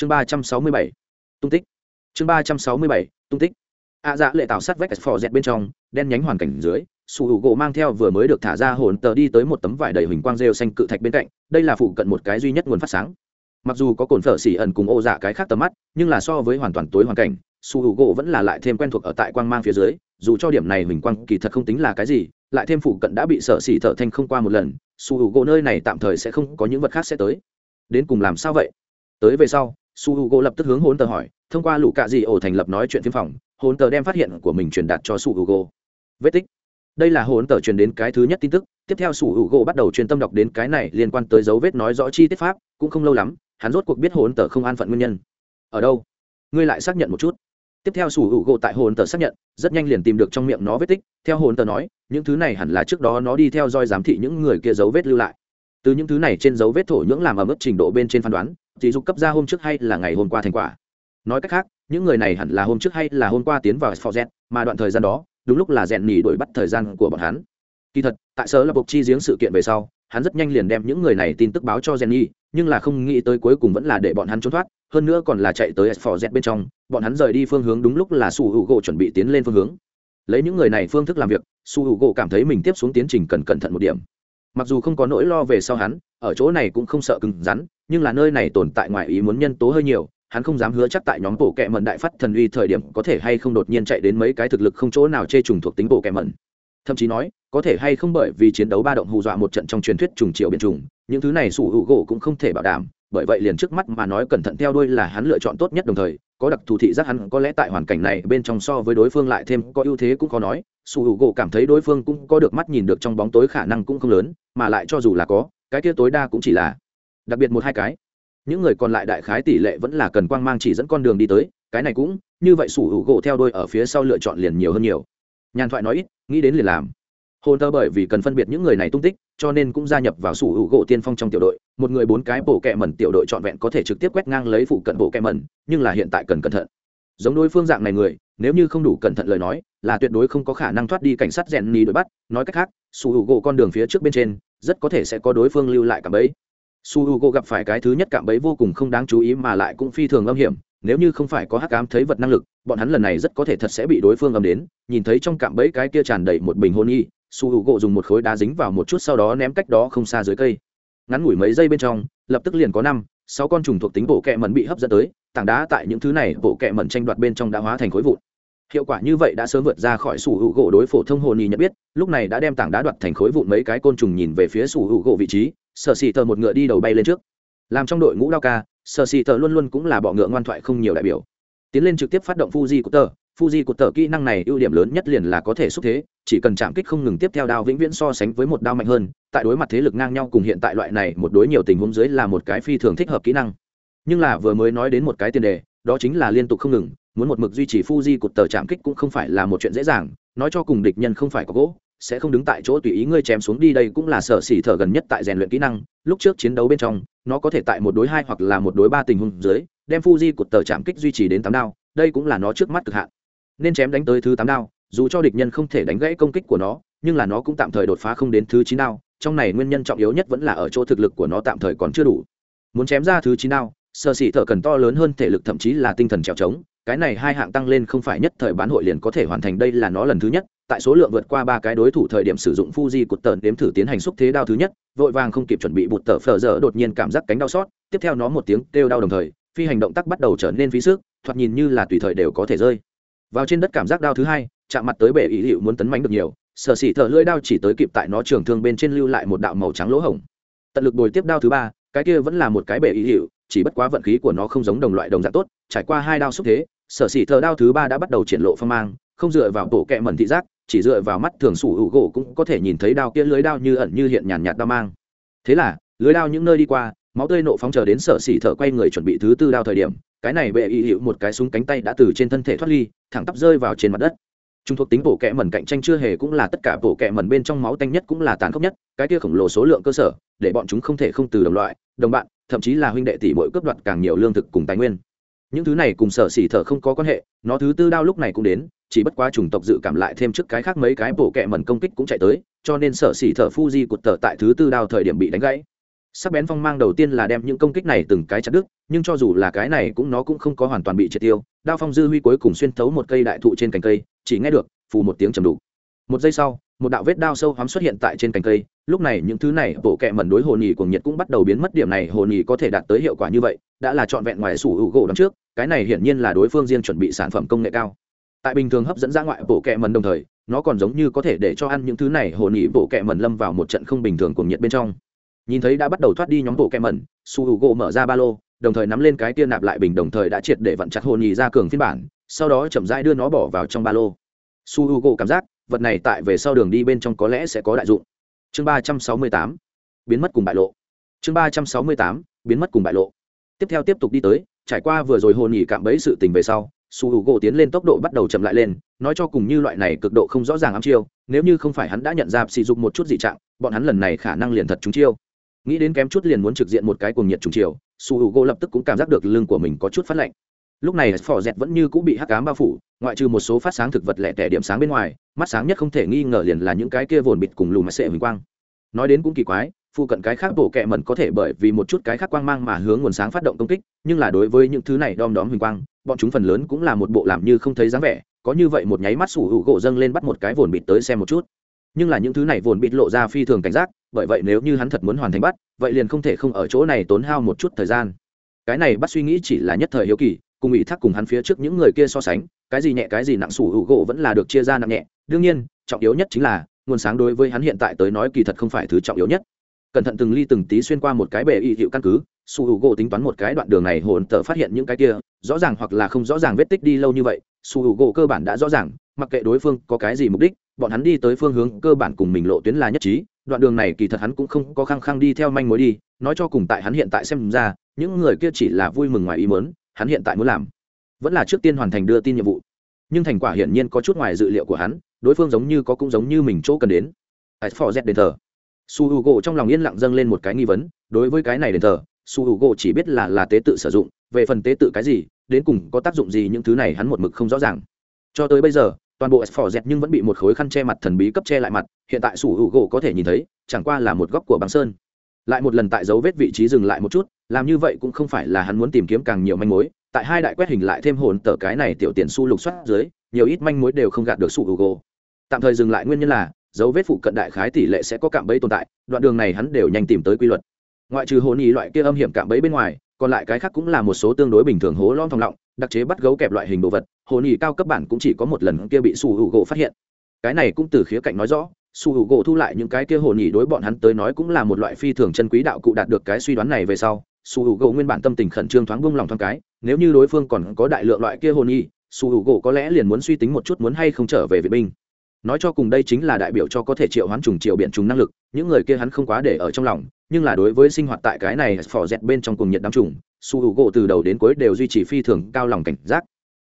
chương ba trăm sáu mươi bảy. Tung tích. Chương ba trăm sáu mươi bảy, tung tích. A dạ lệ tạo sát vách phò dẹt bên trong, đen nhánh hoàn cảnh dưới, sủ hữu gỗ mang theo vừa mới được thả ra hồn tờ đi tới một tấm vải đầy huỳnh quang rêu xanh cự thạch bên cạnh, đây là phụ cận một cái duy nhất nguồn phát sáng. Mặc dù có cồn phở xỉ ẩn cùng ô dạ cái khác tầm mắt, nhưng là so với hoàn toàn tối hoàn cảnh, sủ hữu gỗ vẫn là lại thêm quen thuộc ở tại quang mang phía dưới, dù cho điểm này huỳnh quang kỳ thật không tính là cái gì, lại thêm phụ cận đã bị sợ xỉ thở thanh không qua một lần, sủ hữu gỗ nơi này tạm thời sẽ không có những vật khác sẽ tới. Đến cùng làm sao vậy? Tới về sau su h u g o lập tức hướng hôn tờ hỏi, thông qua lũ cạ dị ổ thành lập nói chuyện phiếm phòng hôn tờ đem phát hiện của mình truyền đạt cho su h u g o vết tích. Đây là hôn tờ truyền đến cái thứ nhất tin tức, tiếp theo su h u g o bắt đầu truyền tâm đọc đến cái này liên quan tới dấu vết nói rõ chi tiết pháp, cũng không lâu lắm, hắn rốt cuộc biết hôn tờ không an phận nguyên nhân. Ở đâu? Ngươi lại xác nhận một chút. Tiếp theo sủ hữu gỗ tại hồn tờ xác nhận, rất nhanh liền tìm được trong miệng nó vết tích. Theo hồn tờ nói, những thứ này hẳn là trước đó nó đi theo dõi giám thị những người kia dấu vết lưu lại. Từ những thứ này trên dấu vết thổ nhưỡng làm ở mức trình độ bên trên phán đoán chỉ dục cấp ra hôm trước hay là ngày hôm qua thành quả nói cách khác những người này hẳn là hôm trước hay là hôm qua tiến vào Forget, mà đoạn thời gian đó đúng lúc là rèn nỉ đuổi bắt thời gian của bọn hắn kỳ thật tại sở là buộc chi giếng sự kiện về sau hắn rất nhanh liền đem những người này tin tức báo cho Jenny, nhưng là không nghĩ tới cuối cùng vẫn là để bọn hắn trốn thoát, hơn nữa còn là chạy tới Forget bên trong, bọn hắn rời đi phương hướng đúng lúc là Su Hugo chuẩn bị tiến lên phương hướng. Lấy những người này phương thức làm việc, Su Hugo cảm thấy mình tiếp xuống tiến trình cần cẩn thận một điểm. Mặc dù không có nỗi lo về sau hắn, ở chỗ này cũng không sợ cứng rắn, nhưng là nơi này tồn tại ngoài ý muốn nhân tố hơi nhiều hắn không dám hứa chắc tại nhóm bộ kệ mận đại phát thần uy thời điểm có thể hay không đột nhiên chạy đến mấy cái thực lực không chỗ nào chê trùng thuộc tính bộ kệ mận thậm chí nói có thể hay không bởi vì chiến đấu ba động hù dọa một trận trong truyền thuyết trùng triệu biển trùng những thứ này sủ hữu gỗ cũng không thể bảo đảm bởi vậy liền trước mắt mà nói cẩn thận theo đuôi là hắn lựa chọn tốt nhất đồng thời có đặc thù thị giác hắn có lẽ tại hoàn cảnh này bên trong so với đối phương lại thêm có ưu thế cũng có nói sủ hữu gỗ cảm thấy đối phương cũng có được mắt nhìn được trong bóng tối khả năng cũng không lớn mà lại cho dù là có cái kia tối đa cũng chỉ là đặc biệt một hai cái. Những người còn lại đại khái tỷ lệ vẫn là cần quang mang chỉ dẫn con đường đi tới, cái này cũng, như vậy sủ hữu gỗ theo đôi ở phía sau lựa chọn liền nhiều hơn nhiều. Nhàn thoại nói ít, nghĩ đến liền làm. Hôn tơ bởi vì cần phân biệt những người này tung tích, cho nên cũng gia nhập vào sủ hữu gỗ tiên phong trong tiểu đội. Một người bốn cái bộ kẹ mẩn tiểu đội trọn vẹn có thể trực tiếp quét ngang lấy phụ cận bộ kẹ mẩn, nhưng là hiện tại cần cẩn thận. Giống đối phương dạng này người, nếu như không đủ cẩn thận lời nói, là tuyệt đối không có khả năng thoát đi cảnh sát rèn ni đuổi bắt. Nói cách khác, sủ hữu gỗ con đường phía trước bên trên rất có thể sẽ có đối phương lưu lại cảm bấy su h u g o gặp phải cái thứ nhất cạm bẫy vô cùng không đáng chú ý mà lại cũng phi thường âm hiểm, nếu như không phải có hắc ám thấy vật năng lực, bọn hắn lần này rất có thể thật sẽ bị đối phương âm đến, nhìn thấy trong cạm bẫy cái kia tràn đầy một bình hôn y, su h u g o dùng một khối đá dính vào một chút sau đó ném cách đó không xa dưới cây. Ngắn ngủi mấy giây bên trong, lập tức liền có năm, sáu con trùng thuộc tính bộ kẹ mẩn bị hấp dẫn tới, tảng đá tại những thứ này bộ kẹ mẩn tranh đoạt bên trong đã hóa thành khối vụn hiệu quả như vậy đã sớm vượt ra khỏi sủ hữu gỗ đối phổ thông hồn y nhận biết, lúc này đã đem tảng đá đoạt thành khối vụn mấy cái côn trùng nhìn về phía sủ hữu gỗ vị trí sở xì tờ một ngựa đi đầu bay lên trước. Làm trong đội ngũ đao ca sở xì tờ luôn luôn cũng là bọ ngựa ngoan thoại không nhiều đại biểu. Tiến lên trực tiếp phát động fuji của tờ fuji của tờ kỹ năng này ưu điểm lớn nhất liền là có thể xúc thế, chỉ cần chạm kích không ngừng tiếp theo đao vĩnh viễn so sánh với một đao mạnh hơn, tại đối mặt thế lực ngang nhau cùng hiện tại loại này, một đối nhiều tình huống dưới là một cái phi thường thích hợp kỹ năng. Nhưng là vừa mới nói đến một cái tiền đề, đó chính là liên tục không ngừng muốn một mực duy trì fuji cột tờ chạm kích cũng không phải là một chuyện dễ dàng, nói cho cùng địch nhân không phải có gỗ, sẽ không đứng tại chỗ tùy ý ngươi chém xuống đi đây cũng là sở xỉ thở gần nhất tại rèn luyện kỹ năng, lúc trước chiến đấu bên trong, nó có thể tại một đối hai hoặc là một đối ba tình huống dưới, đem fuji cột tờ chạm kích duy trì đến tám đao, đây cũng là nó trước mắt cực hạn. Nên chém đánh tới thứ tám đao, dù cho địch nhân không thể đánh gãy công kích của nó, nhưng là nó cũng tạm thời đột phá không đến thứ chín đao, trong này nguyên nhân trọng yếu nhất vẫn là ở chỗ thực lực của nó tạm thời còn chưa đủ. Muốn chém ra thứ chín đao, sở xỉ thở cần to lớn hơn thể lực thậm chí là tinh thần trèo trống cái này hai hạng tăng lên không phải nhất thời bán hội liền có thể hoàn thành đây là nó lần thứ nhất tại số lượng vượt qua ba cái đối thủ thời điểm sử dụng Fuji cột tờn đếm thử tiến hành xúc thế đao thứ nhất, vội vàng không kịp chuẩn bị bụt tờ phở giờ đột nhiên cảm giác cánh đau xót, tiếp theo nó một tiếng kêu đau đồng thời, phi hành động tác bắt đầu trở nên phí sức, thoạt nhìn như là tùy thời đều có thể rơi. Vào trên đất cảm giác đau thứ hai, chạm mặt tới bể ý liệu muốn tấn mãnh được nhiều, sở sĩ thở lưỡi đao chỉ tới kịp tại nó trường thương bên trên lưu lại một đạo màu trắng lỗ hổng. Tận lực bồi tiếp đao thứ ba, cái kia vẫn là một cái bể ý liệu, chỉ bất quá vận khí của nó không giống đồng loại đồng dạng tốt, trải qua hai đao xúc thế, sở xỉ thờ đao thứ ba đã bắt đầu triển lộ phong mang, không dựa vào bộ kẹ mẩn thị giác, chỉ dựa vào mắt thường sủ hữu gỗ cũng có thể nhìn thấy đao kia lưới đao như ẩn như hiện nhàn nhạt đao mang. Thế là lưới đao những nơi đi qua máu tươi nộ phóng chờ đến sở xỉ thở quay người chuẩn bị thứ tư đao thời điểm cái này bệ y hiệu một cái súng cánh tay đã từ trên thân thể thoát ly thẳng tắp rơi vào trên mặt đất. Trung thuộc tính bổ kẹ mẩn cạnh tranh chưa hề cũng là tất cả bổ kẹ mẩn bên trong máu tanh nhất cũng là tàn khốc nhất cái kia khổng lồ số lượng cơ sở để bọn chúng không thể không từ đồng loại đồng bạn thậm chí là huynh đệ tỷ mỗi cướp đoạt càng nhiều lương thực cùng tài nguyên những thứ này cùng sở xỉ thở không có quan hệ, nó thứ tư đao lúc này cũng đến, chỉ bất quá chủng tộc dự cảm lại thêm trước cái khác mấy cái bổ kẹ mẩn công kích cũng chạy tới, cho nên sở xỉ thở fuji cụt tờ tại thứ tư đao thời điểm bị đánh gãy. Sắc bén phong mang đầu tiên là đem những công kích này từng cái chặt đứt, nhưng cho dù là cái này cũng nó cũng không có hoàn toàn bị triệt tiêu. Đao phong dư huy cuối cùng xuyên thấu một cây đại thụ trên cành cây, chỉ nghe được, phù một tiếng trầm đủ một giây sau, một đạo vết đao sâu hoắm xuất hiện tại trên cành cây lúc này những thứ này, bộ kệ mẩn đối hồ nhì cuồng nhiệt cũng bắt đầu biến mất, điểm này hồ nhì có thể đạt tới hiệu quả như vậy, đã là trọn vẹn ngoài sủ hữu gỗ đằng trước, cái này hiển nhiên là đối phương riêng chuẩn bị sản phẩm công nghệ cao. Tại bình thường hấp dẫn ra ngoại, bộ kệ mẩn đồng thời, nó còn giống như có thể để cho ăn những thứ này, hồ nhì, bộ kệ mẩn lâm vào một trận không bình thường cuồng nhiệt bên trong. Nhìn thấy đã bắt đầu thoát đi nhóm bộ kệ mẩn su hữu gỗ mở ra ba lô, đồng thời nắm lên cái tia nạp lại bình đồng thời đã triệt để vặn chặt hồ nhì ra cường phiên bản, sau đó chậm rãi đưa nó bỏ vào trong ba lô. Su hữu gỗ cảm giác, vật này tại về sau đường đi bên trong có lẽ sẽ có đại dụng chương ba trăm sáu mươi tám, biến mất cùng bại lộ. Chương ba trăm sáu mươi tám, biến mất cùng bại lộ. Tiếp theo tiếp tục đi tới, trải qua vừa rồi hồn nhỉ cạm bẫy sự tình về sau, su hữu gỗ tiến lên tốc độ bắt đầu chậm lại lên, nói cho cùng như loại này cực độ không rõ ràng ám chiêu, nếu như không phải hắn đã nhận ra sỉ dục một chút dị trạng, bọn hắn lần này khả năng liền thật trúng chiêu. Nghĩ đến kém chút liền muốn trực diện một cái cuồng nhiệt trùng chiều, su hữu gỗ lập tức cũng cảm giác được lưng của mình có chút phát lạnh. Lúc này phò dẹt vẫn như cũng bị hắc cám bao phủ ngoại trừ một số phát sáng thực vật lẻ tẻ điểm sáng bên ngoài, mắt sáng nhất không thể nghi ngờ liền là những cái kia vồn bịt cùng lùm sệ huỳnh quang. Nói đến cũng kỳ quái phụ cận cái khác bộ kẹ mẩn có thể bởi vì một chút cái khác quang mang mà hướng nguồn sáng phát động công kích, nhưng là đối với những thứ này đom đóm huỳnh quang, bọn chúng phần lớn cũng là một bộ làm như không thấy dáng vẻ, có như vậy một nháy mắt sủ hữu gỗ dâng lên bắt một cái vồn bịt tới xem một chút. Nhưng là những thứ này vồn bịt lộ ra phi thường cảnh giác, bởi vậy nếu như hắn thật muốn hoàn thành bắt, vậy liền không thể không ở chỗ này tốn hao một chút thời gian. Cái này bắt suy nghĩ chỉ là nhất thời hiếu kỳ, cùng ủy thác cùng hắn phía trước những người kia so sánh cái gì nhẹ, cái gì nặng, sủ hữu gỗ vẫn là được chia ra nặng nhẹ. Đương nhiên, trọng yếu nhất chính là, nguồn sáng đối với hắn hiện tại tới nói kỳ thật không phải thứ trọng yếu nhất. Cẩn thận từng ly từng tí xuyên qua một cái bể y hiệu căn cứ su hữu gỗ tính toán một cái đoạn đường này hồn tờ phát hiện những cái kia, rõ ràng hoặc là không rõ ràng vết tích đi lâu như vậy su hữu gỗ cơ bản đã rõ ràng, mặc kệ đối phương có cái gì mục đích, bọn hắn đi tới phương hướng cơ bản cùng mình lộ tuyến là nhất trí, đoạn đường này kỳ thật hắn cũng không có khăng khăng đi theo manh mối đi, nói cho cùng tại hắn hiện tại xem ra, những người kia chỉ là vui mừng ngoài ý mớn hắn hiện tại muốn làm vẫn là trước tiên hoàn thành đưa tin nhiệm vụ. Nhưng thành quả hiển nhiên có chút ngoài dự liệu của hắn, đối phương giống như có cũng giống như mình chỗ cần đến. Tại phò z đền thờ. Su h u gỗ trong lòng yên lặng dâng lên một cái nghi vấn, đối với cái này đền thờ, su h u gỗ chỉ biết là là tế tự sử dụng, về phần tế tự cái gì, đến cùng có tác dụng gì những thứ này hắn một mực không rõ ràng. Cho tới bây giờ, toàn bộ phò z nhưng vẫn bị một khối khăn che mặt thần bí cấp che lại mặt, hiện tại su h u gỗ có thể nhìn thấy, chẳng qua là một góc của băng sơn. Lại một lần tại dấu vết vị trí dừng lại một chút làm như vậy cũng không phải là hắn muốn tìm kiếm càng nhiều manh mối, tại hai đại quét hình lại thêm hồn tờ cái này tiểu tiền su lục soát dưới, nhiều ít manh mối đều không gạt được su h tạm thời dừng lại nguyên nhân là, dấu vết phụ cận đại khái tỷ lệ sẽ có cạm bẫy tồn tại, đoạn đường này hắn đều nhanh tìm tới quy luật. Ngoại trừ hồn ý loại kia âm hiểm cạm bẫy bên ngoài, còn lại cái khác cũng là một số tương đối bình thường hố lom thòng lọng, đặc chế bắt gấu kẹp loại hình đồ vật, hồn ý cao cấp bản cũng chỉ có một lần kia bị su hữu phát hiện. Cái này cũng từ khía cạnh nói rõ su hữu gỗ thu lại những cái kia hồn ý đối bọn hắn tới nói cũng là một loại phi thường chân quý đạo cụ đạt được cái suy đoán này về sau su hữu gỗ nguyên bản tâm tình khẩn trương thoáng buông lòng thoáng cái, nếu như đối phương còn có đại lượng loại kia hồn y, su hữu gỗ có lẽ liền muốn suy tính một chút muốn hay không trở về vệ binh. Nói cho cùng đây chính là đại biểu cho có thể triệu hoán trùng triệu biện trùng năng lực, những người kia hắn không quá để ở trong lòng, nhưng là đối với sinh hoạt tại cái này phò dẹt bên trong cùng nhiệt đám trùng, su hữu gỗ từ đầu đến cuối đều duy trì phi thường cao lòng cảnh giác.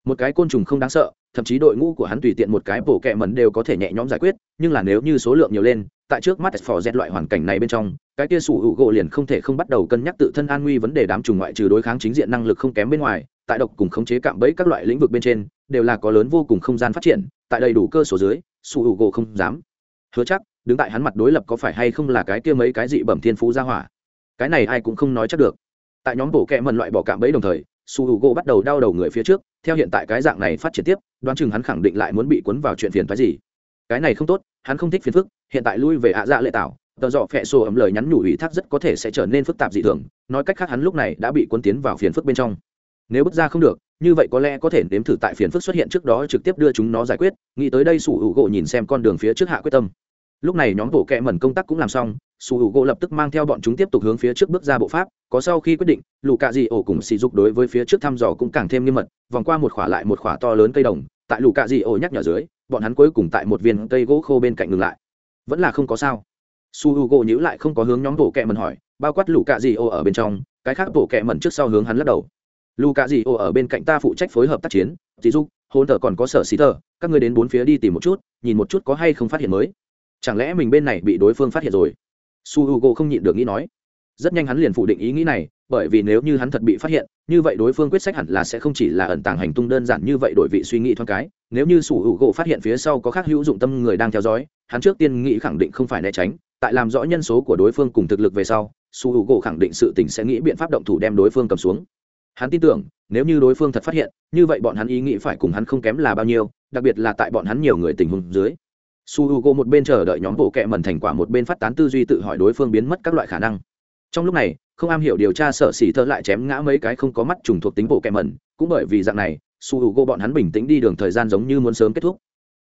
Một cái côn trùng không đáng sợ, thậm chí đội ngũ của hắn tùy tiện một cái bổ kẹ mẩn đều có thể nhẹ nhõm giải quyết, nhưng là nếu như số lượng nhiều lên tại trước mắt phò dẹt loại hoàn cảnh này bên trong, cái kia sủ hữu gỗ liền không thể không bắt đầu cân nhắc tự thân an nguy vấn đề đám trùng ngoại trừ đối kháng chính diện năng lực không kém bên ngoài, tại độc cùng khống chế cạm bẫy các loại lĩnh vực bên trên, đều là có lớn vô cùng không gian phát triển, tại đầy đủ cơ số dưới, sủ hữu u gỗ không dám. Hứa chắc, đứng tại hắn mặt đối lập có phải hay không là cái kia mấy cái dị bẩm thiên phú ra hỏa? Cái này ai cũng không nói chắc được. Tại nhóm bộ kẹ mần loại bỏ cạm bẫy đồng thời su h u gỗ bắt đầu đau đầu người phía trước, theo hiện tại cái dạng này phát triển tiếp, đoán chừng hắn khẳng định lại muốn bị cuốn vào chuyện phiền phái gì cái này không tốt, hắn không thích phiền phức, hiện tại lui về ạ dạ lệ tảo, tờ dọ phẹ sổ ấm lời nhắn nhủ ủy thác rất có thể sẽ trở nên phức tạp dị thường, nói cách khác hắn lúc này đã bị cuốn tiến vào phiền phức bên trong. Nếu bước ra không được, như vậy có lẽ có thể nếm thử tại phiền phức xuất hiện trước đó trực tiếp đưa chúng nó giải quyết, nghĩ tới đây sủ hữu gỗ nhìn xem con đường phía trước hạ quyết tâm. Lúc này nhóm bộ kẹ mẩn công tác cũng làm xong, sủ hữu gỗ lập tức mang theo bọn chúng tiếp tục hướng phía trước bước ra bộ pháp, có sau khi quyết định, lù cạ dị ổ cùng sỉ dục đối với phía trước thăm dò cũng càng thêm nghiêm mật, vòng qua một khỏa lại một khỏa to lớn cây đồng, tại lù cạ dị ổ nhắc nhở dưới bọn hắn cuối cùng tại một viên cây gỗ khô bên cạnh ngừng lại. Vẫn là không có sao. Su h u gỗ nhữ lại không có hướng nhóm bộ kẹ mần hỏi bao quát lù cạ dị ô ở bên trong cái khác bộ kẹ mần trước sau hướng hắn lắc đầu. Lũ cạ dị ô ở bên cạnh ta phụ trách phối hợp tác chiến dì dục hôn tờ còn có sở xí tờ, các người đến bốn phía đi tìm một chút nhìn một chút có hay không phát hiện mới. Chẳng lẽ mình bên này bị đối phương phát hiện rồi? Su h u gỗ không nhịn được nghĩ nói rất nhanh hắn liền phủ định ý nghĩ này, bởi vì nếu như hắn thật bị phát hiện, như vậy đối phương quyết sách hẳn là sẽ không chỉ là ẩn tàng hành tung đơn giản như vậy đổi vị suy nghĩ thoáng cái. Nếu như sủ hữu gỗ phát hiện phía sau có khác hữu dụng tâm người đang theo dõi, hắn trước tiên nghĩ khẳng định không phải né tránh, tại làm rõ nhân số của đối phương cùng thực lực về sau, sủ hữu gỗ khẳng định sự tình sẽ nghĩ biện pháp động thủ đem đối phương cầm xuống. Hắn tin tưởng, nếu như đối phương thật phát hiện, như vậy bọn hắn ý nghĩ phải cùng hắn không kém là bao nhiêu, đặc biệt là tại bọn hắn nhiều người tình huống dưới. Su h u gỗ một bên chờ đợi nhóm bộ kẹ mần thành quả, một bên phát tán tư duy tự hỏi đối phương biến mất các loại khả năng trong lúc này không am hiểu điều tra sở xỉ thơ lại chém ngã mấy cái không có mắt trùng thuộc tính bộ kẹ mẩn, cũng bởi vì dạng này su hữu u gỗ bọn hắn bình tĩnh đi đường thời gian giống như muốn sớm kết thúc.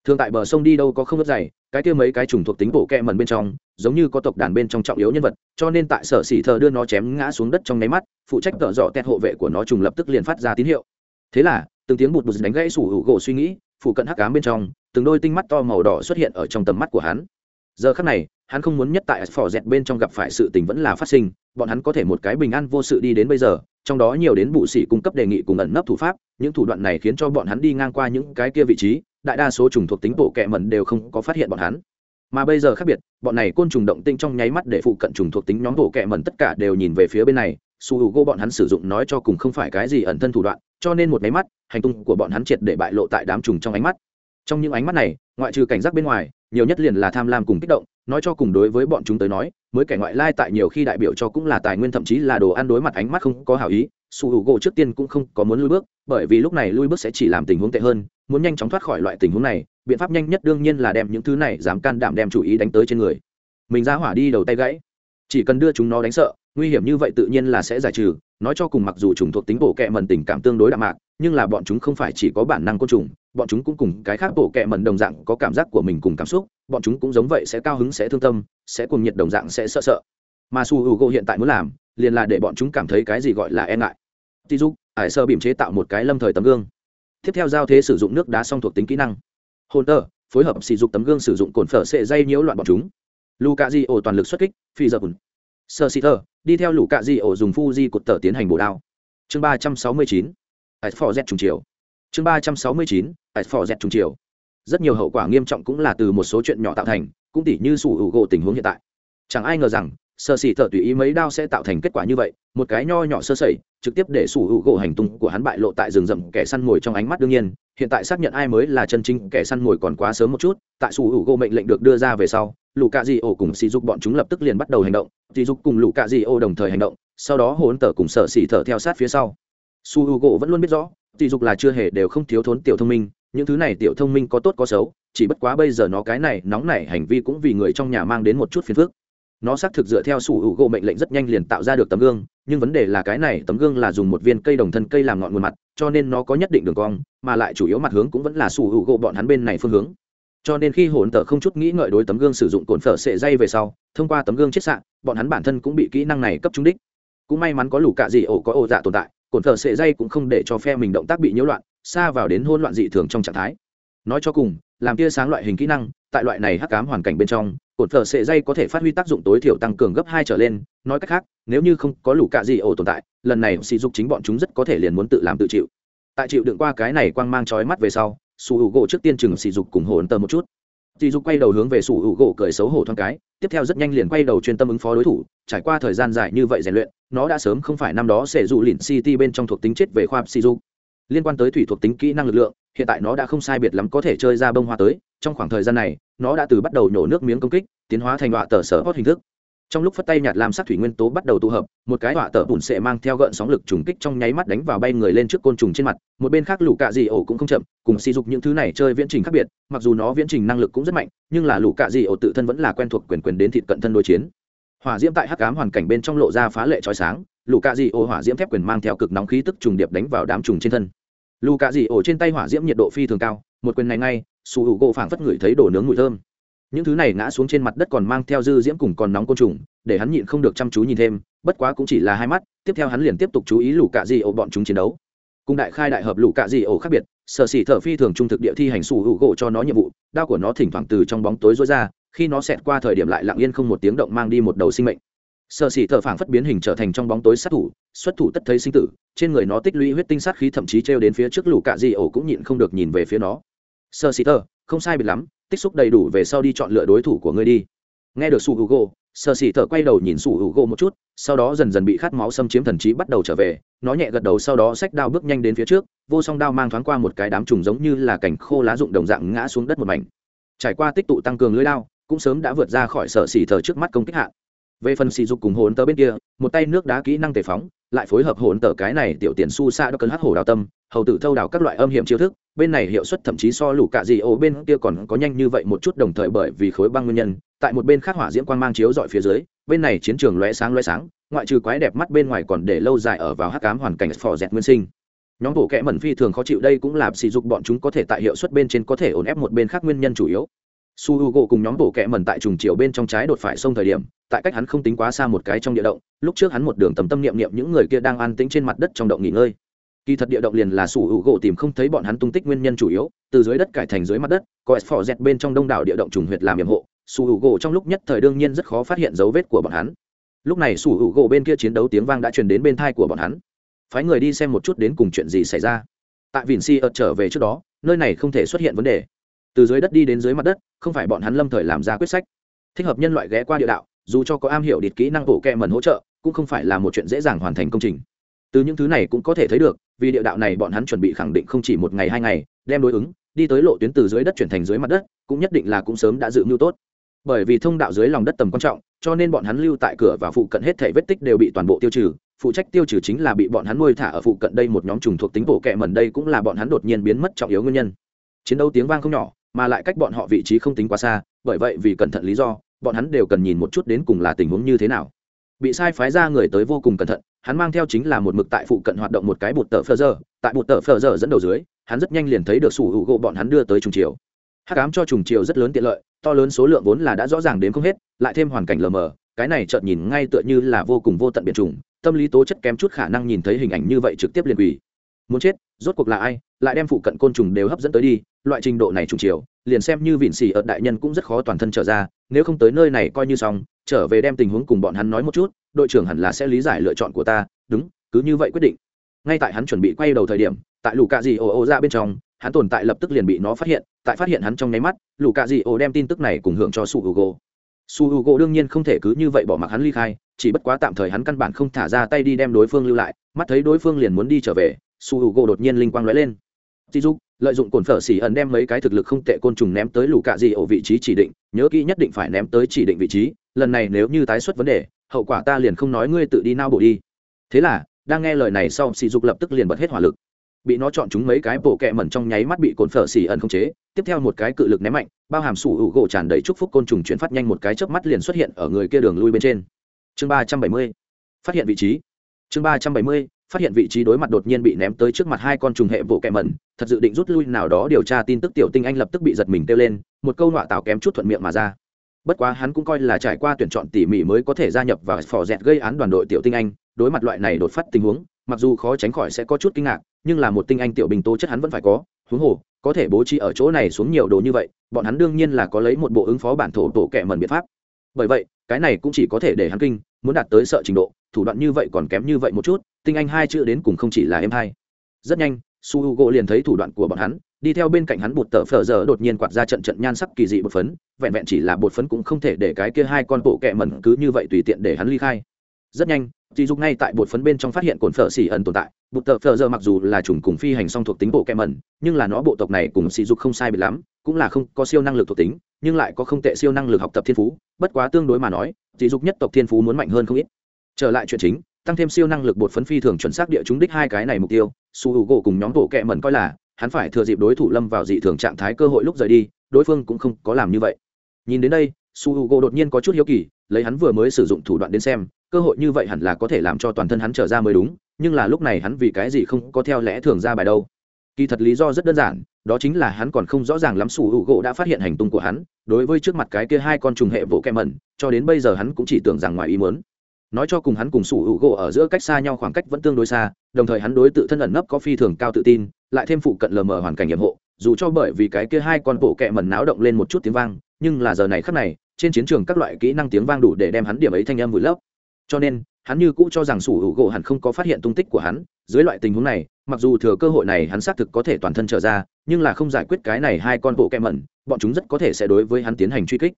Thường tại bờ sông đi đâu có không đất dày cái kia mấy cái trùng thuộc tính bộ kẹ mẩn bên trong giống như có tộc đàn bên trong trọng yếu nhân vật cho nên tại sở xỉ thơ đưa nó chém ngã xuống đất trong nháy mắt phụ trách tợ dọ tẹt hộ vệ của nó trùng lập tức liền phát ra tín hiệu. Thế là từng tiếng bụt bụt đánh gãy sủ hữu gỗ suy nghĩ phụ cận hắc cám bên trong từng đôi tinh mắt to màu đỏ xuất hiện ở trong tầm mắt của hắn. Giờ khắc này hắn không muốn nhất tại phò dẹt bên trong gặp phải sự tình vẫn là phát sinh, bọn hắn có thể một cái bình an vô sự đi đến bây giờ, trong đó nhiều đến bụ sĩ cung cấp đề nghị cùng ẩn nấp thủ pháp, những thủ đoạn này khiến cho bọn hắn đi ngang qua những cái kia vị trí, đại đa số trùng thuộc tính bộ kẹ mẩn đều không có phát hiện bọn hắn. Mà bây giờ khác biệt, bọn này côn trùng động tinh trong nháy mắt để phụ cận trùng thuộc tính nhóm bộ kẹ mẩn tất cả đều nhìn về phía bên này, su h u gô bọn hắn sử dụng nói cho cùng không phải cái gì ẩn thân thủ đoạn, cho nên một máy mắt, hành tung của bọn hắn triệt để bại lộ tại đám trùng trong ánh mắt. Trong những ánh mắt này ngoại trừ cảnh giác bên ngoài, nhiều nhất liền là tham lam cùng kích động, nói cho cùng đối với bọn chúng tới nói, mới kẻ ngoại lai tại nhiều khi đại biểu cho cũng là tài nguyên thậm chí là đồ ăn đối mặt ánh mắt không có hảo ý, su h u gỗ trước tiên cũng không có muốn lui bước, bởi vì lúc này lui bước sẽ chỉ làm tình huống tệ hơn, muốn nhanh chóng thoát khỏi loại tình huống này, biện pháp nhanh nhất đương nhiên là đem những thứ này dám can đảm đem chủ ý đánh tới trên người. Mình ra hỏa đi đầu tay gãy. Chỉ cần đưa chúng nó đánh sợ, nguy hiểm như vậy tự nhiên là sẽ giải trừ, nói cho cùng mặc dù chúng thuộc tính bổ kẹ mần tình cảm tương đối đạm mạc, nhưng là bọn chúng không phải chỉ có bản năng côn trùng bọn chúng cũng cùng cái khác bổ kệ mẩn đồng dạng có cảm giác của mình cùng cảm xúc, bọn chúng cũng giống vậy sẽ cao hứng, sẽ thương tâm, sẽ cùng nhiệt đồng dạng sẽ sợ sợ. Mà su h hiện tại muốn làm, liền là để bọn chúng cảm thấy cái gì gọi là e ngại. Tí dục ải sơ bìm chế tạo một cái lâm thời tấm gương. Tiếp theo giao thế sử dụng nước đá song thuộc tính kỹ năng. Hồn phối hợp sử dụng tấm gương sử dụng cồn phở sệ dây nhiễu loạn bọn chúng. Luka di ổ toàn lực xuất kích, phi giờ sơ xì thơ đi theo luka di ổ dùng fuji cột tờ tiến hành bổ đao. Chương ba trăm sáu mươi chín. Ải phò z trùng chiều chương ba trăm sáu mươi chín tại phò z trùng chiều rất nhiều hậu quả nghiêm trọng cũng là từ một số chuyện nhỏ tạo thành, cũng tỉ như sủ hữu gỗ tình huống hiện tại. Chẳng ai ngờ rằng, sơ xỉ thợ tùy ý mấy đao sẽ tạo thành kết quả như vậy, một cái nho nhỏ sơ sẩy, trực tiếp để sủ hữu gỗ hành tung của hắn bại lộ tại rừng rậm kẻ săn mồi trong ánh mắt đương nhiên, hiện tại xác nhận ai mới là chân chính kẻ săn mồi còn quá sớm một chút, tại sủ hữu gỗ mệnh lệnh được đưa ra về sau lũ cạ di ô cùng sỉ dục bọn chúng lập tức liền bắt đầu hành động. Sỉ dục cùng lũ cạ di ô đồng thời hành động, sau đó hỗn tờ cùng sợ xỉ thợ theo sát phía sau. Su hữu gỗ vẫn luôn biết rõ tỷ dục là chưa hề đều không thiếu thốn tiểu thông minh, những thứ này tiểu thông minh có tốt có xấu, chỉ bất quá bây giờ nó cái này nóng nảy hành vi cũng vì người trong nhà mang đến một chút phiền phức. Nó xác thực dựa theo sủ hữu gỗ mệnh lệnh rất nhanh liền tạo ra được tấm gương, nhưng vấn đề là cái này tấm gương là dùng một viên cây đồng thân cây làm ngọn nguồn mặt, cho nên nó có nhất định đường cong, mà lại chủ yếu mặt hướng cũng vẫn là sủ hữu gỗ bọn hắn bên này phương hướng. Cho nên khi hồn tờ không chút nghĩ ngợi đối tấm gương sử dụng cồn phở sệ dây về sau, thông qua tấm gương chiết xạ, bọn hắn bản thân cũng bị kỹ năng này cấp trúng đích. Cũng may mắn có lũ cạ gì ổ có ổ dạ tồn tại cồn phở sệ dây cũng không để cho phe mình động tác bị nhiễu loạn, xa vào đến hôn loạn dị thường trong trạng thái. Nói cho cùng, làm tia sáng loại hình kỹ năng, tại loại này hắc cám hoàn cảnh bên trong cột thợ sệ dây có thể phát huy tác dụng tối thiểu tăng cường gấp hai trở lên. Nói cách khác, nếu như không có lũ cạ gì ổ tồn tại, lần này sỉ dục chính bọn chúng rất có thể liền muốn tự làm tự chịu. Tại chịu đựng qua cái này quang mang trói mắt về sau, sủ hữu gỗ trước tiên chừng sỉ dục cùng hồn tờ một chút. Sỉ dục quay đầu hướng về sủ hữu gỗ cười xấu hổ thoáng cái, tiếp theo rất nhanh liền quay đầu chuyên tâm ứng phó đối thủ, trải qua thời gian dài như vậy rèn luyện nó đã sớm không phải năm đó sẽ dụ lìn city bên trong thuộc tính chết về khoa sỉ dục liên quan tới thủy thuộc tính kỹ năng lực lượng, hiện tại nó đã không sai biệt lắm có thể chơi ra bông hoa tới. Trong khoảng thời gian này, nó đã từ bắt đầu nhổ nước miếng công kích, tiến hóa thành họa tờ sở hót hình thức. Trong lúc phất tay nhạt làm sắc thủy nguyên tố bắt đầu tụ hợp, một cái họa tờ bùn sệ mang theo gợn sóng lực trùng kích trong nháy mắt đánh vào bay người lên trước côn trùng trên mặt. Một bên khác lũ cạ dị ổ cũng không chậm, cùng sỉ dục những thứ này chơi viễn trình khác biệt, mặc dù nó viễn trình năng lực cũng rất mạnh, nhưng là lũ cạ dị ổ tự thân vẫn là quen thuộc quyền quyền đến thịt cận thân đối chiến hỏa diễm tại hắc ám hoàn cảnh bên trong lộ ra phá lệ trói sáng, lũ cạ dị ổ hỏa diễm thép quyền mang theo cực nóng khí tức trùng điệp đánh vào đám trùng trên thân. Lũ cạ dị ổ trên tay hỏa diễm nhiệt độ phi thường cao, một quyền này ngay su hữu gỗ phảng phất ngửi thấy đổ nướng mùi thơm. Những thứ này ngã xuống trên mặt đất còn mang theo dư diễm cùng còn nóng côn trùng, để hắn nhịn không được chăm chú nhìn thêm, bất quá cũng chỉ là hai mắt, tiếp theo hắn liền tiếp tục chú ý lũ cạ Dì ổ bọn chúng chiến đấu. Cùng đại khai đại hợp lũ cạ Dì ổ khác biệt, sở xỉ thợ phi thường trung thực địa thi hành su hữu gỗ cho nó nhiệm vụ, đao của nó thỉnh thoảng từ trong bóng tối rối ra khi nó xẹt qua thời điểm lại lặng yên không một tiếng động mang đi một đầu sinh mệnh. Sợ xỉ thợ phảng phất biến hình trở thành trong bóng tối sát thủ, xuất thủ tất thấy sinh tử, trên người nó tích lũy huyết tinh sát khí thậm chí trêu đến phía trước lũ cạ di ổ cũng nhịn không được nhìn về phía nó. Sơ xỉ tơ không sai biệt lắm, tích xúc đầy đủ về sau đi chọn lựa đối thủ của ngươi đi. Nghe được su hugo sơ xỉ tơ quay đầu nhìn su hugo một chút, sau đó dần dần bị khát máu xâm chiếm thần trí bắt đầu trở về, nó nhẹ gật đầu sau đó xách đao bước nhanh đến phía trước, vô song đao mang thoáng qua một cái đám trùng giống như là cảnh khô lá rụng đồng dạng ngã xuống đất một mảnh. Trải qua tích tụ tăng cường lưới đao cũng sớm đã vượt ra khỏi sở xỉ thờ trước mắt công kích hạ về phần sỉ dục cùng hồn tờ bên kia, một tay nước đá kỹ năng tề phóng, lại phối hợp hồn tờ cái này tiểu tiền su xa đó cân hát hổ đào tâm, hầu tử thâu đào các loại âm hiểm chiêu thức, bên này hiệu suất thậm chí so lũ cạ dị ô bên kia còn có nhanh như vậy một chút đồng thời bởi vì khối băng nguyên nhân, tại một bên khác hỏa diễm quang mang chiếu dọi phía dưới, bên này chiến trường lóe sáng lóe sáng, ngoại trừ quái đẹp mắt bên ngoài còn để lâu dài ở vào hắc ám hoàn cảnh phò dẹt nguyên sinh. Nhóm bộ kẽ mẩn phi thường khó chịu đây cũng là sỉ dục bọn chúng có thể tại hiệu suất bên trên có thể ổn ép một bên khác nguyên nhân chủ yếu su h u gỗ cùng nhóm bộ kẹ mẩn tại trùng chiều bên trong trái đột phải sông thời điểm, tại cách hắn không tính quá xa một cái trong địa động, lúc trước hắn một đường tầm tâm niệm niệm những người kia đang an tĩnh trên mặt đất trong động nghỉ ngơi. Kỳ thật địa động liền là su h u gỗ tìm không thấy bọn hắn tung tích nguyên nhân chủ yếu, từ dưới đất cải thành dưới mặt đất, có s phò dẹt bên trong đông đảo địa động trùng huyệt làm nhiệm hộ, su h u gỗ trong lúc nhất thời đương nhiên rất khó phát hiện dấu vết của bọn hắn. Lúc này su h u gỗ bên kia chiến đấu tiếng vang đã truyền đến bên thai của bọn hắn. Phái người đi xem một chút đến cùng chuyện gì xảy ra. Tại vìn si ợt trở về trước đó, nơi này không thể xuất hiện vấn đề từ dưới đất đi đến dưới mặt đất, không phải bọn hắn lâm thời làm ra quyết sách. Thích hợp nhân loại ghé qua địa đạo, dù cho có am hiểu địt kỹ năng bộ kẹ mần hỗ trợ, cũng không phải là một chuyện dễ dàng hoàn thành công trình. Từ những thứ này cũng có thể thấy được, vì địa đạo này bọn hắn chuẩn bị khẳng định không chỉ một ngày hai ngày, đem đối ứng, đi tới lộ tuyến từ dưới đất chuyển thành dưới mặt đất, cũng nhất định là cũng sớm đã dự mưu tốt. Bởi vì thông đạo dưới lòng đất tầm quan trọng, cho nên bọn hắn lưu tại cửa và phụ cận hết thể vết tích đều bị toàn bộ tiêu trừ, phụ trách tiêu trừ chính là bị bọn hắn nuôi thả ở phụ cận đây một nhóm trùng thuộc tính bộ kẹ mần đây cũng là bọn hắn đột nhiên biến mất trọng yếu nguyên nhân. Chiến đấu tiếng vang không nhỏ mà lại cách bọn họ vị trí không tính quá xa, bởi vậy vì cẩn thận lý do, bọn hắn đều cần nhìn một chút đến cùng là tình huống như thế nào. Bị sai phái ra người tới vô cùng cẩn thận, hắn mang theo chính là một mực tại phụ cận hoạt động một cái bụt tờ phờ giờ. Tại bụt tờ phờ giờ dẫn đầu dưới, hắn rất nhanh liền thấy được sủ hữu gỗ bọn hắn đưa tới trùng chiều. Hắc ám cho trùng chiều rất lớn tiện lợi, to lớn số lượng vốn là đã rõ ràng đến không hết, lại thêm hoàn cảnh lờ mờ, cái này chợt nhìn ngay tựa như là vô cùng vô tận biệt trùng, tâm lý tố chất kém chút khả năng nhìn thấy hình ảnh như vậy trực tiếp liền quỳ. Muốn chết, rốt cuộc là ai? Lại đem phụ cận côn trùng đều hấp dẫn tới đi loại trình độ này trùng chiều, liền xem như vịn xì ở đại nhân cũng rất khó toàn thân trở ra, nếu không tới nơi này coi như xong, trở về đem tình huống cùng bọn hắn nói một chút, đội trưởng hẳn là sẽ lý giải lựa chọn của ta, đúng, cứ như vậy quyết định. Ngay tại hắn chuẩn bị quay đầu thời điểm, tại lù cạ dị ồ ồ ra bên trong, hắn tồn tại lập tức liền bị nó phát hiện, tại phát hiện hắn trong nháy mắt lù cạ dị ồ đem tin tức này cùng hưởng cho su hugo. Su hugo đương nhiên không thể cứ như vậy bỏ mặc hắn ly khai, chỉ bất quá tạm thời hắn căn bản không thả ra tay đi đem đối phương lưu lại, mắt thấy đối phương liền muốn đi trở về, su hugo đột nhiên linh quang lóe lên. Dị dục, lợi dụng cồn phở xỉ ẩn đem mấy cái thực lực không tệ côn trùng ném tới lũ cạ dị ổ vị trí chỉ định, nhớ kỹ nhất định phải ném tới chỉ định vị trí, lần này nếu như tái xuất vấn đề, hậu quả ta liền không nói ngươi tự đi nao bộ đi. Thế là, đang nghe lời này sau Dị dục lập tức liền bật hết hỏa lực. Bị nó chọn chúng mấy cái bộ kẹ mẩn trong nháy mắt bị cồn phở xỉ ẩn không chế, tiếp theo một cái cự lực ném mạnh, bao hàm sủ hữu gỗ tràn đầy chúc phúc côn trùng chuyển phát nhanh một cái chớp mắt liền xuất hiện ở người kia đường lui bên trên. Chương ba trăm bảy mươi, phát hiện vị trí. Chương ba trăm bảy mươi phát hiện vị trí đối mặt đột nhiên bị ném tới trước mặt hai con trùng hệ bộ kẹ mẩn, thật dự định rút lui nào đó điều tra tin tức tiểu tinh anh lập tức bị giật mình kêu lên, một câu nọa tạo kém chút thuận miệng mà ra. Bất quá hắn cũng coi là trải qua tuyển chọn tỉ mỉ mới có thể gia nhập vào phò dẹt gây án đoàn đội tiểu tinh anh, đối mặt loại này đột phát tình huống, mặc dù khó tránh khỏi sẽ có chút kinh ngạc, nhưng là một tinh anh tiểu bình tố chất hắn vẫn phải có, huống hồ, có thể bố trí ở chỗ này xuống nhiều đồ như vậy, bọn hắn đương nhiên là có lấy một bộ ứng phó bản thổ tổ kẻ mẩn biện pháp. Bởi vậy, cái này cũng chỉ có thể để hắn kinh, muốn đạt tới sợ trình độ thủ đoạn như vậy còn kém như vậy một chút, tinh anh hai chữ đến cùng không chỉ là em hai. Rất nhanh, su h u gỗ liền thấy thủ đoạn của bọn hắn, đi theo bên cạnh hắn bột tờ phở giờ đột nhiên quạt ra trận trận nhan sắc kỳ dị bột phấn, vẹn vẹn chỉ là bột phấn cũng không thể để cái kia hai con bộ kẹ mẩn cứ như vậy tùy tiện để hắn ly khai. Rất nhanh dì dục ngay tại bột phấn bên trong phát hiện cồn phở xỉ ẩn tồn tại bột tờ phở giờ mặc dù là chủng cùng phi hành song thuộc tính bộ kẹ mẩn, nhưng là nó bộ tộc này cùng xỉ dục không sai bị lắm, cũng là không có siêu năng lực thuộc tính, nhưng lại có không tệ siêu năng lực học tập thiên phú, bất quá tương đối mà nói dì dục nhất tộc thiên phú muốn mạnh hơn không ít trở lại chuyện chính, tăng thêm siêu năng lực bột phấn phi thường chuẩn xác địa chúng đích hai cái này mục tiêu, su h u gỗ cùng nhóm bộ kẹ mẩn coi là, hắn phải thừa dịp đối thủ lâm vào dị thường trạng thái cơ hội lúc rời đi, đối phương cũng không có làm như vậy. Nhìn đến đây, su h u gỗ đột nhiên có chút hiếu kỳ, lấy hắn vừa mới sử dụng thủ đoạn đến xem, cơ hội như vậy hẳn là có thể làm cho toàn thân hắn trở ra mới đúng, nhưng là lúc này hắn vì cái gì không có theo lẽ thường ra bài đâu. Kỳ thật lý do rất đơn giản, đó chính là hắn còn không rõ ràng lắm su h u gỗ đã phát hiện hành tung của hắn, đối với trước mặt cái kia hai con trùng hệ vỗ kem mẩn, cho đến bây giờ hắn cũng chỉ tưởng rằng ngoài ý muốn nói cho cùng hắn cùng sủ hữu gỗ ở giữa cách xa nhau khoảng cách vẫn tương đối xa, đồng thời hắn đối tự thân ẩn nấp có phi thường cao tự tin, lại thêm phụ cận lờ mờ hoàn cảnh nhiệm hộ, dù cho bởi vì cái kia hai con bộ kẹ mẩn náo động lên một chút tiếng vang, nhưng là giờ này khắc này, trên chiến trường các loại kỹ năng tiếng vang đủ để đem hắn điểm ấy thanh âm vùi lấp. Cho nên, hắn như cũ cho rằng sủ hữu gỗ hẳn không có phát hiện tung tích của hắn, dưới loại tình huống này, mặc dù thừa cơ hội này hắn xác thực có thể toàn thân trở ra, nhưng là không giải quyết cái này hai con bộ kẹ mẩn, bọn chúng rất có thể sẽ đối với hắn tiến hành truy kích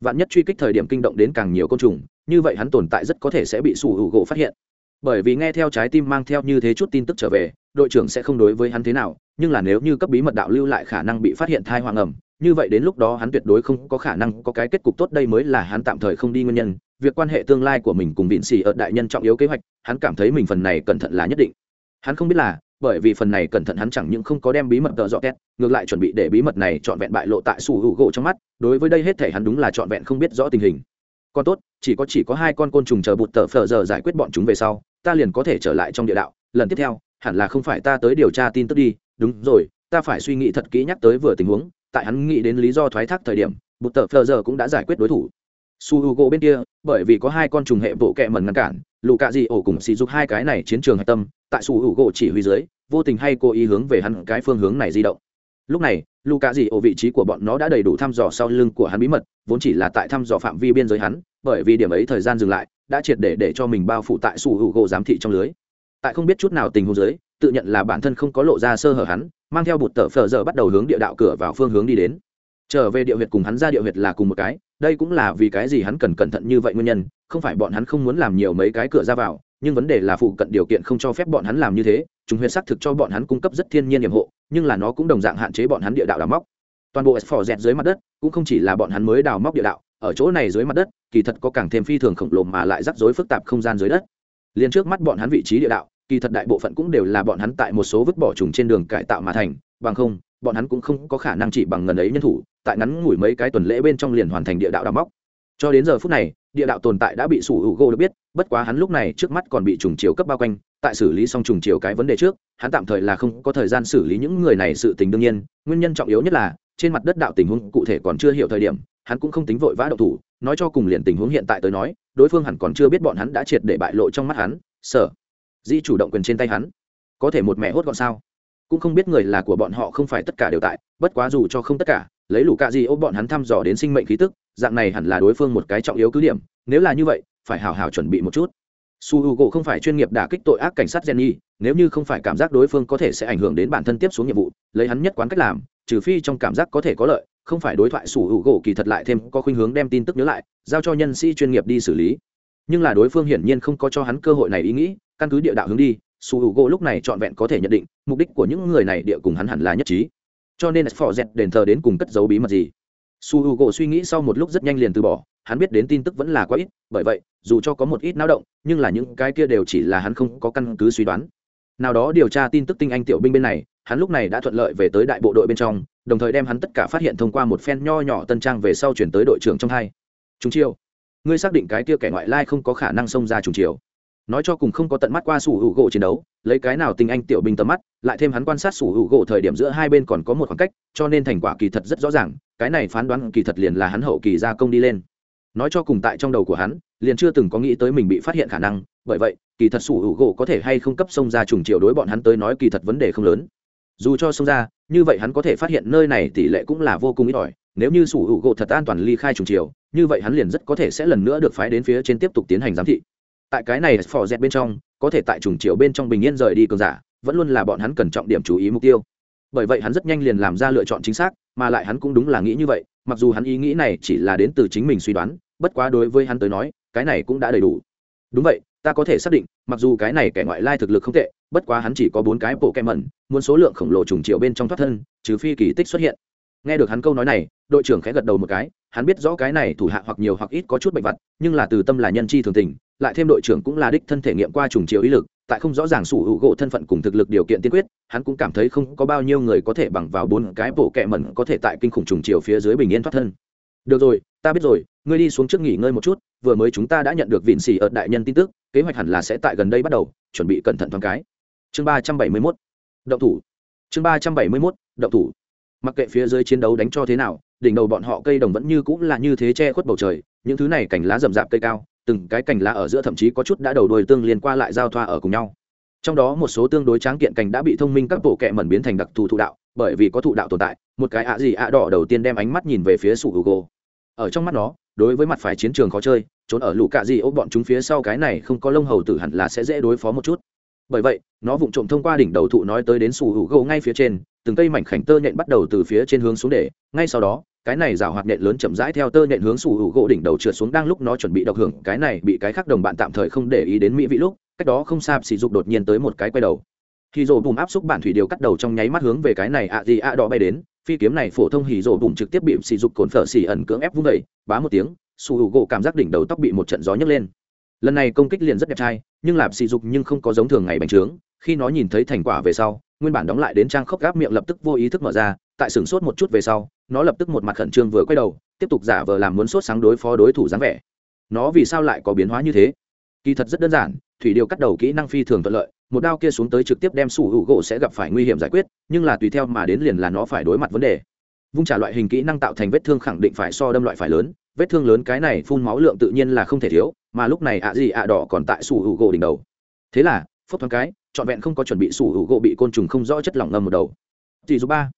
vạn nhất truy kích thời điểm kinh động đến càng nhiều côn trùng, như vậy hắn tồn tại rất có thể sẽ bị sủ hữu gỗ phát hiện. Bởi vì nghe theo trái tim mang theo như thế chút tin tức trở về, đội trưởng sẽ không đối với hắn thế nào, nhưng là nếu như cấp bí mật đạo lưu lại khả năng bị phát hiện thai hoàng ẩm, như vậy đến lúc đó hắn tuyệt đối không có khả năng có cái kết cục tốt đây mới là hắn tạm thời không đi nguyên nhân. Việc quan hệ tương lai của mình cùng vịn xì ở đại nhân trọng yếu kế hoạch, hắn cảm thấy mình phần này cẩn thận là nhất định. Hắn không biết là bởi vì phần này cẩn thận hắn chẳng những không có đem bí mật tờ dọ két ngược lại chuẩn bị để bí mật này trọn vẹn bại lộ tại sủ hữu gỗ trong mắt, đối với đây hết thể hắn đúng là trọn vẹn không biết rõ tình hình. Còn tốt, chỉ có chỉ có hai con côn trùng chờ bụt tờ phờ giờ giải quyết bọn chúng về sau, ta liền có thể trở lại trong địa đạo. Lần tiếp theo, hẳn là không phải ta tới điều tra tin tức đi. Đúng rồi, ta phải suy nghĩ thật kỹ nhắc tới vừa tình huống, tại hắn nghĩ đến lý do thoái thác thời điểm, bụt tờ phờ giờ cũng đã giải quyết đối thủ. Su h u gỗ bên kia, bởi vì có hai con trùng hệ bộ kẹ mần ngăn cản lù cạ dị ổ cùng xì dục hai cái này chiến trường hạch tâm, tại sủ hữu gỗ chỉ huy dưới, vô tình hay cố ý hướng về hắn cái phương hướng này di động. Lúc này lù cạ dị ổ vị trí của bọn nó đã đầy đủ thăm dò sau lưng của hắn bí mật, vốn chỉ là tại thăm dò phạm vi biên giới hắn, bởi vì điểm ấy thời gian dừng lại, đã triệt để để cho mình bao phủ tại sủ hữu gỗ giám thị trong lưới. Tại không biết chút nào tình huống dưới, tự nhận là bản thân không có lộ ra sơ hở hắn, mang theo bụt tờ phờ giờ bắt đầu hướng địa đạo cửa vào phương hướng đi đến trở về địa huyệt cùng hắn ra địa huyệt là cùng một cái, đây cũng là vì cái gì hắn cần cẩn thận như vậy nguyên nhân, không phải bọn hắn không muốn làm nhiều mấy cái cửa ra vào, nhưng vấn đề là phụ cận điều kiện không cho phép bọn hắn làm như thế, chúng huyết xác thực cho bọn hắn cung cấp rất thiên nhiên nhiệm hộ, nhưng là nó cũng đồng dạng hạn chế bọn hắn địa đạo đào móc. Toàn bộ phò dẹt dưới mặt đất, cũng không chỉ là bọn hắn mới đào móc địa đạo, ở chỗ này dưới mặt đất, kỳ thật có càng thêm phi thường khổng lồ mà lại rắc rối phức tạp không gian dưới đất. Liền trước mắt bọn hắn vị trí địa đạo, kỳ thật đại bộ phận cũng đều là bọn hắn tại một số vứt bỏ trùng trên đường cải tạo mà thành, bằng không bọn hắn cũng không có khả năng chỉ bằng ngần ấy nhân thủ, tại ngắn ngủi mấy cái tuần lễ bên trong liền hoàn thành địa đạo đào móc. Cho đến giờ phút này, địa đạo tồn tại đã bị sủ hữu gỗ được biết, bất quá hắn lúc này trước mắt còn bị trùng chiều cấp bao quanh, tại xử lý xong trùng chiều cái vấn đề trước, hắn tạm thời là không có thời gian xử lý những người này sự tình đương nhiên, nguyên nhân trọng yếu nhất là, trên mặt đất đạo tình huống cụ thể còn chưa hiểu thời điểm, hắn cũng không tính vội vã độc thủ, nói cho cùng liền tình huống hiện tại tới nói, đối phương hẳn còn chưa biết bọn hắn đã triệt để bại lộ trong mắt hắn, sở, di chủ động quyền trên tay hắn, có thể một mẹ hốt gọn sao? Cũng không biết người là của bọn họ không phải tất cả đều tại, bất quá dù cho không tất cả, lấy lũ cạ gì ô bọn hắn thăm dò đến sinh mệnh khí tức, dạng này hẳn là đối phương một cái trọng yếu cứ điểm, nếu là như vậy, phải hào hào chuẩn bị một chút. Su h u gỗ không phải chuyên nghiệp đả kích tội ác cảnh sát jenny, nếu như không phải cảm giác đối phương có thể sẽ ảnh hưởng đến bản thân tiếp xuống nhiệm vụ, lấy hắn nhất quán cách làm, trừ phi trong cảm giác có thể có lợi, không phải đối thoại su h u gỗ kỳ thật lại thêm có khuynh hướng đem tin tức nhớ lại, giao cho nhân sĩ chuyên nghiệp đi xử lý. Nhưng là đối phương hiển nhiên không có cho hắn cơ hội này ý nghĩ, căn cứ địa đạo hướng đi su h u gỗ lúc này trọn vẹn có thể nhận định, mục đích của những người này địa cùng hắn hẳn là nhất trí. Cho nên phò dẹt đền thờ đến cùng cất giấu bí mật gì. Su h u gỗ suy nghĩ sau một lúc rất nhanh liền từ bỏ, hắn biết đến tin tức vẫn là quá ít, bởi vậy, dù cho có một ít náo động, nhưng là những cái kia đều chỉ là hắn không có căn cứ suy đoán. Nào đó điều tra tin tức tinh anh tiểu binh bên này, hắn lúc này đã thuận lợi về tới đại bộ đội bên trong, đồng thời đem hắn tất cả phát hiện thông qua một phen nho nhỏ tân trang về sau chuyển tới đội trưởng trong hai. Chúng chiêu ngươi xác định cái kia kẻ ngoại lai không có khả năng xông ra trùng chiều nói cho cùng không có tận mắt qua sủ hữu gỗ chiến đấu, lấy cái nào tình anh tiểu binh tầm mắt, lại thêm hắn quan sát sủ hữu gỗ thời điểm giữa hai bên còn có một khoảng cách, cho nên thành quả kỳ thật rất rõ ràng, cái này phán đoán kỳ thật liền là hắn hậu kỳ gia công đi lên. Nói cho cùng tại trong đầu của hắn, liền chưa từng có nghĩ tới mình bị phát hiện khả năng, bởi vậy, kỳ thật sủ hữu gỗ có thể hay không cấp sông ra trùng chiều đối bọn hắn tới nói kỳ thật vấn đề không lớn. Dù cho sông ra, như vậy hắn có thể phát hiện nơi này tỷ lệ cũng là vô cùng ít ỏi, nếu như sủ hữu gỗ thật an toàn ly khai trùng chiều, như vậy hắn liền rất có thể sẽ lần nữa được phái đến phía trên tiếp tục tiến hành giám thị tại cái này phò dẹt bên trong, có thể tại trùng chiều bên trong bình yên rời đi cường giả, vẫn luôn là bọn hắn cần trọng điểm chú ý mục tiêu. Bởi vậy hắn rất nhanh liền làm ra lựa chọn chính xác, mà lại hắn cũng đúng là nghĩ như vậy, mặc dù hắn ý nghĩ này chỉ là đến từ chính mình suy đoán, bất quá đối với hắn tới nói, cái này cũng đã đầy đủ. Đúng vậy, ta có thể xác định, mặc dù cái này kẻ ngoại lai thực lực không tệ, bất quá hắn chỉ có bốn cái bộ kem mẩn muốn số lượng khổng lồ trùng chiều bên trong thoát thân, trừ phi kỳ tích xuất hiện. Nghe được hắn câu nói này, đội trưởng khẽ gật đầu một cái, hắn biết rõ cái này thủ hạ hoặc nhiều hoặc ít có chút bệnh vặt nhưng là từ tâm là nhân chi thường tình lại thêm đội trưởng cũng là đích thân thể nghiệm qua trùng chiều ý lực, tại không rõ ràng sủ hữu gỗ thân phận cùng thực lực điều kiện tiên quyết, hắn cũng cảm thấy không có bao nhiêu người có thể bằng vào bốn cái bộ kẹ mẩn có thể tại kinh khủng trùng chiều phía dưới bình yên thoát thân. Được rồi, ta biết rồi, ngươi đi xuống trước nghỉ ngơi một chút, vừa mới chúng ta đã nhận được vịn xỉ ở đại nhân tin tức, kế hoạch hẳn là sẽ tại gần đây bắt đầu, chuẩn bị cẩn thận thoáng cái. Chương ba trăm bảy mươi mốt. Động thủ. Chương ba trăm bảy mươi mốt, động thủ. Mặc kệ phía dưới chiến đấu đánh cho thế nào, đỉnh đầu bọn họ cây đồng vẫn như cũng là như thế che khuất bầu trời, những thứ này cảnh lá rậm rạp cây cao từng cái cành lá ở giữa thậm chí có chút đã đầu đuôi tương liên qua lại giao thoa ở cùng nhau. Trong đó một số tương đối tráng kiện cành đã bị thông minh các bộ kệ mẩn biến thành đặc thù thụ đạo, bởi vì có thụ đạo tồn tại, một cái ạ gì ạ đỏ đầu tiên đem ánh mắt nhìn về phía sủ hugo. Ở trong mắt nó, đối với mặt phải chiến trường khó chơi, trốn ở lũ cạ gì ốc bọn chúng phía sau cái này không có lông hầu tử hẳn là sẽ dễ đối phó một chút. Bởi vậy, nó vụng trộm thông qua đỉnh đầu thụ nói tới đến sủ hữu gỗ ngay phía trên, từng cây mảnh khảnh tơ nhện bắt đầu từ phía trên hướng xuống để, ngay sau đó cái này rào hoạt nện lớn chậm rãi theo tơ nện hướng sủ hữu gỗ đỉnh đầu trượt xuống đang lúc nó chuẩn bị độc hưởng, cái này bị cái khác đồng bạn tạm thời không để ý đến mỹ vị lúc, cách đó không xa sỉ dục đột nhiên tới một cái quay đầu. Hì rồ bùm áp xúc bản thủy điều cắt đầu trong nháy mắt hướng về cái này ạ gì ạ đỏ bay đến, phi kiếm này phổ thông hì rồ bùm trực tiếp bị sỉ dục cồn phở xỉ ẩn cưỡng ép vung vẩy bá một tiếng, sủ hữu u gỗ cảm giác đỉnh đầu tóc bị một trận gió nhấc lên. Lần này công kích liền rất đẹp trai, nhưng lạp sỉ dục nhưng không có giống thường ngày bành trướng, khi nó nhìn thấy thành quả về sau, nguyên bản đóng lại đến trang khóc gáp miệng lập tức vô ý thức mở ra, tại sửng sốt một chút về sau nó lập tức một mặt khẩn trương vừa quay đầu, tiếp tục giả vờ làm muốn sốt sáng đối phó đối thủ dáng vẻ. Nó vì sao lại có biến hóa như thế? Kỳ thật rất đơn giản, thủy điều cắt đầu kỹ năng phi thường thuận lợi, một đao kia xuống tới trực tiếp đem sủ hữu gỗ sẽ gặp phải nguy hiểm giải quyết, nhưng là tùy theo mà đến liền là nó phải đối mặt vấn đề. Vung trả loại hình kỹ năng tạo thành vết thương khẳng định phải so đâm loại phải lớn, vết thương lớn cái này phun máu lượng tự nhiên là không thể thiếu, mà lúc này ạ gì ạ đỏ còn tại sủ hữu gỗ đỉnh đầu. Thế là, phốc thoáng cái, trọn vẹn không có chuẩn bị sủ hữu gỗ bị côn trùng không rõ chất lỏng ngâm một đầu. Chỉ số ba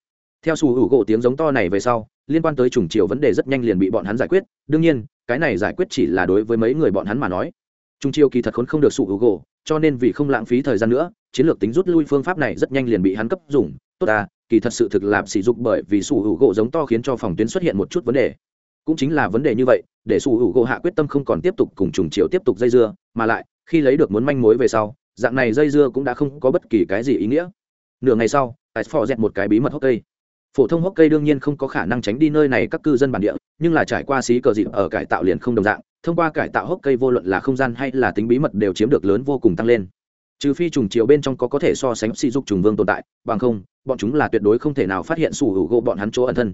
theo sủ hữu gỗ tiếng giống to này về sau liên quan tới trùng chiều vấn đề rất nhanh liền bị bọn hắn giải quyết. Đương nhiên cái này giải quyết chỉ là đối với mấy người bọn hắn mà nói. Chủng triều kỳ thật khốn không được sủ hữu gỗ cho nên vì không lãng phí thời gian nữa chiến lược tính rút lui phương pháp này rất nhanh liền bị hắn cấp dùng. Tốt à, kỳ thật sự thực làm sỉ dục bởi vì sủ hữu gỗ giống to khiến cho phòng tuyến xuất hiện một chút vấn đề. Cũng chính là vấn đề như vậy để sủ hữu gỗ hạ quyết tâm không còn tiếp tục cùng trùng chiều tiếp tục dây dưa mà lại khi lấy được muốn manh mối về sau dạng này dây dưa cũng đã không có bất kỳ cái gì ý nghĩa. Nửa ngày sau tại phò dẹt một cái bí mật hốc cây phổ thông hốc cây đương nhiên không có khả năng tránh đi nơi này các cư dân bản địa, nhưng là trải qua xí cờ dịp ở cải tạo liền không đồng dạng, thông qua cải tạo hốc cây vô luận là không gian hay là tính bí mật đều chiếm được lớn vô cùng tăng lên. Trừ phi trùng chiều bên trong có có thể so sánh sỉ dục trùng vương tồn tại, bằng không, bọn chúng là tuyệt đối không thể nào phát hiện sủ hữu gỗ bọn hắn chỗ ẩn thân.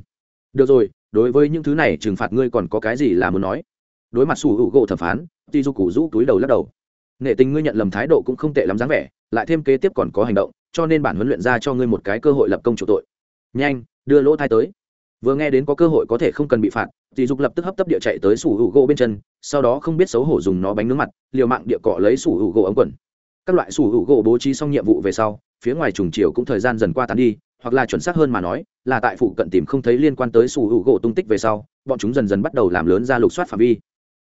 Được rồi, đối với những thứ này trừng phạt ngươi còn có cái gì là muốn nói? Đối mặt sủ hữu gỗ thẩm phán, ti du củ rũ túi đầu lắc đầu. Nghệ tình ngươi nhận lầm thái độ cũng không tệ lắm dáng vẻ, lại thêm kế tiếp còn có hành động, cho nên bản huấn luyện ra cho ngươi một cái cơ hội lập công chủ tội nhanh, đưa lỗ thai tới. Vừa nghe đến có cơ hội có thể không cần bị phạt dì dục lập tức hấp tấp địa chạy tới sủ hữu gỗ bên chân, sau đó không biết xấu hổ dùng nó bánh nướng mặt, liều mạng địa cọ lấy sủ hữu gỗ ống quần. Các loại sủ hữu gỗ bố trí xong nhiệm vụ về sau, phía ngoài trùng chiều cũng thời gian dần qua tán đi, hoặc là chuẩn xác hơn mà nói, là tại phụ cận tìm không thấy liên quan tới sủ hữu gỗ tung tích về sau, bọn chúng dần dần bắt đầu làm lớn ra lục soát phạm vi.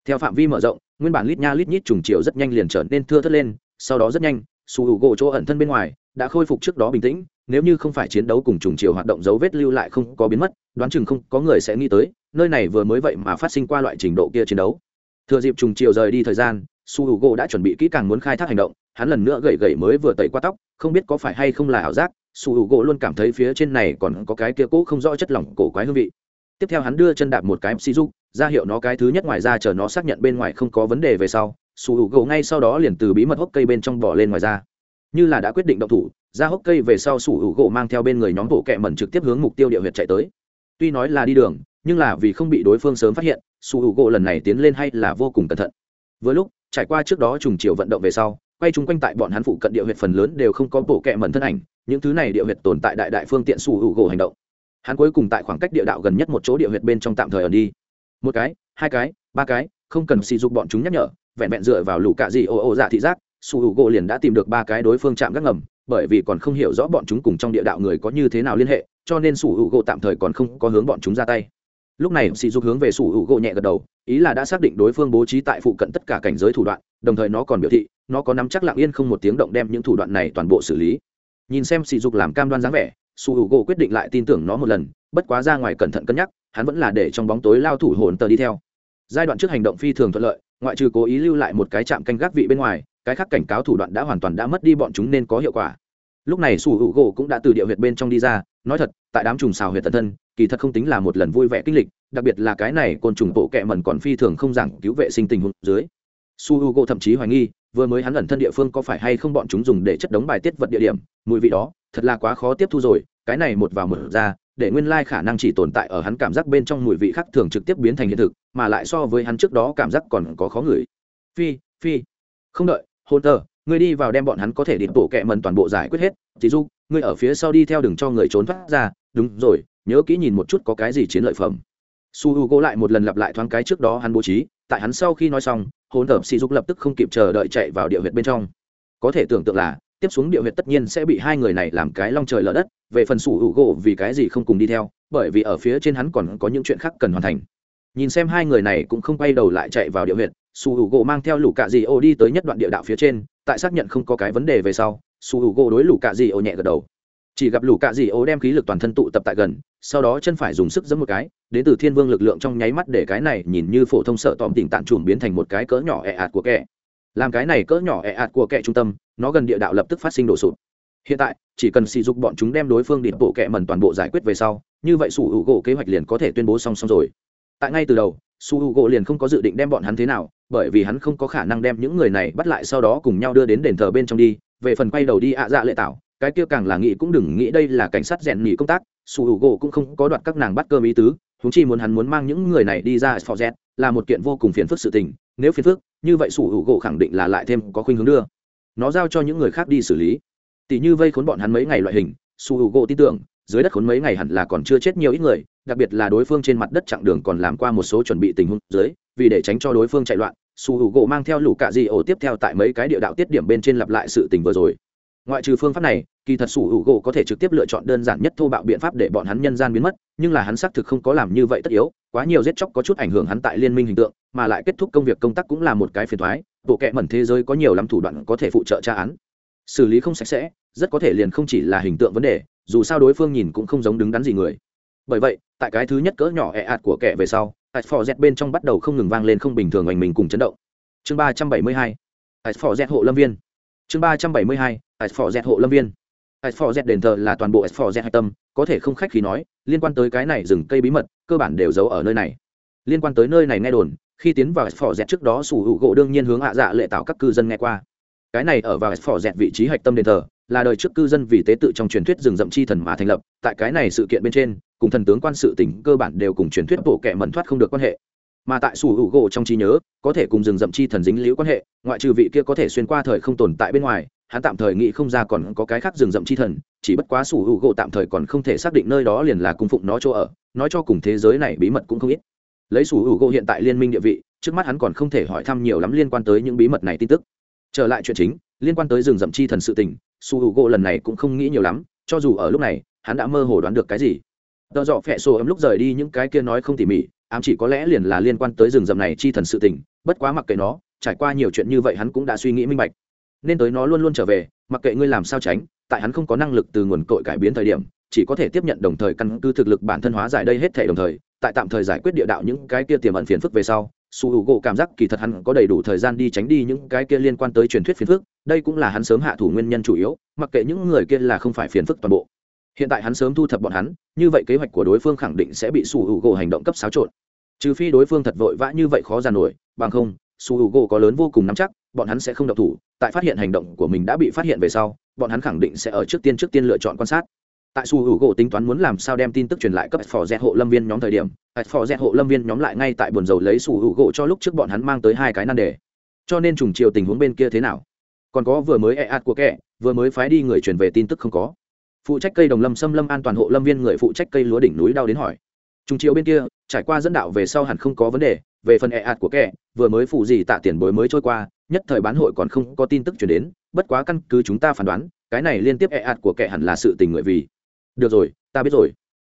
Theo phạm vi mở rộng, nguyên bản lít nha lít nhít trùng chiều rất nhanh liền trở nên thưa thất lên, sau đó rất nhanh, sủ hữu gỗ chỗ ẩn thân bên ngoài đã khôi phục trước đó bình tĩnh, nếu như không phải chiến đấu cùng trùng chiều hoạt động dấu vết lưu lại không có biến mất, đoán chừng không có người sẽ nghĩ tới, nơi này vừa mới vậy mà phát sinh qua loại trình độ kia chiến đấu. Thừa dịp trùng chiều rời đi thời gian, su h u gỗ đã chuẩn bị kỹ càng muốn khai thác hành động, hắn lần nữa gậy gậy mới vừa tẩy qua tóc, không biết có phải hay không là ảo giác, su h u gỗ luôn cảm thấy phía trên này còn có cái kia cũ không rõ chất lỏng cổ quái hương vị. Tiếp theo hắn đưa chân đạp một cái xì dục ra hiệu nó cái thứ nhất ngoài ra chờ nó xác nhận bên ngoài không có vấn đề về sau, su h u gỗ ngay sau đó liền từ bí mật hốc cây bên trong bỏ lên ngoài ra như là đã quyết định động thủ, ra hốc cây về sau sủ hữu gỗ mang theo bên người nhóm bộ kẹ mẩn trực tiếp hướng mục tiêu địa huyệt chạy tới. Tuy nói là đi đường, nhưng là vì không bị đối phương sớm phát hiện, sủ hữu gỗ lần này tiến lên hay là vô cùng cẩn thận. Với lúc, trải qua trước đó trùng chiều vận động về sau, quay chung quanh tại bọn hắn phụ cận địa huyệt phần lớn đều không có bộ kẹ mẩn thân ảnh, những thứ này địa huyệt tồn tại đại đại phương tiện sủ hữu gỗ hành động. Hắn cuối cùng tại khoảng cách địa đạo gần nhất một chỗ địa huyệt bên trong tạm thời ở đi. Một cái, hai cái, ba cái, không cần sử dụng bọn chúng nhắc nhở, vẹn vẹn dựa vào lũ cạ gì ô ô dạ thị giác su h u gỗ liền đã tìm được ba cái đối phương chạm gác ngầm, bởi vì còn không hiểu rõ bọn chúng cùng trong địa đạo người có như thế nào liên hệ, cho nên su h u gỗ tạm thời còn không có hướng bọn chúng ra tay. Lúc này, sỉ dục hướng về su h u gỗ nhẹ gật đầu, ý là đã xác định đối phương bố trí tại phụ cận tất cả cảnh giới thủ đoạn, đồng thời nó còn biểu thị, nó có nắm chắc lặng yên không một tiếng động đem những thủ đoạn này toàn bộ xử lý. Nhìn xem sỉ dục làm cam đoan dáng vẻ, su h u gỗ quyết định lại tin tưởng nó một lần, bất quá ra ngoài cẩn thận cân nhắc, hắn vẫn là để trong bóng tối lao thủ hồn tờ đi theo. Giai đoạn trước hành động phi thường thuận lợi, ngoại trừ cố ý lưu lại một cái chạm canh gác vị bên ngoài cái khác cảnh cáo thủ đoạn đã hoàn toàn đã mất đi bọn chúng nên có hiệu quả. Lúc này sủ hữu gỗ cũng đã từ địa huyệt bên trong đi ra, nói thật, tại đám trùng xào huyệt tận thân, kỳ thật không tính là một lần vui vẻ kinh lịch, đặc biệt là cái này côn trùng bộ kẹ mẩn còn phi thường không giảng cứu vệ sinh tình huống dưới. Su h u gỗ thậm chí hoài nghi, vừa mới hắn ẩn thân địa phương có phải hay không bọn chúng dùng để chất đống bài tiết vật địa điểm, mùi vị đó, thật là quá khó tiếp thu rồi, cái này một vào một ra, để nguyên lai khả năng chỉ tồn tại ở hắn cảm giác bên trong mùi vị khác thường trực tiếp biến thành hiện thực, mà lại so với hắn trước đó cảm giác còn có khó ngửi. Phi phi, không đợi hôn tờ, ngươi đi vào đem bọn hắn có thể địt bộ kẹ mần toàn bộ giải quyết hết tí du ngươi ở phía sau đi theo đừng cho người trốn thoát ra, đúng rồi, nhớ kỹ nhìn một chút có cái gì chiến lợi phẩm. Su h u gỗ lại một lần lặp lại thoáng cái trước đó hắn bố trí, tại hắn sau khi nói xong, hôn tờ sỉ dục lập tức không kịp chờ đợi chạy vào địa huyệt bên trong. Có thể tưởng tượng là, tiếp xuống địa huyệt tất nhiên sẽ bị hai người này làm cái long trời lở đất, về phần su h gỗ vì cái gì không cùng đi theo, bởi vì ở phía trên hắn còn có những chuyện khác cần hoàn thành. Nhìn xem hai người này cũng không quay đầu lại chạy vào địa huyệt su h u gỗ mang theo lũ cạ dị ô đi tới nhất đoạn địa đạo phía trên, tại xác nhận không có cái vấn đề về sau, su h u gỗ đối lũ cạ dị ô nhẹ gật đầu. Chỉ gặp lũ cạ dị ô đem khí lực toàn thân tụ tập tại gần, sau đó chân phải dùng sức giấm một cái, đến từ thiên vương lực lượng trong nháy mắt để cái này nhìn như phổ thông sợ tòm tỉnh tạng trùm biến thành một cái cỡ nhỏ ẹ ạt của kẻ. Làm cái này cỡ nhỏ ẹ ạt của kẻ trung tâm, nó gần địa đạo lập tức phát sinh đổ sụt hiện tại, chỉ cần sỉ dục bọn chúng đem đối phương điện bộ kẹ mần toàn bộ giải quyết về sau, như vậy sủ hữu gỗ kế hoạch liền có thể tuyên bố song song rồi. Tại ngay từ đầu su h u gỗ liền không có dự định đem bọn hắn thế nào, bởi vì hắn không có khả năng đem những người này bắt lại sau đó cùng nhau đưa đến đền thờ bên trong đi. Về phần quay đầu đi ạ dạ lệ tảo, cái kia càng là nghĩ cũng đừng nghĩ đây là cảnh sát rèn nghỉ công tác, su h u gỗ cũng không có đoạt các nàng bắt cơm ý tứ húng chi muốn hắn muốn mang những người này đi ra sforz là một kiện vô cùng phiền phức sự tình, nếu phiền phức, như vậy su h u gỗ khẳng định là lại thêm có khuynh hướng đưa. Nó giao cho những người khác đi xử lý. Tỷ như vây khốn bọn hắn mấy ngày loại hình, su h u gỗ tin tưởng, dưới đất khốn mấy ngày hẳn là còn chưa chết nhiều ít người đặc biệt là đối phương trên mặt đất chặng đường còn làm qua một số chuẩn bị tình huống dưới, vì để tránh cho đối phương chạy loạn, su hữu gỗ mang theo lũ cạ di ổ tiếp theo tại mấy cái địa đạo tiết điểm bên trên lặp lại sự tình vừa rồi. Ngoại trừ phương pháp này, kỳ thật su hữu gỗ có thể trực tiếp lựa chọn đơn giản nhất thô bạo biện pháp để bọn hắn nhân gian biến mất, nhưng là hắn xác thực không có làm như vậy tất yếu, quá nhiều giết chóc có chút ảnh hưởng hắn tại liên minh hình tượng, mà lại kết thúc công việc công tác cũng là một cái phiền thoái bộ kệ mẩn thế giới có nhiều lắm thủ đoạn có thể phụ trợ tra án. Xử lý không sạch sẽ, rất có thể liền không chỉ là hình tượng vấn đề, dù sao đối phương nhìn cũng không giống đứng đắn gì người bởi vậy, tại cái thứ nhất cỡ nhỏ ẹ ạt của kẻ về sau ạt phò z bên trong bắt đầu không ngừng vang lên không bình thường oanh mình cùng chấn động. Chương ba trăm bảy mươi hai ạt phò z hộ lâm viên. Chương ba trăm bảy mươi hai ạt phò z hộ lâm viên. Ạt phò z đền thờ là toàn bộ ạt phò z hạch tâm, có thể không khách khi nói, liên quan tới cái này rừng cây bí mật, cơ bản đều giấu ở nơi này. Liên quan tới nơi này nghe đồn, khi tiến vào tại phò z trước đó sủ hữu gỗ đương nhiên hướng hạ dạ lệ tạo các cư dân nghe qua. Cái này ở vào phò dẹt vị trí hạch tâm đền thờ, là đời trước cư dân vì tế tự trong truyền thuyết rừng rậm chi thần mà thành lập. Tại cái này sự kiện bên trên cùng thần tướng quan sự tỉnh cơ bản đều cùng truyền thuyết bộ kệ mẩn thoát không được quan hệ. Mà tại sủ hữu gỗ trong trí nhớ, có thể cùng rừng rậm chi thần dính liễu quan hệ, ngoại trừ vị kia có thể xuyên qua thời không tồn tại bên ngoài, hắn tạm thời nghĩ không ra còn có cái khác rừng rậm chi thần, chỉ bất quá sủ hữu gỗ tạm thời còn không thể xác định nơi đó liền là cung phụng nó chỗ ở, nói cho cùng thế giới này bí mật cũng không ít. Lấy sủ hữu gỗ hiện tại liên minh địa vị, trước mắt hắn còn không thể hỏi thăm nhiều lắm liên quan tới những bí mật này tin tức. Trở lại chuyện chính, liên quan tới rừng rậm chi thần sự tình, sủ hữu gỗ lần này cũng không nghĩ nhiều lắm, cho dù ở lúc này, hắn đã mơ hồ đoán được cái gì tờ dọ phẹ sổ ấm lúc rời đi những cái kia nói không tỉ mỉ, ám chỉ có lẽ liền là liên quan tới rừng rậm này chi thần sự tình, bất quá mặc kệ nó, trải qua nhiều chuyện như vậy hắn cũng đã suy nghĩ minh bạch. Nên tới nó luôn luôn trở về, mặc kệ ngươi làm sao tránh, tại hắn không có năng lực từ nguồn cội cải biến thời điểm, chỉ có thể tiếp nhận đồng thời căn cứ thực lực bản thân hóa giải đây hết thể đồng thời, tại tạm thời giải quyết địa đạo những cái kia tiềm ẩn phiền phức về sau, su h u gỗ cảm giác kỳ thật hắn có đầy đủ thời gian đi tránh đi những cái kia liên quan tới truyền thuyết phiền phức, đây cũng là hắn sớm hạ thủ nguyên nhân chủ yếu, mặc kệ những người kia là không phải phiền phức toàn bộ hiện tại hắn sớm thu thập bọn hắn, như vậy kế hoạch của đối phương khẳng định sẽ bị su hữu gỗ hành động cấp xáo trộn. Trừ phi đối phương thật vội vã như vậy khó giàn nổi, bằng không, su hữu gỗ có lớn vô cùng nắm chắc, bọn hắn sẽ không độc thủ, tại phát hiện hành động của mình đã bị phát hiện về sau, bọn hắn khẳng định sẽ ở trước tiên trước tiên lựa chọn quan sát. Tại su hữu gỗ tính toán muốn làm sao đem tin tức truyền lại cấp phò rẽ hộ lâm viên nhóm thời điểm phò rẽ hộ lâm viên nhóm lại ngay tại buồn dầu lấy su hữu gỗ cho lúc trước bọn hắn mang tới hai cái nan đề. Cho nên trùng chiều tình huống bên kia thế nào? Còn có vừa mới e ạt của kẻ, vừa mới phái đi người truyền về tin tức không có phụ trách cây đồng lâm xâm lâm an toàn hộ lâm viên người phụ trách cây lúa đỉnh núi đau đến hỏi. Trung chiếu bên kia, trải qua dẫn đạo về sau hẳn không có vấn đề, về phần e ạt của kẻ, vừa mới phụ gì tạ tiền bối mới trôi qua, nhất thời bán hội còn không có tin tức chuyển đến, bất quá căn cứ chúng ta phán đoán, cái này liên tiếp e ạt của kẻ hẳn là sự tình người vì. Được rồi, ta biết rồi.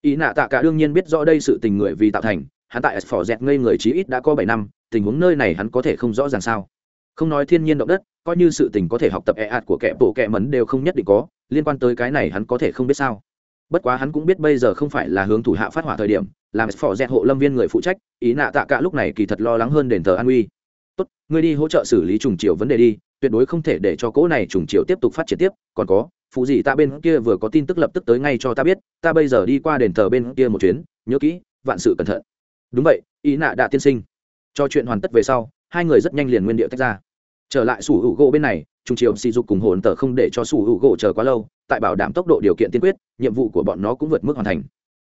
Ý nạ tạ cả đương nhiên biết rõ đây sự tình người vì tạo thành, hắn tại phỏ dẹt ngây người chí ít đã có bảy năm, tình huống nơi này hắn có thể không rõ ràng sao. Không nói thiên nhiên động đất, coi như sự tình có thể học tập e ạt của kẻ, bộ kẻ mấn đều không nhất định có liên quan tới cái này hắn có thể không biết sao? Bất quá hắn cũng biết bây giờ không phải là hướng thủ hạ phát hỏa thời điểm, làm phỏ dẹt hộ lâm viên người phụ trách, ý nạ tạ cả lúc này kỳ thật lo lắng hơn đền thờ an uy. Tốt, ngươi đi hỗ trợ xử lý trùng chiều vấn đề đi, tuyệt đối không thể để cho cỗ này trùng chiều tiếp tục phát triển tiếp, còn có, phụ gì ta bên kia vừa có tin tức lập tức tới ngay cho ta biết, ta bây giờ đi qua đền thờ bên kia một chuyến, nhớ kỹ, vạn sự cẩn thận. Đúng vậy, ý nạ đã tiên sinh. Cho chuyện hoàn tất về sau, hai người rất nhanh liền nguyên địa tách ra. Trở lại sủ hữu gỗ bên này trung triều sỉ dục cùng hồn tờ không để cho sủ hữu gỗ chờ quá lâu tại bảo đảm tốc độ điều kiện tiên quyết nhiệm vụ của bọn nó cũng vượt mức hoàn thành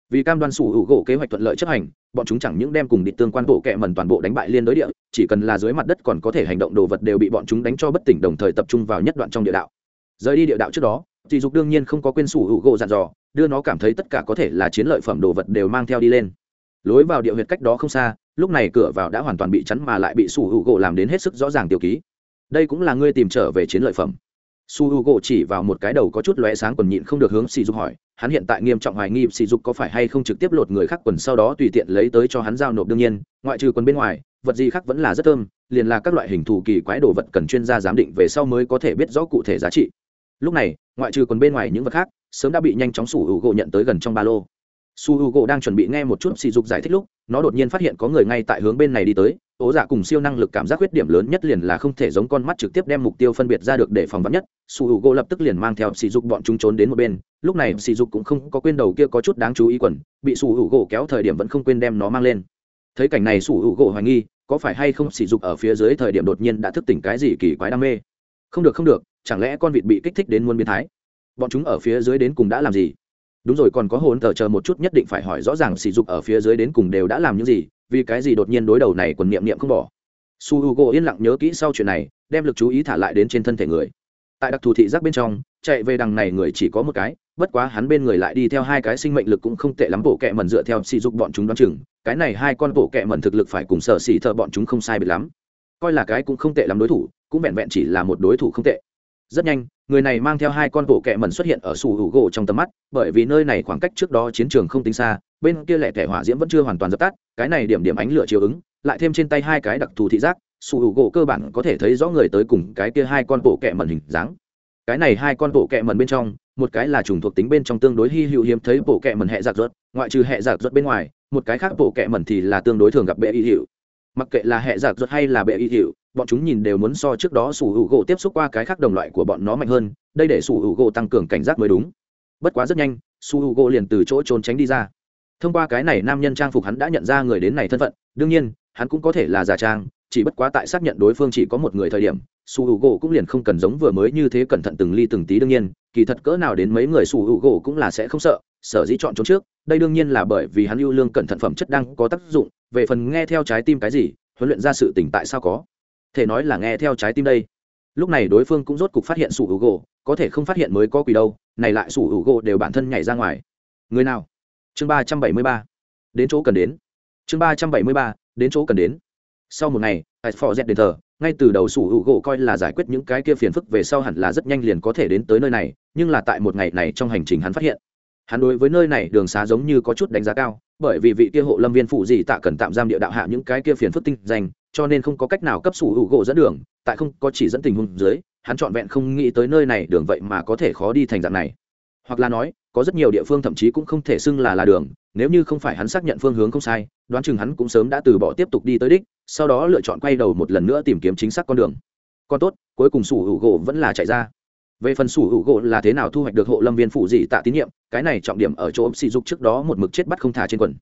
vì cam đoan sủ hữu gỗ kế hoạch thuận lợi chấp hành bọn chúng chẳng những đem cùng địch tương quan bộ kệ mần toàn bộ đánh bại liên đối địa chỉ cần là dưới mặt đất còn có thể hành động đồ vật đều bị bọn chúng đánh cho bất tỉnh đồng thời tập trung vào nhất đoạn trong địa đạo rời đi địa đạo trước đó Tỷ dục đương nhiên không có quên sủ hữu gỗ dặn dò, đưa nó cảm thấy tất cả có thể là chiến lợi phẩm đồ vật đều mang theo đi lên. Lối vào địa huyệt cách đó không xa, lúc này cửa vào đã hoàn toàn bị chắn mà lại bị sủ hữu gỗ làm đến hết sức rõ ràng tiêu ký. Đây cũng là ngươi tìm trở về chiến lợi phẩm. Su Hữu Gỗ chỉ vào một cái đầu có chút lóe sáng quần nhịn không được hướng Sỉ Dục hỏi, hắn hiện tại nghiêm trọng hoài nghi Sỉ Dục có phải hay không trực tiếp lột người khác quần sau đó tùy tiện lấy tới cho hắn giao nộp đương nhiên, ngoại trừ quần bên ngoài, vật gì khác vẫn là rất thơm, liền là các loại hình thù kỳ quái đồ vật cần chuyên gia giám định về sau mới có thể biết rõ cụ thể giá trị lúc này ngoại trừ quần bên ngoài những vật khác sớm đã bị nhanh chóng sủ hữu gỗ nhận tới gần trong ba lô su hữu gỗ đang chuẩn bị nghe một chút sỉ dục giải thích lúc nó đột nhiên phát hiện có người ngay tại hướng bên này đi tới ố dạ cùng siêu năng lực cảm giác khuyết điểm lớn nhất liền là không thể giống con mắt trực tiếp đem mục tiêu phân biệt ra được để phòng vắn nhất. Su hữu gỗ lập tức liền mang theo sỉ dục bọn chúng trốn đến một bên. Lúc này sỉ dục cũng không có quên đầu kia có chút đáng chú ý quần, bị su hữu gỗ kéo thời điểm vẫn không quên đem nó mang lên. Thấy cảnh này sủ hữu gỗ hoài nghi, có phải hay không sỉ dục ở phía dưới thời điểm đột nhiên đã thức tỉnh cái gì kỳ quái đam mê? Không được không được, chẳng lẽ con vịt bị kích thích đến muôn biến thái? Bọn chúng ở phía dưới đến cùng đã làm gì? Đúng rồi, còn có hồn tờ chờ một chút nhất định phải hỏi rõ ràng sỉ dục ở phía dưới đến cùng đều đã làm những gì vì cái gì đột nhiên đối đầu này quần niệm niệm không bỏ. Su h u g yên lặng nhớ kỹ sau chuyện này, đem lực chú ý thả lại đến trên thân thể người. Tại đặc thù thị giác bên trong, chạy về đằng này người chỉ có một cái, bất quá hắn bên người lại đi theo hai cái sinh mệnh lực cũng không tệ lắm, bộ kẹ mần dựa theo sỉ dục bọn chúng đoán chừng. Cái này hai con bộ kẹ mần thực lực phải cùng sở xỉ thợ bọn chúng không sai biệt lắm. Coi là cái cũng không tệ lắm đối thủ, cũng vẹn vẹn chỉ là một đối thủ không tệ. Rất nhanh người này mang theo hai con bộ kẹ mẩn xuất hiện ở sủ hữu gỗ trong tầm mắt, bởi vì nơi này khoảng cách trước đó chiến trường không tính xa, bên kia lẻ thẻ hỏa diễm vẫn chưa hoàn toàn dập tắt, cái này điểm điểm ánh lửa chiếu ứng, lại thêm trên tay hai cái đặc thù thị giác, sủ hữu gỗ cơ bản có thể thấy rõ người tới cùng cái kia hai con bộ kẹ mẩn hình dáng. Cái này hai con bộ kẹ mẩn bên trong, một cái là trùng thuộc tính bên trong tương đối hy hữu hiếm thấy bộ kẹ mẩn hệ giặc ruột, ngoại trừ hệ giặc ruột bên ngoài, một cái khác bộ kẹ mẩn thì là tương đối thường gặp bệ y hiệu mặc kệ là hệ giặc ruột hay là bệ y hiệu bọn chúng nhìn đều muốn so trước đó sủ hữu gỗ tiếp xúc qua cái khác đồng loại của bọn nó mạnh hơn, đây để sủ hữu gỗ tăng cường cảnh giác mới đúng. Bất quá rất nhanh, sủ hữu gỗ liền từ chỗ trốn tránh đi ra. Thông qua cái này nam nhân trang phục hắn đã nhận ra người đến này thân phận, đương nhiên, hắn cũng có thể là giả trang, chỉ bất quá tại xác nhận đối phương chỉ có một người thời điểm su hữu gỗ cũng liền không cần giống vừa mới như thế cẩn thận từng ly từng tí đương nhiên, kỳ thật cỡ nào đến mấy người su hữu gỗ cũng là sẽ không sợ, sở dĩ chọn trốn trước, đây đương nhiên là bởi vì hắn ưu lương cẩn thận phẩm chất đang có tác dụng, về phần nghe theo trái tim cái gì, huấn luyện ra sự tỉnh tại sao có thể nói là nghe theo trái tim đây. Lúc này đối phương cũng rốt cục phát hiện sủ hữu gỗ, có thể không phát hiện mới có quỷ đâu, này lại sủ hữu gỗ đều bản thân nhảy ra ngoài. Người nào? Chương ba trăm bảy mươi ba. Đến chỗ cần đến. Chương ba trăm bảy mươi ba, đến chỗ cần đến. Sau một ngày tại phò z đền thờ, ngay từ đầu sủ hữu gỗ coi là giải quyết những cái kia phiền phức về sau hẳn là rất nhanh liền có thể đến tới nơi này, nhưng là tại một ngày này trong hành trình hắn phát hiện hắn đối với nơi này đường xá giống như có chút đánh giá cao, bởi vì vị kia hộ lâm viên phụ gì tạ cần tạm giam địa đạo hạ những cái kia phiền phức tinh danh, cho nên không có cách nào cấp sủ hữu gỗ dẫn đường, tại không có chỉ dẫn tình huống dưới, hắn trọn vẹn không nghĩ tới nơi này đường vậy mà có thể khó đi thành dạng này. Hoặc là nói, có rất nhiều địa phương thậm chí cũng không thể xưng là là đường, nếu như không phải hắn xác nhận phương hướng không sai, đoán chừng hắn cũng sớm đã từ bỏ tiếp tục đi tới đích, sau đó lựa chọn quay đầu một lần nữa tìm kiếm chính xác con đường. Còn tốt, cuối cùng sủ hữu gỗ vẫn là chạy ra về phần sủ hữu gỗ là thế nào thu hoạch được hộ lâm viên phụ dị tạ tín nhiệm cái này trọng điểm ở chỗ sỉ dục trước đó một mực chết bắt không thả trên quần.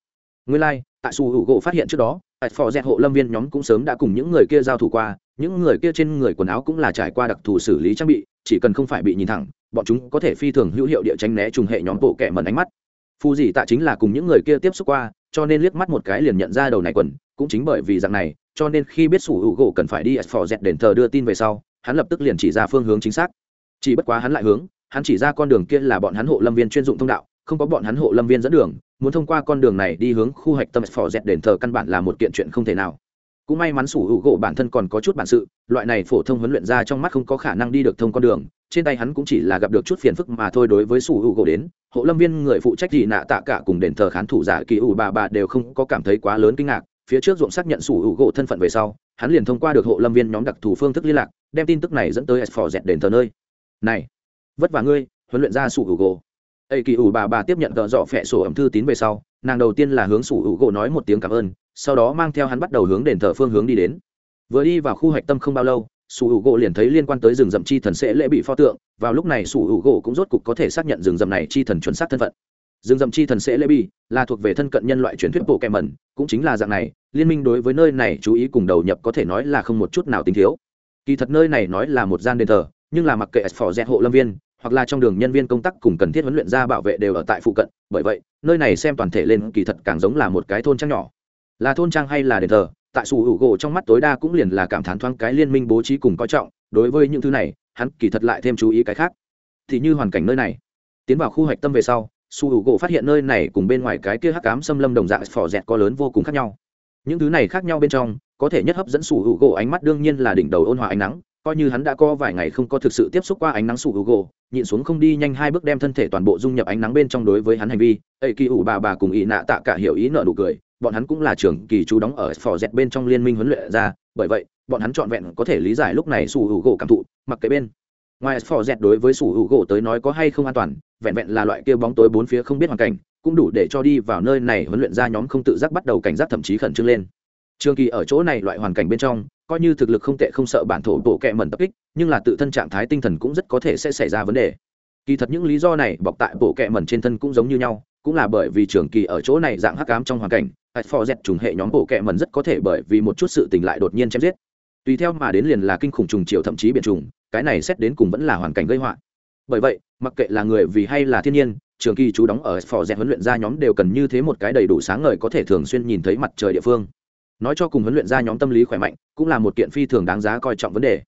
Nguyên lai、like, tại sủ hữu gỗ phát hiện trước đó tại phò dẹt hộ lâm viên nhóm cũng sớm đã cùng những người kia giao thủ qua những người kia trên người quần áo cũng là trải qua đặc thù xử lý trang bị chỉ cần không phải bị nhìn thẳng bọn chúng có thể phi thường hữu hiệu địa tránh né trùng hệ nhóm bộ kẻ mẩn ánh mắt. Phù dị tạ chính là cùng những người kia tiếp xúc qua cho nên liếc mắt một cái liền nhận ra đầu này quần cũng chính bởi vì dạng này cho nên khi biết sủ hữu gỗ cần phải đi phò dẹt đền thờ đưa tin về sau hắn lập tức liền chỉ ra phương hướng chính xác chỉ bất quá hắn lại hướng, hắn chỉ ra con đường kia là bọn hắn hộ lâm viên chuyên dụng thông đạo, không có bọn hắn hộ lâm viên dẫn đường, muốn thông qua con đường này đi hướng khu hạch tâm phò dẹt đền thờ căn bản là một kiện chuyện không thể nào. Cũng may mắn sủ hữu gỗ bản thân còn có chút bản sự, loại này phổ thông huấn luyện ra trong mắt không có khả năng đi được thông con đường, trên tay hắn cũng chỉ là gặp được chút phiền phức mà thôi đối với sủ hữu gỗ đến, hộ lâm viên người phụ trách gì nạ tạ cả cùng đền thờ khán thủ giả kỳ ủ bà bà đều không có cảm thấy quá lớn kinh ngạc, phía trước ruộng xác nhận sủ hữu gỗ thân phận về sau, hắn liền thông qua được hộ lâm viên nhóm đặc thù phương thức liên lạc, đem tin tức này dẫn tới phò dẹt đền thờ nơi này, vất vả ngươi, huấn luyện ra sủ hữu gỗ. Ây kỳ ủ bà bà tiếp nhận tợ dọ phẹ sổ ẩm thư tín về sau, nàng đầu tiên là hướng sủ hữu gỗ nói một tiếng cảm ơn, sau đó mang theo hắn bắt đầu hướng đền thờ phương hướng đi đến. Vừa đi vào khu hạch tâm không bao lâu, sủ hữu gỗ liền thấy liên quan tới rừng rậm chi thần sẽ lễ bị pho tượng, vào lúc này sủ hữu gỗ cũng rốt cục có thể xác nhận rừng rậm này chi thần chuẩn xác thân phận. Rừng rậm chi thần sẽ lễ bị là thuộc về thân cận nhân loại truyền thuyết bộ kẹ mẩn, cũng chính là dạng này, liên minh đối với nơi này chú ý cùng đầu nhập có thể nói là không một chút nào tính thiếu. Kỳ thật nơi này nói là một gian đền thờ nhưng là mặc kệ phò dẹt hộ lâm viên, hoặc là trong đường nhân viên công tác cùng cần thiết huấn luyện ra bảo vệ đều ở tại phụ cận, bởi vậy, nơi này xem toàn thể lên kỳ thật càng giống là một cái thôn trang nhỏ. Là thôn trang hay là đền thờ, tại sủ hữu gỗ trong mắt tối đa cũng liền là cảm thán thoáng cái liên minh bố trí cùng coi trọng, đối với những thứ này, hắn kỳ thật lại thêm chú ý cái khác. Thì như hoàn cảnh nơi này, tiến vào khu hoạch tâm về sau su hữu gỗ phát hiện nơi này cùng bên ngoài cái kia hắc cám xâm lâm đồng dạng phỏ dẹt có lớn vô cùng khác nhau. Những thứ này khác nhau bên trong, có thể nhất hấp dẫn su hữu gỗ ánh mắt đương nhiên là đỉnh đầu ôn hòa ánh nắng coi như hắn đã có vài ngày không có thực sự tiếp xúc qua ánh nắng sủ hữu gỗ nhịn xuống không đi nhanh hai bước đem thân thể toàn bộ dung nhập ánh nắng bên trong đối với hắn hành vi ây kỳ ủ bà bà cùng ý nạ tạ cả hiểu ý nợ nụ cười, bọn hắn cũng là trưởng kỳ chú đóng ở phò dẹt bên trong liên minh huấn luyện ra, bởi vậy, bọn hắn trọn vẹn có thể lý giải lúc này sủ hữu gỗ cảm thụ, mặc cái bên ngoài phò dẹt đối với sủ hữu gỗ tới nói có hay không an toàn, vẹn vẹn là loại kia bóng tối bốn phía không biết hoàn cảnh, cũng đủ để cho đi vào nơi này huấn luyện ra nhóm không tự giác bắt đầu cảnh giác thậm chí khẩn trương lên trường kỳ ở chỗ này loại hoàn cảnh bên trong, coi như thực lực không tệ không sợ bản thổ bộ kẹ mẩn tập kích, nhưng là tự thân trạng thái tinh thần cũng rất có thể sẽ xảy ra vấn đề. Kỳ thật những lý do này bọc tại bộ kẹ mẩn trên thân cũng giống như nhau, cũng là bởi vì trường kỳ ở chỗ này dạng hắc ám trong hoàn cảnh, hạt phò dẹt trùng hệ nhóm bộ kẹ mẩn rất có thể bởi vì một chút sự tình lại đột nhiên chém giết. Tùy theo mà đến liền là kinh khủng trùng chiều thậm chí biển trùng, cái này xét đến cùng vẫn là hoàn cảnh gây họa. Bởi vậy, mặc kệ là người vì hay là thiên nhiên, trường kỳ chú đóng ở phò dẹt huấn luyện ra nhóm đều cần như thế một cái đầy đủ sáng ngời có thể thường xuyên nhìn thấy mặt trời địa phương nói cho cùng huấn luyện ra nhóm tâm lý khỏe mạnh cũng là một kiện phi thường đáng giá coi trọng vấn đề.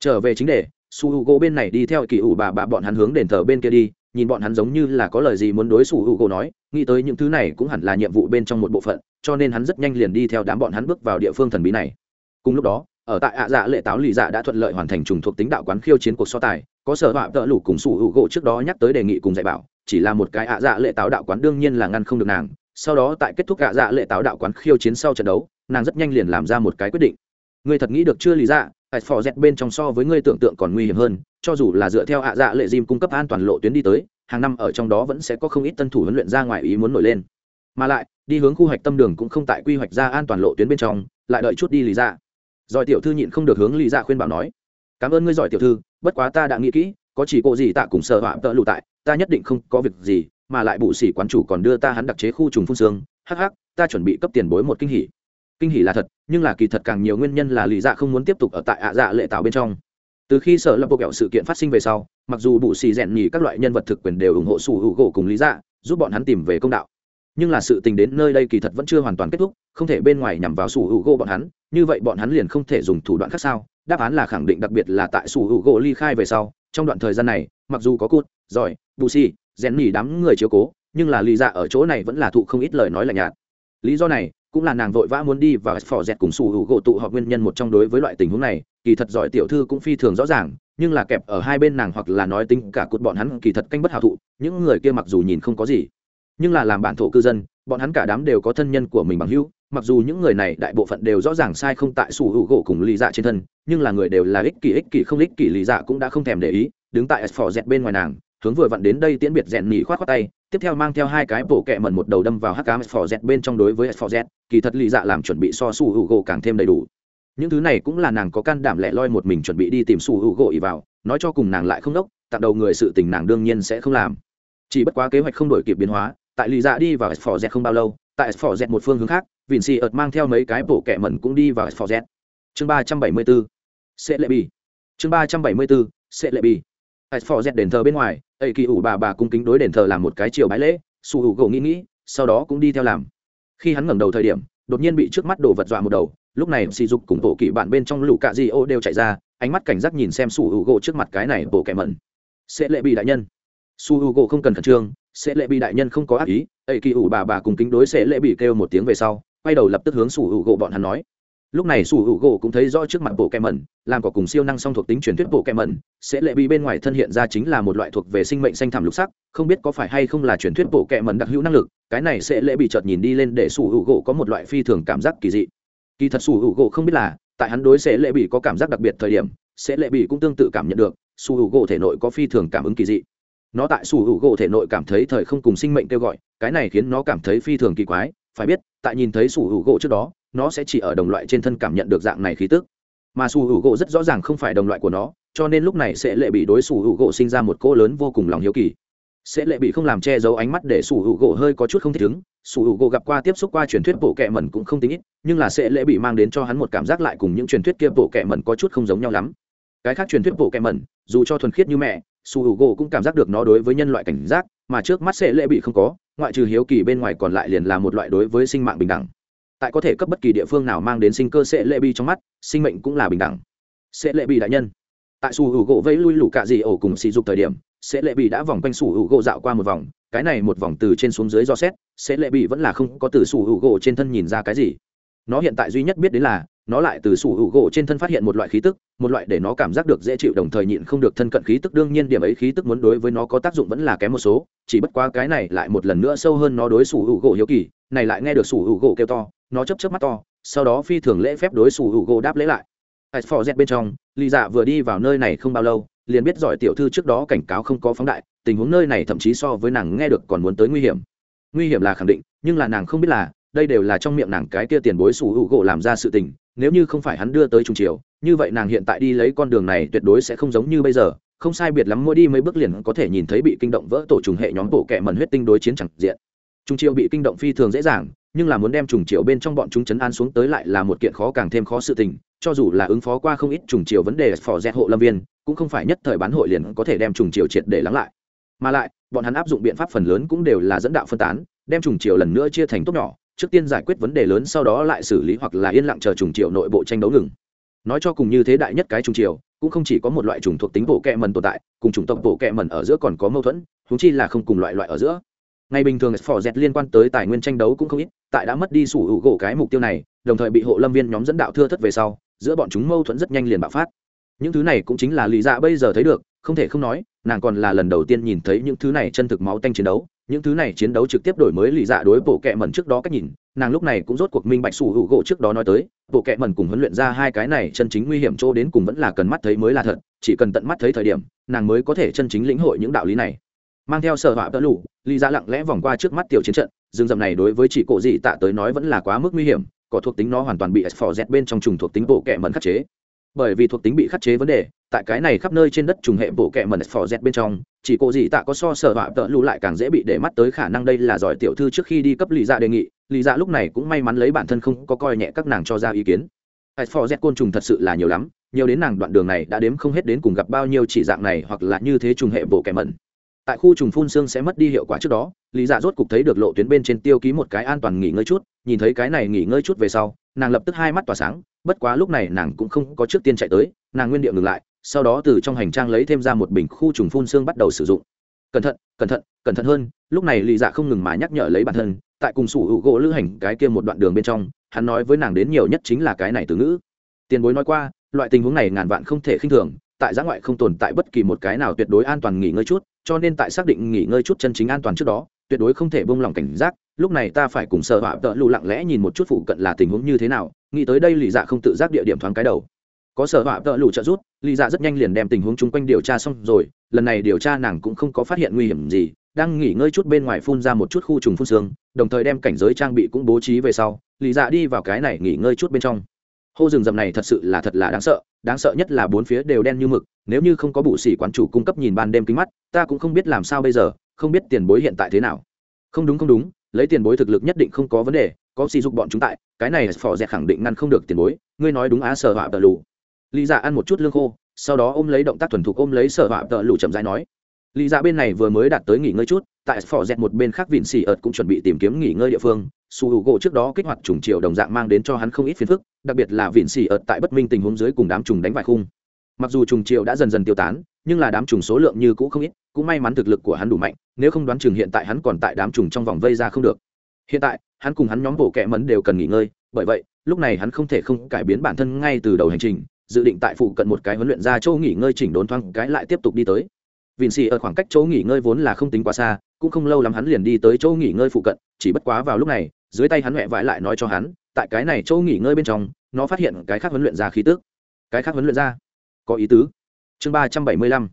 Trở về chính đề, su h u gỗ bên này đi theo kỳ ủ bà bà bọn hắn hướng đền thờ bên kia đi, nhìn bọn hắn giống như là có lời gì muốn đối su h u gỗ nói, nghĩ tới những thứ này cũng hẳn là nhiệm vụ bên trong một bộ phận, cho nên hắn rất nhanh liền đi theo đám bọn hắn bước vào địa phương thần bí này. Cùng lúc đó, ở tại ạ dạ lệ táo lì dạ đã thuận lợi hoàn thành trùng thuộc tính đạo quán khiêu chiến cuộc so tài, có sở họa tợ lủ cùng su h u gỗ trước đó nhắc tới đề nghị cùng dạy bảo, chỉ là một cái ạ dạ lệ táo đạo quán đương nhiên là ngăn không được nàng, sau đó tại kết thúc ạ dạ lệ táo đạo quán khiêu chiến sau trận đấu nàng rất nhanh liền làm ra một cái quyết định. Ngươi thật nghĩ được chưa, lý dạ? Tại phò dẹt bên trong so với ngươi tưởng tượng còn nguy hiểm hơn, cho dù là dựa theo hạ dạ lệ dìm cung cấp an toàn lộ tuyến đi tới, hàng năm ở trong đó vẫn sẽ có không ít tân thủ huấn luyện ra ngoài ý muốn nổi lên. Mà lại, đi hướng khu hoạch tâm đường cũng không tại quy hoạch ra an toàn lộ tuyến bên trong, lại đợi chút đi, lý dạ. Giỏi tiểu thư nhịn không được hướng lý dạ khuyên bảo nói, cảm ơn ngươi, giỏi tiểu thư, bất quá ta đã nghĩ kỹ, có chỉ cộ gì tạ cùng sợ họa tợ lụ tại, ta nhất định không có việc gì, mà lại bụ sĩ quán chủ còn đưa ta hắn đặc chế khu trùng phun xương. Hắc hắc, ta chuẩn bị cấp tiền bối một kinh hỉ kinh hỉ là thật, nhưng là kỳ thật càng nhiều nguyên nhân là lý dạ không muốn tiếp tục ở tại ạ dạ lệ tạo bên trong. Từ khi sở lập bộ kẹo sự kiện phát sinh về sau, mặc dù bụ xì rèn nhì các loại nhân vật thực quyền đều ủng hộ sủ hữu gỗ cùng lý dạ giúp bọn hắn tìm về công đạo. Nhưng là sự tình đến nơi đây kỳ thật vẫn chưa hoàn toàn kết thúc, không thể bên ngoài nhằm vào sủ hữu gỗ bọn hắn, như vậy bọn hắn liền không thể dùng thủ đoạn khác sao? Đáp án là khẳng định đặc biệt là tại sủ hữu gỗ ly khai về sau, trong đoạn thời gian này, mặc dù có cút, giỏi, bù xì, rèn nhì đám người chiếu cố, nhưng là lý dạ ở chỗ này vẫn là thụ không ít lời nói lạnh nhạt. Lý do này cũng là nàng vội vã muốn đi và phỏ dẹt cùng sủ hữu gỗ tụ họp nguyên nhân một trong đối với loại tình huống này. Kỳ thật giỏi tiểu thư cũng phi thường rõ ràng, nhưng là kẹp ở hai bên nàng hoặc là nói tính cả cột bọn hắn kỳ thật canh bất hào thụ, những người kia mặc dù nhìn không có gì, nhưng là làm bản thổ cư dân, bọn hắn cả đám đều có thân nhân của mình bằng hữu, mặc dù những người này đại bộ phận đều rõ ràng sai không tại sủ hữu gỗ cùng lý dạ trên thân, nhưng là người đều là ích kỷ ích kỷ không ích kỷ lý dạ cũng đã không thèm để ý, đứng tại phỏ dẹt bên ngoài nàng hướng vừa vặn đến đây tiễn biệt rèn nhỉ khoát khoát tay, tiếp theo mang theo hai cái bổ kẹ mẩn một đầu đâm vào hắc cám phò dẹt bên trong đối với phò dẹt kỳ thật lì dạ làm chuẩn bị so su hữu gỗ càng thêm đầy đủ. Những thứ này cũng là nàng có can đảm lẻ loi một mình chuẩn bị đi tìm su hữu gỗ ỉ vào, nói cho cùng nàng lại không đốc, tặng đầu người sự tình nàng đương nhiên sẽ không làm. Chỉ bất quá kế hoạch không đổi kịp biến hóa, tại lì dạ đi vào phò dẹt không bao lâu, tại phò dẹt một phương hướng khác vịn xì ợt mang theo mấy cái bổ kẹ mẩn cũng đi vào phò dẹt chương ba trăm bảy mươi bốn sẽ lệ bi chương ba trăm bảy mươi bốn sẽ lệ bi tại phò dẹt đền thờ bên ngoài, ấy kỳ ủ bà bà cung kính đối đền thờ làm một cái chiều bái lễ su hữu gỗ nghĩ nghĩ, sau đó cũng đi theo làm. Khi hắn ngẩng đầu thời điểm, đột nhiên bị trước mắt đổ vật dọa một đầu, lúc này sỉ dục cùng bộ kỵ bạn bên trong lũ cạ di ô đều chạy ra, ánh mắt cảnh giác nhìn xem su hữu gỗ trước mặt cái này bộ kẻ mẩn. Sẽ lệ bị đại nhân. Su hữu gỗ không cần khẩn trương, sẽ lệ bị đại nhân không có ác ý, ấy kỳ ủ bà bà cung kính đối sẽ lệ bị kêu một tiếng về sau, quay đầu lập tức hướng su hữu gỗ bọn hắn nói lúc này sủ hữu gỗ cũng thấy rõ trước mặt bộ kẹ mẩn làm có cùng siêu năng song thuộc tính truyền thuyết bộ kẹ mẩn sẽ lệ bị bên ngoài thân hiện ra chính là một loại thuộc về sinh mệnh xanh thảm lục sắc, không biết có phải hay không là truyền thuyết bộ kẹ mẩn đặc hữu năng lực, cái này sẽ lệ bị chợt nhìn đi lên để sủ hữu gỗ có một loại phi thường cảm giác kỳ dị. Kỳ thật sủ hữu gỗ không biết là, tại hắn đối sẽ lệ bị có cảm giác đặc biệt thời điểm, sẽ lệ bị cũng tương tự cảm nhận được, sủ hữu gỗ thể nội có phi thường cảm ứng kỳ dị. Nó tại sủ hữu gỗ thể nội cảm thấy thời không cùng sinh mệnh kêu gọi, cái này khiến nó cảm thấy phi thường kỳ quái, phải biết, tại nhìn thấy sủ hữu gỗ trước đó nó sẽ chỉ ở đồng loại trên thân cảm nhận được dạng này khí tức. Mà su hữu gỗ rất rõ ràng không phải đồng loại của nó, cho nên lúc này sẽ lệ bị đối su hữu gỗ sinh ra một cô lớn vô cùng lòng hiếu kỳ. Sẽ lệ bị không làm che giấu ánh mắt để su hữu gỗ hơi có chút không thích ứng. Su hữu gỗ gặp qua tiếp xúc qua truyền thuyết bộ kệ mẩn cũng không tính ít, nhưng là sẽ lệ bị mang đến cho hắn một cảm giác lại cùng những truyền thuyết kia bộ kệ mẩn có chút không giống nhau lắm. Cái khác truyền thuyết bộ kệ mẩn, dù cho thuần khiết như mẹ su hữu gỗ cũng cảm giác được nó đối với nhân loại cảnh giác, mà trước mắt sẽ lệ bị không có, ngoại trừ hiếu kỳ bên ngoài còn lại liền là một loại đối với sinh mạng bình đẳng tại có thể cấp bất kỳ địa phương nào mang đến sinh cơ sẽ lệ bi trong mắt, sinh mệnh cũng là bình đẳng. Sẽ lệ bi đại nhân. Tại su hữu gỗ vẫy lui lủ cạ dị ổ cùng sỉ dục thời điểm sẽ lệ bị đã vòng quanh su hữu gỗ dạo qua một vòng, cái này một vòng từ trên xuống dưới do xét sẽ lệ bị vẫn là không có từ su hữu gỗ trên thân nhìn ra cái gì. Nó hiện tại duy nhất biết đến là, nó lại từ sủ hữu gỗ trên thân phát hiện một loại khí tức, một loại để nó cảm giác được dễ chịu đồng thời nhịn không được thân cận khí tức, đương nhiên điểm ấy khí tức muốn đối với nó có tác dụng vẫn là kém một số, chỉ bất quá cái này lại một lần nữa sâu hơn nó đối sủ hữu gỗ hiếu kỳ, này lại nghe được sủ hữu gỗ kêu to nó chấp chấp mắt to, sau đó phi thường lễ phép đối xử hữu gỗ đáp lễ lại. Tại phò z bên trong, lì dạ vừa đi vào nơi này không bao lâu, liền biết giỏi tiểu thư trước đó cảnh cáo không có phóng đại, tình huống nơi này thậm chí so với nàng nghe được còn muốn tới nguy hiểm. Nguy hiểm là khẳng định, nhưng là nàng không biết là, đây đều là trong miệng nàng cái kia tiền bối sủ hữu gỗ làm ra sự tình, nếu như không phải hắn đưa tới trung triều như vậy nàng hiện tại đi lấy con đường này tuyệt đối sẽ không giống như bây giờ, không sai biệt lắm mỗi đi mấy bước liền có thể nhìn thấy bị kinh động vỡ tổ trùng hệ nhóm bộ kẻ mần huyết tinh đối chiến chẳng diện. Trung triều bị kinh động phi thường dễ dàng nhưng là muốn đem trùng triều bên trong bọn chúng chấn an xuống tới lại là một kiện khó càng thêm khó sự tình, cho dù là ứng phó qua không ít trùng triều vấn đề phò dẹt hộ lâm viên, cũng không phải nhất thời bán hội liền có thể đem trùng triều triệt để lắng lại. Mà lại, bọn hắn áp dụng biện pháp phần lớn cũng đều là dẫn đạo phân tán, đem trùng triều lần nữa chia thành tốt nhỏ, trước tiên giải quyết vấn đề lớn sau đó lại xử lý hoặc là yên lặng chờ trùng triều nội bộ tranh đấu ngừng. Nói cho cùng như thế đại nhất cái trùng triều, cũng không chỉ có một loại trùng thuộc tính bộ kẹ mần tồn tại, cùng chủng tộc bộ kẹ mần ở giữa còn có mâu thuẫn húng chi là không cùng loại loại ở giữa ngày bình thường phò dẹt liên quan tới tài nguyên tranh đấu cũng không ít, tại đã mất đi sủ hữu gỗ cái mục tiêu này, đồng thời bị hộ lâm viên nhóm dẫn đạo thưa thất về sau, giữa bọn chúng mâu thuẫn rất nhanh liền bạo phát. Những thứ này cũng chính là lý dạ bây giờ thấy được, không thể không nói, nàng còn là lần đầu tiên nhìn thấy những thứ này chân thực máu tanh chiến đấu, những thứ này chiến đấu trực tiếp đổi mới lý dạ đối bộ kệ mẩn trước đó cách nhìn, nàng lúc này cũng rốt cuộc minh bạch sủ hữu gỗ trước đó nói tới, bộ kệ mẩn cùng huấn luyện ra hai cái này chân chính nguy hiểm chỗ đến cùng vẫn là cần mắt thấy mới là thật, chỉ cần tận mắt thấy thời điểm, nàng mới có thể chân chính lĩnh hội những đạo lý này mang theo sở họa tỡ lụ, lý dạ lặng lẽ vòng qua trước mắt tiểu chiến trận, rừng rậm này đối với chị cổ dị tạ tới nói vẫn là quá mức nguy hiểm, có thuộc tính nó hoàn toàn bị s phò bên trong trùng thuộc tính bộ kệ mẩn khắc chế bởi vì thuộc tính bị khắc chế vấn đề, tại cái này khắp nơi trên đất trùng hệ bộ kẹ mẩn phò dẹt bên trong chỉ cổ gì tạ có so sở họa tợ lụ lại càng dễ bị để mắt tới khả năng đây là giỏi tiểu thư trước khi đi cấp lì dạ đề nghị lì dạ lúc này cũng may mắn lấy bản thân không có coi nhẹ các nàng cho ra ý kiến hay phò dẹt côn trùng thật sự là nhiều lắm, nhiều đến nàng đoạn đường này đã đếm không hết đến cùng gặp bao nhiêu chỉ dạng này hoặc là như thế trùng hệ bộ kẹ mẩn tại khu trùng phun xương sẽ mất đi hiệu quả trước đó, lý dạ rốt cục thấy được lộ tuyến bên trên tiêu ký một cái an toàn nghỉ ngơi chút, nhìn thấy cái này nghỉ ngơi chút về sau, nàng lập tức hai mắt tỏa sáng, bất quá lúc này nàng cũng không có trước tiên chạy tới, nàng nguyên địa ngừng lại, sau đó từ trong hành trang lấy thêm ra một bình khu trùng phun xương bắt đầu sử dụng. Cẩn thận cẩn thận cẩn thận hơn, lúc này lì dạ không ngừng mà nhắc nhở lấy bản thân, tại cùng sủ hữu gỗ lữ hành cái kia một đoạn đường bên trong, hắn nói với nàng đến nhiều nhất chính là cái này từ ngữ. Tiền bối nói qua, loại tình huống này ngàn vạn không thể khinh thường, tại giã ngoại không tồn tại bất kỳ một cái nào tuyệt đối an toàn nghỉ ngơi chút cho nên tại xác định nghỉ ngơi chút chân chính an toàn trước đó, tuyệt đối không thể bông lỏng cảnh giác, lúc này ta phải cùng sợ họa tợ lụ lặng lẽ nhìn một chút phụ cận là tình huống như thế nào, nghĩ tới đây lì dạ không tự giác địa điểm thoáng cái đầu. Có sở họa tợ lụ trợ rút lì dạ rất nhanh liền đem tình huống chung quanh điều tra xong rồi, lần này điều tra nàng cũng không có phát hiện nguy hiểm gì, đang nghỉ ngơi chút bên ngoài phun ra một chút khu trùng phun xương, đồng thời đem cảnh giới trang bị cũng bố trí về sau, lì dạ đi vào cái này nghỉ ngơi chút bên trong. Hô rừng rầm này thật sự là thật là đáng sợ đáng sợ nhất là bốn phía đều đen như mực, nếu như không có bụ xỉ quán chủ cung cấp nhìn ban đêm kính mắt, ta cũng không biết làm sao bây giờ, không biết tiền bối hiện tại thế nào. Không đúng không đúng, lấy tiền bối thực lực nhất định không có vấn đề, có sỉ dục bọn chúng tại, cái này phò dẹt khẳng định ngăn không được tiền bối, ngươi nói đúng á, sở họa tờ lù. Lý dạ ăn một chút lương khô, sau đó ôm lấy động tác thuần thục ôm lấy sở họa tờ lù chậm rãi nói lý dạ bên này vừa mới đạt tới nghỉ ngơi chút, tại phò dẹt một bên khác vịn xì ợt cũng chuẩn bị tìm kiếm nghỉ ngơi địa phương. Su h u gỗ trước đó kích hoạt trùng triệu đồng dạng mang đến cho hắn không ít phiền phức, đặc biệt là vịn xì ợt tại bất minh tình huống dưới cùng đám trùng đánh vài khung. Mặc dù trùng triệu đã dần dần tiêu tán, nhưng là đám trùng số lượng như cũ không ít, cũng may mắn thực lực của hắn đủ mạnh, nếu không đoán chừng hiện tại hắn còn tại đám trùng trong vòng vây ra không được. Hiện tại, hắn cùng hắn nhóm bộ kẽ mấn đều cần nghỉ ngơi, bởi vậy, lúc này hắn không thể không cải biến bản thân ngay từ đầu hành trình, dự định tại phụ cận một cái huấn luyện ra châu nghỉ ngơi chỉnh đốn thoáng cái lại tiếp tục đi tới vịn xì ở khoảng cách chỗ nghỉ ngơi vốn là không tính quá xa, cũng không lâu lắm hắn liền đi tới chỗ nghỉ ngơi phụ cận, chỉ bất quá vào lúc này, dưới tay hắn mẹ vãi lại nói cho hắn, tại cái này chỗ nghỉ ngơi bên trong, nó phát hiện cái khác huấn luyện ra khí tức. Cái khác huấn luyện ra? Có ý tứ. Chương ba trăm bảy mươi lăm.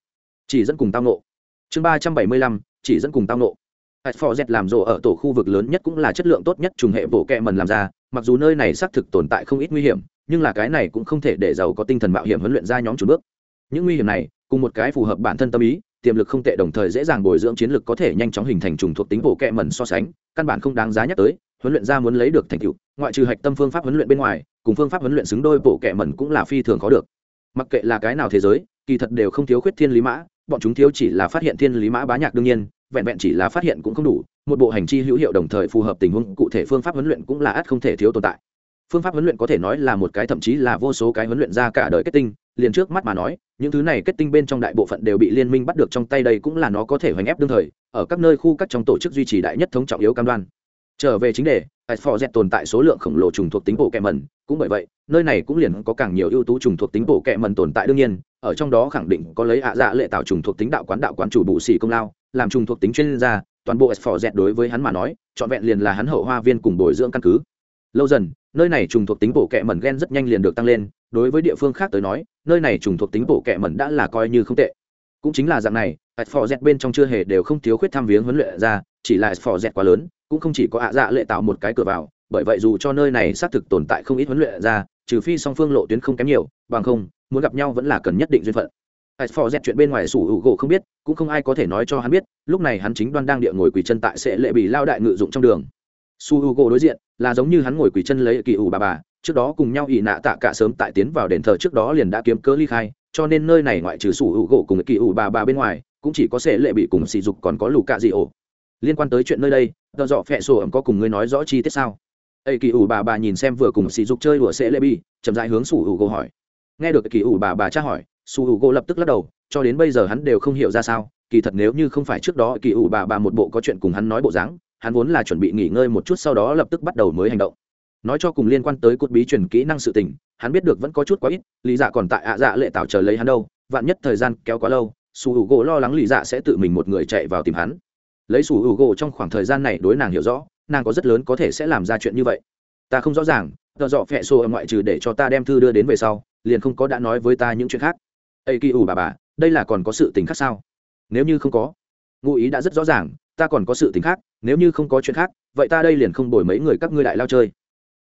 Chỉ dẫn cùng tao nộ chương ba trăm bảy mươi lăm. Chỉ dẫn cùng tao nộ hạt phò z làm rộ ở tổ khu vực lớn nhất cũng là chất lượng tốt nhất trùng hệ bộ kẹ mần làm ra, mặc dù nơi này xác thực tồn tại không ít nguy hiểm, nhưng là cái này cũng không thể để giàu có tinh thần mạo hiểm huấn luyện ra nhóm chủ bước. Những nguy hiểm này, cùng một cái phù hợp bản thân tâm ý tiềm lực không tệ đồng thời dễ dàng bồi dưỡng chiến lực có thể nhanh chóng hình thành trùng thuộc tính bộ kẹ mẩn so sánh, căn bản không đáng giá nhắc tới, huấn luyện ra muốn lấy được thành tựu, ngoại trừ hạch tâm phương pháp huấn luyện bên ngoài, cùng phương pháp huấn luyện xứng đôi bộ kẹ mẩn cũng là phi thường khó được. Mặc kệ là cái nào thế giới, kỳ thật đều không thiếu khuyết thiên lý mã, bọn chúng thiếu chỉ là phát hiện thiên lý mã bá nhạc đương nhiên, vẹn vẹn chỉ là phát hiện cũng không đủ, một bộ hành chi hữu hiệu đồng thời phù hợp tình huống cụ thể phương pháp huấn luyện cũng là ắt không thể thiếu tồn tại phương pháp huấn luyện có thể nói là một cái thậm chí là vô số cái huấn luyện ra cả đời kết tinh liền trước mắt mà nói những thứ này kết tinh bên trong đại bộ phận đều bị liên minh bắt được trong tay đây cũng là nó có thể hoành ép đương thời ở các nơi khu các trong tổ chức duy trì đại nhất thống trọng yếu cam đoan trở về chính đề sforce dẹt tồn tại số lượng khổng lồ trùng thuộc tính bộ kẹ mần, cũng bởi vậy, nơi này cũng liền có càng nhiều ưu tú trùng thuộc tính bộ kẹ mần tồn tại đương nhiên, ở trong đó khẳng định có lấy ạ dạ lệ tạo trùng thuộc tính đạo quán đạo quán chủ bù xì công lao, làm trùng thuộc tính chuyên gia, toàn bộ phò dẹt đối với hắn mà nói, trọn vẹn liền là hắn hậu hoa viên cùng bồi dưỡng căn cứ. Lâu dần, nơi này trùng thuộc tính bộ kệ mẩn gen rất nhanh liền được tăng lên, đối với địa phương khác tới nói, nơi này trùng thuộc tính bộ kệ mẩn đã là coi như không tệ. Cũng chính là dạng này, hạch phò dẹt bên trong chưa hề đều không thiếu khuyết tham viếng huấn luyện ra, chỉ là phò dẹt quá lớn, cũng không chỉ có ạ dạ lệ tạo một cái cửa vào bởi vậy dù cho nơi này xác thực tồn tại không ít huấn luyện ra trừ phi song phương lộ tuyến không kém nhiều bằng không muốn gặp nhau vẫn là cần nhất định duyên phận ai phò dẹt chuyện bên ngoài sủ hữu gỗ không biết cũng không ai có thể nói cho hắn biết lúc này hắn chính đoan đang địa ngồi quỳ chân tại sẽ lệ bị lao đại ngự dụng trong đường su hữu gỗ đối diện là giống như hắn ngồi quỳ chân lấy kỳ ủ bà bà, trước đó cùng nhau ỉ nạ tạ cả sớm tại tiến vào đền thờ trước đó liền đã kiếm cớ ly khai, cho nên nơi này ngoại trừ su h u g o cùng kỳ ủ bà bà bên ngoài, cũng chỉ có sẽ lệ bị cùng sỉ dục còn có lù cạ dị ổ. Liên quan tới chuyện nơi đây, tờ dọ phẹ sổ ẩm có cùng ngươi nói rõ chi tiết sao? Ây kỳ ủ bà bà nhìn xem vừa cùng sỉ dục chơi đùa sẽ lệ bị, chậm dại hướng su h u g o hỏi. Nghe được kỳ ủ bà bà tra hỏi, su h u gỗ lập tức lắc đầu, cho đến bây giờ hắn đều không hiểu ra sao, kỳ thật nếu như không phải trước đó kỳ ủ bà bà một bộ có chuyện cùng hắn nói bộ dáng hắn vốn là chuẩn bị nghỉ ngơi một chút sau đó lập tức bắt đầu mới hành động. Nói cho cùng liên quan tới cốt bí truyền kỹ năng sự tình, hắn biết được vẫn có chút quá ít, lý dạ còn tại ạ dạ lệ tạo chờ lấy hắn đâu, vạn nhất thời gian kéo quá lâu su h u gỗ lo lắng lý dạ sẽ tự mình một người chạy vào tìm hắn. Lấy su h u gỗ trong khoảng thời gian này đối nàng hiểu rõ, nàng có rất lớn có thể sẽ làm ra chuyện như vậy. Ta không rõ ràng, tờ dọ phẹ xô ở ngoại trừ để cho ta đem thư đưa đến về sau, liền không có đã nói với ta những chuyện khác. Ây kỳ ủ bà bà, đây là còn có sự tình khác sao? Nếu như không có, ngụ ý đã rất rõ ràng ta còn có sự tình khác, nếu như không có chuyện khác, vậy ta đây liền không đổi mấy người các ngươi đại lao chơi.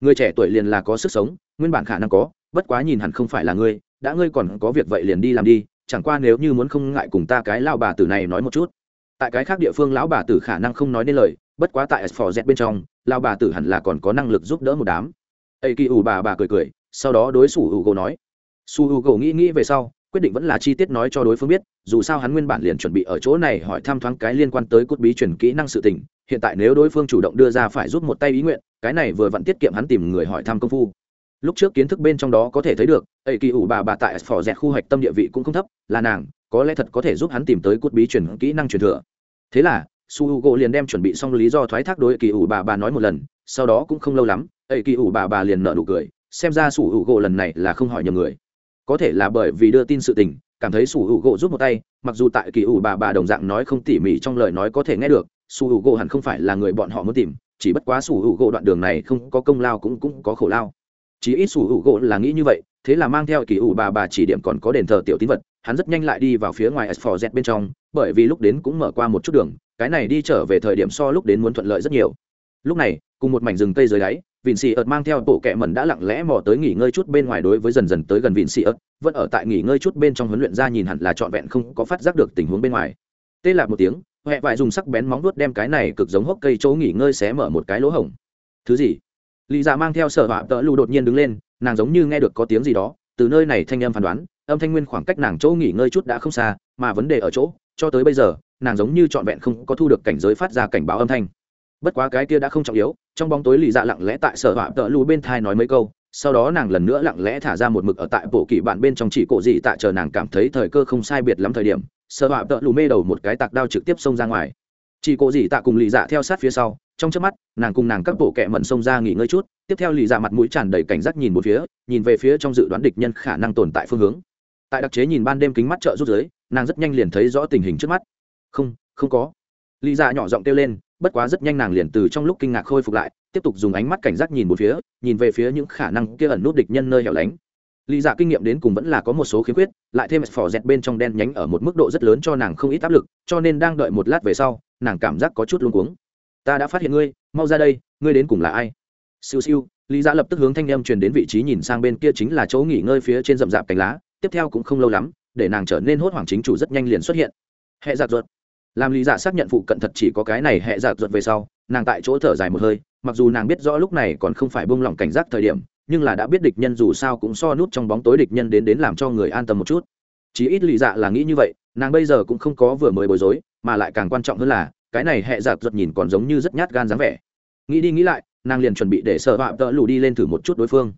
Người trẻ tuổi liền là có sức sống, nguyên bản khả năng có, bất quá nhìn hẳn không phải là ngươi, đã ngươi còn có việc vậy liền đi làm đi, chẳng qua nếu như muốn không ngại cùng ta cái lao bà tử này nói một chút. Tại cái khác địa phương lão bà tử khả năng không nói nên lời, bất quá tại s z bên trong lao bà tử hẳn là còn có năng lực giúp đỡ một đám. Ây kỳ ủ bà bà cười cười, sau đó đối xử ủ gỗ nói. Su ủ gỗ nghĩ nghĩ về sau quyết định vẫn là chi tiết nói cho đối phương biết, dù sao hắn nguyên bản liền chuẩn bị ở chỗ này hỏi thăm thoáng cái liên quan tới cốt bí truyền kỹ năng sự tình, hiện tại nếu đối phương chủ động đưa ra phải giúp một tay ý nguyện, cái này vừa vặn tiết kiệm hắn tìm người hỏi thăm công phu. Lúc trước kiến thức bên trong đó có thể thấy được ấy kỳ ủ bà bà tại phò dẹt khu hoạch tâm địa vị cũng không thấp, là nàng, có lẽ thật có thể giúp hắn tìm tới cốt bí truyền kỹ năng truyền thừa. Thế là, su h u gỗ liền đem chuẩn bị xong lý do thoái thác đối kỳ ủ bà bà nói một lần, sau đó cũng không lâu lắm ấy kỳ ủ bà bà liền nợ nụ cười, xem ra su h u gỗ lần này là không hỏi nhầm người có thể là bởi vì đưa tin sự tình, cảm thấy sủ hữu gỗ giúp một tay, mặc dù tại kỳ ủ bà bà đồng dạng nói không tỉ mỉ trong lời nói có thể nghe được, sủ hữu gỗ hẳn không phải là người bọn họ muốn tìm, chỉ bất quá sủ hữu gỗ đoạn đường này không có công lao cũng cũng có khổ lao. Chỉ ít sủ hữu gỗ là nghĩ như vậy, thế là mang theo kỳ ủ bà bà chỉ điểm còn có đền thờ tiểu tín vật, hắn rất nhanh lại đi vào phía ngoài s z bên trong, bởi vì lúc đến cũng mở qua một chút đường, cái này đi trở về thời điểm so lúc đến muốn thuận lợi rất nhiều. Lúc này, cùng một mảnh rừng cây dưới đáy vịn xì ợt mang theo bộ kẹ mẩn đã lặng lẽ mò tới nghỉ ngơi chút bên ngoài đối với dần dần tới gần vịn xì ợt vẫn ở tại nghỉ ngơi chút bên trong huấn luyện ra nhìn hẳn là trọn vẹn không có phát giác được tình huống bên ngoài. Tê lạc một tiếng huệ vải dùng sắc bén móng vuốt đem cái này cực giống hốc cây chỗ nghỉ ngơi xé mở một cái lỗ hổng. Thứ gì? Lì dạ mang theo sở hỏa tợ lù đột nhiên đứng lên, nàng giống như nghe được có tiếng gì đó, từ nơi này thanh âm phán đoán, âm thanh nguyên khoảng cách nàng chỗ nghỉ ngơi chút đã không xa, mà vấn đề ở chỗ, cho tới bây giờ, nàng giống như trọn vẹn không có thu được cảnh giới phát ra cảnh báo âm thanh. Bất quá cái kia đã không trọng yếu trong bóng tối lì dạ lặng lẽ tại sở họa tợ lù bên thai nói mấy câu, sau đó nàng lần nữa lặng lẽ thả ra một mực ở tại bộ kỳ bạn bên trong chỉ cổ dị tạ chờ nàng cảm thấy thời cơ không sai biệt lắm thời điểm, sở họa tợ lù mê đầu một cái tạc đao trực tiếp xông ra ngoài. Chỉ cổ dị tạ cùng lì dạ theo sát phía sau, trong trước mắt, nàng cùng nàng các bộ kẹ mận xông ra nghỉ ngơi chút, tiếp theo lì dạ mặt mũi tràn đầy cảnh giác nhìn một phía, nhìn về phía trong dự đoán địch nhân khả năng tồn tại phương hướng. Tại đặc chế nhìn ban đêm kính mắt trợ rút dưới nàng rất nhanh liền thấy rõ tình hình trước mắt. Không không có. Lì dạ nhỏ giọng kêu lên bất quá rất nhanh nàng liền từ trong lúc kinh ngạc khôi phục lại, tiếp tục dùng ánh mắt cảnh giác nhìn một phía, nhìn về phía những khả năng kia ẩn nút địch nhân nơi hẻo lánh. Lý dạ kinh nghiệm đến cùng vẫn là có một số khiếm khuyết, lại thêm phỏ dẹt bên trong đen nhánh ở một mức độ rất lớn cho nàng không ít áp lực, cho nên đang đợi một lát về sau, nàng cảm giác có chút luống cuống. Ta đã phát hiện ngươi, mau ra đây, ngươi đến cùng là ai? Siêu siêu. Lý dạ lập tức hướng thanh em truyền đến vị trí nhìn sang bên kia chính là chỗ nghỉ ngơi phía trên rậm rạp cánh lá, tiếp theo cũng không lâu lắm, để nàng trở nên hốt hoảng chính chủ rất nhanh liền xuất hiện. Hệ giặc ruột làm lý dạ xác nhận phụ cận thật chỉ có cái này hệ giặc ruột về sau, nàng tại chỗ thở dài một hơi, mặc dù nàng biết rõ lúc này còn không phải bông lỏng cảnh giác thời điểm, nhưng là đã biết địch nhân dù sao cũng so nút trong bóng tối địch nhân đến đến làm cho người an tâm một chút. Chí ít lý dạ là nghĩ như vậy, nàng bây giờ cũng không có vừa mới bối rối, mà lại càng quan trọng hơn là, cái này hệ giặc ruột nhìn còn giống như rất nhát gan dáng vẻ. Nghĩ đi nghĩ lại, nàng liền chuẩn bị để sợ vạm tợ lù đi lên thử một chút đối phương.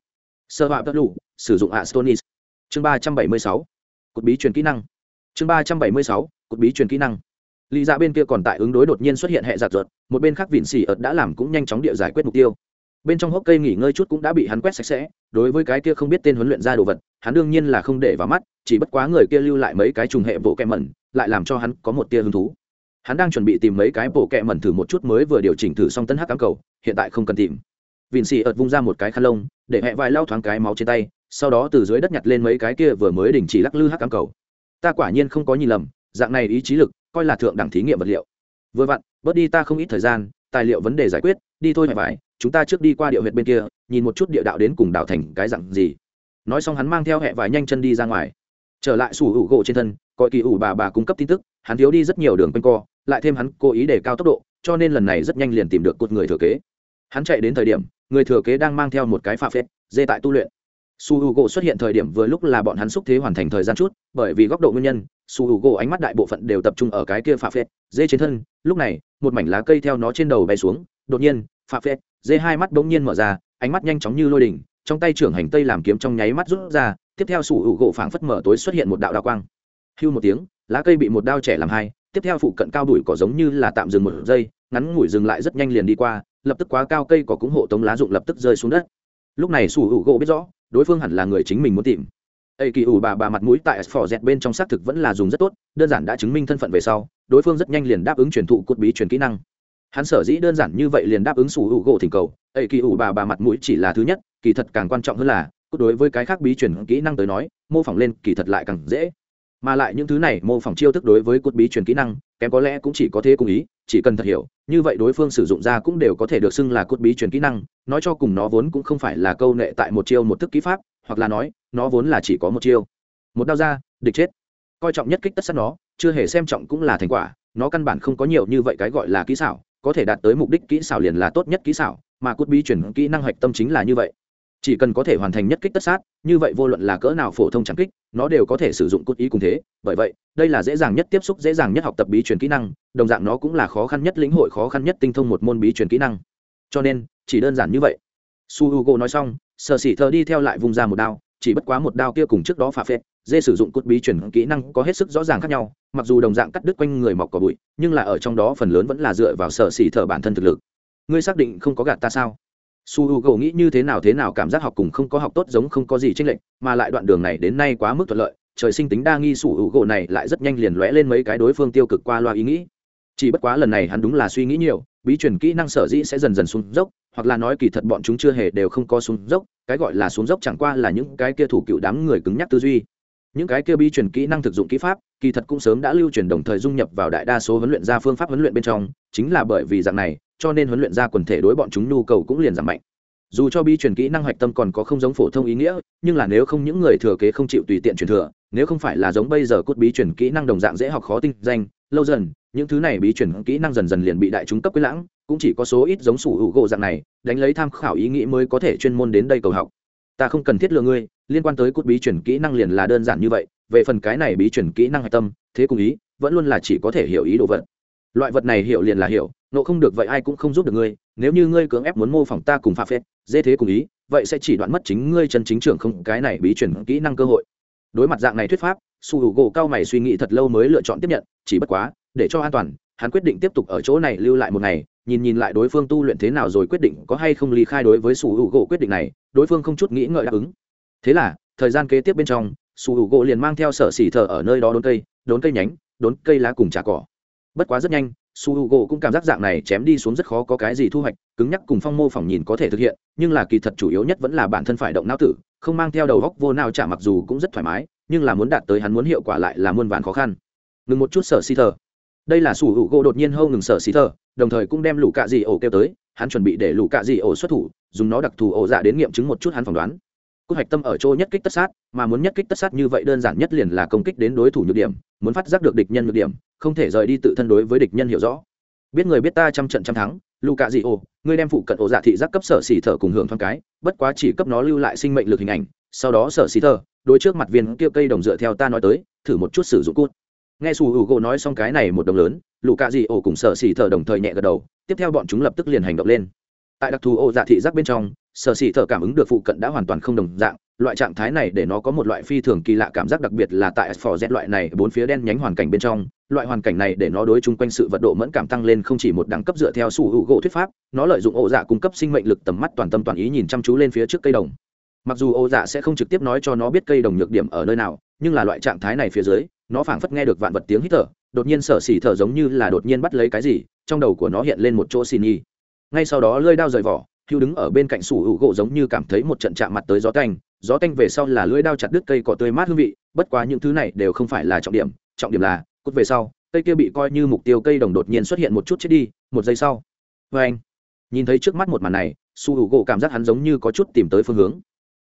Sợ vạm tợ lù, sử dụng astonis. Chương ba trăm bảy mươi sáu. Cột bí truyền kỹ năng. Chương ba trăm bảy mươi sáu. Cột bí truyền kỹ năng lý dạ bên kia còn tại ứng đối đột nhiên xuất hiện hệ giặc ruột, một bên khác vịn xỉ ợt đã làm cũng nhanh chóng địa giải quyết mục tiêu. Bên trong hốc cây nghỉ ngơi chút cũng đã bị hắn quét sạch sẽ, đối với cái kia không biết tên huấn luyện ra đồ vật, hắn đương nhiên là không để vào mắt, chỉ bất quá người kia lưu lại mấy cái trùng hệ bộ kẹ mẩn, lại làm cho hắn có một tia hứng thú. Hắn đang chuẩn bị tìm mấy cái bộ kẹ mẩn thử một chút mới vừa điều chỉnh thử xong tân hắc cám cầu, hiện tại không cần tìm. Vịn xì ợt vung ra một cái khăn lông, để hẹ vài lau thoáng cái máu trên tay, sau đó từ dưới đất nhặt lên mấy cái kia vừa mới đình chỉ lắc lư hắc cám cầu. Ta quả nhiên không có nhìn lầm, dạng này ý chí lực coi là thượng đẳng thí nghiệm vật liệu. Vừa vặn, bớt đi ta không ít thời gian, tài liệu vấn đề giải quyết, đi thôi phải chúng ta trước đi qua địa huyệt bên kia, nhìn một chút địa đạo đến cùng đảo thành cái dặn gì. Nói xong hắn mang theo hẹ vải nhanh chân đi ra ngoài. Trở lại sủ hữu gỗ trên thân, coi kỳ ủ bà bà cung cấp tin tức, hắn thiếu đi rất nhiều đường quanh co, lại thêm hắn cố ý để cao tốc độ, cho nên lần này rất nhanh liền tìm được cột người thừa kế. Hắn chạy đến thời điểm, người thừa kế đang mang theo một cái pha phết, dê tại tu luyện su h u gỗ xuất hiện thời điểm vừa lúc là bọn hắn xúc thế hoàn thành thời gian chút, bởi vì góc độ nguyên nhân, su h u gỗ ánh mắt đại bộ phận đều tập trung ở cái kia Phạm phết dê trên thân, lúc này, một mảnh lá cây theo nó trên đầu bay xuống, đột nhiên Phạm phết dê hai mắt bỗng nhiên mở ra, ánh mắt nhanh chóng như lôi đỉnh, trong tay trưởng hành tây làm kiếm trong nháy mắt rút ra, tiếp theo su h u gỗ phảng phất mở tối xuất hiện một đạo đao quang. Hưu một tiếng, lá cây bị một đao trẻ làm hai, tiếp theo phụ cận cao đùi cỏ giống như là tạm dừng một giây, ngắn ngủi dừng lại rất nhanh liền đi qua, lập tức quá cao cây có cũng hộ tống lá rụng lập tức rơi xuống đất. Lúc này Sưu U gỗ biết rõ đối phương hẳn là người chính mình muốn tìm. Ây kỳ ủ bà bà mặt mũi tại phò dẹt bên trong xác thực vẫn là dùng rất tốt, đơn giản đã chứng minh thân phận về sau, đối phương rất nhanh liền đáp ứng truyền thụ cốt bí truyền kỹ năng. Hắn sở dĩ đơn giản như vậy liền đáp ứng sủ hữu gỗ thỉnh cầu ây kỳ ủ bà bà mặt mũi chỉ là thứ nhất, kỳ thật càng quan trọng hơn là, cốt đối với cái khác bí truyền kỹ năng tới nói, mô phỏng lên kỳ thật lại càng dễ. Mà lại những thứ này mô phỏng chiêu thức đối với cốt bí truyền kỹ năng, kém có lẽ cũng chỉ có thế cùng ý chỉ cần thật hiểu, như vậy đối phương sử dụng ra cũng đều có thể được xưng là cốt bí truyền kỹ năng, nói cho cùng nó vốn cũng không phải là câu nệ tại một chiêu một thức kỹ pháp, hoặc là nói, nó vốn là chỉ có một chiêu. Một đao ra, địch chết. Coi trọng nhất kích tất sát nó, chưa hề xem trọng cũng là thành quả, nó căn bản không có nhiều như vậy cái gọi là kỹ xảo, có thể đạt tới mục đích kỹ xảo liền là tốt nhất kỹ xảo, mà cốt bí truyền kỹ năng hạch tâm chính là như vậy chỉ cần có thể hoàn thành nhất kích tất sát, như vậy vô luận là cỡ nào phổ thông chẳng kích, nó đều có thể sử dụng cốt ý cùng thế. Bởi vậy, đây là dễ dàng nhất tiếp xúc, dễ dàng nhất học tập bí truyền kỹ năng, đồng dạng nó cũng là khó khăn nhất lĩnh hội, khó khăn nhất tinh thông một môn bí truyền kỹ năng. Cho nên, chỉ đơn giản như vậy. Su h u g o nói xong sợ xỉ thờ đi theo lại vùng ra một đao, chỉ bất quá một đao kia cùng trước đó phà phết dê sử dụng cốt bí truyền kỹ năng có hết sức rõ ràng khác nhau, mặc dù đồng dạng cắt đứt quanh người mọc cỏ bụi, nhưng là ở trong đó phần lớn vẫn là dựa vào sợ xỉ thờ bản thân thực lực. Ngươi xác định không có gạt ta sao? Su h u g o nghĩ như thế nào thế nào cảm giác học cùng không có học tốt giống không có gì tranh lệch, mà lại đoạn đường này đến nay quá mức thuận lợi, trời sinh tính đa nghi su h u g o này lại rất nhanh liền lóe lên mấy cái đối phương tiêu cực qua loa ý nghĩ. Chỉ bất quá lần này hắn đúng là suy nghĩ nhiều, bí truyền kỹ năng sở dĩ sẽ dần dần xuống dốc, hoặc là nói kỳ thật bọn chúng chưa hề đều không có xuống dốc, cái gọi là xuống dốc chẳng qua là những cái kia thủ cựu đám người cứng nhắc tư duy. Những cái kia bí truyền kỹ năng thực dụng kỹ pháp, kỳ thật cũng sớm đã lưu truyền đồng thời dung nhập vào đại đa số huấn luyện gia phương pháp huấn luyện bên trong, chính là bởi vì dạng này cho nên huấn luyện ra quần thể đối bọn chúng nhu cầu cũng liền giảm mạnh. Dù cho bi truyền kỹ năng hạch tâm còn có không giống phổ thông ý nghĩa, nhưng là nếu không những người thừa kế không chịu tùy tiện truyền thừa, nếu không phải là giống bây giờ cốt bí truyền kỹ năng đồng dạng dễ học khó tinh danh, lâu dần, những thứ này bí truyền kỹ năng dần dần liền bị đại chúng cấp quyết lãng, cũng chỉ có số ít giống sủ hữu gỗ dạng này, đánh lấy tham khảo ý nghĩ mới có thể chuyên môn đến đây cầu học. Ta không cần thiết lừa ngươi, liên quan tới cốt bí truyền kỹ năng liền là đơn giản như vậy, về phần cái này bí truyền kỹ năng hạch tâm, thế cùng ý, vẫn luôn là chỉ có thể hiểu ý đồ vật loại vật này hiểu liền là hiểu, nộ không được vậy ai cũng không giúp được ngươi, nếu như ngươi cưỡng ép muốn mô phỏng ta cùng pha phết dễ thế cùng ý, vậy sẽ chỉ đoạn mất chính ngươi chân chính trưởng không, cái này bí chuyển kỹ năng cơ hội. Đối mặt dạng này thuyết pháp, su hữu gỗ cao mày suy nghĩ thật lâu mới lựa chọn tiếp nhận, chỉ bất quá, để cho an toàn, hắn quyết định tiếp tục ở chỗ này lưu lại một ngày, nhìn nhìn lại đối phương tu luyện thế nào rồi quyết định có hay không ly khai đối với su hữu gỗ quyết định này, đối phương không chút nghĩ ngợi đáp ứng. Thế là, thời gian kế tiếp bên trong, su hữu gỗ liền mang theo sở xỉ thờ ở nơi đó đốn cây đốn cây nhánh, đốn cây lá cùng trà cỏ bất quá rất nhanh, su h u g o cũng cảm giác dạng này chém đi xuống rất khó có cái gì thu hoạch, cứng nhắc cùng phong mô phỏng nhìn có thể thực hiện, nhưng là kỳ thật chủ yếu nhất vẫn là bản thân phải động não tử, không mang theo đầu góc vô nào chả mặc dù cũng rất thoải mái, nhưng là muốn đạt tới hắn muốn hiệu quả lại là muôn vàn khó khăn. Ngừng một chút, sở xì thờ đây là su h u g o đột nhiên hâu ngừng sở xì thờ đồng thời cũng đem lũ cạ dị ổ kêu tới, hắn chuẩn bị để lũ cạ dị ổ xuất thủ, dùng nó đặc thù ổ dạ đến nghiệm chứng một chút hắn phỏng đoán. Cốt hạch tâm ở chỗ nhất kích tất sát, mà muốn nhất kích tất sát như vậy đơn giản nhất liền là công kích đến đối thủ nhược điểm muốn phát giác được địch nhân nhược điểm không thể rời đi tự thân đối với địch nhân hiểu rõ. Biết người biết ta trăm trận trăm thắng Luca Dio, dị ô ngươi đem phụ cận ổ dạ thị giác cấp sở xỉ thở cùng hưởng thoáng cái bất quá chỉ cấp nó lưu lại sinh mệnh lực hình ảnh sau đó sở xỉ thở đối trước mặt viên kia cây đồng dựa theo ta nói tới thử một chút sử dụng cút. Nghe su hữu gỗ nói xong cái này một đồng lớn Luca Dio dị ô cùng sở xỉ thở đồng thời nhẹ gật đầu tiếp theo bọn chúng lập tức liền hành động lên. Tại đặc thù ổ dạ thị giác bên trong sở xỉ thở cảm ứng được phụ cận đã hoàn toàn không đồng dạng loại trạng thái này để nó có một loại phi thường kỳ lạ cảm giác đặc biệt là tại phò z loại này bốn phía đen nhánh hoàn cảnh bên trong. Loại hoàn cảnh này để nó đối chung quanh sự vật độ mẫn cảm tăng lên không chỉ một đẳng cấp dựa theo sủ hữu gỗ thuyết pháp, nó lợi dụng ổ dạ cung cấp sinh mệnh lực tầm mắt toàn tâm toàn ý nhìn chăm chú lên phía trước cây đồng. Mặc dù ổ dạ sẽ không trực tiếp nói cho nó biết cây đồng nhược điểm ở nơi nào, nhưng là loại trạng thái này phía dưới, nó phảng phất nghe được vạn vật tiếng hít thở, đột nhiên sở xỉ thở giống như là đột nhiên bắt lấy cái gì, trong đầu của nó hiện lên một chỗ xì nhi ngay sau đó lơi đao rời vỏ hữu đứng ở bên cạnh sủ hữu gỗ giống như cảm thấy một trận chạm mặt tới gió canh gió tanh về sau là lưỡi đao chặt đứt cây cỏ tươi mát hương vị, bất quá những thứ này đều không phải là trọng điểm trọng điểm là, cút về sau, cây kia bị coi như mục tiêu cây đồng đột nhiên xuất hiện một chút chết đi, một giây sau. Vê anh, nhìn thấy trước mắt một màn này, su hữu gỗ cảm giác hắn giống như có chút tìm tới phương hướng.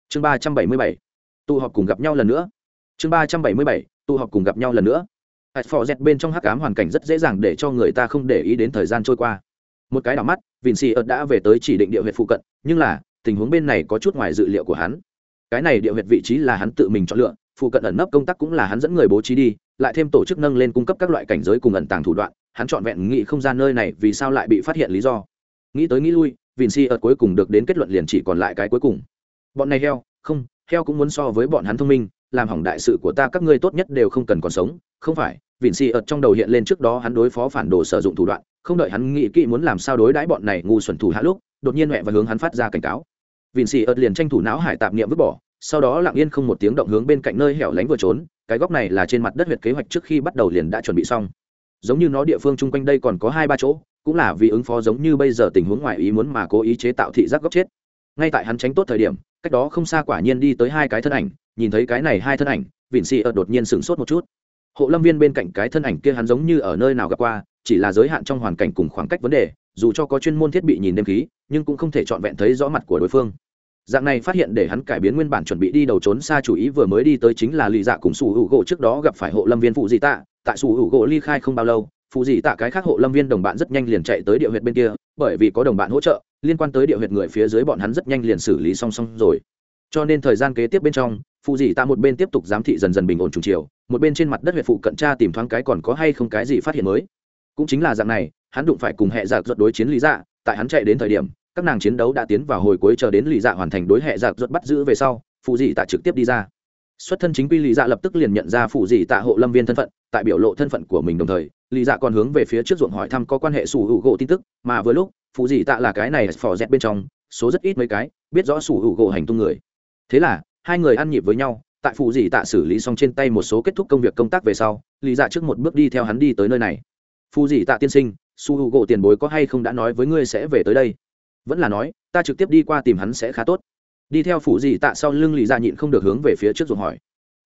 Chương ba trăm bảy mươi bảy, tụ họp cùng gặp nhau lần nữa. Chương ba trăm bảy mươi bảy, tụ họp cùng gặp nhau lần nữa. Hạt phò dẹt bên trong hắc ám hoàn cảnh rất dễ dàng để cho người ta không để ý đến thời gian trôi qua. Một cái đảo mắt vin xì ợt đã về tới chỉ định địa huyệt phụ cận, nhưng là, tình huống bên này có chút ngoài dự liệu của hắn cái này địa huyệt vị trí là hắn tự mình chọn lựa, phụ cận ẩn nấp công tác cũng là hắn dẫn người bố trí đi, lại thêm tổ chức nâng lên cung cấp các loại cảnh giới cùng ẩn tàng thủ đoạn, hắn chọn vẹn nghĩ không gian nơi này vì sao lại bị phát hiện lý do. Nghĩ tới nghĩ lui, vin si ợt cuối cùng được đến kết luận liền chỉ còn lại cái cuối cùng. Bọn này heo, không, heo cũng muốn so với bọn hắn thông minh, làm hỏng đại sự của ta các ngươi tốt nhất đều không cần còn sống. Không phải vịn xì ợt trong đầu hiện lên trước đó hắn đối phó phản đồ sử dụng thủ đoạn, không đợi hắn nghĩ kỹ muốn làm sao đối đãi bọn này ngu xuẩn thủ hạ lúc, đột nhiên mẹ và hướng hắn phát ra cảnh cáo vịn xì ợt liền tranh thủ não hải tạp niệm vứt bỏ, sau đó lặng yên không một tiếng động hướng bên cạnh nơi hẻo lánh vừa trốn, cái góc này là trên mặt đất huyệt kế hoạch trước khi bắt đầu liền đã chuẩn bị xong. Giống như nó địa phương chung quanh đây còn có hai ba chỗ, cũng là vì ứng phó giống như bây giờ tình huống ngoài ý muốn mà cố ý chế tạo thị giác góc chết. Ngay tại hắn tránh tốt thời điểm, cách đó không xa quả nhiên đi tới hai cái thân ảnh, nhìn thấy cái này hai thân ảnh, vịn xì ợt đột nhiên sửng sốt một chút. Hộ lâm viên bên cạnh cái thân ảnh kia hắn giống như ở nơi nào gặp qua, chỉ là giới hạn trong hoàn cảnh cùng khoảng cách vấn đề, dù cho có chuyên môn thiết bị nhìn đêm khí, nhưng cũng không thể trọn vẹn thấy rõ mặt của đối phương dạng này phát hiện để hắn cải biến nguyên bản chuẩn bị đi đầu trốn xa chủ ý vừa mới đi tới chính là lì dạ cùng sủ hữu gỗ trước đó gặp phải hộ lâm viên phụ dị tạ. Tại sủ hữu gỗ ly khai không bao lâu phụ dị tạ cái khác hộ lâm viên đồng bạn rất nhanh liền chạy tới địa huyệt bên kia, bởi vì có đồng bạn hỗ trợ, liên quan tới địa huyệt người phía dưới bọn hắn rất nhanh liền xử lý song song rồi. Cho nên thời gian kế tiếp bên trong phụ dị tạ một bên tiếp tục giám thị dần dần bình ổn trùng chiều, một bên trên mặt đất huyệt phụ cận tra tìm thoáng cái còn có hay không cái gì phát hiện mới. Cũng chính là dạng này, hắn đụng phải cùng hệ giặc giật đối chiến lý dạ tại hắn chạy đến thời điểm các nàng chiến đấu đã tiến vào hồi cuối chờ đến lì dạ hoàn thành đối hệ giặc ruột bắt giữ về sau phụ dị tạ trực tiếp đi ra. Xuất thân chính quy lì dạ lập tức liền nhận ra phụ dị tạ hộ lâm viên thân phận, tại biểu lộ thân phận của mình đồng thời, lì dạ còn hướng về phía trước ruộng hỏi thăm có quan hệ sủ hữu gỗ tin tức, mà với lúc phụ dị tạ là cái này phò dẹt bên trong, số rất ít mấy cái, biết rõ sủ hữu gỗ hành tung người. Thế là, hai người ăn nhịp với nhau, tại phụ dị tạ xử lý xong trên tay một số kết thúc công việc công tác về sau, lì dạ trước một bước đi theo hắn đi tới nơi này. Phụ dị tạ tiên sinh su hữu gỗ tiền bối có hay không đã nói với ngươi sẽ về tới đây? Vẫn là nói, ta trực tiếp đi qua tìm hắn sẽ khá tốt. Đi theo phụ dị tạ sau lưng lì ra nhịn không được hướng về phía trước ruộng hỏi.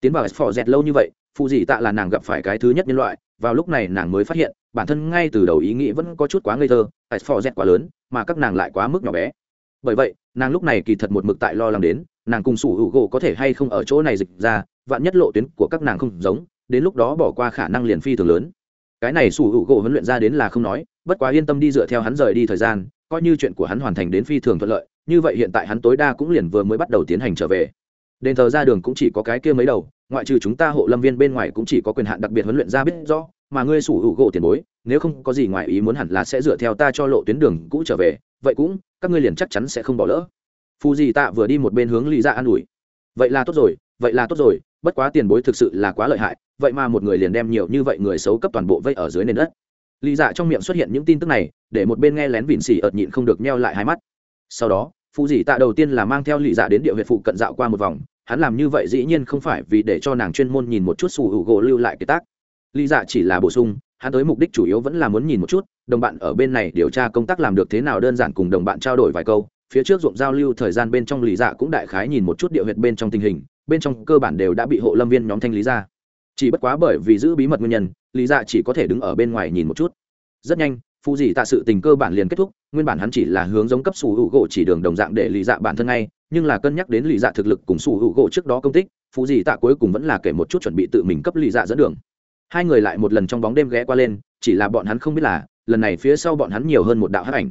Tiến vào phò dẹt lâu như vậy, phụ dị tạ là nàng gặp phải cái thứ nhất nhân loại, vào lúc này nàng mới phát hiện, bản thân ngay từ đầu ý nghĩ vẫn có chút quá ngây thơ tại phò dẹt quá lớn, mà các nàng lại quá mức nhỏ bé. Bởi vậy, nàng lúc này kỳ thật một mực tại lo lắng đến, nàng cùng sủ hữu gỗ có thể hay không ở chỗ này dịch ra, vạn nhất lộ tuyến của các nàng không giống, đến lúc đó bỏ qua khả năng liền phi thường lớn. Cái này sủ hữu gỗ huấn luyện ra đến là không nói bất quá yên tâm đi dựa theo hắn rời đi thời gian, coi như chuyện của hắn hoàn thành đến phi thường thuận lợi, như vậy hiện tại hắn tối đa cũng liền vừa mới bắt đầu tiến hành trở về. Đền thờ ra đường cũng chỉ có cái kia mấy đầu, ngoại trừ chúng ta hộ lâm viên bên ngoài cũng chỉ có quyền hạn đặc biệt huấn luyện ra biết rõ, mà ngươi sủ hữu gỗ tiền bối, nếu không có gì ngoài ý muốn hẳn là sẽ dựa theo ta cho lộ tuyến đường cũ trở về, vậy cũng, các ngươi liền chắc chắn sẽ không bỏ lỡ. Phù dì tạ vừa đi một bên hướng lý ra an ủi. Vậy là tốt rồi, vậy là tốt rồi, bất quá tiền bối thực sự là quá lợi hại, vậy mà một người liền đem nhiều như vậy người xấu cấp toàn bộ vây ở dưới nền đất lý dạ trong miệng xuất hiện những tin tức này, để một bên nghe lén vịn xỉ ợt nhịn không được neo lại hai mắt. Sau đó phụ dị tạ đầu tiên là mang theo lý dạ đến địa huyện phụ cận dạo qua một vòng, hắn làm như vậy dĩ nhiên không phải vì để cho nàng chuyên môn nhìn một chút sủ hữu gỗ lưu lại cái tác. Lý dạ chỉ là bổ sung, hắn tới mục đích chủ yếu vẫn là muốn nhìn một chút, đồng bạn ở bên này điều tra công tác làm được thế nào đơn giản cùng đồng bạn trao đổi vài câu, phía trước ruộng giao lưu thời gian bên trong lý dạ cũng đại khái nhìn một chút địa huyệt bên trong tình hình, bên trong cơ bản đều đã bị hộ lâm viên nhóm thanh lý ra chỉ bất quá bởi vì giữ bí mật nguyên nhân, lý dạ chỉ có thể đứng ở bên ngoài nhìn một chút. Rất nhanh phụ dị tạ sự tình cơ bản liền kết thúc, nguyên bản hắn chỉ là hướng giống cấp sủ hữu gỗ chỉ đường đồng dạng để lý dạ bản thân ngay, nhưng là cân nhắc đến lý dạ thực lực cùng sủ hữu gỗ trước đó công tích phụ dị tạ cuối cùng vẫn là kể một chút chuẩn bị tự mình cấp lý dạ dẫn đường. Hai người lại một lần trong bóng đêm ghé qua lên, chỉ là bọn hắn không biết là, lần này phía sau bọn hắn nhiều hơn một đạo hắc ảnh.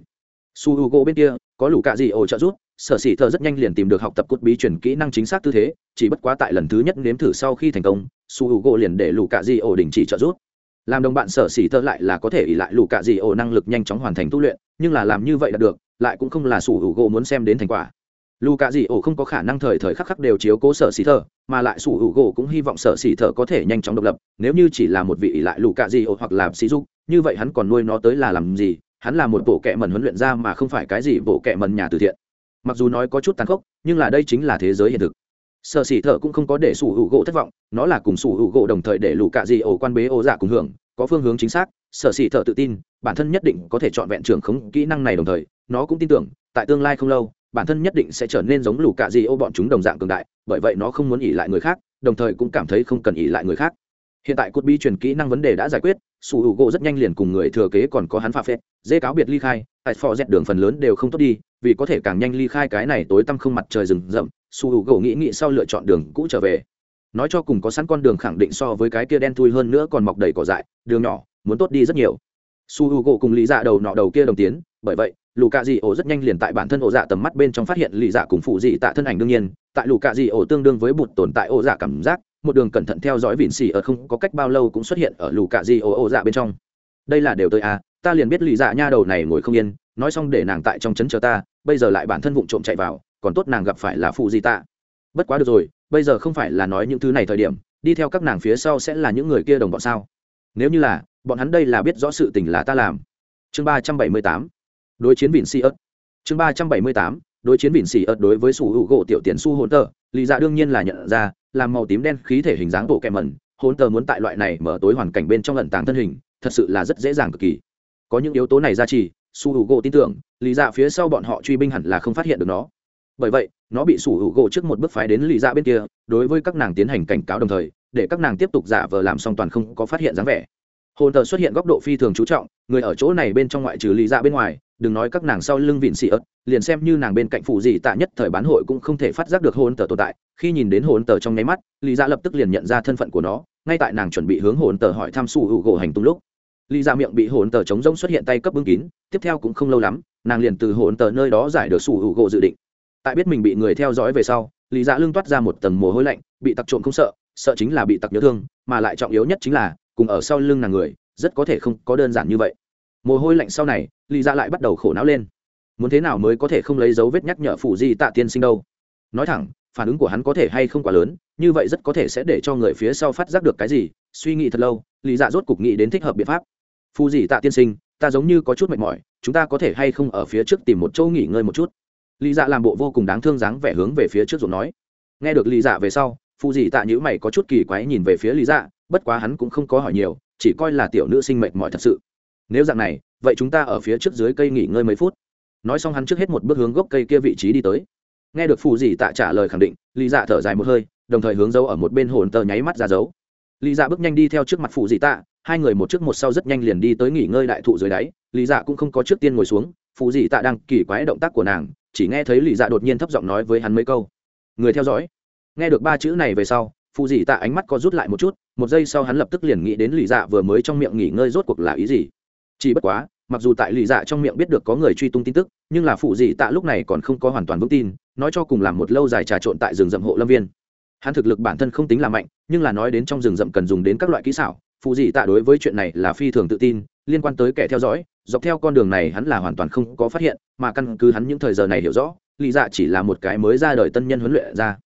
Su h u gỗ bên kia, có lũ cạ gì ổ trợ giúp sở Sĩ thợ rất nhanh liền tìm được học tập cốt bí chuyển kỹ năng chính xác tư thế, chỉ bất quá tại lần thứ nhất nếm thử sau khi thành công, su h u gỗ liền để lù cạ di ổ đình chỉ trợ giúp. Làm đồng bạn sở Sĩ thợ lại là có thể ỉ lại lù cạ di ổ năng lực nhanh chóng hoàn thành tu luyện, nhưng là làm như vậy là được, lại cũng không là su h u gỗ muốn xem đến thành quả. Lù cạ di ổ không có khả năng thời thời khắc khắc đều chiếu cố sở Sĩ thợ, mà lại su h u gỗ cũng hy vọng sở Sĩ thợ có thể nhanh chóng độc lập, nếu như chỉ là một vị ỉ lại lù cạ di ổ hoặc làm sĩ giúp như vậy hắn còn nuôi nó tới là làm gì? Hắn là một bộ kệ mần huấn luyện ra mà không phải cái gì bộ kệ mần nhà từ thiện mặc dù nói có chút tàn khốc, nhưng là đây chính là thế giới hiện thực. Sợ xỉ thợ cũng không có để sủ hữu gỗ thất vọng, nó là cùng sủ hữu gỗ đồng thời để lũ cạ dị ổ quan bế ổ giả dạ cùng hưởng, có phương hướng chính xác sợ xỉ thợ tự tin, bản thân nhất định có thể chọn vẹn trưởng khống kỹ năng này đồng thời, nó cũng tin tưởng, tại tương lai không lâu, bản thân nhất định sẽ trở nên giống lũ cạ dị ô bọn chúng đồng dạng cường đại, bởi vậy nó không muốn ỉ lại người khác, đồng thời cũng cảm thấy không cần ỉ lại người khác. Hiện tại cốt bi truyền kỹ năng vấn đề đã giải quyết sủ hữu gỗ rất nhanh liền cùng người thừa kế còn có hắn pha phép dễ cáo biệt ly khai, tại phò dẹt đường phần lớn đều không tốt đi, vì có thể càng nhanh ly khai cái này tối tăm không mặt trời rừng rậm, sủ hữu gỗ nghĩ nghĩ sau lựa chọn đường cũ trở về. Nói cho cùng có sẵn con đường khẳng định so với cái kia đen thui hơn nữa còn mọc đầy cỏ dại, đường nhỏ, muốn tốt đi rất nhiều. Su h u gỗ cùng lý dạ đầu nọ đầu kia đồng tiến, bởi vậy lù cạ dị ổ rất nhanh liền tại bản thân ổ dạ tầm mắt bên trong phát hiện lý dạ cùng phụ dị tạ thân ảnh đương nhiên, tại lù cạ dị ổ tương đương với bụt tồn tại ổ dạ cảm giác một đường cẩn thận theo dõi vịn xì ở không có cách bao lâu cũng xuất hiện ở lù cạ di ổ ô dạ bên trong. Đây là đều tới à ta liền biết lì dạ nha đầu này ngồi không yên, nói xong để nàng tại trong trấn chờ ta, bây giờ lại bản thân vụng trộm chạy vào, còn tốt nàng gặp phải là phụ di tạ. Bất quá được rồi, bây giờ không phải là nói những thứ này thời điểm, đi theo các nàng phía sau sẽ là những người kia đồng bọn sao? Nếu như là, bọn hắn đây là biết rõ sự tình là ta làm. Chương ba trăm bảy mươi tám, đối chiến vịn xì ớt. Chương ba trăm bảy mươi tám, đối chiến vịn xì ớt đối với sủ hữu gỗ tiểu tiền su hồn tờ lý dạ đương nhiên là nhận ra, làm màu tím đen khí thể hình dáng bộ kẹm mẩn hôn tờ muốn tại loại này mở tối hoàn cảnh bên trong lận tàng thân hình, thật sự là rất dễ dàng cực kỳ. Có những yếu tố này ra trì su hữu gỗ tin tưởng lý dạ phía sau bọn họ truy binh hẳn là không phát hiện được nó. Bởi vậy, nó bị sủ hữu gỗ trước một bước phái đến lý dạ bên kia, đối với các nàng tiến hành cảnh cáo đồng thời, để các nàng tiếp tục giả vờ làm xong toàn không có phát hiện dáng vẻ. Hồn tờ xuất hiện góc độ phi thường chú trọng, người ở chỗ này bên trong ngoại trừ lý dạ bên ngoài đừng nói các nàng sau lưng vịn xì ớt, liền xem như nàng bên cạnh phụ gì tạ nhất thời bán hội cũng không thể phát giác được hồn tờ tồn tại. Khi nhìn đến hồn tờ trong nháy mắt, lý dạ lập tức liền nhận ra thân phận của nó, ngay tại nàng chuẩn bị hướng hồn tờ hỏi thăm su hữu gỗ hành tung lúc, lý dạ miệng bị hồn tờ chống rỗng xuất hiện tay cấp bưng kín, tiếp theo cũng không lâu lắm, nàng liền từ hồn tờ nơi đó giải được su hữu gỗ dự định. Tại biết mình bị người theo dõi về sau, lý dạ lưng toát ra một tầng mồ hôi lạnh, bị tặc trộm không sợ sợ chính là bị tặc nhớ thương, mà lại trọng yếu nhất chính là, cùng ở sau lưng nàng người, rất có thể không có đơn giản như vậy. Mồ hôi lạnh sau này lý dạ lại bắt đầu khổ não lên. Muốn thế nào mới có thể không lấy dấu vết nhắc nhở phụ di tạ tiên sinh đâu? Nói thẳng, phản ứng của hắn có thể hay không quá lớn, như vậy rất có thể sẽ để cho người phía sau phát giác được cái gì, suy nghĩ thật lâu lý dạ rốt cục nghĩ đến thích hợp biện pháp. Phù di tạ tiên sinh, ta giống như có chút mệt mỏi, chúng ta có thể hay không ở phía trước tìm một chỗ nghỉ ngơi một chút? Lý dạ làm bộ vô cùng đáng thương dáng vẻ hướng về phía trước rồi nói. Nghe được lý dạ về sau, phù dị tạ nhữ mày có chút kỳ quái nhìn về phía lý dạ bất quá hắn cũng không có hỏi nhiều, chỉ coi là tiểu nữ sinh mệt mỏi thật sự. Nếu dạng này vậy chúng ta ở phía trước dưới cây nghỉ ngơi mấy phút. Nói xong hắn trước hết một bước hướng gốc cây kia vị trí đi tới. Nghe được phù dì tạ trả lời khẳng định, lý dạ thở dài một hơi, đồng thời hướng dấu ở một bên hồn tờ nháy mắt ra dấu. Lý dạ bước nhanh đi theo trước mặt phù dì tạ, hai người một trước một sau rất nhanh liền đi tới nghỉ ngơi đại thụ dưới đáy. Lý dạ cũng không có trước tiên ngồi xuống, phù dì tạ đang kỳ quái động tác của nàng, chỉ nghe thấy lý dạ đột nhiên thấp giọng nói với hắn mấy câu. Người theo dõi. Nghe được ba chữ này về sau, phù dì tạ ánh mắt có rút lại một chút, một giây sau hắn lập tức liền nghĩ đến lý dạ vừa mới trong miệng nghỉ ngơi rốt cuộc là ý gì chỉ bất quá, mặc dù tại lì dạ trong miệng biết được có người truy tung tin tức, nhưng là phụ dị tạ lúc này còn không có hoàn toàn vững tin, nói cho cùng làm một lâu dài trà trộn tại rừng rậm hộ lâm viên. Hắn thực lực bản thân không tính là mạnh, nhưng là nói đến trong rừng rậm cần dùng đến các loại kỹ xảo, phụ dị tạ đối với chuyện này là phi thường tự tin, liên quan tới kẻ theo dõi, dọc theo con đường này hắn là hoàn toàn không có phát hiện, mà căn cứ hắn những thời giờ này hiểu rõ, lì dạ chỉ là một cái mới ra đời tân nhân huấn luyện ra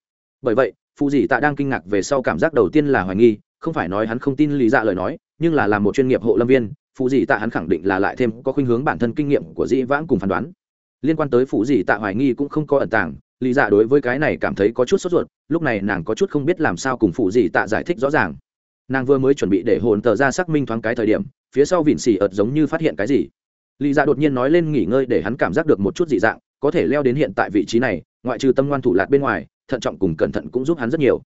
bởi vậy, phụ dị tạ đang kinh ngạc về sau cảm giác đầu tiên là hoài nghi, không phải nói hắn không tin lý dạ lời nói, nhưng là làm một chuyên nghiệp hộ lâm viên phụ dị tạ hắn khẳng định là lại thêm có khuynh hướng bản thân kinh nghiệm của dĩ vãng cùng phán đoán. Liên quan tới phụ dị tạ hoài nghi cũng không có ẩn tàng, lý dạ đối với cái này cảm thấy có chút sốt ruột, lúc này nàng có chút không biết làm sao cùng phụ dị tạ giải thích rõ ràng. Nàng vừa mới chuẩn bị để hồn tờ ra xác minh thoáng cái thời điểm, phía sau vịn xì ợt giống như phát hiện cái gì. Lý dạ đột nhiên nói lên nghỉ ngơi để hắn cảm giác được một chút dị dạng, có thể leo đến hiện tại vị trí này, ngoại trừ tâm ngoan thủ lạc bên ngoài, thận trọng cùng cẩn thận cũng giúp hắn rất nhiều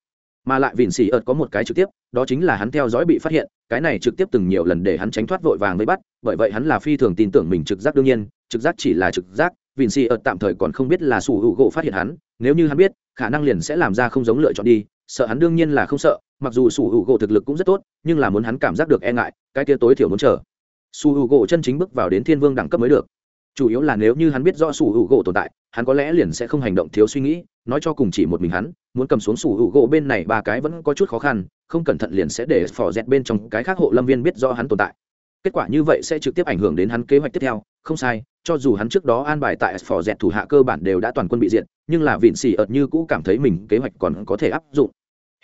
mà lại vịn xì ợt có một cái trực tiếp, đó chính là hắn theo dõi bị phát hiện, cái này trực tiếp từng nhiều lần để hắn tránh thoát vội vàng với bắt, bởi vậy hắn là phi thường tin tưởng mình trực giác đương nhiên, trực giác chỉ là trực giác, vịn xì ợt tạm thời còn không biết là sủ hữu gỗ phát hiện hắn, nếu như hắn biết, khả năng liền sẽ làm ra không giống lựa chọn đi, sợ hắn đương nhiên là không sợ, mặc dù sủ hữu gỗ thực lực cũng rất tốt, nhưng là muốn hắn cảm giác được e ngại, cái kia tối thiểu muốn chờ. Su hữu gỗ chân chính bước vào đến thiên vương đẳng cấp mới được chủ yếu là nếu như hắn biết rõ sủ hữu gỗ tồn tại, hắn có lẽ liền sẽ không hành động thiếu suy nghĩ, nói cho cùng chỉ một mình hắn, muốn cầm xuống sủ hữu gỗ bên này ba cái vẫn có chút khó khăn, không cẩn thận liền sẽ để phỏ dẹt bên trong cái khác hộ lâm viên biết rõ hắn tồn tại. Kết quả như vậy sẽ trực tiếp ảnh hưởng đến hắn kế hoạch tiếp theo, không sai, cho dù hắn trước đó an bài tại phỏ dẹt thủ hạ cơ bản đều đã toàn quân bị diệt, nhưng là vịn xì ợt như cũ cảm thấy mình kế hoạch còn có thể áp dụng.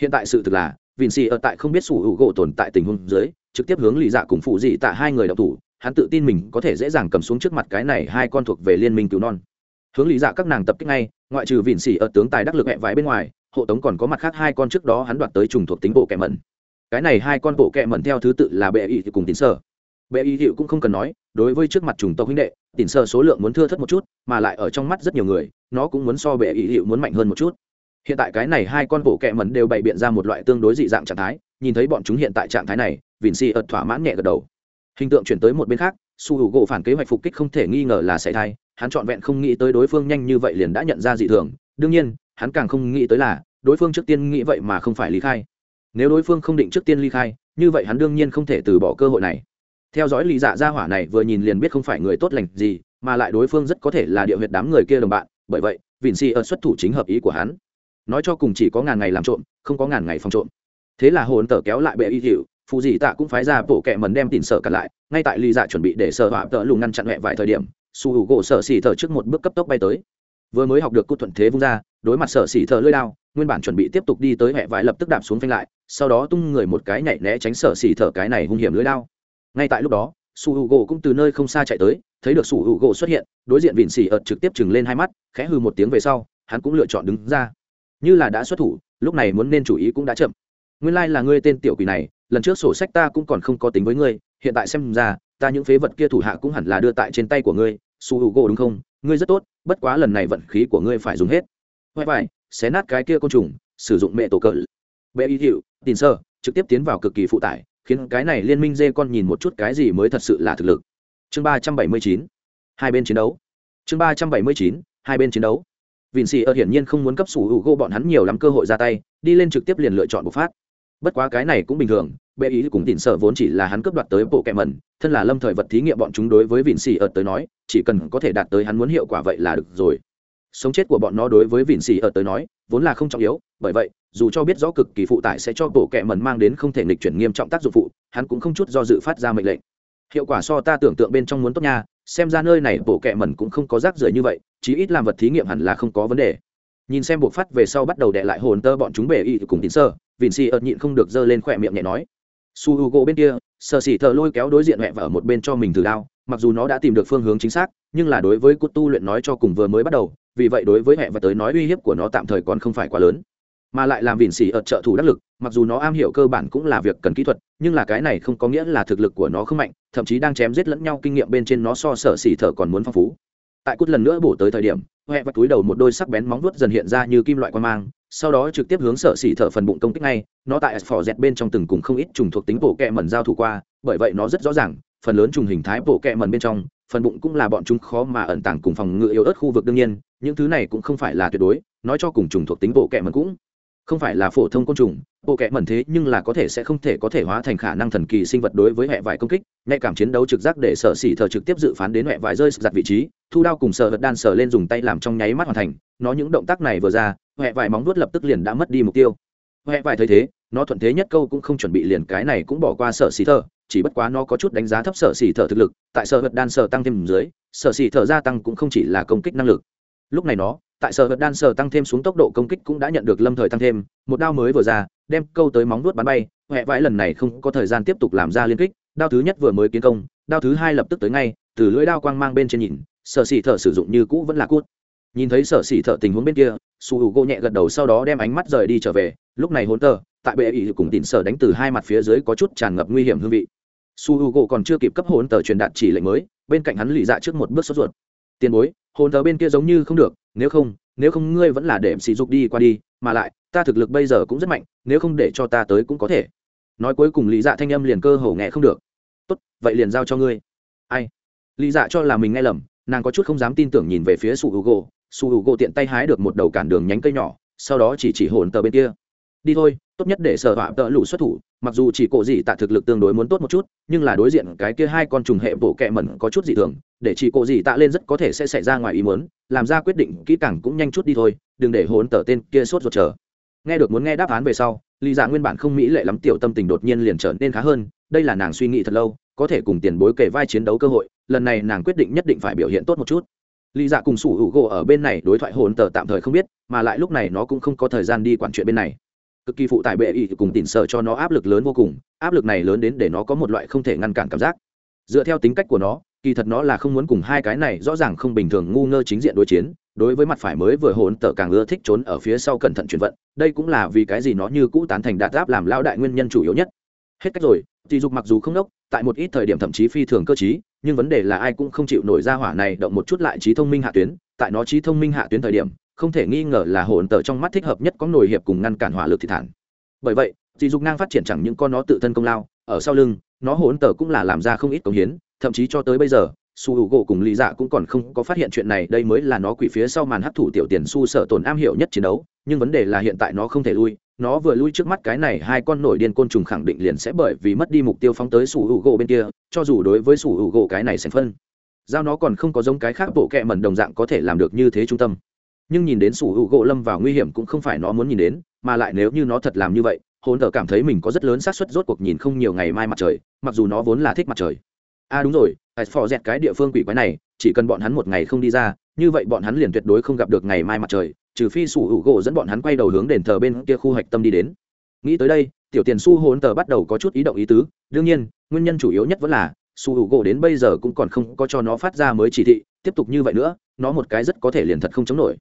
Hiện tại sự thực là, vịn xì ợt tại không biết sủ hữu gỗ tồn tại tình huống dưới, trực tiếp hướng lì dạ cùng phụ dị tạ hai người đọc thủ hắn tự tin mình có thể dễ dàng cầm xuống trước mặt cái này hai con thuộc về liên minh cứu non. Hướng lý dạ các nàng tập kích ngay, ngoại trừ vịn xỉ ở tướng tài đắc lực hẹ vải bên ngoài, hộ tống còn có mặt khác hai con trước đó hắn đoạt tới trùng thuộc tính bộ kẹ mẩn. Cái này hai con bộ kẹ mẩn theo thứ tự là bệ y thì cùng tín sơ. Bệ y hiệu cũng không cần nói, đối với trước mặt trùng tộc huynh đệ, tín sơ số lượng muốn thưa thất một chút, mà lại ở trong mắt rất nhiều người, nó cũng muốn so bệ y hiệu muốn mạnh hơn một chút. Hiện tại cái này hai con bộ kẹ mẩn đều bày biện ra một loại tương đối dị dạng trạng thái, nhìn thấy bọn chúng hiện tại trạng thái này, vịn xỉ ợt thỏa mãn nhẹ gật đầu hình tượng chuyển tới một bên khác, su hữu gỗ phản kế hoạch phục kích không thể nghi ngờ là xảy thai hắn trọn vẹn không nghĩ tới đối phương nhanh như vậy liền đã nhận ra dị thường. Đương nhiên, hắn càng không nghĩ tới là, đối phương trước tiên nghĩ vậy mà không phải ly khai. Nếu đối phương không định trước tiên ly khai, như vậy hắn đương nhiên không thể từ bỏ cơ hội này. Theo dõi lý dạ gia hỏa này vừa nhìn liền biết không phải người tốt lành gì, mà lại đối phương rất có thể là địa huyệt đám người kia đồng bạn, bởi vậy, vịn xì ở xuất thủ chính hợp ý của hắn. Nói cho cùng chỉ có ngàn ngày làm trộm, không có ngàn ngày phòng trộm. Thế là hồn tờ kéo lại bệ y hiệu phụ dị tạ cũng phái ra bộ kệ mần đem tìm sợ cả lại, ngay tại lì dạ chuẩn bị để sợ họa tợ lùng ngăn chặn mẹ vài thời điểm, su hữu gỗ sợ xỉ thở trước một bước cấp tốc bay tới. Vừa mới học được cốt thuận thế vung ra, đối mặt sợ xỉ thở lưỡi đao, nguyên bản chuẩn bị tiếp tục đi tới mẹ vải lập tức đạp xuống phanh lại, sau đó tung người một cái nhảy né tránh sợ xỉ thở cái này hung hiểm lưỡi đao. Ngay tại lúc đó, su hữu gỗ cũng từ nơi không xa chạy tới, thấy được su hữu gỗ xuất hiện, đối diện vịn xỉ ợt trực tiếp chừng lên hai mắt, khẽ hư một tiếng về sau, hắn cũng lựa chọn đứng ra. Như là đã xuất thủ, lúc này muốn nên chủ ý cũng đã chậm. Nguyên lai là ngươi tên tiểu quỷ này lần trước sổ sách ta cũng còn không có tính với ngươi, hiện tại xem ra, ta những phế vật kia thủ hạ cũng hẳn là đưa tại trên tay của ngươi, su hữu gỗ đúng không? Ngươi rất tốt, bất quá lần này vận khí của ngươi phải dùng hết. Huệ vải xé nát cái kia côn trùng, sử dụng mẹ tổ cỡ. Bệ y hiệu, tin sơ, trực tiếp tiến vào cực kỳ phụ tải, khiến cái này liên minh dê con nhìn một chút cái gì mới thật sự là thực lực. Chương ba trăm bảy mươi chín, hai bên chiến đấu. Chương ba trăm bảy mươi chín, hai bên chiến đấu. Vịn xì ở hiển nhiên không muốn cấp sủ hữu gỗ bọn hắn nhiều lắm cơ hội ra tay, đi lên trực tiếp liền lựa chọn bộc phát bất quá cái này cũng bình thường, bệ ý cùng tỉn sợ vốn chỉ là hắn cướp đoạt tới bộ kẹ mẩn, thân là lâm thời vật thí nghiệm bọn chúng đối với vịn xì ở tới nói, chỉ cần có thể đạt tới hắn muốn hiệu quả vậy là được rồi. Sống chết của bọn nó đối với vịn xì ở tới nói, vốn là không trọng yếu, bởi vậy, dù cho biết rõ cực kỳ phụ tải sẽ cho bộ kẹ mẩn mang đến không thể nghịch chuyển nghiêm trọng tác dụng phụ, hắn cũng không chút do dự phát ra mệnh lệnh. Hiệu quả so ta tưởng tượng bên trong muốn tốt nha, xem ra nơi này bộ kẹ mẩn cũng không có rác rưởi như vậy, chí ít làm vật thí nghiệm hẳn là không có vấn đề. Nhìn xem buộc phát về sau bắt đầu đệ lại hồn tơ bọn chúng bể y cùng tín sơ vịn xì ợt nhịn không được giơ lên khỏe miệng nhẹ nói. Su h u gỗ bên kia sợ xỉ thợ lôi kéo đối diện mẹ và ở một bên cho mình từ đao, mặc dù nó đã tìm được phương hướng chính xác, nhưng là đối với cốt tu luyện nói cho cùng vừa mới bắt đầu, vì vậy đối với mẹ và tới nói uy hiếp của nó tạm thời còn không phải quá lớn. Mà lại làm vịn xỉ ợt trợ thủ đắc lực, mặc dù nó am hiểu cơ bản cũng là việc cần kỹ thuật, nhưng là cái này không có nghĩa là thực lực của nó không mạnh, thậm chí đang chém giết lẫn nhau kinh nghiệm bên trên nó so sở xỉ thợ còn muốn phong phú. Tại cút lần nữa bổ tới thời điểm huệ vặt túi đầu một đôi sắc bén móng vuốt dần hiện ra như kim loại quan mang sau đó trực tiếp hướng sở xỉ thở phần bụng công kích ngay, nó tại phỏ dẹt bên trong từng cùng không ít trùng thuộc tính bộ kẹ mẩn giao thủ qua, bởi vậy nó rất rõ ràng, phần lớn trùng hình thái bộ kẹ mẩn bên trong, phần bụng cũng là bọn chúng khó mà ẩn tàng cùng phòng ngự yếu ớt khu vực đương nhiên, những thứ này cũng không phải là tuyệt đối, nói cho cùng trùng thuộc tính bộ kẹ mẩn cũng không phải là phổ thông côn trùng, bộ kẹ mẩn thế nhưng là có thể sẽ không thể có thể hóa thành khả năng thần kỳ sinh vật đối với hệ vải công kích, nhạy cảm chiến đấu trực giác để sở xỉ thờ trực tiếp dự phán đến hệ vải rơi giặt vị trí, thu đao cùng sở vật đan sở lên dùng tay làm trong nháy mắt hoàn thành, nó những động tác này vừa ra hệ vải móng vuốt lập tức liền đã mất đi mục tiêu. Hệ vải thấy thế, nó thuận thế nhất câu cũng không chuẩn bị liền cái này cũng bỏ qua sở xì thờ chỉ bất quá nó có chút đánh giá thấp sở xì thờ thực lực, tại sở vật đan sở tăng thêm dưới, sở xì thờ gia tăng cũng không chỉ là công kích năng lực. Lúc này nó, tại sở vật đan sở tăng thêm xuống tốc độ công kích cũng đã nhận được lâm thời tăng thêm, một đao mới vừa ra, đem câu tới móng nuốt bắn bay, huệ vải lần này không có thời gian tiếp tục làm ra liên kích, đao thứ nhất vừa mới kiến công, đao thứ hai lập tức tới ngay, từ lưỡi đao quang mang bên trên nhìn, sở xì thợ sử dụng như cũ vẫn là cút. Nhìn thấy sở xì thợ tình huống bên kia su hữu gỗ nhẹ gật đầu sau đó đem ánh mắt rời đi trở về. Lúc này hôn tờ tại bệ ý cùng tỉn sở đánh từ hai mặt phía dưới có chút tràn ngập nguy hiểm hương vị. Su hữu gỗ còn chưa kịp cấp hôn tờ truyền đạt chỉ lệnh mới, bên cạnh hắn lì dạ trước một bước sốt ruột. Tiền bối hôn tờ bên kia giống như không được, nếu không nếu không ngươi vẫn là để sỉ dục đi qua đi, mà lại, ta thực lực bây giờ cũng rất mạnh, nếu không để cho ta tới cũng có thể. Nói cuối cùng lý dạ thanh âm liền cơ hồ nghe không được. Tốt, vậy liền giao cho ngươi. Ai? Lý dạ cho là mình nghe lầm, nàng có chút không dám tin tưởng nhìn về phía su h u su h u tiện tay hái được một đầu cản đường nhánh cây nhỏ, sau đó chỉ chỉ hồn tờ bên kia. Đi thôi, tốt nhất để sở họa tợ lũ xuất thủ, mặc dù chỉ cổ dị tạ thực lực tương đối muốn tốt một chút, nhưng là đối diện cái kia hai con trùng hệ bộ kẹ mẩn có chút dị thường, để chỉ cổ dị tạ lên rất có thể sẽ xảy ra ngoài ý muốn, làm ra quyết định kỹ càng cũng nhanh chút đi thôi, đừng để hồn tờ tên kia sốt ruột chờ. Nghe được muốn nghe đáp án về sau, lý dạ nguyên bản không mỹ lệ lắm, tiểu tâm tình đột nhiên liền trở nên khá hơn, đây là nàng suy nghĩ thật lâu, có thể cùng tiền bối kể vai chiến đấu cơ hội, lần này nàng quyết định nhất định phải biểu hiện tốt một chút lý dạ cùng sủ hữu gỗ ở bên này đối thoại hồn tờ tạm thời không biết, mà lại lúc này nó cũng không có thời gian đi quản chuyện bên này. Cực kỳ phụ tải bệ ý cùng tỉn sợ cho nó áp lực lớn vô cùng, áp lực này lớn đến để nó có một loại không thể ngăn cản cảm giác. Dựa theo tính cách của nó, kỳ thật nó là không muốn cùng hai cái này rõ ràng không bình thường ngu ngơ chính diện đối chiến, đối với mặt phải mới vừa hồn tờ càng ưa thích trốn ở phía sau cẩn thận chuyển vận, đây cũng là vì cái gì nó như cũ tán thành đạt áp làm lao đại nguyên nhân chủ yếu nhất. Hết cách rồi thì dục mặc dù không đốc, tại một ít thời điểm thậm chí phi thường cơ chí nhưng vấn đề là ai cũng không chịu nổi ra hỏa này động một chút lại trí thông minh hạ tuyến. Tại nó trí thông minh hạ tuyến thời điểm, không thể nghi ngờ là hồn tờ trong mắt thích hợp nhất có nổi hiệp cùng ngăn cản hỏa lực thị thản. Bởi vậy dì dục ngang phát triển chẳng những con nó tự thân công lao, ở sau lưng, nó hồn tờ cũng là làm ra không ít công hiến, thậm chí cho tới bây giờ, su hữu gỗ cùng lý dạ cũng còn không có phát hiện chuyện này, đây mới là nó quỷ phía sau màn hấp thụ tiểu tiền su sợ tổn am hiểu nhất chiến đấu, nhưng vấn đề là hiện tại nó không thể lui nó vừa lui trước mắt cái này hai con nổi điên côn trùng khẳng định liền sẽ bởi vì mất đi mục tiêu phóng tới sủ hữu gỗ bên kia, cho dù đối với sủ hữu gỗ cái này sẽ phân. Giao nó còn không có giống cái khác bộ kẹ mẩn đồng dạng có thể làm được như thế trung tâm. Nhưng nhìn đến sủ hữu gỗ lâm vào nguy hiểm cũng không phải nó muốn nhìn đến, mà lại nếu như nó thật làm như vậy, hồn thờ cảm thấy mình có rất lớn xác suất rốt cuộc nhìn không nhiều ngày mai mặt trời, mặc dù nó vốn là thích mặt trời. À đúng rồi tại phò dẹt cái địa phương quỷ quái này, chỉ cần bọn hắn một ngày không đi ra như vậy bọn hắn liền tuyệt đối không gặp được ngày mai mặt trời, trừ phi sủ hữu gỗ dẫn bọn hắn quay đầu hướng đền thờ bên kia khu hạch tâm đi đến. Nghĩ tới đây, tiểu tiền su hồn tờ bắt đầu có chút ý động ý tứ, đương nhiên, nguyên nhân chủ yếu nhất vẫn là su hữu gỗ đến bây giờ cũng còn không có cho nó phát ra mới chỉ thị, tiếp tục như vậy nữa, nó một cái rất có thể liền thật không chống nổi.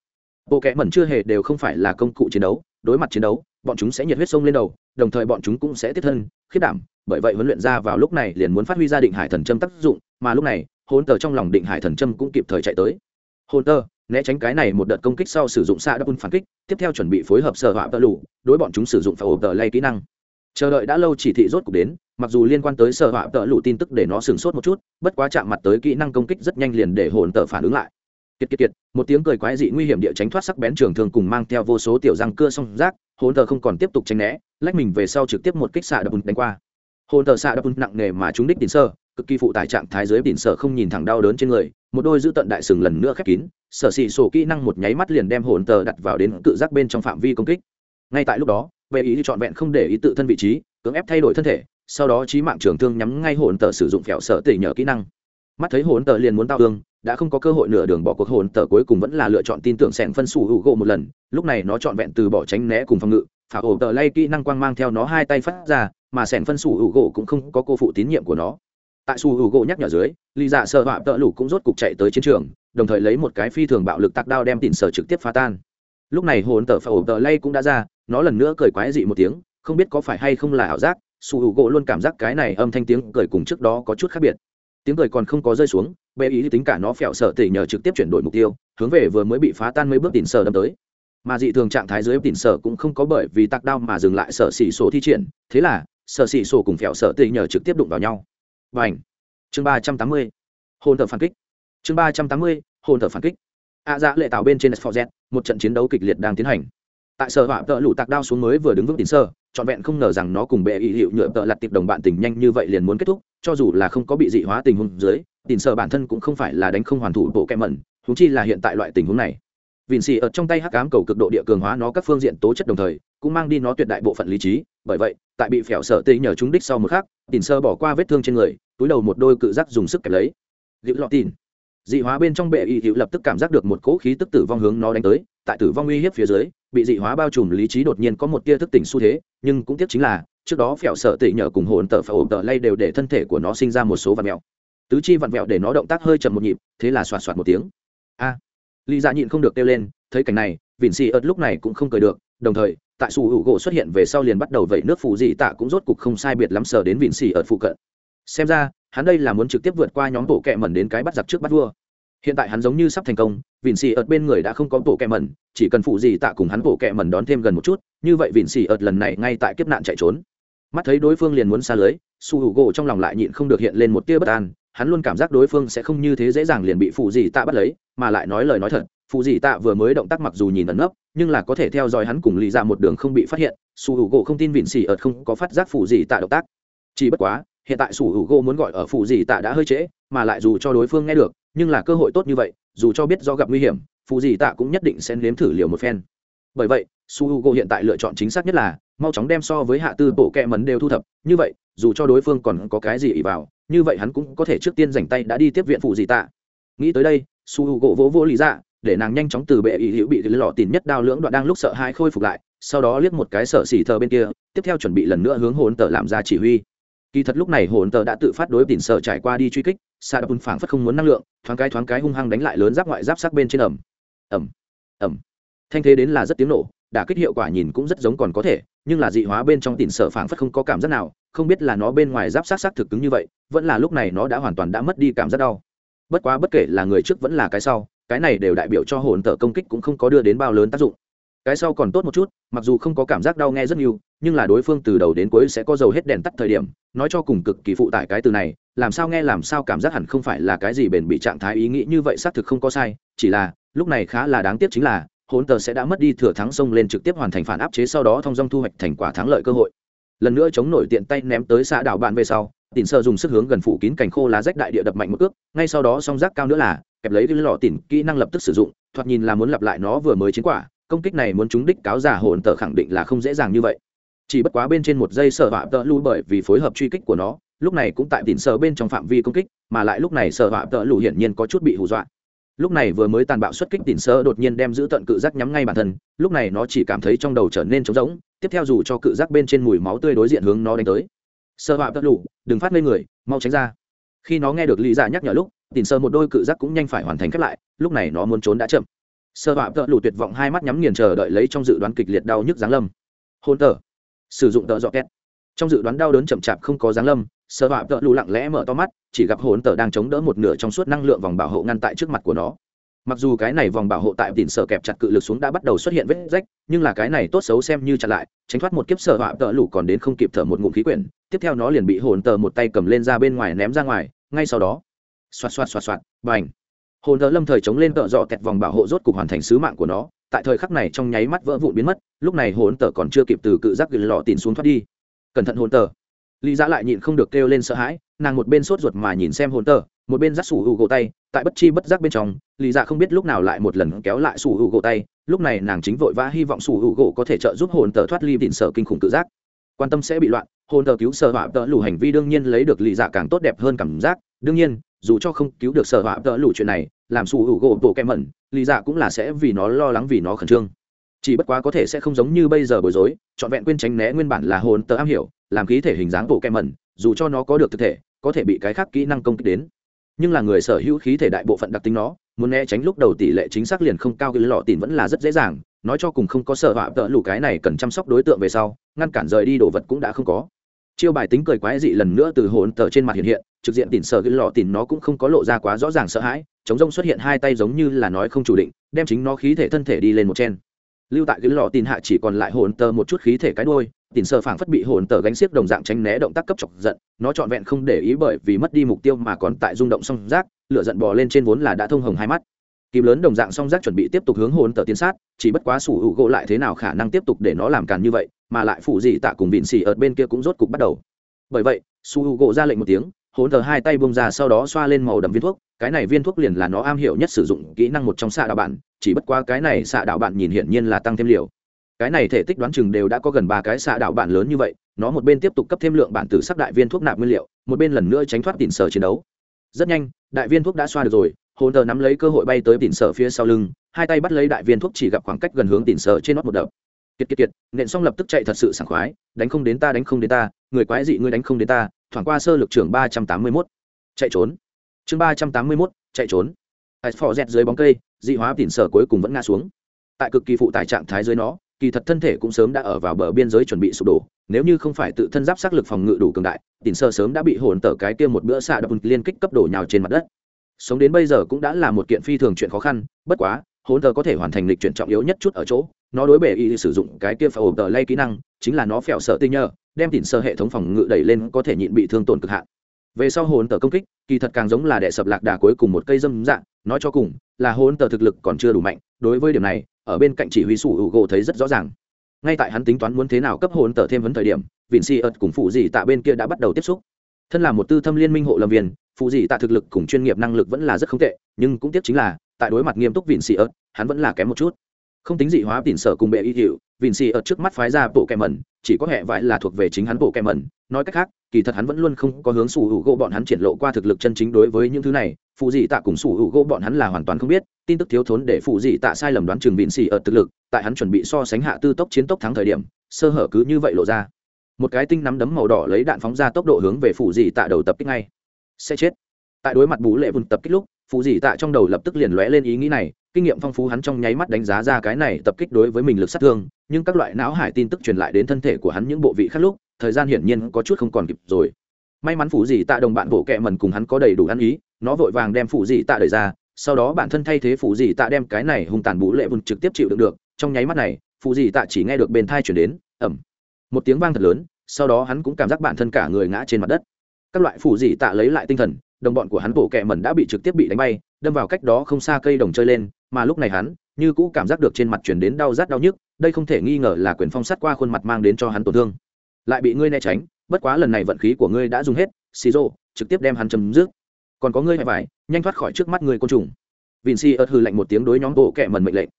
Bộ kẽ mẩn chưa hề đều không phải là công cụ chiến đấu, đối mặt chiến đấu, bọn chúng sẽ nhiệt huyết sông lên đầu, đồng thời bọn chúng cũng sẽ tiếp thân, khiết đảm, bởi vậy huấn luyện ra vào lúc này liền muốn phát huy ra định hải thần châm tác dụng, mà lúc này hôn tờ trong lòng định hải thần châm cũng kịp thời chạy tới. Hunter, né tránh cái này một đợt công kích sau sử dụng xạ đắp phản kích, tiếp theo chuẩn bị phối hợp sở họa tơ lủ, đối bọn chúng sử dụng phải ổ tờ lay kỹ năng. Chờ đợi đã lâu chỉ thị rốt cuộc đến, mặc dù liên quan tới sở họa tơ lủ tin tức để nó sửng sốt một chút, bất quá chạm mặt tới kỹ năng công kích rất nhanh liền để hồn tờ phản ứng lại. Kiệt kiệt kiệt, một tiếng cười quái dị nguy hiểm địa tránh thoát sắc bén trường thường cùng mang theo vô số tiểu răng cưa song rác hồn tờ không còn tiếp tục tránh né, lách mình về sau trực tiếp một kích xạ đập đánh qua. Hồn tờ xạ đập nặng nề mà trúng đích tiền sơ, cực kỳ phụ tải trạng thái dưới biển sở không nhìn thẳng đau đớn trên người một đôi giữ tận đại sừng lần nữa khép kín, sở xị sổ kỹ năng một nháy mắt liền đem hồn tờ đặt vào đến cự giác bên trong phạm vi công kích. Ngay tại lúc đó về ý trọn vẹn không để ý tự thân vị trí, cưỡng ép thay đổi thân thể, sau đó trí mạng trường thương nhắm ngay hồn tờ sử dụng phèo sở tỉ nhờ kỹ năng. Mắt thấy hồn tờ liền muốn tao thương, đã không có cơ hội nửa đường bỏ cuộc, hồn tờ cuối cùng vẫn là lựa chọn tin tưởng sẻn phân sủ hữu gỗ một lần, lúc này nó trọn vẹn từ bỏ tránh né cùng phòng ngự, phả ổ tờ lay kỹ năng quang mang theo nó hai tay phát ra, mà sẻn phân sủ hữu gỗ cũng không có cô phụ tín nhiệm của nó tại su hữu gỗ nhắc nhở dưới lì dạ sợ họa tợ lủ cũng rốt cục chạy tới chiến trường, đồng thời lấy một cái phi thường bạo lực tạc đao đem tỉn sở trực tiếp phá tan. Lúc này hồn tờ phá ổ tờ lay cũng đã ra, nó lần nữa cười quái dị một tiếng, không biết có phải hay không là ảo giác, su hữu gỗ luôn cảm giác cái này âm thanh tiếng cười cùng trước đó có chút khác biệt. Tiếng cười còn không có rơi xuống, bệ ý tính cả nó phèo sợ tỉ nhờ trực tiếp chuyển đổi mục tiêu, hướng về vừa mới bị phá tan mấy bước tỉn sở đâm tới. Mà dị thường trạng thái dưới tỉn sở cũng không có bởi vì tạc đao mà dừng lại sở xỉ sổ thi triển, thế là sở xỉ sổ cùng phèo sợ tỉ nhờ trực tiếp đụng vào nhau và ảnh. Chương ba trăm tám mươi, hồn thờ phản kích. Chương ba trăm tám mươi, hồn thờ phản kích. A à dạ lệ tạo bên trên s một trận chiến đấu kịch liệt đang tiến hành. Tại sở hỏa tợ lụ tạc đao xuống mới vừa đứng vững tín sơ, trọn vẹn không ngờ rằng nó cùng bệ ý hiệu nhựa tợ lặt tiệp đồng bạn tình nhanh như vậy liền muốn kết thúc, cho dù là không có bị dị hóa tình huống dưới, tín sơ bản thân cũng không phải là đánh không hoàn thủ bộ kẹ mẩn húng chi là hiện tại loại tình huống này. Vìn xì ở trong tay hắc ám cầu cực độ địa cường hóa nó các phương diện tố chất đồng thời, cũng mang đi nó tuyệt đại bộ phận lý trí, bởi vậy, tại bị phèo sở tê nhờ chúng đích sau một khắc, tín sơ bỏ qua vết thương trên người túi đầu một đôi cự giác dùng sức kẹp lấy. Liễu lọ tin dị hóa bên trong bệ y hữu lập tức cảm giác được một cỗ khí tức tử vong hướng nó đánh tới tại tử vong uy hiếp phía dưới bị dị hóa bao trùm lý trí đột nhiên có một tia thức tỉnh xu thế nhưng cũng tiếc chính là trước đó phèo sợ tỉ nhờ cùng hồn tờ phải ổn tờ lay đều để thân thể của nó sinh ra một số vạt mẹo. Tứ chi vặn vẹo để nó động tác hơi chậm một nhịp thế là xoạt xoạt một tiếng. A. À, lý dạ nhịn không được kêu lên thấy cảnh này vịn xì ớt lúc này cũng không cười được đồng thời tại sủ hữu gỗ xuất hiện về sau liền bắt đầu vẩy nước phù dị tạ cũng rốt cục không sai biệt lắm sờ đến vịn xì ớt phụ cận xem ra, hắn đây là muốn trực tiếp vượt qua nhóm bộ kẹ mẩn đến cái bắt giặc trước bắt vua. Hiện tại hắn giống như sắp thành công vịn xì ợt bên người đã không có bộ kẹ mẩn, chỉ cần phụ gì tạ cùng hắn bộ kẹ mẩn đón thêm gần một chút, như vậy vịn xì ợt lần này ngay tại kiếp nạn chạy trốn. Mắt thấy đối phương liền muốn xa lưới, su hữu gỗ trong lòng lại nhịn không được hiện lên một tia bất an, hắn luôn cảm giác đối phương sẽ không như thế dễ dàng liền bị phụ gì tạ bắt lấy, mà lại nói lời nói thật, phụ gì tạ vừa mới động tác mặc dù nhìn ẩn nấp, nhưng là có thể theo dõi hắn cùng lì ra một đường không bị phát hiện, su hữu gỗ không tin vịn xì ợt không có phát giác phụ gì tạ động tác. Chỉ bất quá hiện tại sủ hữu gỗ muốn gọi ở phụ gì tạ đã hơi trễ, mà lại dù cho đối phương nghe được, nhưng là cơ hội tốt như vậy, dù cho biết do gặp nguy hiểm, phụ gì tạ cũng nhất định sẽ nếm thử liều một phen. Bởi vậy su h u g o hiện tại lựa chọn chính xác nhất là, mau chóng đem so với hạ tư bộ kẹ mấn đều thu thập, như vậy, dù cho đối phương còn có cái gì ỉ vào, như vậy hắn cũng có thể trước tiên dành tay đã đi tiếp viện phụ gì tạ. Nghĩ tới đây su h u g o vỗ vỗ lý ra, để nàng nhanh chóng từ bệ ý hữu bị lò tìm nhất đao lưỡng đoạn đang lúc sợ hai khôi phục lại, sau đó liếc một cái sợ xỉ thờ bên kia, tiếp theo chuẩn bị lần nữa hướng hồn tờ làm ra chỉ huy kỳ thật lúc này hồn tờ đã tự phát đối tìm sợ trải qua đi truy kích, sa đập phảng phất không muốn năng lượng, thoáng cái thoáng cái hung hăng đánh lại lớn giáp ngoại giáp sắc bên trên ẩm. Ẩm ẩm. Thanh thế đến là rất tiếng nổ, đả kích hiệu quả nhìn cũng rất giống còn có thể, nhưng là dị hóa bên trong tìm sợ phảng phất không có cảm giác nào, không biết là nó bên ngoài giáp sắc sắc thực cứng như vậy, vẫn là lúc này nó đã hoàn toàn đã mất đi cảm giác đau. Bất quá bất kể là người trước vẫn là cái sau, cái này đều đại biểu cho hồn tờ công kích cũng không có đưa đến bao lớn tác dụng cái sau còn tốt một chút, mặc dù không có cảm giác đau nghe rất nhiều, nhưng là đối phương từ đầu đến cuối sẽ có dầu hết đèn tắt thời điểm, nói cho cùng cực kỳ phụ tải cái từ này, làm sao nghe làm sao cảm giác hẳn không phải là cái gì bền bị trạng thái ý nghĩ như vậy xác thực không có sai, chỉ là, lúc này khá là đáng tiếc chính là, hỗn tờ sẽ đã mất đi thừa thắng xông lên trực tiếp hoàn thành phản áp chế sau đó thông dong thu hoạch thành quả thắng lợi cơ hội. Lần nữa chống nổi tiện tay ném tới xã đảo bạn về sau tỉn sơ dùng sức hướng gần phủ kín cành khô lá rách đại địa đập mạnh một cước, ngay sau đó song rác cao nữa là, kẹp lấy cái lọ tỉn kỹ năng lập tức sử dụng, thoạt nhìn là muốn lặp lại nó vừa mới chiến quả công kích này muốn chúng đích cáo giả hồn tờ khẳng định là không dễ dàng như vậy. Chỉ bất quá bên trên một giây sợ vạ tờ lù bởi vì phối hợp truy kích của nó, lúc này cũng tại tỉn sơ bên trong phạm vi công kích, mà lại lúc này sợ vạ tờ lù hiển nhiên có chút bị hù dọa. Lúc này vừa mới tàn bạo xuất kích tỉn sơ đột nhiên đem giữ tận cự giác nhắm ngay bản thân, lúc này nó chỉ cảm thấy trong đầu trở nên trống rỗng, tiếp theo dù cho cự giác bên trên mùi máu tươi đối diện hướng nó đánh tới. Sợ họa tợ lù, đừng phát lên người, mau tránh ra. Khi nó nghe được lý giả nhắc nhở lúc tỉn sơ một đôi cự giác cũng nhanh phải hoàn thành khép lại, lúc này nó muốn trốn đã chậm sơ họa tợ lụ tuyệt vọng hai mắt nhắm nghiền chờ đợi lấy trong dự đoán kịch liệt đau nhức giáng lâm. Hôn tờ. Sử dụng tợ dọ két trong dự đoán đau đớn chậm chạp không có giáng lâm, sơ họa tợ lụ lặng lẽ mở to mắt, chỉ gặp hồn tờ đang chống đỡ một nửa trong suốt năng lượng vòng bảo hộ ngăn tại trước mặt của nó. Mặc dù cái này vòng bảo hộ tại tỉn sở kẹp chặt cự lực xuống đã bắt đầu xuất hiện vết rách, nhưng là cái này tốt xấu xem như chặt lại, tránh thoát một kiếp sở họa tợ lù còn đến không kịp thở một ngụm khí quyển, tiếp theo nó liền bị hồn tờ một tay cầm lên ra bên ngoài ném ra ngoài, ngay sau đó, xoạt xoạt xoạt xoạt, bành hồn thờ lâm thời chống lên tợ dọ kẹt vòng bảo hộ rốt cục hoàn thành sứ mạng của nó, tại thời khắc này trong nháy mắt vỡ vụn biến mất, lúc này hồn tờ còn chưa kịp từ cự giác gửi lọ tìm xuống thoát đi. Cẩn thận hồn tờ. Lý giã lại nhịn không được kêu lên sợ hãi, nàng một bên sốt ruột mà nhìn xem hồn tờ, một bên dắt sủ hữu gỗ tay, tại bất chi bất giác bên trong, lý giã không biết lúc nào lại một lần kéo lại sủ hữu gỗ tay, lúc này nàng chính vội vã hy vọng sủ hữu gỗ có thể trợ giúp hồn tờ thoát ly tìm sở kinh khủng tự giác. Quan tâm sẽ bị loạn hồn tờ cứu sở hỏa tờ lù hành vi đương nhiên lấy được lý dạ càng tốt đẹp hơn cảm giác. Đương nhiên, dù cho không cứu được sở hỏa tờ lù chuyện này làm sủ hữu gỗ bộ kem mẩn lý dạ cũng là sẽ vì nó lo lắng vì nó khẩn trương. Chỉ bất quá có thể sẽ không giống như bây giờ bối rối, trọn vẹn quên tránh né nguyên bản là hồn tờ am hiểu, làm khí thể hình dáng bộ kem mẩn, dù cho nó có được thực thể, có thể bị cái khác kỹ năng công kích đến. Nhưng là người sở hữu khí thể đại bộ phận đặc tính nó, muốn né tránh lúc đầu tỷ lệ chính xác liền không cao, cái lọ tìn vẫn là rất dễ dàng, nói cho cùng không có sợ họa tợ lù cái này cần chăm sóc đối tượng về sau, ngăn cản rời đi đồ vật cũng đã không có. Chiêu bài tính cười quái dị lần nữa từ hồn tờ trên mặt hiện hiện, trực diện tỉn sợ cái lọ tỉn nó cũng không có lộ ra quá rõ ràng sợ hãi chống rông xuất hiện hai tay giống như là nói không chủ định, đem chính nó khí thể thân thể đi lên một chen. Lưu tại cái lọ tin hạ chỉ còn lại hồn tờ một chút khí thể cái đôi tin sơ phảng phất bị hồn tờ gánh xiếc đồng dạng tránh né động tác cấp chọc giận, nó trọn vẹn không để ý bởi vì mất đi mục tiêu mà còn tại rung động song rác lửa giận bò lên trên vốn là đã thông hồng hai mắt. Kim lớn đồng dạng song rác chuẩn bị tiếp tục hướng hồn tờ tiến sát, chỉ bất quá sủ hữu gỗ lại thế nào khả năng tiếp tục để nó làm càn như vậy, mà lại phụ gì tạ cùng vịn xì ở bên kia cũng rốt cục bắt đầu. Bởi vậy su hữu gỗ ra lệnh một tiếng hỗn thờ hai tay bông ra sau đó xoa lên màu đậm viên thuốc. Cái này viên thuốc liền là nó am hiểu nhất sử dụng kỹ năng một trong xạ đạo bạn chỉ bất qua cái này xạ đạo bạn nhìn hiển nhiên là tăng thêm liều. Cái này thể tích đoán chừng đều đã có gần ba cái xạ đạo bạn lớn như vậy, nó một bên tiếp tục cấp thêm lượng bản tử sắc đại viên thuốc nạp nguyên liệu, một bên lần nữa tránh thoát tỉn sở chiến đấu. Rất nhanh, đại viên thuốc đã xoa được rồi hồn tờ nắm lấy cơ hội bay tới tỉn sở phía sau lưng, hai tay bắt lấy đại viên thuốc chỉ gặp khoảng cách gần hướng tỉn sở trên nót một đập. Kiệt kiệt kiệt, nện xong lập tức chạy thật sự sảng khoái, đánh không đến ta, đánh không đến ta, người quái dị ngươi đánh không đến ta thoảng qua sơ lực trưởng ba trăm tám mươi mốt. Chạy trốn. Chương ba trăm tám mươi mốt, chạy trốn. Hãy phò dẹt dưới bóng cây, dị hóa tỉn sở cuối cùng vẫn ngã xuống. Tại cực kỳ phụ tải trạng thái dưới nó, kỳ thật thân thể cũng sớm đã ở vào bờ biên giới chuẩn bị sụp đổ. Nếu như không phải tự thân giáp sát lực phòng ngự đủ cường đại, tỉn sơ sớm đã bị hồn tở cái kia một bữa xạ đập liên kích cấp đổ nhào trên mặt đất. Sống đến bây giờ cũng đã là một kiện phi thường chuyện khó khăn, bất quá, hồn tờ có thể hoàn thành lịch chuyển trọng yếu nhất chút ở chỗ. Nó đối bể y sử dụng cái kia phải ổ tờ lay kỹ năng, chính là nó phèo sợ tinh nhờ đem tỉn sơ hệ thống phòng ngự đẩy lên có thể nhịn bị thương tổn cực hạn. Về sau hồn tờ công kích, kỳ thật càng giống là đệ sập lạc đà cuối cùng một cây dâm dạng, nói cho cùng, là hồn tờ thực lực còn chưa đủ mạnh, đối với điểm này, ở bên cạnh chỉ huy sủ hữu gỗ thấy rất rõ ràng. Ngay tại hắn tính toán muốn thế nào cấp hồn tờ thêm vấn thời điểm vịn si ợt cùng phụ dị tạ bên kia đã bắt đầu tiếp xúc. Thân là một tư thâm liên minh hộ lâm viên, phụ dị tạ thực lực cùng chuyên nghiệp năng lực vẫn là rất không tệ, nhưng cũng tiếc chính là, tại đối mặt nghiêm túc vịn si ợt hắn vẫn là kém một chút. Không tính dị hóa tỉn sở cùng bệ y hiệu vịn xì ở trước mắt phái ra bộ kẹ mẩn chỉ có hệ vải là thuộc về chính hắn bộ kẹ mẩn nói cách khác, kỳ thật hắn vẫn luôn không có hướng sủ hữu gỗ bọn hắn triển lộ qua thực lực chân chính đối với những thứ này. Phụ dị tạ cùng sủ hữu gỗ bọn hắn là hoàn toàn không biết, tin tức thiếu thốn để phụ dị tạ sai lầm đoán chừng vịn xì ở thực lực, tại hắn chuẩn bị so sánh hạ tư tốc chiến tốc thắng thời điểm, sơ hở cứ như vậy lộ ra. Một cái tinh nắm đấm màu đỏ lấy đạn phóng ra tốc độ hướng về phụ dị tạ đầu tập kích ngay. Sẽ chết. Tại đối mặt bú lệ vùng tập kích lúc phụ dị tạ trong đầu lập tức liền lóe lên ý nghĩ này kinh nghiệm phong phú hắn trong nháy mắt đánh giá ra cái này tập kích đối với mình lực sát thương, nhưng các loại não hải tin tức truyền lại đến thân thể của hắn những bộ vị khác lúc, thời gian hiển nhiên có chút không còn kịp rồi. May mắn phủ dị tạ đồng bạn bộ kẹ mần cùng hắn có đầy đủ ăn ý, nó vội vàng đem phủ dị tạ đẩy ra, sau đó bản thân thay thế phủ dị tạ đem cái này hung tàn bú lệ vùn trực tiếp chịu đựng được, trong nháy mắt này, phụ dị tạ chỉ nghe được bên thai chuyển đến ẩm một tiếng vang thật lớn, sau đó hắn cũng cảm giác bản thân cả người ngã trên mặt đất. Các loại phụ dị tạ lấy lại tinh thần, đồng bọn của hắn bộ kẹ mẩn đã bị trực tiếp bị đánh bay, đâm vào cách đó không xa cây đồng chơi lên mà lúc này hắn, như cũ cảm giác được trên mặt chuyển đến đau rát đau nhức, đây không thể nghi ngờ là quyền phong sát qua khuôn mặt mang đến cho hắn tổn thương. Lại bị ngươi né tránh, bất quá lần này vận khí của ngươi đã dùng hết xì rô trực tiếp đem hắn chấm dứt. Còn có ngươi hay vải nhanh thoát khỏi trước mắt ngươi côn trùng. Vịn xì ớt hư lạnh một tiếng đối nhóm bộ kẻ mần mệnh lệnh.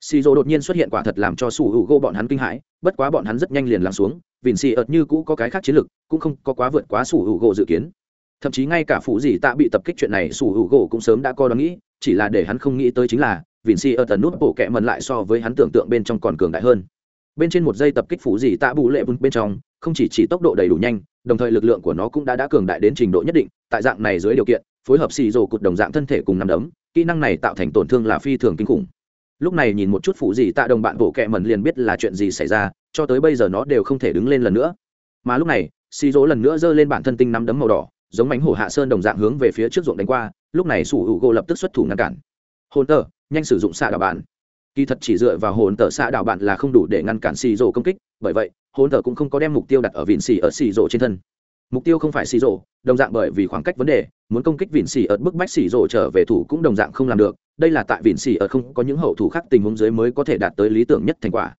Xì rô đột nhiên xuất hiện quả thật làm cho sủ hữu gỗ bọn hắn kinh hãi, bất quá bọn hắn rất nhanh liền lắng xuống vịn xì ớt như cũ có cái khác chiến lực, cũng không có quá vượt quá sủ hữu gỗ dự kiến. Thậm chí ngay cả phụ gì tạ bị tập kích chuyện này sủ hữu gỗ cũng sớm đã coi đoán nghĩ chỉ là để hắn không nghĩ tới chính là vịn si ở tần nút bộ kẹ mần lại so với hắn tưởng tượng bên trong còn cường đại hơn. Bên trên một dây tập kích phụ gì tạ bù lệ bên trong, không chỉ chỉ tốc độ đầy đủ nhanh, đồng thời lực lượng của nó cũng đã đã cường đại đến trình độ nhất định, tại dạng này dưới điều kiện, phối hợp xì rồ cụt đồng dạng thân thể cùng nằm đấm, kỹ năng này tạo thành tổn thương là phi thường kinh khủng. Lúc này nhìn một chút phụ gì tạ đồng bạn bộ kẹ mẩn liền biết là chuyện gì xảy ra, cho tới bây giờ nó đều không thể đứng lên lần nữa. Mà lúc này, xì rỗ lần nữa giơ lên bản thân tinh nắm đấm màu đỏ giống bánh hổ hạ sơn đồng dạng hướng về phía trước ruộng đánh qua lúc này sủ hữu gỗ lập tức xuất thủ ngăn cản. Hồn tờ nhanh sử dụng xạ đạo bạn. Kỳ thật chỉ dựa vào hồn tờ xạ đạo bạn là không đủ để ngăn cản xì rổ công kích bởi vậy hồn tờ cũng không có đem mục tiêu đặt ở vịn xì ở xì rổ trên thân. Mục tiêu không phải xì rổ, đồng dạng bởi vì khoảng cách vấn đề muốn công kích vịn xì ở bức bách xì rổ trở về thủ cũng đồng dạng không làm được đây là tại vịn xì ở không có những hậu thủ khác tình huống dưới mới có thể đạt tới lý tưởng nhất thành quả.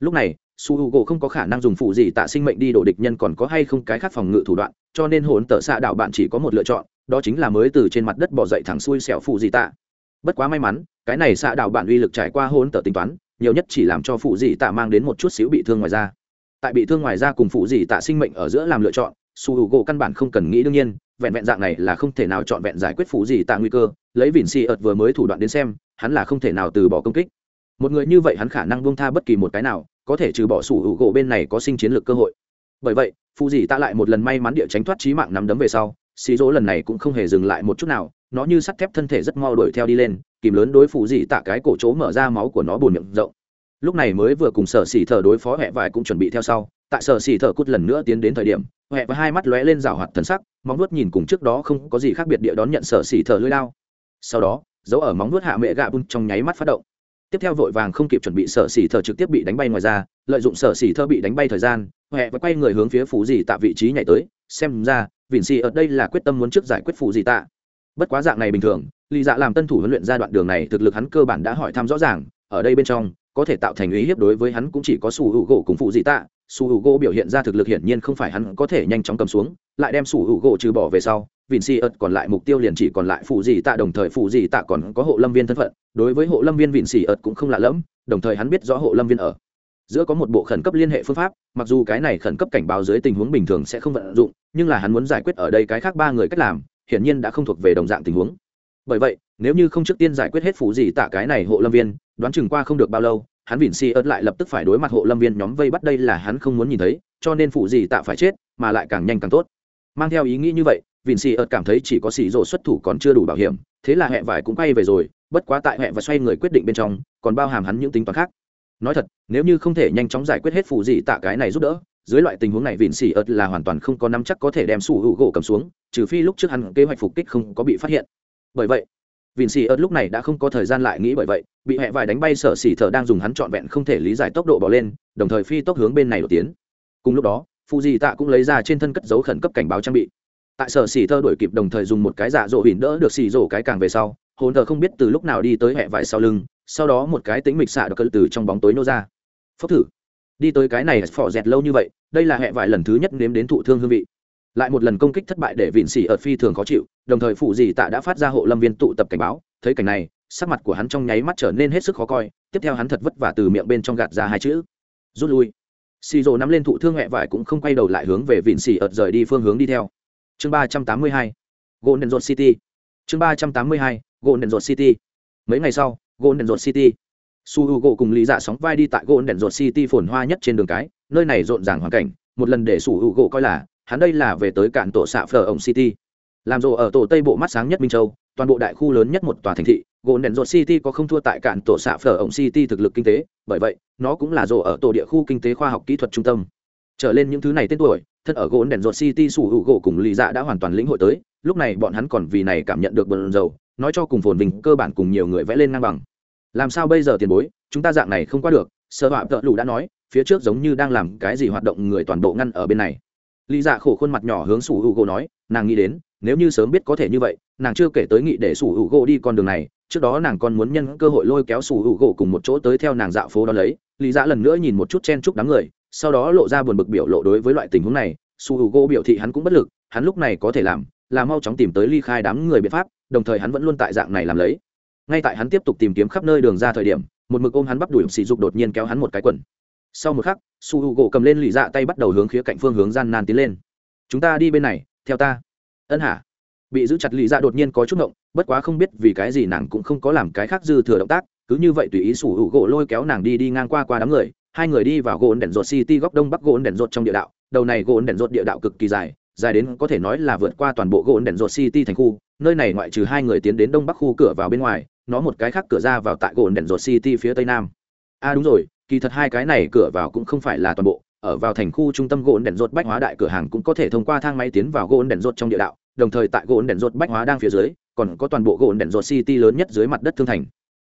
Lúc này su h u gỗ không có khả năng dùng phụ gì tạ sinh mệnh đi đổ địch nhân còn có hay không cái khác phòng ngự thủ đoạn, cho nên hồn tợ xạ đạo bạn chỉ có một lựa chọn, đó chính là mới từ trên mặt đất bỏ dậy thẳng xuôi xẻo phụ gì tạ. Bất quá may mắn, cái này xạ đạo bạn uy lực trải qua hồn tợ tính toán, nhiều nhất chỉ làm cho phụ gì tạ mang đến một chút xíu bị thương ngoài ra tại bị thương ngoài ra cùng phụ gì tạ sinh mệnh ở giữa làm lựa chọn, su h u gỗ căn bản không cần nghĩ đương nhiên, vẹn vẹn dạng này là không thể nào chọn vẹn giải quyết phụ gì tạ nguy cơ, lấy vỉn xì ợt vừa mới thủ đoạn đến xem, hắn là không thể nào từ bỏ công kích. Một người như vậy hắn khả năng buông tha bất kỳ một cái nào có thể trừ bỏ sủ hữu gỗ bên này có sinh chiến lược cơ hội. Bởi vậy phụ dì ta lại một lần may mắn địa tránh thoát trí mạng nắm đấm về sau xì dỗ lần này cũng không hề dừng lại một chút nào, nó như sắt thép thân thể rất mau đuổi theo đi lên, kìm lớn đối phụ dì tạ cái cổ chỗ mở ra máu của nó bùn miệng rộng. Lúc này mới vừa cùng sở xỉ thở đối phó hẹ vải cũng chuẩn bị theo sau, tại sở xỉ thở cút lần nữa tiến đến thời điểm, hẹ và hai mắt lóe lên rào hoạt thần sắc, móng nuốt nhìn cùng trước đó không có gì khác biệt địa đón nhận sở xỉ thở lưỡi lao sau đó, dấu ở móng nuốt hạ mẹ gạ bun trong nháy mắt phát động tiếp theo vội vàng không kịp chuẩn bị sở xỉ thờ trực tiếp bị đánh bay ngoài ra, lợi dụng sở xỉ thơ bị đánh bay thời gian huệ và quay người hướng phía phú dì tạ vị trí nhảy tới, xem ra, vịn xì ở đây là quyết tâm muốn trước giải quyết phú dì tạ. Bất quá dạng này bình thường, lì dạ làm tân thủ huấn luyện giai đoạn đường này thực lực hắn cơ bản đã hỏi thăm rõ ràng, ở đây bên trong, có thể tạo thành ý hiếp đối với hắn cũng chỉ có sủ hữu gỗ cùng phụ dị tạ. Sủ hữu gỗ biểu hiện ra thực lực hiển nhiên không phải hắn có thể nhanh chóng cầm xuống, lại đem sủ hữu gỗ trừ bỏ về sau vịn si ớt còn lại mục tiêu liền chỉ còn lại phụ dị tạ, đồng thời phụ dị tạ còn có hộ lâm viên thân phận. Đối với hộ lâm viên, vịn si ớt cũng không lạ lẫm, đồng thời hắn biết rõ hộ lâm viên ở giữa có một bộ khẩn cấp liên hệ phương pháp, mặc dù cái này khẩn cấp cảnh báo dưới tình huống bình thường sẽ không vận dụng, nhưng là hắn muốn giải quyết ở đây cái khác ba người cách làm, hiển nhiên đã không thuộc về đồng dạng tình huống. Bởi vậy, nếu như không trước tiên giải quyết hết phụ gì tạ cái này hộ lâm viên, đoán chừng qua không được bao lâu, hắn vịn si ớt lại lập tức phải đối mặt hộ lâm viên nhóm vây bắt đây là hắn không muốn nhìn thấy, cho nên phụ gì tạ phải chết, mà lại càng nhanh càng tốt. Mang theo ý nghĩ như vậy vịn xì ớt cảm thấy chỉ có xì rổ xuất thủ còn chưa đủ bảo hiểm, thế là hẹ vải cũng quay về rồi, bất quá tại hẹ và xoay người quyết định bên trong, còn bao hàm hắn những tính toán khác. Nói thật, nếu như không thể nhanh chóng giải quyết hết phụ gì tạ cái này giúp đỡ, dưới loại tình huống này vịn xì ớt là hoàn toàn không có nắm chắc có thể đem sủ hữu gỗ cầm xuống, trừ phi lúc trước hắn kế hoạch phục kích không có bị phát hiện. Bởi vậy, vịn xì ớt lúc này đã không có thời gian lại nghĩ bởi vậy, bị hẹ vải đánh bay sở xì thở đang dùng hắn trọn vẹn không thể lý giải tốc độ bỏ lên, đồng thời phi tốc hướng bên này đột tiến. Cùng lúc đó phụ gì tạ cũng lấy ra trên thân cất dấu khẩn cấp cảnh báo trang bị tại sở xỉ thơ đổi kịp đồng thời dùng một cái dạ dỗ hỉn đỡ được xỉ rổ cái càng về sau, hồn thờ không biết từ lúc nào đi tới hẹ vải sau lưng, sau đó một cái tính mịch xạ được cỡ từ trong bóng tối nô ra. Phốc thử. Đi tới cái này phỏ dẹt lâu như vậy, đây là hẹ vải lần thứ nhất nếm đến thụ thương hương vị. Lại một lần công kích thất bại để vịn xỉ ở phi thường khó chịu, đồng thời phụ dì tạ đã phát ra hộ lâm viên tụ tập cảnh báo, thấy cảnh này, sắc mặt của hắn trong nháy mắt trở nên hết sức khó coi, tiếp theo hắn thật vất vả từ miệng bên trong gạt ra hai chữ. Rút lui. Xì rồ nắm lên thụ thương hẹ vải cũng không quay đầu lại hướng về vịn xỉ ợt rời đi phương hướng đi theo chương ba trăm tám mươi hai, golden road city. Chương ba trăm tám mươi hai, golden road city. Mấy ngày sau, golden road city. Su h u gỗ cùng lý dạ sóng vai đi tại golden road city phồn hoa nhất trên đường cái, nơi này rộn ràng hoàn cảnh. Một lần để su h u gỗ coi là, hắn đây là về tới cạn tổ xạ phở ổng city. Làm rộ ở tổ tây bộ mắt sáng nhất minh châu, toàn bộ đại khu lớn nhất một tòa thành thị. Golden road city có không thua tại cạn tổ xạ phở ổng city thực lực kinh tế, bởi vậy, nó cũng là rộ ở tổ địa khu kinh tế khoa học kỹ thuật trung tâm. Trở lên những thứ này tên tuổi thân ở gỗ đèn ruột city sủ hữu gỗ cùng lì dạ đã hoàn toàn lĩnh hội tới, lúc này bọn hắn còn vì này cảm nhận được bờn dầu nói cho cùng phồn vinh cơ bản cùng nhiều người vẽ lên ngang bằng. Làm sao bây giờ tiền bối, chúng ta dạng này không qua được sợ họa tợ lù đã nói, phía trước giống như đang làm cái gì hoạt động người toàn bộ ngăn ở bên này. Lì dạ khổ khuôn mặt nhỏ hướng sủ hữu gỗ nói, nàng nghĩ đến, nếu như sớm biết có thể như vậy, nàng chưa kể tới nghị để sủ hữu gỗ đi con đường này, trước đó nàng còn muốn nhân cơ hội lôi kéo sủ hữu gỗ cùng một chỗ tới theo nàng dạo phố đó lấy. Lý dạ lần nữa nhìn một chút chen chúc đám người sau đó lộ ra buồn bực biểu lộ đối với loại tình huống này su h u g o biểu thị hắn cũng bất lực hắn lúc này có thể làm là mau chóng tìm tới ly khai đám người biện pháp đồng thời hắn vẫn luôn tại dạng này làm lấy. Ngay tại hắn tiếp tục tìm kiếm khắp nơi đường ra thời điểm một mực ôm hắn bắp đuổi sỉ dục đột nhiên kéo hắn một cái quần. Sau một khắc su h u gỗ cầm lên lì dạ tay bắt đầu hướng khía cạnh phương hướng gian nan tiến lên. Chúng ta đi bên này theo ta. Ân hả? Bị giữ chặt lì dạ đột nhiên có chút động, bất quá không biết vì cái gì nàng cũng không có làm cái khác dư thừa động tác cứ như vậy tùy ý sủ hữu gỗ lôi kéo nàng đi đi ngang qua qua đám người hai người đi vào gỗ đèn rột city góc đông bắc gỗ đèn rột trong địa đạo. Đầu này gỗ đèn rột địa đạo cực kỳ dài dài đến có thể nói là vượt qua toàn bộ gỗ đèn rột city thành khu. Nơi này ngoại trừ hai người tiến đến đông bắc khu cửa vào bên ngoài, nó một cái khác cửa ra vào tại gỗ đèn rột city phía tây nam. A à đúng rồi, kỳ thật hai cái này cửa vào cũng không phải là toàn bộ. Ở vào thành khu trung tâm gỗ đèn rột bách hóa đại cửa hàng cũng có thể thông qua thang máy tiến vào gỗ đèn rột trong địa đạo. Đồng thời tại gỗ đèn rột bách hóa đang phía dưới, còn có toàn bộ gỗ đèn rột city lớn nhất dưới mặt đất thương thành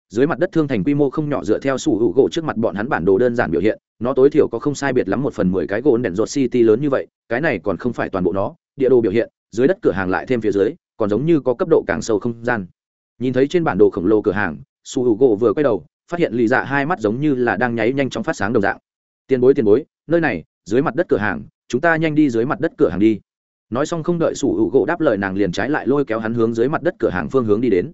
dưới mặt đất thương thành quy mô không nhỏ dựa theo sủ hữu gỗ trước mặt bọn hắn bản đồ đơn giản biểu hiện, nó tối thiểu có không sai biệt lắm một phần mười cái gỗ đèn rột city lớn như vậy, cái này còn không phải toàn bộ nó, địa đồ biểu hiện, dưới đất cửa hàng lại thêm phía dưới, còn giống như có cấp độ càng sâu không gian. Nhìn thấy trên bản đồ khổng lồ cửa hàng, sủ hữu gỗ vừa quay đầu, phát hiện lì dạ hai mắt giống như là đang nháy nhanh chóng phát sáng đồng dạng. Tiền bối tiền bối, nơi này, dưới mặt đất cửa hàng, chúng ta nhanh đi dưới mặt đất cửa hàng đi. Nói xong không đợi sủ hữu gỗ đáp lời, nàng liền trái lại lôi kéo hắn hướng dưới mặt đất cửa hàng phương hướng đi đến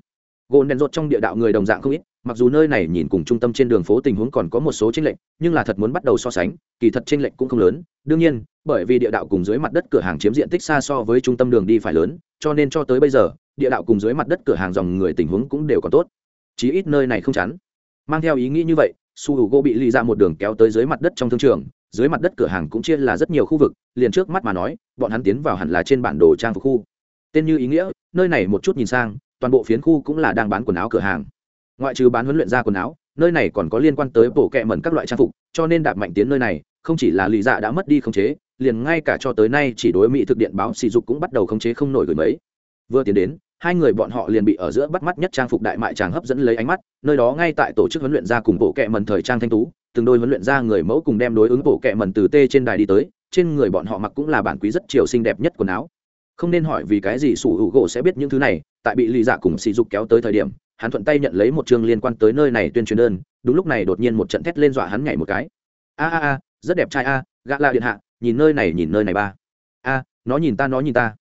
gỗ đèn rột trong địa đạo người đồng dạng không ít, mặc dù nơi này nhìn cùng trung tâm trên đường phố tình huống còn có một số tranh lệch, nhưng là thật muốn bắt đầu so sánh, kỳ thật tranh lệch cũng không lớn. Đương nhiên, bởi vì địa đạo cùng dưới mặt đất cửa hàng chiếm diện tích xa so với trung tâm đường đi phải lớn, cho nên cho tới bây giờ, địa đạo cùng dưới mặt đất cửa hàng dòng người tình huống cũng đều còn tốt. Chí ít nơi này không chắn mang theo ý nghĩ như vậy, su h u gỗ bị ly ra một đường kéo tới dưới mặt đất trong thương trường, dưới mặt đất cửa hàng cũng chia là rất nhiều khu vực, liền trước mắt mà nói, bọn hắn tiến vào hẳn là trên bản đồ trang phục khu. Tên như ý nghĩa, nơi này một chút nhìn sang toàn bộ phiến khu cũng là đang bán quần áo cửa hàng. Ngoại trừ bán huấn luyện ra quần áo, nơi này còn có liên quan tới bộ kẹ mẩn các loại trang phục, cho nên đạp mạnh tiến nơi này, không chỉ là lì dạ đã mất đi khống chế, liền ngay cả cho tới nay chỉ đối mỹ thực điện báo sỉ dục cũng bắt đầu khống chế không nổi gửi mấy. Vừa tiến đến, hai người bọn họ liền bị ở giữa bắt mắt nhất trang phục đại mại tràng hấp dẫn lấy ánh mắt, nơi đó ngay tại tổ chức huấn luyện ra cùng bộ kệ mần thời trang thanh tú, từng đôi huấn luyện ra người mẫu cùng đem đối ứng bộ kệ mần từ tê trên đài đi tới, trên người bọn họ mặc cũng là bản quý rất chiều xinh đẹp nhất quần áo không nên hỏi vì cái gì sủ hữu gỗ sẽ biết những thứ này, tại bị lì dạ cùng sỉ dục kéo tới thời điểm, hắn thuận tay nhận lấy một chương liên quan tới nơi này tuyên truyền đơn, đúng lúc này đột nhiên một trận thét lên dọa hắn nhảy một cái. A a a, rất đẹp trai a, gã la điện hạ, nhìn nơi này nhìn nơi này ba. A, nó nhìn ta nó nhìn ta.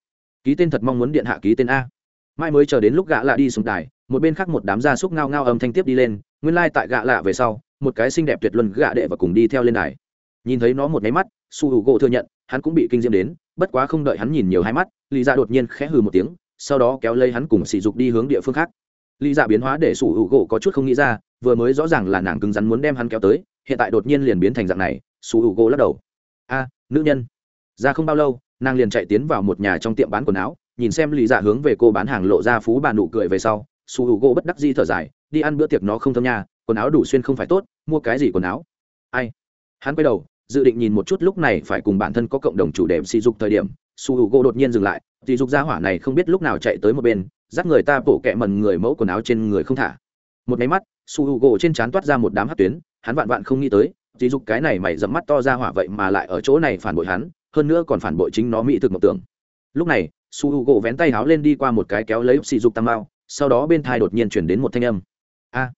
Ký tên thật mong muốn điện hạ ký tên a. Mai mới chờ đến lúc gã lạ đi xuống đài, một bên khác một đám gia súc ngao ngao âm thanh tiếp đi lên, nguyên lai、like、tại gã lạ về sau, một cái xinh đẹp tuyệt luân gã đệ và cùng đi theo lên đài nhìn thấy nó một nháy mắt, su h u gỗ thừa nhận, hắn cũng bị kinh diễm đến, bất quá không đợi hắn nhìn nhiều hai mắt, lý dạ đột nhiên khẽ hừ một tiếng, sau đó kéo lấy hắn cùng sỉ dục đi hướng địa phương khác. Lý dạ biến hóa để su h u gỗ có chút không nghĩ ra, vừa mới rõ ràng là nàng cứng rắn muốn đem hắn kéo tới, hiện tại đột nhiên liền biến thành dạng này, su h u gỗ lắc đầu. A, nữ nhân. Ra không bao lâu, nàng liền chạy tiến vào một nhà trong tiệm bán quần áo, nhìn xem lý dạ hướng về cô bán hàng lộ ra phú bà nụ cười về sau, su hữu gỗ bất đắc di thở dài, đi ăn bữa tiệc nó không thơm nhà quần áo đủ xuyên không phải tốt, mua cái gì quần áo? Ai? Hắn quay đầu dự định nhìn một chút lúc này phải cùng bản thân có cộng đồng chủ đề sỉ dục thời điểm su hữu gỗ đột nhiên dừng lại sỉ dục gia hỏa này không biết lúc nào chạy tới một bên dắt người ta bổ kẹ mần người mẫu quần áo trên người không thả. Một máy mắt su hữu gỗ trên trán toát ra một đám hát tuyến hắn vạn vạn không nghĩ tới sỉ dục cái này mày dẫm mắt to ra hỏa vậy mà lại ở chỗ này phản bội hắn hơn nữa còn phản bội chính nó mỹ thực mộng tưởng. Lúc này su h u gỗ vén tay háo lên đi qua một cái kéo lấy sỉ dục tam mao sau đó bên thai đột nhiên chuyển đến một thanh âm. A! À,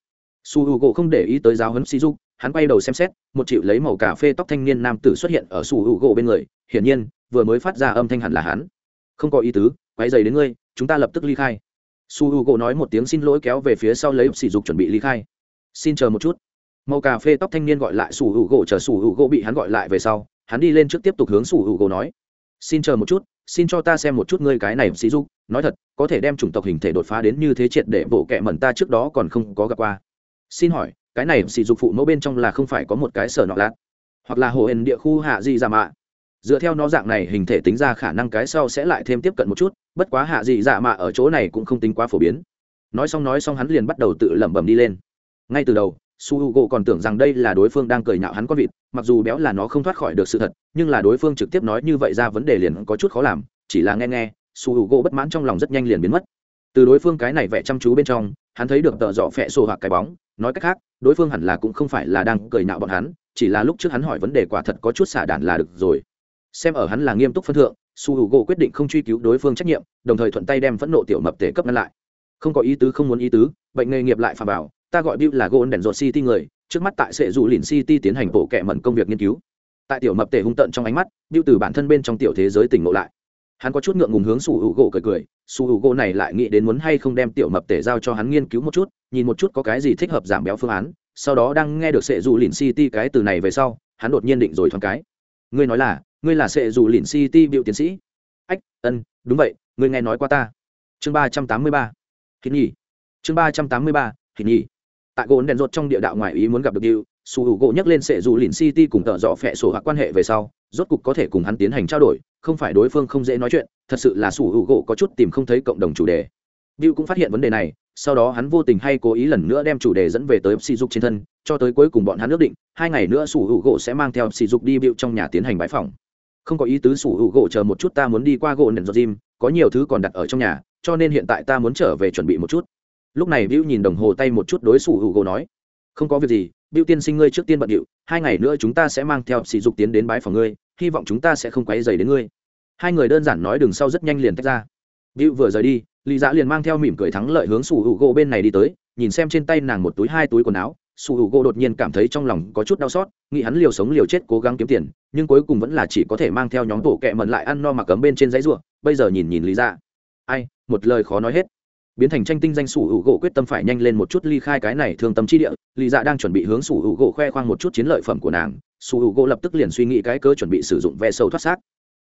su h u gỗ không để ý tới giáo huấn sỉ dục hắn quay đầu xem xét, một chịu lấy màu cà phê tóc thanh niên nam tử xuất hiện ở sủ hữu gỗ bên người, hiển nhiên, vừa mới phát ra âm thanh hẳn là hắn. Không có ý tứ quay dày đến ngươi, chúng ta lập tức ly khai. Su hữu gỗ nói một tiếng xin lỗi kéo về phía sau lấy sỉ dục chuẩn bị ly khai. Xin chờ một chút. Màu cà phê tóc thanh niên gọi lại sủ hữu gỗ chờ sủ hữu gỗ bị hắn gọi lại về sau, hắn đi lên trước tiếp tục hướng sủ hữu gỗ nói. Xin chờ một chút, xin cho ta xem một chút ngươi cái này sỉ dục, nói thật, có thể đem chủng tộc hình thể đột phá đến như thế triệt để bộ kệ mẩn ta trước đó còn không có gặp qua. Xin hỏi cái này sỉ dục phụ mẫu bên trong là không phải có một cái sở nọ lạt, hoặc là hồ hền địa khu hạ dị dạ mạ. Dựa theo nó dạng này hình thể tính ra khả năng cái sau sẽ lại thêm tiếp cận một chút, bất quá hạ dị dạ mạ ở chỗ này cũng không tính quá phổ biến. Nói xong nói xong hắn liền bắt đầu tự lẩm bẩm đi lên. Ngay từ đầu, su h u g o còn tưởng rằng đây là đối phương đang cười nhạo hắn con vịt, mặc dù béo là nó không thoát khỏi được sự thật, nhưng là đối phương trực tiếp nói như vậy ra vấn đề liền có chút khó làm, chỉ là nghe nghe, su h u g o bất mãn trong lòng rất nhanh liền biến mất. Từ đối phương cái này vẽ chăm chú bên trong, hắn thấy được tợ dọ phẹ sổ hoặc cái bóng nói cách khác, đối phương hẳn là cũng không phải là đang cười nhạo bọn hắn, chỉ là lúc trước hắn hỏi vấn đề quả thật có chút xả đạn là được rồi. Xem ở hắn là nghiêm túc phân thượng, su h u gỗ quyết định không truy cứu đối phương trách nhiệm, đồng thời thuận tay đem phẫn nộ tiểu mập tể cấp ngăn lại. Không có ý tứ, không muốn ý tứ, bệnh nghề nghiệp lại phà bảo, ta gọi bill là gôn đèn rột city người, trước mắt tại sệ dù lìn city tiến hành bộ kệ mẩn công việc nghiên cứu. Tại tiểu mập tể hung tận trong ánh mắt, bill từ bản thân bên trong tiểu thế giới tỉnh ngộ lại. Hắn có chút ngượng ngùng hướng su h u gỗ cười cười, su h u gỗ này lại nghĩ đến muốn hay không đem tiểu mập tể giao cho hắn nghiên cứu một chút nhìn một chút có cái gì thích hợp giảm béo phương án, sau đó đang nghe được sệ dù lìn city cái từ này về sau, hắn đột nhiên định rồi thoáng cái. Ngươi nói là, ngươi là sệ dù lìn city biểu tiến sĩ? Ách, ân, đúng vậy, ngươi nghe nói qua ta. Chương ba trăm tám mươi ba. Hít nhỉ chương ba trăm tám mươi ba hít nhỉ tại gỗ đèn rột trong địa đạo ngoài ý muốn gặp được điệu su h u gỗ nhắc lên sệ dù lìn city cùng tợ dọ phẹ sổ hoặc quan hệ về sau, rốt cục có thể cùng hắn tiến hành trao đổi, không phải đối phương không dễ nói chuyện, thật sự là su h u gỗ có chút tìm không thấy cộng đồng chủ đề. Bill cũng phát hiện vấn đề này, sau đó hắn vô tình hay cố ý lần nữa đem chủ đề dẫn về tới sỉ dục trên thân, cho tới cuối cùng bọn hắn ước định, hai ngày nữa sủ hữu gỗ sẽ mang theo sỉ dục đi Bill trong nhà tiến hành bãi phòng. Không có ý tứ sủ hữu gỗ chờ một chút ta muốn đi qua gỗ nền gym, có nhiều thứ còn đặt ở trong nhà, cho nên hiện tại ta muốn trở về chuẩn bị một chút. Lúc này Bill nhìn đồng hồ tay một chút đối sủ hữu gỗ nói, không có việc gì, Bill tiên sinh ngươi trước tiên bận điệu, hai ngày nữa chúng ta sẽ mang theo sỉ dục tiến đến bãi phòng ngươi, hy vọng chúng ta sẽ không quấy rầy đến ngươi. Hai người đơn giản nói đường sau rất nhanh liền tách ra. Bill vừa rời đi, lý dạ liền mang theo mỉm cười thắng lợi hướng sủ hữu gỗ bên này đi tới, nhìn xem trên tay nàng một túi, hai túi quần áo. Sủ hữu gỗ đột nhiên cảm thấy trong lòng có chút đau xót, nghĩ hắn liều sống liều chết cố gắng kiếm tiền, nhưng cuối cùng vẫn là chỉ có thể mang theo nhóm tổ kẹ mần lại ăn no mà cấm bên trên giấy ruộng. Bây giờ nhìn nhìn lý dạ. Ai, một lời khó nói hết. Biến thành tranh tinh danh sủ hữu gỗ quyết tâm phải nhanh lên một chút ly khai cái này thương tâm chi địa. Lý dạ đang chuẩn bị hướng sủ hữu gỗ khoe khoang một chút chiến lợi phẩm của nàng. Sủ hữu gỗ lập tức liền suy nghĩ cái cơ chuẩn bị sử dụng ve sâu thoát xác.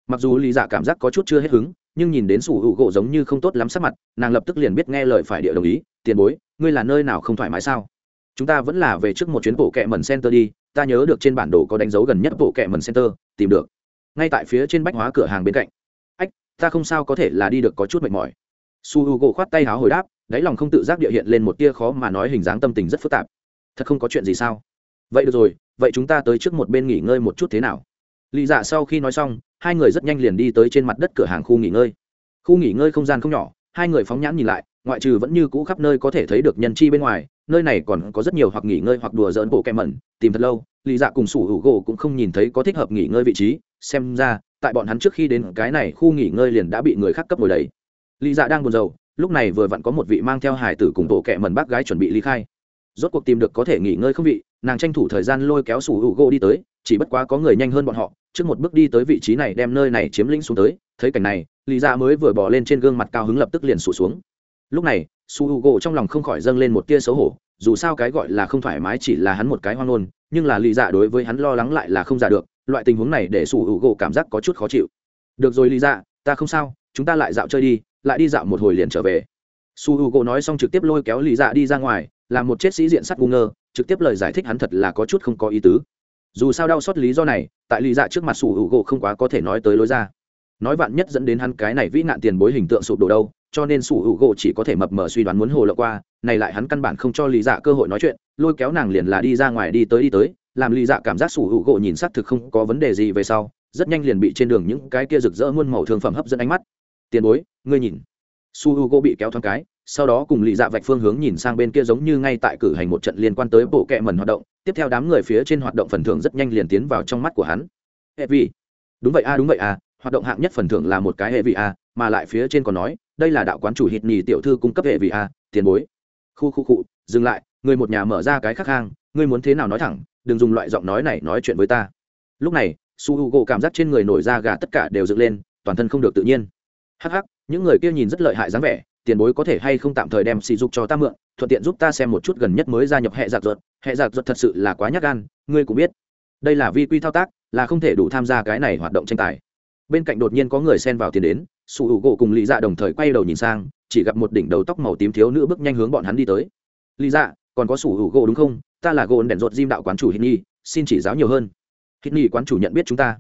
Mặc dù lý dạ cảm giác có chút chưa hết hứng nhưng nhìn đến sủ hữu gỗ giống như không tốt lắm sắc mặt, nàng lập tức liền biết nghe lời phải địa đồng ý, tiền bối, ngươi là nơi nào không thoải mái sao? Chúng ta vẫn là về trước một chuyến bộ kẹ mần center đi, ta nhớ được trên bản đồ có đánh dấu gần nhất bộ kẹ mần center, tìm được. Ngay tại phía trên bách hóa cửa hàng bên cạnh. Ách, ta không sao có thể là đi được có chút mệt mỏi. Su h u gỗ khoát tay háo hồi đáp, đáy lòng không tự giác địa hiện lên một tia khó mà nói hình dáng tâm tình rất phức tạp. Thật không có chuyện gì sao? Vậy được rồi, vậy chúng ta tới trước một bên nghỉ ngơi một chút thế nào? Lì dạ sau khi nói xong, hai người rất nhanh liền đi tới trên mặt đất cửa hàng khu nghỉ ngơi. Khu nghỉ ngơi không gian không nhỏ, hai người phóng nhãn nhìn lại, ngoại trừ vẫn như cũ khắp nơi có thể thấy được nhân chi bên ngoài, nơi này còn có rất nhiều hoặc nghỉ ngơi hoặc đùa dỡn bộ kẹm mẩn, tìm thật lâu lì dạ cùng sủ hữu gỗ cũng không nhìn thấy có thích hợp nghỉ ngơi vị trí, xem ra, tại bọn hắn trước khi đến, cái này khu nghỉ ngơi liền đã bị người khác cấp ngồi đấy lì dạ đang buồn rầu, lúc này vừa vặn có một vị mang theo hải tử cùng bộ kẹ mẩn bác gái chuẩn bị ly khai. Rốt cuộc tìm được có thể nghỉ ngơi không vị, nàng tranh thủ thời gian lôi kéo sủ hữu gỗ đi tới, chỉ bất quá có người nhanh hơn bọn họ trước một bước đi tới vị trí này đem nơi này chiếm lĩnh xuống tới, thấy cảnh này, lý ra mới vừa bỏ lên trên gương mặt cao hứng lập tức liền sụt xuống. Lúc này, su h u gỗ trong lòng không khỏi dâng lên một tia xấu hổ, dù sao cái gọi là không thoải mái chỉ là hắn một cái hoang ngôn, nhưng là lý dạ đối với hắn lo lắng lại là không giả được, loại tình huống này để su h u gỗ cảm giác có chút khó chịu. Được rồi lý dạ ta không sao, chúng ta lại dạo chơi đi, lại đi dạo một hồi liền trở về. Su h u gỗ nói xong trực tiếp lôi kéo lý dạ đi ra ngoài làm một chết sĩ diện sắt ngu ngơ, trực tiếp lời giải thích hắn thật là có chút không có ý tứ dù sao đau xót lý do này, tại lý dạ trước mặt sủ hữu gỗ không quá có thể nói tới lối ra. Nói vạn nhất dẫn đến hắn cái này vĩ nạn tiền bối hình tượng sụp đổ đâu, cho nên sủ hữu gỗ chỉ có thể mập mờ suy đoán muốn hồ lộ qua, này lại hắn căn bản không cho lý dạ cơ hội nói chuyện, lôi kéo nàng liền là đi ra ngoài đi tới đi tới, làm lý dạ cảm giác sủ hữu gỗ nhìn xác thực không có vấn đề gì về sau, rất nhanh liền bị trên đường những cái kia rực rỡ muôn màu thương phẩm hấp dẫn ánh mắt. Tiền bối, ngươi nhìn. Su h u gỗ bị kéo thoáng cái sau đó cùng lì dạ vạch phương hướng nhìn sang bên kia giống như ngay tại cử hành một trận liên quan tới bộ kệ mần hoạt động, tiếp theo đám người phía trên hoạt động phần thưởng rất nhanh liền tiến vào trong mắt của hắn. Hệ vị. Đúng vậy a, đúng vậy a, hoạt động hạng nhất phần thưởng là một cái hệ vị a, mà lại phía trên còn nói, đây là đạo quán chủ hít nhì tiểu thư cung cấp hệ vị a, tiền bối. Khu khu cụ dừng lại, người một nhà mở ra cái khắc hang, ngươi muốn thế nào nói thẳng, đừng dùng loại giọng nói này nói chuyện với ta. Lúc này, su h u gỗ cảm giác trên người nổi da gà tất cả đều dựng lên, toàn thân không được tự nhiên. Hắc hắc, những người kia nhìn rất lợi hại dáng vẻ tiền bối có thể hay không tạm thời đem sỉ dục cho ta mượn, thuận tiện giúp ta xem một chút gần nhất mới gia nhập hệ giặc ruột. Hệ giặc ruột thật sự là quá nhát gan, ngươi cũng biết. Đây là vi quy thao tác, là không thể đủ tham gia cái này hoạt động tranh tài. Bên cạnh đột nhiên có người xen vào tiền đến su hữu gỗ cùng lý dạ đồng thời quay đầu nhìn sang, chỉ gặp một đỉnh đầu tóc màu tím thiếu nữ bước nhanh hướng bọn hắn đi tới. Lý dạ còn có su hữu gỗ đúng không? Ta là gỗ đèn ruột diêm đạo quán chủ hít nhi, xin chỉ giáo nhiều hơn. Hít nhi quán chủ nhận biết chúng ta.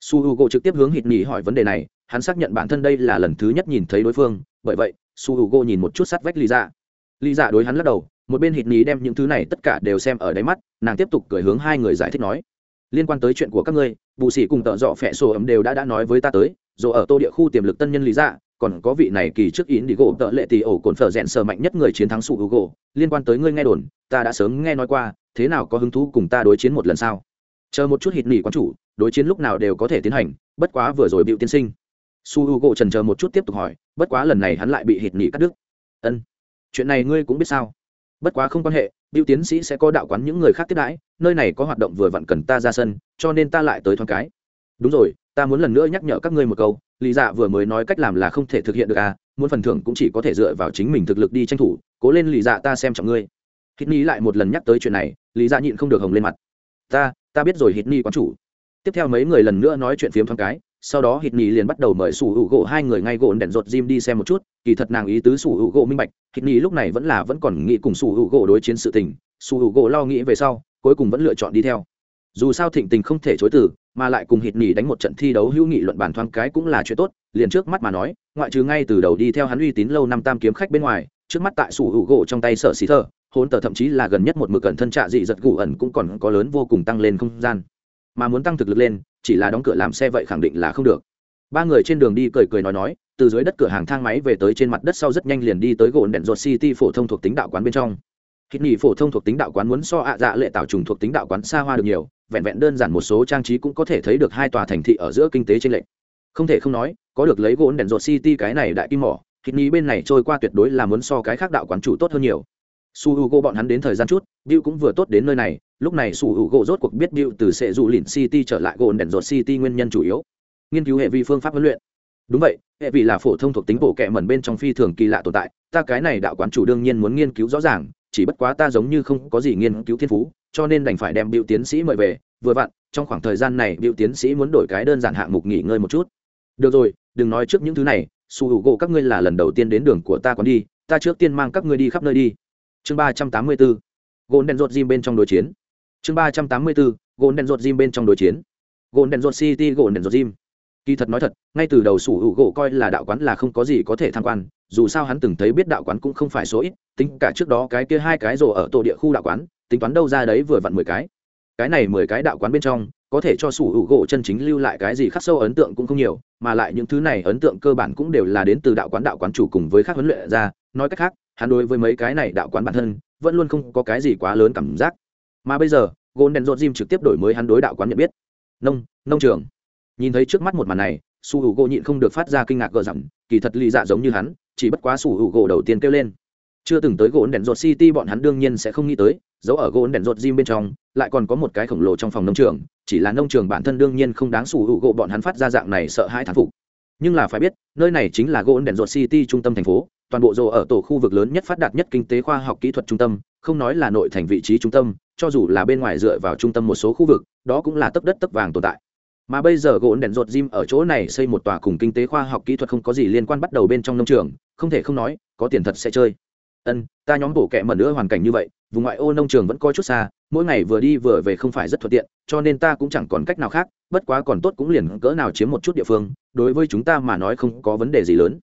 Su U gỗ trực tiếp hướng hít nhi hỏi vấn đề này, hắn xác nhận bản thân đây là lần thứ nhất nhìn thấy đối phương, bởi vậy su h u g o nhìn một chút sắt vách lý dạ lý dạ đối hắn lắc đầu, một bên hít ní đem những thứ này tất cả đều xem ở đáy mắt, nàng tiếp tục cười hướng hai người giải thích nói, liên quan tới chuyện của các ngươi, bù sĩ cùng tợ dọ phẹ sổ ấm đều đã đã nói với ta tới, dù ở tô địa khu tiềm lực tân nhân lý dạ còn có vị này kỳ trước yến đi gỗ tợ lệ tỷ ổ cồn phở rẽn sờ mạnh nhất người chiến thắng su h u g o liên quan tới ngươi nghe đồn, ta đã sớm nghe nói qua, thế nào có hứng thú cùng ta đối chiến một lần sao? Chờ một chút hít nỉ quán chủ, đối chiến lúc nào đều có thể tiến hành, bất quá vừa rồi bịu tiên sinh su h u gỗ trần chờ một chút tiếp tục hỏi, bất quá lần này hắn lại bị hít nỉ cắt đứt. Ân, chuyện này ngươi cũng biết sao? Bất quá không quan hệ biểu tiến sĩ sẽ có đạo quán những người khác tiếp đãi, nơi này có hoạt động vừa vặn cần ta ra sân, cho nên ta lại tới thoáng cái. Đúng rồi, ta muốn lần nữa nhắc nhở các ngươi một câu, lý dạ vừa mới nói cách làm là không thể thực hiện được à muốn phần thưởng cũng chỉ có thể dựa vào chính mình thực lực đi tranh thủ, cố lên lý dạ ta xem trọng ngươi. Hít ni lại một lần nhắc tới chuyện này, lý dạ nhịn không được hồng lên mặt. Ta ta biết rồi hít ni quán chủ. Tiếp theo mấy người lần nữa nói chuyện phiếm thoáng cái sau đó hít nhì liền bắt đầu mời sủ hữu gỗ hai người ngay gộn đèn rột jim đi xem một chút. Kỳ thật nàng ý tứ sủ hữu gỗ minh bạch, hít nhì lúc này vẫn là vẫn còn nghĩ cùng sủ hữu gỗ đối chiến sự tình. Sủ hữu gỗ lo nghĩ về sau, cuối cùng vẫn lựa chọn đi theo. Dù sao thịnh tình không thể chối từ, mà lại cùng hít nhì đánh một trận thi đấu hữu nghị luận bàn thoáng cái cũng là chuyện tốt. Liền trước mắt mà nói, ngoại trừ ngay từ đầu đi theo hắn uy tín lâu năm tam kiếm khách bên ngoài, trước mắt tại sủ hữu gỗ trong tay sở xí thờ hôn tờ thậm chí là gần nhất một mực cẩn thân trạ dị giật gù ẩn cũng còn có lớn vô cùng tăng lên không gian mà muốn tăng thực lực lên, chỉ là đóng cửa làm xe vậy khẳng định là không được. Ba người trên đường đi cười cười nói nói, từ dưới đất cửa hàng thang máy về tới trên mặt đất sau rất nhanh liền đi tới gồn đèn ruột city phổ thông thuộc tính đạo quán bên trong. Hít nghỉ phổ thông thuộc tính đạo quán muốn so ạ dạ lệ tạo trùng thuộc tính đạo quán xa hoa được nhiều, vẹn vẹn đơn giản một số trang trí cũng có thể thấy được hai tòa thành thị ở giữa kinh tế trên lệnh không thể không nói, có được lấy gồn đèn ruột city cái này đại kim mỏ hít nghỉ bên này trôi qua tuyệt đối là muốn so cái khác đạo quán chủ tốt hơn nhiều su h u g o bọn hắn đến thời gian chút, bill cũng vừa tốt đến nơi này, lúc này su h u g o rốt cuộc biết bill từ sệ dù lìn city trở lại gồn đèn rột city nguyên nhân chủ yếu. Nghiên cứu hệ vi phương pháp huấn luyện. Đúng vậy, hệ vi là phổ thông thuộc tính bộ kệ mẩn bên trong phi thường kỳ lạ tồn tại, ta cái này đạo quán chủ đương nhiên muốn nghiên cứu rõ ràng, chỉ bất quá ta giống như không có gì nghiên cứu thiên phú, cho nên đành phải đem bill tiến sĩ mời về. Vừa vặn, trong khoảng thời gian này, bill tiến sĩ muốn đổi cái đơn giản hạng mục nghỉ ngơi một chút. Được rồi, đừng nói trước những thứ này, su hữu gỗ các ngươi là lần đầu tiên đến đường của ta còn đi, ta trước tiên mang các ngươi đi khắp nơi đi chương ba trăm tám mươi bốn gôn đèn rột gym bên trong đối chiến. Chương ba trăm tám mươi bốn gôn đèn rột gym bên trong đối chiến. Gôn đèn rột city gôn đèn rột gym. Kỳ thật nói thật, ngay từ đầu sủ hữu gỗ coi là đạo quán là không có gì có thể tham quan, dù sao hắn từng thấy biết đạo quán cũng không phải số ít, tính cả trước đó cái kia hai cái rồ ở tổ địa khu đạo quán, tính toán đâu ra đấy vừa vặn mười cái. Cái này mười cái đạo quán bên trong, có thể cho sủ hữu gỗ chân chính lưu lại cái gì khắc sâu ấn tượng cũng không nhiều, mà lại những thứ này ấn tượng cơ bản cũng đều là đến từ đạo quán đạo quán chủ cùng với các huấn luyện ra, nói cách khác hắn đối với mấy cái này đạo quán bản thân, vẫn luôn không có cái gì quá lớn cảm giác. Mà bây giờ gôn đèn rột jim trực tiếp đổi mới hắn đối đạo quán nhận biết. Nông nông trường. Nhìn thấy trước mắt một màn này, su hữu gỗ nhịn không được phát ra kinh ngạc gờ rằng kỳ thật lì dạ giống như hắn, chỉ bất quá su hữu gỗ đầu tiên kêu lên. Chưa từng tới gỗ đèn rột city bọn hắn đương nhiên sẽ không nghĩ tới giấu ở gỗ đèn rột jim bên trong, lại còn có một cái khổng lồ trong phòng nông trường, chỉ là nông trường bản thân đương nhiên không đáng su hữu gỗ bọn hắn phát ra dạng này sợ hãi thán phục. Nhưng là phải biết, nơi này chính là gỗ đèn rột city trung tâm thành phố toàn bộ rồ ở tổ khu vực lớn nhất phát đạt nhất kinh tế khoa học kỹ thuật trung tâm, không nói là nội thành vị trí trung tâm, cho dù là bên ngoài dựa vào trung tâm một số khu vực, đó cũng là tấp đất tấp vàng tồn tại. Mà bây giờ gỗ đèn rột gym ở chỗ này xây một tòa cùng kinh tế khoa học kỹ thuật không có gì liên quan bắt đầu bên trong nông trường, không thể không nói, có tiền thật sẽ chơi. Ân, ta nhóm bổ kẹ mẩn nữa hoàn cảnh như vậy, vùng ngoại ô nông trường vẫn coi chút xa, mỗi ngày vừa đi vừa về không phải rất thuận tiện, cho nên ta cũng chẳng còn cách nào khác, bất quá còn tốt cũng liền cỡ nào chiếm một chút địa phương, đối với chúng ta mà nói không có vấn đề gì lớn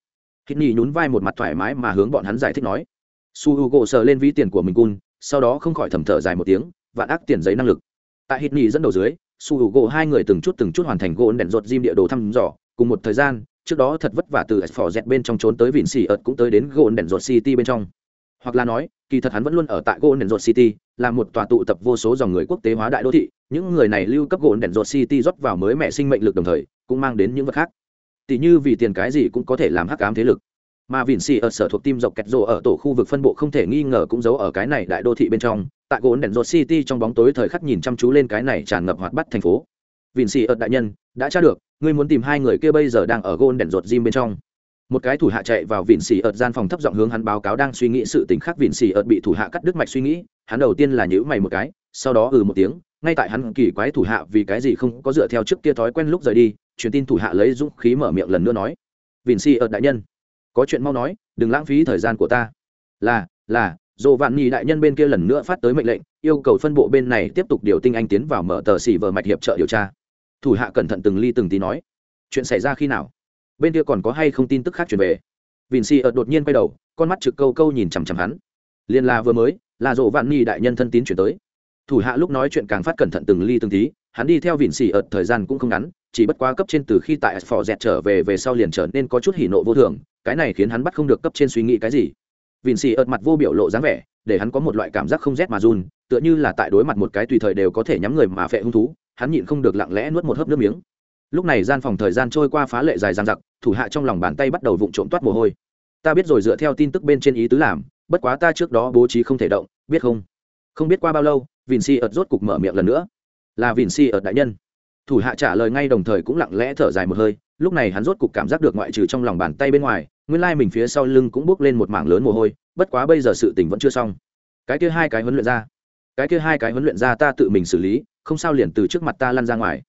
hít nhì nhún vai một mặt thoải mái mà hướng bọn hắn giải thích nói. Su h u gỗ sờ lên ví tiền của mình cun, sau đó không khỏi thầm thở dài một tiếng, vạn ác tiền giấy năng lực. Tại hít nhì dẫn đầu dưới, su h u gỗ hai người từng chút từng chút hoàn thành gỗ đèn rột diêm địa đồ thăm dò. Cùng một thời gian, trước đó thật vất vả từ phỏ dẹt bên trong trốn tới vịn xì ợt cũng tới đến gỗ đèn rột city bên trong. Hoặc là nói, kỳ thật hắn vẫn luôn ở tại gỗ đèn rột city, là một tòa tụ tập vô số dòng người quốc tế hóa đại đô thị. Những người này lưu cấp gỗ đèn rột city rót vào mới mẹ sinh mệnh lực đồng thời, cũng mang đến những vật khác tỷ như vì tiền cái gì cũng có thể làm hắc ám thế lực. Mà vịn xì ở sở thuộc tim dọc kẹt rồ ở tổ khu vực phân bộ không thể nghi ngờ cũng giấu ở cái này đại đô thị bên trong, tại gỗ đèn rột city trong bóng tối thời khắc nhìn chăm chú lên cái này tràn ngập hoạt bắt thành phố. Vịn xì ở đại nhân, đã tra được, ngươi muốn tìm hai người kia bây giờ đang ở gỗ đèn rột gym bên trong. Một cái thủ hạ chạy vào vịn xì ợt gian phòng thấp giọng hướng hắn báo cáo đang suy nghĩ sự tình khác. Vịn xì ợt bị thủ hạ cắt đứt mạch suy nghĩ, hắn đầu tiên là nhữ mày một cái, sau đó ừ một tiếng, ngay tại hắn kỳ quái thủ hạ vì cái gì không có dựa theo trước kia thói quen lúc rời đi truyền tin thủ hạ lấy dũng khí mở miệng lần nữa nói, vịn xì ợt đại nhân, có chuyện mau nói, đừng lãng phí thời gian của ta. Là là dồ vạn nhì đại nhân bên kia lần nữa phát tới mệnh lệnh, yêu cầu phân bộ bên này tiếp tục điều tinh anh tiến vào mở tờ xỉ vờ mạch hiệp trợ điều tra. Thủ hạ cẩn thận từng ly từng tí nói, chuyện xảy ra khi nào? Bên kia còn có hay không tin tức khác truyền về? Vìn xì ợt đột nhiên quay đầu, con mắt trực câu câu nhìn chằm chằm hắn. Liên là vừa mới, là dồ vạn nhì đại nhân thân tín chuyển tới thủ hạ lúc nói chuyện càng phát cẩn thận từng ly từng tí, hắn đi theo vịn xỉ ợt thời gian cũng không ngắn, chỉ bất quá cấp trên từ khi tại phò dẹt trở về về sau liền trở nên có chút hỉ nộ vô thường, cái này khiến hắn bắt không được cấp trên suy nghĩ cái gì. Vịn xỉ ợt mặt vô biểu lộ dáng vẻ, để hắn có một loại cảm giác không rét mà run, tựa như là tại đối mặt một cái tùy thời đều có thể nhắm người mà phệ hung thú, hắn nhịn không được lặng lẽ nuốt một hớp nước miếng. Lúc này gian phòng thời gian trôi qua phá lệ dài dằng dặc, thủ hạ trong lòng bàn tay bắt đầu vụng trộm toát mồ hôi. Ta biết rồi dựa theo tin tức bên trên ý tứ làm, bất quá ta trước đó bố trí không thể động, biết không? Không biết qua bao lâu vìn si ợt rốt cục mở miệng lần nữa. Là vìn si ợt đại nhân. Thủ hạ trả lời ngay đồng thời cũng lặng lẽ thở dài một hơi, lúc này hắn rốt cục cảm giác được ngoại trừ trong lòng bàn tay bên ngoài, nguyên lai mình phía sau lưng cũng bước lên một mảng lớn mồ hôi, bất quá bây giờ sự tình vẫn chưa xong. Cái kia hai cái huấn luyện ra. Cái kia hai cái huấn luyện ra ta tự mình xử lý, không sao liền từ trước mặt ta lăn ra ngoài.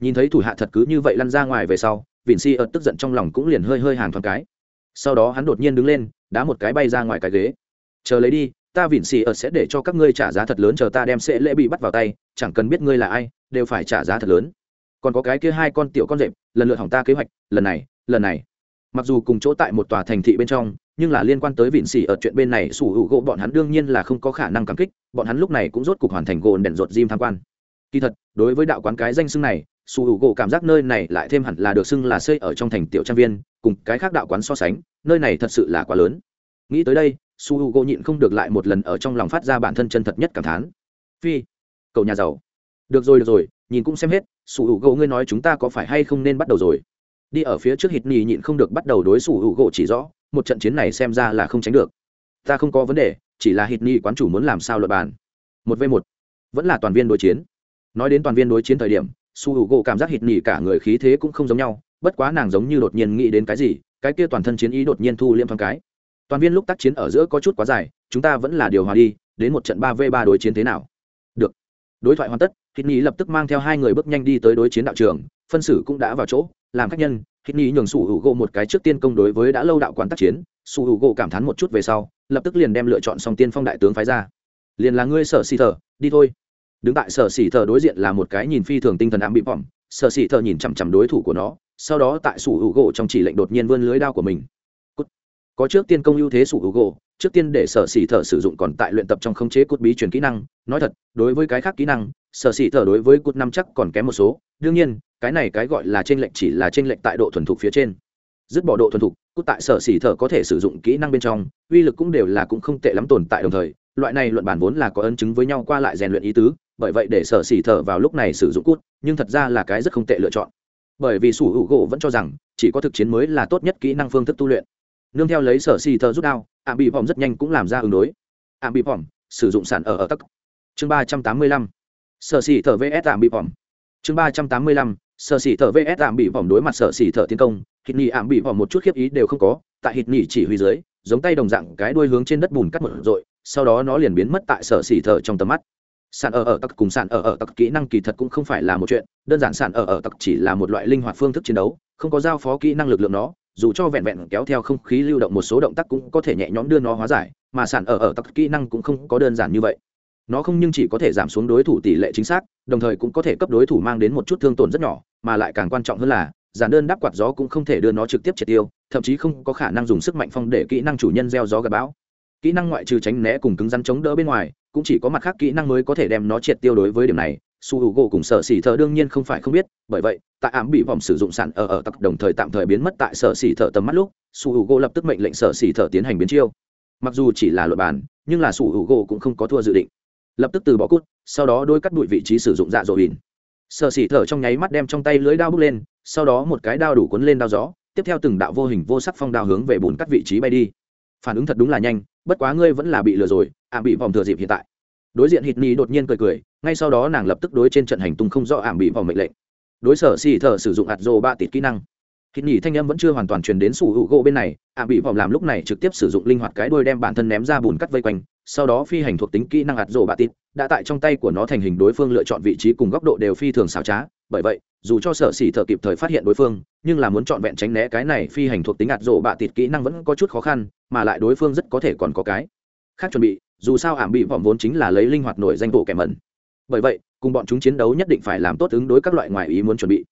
Nhìn thấy thủ hạ thật cứ như vậy lăn ra ngoài về sau vìn si ợt tức giận trong lòng cũng liền hơi hơi hàng thoáng cái. Sau đó hắn đột nhiên đứng lên, đá một cái bay ra ngoài cái ghế. Chờ lấy đi ta vịn xì ở sẽ để cho các ngươi trả giá thật lớn, chờ ta đem sẽ lễ bị bắt vào tay, chẳng cần biết ngươi là ai, đều phải trả giá thật lớn. Còn có cái kia hai con tiểu con rệp, lần lượt hỏng ta kế hoạch, lần này lần này. Mặc dù cùng chỗ tại một tòa thành thị bên trong, nhưng là liên quan tới vịn xì ở chuyện bên này, sủ hữu gỗ bọn hắn đương nhiên là không có khả năng cảm kích, bọn hắn lúc này cũng rốt cục hoàn thành gồn đèn rột diêm tham quan. Kỳ thật, đối với đạo quán cái danh xưng này, sủ hữu gỗ cảm giác nơi này lại thêm hẳn là được xưng là xây ở trong thành tiểu trang viên, cùng cái khác đạo quán so sánh, nơi này thật sự là quá lớn. Nghĩ tới đây su h u g o nhịn không được lại một lần ở trong lòng phát ra bản thân chân thật nhất cảm thán. Phi, cậu nhà giàu. Được rồi được rồi, nhìn cũng xem hết, su h u g o ngươi nói chúng ta có phải hay không nên bắt đầu rồi? Đi ở phía trước hít nhì nhịn không được bắt đầu đối su h u g o chỉ rõ, một trận chiến này xem ra là không tránh được. Ta không có vấn đề, chỉ là hít nhì quán chủ muốn làm sao luật bàn. Một v một. Vẫn là toàn viên đối chiến. Nói đến toàn viên đối chiến thời điểm, su h u g o cảm giác hít nhì cả người khí thế cũng không giống nhau, bất quá nàng giống như đột nhiên nghĩ đến cái gì, cái kia toàn thân chiến ý đột nhiên thu liêm thoáng cái toàn viên lúc tác chiến ở giữa có chút quá dài, chúng ta vẫn là điều hòa đi, đến một trận ba v ba đối chiến thế nào? Được. Đối thoại hoàn tất, hít nhi lập tức mang theo hai người bước nhanh đi tới đối chiến đạo trường, phân xử cũng đã vào chỗ, làm khách nhân, hít nhi nhường sủ hữu gỗ một cái trước tiên công đối với đã lâu đạo quán tác chiến, sủ hữu gỗ cảm thán một chút về sau, lập tức liền đem lựa chọn xong tiên phong đại tướng phái ra. Liền là ngươi sở xì thờ, đi thôi. Đứng tại sở xì thờ đối diện là một cái nhìn phi thường tinh thần ám bị bỏng, sở xì thờ nhìn chằm chằm đối thủ của nó, sau đó tại sủ hữu gỗ trong chỉ lệnh đột nhiên vươn lưới đao của mình có trước tiên công ưu thế sủ hữu gỗ trước tiên để sở xỉ thở sử dụng còn tại luyện tập trong khống chế cốt bí truyền kỹ năng. Nói thật, đối với cái khác kỹ năng, sở xỉ thở đối với cốt năm chắc còn kém một số. Đương nhiên, cái này cái gọi là t r ê n lệch chỉ là t r ê n lệch tại độ thuần thục phía trên. Dứt bỏ độ thuần thục, cốt tại sở xỉ thở có thể sử dụng kỹ năng bên trong, uy lực cũng đều là cũng không tệ lắm tồn tại đồng thời. Loại này luận bản vốn là có ấn chứng với nhau qua lại rèn luyện ý tứ, bởi vậy để sở xỉ thở vào lúc này sử dụng cốt, nhưng thật ra là cái rất không tệ lựa chọn. Bởi vì sủ hữu gỗ vẫn cho rằng, chỉ có thực chiến mới là tốt nhất kỹ năng phương thức tu luyện nương theo lấy sở xì thơ rút đao, ảm bị vòm rất nhanh cũng làm ra ứng đối. Ảm bị vòm sử dụng sản ở ở tắc. Chương ba trăm tám mươi lăm, sở xì thờ vs ảm bị vòm chương ba trăm tám mươi lăm, sở xì thờ vs ảm bị vòm đối mặt sở xì thờ tiến công, hít nhì ảm bị vòm một chút khiếp ý đều không có, tại hít nhì chỉ huy dưới, giống tay đồng dạng cái đuôi hướng trên đất bùn cắt một rồi sau đó nó liền biến mất tại sở xì thờ trong tầm mắt. Sản ở ở tắc cùng sản ở ở tắc kỹ năng kỳ thật cũng không phải là một chuyện, đơn giản sản ở ở tắc chỉ là một loại linh hoạt phương thức chiến đấu, không có giao phó kỹ năng lực lượng nó dù cho vẹn vẹn kéo theo không khí lưu động một số động tác cũng có thể nhẹ nhõm đưa nó hóa giải, mà sản ở ở tập kỹ năng cũng không có đơn giản như vậy. Nó không nhưng chỉ có thể giảm xuống đối thủ tỷ lệ chính xác, đồng thời cũng có thể cấp đối thủ mang đến một chút thương tổn rất nhỏ, mà lại càng quan trọng hơn là, giản đơn đáp quạt gió cũng không thể đưa nó trực tiếp triệt tiêu, thậm chí không có khả năng dùng sức mạnh phong để kỹ năng chủ nhân gieo gió gặp bão. Kỹ năng ngoại trừ tránh né cùng cứng rắn chống đỡ bên ngoài, cũng chỉ có mặt khác kỹ năng mới có thể đem nó triệt tiêu đối với điểm này su h u gỗ cùng sở xỉ thợ đương nhiên không phải không biết, bởi vậy, tại ảm bị vòm sử dụng sản ở ở tặc đồng thời tạm thời biến mất tại sở xỉ thợ tầm mắt lúc, su h u gỗ lập tức mệnh lệnh sở xỉ thợ tiến hành biến chiêu. Mặc dù chỉ là luật bàn nhưng là su h u gỗ cũng không có thua dự định. Lập tức từ bỏ cút, sau đó đôi cắt đuổi vị trí sử dụng dạ dỗ ỉn. Sở xỉ thợ trong nháy mắt đem trong tay lưới đao bước lên, sau đó một cái đao đủ cuốn lên đao gió, tiếp theo từng đạo vô hình vô sắc phong đao hướng về bùn cắt vị trí bay đi. Phản ứng thật đúng là nhanh, bất quá ngươi vẫn là bị lừa rồi ảm bị vòm thừa dịp hiện tại đối diện hít ni đột nhiên cười cười, ngay sau đó nàng lập tức đối trên trận hành tung không rõ ảm bị vào mệnh lệnh. Đối sở xì thợ sử dụng hạt dô ba tịt kỹ năng. Hít ni thanh âm vẫn chưa hoàn toàn truyền đến sủ hữu gỗ bên này, ảm bị vào làm lúc này trực tiếp sử dụng linh hoạt cái đuôi đem bản thân ném ra bùn cắt vây quanh, sau đó phi hành thuộc tính kỹ năng hạt dô ba tịt, đã tại trong tay của nó thành hình đối phương lựa chọn vị trí cùng góc độ đều phi thường xảo trá, bởi vậy, dù cho sở xỉ thợ kịp thời phát hiện đối phương, nhưng là muốn chọn vẹn tránh né cái này phi hành thuộc tính hạt rộ bạ tịt kỹ năng vẫn có chút khó khăn, mà lại đối phương rất có thể còn có cái khác chuẩn bị dù sao ảm bị vọng vốn chính là lấy linh hoạt nổi danh bộ kẻ mẩn. Bởi vậy, cùng bọn chúng chiến đấu nhất định phải làm tốt ứng đối các loại ngoại ý muốn chuẩn bị.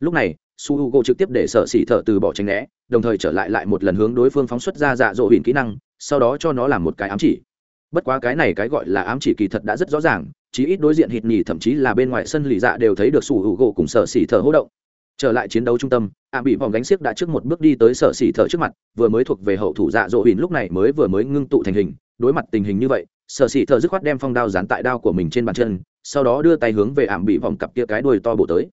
Lúc này, su h u g o trực tiếp để sợ xỉ thợ từ bỏ tránh né, đồng thời trở lại lại một lần hướng đối phương phóng xuất ra dạ dỗ huỳnh kỹ năng, sau đó cho nó làm một cái ám chỉ. Bất quá cái này cái gọi là ám chỉ kỳ thật đã rất rõ ràng, chí ít đối diện hít nhì thậm chí là bên ngoài sân lì dạ đều thấy được sủ hữu gỗ cùng sở xỉ thở hỗ động trở lại chiến đấu trung tâm, ạ bị vòng gánh xiếc đã trước một bước đi tới sở xỉ thở trước mặt, vừa mới thuộc về hậu thủ dạ dỗ huỳnh lúc này mới vừa mới ngưng tụ thành hình. Đối mặt tình hình như vậy, sở xỉ thở dứt khoát đem phong đao dán tại đao của mình trên bàn chân, sau đó đưa tay hướng về ảm bị vòng cặp kia cái đuôi to bổ tới.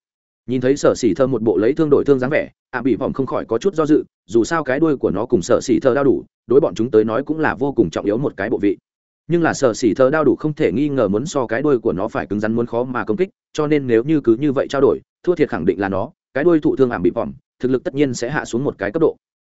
Nhìn thấy sở xỉ thơ một bộ lấy thương đổi thương dáng vẻ ảm bị vòng không khỏi có chút do dự, dù sao cái đuôi của nó cùng sở xỉ thơ đao đủ, đối bọn chúng tới nói cũng là vô cùng trọng yếu một cái bộ vị. Nhưng là sở xỉ thơ đao đủ không thể nghi ngờ muốn so cái đuôi của nó phải cứng rắn muốn khó mà công kích, cho nên nếu như cứ như vậy trao đổi, thua thiệt khẳng định là nó cái đuôi thụ thương ảm bị vòm, thực lực tất nhiên sẽ hạ xuống một cái cấp độ.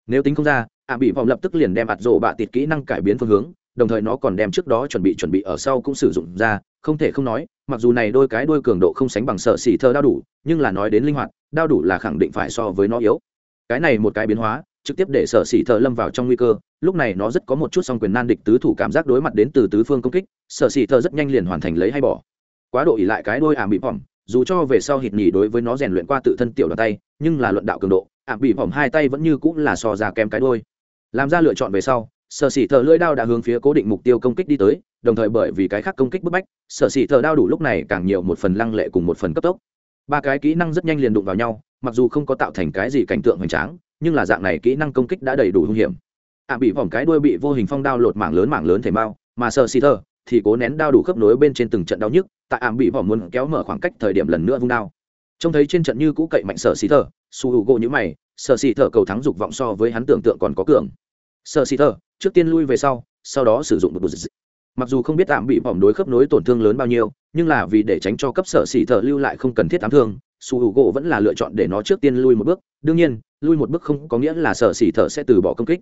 Nếu tính không ra, ảm bị vòm lập tức liền đem ạt rộ bạ tịt kỹ năng cải biến phương hướng, đồng thời nó còn đem trước đó chuẩn bị chuẩn bị ở sau cũng sử dụng ra, không thể không nói, mặc dù này đôi cái đuôi cường độ không sánh bằng sở xỉ thơ đao đủ, nhưng là nói đến linh hoạt, đao đủ là khẳng định phải so với nó yếu. Cái này một cái biến hóa, trực tiếp để sở xỉ thợ lâm vào trong nguy cơ, lúc này nó rất có một chút song quyền nan địch tứ thủ cảm giác đối mặt đến từ tứ phương công kích sở xỉ thợ rất nhanh liền hoàn thành lấy hay bỏ. Quá độ ỉ lại cái đôi ảm bị phỏng dù cho về sau hịt nhỉ đối với nó rèn luyện qua tự thân tiểu đoàn tay nhưng là luận đạo cường độ ảm bị phỏng hai tay vẫn như cũng là so ra kém cái đôi. Làm ra lựa chọn về sau sở xỉ thợ lưỡi đao đã hướng phía cố định mục tiêu công kích đi tới đồng thời bởi vì cái khác công kích bức bách sở xỉ thợ đao đủ lúc này càng nhiều một phần lăng lệ cùng một phần cấp tốc. Ba cái kỹ năng rất nhanh liền đụng vào nhau mặc dù không có tạo thành cái gì cảnh tượng hoành tráng nhưng là dạng này kỹ năng công kích đã đầy đủ hung hiểm. Ạ à, bị vòng cái đuôi bị vô hình phong đao lột mảng lớn mảng lớn thể mao mà sở xỉ thợ thì cố nén đao đủ khớp nối bên trên từng trận đau nhức, tại ảm bị bỏ muốn kéo mở khoảng cách thời điểm lần nữa vung đao trông thấy trên trận như cũ cậy mạnh sở xì thở, su hữu gỗ như mày, sở xì thở cầu thắng dục vọng so với hắn tưởng tượng còn có cường. Sở xì thở, trước tiên lui về sau sau đó sử dụng một bụt mặc dù không biết tạm bị bỏng đối khớp nối tổn thương lớn bao nhiêu, nhưng là vì để tránh cho cấp sở xì thở lưu lại không cần thiết ám thương, su hữu gỗ vẫn là lựa chọn để nó trước tiên lui một bước. Đương nhiên, lui một bước không có nghĩa là sở xì thở sẽ từ bỏ công kích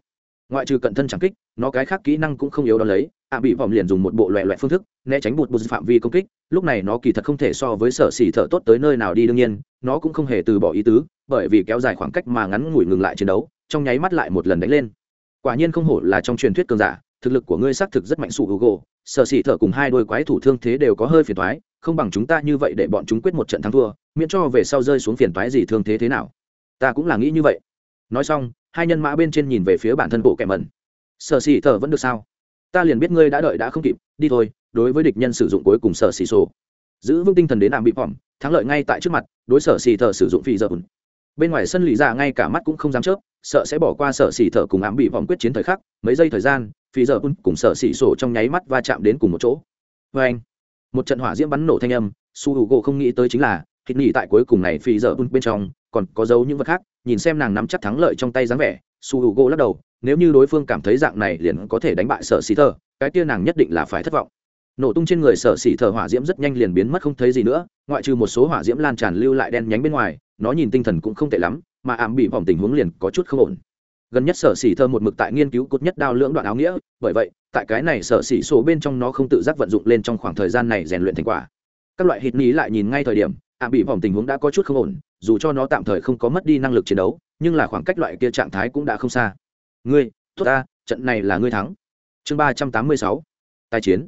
ngoại trừ cận thân chẳng kích, nó cái khác kỹ năng cũng không yếu đó lấy. Ạ bị vòm liền dùng một bộ loẹ loẹ phương thức, né tránh bụt bụt phạm vi công kích. Lúc này nó kỳ thật không thể so với sở xỉ thợ tốt tới nơi nào đi, đương nhiên, nó cũng không hề từ bỏ ý tứ, bởi vì kéo dài khoảng cách mà ngắn ngủi ngừng lại chiến đấu, trong nháy mắt lại một lần đánh lên. Quả nhiên không hổ là trong truyền thuyết cường giả, thực lực của ngươi xác thực rất mạnh sụ hữu gỗ sở xỉ thợ cùng hai đôi quái thủ thương thế đều có hơi phiền toái, không bằng chúng ta như vậy để bọn chúng quyết một trận thắng thua, miễn cho về sau rơi xuống phiền toái gì thương thế thế nào. Ta cũng là nghĩ như vậy nói xong, hai nhân mã bên trên nhìn về phía bản thân bộ kẻ mẩn. Sở xì thở vẫn được sao? Ta liền biết ngươi đã đợi đã không kịp, đi thôi, đối với địch nhân sử dụng cuối cùng sở xì sổ. Giữ vững tinh thần đến ảm bị phỏng thắng lợi ngay tại trước mặt, đối sở xì thở sử dụng phi giờ bên ngoài sân lì ra ngay cả mắt cũng không dám chớp, sợ sẽ bỏ qua sở xì thở cùng ám bị vòng quyết chiến thời khắc, mấy giây thời gian phi giờ cùng sở xì sổ trong nháy mắt va chạm đến cùng một chỗ. Vê anh một trận hỏa diễm bắn nổ thanh âm, su h u gỗ không nghĩ tới chính là thịt nghỉ tại cuối cùng này phi giờ bên trong còn có dấu những vật khác, nhìn xem nàng nắm chắc thắng lợi trong tay dáng vẻ, su h u gỗ lắc đầu, nếu như đối phương cảm thấy dạng này liền có thể đánh bại sở xì thờ, cái kia nàng nhất định là phải thất vọng. Nổ tung trên người sở xỉ thờ hỏa diễm rất nhanh liền biến mất không thấy gì nữa, ngoại trừ một số hỏa diễm lan tràn lưu lại đen nhánh bên ngoài, nó nhìn tinh thần cũng không tệ lắm, mà ảm bị vòng tình huống liền có chút không ổn. Gần nhất sở xỉ thơ một mực tại nghiên cứu cốt nhất đao lưỡng đoạn áo nghĩa, bởi vậy, tại cái này sở xỉ số bên trong nó không tự giác vận dụng lên trong khoảng thời gian này rèn luyện thành quả. Các loại hít ní lại nhìn ngay thời điểm ảm bị vòng tình huống đã có chút không ổn, dù cho nó tạm thời không có mất đi năng lực chiến đấu, nhưng là khoảng cách loại kia trạng thái cũng đã không xa. Ngươi, tốt ta, trận này là ngươi thắng. Chương ba trăm tám mươi sáu tài chiến.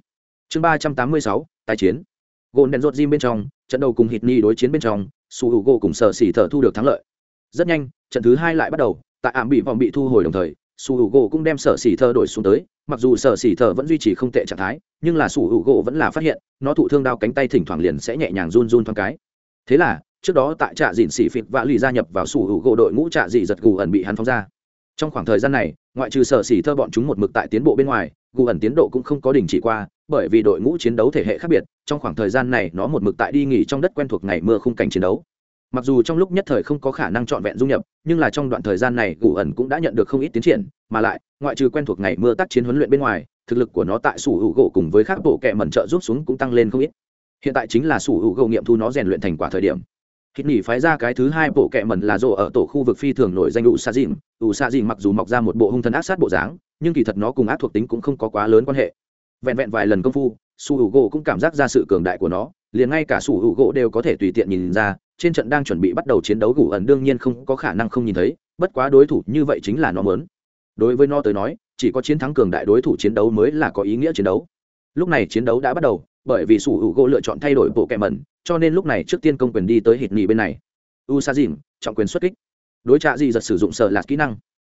Chương ba trăm tám mươi sáu tài chiến. Gồn đèn rột gym bên trong, trận đầu cùng hít ni đối chiến bên trong, su hữu gỗ cùng sở xỉ thở thu được thắng lợi. Rất nhanh, trận thứ hai lại bắt đầu, tại ảm bị vòng bị thu hồi đồng thời, su h u cũng đem sở xỉ thơ đổi xuống tới, mặc dù sở xỉ thơ vẫn duy trì không tệ trạng thái, nhưng là su h u vẫn là phát hiện, nó thụ thương đao cánh tay thỉnh thoảng liền sẽ nhẹ nhàng run run thoáng cái thế là, trước đó tại trạ dịn xỉ phịt vạ lì gia nhập vào sủ hữu gỗ đội ngũ trạ dị giật gù ẩn bị hắn phóng ra. Trong khoảng thời gian này, ngoại trừ sở xỉ thơ bọn chúng một mực tại tiến bộ bên ngoài, gù ẩn tiến độ cũng không có đình chỉ qua, bởi vì đội ngũ chiến đấu thể hệ khác biệt, trong khoảng thời gian này nó một mực tại đi nghỉ trong đất quen thuộc ngày mưa khung cảnh chiến đấu. Mặc dù trong lúc nhất thời không có khả năng trọn vẹn dung nhập, nhưng là trong đoạn thời gian này gù ẩn cũng đã nhận được không ít tiến triển, mà lại, ngoại trừ quen thuộc ngày mưa tác chiến huấn luyện bên ngoài, thực lực của nó tại sủ hữu gỗ cùng với các bộ kệ mẩn trợ rút xuống cũng tăng lên không ít hiện tại chính là sủ hữu gỗ nghiệm thu nó rèn luyện thành quả thời điểm. Hít nỉ phái ra cái thứ hai bộ kẹ mẩn là rộ ở tổ khu vực phi thường nổi danh ủ sa dìm ủ sa dìm mặc dù mọc ra một bộ hung thần ác sát bộ dáng, nhưng kỳ thật nó cùng ác thuộc tính cũng không có quá lớn quan hệ. Vẹn vẹn vài lần công phu su hữu gỗ cũng cảm giác ra sự cường đại của nó, liền ngay cả su hữu gỗ đều có thể tùy tiện nhìn ra, trên trận đang chuẩn bị bắt đầu chiến đấu gù ẩn đương nhiên không có khả năng không nhìn thấy, bất quá đối thủ như vậy chính là nó mớn đối với nó tới nói, chỉ có chiến thắng cường đại đối thủ chiến đấu mới là có ý nghĩa chiến đấu. Lúc này chiến đấu đã bắt đầu bởi vì sủ hữu gỗ lựa chọn thay đổi bộ kẹ mẩn, cho nên lúc này trước tiên công quyền đi tới hít nghỉ bên này. U sa dìm trọng quyền xuất kích. Đối trạ dị giật sử dụng sợ lạt kỹ năng.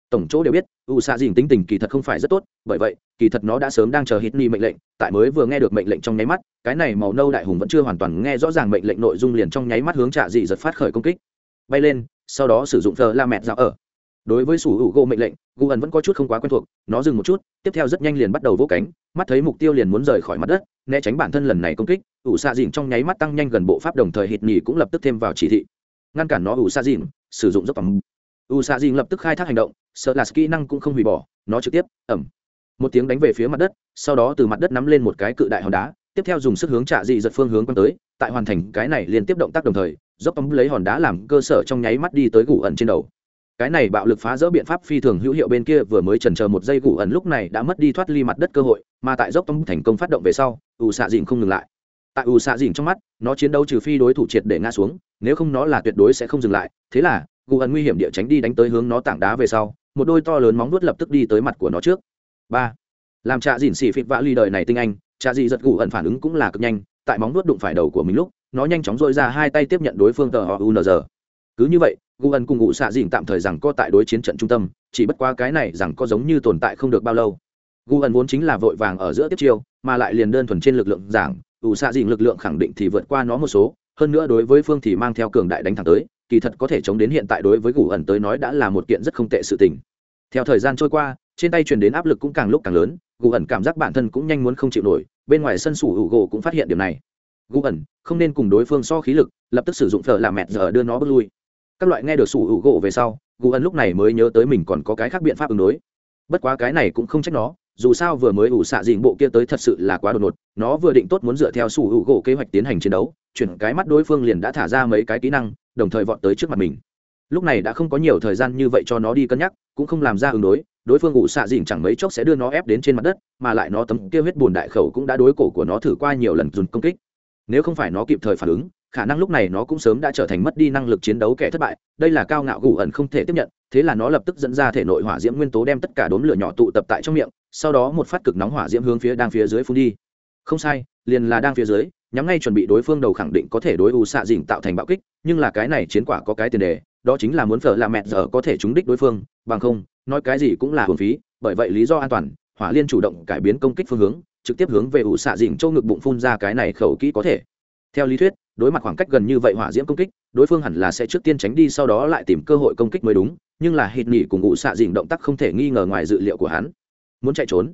Tổng chỗ đều biết u sa dìn tính tình kỳ thật không phải rất tốt, bởi vậy, kỳ thật nó đã sớm đang chờ hít nghỉ mệnh lệnh, tại mới vừa nghe được mệnh lệnh trong nháy mắt, cái này màu nâu đại hùng vẫn chưa hoàn toàn nghe rõ ràng mệnh lệnh nội dung liền trong nháy mắt hướng trạ dị giật phát khởi công kích. Bay lên, sau đó sử dụng thờ la mẹt dạo ở. Đối với sủ hữu gỗ mệnh lệnh, gu ẩn vẫn có chút không quá quen thuộc, nó dừng một chút, tiếp theo rất nhanh liền bắt đầu vỗ cánh mắt thấy mục tiêu liền muốn rời khỏi mặt đất, né tránh bản thân lần này công kích, ủ xạ dìn trong nháy mắt tăng nhanh gần bộ pháp đồng thời hít nhì cũng lập tức thêm vào chỉ thị. Ngăn cản nó ủ xạ dìn sử dụng dốc tầm ủ xạ dìn lập tức khai thác hành động, sợ là kỹ năng cũng không hủy bỏ, nó trực tiếp, ẩm. Một tiếng đánh về phía mặt đất, sau đó từ mặt đất nắm lên một cái cự đại hòn đá, tiếp theo dùng sức hướng trạ dị giật phương hướng quăng tới, tại hoàn thành cái này liên tiếp động tác đồng thời, dốc tấm lấy hòn đá làm cơ sở trong nháy mắt đi tới gù ẩn trên đầu cái này bạo lực phá rỡ biện pháp phi thường hữu hiệu bên kia vừa mới trần chờ một giây gù ẩn lúc này đã mất đi thoát ly mặt đất cơ hội, mà tại dốc tông thành công phát động về sau ù xạ dìn không ngừng lại. Tại ù xạ dìn trong mắt, nó chiến đấu trừ phi đối thủ triệt để ngã xuống, nếu không nó là tuyệt đối sẽ không dừng lại. Thế là, gù ẩn nguy hiểm địa tránh đi đánh tới hướng nó tảng đá về sau, một đôi to lớn móng vuốt lập tức đi tới mặt của nó trước. Ba. Làm trạ dìn xỉ phịt vã ly đời này tinh anh, trạ dị giật gù ẩn phản ứng cũng là cực nhanh, tại móng vuốt đụng phải đầu của mình lúc, nó nhanh chóng dội ra hai tay tiếp nhận đối phương tờ họ unz cứ như vậy, gu ân cùng ngụ xạ dìn tạm thời rằng có tại đối chiến trận trung tâm, chỉ bất qua cái này rằng có giống như tồn tại không được bao lâu. Gu ân vốn chính là vội vàng ở giữa tiếp chiêu, mà lại liền đơn thuần trên lực lượng giảng ủ xạ dìn lực lượng khẳng định thì vượt qua nó một số, hơn nữa đối với phương thì mang theo cường đại đánh thẳng tới, kỳ thật có thể chống đến hiện tại đối với gu ẩn tới nói đã là một kiện rất không tệ sự tình. Theo thời gian trôi qua, trên tay truyền đến áp lực cũng càng lúc càng lớn gu ẩn cảm giác bản thân cũng nhanh muốn không chịu nổi, bên ngoài sân sủ hữu gỗ cũng phát hiện điều này. Gu ẩn không nên cùng đối phương so khí lực, lập tức sử dụng thợ làm mẹt giờ đưa nó bước lui các loại nghe được sủ hữu gỗ về sau gù ẩn lúc này mới nhớ tới mình còn có cái khác biện pháp ứng đối. Bất quá cái này cũng không trách nó, dù sao vừa mới ủ xạ dình bộ kia tới thật sự là quá đột ngột, nó vừa định tốt muốn dựa theo sủ hữu gỗ kế hoạch tiến hành chiến đấu, chuyển cái mắt đối phương liền đã thả ra mấy cái kỹ năng, đồng thời vọt tới trước mặt mình. Lúc này đã không có nhiều thời gian như vậy cho nó đi cân nhắc, cũng không làm ra ứng đối đối phương ủ xạ dình chẳng mấy chốc sẽ đưa nó ép đến trên mặt đất, mà lại nó tấm kia huyết bùn đại khẩu cũng đã đối cổ của nó thử qua nhiều lần dùng công kích. Nếu không phải nó kịp thời phản ứng khả năng lúc này nó cũng sớm đã trở thành mất đi năng lực chiến đấu kẻ thất bại, đây là cao ngạo gù ẩn không thể tiếp nhận, thế là nó lập tức dẫn ra thể nội hỏa diễm nguyên tố đem tất cả đốm lửa nhỏ tụ tập tại trong miệng, sau đó một phát cực nóng hỏa diễm hướng phía đang phía dưới phun đi. Không sai, liền là đang phía dưới, nhắm ngay chuẩn bị đối phương đầu khẳng định có thể đối ủ xạ dình tạo thành bạo kích, nhưng là cái này chiến quả có cái tiền đề, đó chính là muốn phở là mẹ giờ có thể trúng đích đối phương, bằng không, nói cái gì cũng là hồn phí, bởi vậy lý do an toàn, hỏa liên chủ động cải biến công kích phương hướng, trực tiếp hướng về ủ xạ dình châu ngực bụng phun ra cái này khẩu kỹ có thể. Theo lý thuyết đối mặt khoảng cách gần như vậy hỏa diễm công kích, đối phương hẳn là sẽ trước tiên tránh đi sau đó lại tìm cơ hội công kích mới đúng, nhưng là hít nỉ cùng ngụ xạ dìn động tác không thể nghi ngờ ngoài dự liệu của hắn. Muốn chạy trốn?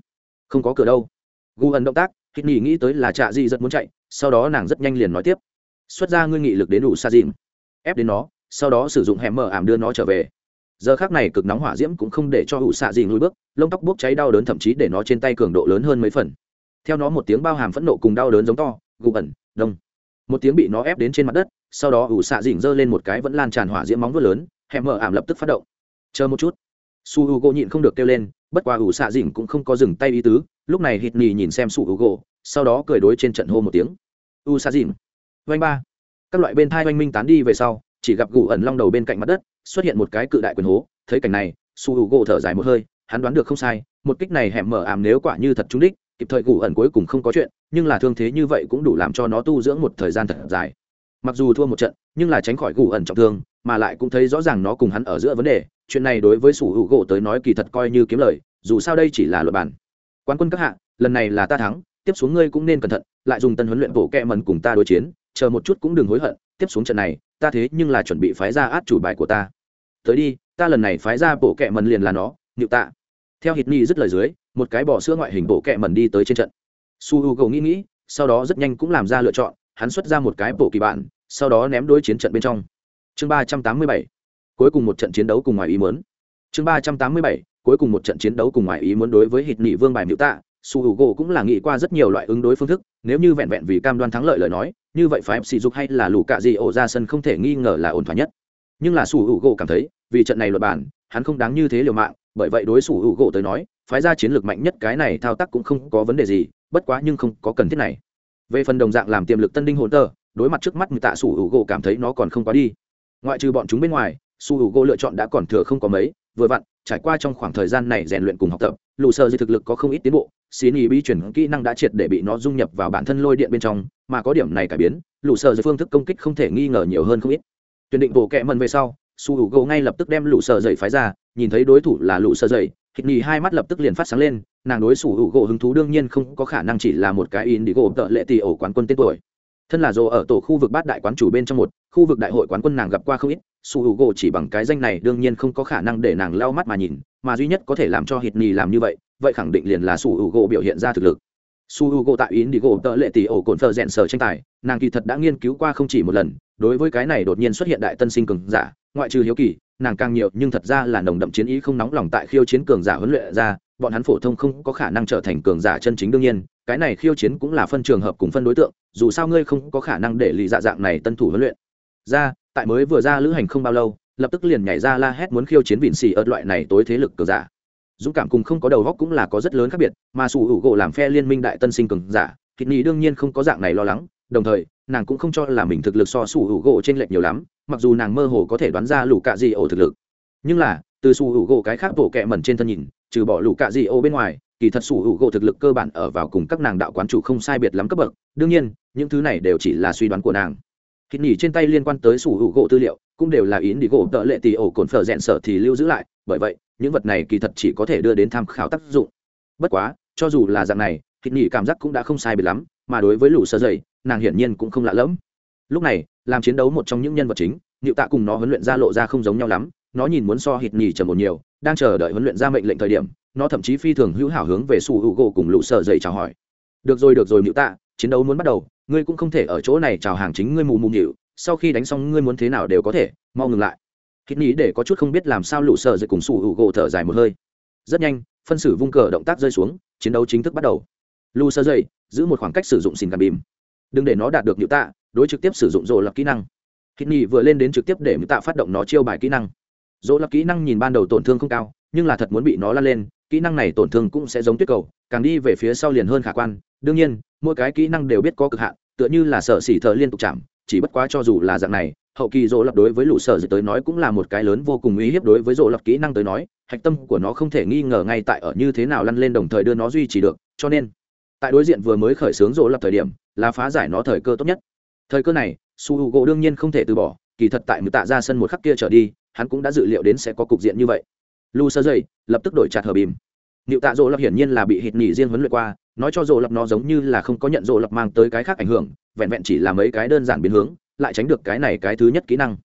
Không có cửa đâu. Gu ẩn động tác hít nỉ nghĩ tới là trạ di rất muốn chạy, sau đó nàng rất nhanh liền nói tiếp. Xuất ra ngươi nghị lực đến đủ xạ dìm ép đến nó, sau đó sử dụng hẻm mở ảm đưa nó trở về. Giờ khác này cực nóng hỏa diễm cũng không để cho ủ xạ dìm lùi bước, lông tóc bốc cháy đau đớn thậm chí để nó trên tay cường độ lớn hơn mấy phần. Theo nó một tiếng bao hàm phẫn nộ cùng đau đớn giống to gù ẩn, đông một tiếng bị nó ép đến trên mặt đất, sau đó ủ xạ dìn giơ lên một cái vẫn lan tràn hỏa diễm móng vuốt lớn hẻm mở ảm lập tức phát động. Chờ một chút. Su h u gỗ nhịn không được kêu lên, bất qua ủ xạ dỉnh cũng không có dừng tay ý tứ, lúc này hít nhì nhìn xem su h u gỗ sau đó cười đối trên trận hô một tiếng. U xạ dỉnh. Vanh ba. Các loại bên thai oanh minh tán đi về sau, chỉ gặp gù ẩn long đầu bên cạnh mặt đất, xuất hiện một cái cự đại quyền hố, thấy cảnh này, su h u gỗ thở dài một hơi, hắn đoán được không sai, một kích này hẻm mở ảm nếu quả như thật trúng đích kịp thời gù ẩn cuối cùng không có chuyện, nhưng là thương thế như vậy cũng đủ làm cho nó tu dưỡng một thời gian thật dài. Mặc dù thua một trận, nhưng là tránh khỏi gù ẩn trọng thương, mà lại cũng thấy rõ ràng nó cùng hắn ở giữa vấn đề, chuyện này đối với sủ hữu gỗ tới nói kỳ thật coi như kiếm lời, dù sao đây chỉ là luật bản. Quán quân các hạ, lần này là ta thắng, tiếp xuống ngươi cũng nên cẩn thận, lại dùng tân huấn luyện bộ kẹ mần cùng ta đối chiến, chờ một chút cũng đừng hối hận, tiếp xuống trận này, ta thế nhưng là chuẩn bị phái ra át chủ bài của ta. Tới đi, ta lần này phái ra bộ kẹ mần liền là nó nhự tạ. Theo hít ni dứt lời dưới một cái bỏ sữa ngoại hình bộ kẹ mẩn đi tới trên trận. Su h u nghĩ nghĩ, sau đó rất nhanh cũng làm ra lựa chọn, hắn xuất ra một cái bộ kỳ bản, sau đó ném đối chiến trận bên trong. Chương ba trăm tám mươi bảy, cuối cùng một trận chiến đấu cùng ngoài ý muốn. Chương ba trăm tám mươi bảy, cuối cùng một trận chiến đấu cùng ngoài ý muốn đối với hịt nghị vương bài miễu tạ su h u gỗ cũng là nghĩ qua rất nhiều loại ứng đối phương thức, nếu như vẹn vẹn vì cam đoan thắng lợi lời nói, như vậy phải sỉ dục hay là lù cạ gì ổ ra sân không thể nghi ngờ là ổn thỏa nhất. Nhưng là su h u gỗ cảm thấy, vì trận này luật bản, hắn không đáng như thế liều mạng bởi vậy đối xử hữu gỗ tới nói, phái ra chiến lược mạnh nhất cái này thao tác cũng không có vấn đề gì, bất quá nhưng không có cần thiết này. Về phần đồng dạng làm tiềm lực tân đinh hồn tơ, đối mặt trước mắt người tạ su hữu gỗ cảm thấy nó còn không quá đi. Ngoại trừ bọn chúng bên ngoài su hữu gỗ lựa chọn đã còn thừa không có mấy, vừa vặn, trải qua trong khoảng thời gian này rèn luyện cùng học tập lù sơ di thực lực có không ít tiến bộ, xin ý bi chuyển kỹ năng đã triệt để bị nó dung nhập vào bản thân lôi điện bên trong, mà có điểm này cải biến lù sơ di phương thức công kích không thể nghi ngờ nhiều hơn không ít. Tuyển định bộ kẹ mần về sau su hữu gỗ ngay lập tức đem lũ sợ dậy phái ra, nhìn thấy đối thủ là lũ sợ dậy, hít nhì hai mắt lập tức liền phát sáng lên, nàng đối su hữu gỗ hứng thú đương nhiên không có khả năng chỉ là một cái in đi gỗ tợ lệ tỷ ổ quán quân tên tuổi. Thân là dồ ở tổ khu vực bát đại quán chủ bên trong một, khu vực đại hội quán quân nàng gặp qua không ít, su hữu gỗ chỉ bằng cái danh này đương nhiên không có khả năng để nàng lau mắt mà nhìn, mà duy nhất có thể làm cho hít nhì làm như vậy vậy khẳng định liền là su hữu gỗ biểu hiện ra thực lực. Su h u tại in đi gỗ tợ lệ tỷ ổ cồn phờ rẽn sở tranh tài, nàng kỳ thật đã nghiên cứu qua không chỉ một lần đối với cái này đột nhiên xuất hiện đại tân sinh cường giả, ngoại trừ hiếu kỳ, nàng càng nhiều, nhưng thật ra là nồng đậm chiến ý không nóng lòng tại khiêu chiến cường giả huấn luyện ra, bọn hắn phổ thông không có khả năng trở thành cường giả chân chính đương nhiên, cái này khiêu chiến cũng là phân trường hợp cùng phân đối tượng, dù sao ngươi không có khả năng để lì dạ dạng này tân thủ huấn luyện. Ra, tại mới vừa ra lữ hành không bao lâu, lập tức liền nhảy ra la hét muốn khiêu chiến vịn xì ớt loại này tối thế lực cường giả. Dũng cảm cùng không có đầu góc cũng là có rất lớn khác biệt, mà sủ hữu gỗ làm phe liên minh đại tân sinh cường giả thịt nhì đương nhiên không có dạng này lo lắng, đồng thời nàng cũng không cho là mình thực lực so sủ hữu gỗ trên lệch nhiều lắm, mặc dù nàng mơ hồ có thể đoán ra lũ cạ dị ổ thực lực. Nhưng là, từ sủ hữu gỗ cái khác bộ kẹ mẩn trên thân nhìn, trừ bỏ lũ cạ dị ổ bên ngoài, kỳ thật sủ hữu gỗ thực lực cơ bản ở vào cùng các nàng đạo quán chủ không sai biệt lắm cấp bậc. Đương nhiên, những thứ này đều chỉ là suy đoán của nàng. Thịt nhỉ trên tay liên quan tới sủ hữu gỗ tư liệu, cũng đều là yến đi gỗ tợ lệ tì ổ cồn phở rẽn sợ thì lưu giữ lại. Bởi vậy, những vật này kỳ thật chỉ có thể đưa đến tham khảo tác dụng. Bất quá, cho dù là dạng này thịt nhỉ cảm giác cũng đã không sai biệt lắm, mà đối với lũ sơ dày nàng hiển nhiên cũng không lạ lẫm. Lúc này, làm chiến đấu một trong những nhân vật chính nhịu tạ cùng nó huấn luyện ra lộ ra không giống nhau lắm, nó nhìn muốn so hít nhì trầm một nhiều, đang chờ đợi huấn luyện ra mệnh lệnh thời điểm, nó thậm chí phi thường hữu hảo hướng về su hữu gỗ cùng lũ sở dậy chào hỏi. Được rồi được rồi nhịu tạ, chiến đấu muốn bắt đầu, ngươi cũng không thể ở chỗ này chào hàng chính ngươi mù mù nhịu, sau khi đánh xong ngươi muốn thế nào đều có thể, mau ngừng lại. Hít nhì để có chút không biết làm sao lũ sở dậy cùng su hữu gỗ thở dài một hơi. Rất nhanh, phân xử vung cờ động tác rơi xuống, chiến đấu chính thức bắt đầu. Lũ sở dậy, giữ một khoảng cách sử dụng xin gạt bìm đừng để nó đạt được nhự tạ, đối trực tiếp sử dụng rộ lập kỹ năng. Hít nhị vừa lên đến trực tiếp để nhịu tạ phát động nó chiêu bài kỹ năng. Dỗ lập kỹ năng nhìn ban đầu tổn thương không cao, nhưng là thật muốn bị nó lan lên, kỹ năng này tổn thương cũng sẽ giống tuyết cầu, càng đi về phía sau liền hơn khả quan. Đương nhiên, mỗi cái kỹ năng đều biết có cực hạn, tựa như là sợ xỉ thợ liên tục chạm, chỉ bất quá cho dù là dạng này, hậu kỳ rộ lập đối với lũ sở dự tới nói cũng là một cái lớn vô cùng uy hiếp đối với rộ lập kỹ năng tới nói, hạch tâm của nó không thể nghi ngờ ngay tại ở như thế nào lăn lên đồng thời đưa nó duy trì được, cho nên, tại đối diện vừa mới khởi xướng rộ lập thời điểm là phá giải nó thời cơ tốt nhất thời cơ này su h u gỗ đương nhiên không thể từ bỏ kỳ thật tại mười tạ ra sân một khắc kia trở đi hắn cũng đã dự liệu đến sẽ có cục diện như vậy lu sơ dây lập tức đổi chặt hờ bìm Niệu tạ Dỗ Lập hiển nhiên là bị hít nhỉ riêng huấn luyện qua, nói cho Dỗ Lập nó giống như là không có nhận Dỗ Lập mang tới cái khác ảnh hưởng, vẹn vẹn chỉ là mấy cái đơn giản biến hướng, lại tránh được cái này cái thứ nhất kỹ năng.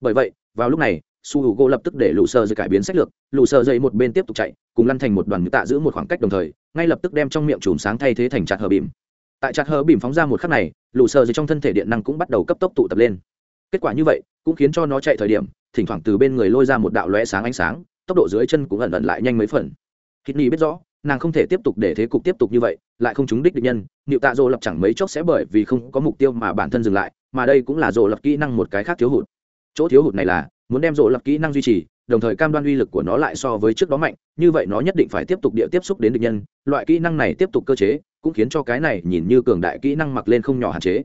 Bởi vậy, vào lúc này, Su Hugo lập tức để lù Sơ Dây cải biến sách lược, lù Sơ Dây một bên tiếp tục chạy, cùng lăn thành một đoàn Niệu tạ giữ một khoảng cách đồng thời, ngay lập tức đem trong miệng chùm sáng thay thế thành chặt hờ bìm. Tại chặt hờ bìm phóng ra một khắc này, Lũ sờ dưới trong thân thể điện năng cũng bắt đầu cấp tốc tụ tập lên. Kết quả như vậy, cũng khiến cho nó chạy thời điểm, thỉnh thoảng từ bên người lôi ra một đạo lóe sáng ánh sáng, tốc độ dưới chân cũng ẩn ẩn lại nhanh mấy phần. Hít biết rõ, nàng không thể tiếp tục để thế cục tiếp tục như vậy lại không trúng đích định nhân nịu tạ dỗ lập chẳng mấy chốc sẽ bởi vì không có mục tiêu mà bản thân dừng lại mà đây cũng là dỗ lập kỹ năng một cái khác thiếu hụt chỗ thiếu hụt này là muốn đem dỗ lập kỹ năng duy trì đồng thời cam đoan uy lực của nó lại so với trước đó mạnh như vậy nó nhất định phải tiếp tục địa tiếp xúc đến địch nhân loại kỹ năng này tiếp tục cơ chế cũng khiến cho cái này nhìn như cường đại kỹ năng mặc lên không nhỏ hạn chế.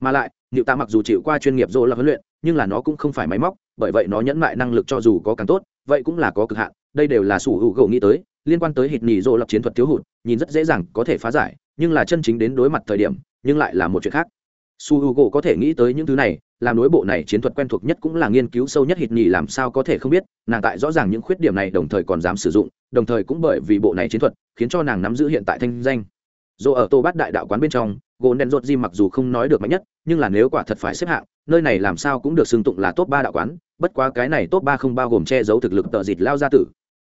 Mà lại nịu tạ mặc dù chịu qua chuyên nghiệp dỗ là huấn luyện, nhưng là nó cũng không phải máy móc, bởi vậy nó nhẫn mại năng lực cho dù có càng tốt, vậy cũng là có cực hạn. Đây đều là sủ hữu gỗ nghĩ tới, liên quan tới hịt nhì dỗ lập chiến thuật thiếu hụt, nhìn rất dễ dàng có thể phá giải, nhưng là chân chính đến đối mặt thời điểm, nhưng lại là một chuyện khác. Su h u gỗ có thể nghĩ tới những thứ này, làm đối bộ này chiến thuật quen thuộc nhất cũng là nghiên cứu sâu nhất hịt nhì làm sao có thể không biết, nàng tại rõ ràng những khuyết điểm này đồng thời còn dám sử dụng, đồng thời cũng bởi vì bộ này chiến thuật, khiến cho nàng nắm giữ hiện tại thanh danh dù ở tô bát đại đạo quán bên trong, gỗ đen rột di mặc dù không nói được mạnh nhất, nhưng là nếu quả thật phải xếp hạng, nơi này làm sao cũng được xưng tụng là top ba đạo quán, bất quá cái này top ba không bao gồm che giấu thực lực tợ dịt lao gia tử.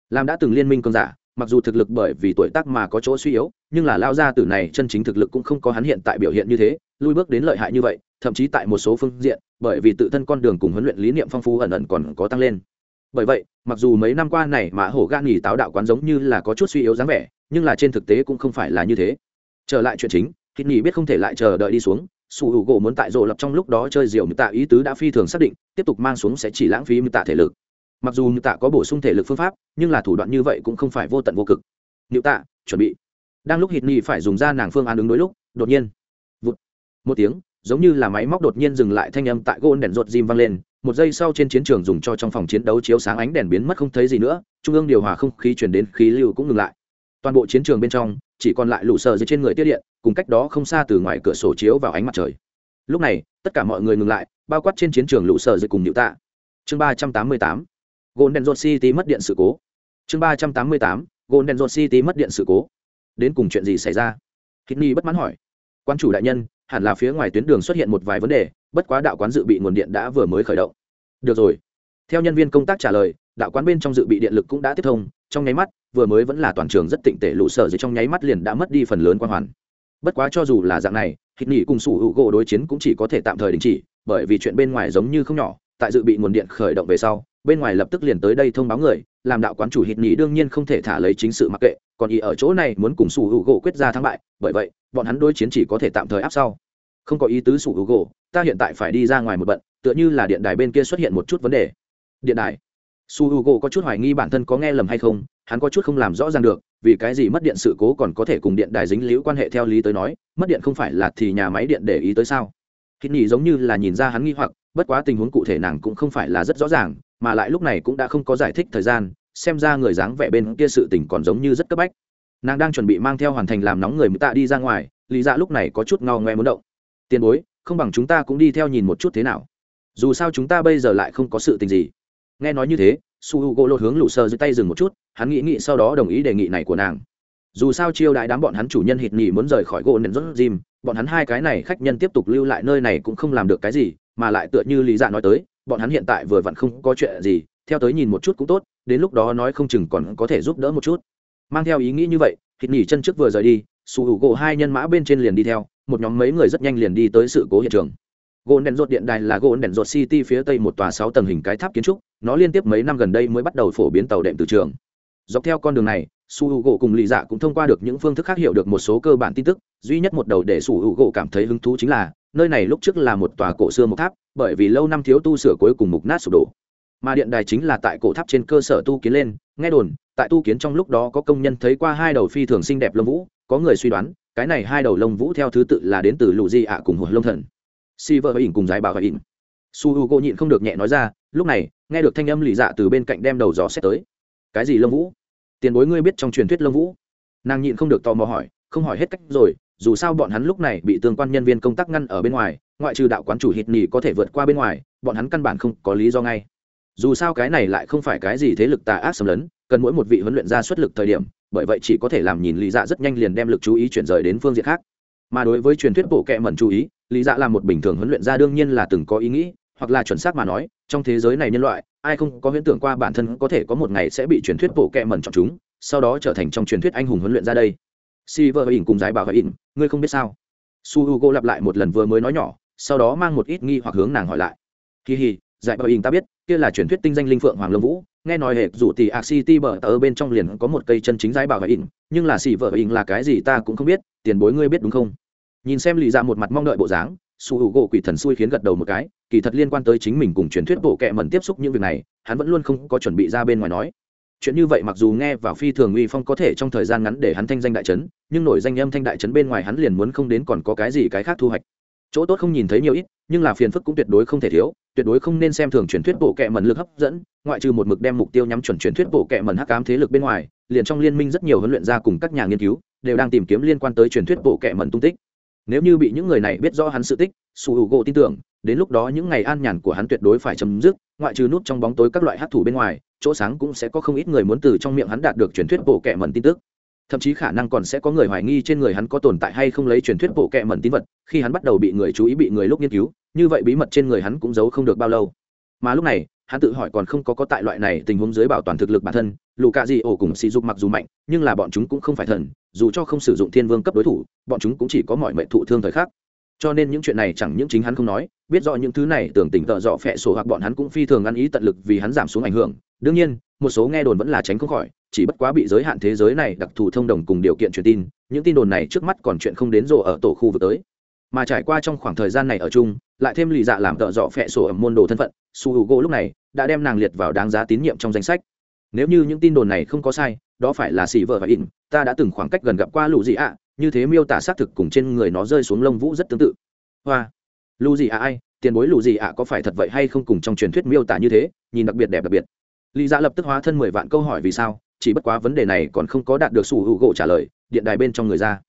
Làm đã từng liên minh cơn giả, mặc dù thực lực bởi vì tuổi tác mà có chỗ suy yếu, nhưng là lao gia tử này chân chính thực lực cũng không có hắn hiện tại biểu hiện như thế, lui bước đến lợi hại như vậy, thậm chí tại một số phương diện, bởi vì tự thân con đường cùng huấn luyện lý niệm phong phú ẩn ẩn còn có tăng lên. Bởi vậy, mặc dù mấy năm qua này mà hổ gan nghỉ táo đạo quán giống như là có chút suy yếu dáng vẻ, nhưng là trên thực tế cũng không phải là như thế trở lại chuyện chính, hít nghỉ biết không thể lại chờ đợi đi xuống, sủ hữu gỗ muốn tại rộ lập trong lúc đó chơi diều mưu tạ ý tứ đã phi thường xác định, tiếp tục mang xuống sẽ chỉ lãng phí mưu tạ thể lực. Mặc dù mưu tạ có bổ sung thể lực phương pháp, nhưng là thủ đoạn như vậy cũng không phải vô tận vô cực. Mưu tạ, chuẩn bị. Đang lúc hít nghỉ phải dùng ra nàng phương án ứng đối lúc, đột nhiên, vụt, một tiếng, giống như là máy móc đột nhiên dừng lại thanh âm tại gôn đèn rột dim vang lên, một giây sau trên chiến trường dùng cho trong phòng chiến đấu chiếu sáng ánh đèn biến mất không thấy gì nữa, trung ương điều hòa không khí chuyển đến khí lưu cũng ngừng lại. Toàn bộ chiến trường bên trong chỉ còn lại lũ sờ dưới trên người tiết điện, cùng cách đó không xa từ ngoài cửa sổ chiếu vào ánh mặt trời. Lúc này, tất cả mọi người ngừng lại, bao quát trên chiến trường lũ sờ dưới cùng nhịu tạ. Chương ba trăm tám mươi tám, golden road city mất điện sự cố. Chương ba trăm tám mươi tám, golden road city mất điện sự cố. Đến cùng chuyện gì xảy ra? Hít bất mãn hỏi. Quan chủ đại nhân, hẳn là phía ngoài tuyến đường xuất hiện một vài vấn đề, bất quá đạo quán dự bị nguồn điện đã vừa mới khởi động. Được rồi. Theo nhân viên công tác trả lời, đạo quán bên trong dự bị điện lực cũng đã tiếp thông trong nháy mắt, vừa mới vẫn là toàn trường rất tịnh tệ lũ sở dưới trong nháy mắt liền đã mất đi phần lớn quan hoàn. Bất quá cho dù là dạng này, hít nghỉ cùng sủ hữu gỗ đối chiến cũng chỉ có thể tạm thời đình chỉ, bởi vì chuyện bên ngoài giống như không nhỏ, tại dự bị nguồn điện khởi động về sau, bên ngoài lập tức liền tới đây thông báo người, làm đạo quán chủ hít nghỉ đương nhiên không thể thả lấy chính sự mặc kệ, còn ý ở chỗ này muốn cùng sủ hữu gỗ quyết ra thắng bại, bởi vậy, bọn hắn đối chiến chỉ có thể tạm thời áp sau. Không có ý tứ sủ hữu gỗ, ta hiện tại phải đi ra ngoài một bận, tựa như là điện đài bên kia xuất hiện một chút vấn đề. Điện đài? Su h u g o có chút hoài nghi bản thân có nghe lầm hay không, hắn có chút không làm rõ ràng được, vì cái gì mất điện sự cố còn có thể cùng điện đài dính liễu quan hệ theo lý tới nói, mất điện không phải là thì nhà máy điện để ý tới sao? Hít nhỉ giống như là nhìn ra hắn nghi hoặc, bất quá tình huống cụ thể nàng cũng không phải là rất rõ ràng, mà lại lúc này cũng đã không có giải thích thời gian, xem ra người dáng vẻ bên kia sự tình còn giống như rất cấp bách. Nàng đang chuẩn bị mang theo hoàn thành làm nóng người tạ đi ra ngoài, lý dạ lúc này có chút ngao ngoe muốn động. Tiền bối, không bằng chúng ta cũng đi theo nhìn một chút thế nào. Dù sao chúng ta bây giờ lại không có sự tình gì nghe nói như thế, su h u gỗ lột hướng lụ sơ dưới tay dừng một chút, hắn nghĩ nghĩ sau đó đồng ý đề nghị này của nàng. Dù sao chiêu đại đám bọn hắn chủ nhân hịt nhỉ muốn rời khỏi gỗ nền rốt dìm bọn hắn hai cái này khách nhân tiếp tục lưu lại nơi này cũng không làm được cái gì, mà lại tựa như lý dạ nói tới, bọn hắn hiện tại vừa vặn không có chuyện gì, theo tới nhìn một chút cũng tốt, đến lúc đó nói không chừng còn có thể giúp đỡ một chút. Mang theo ý nghĩ như vậy, hịt nhỉ chân trước vừa rời đi, su h u gỗ hai nhân mã bên trên liền đi theo, một nhóm mấy người rất nhanh liền đi tới sự cố hiện trường gỗ đèn rột điện đài là gỗ đèn rột city phía tây một tòa sáu tầng hình cái tháp kiến trúc, nó liên tiếp mấy năm gần đây mới bắt đầu phổ biến tàu đệm từ trường. Dọc theo con đường này, su h u gỗ cùng lì dạ cũng thông qua được những phương thức khác hiểu được một số cơ bản tin tức, duy nhất một đầu để su h u gỗ cảm thấy hứng thú chính là, nơi này lúc trước là một tòa cổ xưa một tháp, bởi vì lâu năm thiếu tu sửa cuối cùng mục nát sụp đổ. Mà điện đài chính là tại cổ tháp trên cơ sở tu kiến lên, nghe đồn, tại tu kiến trong lúc đó có công nhân thấy qua hai đầu phi thường xinh đẹp lông vũ, có người suy đoán, cái này hai đầu lông vũ theo thứ tự là đến từ lù di ạ cùng hồi lông thần si vợ ỉn cùng giải bảo ỉn su h u gỗ nhịn không được nhẹ nói ra, lúc này, nghe được thanh âm lì dạ từ bên cạnh đem đầu gió xét tới. Cái gì lông vũ? Tiền bối ngươi biết trong truyền thuyết lông vũ. Nàng nhịn không được tò mò hỏi, không hỏi hết cách rồi, dù sao bọn hắn lúc này bị tương quan nhân viên công tác ngăn ở bên ngoài, ngoại trừ đạo quán chủ hít nỉ có thể vượt qua bên ngoài, bọn hắn căn bản không có lý do ngay. Dù sao cái này lại không phải cái gì thế lực tà ác xâm lấn, cần mỗi một vị huấn luyện gia xuất lực thời điểm, bởi vậy chỉ có thể làm nhìn lì dạ rất nhanh liền đem lực chú ý chuyển rời đến phương diện khác mà đối với truyền thuyết bộ kệ mẩn chú ý, lý dạ là một bình thường huấn luyện ra đương nhiên là từng có ý nghĩ, hoặc là chuẩn xác mà nói, trong thế giới này nhân loại, ai không có huyễn tưởng qua bản thân có thể có một ngày sẽ bị truyền thuyết bộ kệ mẩn chọn chúng, sau đó trở thành trong truyền thuyết anh hùng huấn luyện ra đây. Si vợ ỉn cùng giải bảo và ỉn, ngươi không biết sao? Su h u g o lặp lại một lần vừa mới nói nhỏ, sau đó mang một ít nghi hoặc hướng nàng hỏi lại. Kỳ hì, giải bảo ỉn ta biết, kia là truyền thuyết tinh danh linh phượng hoàng lâm vũ, nghe nói hệ rủ tỷ a city bờ tờ bên trong liền có một cây chân chính giải bảo và ỉn, nhưng là si vợ ỉn là cái gì ta cũng không biết, tiền bối ngươi biết đúng không? Nhìn xem lì ra một mặt mong đợi bộ dáng, su h u gỗ quỷ thần xui khiến gật đầu một cái, kỳ thật liên quan tới chính mình cùng truyền thuyết bộ kệ mẩn tiếp xúc những việc này, hắn vẫn luôn không có chuẩn bị ra bên ngoài nói. Chuyện như vậy mặc dù nghe vào phi thường uy phong có thể trong thời gian ngắn để hắn thanh danh đại trấn, nhưng nổi danh âm thanh đại trấn bên ngoài hắn liền muốn không đến còn có cái gì cái khác thu hoạch. Chỗ tốt không nhìn thấy nhiều ít, nhưng là phiền phức cũng tuyệt đối không thể thiếu, tuyệt đối không nên xem thường truyền thuyết bộ kệ mẩn lực hấp dẫn, ngoại trừ một mực đem mục tiêu nhắm chuẩn truyền thuyết bộ kệ mẩn hắc ám thế lực bên ngoài, liền trong liên minh rất nhiều huấn luyện gia cùng các nhà nghiên cứu, đều đang tìm kiếm liên quan tới truyền thuyết bộ kệ mẩn tung tích nếu như bị những người này biết rõ hắn sự tích, su hữu gỗ tin tưởng, đến lúc đó những ngày an nhàn của hắn tuyệt đối phải chấm dứt, ngoại trừ nút trong bóng tối các loại hát thủ bên ngoài, chỗ sáng cũng sẽ có không ít người muốn từ trong miệng hắn đạt được truyền thuyết bộ kệ mẩn tin tức. Thậm chí khả năng còn sẽ có người hoài nghi trên người hắn có tồn tại hay không lấy truyền thuyết bộ kệ mẩn tín vật, khi hắn bắt đầu bị người chú ý bị người lúc nghiên cứu, như vậy bí mật trên người hắn cũng giấu không được bao lâu. Mà lúc này, hắn tự hỏi còn không có có tại loại này tình huống dưới bảo toàn thực lực bản thân lù cạ gì ổ cùng sỉ dục mặc dù mạnh, nhưng là bọn chúng cũng không phải thần dù cho không sử dụng thiên vương cấp đối thủ, bọn chúng cũng chỉ có mọi mệnh thụ thương thời khắc. Cho nên những chuyện này chẳng những chính hắn không nói, biết rõ những thứ này tưởng tỉnh tợ dọ phẹ sổ hoặc bọn hắn cũng phi thường ăn ý tận lực vì hắn giảm xuống ảnh hưởng. Đương nhiên, một số nghe đồn vẫn là tránh không khỏi, chỉ bất quá bị giới hạn thế giới này đặc thù thông đồng cùng điều kiện truyền tin, những tin đồn này trước mắt còn chuyện không đến rộ ở tổ khu vực tới. Mà trải qua trong khoảng thời gian này ở chung, lại thêm lì dạ làm tợ dọ phẹ sổ ở môn đồ thân phận, su hữu gỗ lúc này đã đem nàng liệt vào đáng giá tín nhiệm trong danh sách. Nếu như những tin đồn này không có sai đó phải là xì vợ và in ta đã từng khoảng cách gần gặp qua lũ gì ạ, như thế miêu tả xác thực cùng trên người nó rơi xuống lông vũ rất tương tự. Hoa lũ gì ạ ai, tiền bối lũ gì ạ có phải thật vậy hay không cùng trong truyền thuyết miêu tả như thế, nhìn đặc biệt đẹp đặc biệt. Lý giả dạ lập tức hóa thân mười vạn câu hỏi vì sao, chỉ bất quá vấn đề này còn không có đạt được sủ hữu gỗ trả lời, điện đài bên trong người ra.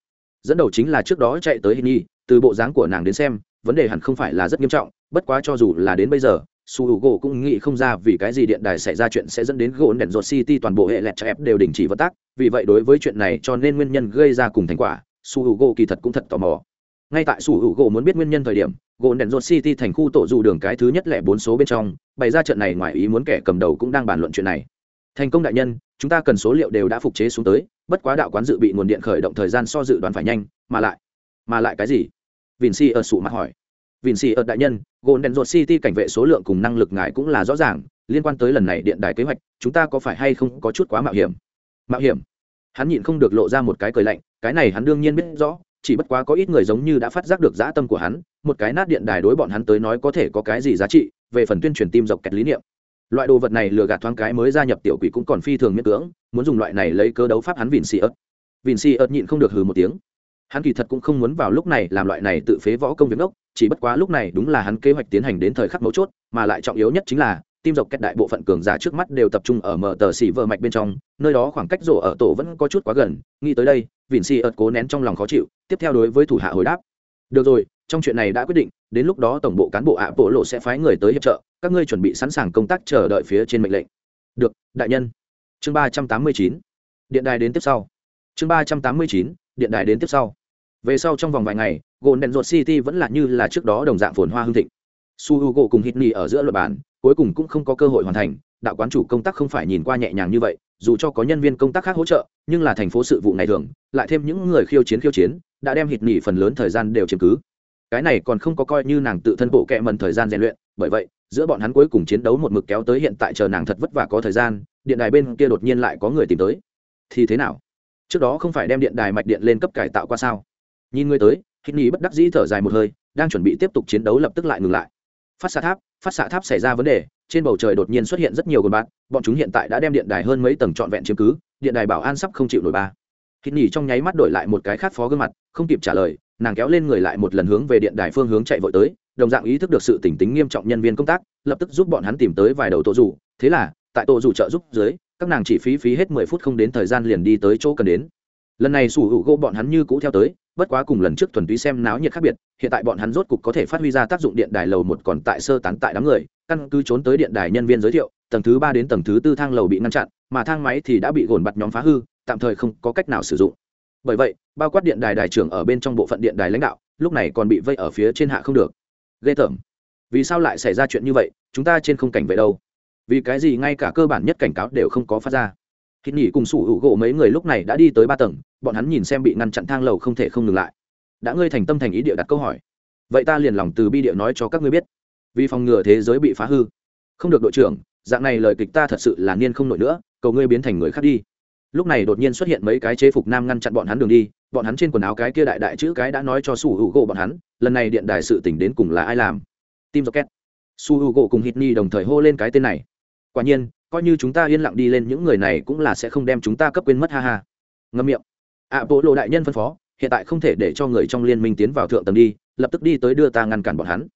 Dẫn đầu chính là trước đó chạy tới hình nhi từ bộ dáng của nàng đến xem, vấn đề hẳn không phải là rất nghiêm trọng, bất quá cho dù là đến bây giờ su hữu gỗ cũng nghĩ không ra vì cái gì điện đài xảy ra chuyện sẽ dẫn đến gỗ đèn ruột city toàn bộ hệ lẹt cho ép đều đình chỉ vận tác. Vì vậy đối với chuyện này cho nên nguyên nhân gây ra cùng thành quả, su hữu gỗ kỳ thật cũng thật tò mò. Ngay tại su hữu gỗ muốn biết nguyên nhân thời điểm, gỗ đèn ruột city thành khu tổ dù đường cái thứ nhất lẻ bốn số bên trong, bày ra trận này ngoài ý muốn kẻ cầm đầu cũng đang bàn luận chuyện này. Thành công đại nhân, chúng ta cần số liệu đều đã phục chế xuống tới, bất quá đạo quán dự bị nguồn điện khởi động thời gian so dự đoán phải nhanh, mà lại mà lại cái gì? Vin si ở sụ mặt hỏi vịn xì ợt đại nhân gộn đèn ruột city cảnh vệ số lượng cùng năng lực ngài cũng là rõ ràng, liên quan tới lần này điện đài kế hoạch, chúng ta có phải hay không có chút quá mạo hiểm? Mạo hiểm? Hắn nhịn không được lộ ra một cái cười lạnh, cái này hắn đương nhiên biết rõ, chỉ bất quá có ít người giống như đã phát giác được dã tâm của hắn, một cái nát điện đài đối bọn hắn tới nói có thể có cái gì giá trị, về phần tuyên truyền tim dọc kẹt lý niệm. Loại đồ vật này lừa gạt thoáng cái mới gia nhập tiểu quỷ cũng còn phi thường miễn cưỡng, muốn dùng loại này lấy cơ đấu pháp hắn vìn xì ớt vìn xì ớt nhịn không được hừ một tiếng. Hắn kỳ thật cũng không muốn vào lúc này làm loại này tự phế võ công việc ốc chỉ bất quá lúc này đúng là hắn kế hoạch tiến hành đến thời khắc mấu chốt, mà lại trọng yếu nhất chính là tim dọc cách đại bộ phận cường giả trước mắt đều tập trung ở mở tờ xỉ vợ mạch bên trong, nơi đó khoảng cách rổ ở tổ vẫn có chút quá gần, nghĩ tới đây, vịn xì ợt cố nén trong lòng khó chịu, tiếp theo đối với thủ hạ hồi đáp. Được rồi, trong chuyện này đã quyết định, đến lúc đó tổng bộ cán bộ ạ bộ lộ sẽ phái người tới hiệp trợ, các ngươi chuẩn bị sẵn sàng công tác chờ đợi phía trên mệnh lệnh. Được, đại nhân. Chương ba trăm tám mươi chín. Điện đài đến tiếp sau. Chương ba trăm tám mươi chín. Điện đài đến tiếp sau về sau trong vòng vài ngày gồn đèn ruột city vẫn là như là trước đó đồng dạng phồn hoa hương thịnh. Su h u cùng hít ở giữa luật bản cuối cùng cũng không có cơ hội hoàn thành, đạo quán chủ công tác không phải nhìn qua nhẹ nhàng như vậy, dù cho có nhân viên công tác khác hỗ trợ, nhưng là thành phố sự vụ này thường, lại thêm những người khiêu chiến khiêu chiến, đã đem hít nỉ phần lớn thời gian đều chiếm cứ. Cái này còn không có coi như nàng tự thân bộ kệ mần thời gian rèn luyện, bởi vậy, giữa bọn hắn cuối cùng chiến đấu một mực kéo tới hiện tại chờ nàng thật vất vả có thời gian, điện đài bên kia đột nhiên lại có người tìm tới. Thì thế nào? Trước đó không phải đem điện đài mạch điện lên cấp cải tạo qua sao? Nhìn người tới hít nỉ bất đắc dĩ thở dài một hơi, đang chuẩn bị tiếp tục chiến đấu lập tức lại ngừng lại. Phát xạ tháp, phát xạ tháp xảy ra vấn đề, trên bầu trời đột nhiên xuất hiện rất nhiều gồn bạn bọn chúng hiện tại đã đem điện đài hơn mấy tầng trọn vẹn chiếm cứ, điện đài bảo an sắp không chịu nổi ba. Hít nỉ trong nháy mắt đổi lại một cái khát phó gương mặt, không kịp trả lời, nàng kéo lên người lại một lần hướng về điện đài phương hướng chạy vội tới, đồng dạng ý thức được sự tỉnh tính nghiêm trọng nhân viên công tác, lập tức giúp bọn hắn tìm tới vài đầu tổ rủ thế là, tại tổ rủ trợ giúp dưới, các nàng chỉ phí phí hết mười phút không đến thời gian liền đi tới chỗ cần đến. Lần này sủ hữu gỗ bọn hắn như cũ theo tới bất quá cùng lần trước thuần túy xem náo nhiệt khác biệt, hiện tại bọn hắn rốt cục có thể phát huy ra tác dụng điện đài lầu một còn tại sơ tán tại đám người, căn cứ trốn tới điện đài nhân viên giới thiệu, tầng thứ ba đến tầng thứ tư thang lầu bị ngăn chặn, mà thang máy thì đã bị gồn bặt nhóm phá hư, tạm thời không có cách nào sử dụng. Bởi vậy, bao quát điện đài đài trưởng ở bên trong bộ phận điện đài lãnh đạo, lúc này còn bị vây ở phía trên hạ không được. Ghê tởm. Vì sao lại xảy ra chuyện như vậy, chúng ta trên không cảnh vệ đâu? Vì cái gì ngay cả cơ bản nhất cảnh cáo đều không có phát ra? Hít nghỉ cùng sủ hữu gỗ mấy người lúc này đã đi tới ba tầng bọn hắn nhìn xem bị ngăn chặn thang lầu không thể không ngừng lại. Đã ngươi thành tâm thành ý địa đặt câu hỏi, vậy ta liền lòng từ bi địa nói cho các ngươi biết. Vì phòng ngừa thế giới bị phá hư. Không được đội trưởng, dạng này lời kịch ta thật sự là niên không nổi nữa, cầu ngươi biến thành người khác đi. Lúc này đột nhiên xuất hiện mấy cái chế phục nam ngăn chặn bọn hắn đường đi, bọn hắn trên quần áo cái kia đại đại chữ cái đã nói cho su h gỗ bọn hắn, lần này điện đài sự tỉnh đến cùng là ai làm? Tim rocket. Su h gỗ cùng hít ni đồng thời hô lên cái tên này. Quả nhiên, coi như chúng ta yên lặng đi lên, những người này cũng là sẽ không đem chúng ta cấp quên mất, ha ha. Ngâm miệng ạ bộ lộ đại nhân phân phó, hiện tại không thể để cho người trong liên minh tiến vào thượng tầng đi, lập tức đi tới đưa ta ngăn cản bọn hắn.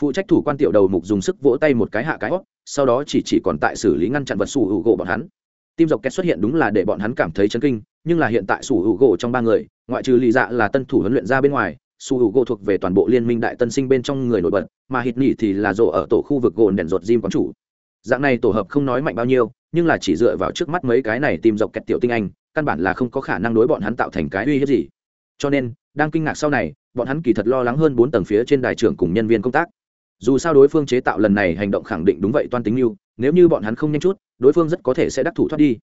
Phụ trách thủ quan tiểu đầu mục dùng sức vỗ tay một cái hạ cái hót sau đó chỉ chỉ còn tại xử lý ngăn chặn vật sủ hữu gỗ bọn hắn. Tim dọc két xuất hiện đúng là để bọn hắn cảm thấy chấn kinh, nhưng là hiện tại sủ hữu gỗ trong ba người, ngoại trừ lì dạ là tân thủ huấn luyện ra bên ngoài, sủ hữu gỗ thuộc về toàn bộ liên minh đại tân sinh bên trong người nổi bật, mà hít nỉ thì là rộ ở tổ khu vực gồn đèn ruột diêm quán chủ. Dạng này tổ hợp không nói mạnh bao nhiêu, nhưng là chỉ dựa vào trước mắt mấy cái này tìm dọc kẹt tiểu tinh anh căn bản là không có khả năng đối bọn hắn tạo thành cái uy hiếp gì. Cho nên, đang kinh ngạc sau này, bọn hắn kỳ thật lo lắng hơn bốn tầng phía trên đài trưởng cùng nhân viên công tác. Dù sao đối phương chế tạo lần này hành động khẳng định đúng vậy, toan tính mưu, nếu như bọn hắn không nhanh chút, đối phương rất có thể sẽ đắc thủ thoát đi.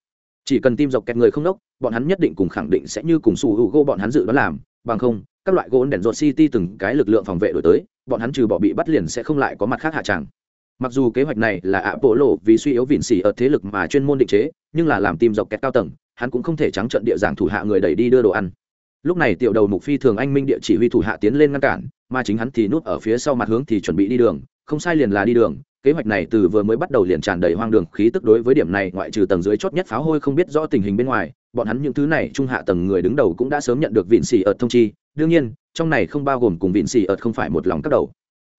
Chỉ cần tim dọc kẹt người không đốc, bọn hắn nhất định cùng khẳng định sẽ như cùng sủ hữu gỗ bọn hắn dự đoán làm, bằng không, các loại gỗ đèn rột city từng cái lực lượng phòng vệ đổi tới, bọn hắn trừ bỏ bị bắt liền sẽ không lại có mặt khác hạ tràng. Mặc dù kế hoạch này là ạ bộ lộ vì suy yếu vịn xỉ ở thế lực mà chuyên môn định chế, nhưng là làm tim dọc kẹt cao tầng hắn cũng không thể trắng trận địa giảng thủ hạ người đẩy đi đưa đồ ăn. Lúc này tiểu đầu mục phi thường anh minh địa chỉ huy thủ hạ tiến lên ngăn cản, mà chính hắn thì núp ở phía sau mặt hướng thì chuẩn bị đi đường, không sai liền là đi đường. Kế hoạch này từ vừa mới bắt đầu liền tràn đầy hoang đường, khí tức đối với điểm này ngoại trừ tầng dưới chót nhất pháo hôi không biết rõ tình hình bên ngoài, bọn hắn những thứ này trung hạ tầng người đứng đầu cũng đã sớm nhận được vịn xì ợt thông chi. Đương nhiên, trong này không bao gồm cùng vịn xì ợt không phải một lòng các đầu.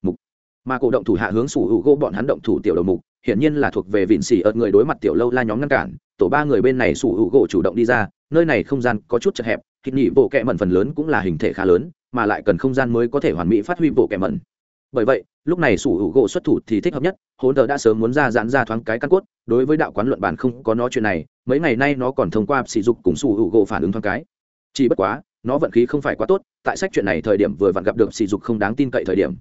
Mục. Mà cổ động thủ hạ hướng sủ hữu gỗ bọn hắn động thủ tiểu đầu mục, hiển nhiên là thuộc về vịn xì ợt người đối mặt tiểu lâu la nhóm ngăn cản tổ ba người bên này sủ hữu gỗ chủ động đi ra, nơi này không gian có chút chật hẹp, thịt nhị bộ kẹ mẩn phần lớn cũng là hình thể khá lớn, mà lại cần không gian mới có thể hoàn mỹ phát huy bộ kẹ mẩn. Bởi vậy, lúc này sủ hữu gỗ xuất thủ thì thích hợp nhất, hỗn tờ đã sớm muốn ra giãn ra thoáng cái căn cốt, đối với đạo quán luận bản không có nó chuyện này, mấy ngày nay nó còn thông qua sỉ dục cùng sủ hữu gỗ phản ứng thoáng cái. Chỉ bất quá, nó vận khí không phải quá tốt, tại sách chuyện này thời điểm vừa vặn gặp được sỉ dục không đáng tin cậy thời điểm.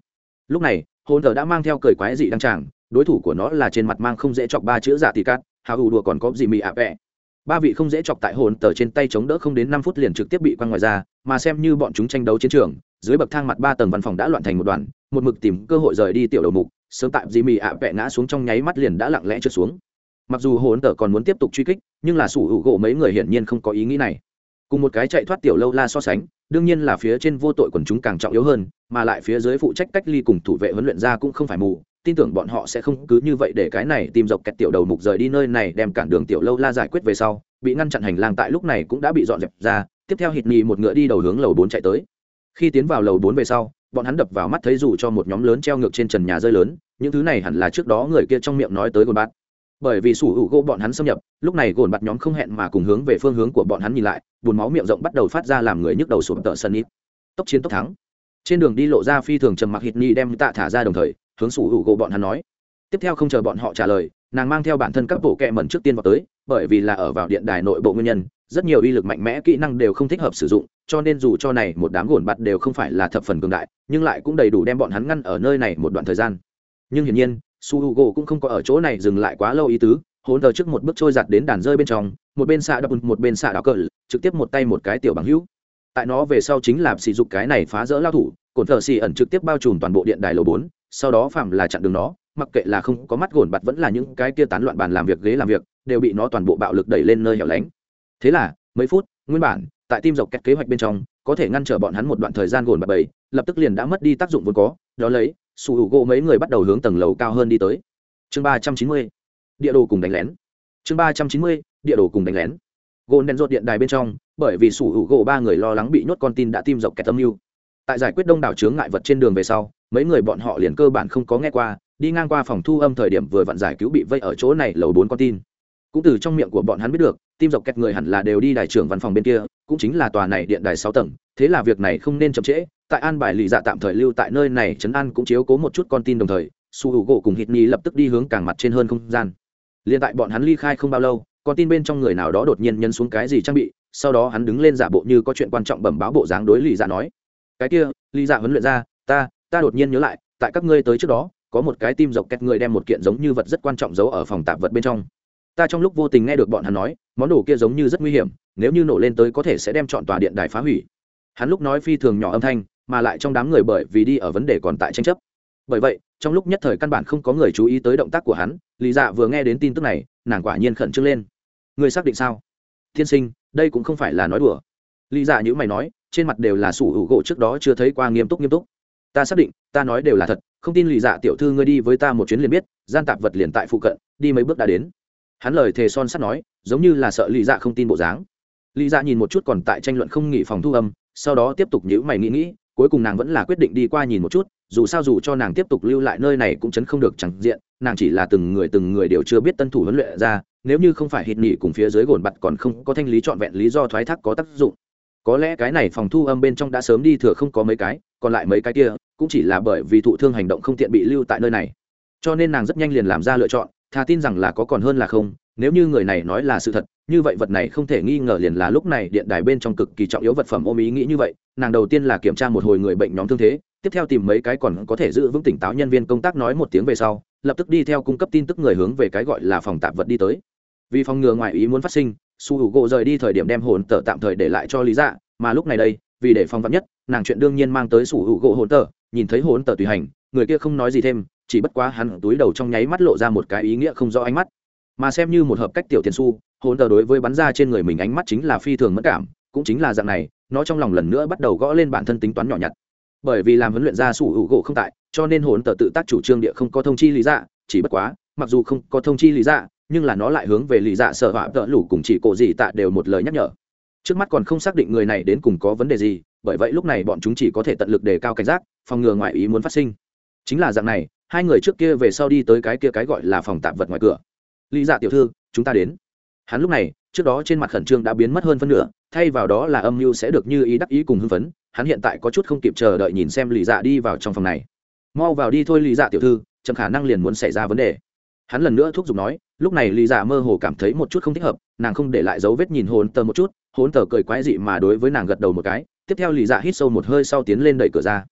Lúc này, hỗn tờ đã mang theo cười quái dị đăng tràng, đối thủ của nó là trên mặt mang không dễ chọc ba chữ giả tỷ cát hào ủ đùa còn có gì mì ạ vẹ. Ba vị không dễ chọc tại hồn tờ trên tay chống đỡ không đến năm phút liền trực tiếp bị quăng ngoài ra, mà xem như bọn chúng tranh đấu chiến trường, dưới bậc thang mặt ba tầng văn phòng đã loạn thành một đoàn, một mực tìm cơ hội rời đi tiểu đầu mục, sớm tại dì mì ạ vẹ ngã xuống trong nháy mắt liền đã lặng lẽ trượt xuống. Mặc dù hồn tờ còn muốn tiếp tục truy kích, nhưng là sủ hữu gỗ mấy người hiển nhiên không có ý nghĩ này. Cùng một cái chạy thoát tiểu lâu la so sánh, đương nhiên là phía trên vô tội quần chúng càng trọng yếu hơn, mà lại phía dưới phụ trách cách ly cùng thủ vệ huấn luyện ra cũng không phải mù tin tưởng bọn họ sẽ không cứ như vậy để cái này tìm dọc kẹt tiểu đầu mục rời đi nơi này đem cản đường tiểu lâu la giải quyết về sau, bị ngăn chặn hành lang tại lúc này cũng đã bị dọn dẹp ra, tiếp theo hít nhì một ngựa đi đầu hướng lầu bốn chạy tới. Khi tiến vào lầu bốn về sau, bọn hắn đập vào mắt thấy dù cho một nhóm lớn treo ngược trên trần nhà rơi lớn, những thứ này hẳn là trước đó người kia trong miệng nói tới gồn bát bởi vì sủ hữu gỗ bọn hắn xâm nhập, lúc này gồn bạt nhóm không hẹn mà cùng hướng về phương hướng của bọn hắn nhìn lại bùn máu miệng rộng bắt đầu phát ra làm người nhức đầu sụp tợ sân ít tốc chiến tốc thắng. Trên đường đi lộ ra phi thường trầm mặc hít nhi đem tạ thả ra đồng thời hướng sủ hữu gỗ bọn hắn nói. Tiếp theo không chờ bọn họ trả lời, nàng mang theo bản thân các bộ kẹ mẩn trước tiên vào tới, bởi vì là ở vào điện đài nội bộ nguyên nhân, rất nhiều uy lực mạnh mẽ kỹ năng đều không thích hợp sử dụng, cho nên dù cho này một đám gồn bạt đều không phải là thập phần cường đại, nhưng lại cũng đầy đủ đem bọn hắn ngăn ở nơi này một đoạn thời gian. Nhưng hiển nhiên, su h u g o cũng không có ở chỗ này dừng lại quá lâu ý tứ, hỗn tờ trước một bước trôi giặt đến đàn rơi bên trong, một bên xạ đập, một bên xạ đảo cờ, trực tiếp một tay một cái tiểu bằng hữu. Tại nó về sau chính là sỉ dục cái này phá rỡ lao thủ, cổn thờ xì ẩn trực tiếp bao trùm toàn bộ điện đài lầu bốn sau đó phạm là chặn đường nó, mặc kệ là không có mắt gồn bặt vẫn là những cái kia tán loạn bàn làm việc ghế làm việc, đều bị nó toàn bộ bạo lực đẩy lên nơi hẻo lánh. Thế là, mấy phút, nguyên bản, tại tim dọc kẹt kế hoạch bên trong, có thể ngăn trở bọn hắn một đoạn thời gian gồn bặt bầy, lập tức liền đã mất đi tác dụng vốn có, đó lấy sủ hữu gỗ mấy người bắt đầu hướng tầng lầu cao hơn đi tới. Chương ba trăm chín mươi, địa đồ cùng đánh lén. Chương ba trăm chín mươi, địa đồ cùng đánh lén. Gồn đèn rột điện đài bên trong, bởi vì sủ hữu gỗ ba người lo lắng bị nhốt con tin đã tim dọc kẹt âm mưu. Tại giải quyết đông đảo chướng ngại vật trên đường về sau mấy người bọn họ liền cơ bản không có nghe qua, đi ngang qua phòng thu âm thời điểm vừa vặn giải cứu bị vây ở chỗ này lầu bốn con tin. Cũng từ trong miệng của bọn hắn biết được tim dọc kẹt người hẳn là đều đi đại trưởng văn phòng bên kia, cũng chính là tòa này điện đài sáu tầng, thế là việc này không nên chậm trễ, tại an bài lì dạ tạm thời lưu tại nơi này, trấn an cũng chiếu cố một chút con tin đồng thời, su hữu gỗ cùng hít nhi lập tức đi hướng càng mặt trên hơn không gian. Liền tại bọn hắn ly khai không bao lâu, con tin bên trong người nào đó đột nhiên nhân xuống cái gì trang bị, sau đó hắn đứng lên giả bộ như có chuyện quan trọng bẩm báo bộ dáng đối lì dạ nói. Cái kia, lì dạ huấn luyện ra, ta ta đột nhiên nhớ lại, tại các ngươi tới trước đó, có một cái tim dọc kẹt người đem một kiện giống như vật rất quan trọng giấu ở phòng tạp vật bên trong. Ta trong lúc vô tình nghe được bọn hắn nói, món đồ kia giống như rất nguy hiểm, nếu như nổ lên tới có thể sẽ đem chọn tòa điện đài phá hủy. Hắn lúc nói phi thường nhỏ âm thanh, mà lại trong đám người bởi vì đi ở vấn đề còn tại tranh chấp. Bởi vậy, trong lúc nhất thời căn bản không có người chú ý tới động tác của hắn, lý dạ vừa nghe đến tin tức này, nàng quả nhiên khẩn trương lên. Người xác định sao? Tiên sinh, đây cũng không phải là nói đùa. Lý dạ như mày nói, trên mặt đều là sủ hữu gỗ trước đó chưa thấy qua nghiêm túc nghiêm túc ta xác định, ta nói đều là thật, không tin lì dạ tiểu thư ngươi đi với ta một chuyến liền biết, gian tạp vật liền tại phụ cận, đi mấy bước đã đến. Hắn lời thề son sắt nói, giống như là sợ lì dạ không tin bộ dáng. Lì dạ nhìn một chút còn tại tranh luận không nghỉ phòng thu âm, sau đó tiếp tục nhữ mày nghĩ nghĩ, cuối cùng nàng vẫn là quyết định đi qua nhìn một chút, dù sao dù cho nàng tiếp tục lưu lại nơi này cũng chấn không được chẳng diện, nàng chỉ là từng người từng người đều chưa biết tân thủ huấn luyện ra, nếu như không phải hít nghỉ cùng phía dưới gồn bặt còn không có thanh lý trọn vẹn lý do thoái thác có tác dụng. Có lẽ cái này phòng thu âm bên trong đã sớm đi thừa không có mấy cái còn lại mấy cái kia, cũng chỉ là bởi vì thụ thương hành động không tiện bị lưu tại nơi này. Cho nên nàng rất nhanh liền làm ra lựa chọn thà tin rằng là có còn hơn là không, nếu như người này nói là sự thật, như vậy vật này không thể nghi ngờ liền là lúc này điện đài bên trong cực kỳ trọng yếu vật phẩm ôm ý nghĩ như vậy, nàng đầu tiên là kiểm tra một hồi người bệnh nhóm thương thế, tiếp theo tìm mấy cái còn có thể giữ vững tỉnh táo nhân viên công tác nói một tiếng về sau, lập tức đi theo cung cấp tin tức người hướng về cái gọi là phòng tạp vật đi tới. Vì phòng ngừa ngoài ý muốn phát sinh, su hữu gỗ rời đi thời điểm đem hồn tờ tạm thời để lại cho lý dạ mà lúc này đây, vì để phòng vắn nhất nàng chuyện đương nhiên mang tới sủ hữu gỗ hồn tờ, nhìn thấy hồn tờ tùy hành, người kia không nói gì thêm, chỉ bất quá hắn túi đầu trong nháy mắt lộ ra một cái ý nghĩa không rõ ánh mắt. Mà xem như một hợp cách tiểu tiền su, hồn tờ đối với bắn ra trên người mình ánh mắt chính là phi thường mất cảm, cũng chính là dạng này, nó trong lòng lần nữa bắt đầu gõ lên bản thân tính toán nhỏ nhặt. Bởi vì làm huấn luyện ra sủ hữu gỗ không tại, cho nên hồn tờ tự tác chủ trương địa không có thông chi lý dạ chỉ bất quá, mặc dù không có thông chi lý dạ nhưng là nó lại hướng về lý dạ sợ hỏa tợ lủ cùng chỉ cổ gì tạ đều một lời nhắc nhở trước mắt còn không xác định người này đến cùng có vấn đề gì, bởi vậy lúc này bọn chúng chỉ có thể tận lực đề cao cảnh giác, phòng ngừa ngoại ý muốn phát sinh. Chính là dạng này, hai người trước kia về sau đi tới cái kia cái gọi là phòng tạp vật ngoài cửa. Lý dạ tiểu thư, chúng ta đến. Hắn lúc này, trước đó trên mặt khẩn trương đã biến mất hơn phân nửa, thay vào đó là âm mưu sẽ được như ý đắc ý cùng hưng phấn, hắn hiện tại có chút không kịp chờ đợi nhìn xem lì dạ đi vào trong phòng này. Mau vào đi thôi lý dạ tiểu thư chậm khả năng liền muốn xảy ra vấn đề. Hắn lần nữa thúc giục nói, lúc này lý dạ mơ hồ cảm thấy một chút không thích hợp, nàng không để lại dấu vết nhìn hồn tờ một chút hồn tờ cười quái dị mà đối với nàng gật đầu một cái, tiếp theo lì dạ hít sâu một hơi sau tiến lên đẩy cửa ra.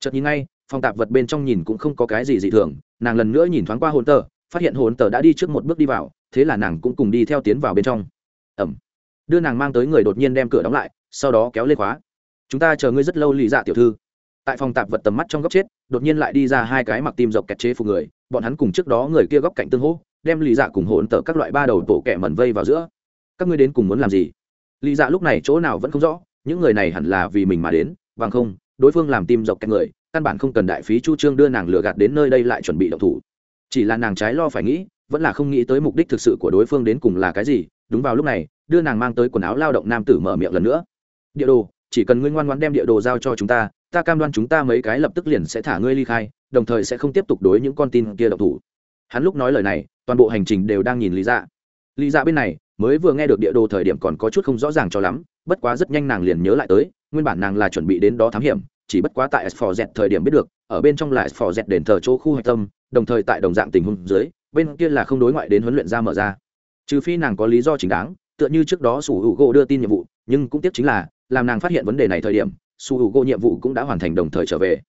Chợt nhìn ngay, phòng tạp vật bên trong nhìn cũng không có cái gì dị thường, nàng lần nữa nhìn thoáng qua hồn tờ, phát hiện hồn tờ đã đi trước một bước đi vào, thế là nàng cũng cùng đi theo tiến vào bên trong. Ẩm. Đưa nàng mang tới người đột nhiên đem cửa đóng lại, sau đó kéo lên khóa. Chúng ta chờ ngươi rất lâu lì dạ tiểu thư. Tại phòng tạp vật tầm mắt trong góc chết, đột nhiên lại đi ra hai cái mặc tim dọc kẹt chế phục người, bọn hắn cùng trước đó người kia góc cạnh tương hỗ, đem lì dạ cùng hỗn tở các loại ba đầu tổ kẻ mẩn vây vào giữa. Các ngươi đến cùng muốn làm gì? Lý dạ lúc này chỗ nào vẫn không rõ, những người này hẳn là vì mình mà đến, bằng không, đối phương làm tim dọc kẹt người, căn bản không cần đại phí chu trương đưa nàng lừa gạt đến nơi đây lại chuẩn bị động thủ. Chỉ là nàng trái lo phải nghĩ, vẫn là không nghĩ tới mục đích thực sự của đối phương đến cùng là cái gì, đúng vào lúc này, đưa nàng mang tới quần áo lao động nam tử mở miệng lần nữa. Địa đồ, chỉ cần ngươi ngoan ngoan đem địa đồ giao cho chúng ta ta cam đoan chúng ta mấy cái lập tức liền sẽ thả ngươi ly khai, đồng thời sẽ không tiếp tục đối những con tin kia động thủ. Hắn lúc nói lời này, toàn bộ hành trình đều đang nhìn lý dạ. Lý dạ bên này mới vừa nghe được địa đồ thời điểm còn có chút không rõ ràng cho lắm, bất quá rất nhanh nàng liền nhớ lại tới, nguyên bản nàng là chuẩn bị đến đó thám hiểm, chỉ bất quá tại s z thời điểm biết được, ở bên trong là s z đền thờ chỗ khu hạch tâm, đồng thời tại đồng dạng tình huống dưới, bên kia là không đối ngoại đến huấn luyện ra mở ra. Trừ phi nàng có lý do chính đáng, tựa như trước đó sủ hữu gỗ đưa tin nhiệm vụ, nhưng cũng tiếc chính là, làm nàng phát hiện vấn đề này thời điểm, sủ hữu gỗ nhiệm vụ cũng đã hoàn thành đồng thời trở về.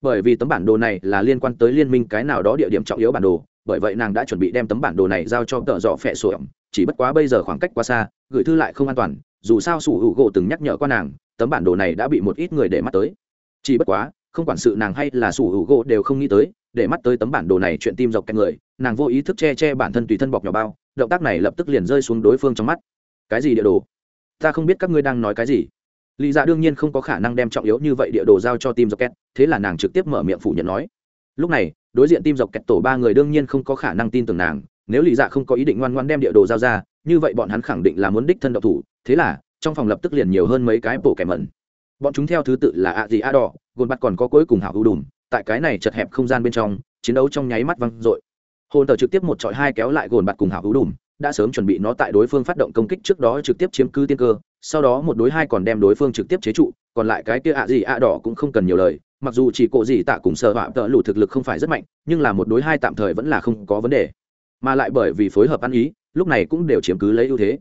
Bởi vì tấm bản đồ này là liên quan tới liên minh cái nào đó địa điểm trọng yếu bản đồ, bởi vậy nàng đã chuẩn bị đem tấm bản đồ này giao cho tợ dọ phẹ sổ ẩm chỉ bất quá bây giờ khoảng cách quá xa, gửi thư lại không an toàn, dù sao sủ hữu u gỗ từng nhắc nhở qua nàng, tấm bản đồ này đã bị một ít người để mắt tới. Chỉ bất quá, không quản sự nàng hay là sủ hữu u gỗ đều không nghĩ tới, để mắt tới tấm bản đồ này chuyện tim dọc cạnh người, nàng vô ý thức che che bản thân tùy thân bọc nhỏ bao, động tác này lập tức liền rơi xuống đối phương trong mắt. Cái gì địa đồ? Ta không biết các ngươi đang nói cái gì. Lý dạ đương nhiên không có khả năng đem trọng yếu như vậy địa đồ giao cho tim dọc kẹt, thế là nàng trực tiếp mở miệng phủ nhận nói. Lúc này, đối diện tim dọc kẹt tổ ba người đương nhiên không có khả năng tin tưởng nàng nếu lý dạ không có ý định ngoan ngoan đem địa đồ giao ra, như vậy bọn hắn khẳng định là muốn đích thân độc thủ. Thế là, trong phòng lập tức liền nhiều hơn mấy cái bộ kẻ mẩn. Bọn chúng theo thứ tự là ạ gì a đỏ, gồn bắt còn có cuối cùng hảo hữu đùm. Tại cái này chật hẹp không gian bên trong, chiến đấu trong nháy mắt văng dội. Hồn tờ trực tiếp một trọi hai kéo lại gồn bắt cùng hảo hữu đùm, đã sớm chuẩn bị nó tại đối phương phát động công kích trước đó trực tiếp chiếm cứ tiên cơ, sau đó một đối hai còn đem đối phương trực tiếp chế trụ, còn lại cái kia ạ gì ạ đỏ cũng không cần nhiều lời, mặc dù chỉ cộ gì tạ cùng sợ vạ tợ lụ thực lực không phải rất mạnh, nhưng là một đối hai tạm thời vẫn là không có vấn đề mà lại bởi vì phối hợp ăn ý, lúc này cũng đều chiếm cứ lấy ưu thế.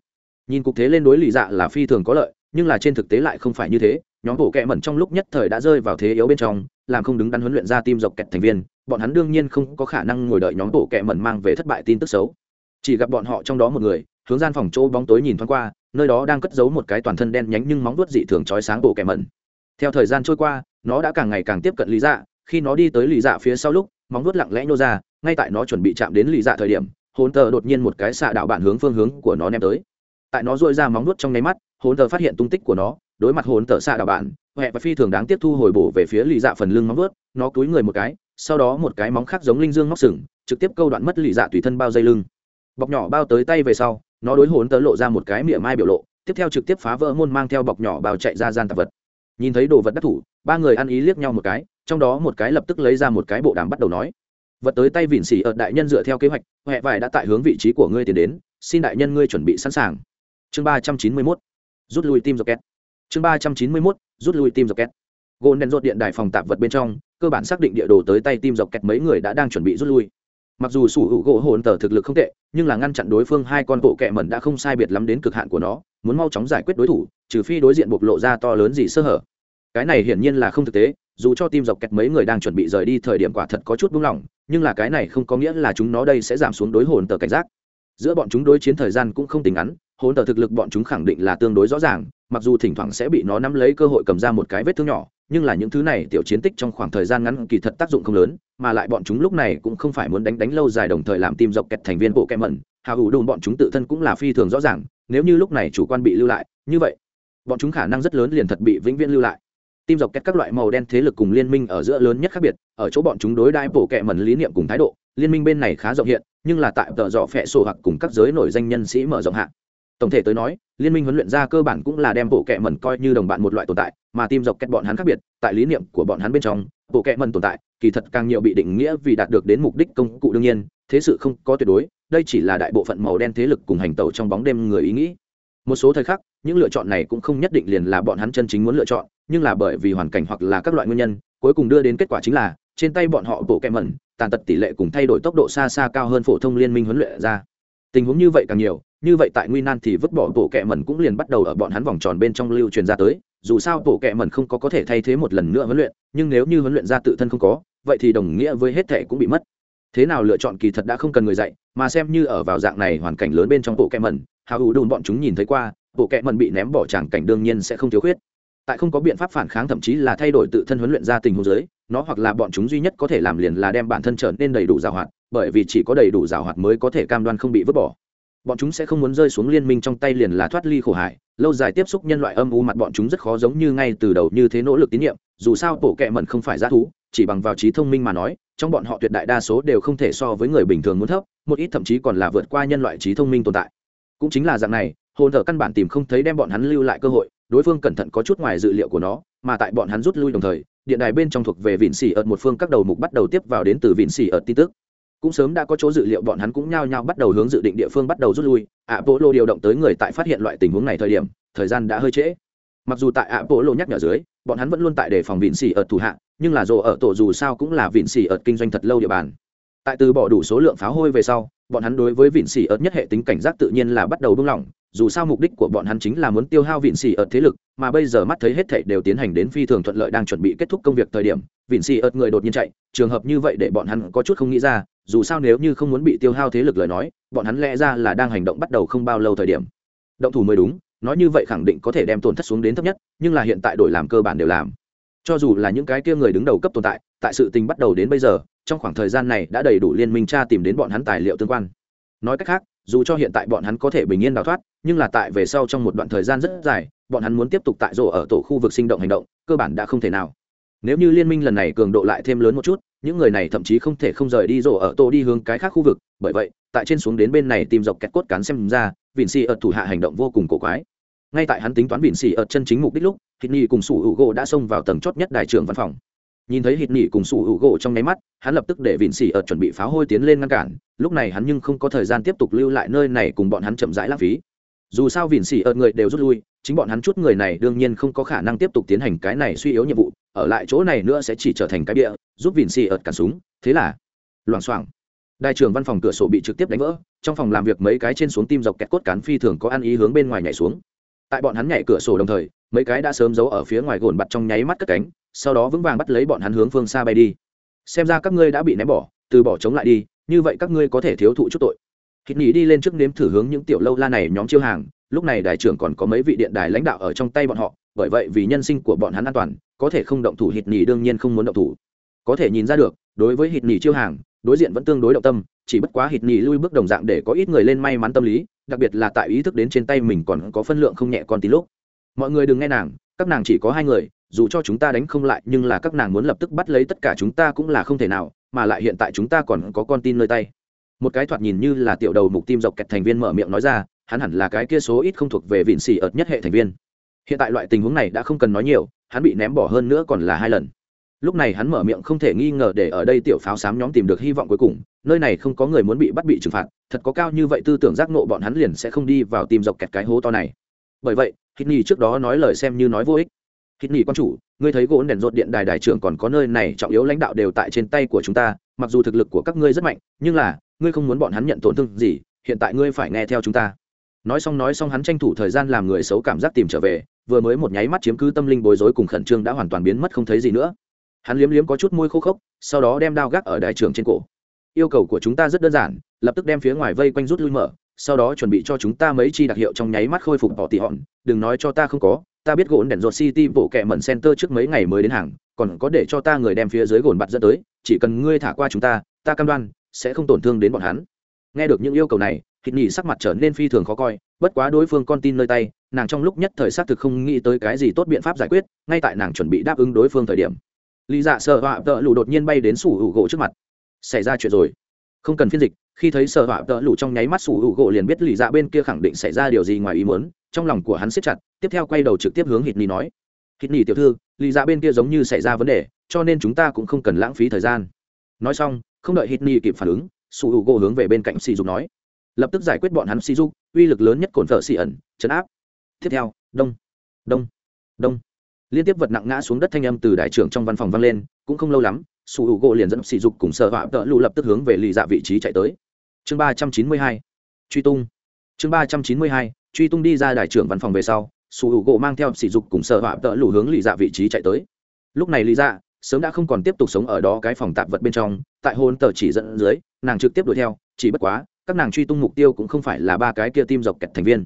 Nhìn cục thế lên đối lì dạ là phi thường có lợi, nhưng là trên thực tế lại không phải như thế. Nhóm bộ kẹ mẩn trong lúc nhất thời đã rơi vào thế yếu bên trong, làm không đứng đắn huấn luyện ra tim dọc kẹt thành viên, bọn hắn đương nhiên không có khả năng ngồi đợi nhóm bộ kẹ mẩn mang về thất bại tin tức xấu. Chỉ gặp bọn họ trong đó một người, hướng gian phòng chỗ bóng tối nhìn thoáng qua, nơi đó đang cất giấu một cái toàn thân đen nhánh nhưng móng vuốt dị thường chói sáng bộ kẹ mẩn. Theo thời gian trôi qua, nó đã càng ngày càng tiếp cận lý dạ khi nó đi tới lý dạ phía sau lúc móng vuốt lặng lẽ nhô ra, ngay tại nó chuẩn bị chạm đến lì dạ thời điểm, hồn tờ đột nhiên một cái xạ đạo bạn hướng phương hướng của nó ném tới. Tại nó dội ra móng vuốt trong nháy mắt, hồn tờ phát hiện tung tích của nó, đối mặt hồn tờ xạ đạo bạn huệ và phi thường đáng tiếp thu hồi bổ về phía lì dạ phần lưng móng vuốt, nó cúi người một cái, sau đó một cái móng khác giống linh dương móc sừng, trực tiếp câu đoạn mất lì dạ tùy thân bao dây lưng. Bọc nhỏ bao tới tay về sau, nó đối hồn tờ lộ ra một cái miệng mai biểu lộ, tiếp theo trực tiếp phá vỡ môn mang theo bọc nhỏ bao chạy ra gian tạp vật. Nhìn thấy đồ vật đắc thủ, ba người ăn ý liếc nhau một cái trong đó một cái lập tức lấy ra một cái bộ đàm bắt đầu nói. Vật tới tay vịn xỉ ở đại nhân dựa theo kế hoạch huệ vải đã tại hướng vị trí của ngươi tiến đến, xin đại nhân ngươi chuẩn bị sẵn sàng. Chương ba trăm chín mươi mốt. Rút lui tim rocket. Chương ba trăm chín mươi mốt, rút lui tim rocket. Gôn đèn rột điện đài phòng tạp vật bên trong, cơ bản xác định địa đồ tới tay tim dọc kẹt mấy người đã đang chuẩn bị rút lui. Mặc dù sủ hữu gỗ hồn tờ thực lực không tệ, nhưng là ngăn chặn đối phương hai con bộ kẹ mẩn đã không sai biệt lắm đến cực hạn của nó, muốn mau chóng giải quyết đối thủ, trừ phi đối diện bộc lộ ra to lớn gì sơ hở. Cái này hiển nhiên là không thực tế dù cho tim dọc kẹt mấy người đang chuẩn bị rời đi thời điểm quả thật có chút buông lỏng, nhưng là cái này không có nghĩa là chúng nó đây sẽ giảm xuống đối hồn tờ cảnh giác. Giữa bọn chúng đối chiến thời gian cũng không tính ngắn, hồn tờ thực lực bọn chúng khẳng định là tương đối rõ ràng, mặc dù thỉnh thoảng sẽ bị nó nắm lấy cơ hội cầm ra một cái vết thương nhỏ, nhưng là những thứ này tiểu chiến tích trong khoảng thời gian ngắn kỳ thật tác dụng không lớn, mà lại bọn chúng lúc này cũng không phải muốn đánh đánh lâu dài đồng thời làm tim dọc kẹt thành viên bộ kẹm mẩn hào hủ đùm bọn chúng tự thân cũng là phi thường rõ ràng, nếu như lúc này chủ quan bị lưu lại, như vậy, bọn chúng khả năng rất lớn liền thật bị vĩnh viễn lưu lại tim dọc kẹt các loại màu đen thế lực cùng liên minh ở giữa lớn nhất khác biệt, ở chỗ bọn chúng đối đãi bộ kẹ mẩn lý niệm cùng thái độ, liên minh bên này khá rộng hiện, nhưng là tại tợ dọ phẹ sổ hoặc cùng các giới nổi danh nhân sĩ mở rộng hạn tổng thể tới nói, liên minh huấn luyện ra cơ bản cũng là đem bộ kệ mẩn coi như đồng bạn một loại tồn tại, mà tim dọc kẹt bọn hắn khác biệt, tại lý niệm của bọn hắn bên trong bộ kệ mẩn tồn tại, kỳ thật càng nhiều bị định nghĩa vì đạt được đến mục đích công cụ đương nhiên, thế sự không có tuyệt đối, đây chỉ là đại bộ phận màu đen thế lực cùng hành tẩu trong bóng đêm người ý nghĩ. Một số thời khắc, những lựa chọn này cũng không nhất định liền là bọn hắn chân chính muốn lựa chọn nhưng là bởi vì hoàn cảnh hoặc là các loại nguyên nhân, cuối cùng đưa đến kết quả chính là, trên tay bọn họ bộ kẹm mẩn, tàn tật tỷ lệ cùng thay đổi tốc độ xa xa cao hơn phổ thông liên minh huấn luyện ra. Tình huống như vậy càng nhiều, như vậy tại nguy nan thì vứt bỏ bộ kẹ mẩn cũng liền bắt đầu ở bọn hắn vòng tròn bên trong lưu truyền ra tới, dù sao bộ kẹ mẩn không có có thể thay thế một lần nữa huấn luyện, nhưng nếu như huấn luyện ra tự thân không có, vậy thì đồng nghĩa với hết thể cũng bị mất. Thế nào lựa chọn kỳ thật đã không cần người dạy, mà xem như ở vào dạng này hoàn cảnh lớn bên trong bộ kẹ mẩn, hào hữu đùn bọn chúng nhìn thấy qua, bộ kẹ mẩn bị ném bỏ tràng cảnh đương nhiên sẽ không thiếu khuyết tại không có biện pháp phản kháng thậm chí là thay đổi tự thân huấn luyện ra tình huống giới, nó hoặc là bọn chúng duy nhất có thể làm liền là đem bản thân trở nên đầy đủ rào hoạt, bởi vì chỉ có đầy đủ rào hoạt mới có thể cam đoan không bị vứt bỏ. Bọn chúng sẽ không muốn rơi xuống liên minh trong tay liền là thoát ly khổ hải lâu dài tiếp xúc nhân loại âm u mặt bọn chúng rất khó giống như ngay từ đầu như thế nỗ lực tín nhiệm, dù sao bộ kệ mẩn không phải g thú, chỉ bằng vào trí thông minh mà nói, trong bọn họ tuyệt đại đa số đều không thể so với người bình thường muốn thấp, một ít thậm chí còn là vượt qua nhân loại trí thông minh tồn tại. Cũng chính là dạng này, hồn thở căn bản tìm không thấy đem bọn hắn lưu lại cơ hội đối phương cẩn thận có chút ngoài dự liệu của nó, mà tại bọn hắn rút lui đồng thời, điện đài bên trong thuộc về vịn xỉ ợt một phương các đầu mục bắt đầu tiếp vào đến từ vịn xỉ ợt tin tức. Cũng sớm đã có chỗ dự liệu bọn hắn cũng nhao nhao bắt đầu hướng dự định địa phương bắt đầu rút lui. Ạ bộ lô điều động tới người tại phát hiện loại tình huống này thời điểm, thời gian đã hơi trễ. Mặc dù tại ạ bộ lô nhắc nhở dưới, bọn hắn vẫn luôn tại đề phòng vịn xỉ ợt thủ hạ, nhưng là rồ ở tổ dù sao cũng là vịn xỉ ợt kinh doanh thật lâu địa bàn. Tại từ bỏ đủ số lượng pháo hôi về sau, bọn hắn đối với vịn xỉ ợt nhất hệ tính cảnh giác tự nhiên là bắt đầu buông lỏng dù sao mục đích của bọn hắn chính là muốn tiêu hao vịn xỉ ợt thế lực, mà bây giờ mắt thấy hết thảy đều tiến hành đến phi thường thuận lợi đang chuẩn bị kết thúc công việc thời điểm, vịn xỉ ợt người đột nhiên chạy, trường hợp như vậy để bọn hắn có chút không nghĩ ra, dù sao nếu như không muốn bị tiêu hao thế lực lời nói, bọn hắn lẽ ra là đang hành động bắt đầu không bao lâu thời điểm. Động thủ mới đúng, nói như vậy khẳng định có thể đem tổn thất xuống đến thấp nhất, nhưng là hiện tại đổi làm cơ bản đều làm. Cho dù là những cái kia người đứng đầu cấp tồn tại tại sự tình bắt đầu đến bây giờ, trong khoảng thời gian này đã đầy đủ liên minh tra tìm đến bọn hắn tài liệu tương quan. Nói cách khác dù cho hiện tại bọn hắn có thể bình yên đào thoát, nhưng là tại về sau trong một đoạn thời gian rất dài, bọn hắn muốn tiếp tục tại rổ ở tổ khu vực sinh động hành động, cơ bản đã không thể nào. Nếu như liên minh lần này cường độ lại thêm lớn một chút, những người này thậm chí không thể không rời đi rổ ở tổ đi hướng cái khác khu vực, bởi vậy, tại trên xuống đến bên này tìm dọc kẹt cốt cán xem ra, vịn xì ợt thủ hạ hành động vô cùng cổ quái. Ngay tại hắn tính toán vịn xì ợt chân chính mục đích lúc thịt nhi cùng sủ hữu gỗ đã xông vào tầng chót nhất đại trưởng văn phòng nhìn thấy hít nỉ cùng sủ hữu gỗ trong nháy mắt, hắn lập tức để vịn xỉ ợt chuẩn bị pháo hôi tiến lên ngăn cản, lúc này hắn nhưng không có thời gian tiếp tục lưu lại nơi này cùng bọn hắn chậm rãi lãng phí. Dù sao vịn xỉ ợt người đều rút lui, chính bọn hắn chút người này đương nhiên không có khả năng tiếp tục tiến hành cái này suy yếu nhiệm vụ, ở lại chỗ này nữa sẽ chỉ trở thành cái bịa, giúp vịn xỉ ợt cản súng. Thế là, loảng xoảng đại trưởng văn phòng cửa sổ bị trực tiếp đánh vỡ, trong phòng làm việc mấy cái trên xuống tim dọc kẹt cốt cán phi thường có ăn ý hướng bên ngoài nhảy xuống. Tại bọn hắn nhảy cửa sổ đồng thời, mấy cái đã sớm giấu ở phía ngoài gồn bặt trong nháy mắt cất cánh sau đó vững vàng bắt lấy bọn hắn hướng phương xa bay đi. Xem ra các ngươi đã bị ném bỏ, từ bỏ chống lại đi, như vậy các ngươi có thể thiếu thụ chút tội. Hít nghỉ đi lên trước nếm thử hướng những tiểu lâu la này nhóm chiêu hàng, lúc này đại trưởng còn có mấy vị điện đài lãnh đạo ở trong tay bọn họ, bởi vậy vì nhân sinh của bọn hắn an toàn, có thể không động thủ hít nghỉ đương nhiên không muốn động thủ. Có thể nhìn ra được, đối với hít nghỉ chiêu hàng, đối diện vẫn tương đối động tâm, chỉ bất quá hít nghỉ lui bước đồng dạng để có ít người lên may mắn tâm lý, đặc biệt là tại ý thức đến trên tay mình còn có phân lượng không nhẹ con tí lúc. Mọi người đừng nghe nàng, các nàng chỉ có hai người dù cho chúng ta đánh không lại, nhưng là các nàng muốn lập tức bắt lấy tất cả chúng ta cũng là không thể nào, mà lại hiện tại chúng ta còn có con tin nơi tay. Một cái thoạt nhìn như là tiểu đầu mục tim dọc kẹt thành viên mở miệng nói ra, hắn hẳn là cái kia số ít không thuộc về vịn xỉ ợt nhất hệ thành viên. Hiện tại loại tình huống này đã không cần nói nhiều, hắn bị ném bỏ hơn nữa còn là hai lần. Lúc này hắn mở miệng không thể nghi ngờ để ở đây tiểu pháo xám nhóm tìm được hy vọng cuối cùng, nơi này không có người muốn bị bắt bị trừng phạt, thật có cao như vậy tư tưởng giác nộ bọn hắn liền sẽ không đi vào tìm dọc kẹt cái hố to này. Bởi vậy, hít nhi trước đó nói lời xem như nói vô ích hít nhi quan chủ, ngươi thấy gỗ đèn rột điện đài đại trưởng còn có nơi này, trọng yếu lãnh đạo đều tại trên tay của chúng ta, mặc dù thực lực của các ngươi rất mạnh, nhưng là, ngươi không muốn bọn hắn nhận tổn thương gì, hiện tại ngươi phải nghe theo chúng ta. Nói xong nói xong hắn tranh thủ thời gian làm người xấu cảm giác tìm trở về, vừa mới một nháy mắt chiếm cứ tâm linh bối rối cùng khẩn trương đã hoàn toàn biến mất không thấy gì nữa. Hắn liếm liếm có chút môi khô khốc, sau đó đem đao gác ở đại trưởng trên cổ. Yêu cầu của chúng ta rất đơn giản, lập tức đem phía ngoài vây quanh rút lui mở, sau đó chuẩn bị cho chúng ta mấy chi đặc hiệu trong nháy mắt khôi phục bỏ tỉ hòn, đừng nói cho ta không có ta biết gồn đèn ruột city bộ kẹ mẩn center trước mấy ngày mới đến hàng, còn có để cho ta người đem phía dưới gồn bặt dẫn tới, chỉ cần ngươi thả qua chúng ta ta cam đoan sẽ không tổn thương đến bọn hắn. Nghe được những yêu cầu này, thịt nhỉ sắc mặt trở nên phi thường khó coi, bất quá đối phương con tin nơi tay, nàng trong lúc nhất thời xác thực không nghĩ tới cái gì tốt biện pháp giải quyết, ngay tại nàng chuẩn bị đáp ứng đối phương thời điểm. Lý dạ sợ họa tợ lụ đột nhiên bay đến sủ hữu gỗ trước mặt. Xảy ra chuyện rồi. Không cần phiên dịch, khi thấy sợ họa tợ lụ trong nháy mắt sủ hữu gỗ liền biết lý dạ bên kia khẳng định xảy ra điều gì ngoài ý muốn, trong lòng của hắn siết chặt tiếp theo quay đầu trực tiếp hướng hít ni nói. Hít ni tiểu thư lý ra dạ bên kia giống như xảy ra vấn đề, cho nên chúng ta cũng không cần lãng phí thời gian. Nói xong, không đợi hít ni kịp phản ứng su h u gỗ hướng về bên cạnh sỉ dục nói. Lập tức giải quyết bọn hắn sỉ dục, uy lực lớn nhất cồn thợ xỉ ẩn, chấn áp. Tiếp theo, đông đông đông. Liên tiếp vật nặng ngã xuống đất thanh âm từ đại trưởng trong văn phòng vang lên, cũng không lâu lắm su hữu gỗ liền dẫn sỉ dục cùng sợ họa tợ lụ lập tức hướng về lì dạ vị trí chạy tới. Chương ba trăm chín mươi hai, truy tung. Chương ba trăm chín mươi hai, truy tung đi ra đại trưởng văn phòng về sau sủ hữu gỗ mang theo sỉ dục cùng sợ họa tợ lù hướng lì dạ vị trí chạy tới. Lúc này lì dạ sớm đã không còn tiếp tục sống ở đó cái phòng tạp vật bên trong, tại hôn tờ chỉ dẫn dưới, nàng trực tiếp đuổi theo, chỉ bất quá, các nàng truy tung mục tiêu cũng không phải là ba cái kia tim dọc kẹt thành viên.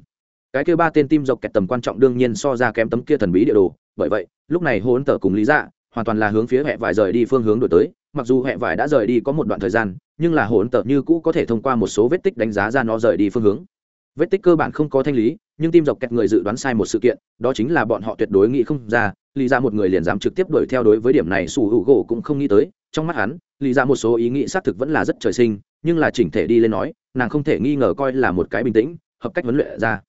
Cái kia ba tên tim dọc kẹt tầm quan trọng đương nhiên so ra kém tấm kia thần bí địa đồ, bởi vậy, lúc này hôn tờ cùng lý dạ hoàn toàn là hướng phía hệ vải rời đi phương hướng đổi tới, mặc dù hệ vải đã rời đi có một đoạn thời gian, nhưng là hôn tờ như cũ có thể thông qua một số vết tích đánh giá ra nó rời đi phương hướng vết tích cơ bản không có thanh lý, nhưng tim dọc kẹt người dự đoán sai một sự kiện, đó chính là bọn họ tuyệt đối nghĩ không ra, lý ra một người liền dám trực tiếp đuổi theo đối với điểm này sủ hữu gỗ cũng không nghĩ tới. Trong mắt hắn, lý ra một số ý nghĩ xác thực vẫn là rất trời sinh, nhưng là chỉnh thể đi lên nói, nàng không thể nghi ngờ coi là một cái bình tĩnh, hợp cách huấn luyện ra.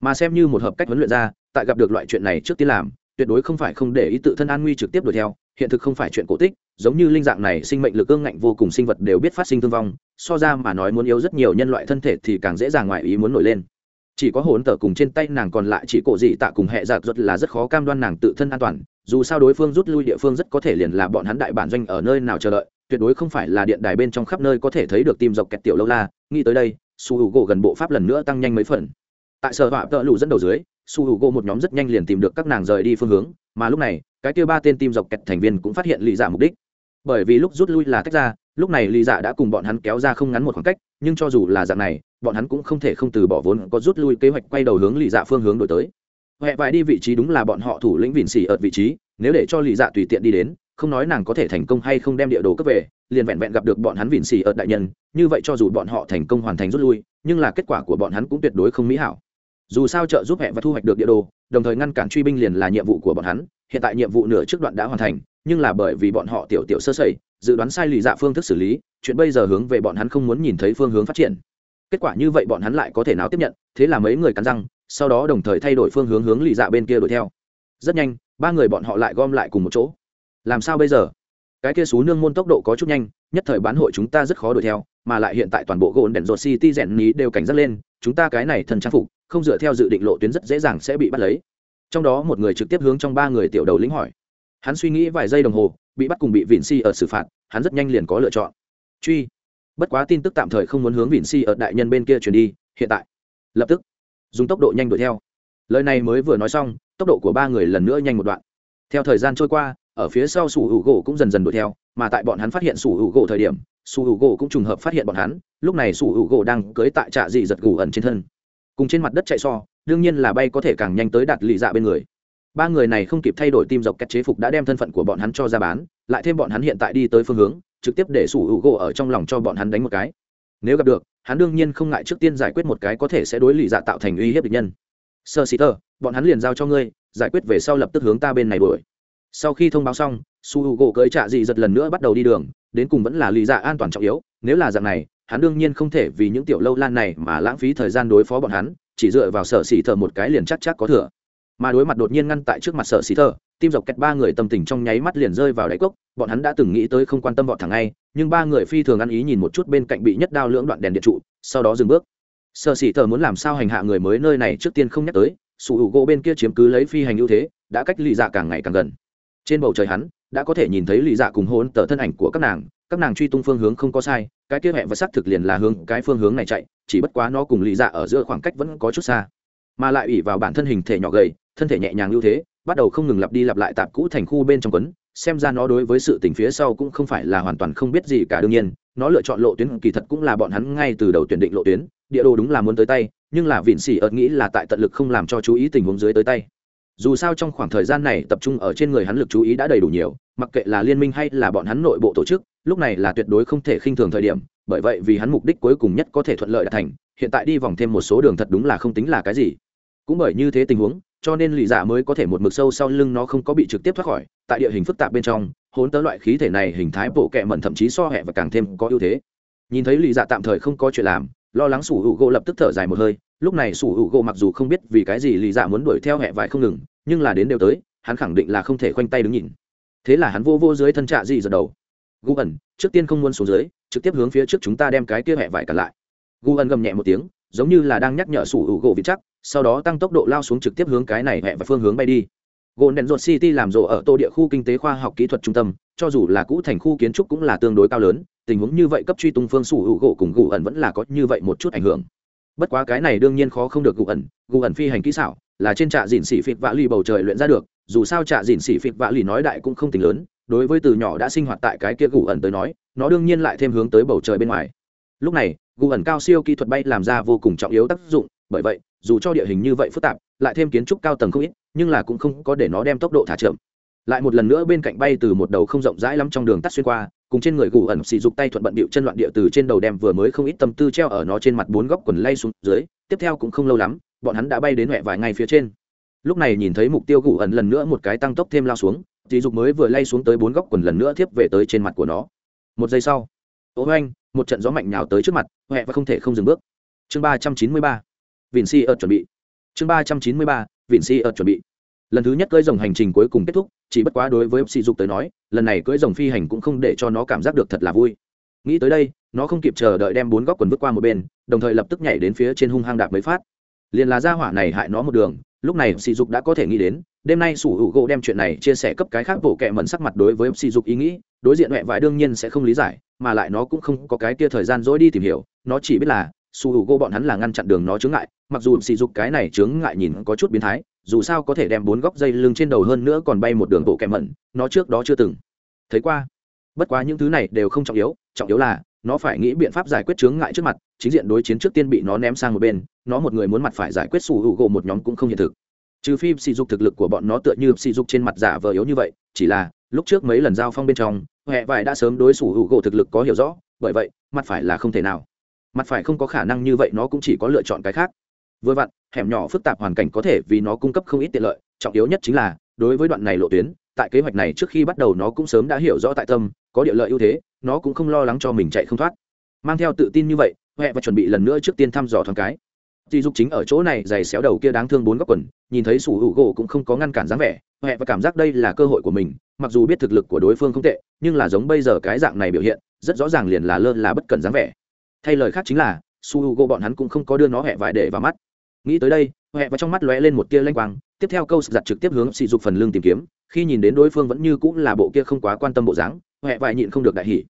Mà xem như một hợp cách huấn luyện ra, tại gặp được loại chuyện này trước tiên làm, tuyệt đối không phải không để ý tự thân an nguy trực tiếp đuổi theo, hiện thực không phải chuyện cổ tích giống như linh dạng này sinh mệnh lực ương ngạnh vô cùng sinh vật đều biết phát sinh thương vong, so ra mà nói muốn yếu rất nhiều nhân loại thân thể thì càng dễ dàng ngoài ý muốn nổi lên. Chỉ có hồn tờ cùng trên tay nàng còn lại chỉ cổ dị tạ cùng hệ giặc ruột là rất khó cam đoan nàng tự thân an toàn, dù sao đối phương rút lui địa phương rất có thể liền là bọn hắn đại bản doanh ở nơi nào chờ đợi, tuyệt đối không phải là điện đài bên trong khắp nơi có thể thấy được tim dọc kẹt tiểu lâu la, nghĩ tới đây, su hữu gỗ gần bộ pháp lần nữa tăng nhanh mấy phần. Tại sở họa tợ lụ dẫn đầu dưới, su hữu gỗ một nhóm rất nhanh liền tìm được các nàng rời đi phương hướng, mà lúc này, cái kia ba tên tim dọc kẹt thành viên cũng phát hiện lì giả mục đích bởi vì lúc rút lui là tách ra, lúc này lì dạ đã cùng bọn hắn kéo ra không ngắn một khoảng cách, nhưng cho dù là dạng này, bọn hắn cũng không thể không từ bỏ vốn có rút lui kế hoạch quay đầu hướng lì dạ phương hướng đổi tới. Huệ vải đi vị trí đúng là bọn họ thủ lĩnh vịn xỉ ở vị trí, nếu để cho lì dạ tùy tiện đi đến, không nói nàng có thể thành công hay không đem địa đồ cấp về, liền vẹn vẹn gặp được bọn hắn vịn xỉ ở đại nhân, như vậy cho dù bọn họ thành công hoàn thành rút lui, nhưng là kết quả của bọn hắn cũng tuyệt đối không mỹ hảo. Dù sao trợ giúp hệ và thu hoạch được địa đồ, đồng thời ngăn cản truy binh liền là nhiệm vụ của bọn hắn, hiện tại nhiệm vụ nửa trước đoạn đã hoàn thành nhưng là bởi vì bọn họ tiểu tiểu sơ sẩy, dự đoán sai lì dạ phương thức xử lý, chuyện bây giờ hướng về bọn hắn không muốn nhìn thấy phương hướng phát triển. Kết quả như vậy bọn hắn lại có thể nào tiếp nhận, thế là mấy người cắn răng, sau đó đồng thời thay đổi phương hướng hướng lì dạ bên kia đuổi theo. Rất nhanh, ba người bọn họ lại gom lại cùng một chỗ. Làm sao bây giờ? Cái kia xú nương môn tốc độ có chút nhanh, nhất thời bán hội chúng ta rất khó đuổi theo, mà lại hiện tại toàn bộ gồn đèn rột city rèn ní đều cảnh giác lên, chúng ta cái này thần trang phục, không dựa theo dự định lộ tuyến rất dễ dàng sẽ bị bắt lấy. Trong đó một người trực tiếp hướng trong ba người tiểu đầu lĩnh hỏi hắn suy nghĩ vài giây đồng hồ, bị bắt cùng bị vịn si ở xử phạt, hắn rất nhanh liền có lựa chọn. Truy. Bất quá tin tức tạm thời không muốn hướng vịn si ở đại nhân bên kia chuyển đi, hiện tại. Lập tức. Dùng tốc độ nhanh đuổi theo. Lời này mới vừa nói xong, tốc độ của ba người lần nữa nhanh một đoạn. Theo thời gian trôi qua, ở phía sau sủ hữu gỗ cũng dần dần đuổi theo, mà tại bọn hắn phát hiện sủ hữu gỗ thời điểm, sủ hữu gỗ cũng trùng hợp phát hiện bọn hắn, lúc này sủ hữu gỗ đang cưới tại trạ dị giật gù ẩn trên thân. Cùng trên mặt đất chạy so, đương nhiên là bay có thể càng nhanh tới đạt lì dạ bên người ba người này không kịp thay đổi tim dọc cách chế phục đã đem thân phận của bọn hắn cho ra bán, lại thêm bọn hắn hiện tại đi tới phương hướng, trực tiếp để sủ hữu gỗ ở trong lòng cho bọn hắn đánh một cái. Nếu gặp được, hắn đương nhiên không ngại trước tiên giải quyết một cái có thể sẽ đối lì dạ tạo thành uy hiếp địch nhân. Sơ xì tơ, bọn hắn liền giao cho ngươi, giải quyết về sau lập tức hướng ta bên này đuổi. Sau khi thông báo xong su h u gỗ cưỡi trạ dị giật lần nữa bắt đầu đi đường, đến cùng vẫn là lì dạ an toàn trọng yếu, nếu là dạng này, hắn đương nhiên không thể vì những tiểu lâu lan này mà lãng phí thời gian đối phó bọn hắn, chỉ dựa vào sở xỉ thờ một cái liền chắc chắc có thừa mà đối mặt đột nhiên ngăn tại trước mặt sở xí thờ tim dọc kẹt ba người tâm tình trong nháy mắt liền rơi vào đáy cốc, bọn hắn đã từng nghĩ tới không quan tâm bọn thằng ngay, nhưng ba người phi thường ăn ý nhìn một chút bên cạnh bị nhất đao lưỡng đoạn đèn điện trụ, sau đó dừng bước. Sở xí thờ muốn làm sao hành hạ người mới nơi này trước tiên không nhắc tới, sủ hữu gỗ bên kia chiếm cứ lấy phi hành ưu thế, đã cách lì dạ càng ngày càng gần. Trên bầu trời hắn, đã có thể nhìn thấy lì dạ cùng hôn tờ thân ảnh của các nàng các nàng truy tung phương hướng không có sai, cái kia hẹn và xác thực liền là hướng, cái phương hướng này chạy, chỉ bất quá nó cùng lì dạ ở giữa khoảng cách vẫn có chút xa, mà lại ủy vào bản thân hình thể nhỏ gầy thân thể nhẹ nhàng ưu thế, bắt đầu không ngừng lặp đi lặp lại tạp cũ thành khu bên trong quấn, xem ra nó đối với sự tình phía sau cũng không phải là hoàn toàn không biết gì cả. Đương nhiên, nó lựa chọn lộ tuyến kỳ thật cũng là bọn hắn ngay từ đầu tuyển định lộ tuyến, địa đồ đúng là muốn tới tay, nhưng là vịn xỉ ợt nghĩ là tại tận lực không làm cho chú ý tình huống dưới tới tay. Dù sao trong khoảng thời gian này tập trung ở trên người hắn lực chú ý đã đầy đủ nhiều, mặc kệ là liên minh hay là bọn hắn nội bộ tổ chức, lúc này là tuyệt đối không thể khinh thường thời điểm, bởi vậy vì hắn mục đích cuối cùng nhất có thể thuận lợi đạt thành, hiện tại đi vòng thêm một số đường thật đúng là không tính là cái gì. Cũng bởi như thế tình huống cho nên lì dạ mới có thể một mực sâu sau lưng nó không có bị trực tiếp thoát khỏi, tại địa hình phức tạp bên trong hốn tớ loại khí thể này hình thái bộ kẹ mẩn thậm chí so hẹ và càng thêm có ưu thế. Nhìn thấy lì dạ tạm thời không có chuyện làm, lo lắng sủ hữu gỗ lập tức thở dài một hơi, lúc này sủ hữu gỗ mặc dù không biết vì cái gì lì dạ muốn đuổi theo hẹ vải không ngừng, nhưng là đến đều tới, hắn khẳng định là không thể khoanh tay đứng nhìn. Thế là hắn vô vô dưới thân trạ dị giật đầu. Gu ẩn, trước tiên không muốn xuống dưới, trực tiếp hướng phía trước chúng ta đem cái kia hẹ vải cản lại. Gu ẩn gầm nhẹ một tiếng giống như là đang nhắc nhở sủ hữu gỗ vịt chắc, sau đó tăng tốc độ lao xuống trực tiếp hướng cái này hẹ và phương hướng bay đi. Gồn đèn rột city làm rộ ở tô địa khu kinh tế khoa học kỹ thuật trung tâm, cho dù là cũ thành khu kiến trúc cũng là tương đối cao lớn, tình huống như vậy cấp truy tung phương sủ hữu gỗ cùng gù ẩn vẫn là có như vậy một chút ảnh hưởng. Bất quá cái này đương nhiên khó không được gù ẩn gù ẩn phi hành kỹ xảo, là trên trạ dìn xỉ phịt vạ lì bầu trời luyện ra được, dù sao trạ dìn xỉ phịt vạ lì nói đại cũng không tính lớn, đối với từ nhỏ đã sinh hoạt tại cái kia gù ẩn tới nói, nó đương nhiên lại thêm hướng tới bầu trời bên ngoài lúc này gù ẩn cao siêu kỹ thuật bay làm ra vô cùng trọng yếu tác dụng, bởi vậy, dù cho địa hình như vậy phức tạp, lại thêm kiến trúc cao tầng không ít, nhưng là cũng không có để nó đem tốc độ thả chậm. Lại một lần nữa bên cạnh bay từ một đầu không rộng rãi lắm trong đường tắt xuyên qua, cùng trên người gù ẩn xì dục tay thuận bận bịu chân loạn địa từ trên đầu đem vừa mới không ít tâm tư treo ở nó trên mặt bốn góc quần lay xuống dưới, tiếp theo cũng không lâu lắm, bọn hắn đã bay đến huệ vài ngày phía trên. Lúc này nhìn thấy mục tiêu gù ẩn lần nữa một cái tăng tốc thêm lao xuống xì dục mới vừa lay xuống tới bốn góc quần lần nữa tiếp về tới trên mặt của nó. Một giây sau ố anh một trận gió mạnh nhào tới trước mặt huệ và không thể không dừng bước. Chương ba trăm chín mươi ba vịn si ở chuẩn bị. Chương ba trăm chín mươi ba vịn si ở chuẩn bị. Lần thứ nhất cưỡi rồng hành trình cuối cùng kết thúc, chỉ bất quá đối với sỉ dục tới nói, lần này cưỡi rồng phi hành cũng không để cho nó cảm giác được thật là vui. Nghĩ tới đây, nó không kịp chờ đợi đem bốn góc quần vứt qua một bên, đồng thời lập tức nhảy đến phía trên hung hăng đạp mấy phát. Liền là ra hỏa này hại nó một đường, lúc này sỉ dục đã có thể nghĩ đến đêm nay sủ hữu gỗ đem chuyện này chia sẻ cấp cái khác bộ kệ mẩn sắc mặt đối với sỉ dục ý nghĩ, đối diện mẹ vải đương nhiên sẽ không lý giải, mà lại nó cũng không có cái kia thời gian dỗi đi tìm hiểu, nó chỉ biết là, sủ hữu gỗ bọn hắn là ngăn chặn đường nó chướng ngại, mặc dù sỉ dục cái này chướng ngại nhìn có chút biến thái, dù sao có thể đem bốn góc dây lưng trên đầu hơn nữa còn bay một đường bộ kẹm mẩn, nó trước đó chưa từng thấy qua. Bất quá những thứ này đều không trọng yếu trọng yếu là, nó phải nghĩ biện pháp giải quyết chướng ngại trước mặt, chính diện đối chiến trước tiên bị nó ném sang một bên, nó một người muốn mặt phải giải quyết sủ hữu gỗ một nhóm cũng không hiện thực trừ phi sỉ dục thực lực của bọn nó tựa như sỉ dục trên mặt giả vờ yếu như vậy, chỉ là, lúc trước mấy lần giao phong bên trong huệ vải đã sớm đối xử hữu gỗ thực lực có hiểu rõ, bởi vậy, mặt phải là không thể nào. Mặt phải không có khả năng như vậy nó cũng chỉ có lựa chọn cái khác. Vừa vặn, hẻm nhỏ phức tạp hoàn cảnh có thể vì nó cung cấp không ít tiện lợi, trọng yếu nhất chính là, đối với đoạn này lộ tuyến, tại kế hoạch này trước khi bắt đầu nó cũng sớm đã hiểu rõ tại tâm, có địa lợi ưu thế, nó cũng không lo lắng cho mình chạy không thoát. Mang theo tự tin như vậy huệ và chuẩn bị lần nữa trước tiên thăm dò thoáng cái. Tỷ dục chính ở chỗ này giày xéo đầu kia đáng thương bốn góc quần nhìn thấy sủ hữu gỗ cũng không có ngăn cản dáng vẻ, huệ và cảm giác đây là cơ hội của mình, mặc dù biết thực lực của đối phương không tệ, nhưng là giống bây giờ cái dạng này biểu hiện, rất rõ ràng liền là lơ là bất cần dáng vẻ. Thay lời khác chính là su h u g bọn hắn cũng không có đưa nó hẹ vải để vào mắt. Nghĩ tới đây hẹ và trong mắt lóe lên một tia lanh quang, tiếp theo câu giặt trực tiếp hướng sỉ dục phần lưng tìm kiếm, khi nhìn đến đối phương vẫn như cũng là bộ kia không quá quan tâm bộ dáng hẹ vải nhịn không được đại hỉ.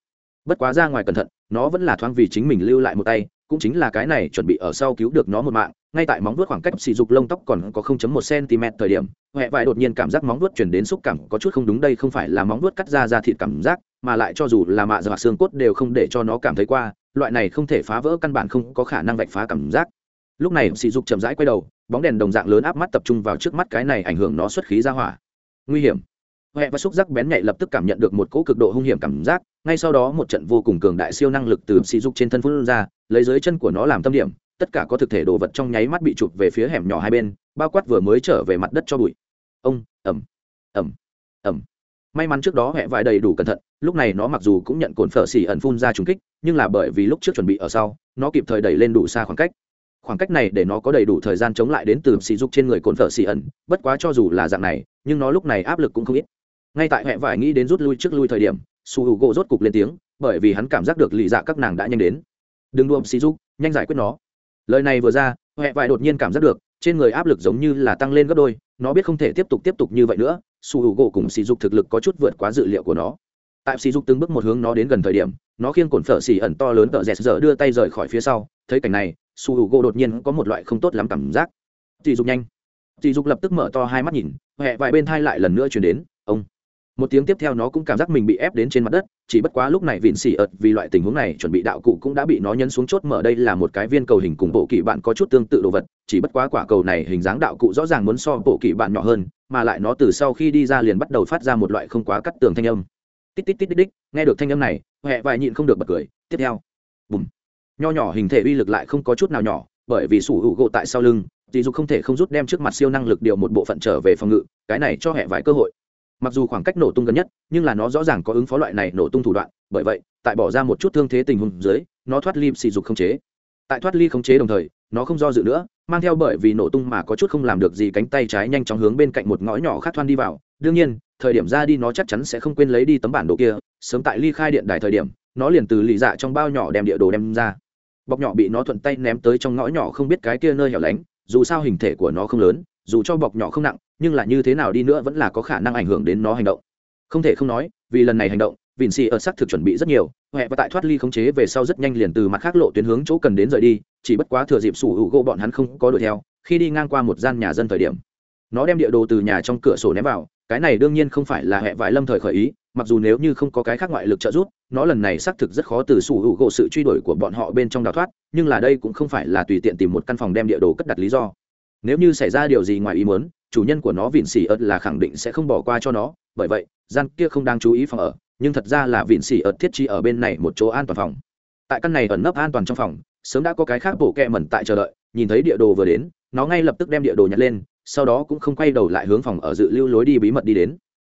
Bất quá ra ngoài cẩn thận, nó vẫn là thoáng vì chính mình lưu lại một tay cũng chính là cái này chuẩn bị ở sau cứu được nó một mạng, ngay tại móng vuốt khoảng cách sỉ dục lông tóc còn có 0.1 cm thời điểm, huệ vải đột nhiên cảm giác móng vuốt chuyển đến xúc cảm có chút không đúng, đây không phải là móng vuốt cắt ra ra thịt cảm giác, mà lại cho dù là mạ dọa xương cốt đều không để cho nó cảm thấy qua, loại này không thể phá vỡ căn bản không có khả năng vạch phá cảm giác. Lúc này sỉ dục chậm rãi quay đầu, bóng đèn đồng dạng lớn áp mắt tập trung vào trước mắt cái này ảnh hưởng nó xuất khí ra hỏa. Nguy hiểm huệ và xúc giác bén nhạy lập tức cảm nhận được một cỗ cực độ hung hiểm cảm giác, ngay sau đó một trận vô cùng cường đại siêu năng lực từ sỉ dục trên thân phun ra, lấy dưới chân của nó làm tâm điểm, tất cả có thực thể đồ vật trong nháy mắt bị chụp về phía hẻm nhỏ hai bên, bao quát vừa mới trở về mặt đất cho bụi. Ông ẩm ẩm ẩm may mắn trước đó hẹ vải đầy đủ cẩn thận, lúc này nó mặc dù cũng nhận cồn phở xỉ ẩn phun ra trúng kích, nhưng là bởi vì lúc trước chuẩn bị ở sau, nó kịp thời đẩy lên đủ xa khoảng cách. Khoảng cách này để nó có đầy đủ thời gian chống lại đến từ sỉ dục trên người cồn phở xỉ ẩn, bất quá cho dù là dạng này, nhưng nó lúc này áp lực cũng không ít ngay tại hẹ vải nghĩ đến rút lui trước lui thời điểm, su hữu gỗ rốt cục lên tiếng, bởi vì hắn cảm giác được lì dạ các nàng đã nhanh đến. Đừng đùm xì giúp nhanh giải quyết nó. Lời này vừa ra, huệ vải đột nhiên cảm giác được, trên người áp lực giống như là tăng lên gấp đôi, nó biết không thể tiếp tục tiếp tục như vậy nữa, su h u gỗ cùng xì dục thực lực có chút vượt quá dự liệu của nó. Tại xì dục từng bước một hướng nó đến gần thời điểm, nó khiêng cổn phở xì ẩn to lớn tợ dẹt dở đưa tay rời khỏi phía sau, thấy cảnh này, su h u gỗ đột nhiên có một loại không tốt lắm cảm giác. Xì dục nhanh. Xì dục lập tức mở to hai mắt nhìn, huệ vài bên thai lại lần nữa chuyển đến, ông một tiếng tiếp theo nó cũng cảm giác mình bị ép đến trên mặt đất, chỉ bất quá lúc này vịn xỉ ợt vì loại tình huống này chuẩn bị đạo cụ cũng đã bị nó nhấn xuống chốt mở đây là một cái viên cầu hình cùng bộ kỳ bạn có chút tương tự đồ vật, chỉ bất quá quả cầu này hình dáng đạo cụ rõ ràng muốn so bộ kỳ bạn nhỏ hơn, mà lại nó từ sau khi đi ra liền bắt đầu phát ra một loại không quá cắt tường thanh âm. Tít tít tít tít nghe được thanh âm này huệ vài nhịn không được bật cười, tiếp theo. Bùm. Nho nhỏ hình thể uy lực lại không có chút nào nhỏ, bởi vì sủ hữu gỗ tại sau lưng tỷ dục không thể không rút đem trước mặt siêu năng lực điều một bộ phận trở về phòng ngự, cái này cho hệ vài cơ hội mặc dù khoảng cách nổ tung gần nhất, nhưng là nó rõ ràng có ứng phó loại này nổ tung thủ đoạn, bởi vậy, tại bỏ ra một chút thương thế tình huống dưới, nó thoát ly sỉ dục không chế. Tại thoát ly không chế đồng thời, nó không do dự nữa, mang theo bởi vì nổ tung mà có chút không làm được gì cánh tay trái nhanh chóng hướng bên cạnh một ngõ nhỏ khác thoan đi vào. Đương nhiên, thời điểm ra đi nó chắc chắn sẽ không quên lấy đi tấm bản đồ kia, sớm tại ly khai điện đài thời điểm, nó liền từ lì dạ trong bao nhỏ đem địa đồ đem ra. Bọc nhỏ bị nó thuận tay ném tới trong ngõ nhỏ không biết cái kia nơi hẻo lánh, dù sao hình thể của nó không lớn, dù cho bọc nhỏ không nặng nhưng là như thế nào đi nữa vẫn là có khả năng ảnh hưởng đến nó hành động. Không thể không nói, vì lần này hành động vịn xì ở xác thực chuẩn bị rất nhiều, huệ và tại thoát ly khống chế về sau rất nhanh liền từ mặt khác lộ tuyến hướng chỗ cần đến rời đi, chỉ bất quá thừa dịp sủ hữu gỗ bọn hắn không có đuổi theo, khi đi ngang qua một gian nhà dân thời điểm. Nó đem địa đồ từ nhà trong cửa sổ ném vào, cái này đương nhiên không phải là hệ vải lâm thời khởi ý, mặc dù nếu như không có cái khác ngoại lực trợ giúp, nó lần này xác thực rất khó từ sủ hữu gỗ sự truy đuổi của bọn họ bên trong đào thoát, nhưng là đây cũng không phải là tùy tiện tìm một căn phòng đem địa đồ cất đặt lý do. Nếu như xảy ra điều gì ngoài ý muốn chủ nhân của nó vịn xỉ ớt là khẳng định sẽ không bỏ qua cho nó. Bởi vậy, gian kia không đang chú ý phòng ở, nhưng thật ra là vịn xỉ ớt thiết trí ở bên này một chỗ an toàn phòng. Tại căn này ẩn nấp an toàn trong phòng, sớm đã có cái khác bộ kẹ mẩn tại chờ đợi, nhìn thấy địa đồ vừa đến, nó ngay lập tức đem địa đồ nhặt lên, sau đó cũng không quay đầu lại hướng phòng ở dự lưu lối đi bí mật đi đến.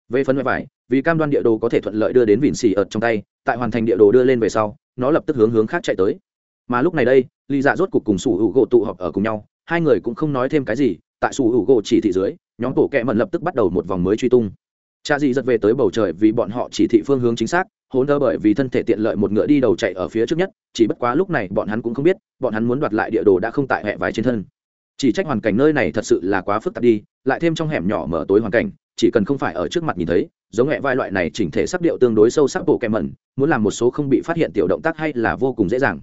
Về phần vải, vì cam đoan địa đồ có thể thuận lợi đưa đến vịn xỉ ợt trong tay, tại hoàn thành địa đồ đưa lên về sau, nó lập tức hướng hướng khác chạy tới. Mà lúc này đây lì dạ rốt cục cùng sủ hữu gỗ tụ họp ở cùng nhau, hai người cũng không nói thêm cái gì tại sủ hữu gỗ chỉ thị dưới, nhóm tổ kẹ mẩn lập tức bắt đầu một vòng mới truy tung. Cha dị giật về tới bầu trời vì bọn họ chỉ thị phương hướng chính xác, hỗn đơ bởi vì thân thể tiện lợi một ngựa đi đầu chạy ở phía trước nhất, chỉ bất quá lúc này bọn hắn cũng không biết, bọn hắn muốn đoạt lại địa đồ đã không tại hệ vái trên thân. Chỉ trách hoàn cảnh nơi này thật sự là quá phức tạp đi, lại thêm trong hẻm nhỏ mở tối hoàn cảnh, chỉ cần không phải ở trước mặt nhìn thấy, giống hẹ vai loại này chỉnh thể sắc điệu tương đối sâu sắc bộ kẹ mẩn, muốn làm một số không bị phát hiện tiểu động tác hay là vô cùng dễ dàng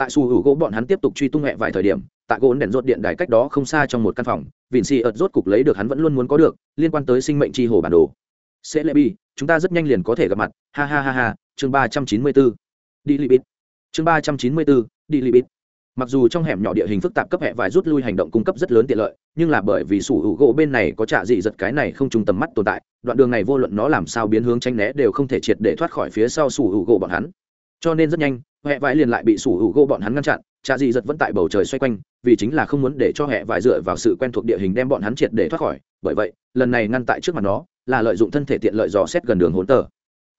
tại su hữu gỗ bọn hắn tiếp tục truy tung hẹ vài thời điểm, tại gỗ đèn rốt điện đài cách đó không xa trong một căn phòng, vịn xì ợt rốt cục lấy được hắn vẫn luôn muốn có được, liên quan tới sinh mệnh tri hồ bản đồ. Sẽ lệ bi, chúng ta rất nhanh liền có thể gặp mặt. Ha ha ha ha, chương ba trăm chín mươi bốn. Đi li bít chương ba trăm chín mươi bốn, đi li bít mặc dù trong hẻm nhỏ địa hình phức tạp cấp hẹ vài rút lui hành động cung cấp rất lớn tiện lợi, nhưng là bởi vì sủ hữu gỗ bên này có trạ dị giật cái này không trùng tầm mắt tồn tại, đoạn đường này vô luận nó làm sao biến hướng tranh né đều không thể triệt để thoát khỏi phía sau sủ hữu gỗ bọn hắn. Cho nên rất nhanh hệ vải liền lại bị sủ hữu gỗ bọn hắn ngăn chặn Trà dị giật vẫn tại bầu trời xoay quanh, vì chính là không muốn để cho hệ vải dựa vào sự quen thuộc địa hình đem bọn hắn triệt để thoát khỏi. Bởi vậy, lần này ngăn tại trước mặt nó, là lợi dụng thân thể tiện lợi dò xét gần đường hồn tờ.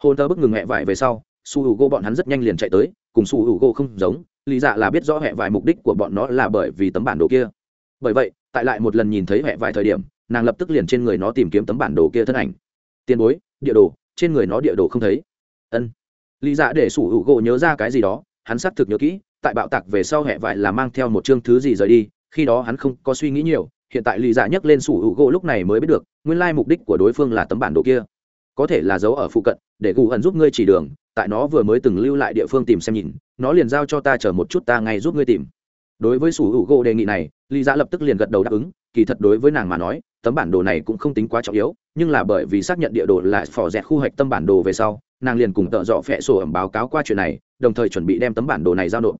Hồn tờ bức ngừng hệ vải về sau su hữu gỗ bọn hắn rất nhanh liền chạy tới, cùng su hữu gỗ không giống, lý dạ là biết rõ hệ vải mục đích của bọn nó là bởi vì tấm bản đồ kia. Bởi vậy, tại lại một lần nhìn thấy hệ vải thời điểm, nàng lập tức liền trên người nó tìm kiếm tấm bản đồ kia thân ảnh. Tiền bối, địa đồ, trên người nó địa đồ không thấy. Ân lý dạ để sủ hữu gỗ nhớ ra cái gì đó, hắn xác thực nhớ kỹ, tại bạo tạc về sau hẹ vải là mang theo một chương thứ gì rời đi, khi đó hắn không có suy nghĩ nhiều, hiện tại lý dạ nhắc lên sủ hữu gỗ lúc này mới biết được, nguyên lai mục đích của đối phương là tấm bản đồ kia. Có thể là giấu ở phụ cận, để gù hận giúp ngươi chỉ đường, tại nó vừa mới từng lưu lại địa phương tìm xem nhìn, nó liền giao cho ta chờ một chút ta ngay giúp ngươi tìm. Đối với sủ hữu gỗ đề nghị này, lý dạ lập tức liền gật đầu đáp ứng, kỳ thật đối với nàng mà nói, tấm bản đồ này cũng không tính quá trọng yếu, nhưng là bởi vì xác nhận địa đồ là phò dẹt khu hoạch tâm bản đồ về sau nàng liền cùng tợ dọ phẹ sổ ẩm báo cáo qua chuyện này, đồng thời chuẩn bị đem tấm bản đồ này giao nộp.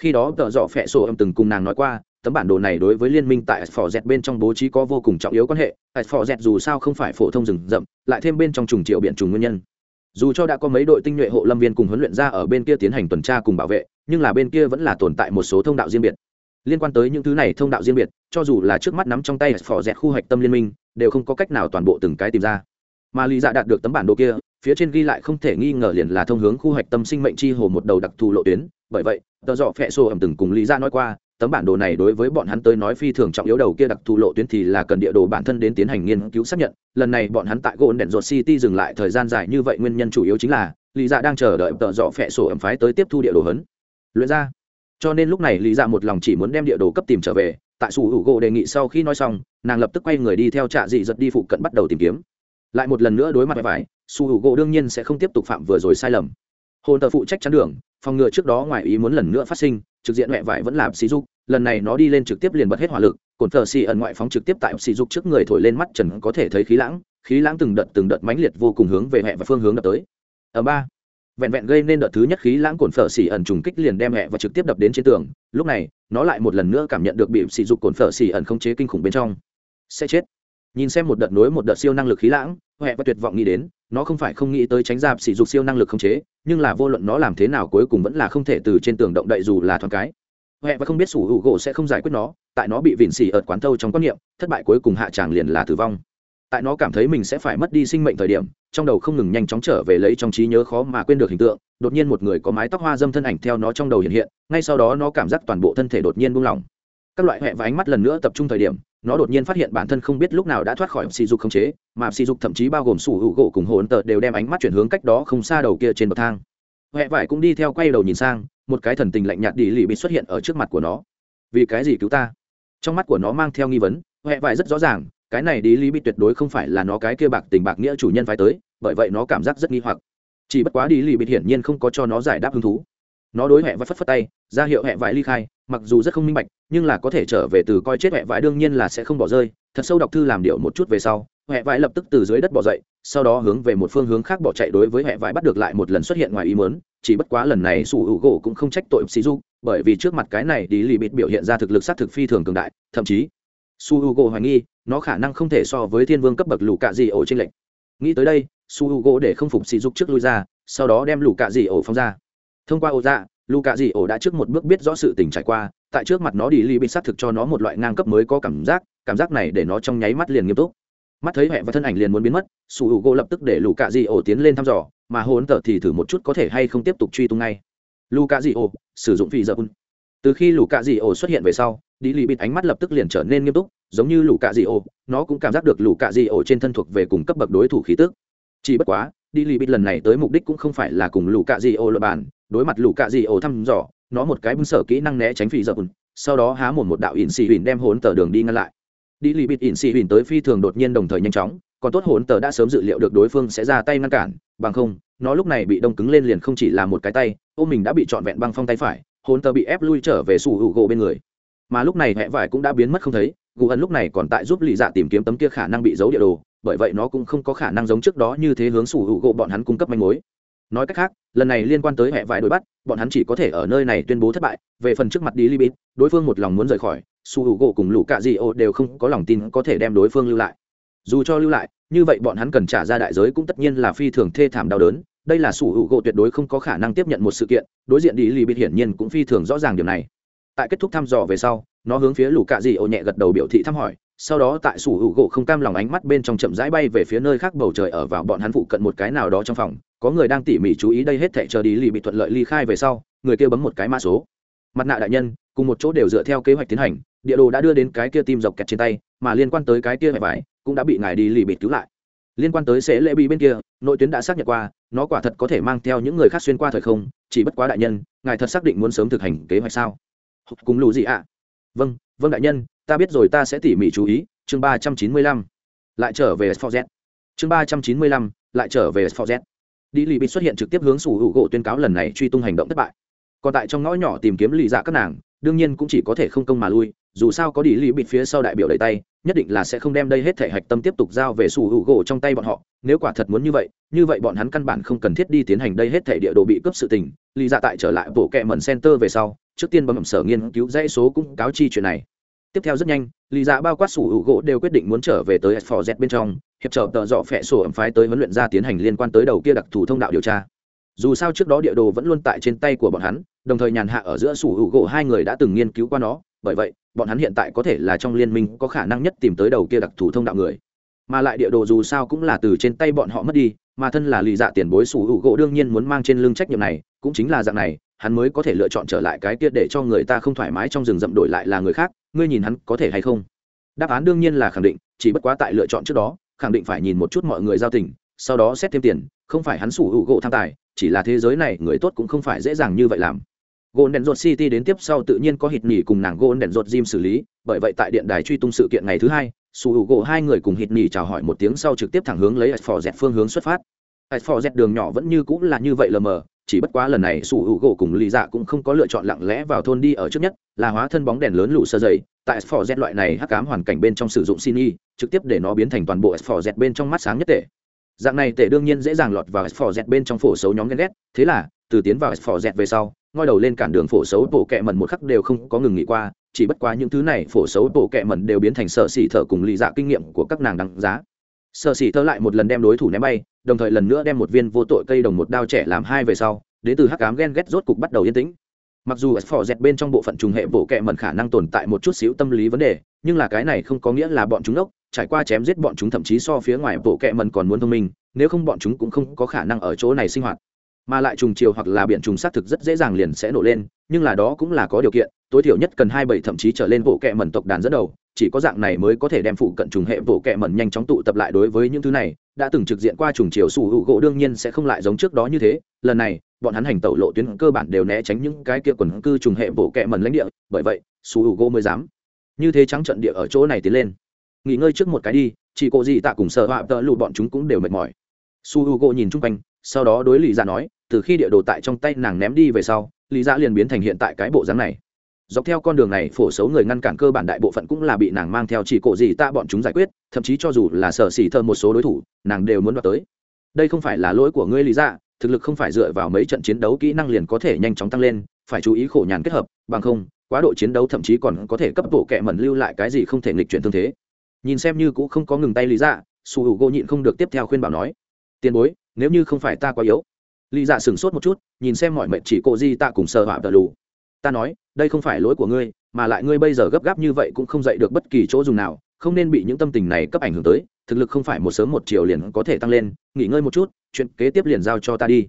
Khi đó tợ dọ phẹ sổ ẩm từng cùng nàng nói qua, tấm bản đồ này đối với liên minh tại phò dẹt bên trong bố trí có vô cùng trọng yếu quan hệ tại phò dẹt dù sao không phải phổ thông rừng rậm, lại thêm bên trong trùng triệu biện trùng nguyên nhân. Dù cho đã có mấy đội tinh nhuệ hộ lâm viên cùng huấn luyện ra ở bên kia tiến hành tuần tra cùng bảo vệ, nhưng là bên kia vẫn là tồn tại một số thông đạo riêng biệt. Liên quan tới những thứ này thông đạo riêng biệt, cho dù là trước mắt nắm trong tay phò dẹt khu hạch tâm liên minh, đều không có cách nào toàn bộ từng cái tìm ra mà lý dạ đạt được tấm bản đồ kia, phía trên ghi lại không thể nghi ngờ liền là thông hướng khu hoạch tâm sinh mệnh chi hồ một đầu đặc thù lộ tuyến. Bởi vậy, tờ dọ phẹ xô ẩm từng cùng lý dạ nói qua, tấm bản đồ này đối với bọn hắn tới nói phi thường trọng yếu đầu kia đặc thù lộ tuyến thì là cần địa đồ bản thân đến tiến hành nghiên cứu xác nhận. Lần này bọn hắn tại gôn đèn ruột city dừng lại thời gian dài như vậy nguyên nhân chủ yếu chính là lý dạ đang chờ đợi tợ dọ phẹ sổ ẩm phái tới tiếp thu địa đồ hấn luyện ra. Cho nên lúc này lý dạ một lòng chỉ muốn đem địa đồ cấp tìm trở về. Tại sủ hữu gỗ đề nghị sau khi nói xong, nàng lập tức quay người đi theo trạ dị giật đi phụ cận bắt đầu tìm kiếm lại một lần nữa đối mặt với vải, su hữu gỗ đương nhiên sẽ không tiếp tục phạm vừa rồi sai lầm. Hồn tờ phụ trách chắn đường, phòng ngừa trước đó ngoài ý muốn lần nữa phát sinh, trực diện mẹ vải vẫn làm xí dục, lần này nó đi lên trực tiếp liền bật hết hỏa lực cồn thờ xì ẩn ngoại phóng trực tiếp tại xì dục trước người thổi lên mắt trần có thể thấy khí lãng khí lãng từng đợt từng đợt mãnh liệt vô cùng hướng về mẹ và phương hướng đập tới. Ở ba, vẹn vẹn gây nên đợt thứ nhất khí lãng cồn phở xì ẩn trùng kích liền đem mẹ và trực tiếp đập đến trên tường, lúc này, nó lại một lần nữa cảm nhận được bị xì dục cồn phở xì ẩn không chế kinh khủng bên trong. Sẽ chết nhìn xem một đợt nối một đợt siêu năng lực khí lãng, huệ và tuyệt vọng nghĩ đến, nó không phải không nghĩ tới tránh ra sỉ dục siêu năng lực không chế, nhưng là vô luận nó làm thế nào cuối cùng vẫn là không thể từ trên tường động đậy dù là thoáng cái. Huệ và không biết sủ hữu gỗ sẽ không giải quyết nó, tại nó bị vịn xỉ ợt quán thâu trong quan niệm, thất bại cuối cùng hạ tràng liền là tử vong. Tại nó cảm thấy mình sẽ phải mất đi sinh mệnh thời điểm, trong đầu không ngừng nhanh chóng trở về lấy trong trí nhớ khó mà quên được hình tượng, đột nhiên một người có mái tóc hoa dâm thân ảnh theo nó trong đầu hiện hiện, ngay sau đó nó cảm giác toàn bộ thân thể đột nhiên buông lỏng. Các loại huệ và ánh mắt lần nữa tập trung thời điểm nó đột nhiên phát hiện bản thân không biết lúc nào đã thoát khỏi sỉ dục khống chế, mà sỉ dục thậm chí bao gồm sủ hữu gỗ cùng hồn tờ đều đem ánh mắt chuyển hướng cách đó không xa đầu kia trên bậc thang. Huệ vải cũng đi theo quay đầu nhìn sang, một cái thần tình lạnh nhạt đi lì bị xuất hiện ở trước mặt của nó. Vì cái gì cứu ta? Trong mắt của nó mang theo nghi vấn huệ vải rất rõ ràng, cái này đi lì bị tuyệt đối không phải là nó cái kia bạc tình bạc nghĩa chủ nhân phải tới, bởi vậy nó cảm giác rất nghi hoặc. Chỉ bất quá đi lì bị hiển nhiên không có cho nó giải đáp hứng thú. Nó đối hẹ vải phất phất tay, ra hiệu hẹ vải ly khai, mặc dù rất không minh bạch nhưng là có thể trở về từ coi chết hệ vải đương nhiên là sẽ không bỏ rơi, thật sâu đọc thư làm điệu một chút về sau hệ vải lập tức từ dưới đất bỏ dậy, sau đó hướng về một phương hướng khác bỏ chạy đối với hệ vải bắt được lại một lần xuất hiện ngoài ý mớn chỉ bất quá lần này sủ hữu gỗ cũng không trách tội sĩ du bởi vì trước mặt cái này đi lì bịt biểu hiện ra thực lực sát thực phi thường cường đại, thậm chí su h u gỗ hoài nghi, nó khả năng không thể so với thiên vương cấp bậc lù cạ dị ổ trên lệnh nghĩ tới đây su h u gỗ để không phục xì dục trước lui ra, sau đó đem lù cạ dị ổ phóng ra. Thông qua ổ dạ lù cạ dị ổ đã trước một bước biết rõ sự tình trải qua tại trước mặt nó đi li bị xác thực cho nó một loại ngang cấp mới có cảm giác cảm giác này để nó trong nháy mắt liền nghiêm túc. Mắt thấy hẹ và thân ảnh liền muốn biến mất su h u gỗ lập tức để lù cạ dị ổ tiến lên thăm dò, mà hôn tờ thì thử một chút có thể hay không tiếp tục truy tung ngay. Lù cạ dị ổ sử dụng phi un. Từ khi lù cạ dị ổ xuất hiện về sau, đi lì bịt ánh mắt lập tức liền trở nên nghiêm túc, giống như lù cạ dị ổ nó cũng cảm giác được lù cạ dị ổ trên thân thuộc về cùng cấp bậc đối thủ khí tức. Chỉ bất quá, đi lì bịt lần này tới mục đích cũng không phải là cùng lù cạ dị ổ lập bản đối mặt lù cạ dị ổ thăm dò nó một cái bưng sở kỹ năng né tránh phi dập sau đó há một một đạo ỉn xì ỉn đem hốn tờ đường đi ngăn lại. Đi lì bịt ỉn xì ỉn tới phi thường đột nhiên đồng thời nhanh chóng, còn tốt hốn tờ đã sớm dự liệu được đối phương sẽ ra tay ngăn cản, bằng không, nó lúc này bị đông cứng lên liền không chỉ là một cái tay, ôm mình đã bị trọn vẹn băng phong tay phải hốn tờ bị ép lui trở về sủ hữu gỗ bên người. Mà lúc này hẹ vải cũng đã biến mất không thấy, gù ẩn lúc này còn tại giúp lì dạ tìm kiếm tấm kia khả năng bị giấu địa đồ, bởi vậy nó cũng không có khả năng giống trước đó như thế hướng sủ hữu gỗ bọn hắn cung cấp manh mối nói cách khác, lần này liên quan tới hệ vải đuổi bắt, bọn hắn chỉ có thể ở nơi này tuyên bố thất bại, về phần trước mặt đi libit đối phương một lòng muốn rời khỏi, su hữu gỗ cùng lũ cạ dị ô đều không có lòng tin có thể đem đối phương lưu lại. Dù cho lưu lại, như vậy bọn hắn cần trả ra đại giới cũng tất nhiên là phi thường thê thảm đau đớn, đây là su hữu gỗ tuyệt đối không có khả năng tiếp nhận một sự kiện, đối diện đi libit hiển nhiên cũng phi thường rõ ràng điều này. Tại kết thúc thăm dò về sau, nó hướng phía lũ cạ dị ô nhẹ gật đầu biểu thị thăm hỏi, sau đó tại sủ hữu gỗ không cam lòng ánh mắt bên trong chậm rãi bay về phía nơi khác bầu trời ở vào bọn hắn phụ cận một cái nào đó trong phòng có người đang tỉ mỉ chú ý đây hết thảy chờ đi lì bị thuận lợi ly khai về sau, người kia bấm một cái mã số mặt nạ đại nhân, cùng một chỗ đều dựa theo kế hoạch tiến hành, địa đồ đã đưa đến cái kia tim dọc kẹt trên tay, mà liên quan tới cái kia mẹ vải, cũng đã bị ngài đi lì bịt cứu lại liên quan tới sẽ lễ bị bên kia, nội tuyến đã xác nhận qua, nó quả thật có thể mang theo những người khác xuyên qua thời không, chỉ bất quá đại nhân, ngài thật xác định muốn sớm thực hành kế hoạch sao cùng lù gì ạ vâng vâng đại nhân, ta biết rồi, ta sẽ tỉ mỉ chú ý, chương ba trăm chín mươi lăm, lại trở về Forget. chương ba trăm chín mươi lăm, lại trở về Forget đi lì bị xuất hiện trực tiếp hướng sủ hữu gỗ tuyên cáo lần này truy tung hành động thất bại. Còn tại trong ngõ nhỏ tìm kiếm lì dạ các nàng, đương nhiên cũng chỉ có thể không công mà lui, dù sao có đi lì bịt phía sau đại biểu đầy tay, nhất định là sẽ không đem đây hết thể hạch tâm tiếp tục giao về sủ hữu gỗ trong tay bọn họ. Nếu quả thật muốn như vậy như vậy bọn hắn căn bản không cần thiết đi tiến hành đây hết thể địa đồ bị cướp sự tình. Lì dạ tại trở lại bộ kệ mẩn center về sau, trước tiên bấm sở nghiên cứu dãy số cũng cáo chi chuyện này tiếp theo rất nhanh, lý dạ bao quát sủ hữu gỗ đều quyết định muốn trở về tới s z bên trong, hiệp trợ tợ dọ phẹ sổ ẩm phái tới huấn luyện ra tiến hành liên quan tới đầu kia đặc thù thông đạo điều tra. Dù sao trước đó địa đồ vẫn luôn tại trên tay của bọn hắn, đồng thời nhàn hạ ở giữa sủ hữu gỗ hai người đã từng nghiên cứu qua nó, bởi vậy, bọn hắn hiện tại có thể là trong liên minh có khả năng nhất tìm tới đầu kia đặc thù thông đạo người. Mà lại địa đồ dù sao cũng là từ trên tay bọn họ mất đi, mà thân là lì dạ tiền bối sủ hữu gỗ đương nhiên muốn mang trên lưng trách nhiệm này, cũng chính là dạng này hắn mới có thể lựa chọn trở lại cái kia để cho người ta không thoải mái trong rừng rậm đổi lại là người khác, ngươi nhìn hắn có thể hay không? Đáp án đương nhiên là khẳng định, chỉ bất quá tại lựa chọn trước đó, khẳng định phải nhìn một chút mọi người giao tình, sau đó xét thêm tiền, không phải hắn sủ hữu gỗ tham tài, chỉ là thế giới này người tốt cũng không phải dễ dàng như vậy làm. Gôn đèn rột city đến tiếp sau tự nhiên có hít nỉ cùng nàng gôn đèn rột gym xử lý, bởi vậy tại điện đài truy tung sự kiện ngày thứ hai, sủ hữu gỗ hai người cùng hít nỉ chào hỏi một tiếng sau trực tiếp thẳng hướng lấy phò dẹt phương hướng xuất phát phò dẹt đường nhỏ vẫn như cũng là như vậy lờ mờ, chỉ bất quá lần này sủ hữu gỗ cùng lì dạ cũng không có lựa chọn lặng lẽ vào thôn đi ở trước nhất, là hóa thân bóng đèn lớn lũ sơ dày. Tại s z loại này hắc cám hoàn cảnh bên trong sử dụng xin y trực tiếp để nó biến thành toàn bộ s z bên trong mắt sáng nhất tệ dạng này tệ đương nhiên dễ dàng lọt vào s z bên trong phổ xấu nhóm ghen ghét, thế là, từ tiến vào s z về sau, ngoi đầu lên cản đường phổ xấu bộ kẹ mẩn một khắc đều không có ngừng nghỉ qua, chỉ bất quá những thứ này phổ xấu bộ kẹ mẩn đều biến thành sợ xỉ thở cùng lì dạ kinh nghiệm của các nàng đăng giá sợ xỉ thơ lại một lần đem đối thủ ném bay, đồng thời lần nữa đem một viên vô tội cây đồng một đao trẻ làm hai về sau, đến từ hắc ám ghen ghét rốt cục bắt đầu yên tĩnh. Mặc dù phò dẹt bên trong bộ phận trùng hệ bộ kệ mẩn khả năng tồn tại một chút xíu tâm lý vấn đề, nhưng là cái này không có nghĩa là bọn chúng ốc trải qua chém giết bọn chúng thậm chí so phía ngoài bộ kệ mẩn còn muốn thông minh, nếu không bọn chúng cũng không có khả năng ở chỗ này sinh hoạt. Mà lại trùng chiều hoặc là biển trùng xác thực rất dễ dàng liền sẽ nổ lên, nhưng là đó cũng là có điều kiện tối thiểu nhất cần hai bảy thậm chí trở lên bộ kệ mẩn tộc đàn dẫn đầu, chỉ có dạng này mới có thể đem phụ cận trùng hệ bộ kệ mẩn nhanh chóng tụ tập lại đối với những thứ này, đã từng trực diện qua trùng chiều sủ hữu gỗ đương nhiên sẽ không lại giống trước đó như thế, lần này, bọn hắn hành tẩu lộ tuyến cơ bản đều né tránh những cái kia quần cư trùng hệ bộ kệ mẩn lãnh địa, bởi vậy sủ hữu gỗ mới dám. Như thế trắng trận địa ở chỗ này tiến lên. Nghỉ ngơi trước một cái đi, chỉ cô gì tạ cùng sợ họa tợ lụt bọn chúng cũng đều mệt mỏi. Su h u gỗ nhìn chung quanh, sau đó đối lý ra dạ nói, từ khi địa đồ tại trong tay nàng ném đi về sau lý ra dạ liền biến thành hiện tại cái bộ dáng này dọc theo con đường này phổ xấu người ngăn cản cơ bản đại bộ phận cũng là bị nàng mang theo chỉ cổ gì ta bọn chúng giải quyết, thậm chí cho dù là sở xỉ thơ một số đối thủ, nàng đều muốn đoạt tới. Đây không phải là lỗi của ngươi, lý dạ thực lực không phải dựa vào mấy trận chiến đấu kỹ năng liền có thể nhanh chóng tăng lên, phải chú ý khổ nhàn kết hợp, bằng không, quá độ chiến đấu thậm chí còn có thể cấp bộ kệ mẩn lưu lại cái gì không thể nghịch chuyển tương thế. Nhìn xem như cũng không có ngừng tay, lý dạ su hữu gỗ nhịn không được tiếp theo khuyên bảo nói, tiền bối, nếu như không phải ta quá yếu. Lý dạ sửng sốt một chút, nhìn xem mọi mệnh chỉ cô di ta cùng sơ hỏa tờ lù ta nói, đây không phải lỗi của ngươi, mà lại ngươi bây giờ gấp gáp như vậy cũng không dạy được bất kỳ chỗ dùng nào, không nên bị những tâm tình này cấp ảnh hưởng tới, thực lực không phải một sớm một chiều liền có thể tăng lên, nghỉ ngơi một chút, chuyện kế tiếp liền giao cho ta đi.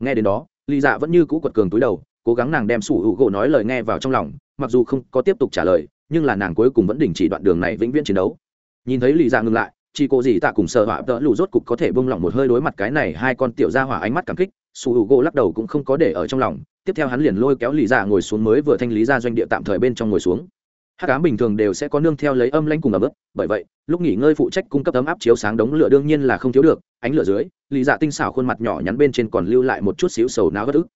Nghe đến đó, lý dạ vẫn như cũ quật cường túi đầu, cố gắng nàng đem sủ hữu gỗ nói lời nghe vào trong lòng, mặc dù không có tiếp tục trả lời, nhưng là nàng cuối cùng vẫn đình chỉ đoạn đường này vĩnh viễn chiến đấu. Nhìn thấy lý dạ ngừng lại chỉ cô gì tạ cùng sợ họa đỡ lù rốt cục có thể bông lỏng một hơi đối mặt cái này hai con tiểu ra hỏa ánh mắt cảm kích, sủ hữu gỗ lắc đầu cũng không có để ở trong lòng tiếp theo hắn liền lôi kéo lý dạ ngồi xuống mới vừa thanh lý ra doanh địa tạm thời bên trong ngồi xuống. Hát cám bình thường đều sẽ có nương theo lấy âm lanh cùng ấm ức bởi vậy, lúc nghỉ ngơi phụ trách cung cấp ấm áp chiếu sáng đống lửa đương nhiên là không thiếu được, ánh lửa dưới lý dạ tinh xảo khuôn mặt nhỏ nhắn bên trên còn lưu lại một chút xíu sầu não bất ức.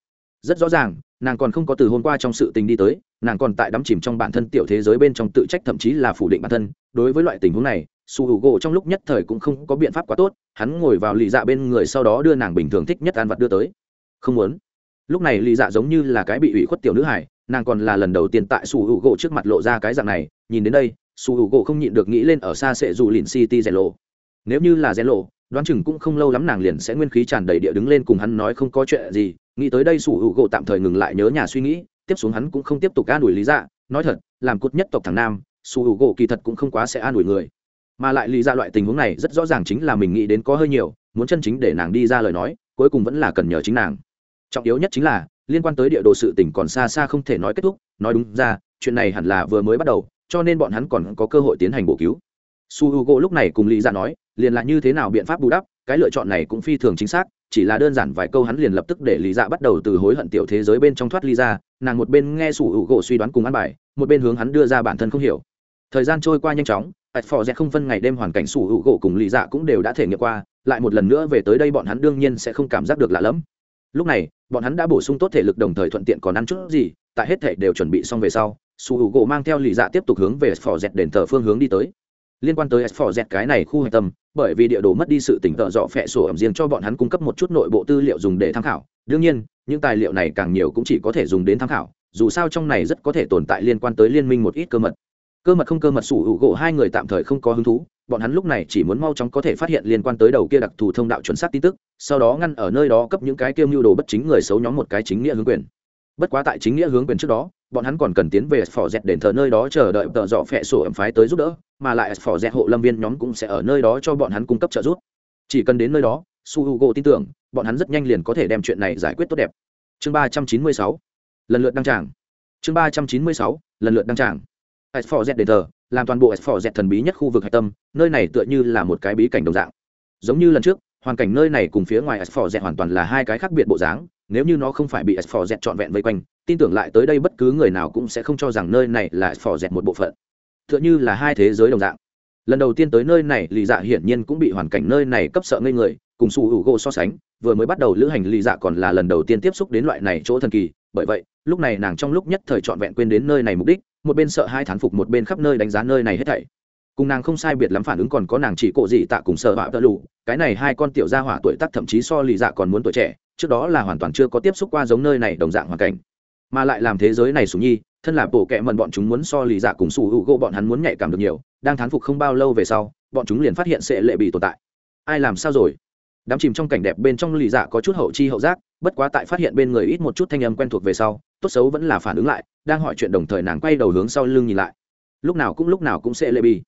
Rất rõ ràng, nàng còn không có từ hôm qua trong sự tình đi tới, nàng còn tại đắm chìm trong bản thân tiểu thế giới bên trong tự trách thậm chí là phủ định bản thân. Đối với loại tình huống này, su h u gỗ trong lúc nhất thời cũng không có biện pháp quá tốt, hắn ngồi vào lì dạ bên người sau đó đưa nàng bình thường thích nhất ăn vặt đưa tới. Không muốn lúc này lì dạ giống như là cái bị ủy khuất tiểu nữ hải nàng còn là lần đầu tiên tại su h u gỗ trước mặt lộ ra cái dạng này, nhìn đến đây su h u gỗ không nhịn được nghĩ lên ở xa sẽ dù lìn city rèn lộ. Nếu như là rèn lộ, đoán chừng cũng không lâu lắm nàng liền sẽ nguyên khí tràn đầy địa đứng lên cùng hắn nói không có chuyện gì, nghĩ tới đây su h u gỗ tạm thời ngừng lại nhớ nhà suy nghĩ, tiếp xuống hắn cũng không tiếp tục an ủi lý dạ nói thật, làm cút nhất tộc thằng nam su h u gỗ kỳ thật cũng không quá sẽ an ủi người. Mà lại lý ra loại tình huống này rất rõ ràng chính là mình nghĩ đến có hơi nhiều, muốn chân chính để nàng đi ra lời nói, cuối cùng vẫn là cần nhờ chính nàng trọng yếu nhất chính là, liên quan tới địa đồ sự tỉnh còn xa xa không thể nói kết thúc, nói đúng ra, chuyện này hẳn là vừa mới bắt đầu, cho nên bọn hắn còn có cơ hội tiến hành bổ cứu. Su h u g o lúc này cùng lý ra nói, liền là như thế nào biện pháp bù đắp, cái lựa chọn này cũng phi thường chính xác, chỉ là đơn giản vài câu hắn liền lập tức để lý dạ bắt đầu từ hối hận tiểu thế giới bên trong thoát ly ra dạ, nàng một bên nghe su h u g o suy đoán cùng ăn bài, một bên hướng hắn đưa ra bản thân không hiểu. Thời gian trôi qua nhanh chóng ạch phò rẽ không phân ngày đêm hoàn cảnh sủ hữu gỗ cùng lý dạ cũng đều đã thể nghiệm qua, lại một lần nữa về tới đây bọn hắn đương nhiên sẽ không cảm giác được lạ lẫm lúc này, bọn hắn đã bổ sung tốt thể lực đồng thời thuận tiện còn ăn chút gì, tại hết thể đều chuẩn bị xong về sau, su h u gỗ mang theo lì dạ tiếp tục hướng về phò dẹt đền thờ phương hướng đi tới. Liên quan tới phò dẹt cái này khu hạch tâm, bởi vì địa đồ mất đi sự tỉnh tợ dọ phẹ sổ ẩm riêng cho bọn hắn cung cấp một chút nội bộ tư liệu dùng để tham khảo. Đương nhiên, những tài liệu này càng nhiều cũng chỉ có thể dùng đến tham khảo, dù sao trong này rất có thể tồn tại liên quan tới liên minh một ít cơ mật cơ mật không cơ mật sủ hữu gỗ hai người tạm thời không có hứng thú, bọn hắn lúc này chỉ muốn mau chóng có thể phát hiện liên quan tới đầu kia đặc thù thông đạo chuẩn xác tin tức, sau đó ngăn ở nơi đó cấp những cái kiêm mưu đồ bất chính người xấu nhóm một cái chính nghĩa hướng quyền. Bất quá tại chính nghĩa hướng quyền trước đó, bọn hắn còn cần tiến về phò dẹt đền thờ nơi đó chờ đợi tợ dọ phẹ sổ ẩm phái tới giúp đỡ, mà lại phò dẹt hộ lâm viên nhóm cũng sẽ ở nơi đó cho bọn hắn cung cấp trợ giúp. Chỉ cần đến nơi đó su h u gỗ tin tưởng, bọn hắn rất nhanh liền có thể đem chuyện này giải quyết tốt đẹp. Chương ba trăm chín mươi sáu, lần lượt đăng tràng. Chương ba trăm chín mươi sáu, lần lượt đăng tràng. Esforget đền thờ, làm toàn bộ Esforget thần bí nhất khu vực hải tâm, nơi này tựa như là một cái bí cảnh đồng dạng. Giống như lần trước, hoàn cảnh nơi này cùng phía ngoài Esforget hoàn toàn là hai cái khác biệt bộ dáng, nếu như nó không phải bị Esforget trọn vẹn vây quanh, tin tưởng lại tới đây bất cứ người nào cũng sẽ không cho rằng nơi này là Esforget một bộ phận. Tựa như là hai thế giới đồng dạng. Lần đầu tiên tới nơi này, Lý Dạ hiển nhiên cũng bị hoàn cảnh nơi này cấp sợ ngây người, cùng Su Hữu so sánh, vừa mới bắt đầu lữ hành Lý Dạ còn là lần đầu tiên tiếp xúc đến loại này chỗ thần kỳ, bởi vậy, lúc này nàng trong lúc nhất thời trọn vẹn quên đến nơi này mục đích, một bên sợ hai thán phục một bên khắp nơi đánh giá nơi này hết thảy. Cùng nàng không sai biệt lắm phản ứng còn có nàng chỉ cộ gì tạ cùng sợ bạo tơ lù cái này hai con tiểu gia hỏa tuổi tác thậm chí so lì dạ còn muốn tuổi trẻ, trước đó là hoàn toàn chưa có tiếp xúc qua giống nơi này đồng dạng hoàn cảnh. Mà lại làm thế giới này sủng nhi, thân là bộ kệ mần bọn chúng muốn so lì dạ cùng sủ hữu gỗ bọn hắn muốn nhạy cảm được nhiều, đang thán phục không bao lâu về sau, bọn chúng liền phát hiện sẽ lệ bị tồn tại. Ai làm sao rồi? Đám chìm trong cảnh đẹp bên trong lì dạ có chút hậu chi hậu giác, bất quá tại phát hiện bên người ít một chút thanh âm quen thuộc về sau, tốt xấu vẫn là phản ứng lại, đang hỏi chuyện đồng thời nàng quay đầu hướng sau lưng nhìn lại. Lúc nào cũng lúc nào cũng sẽ lệ bị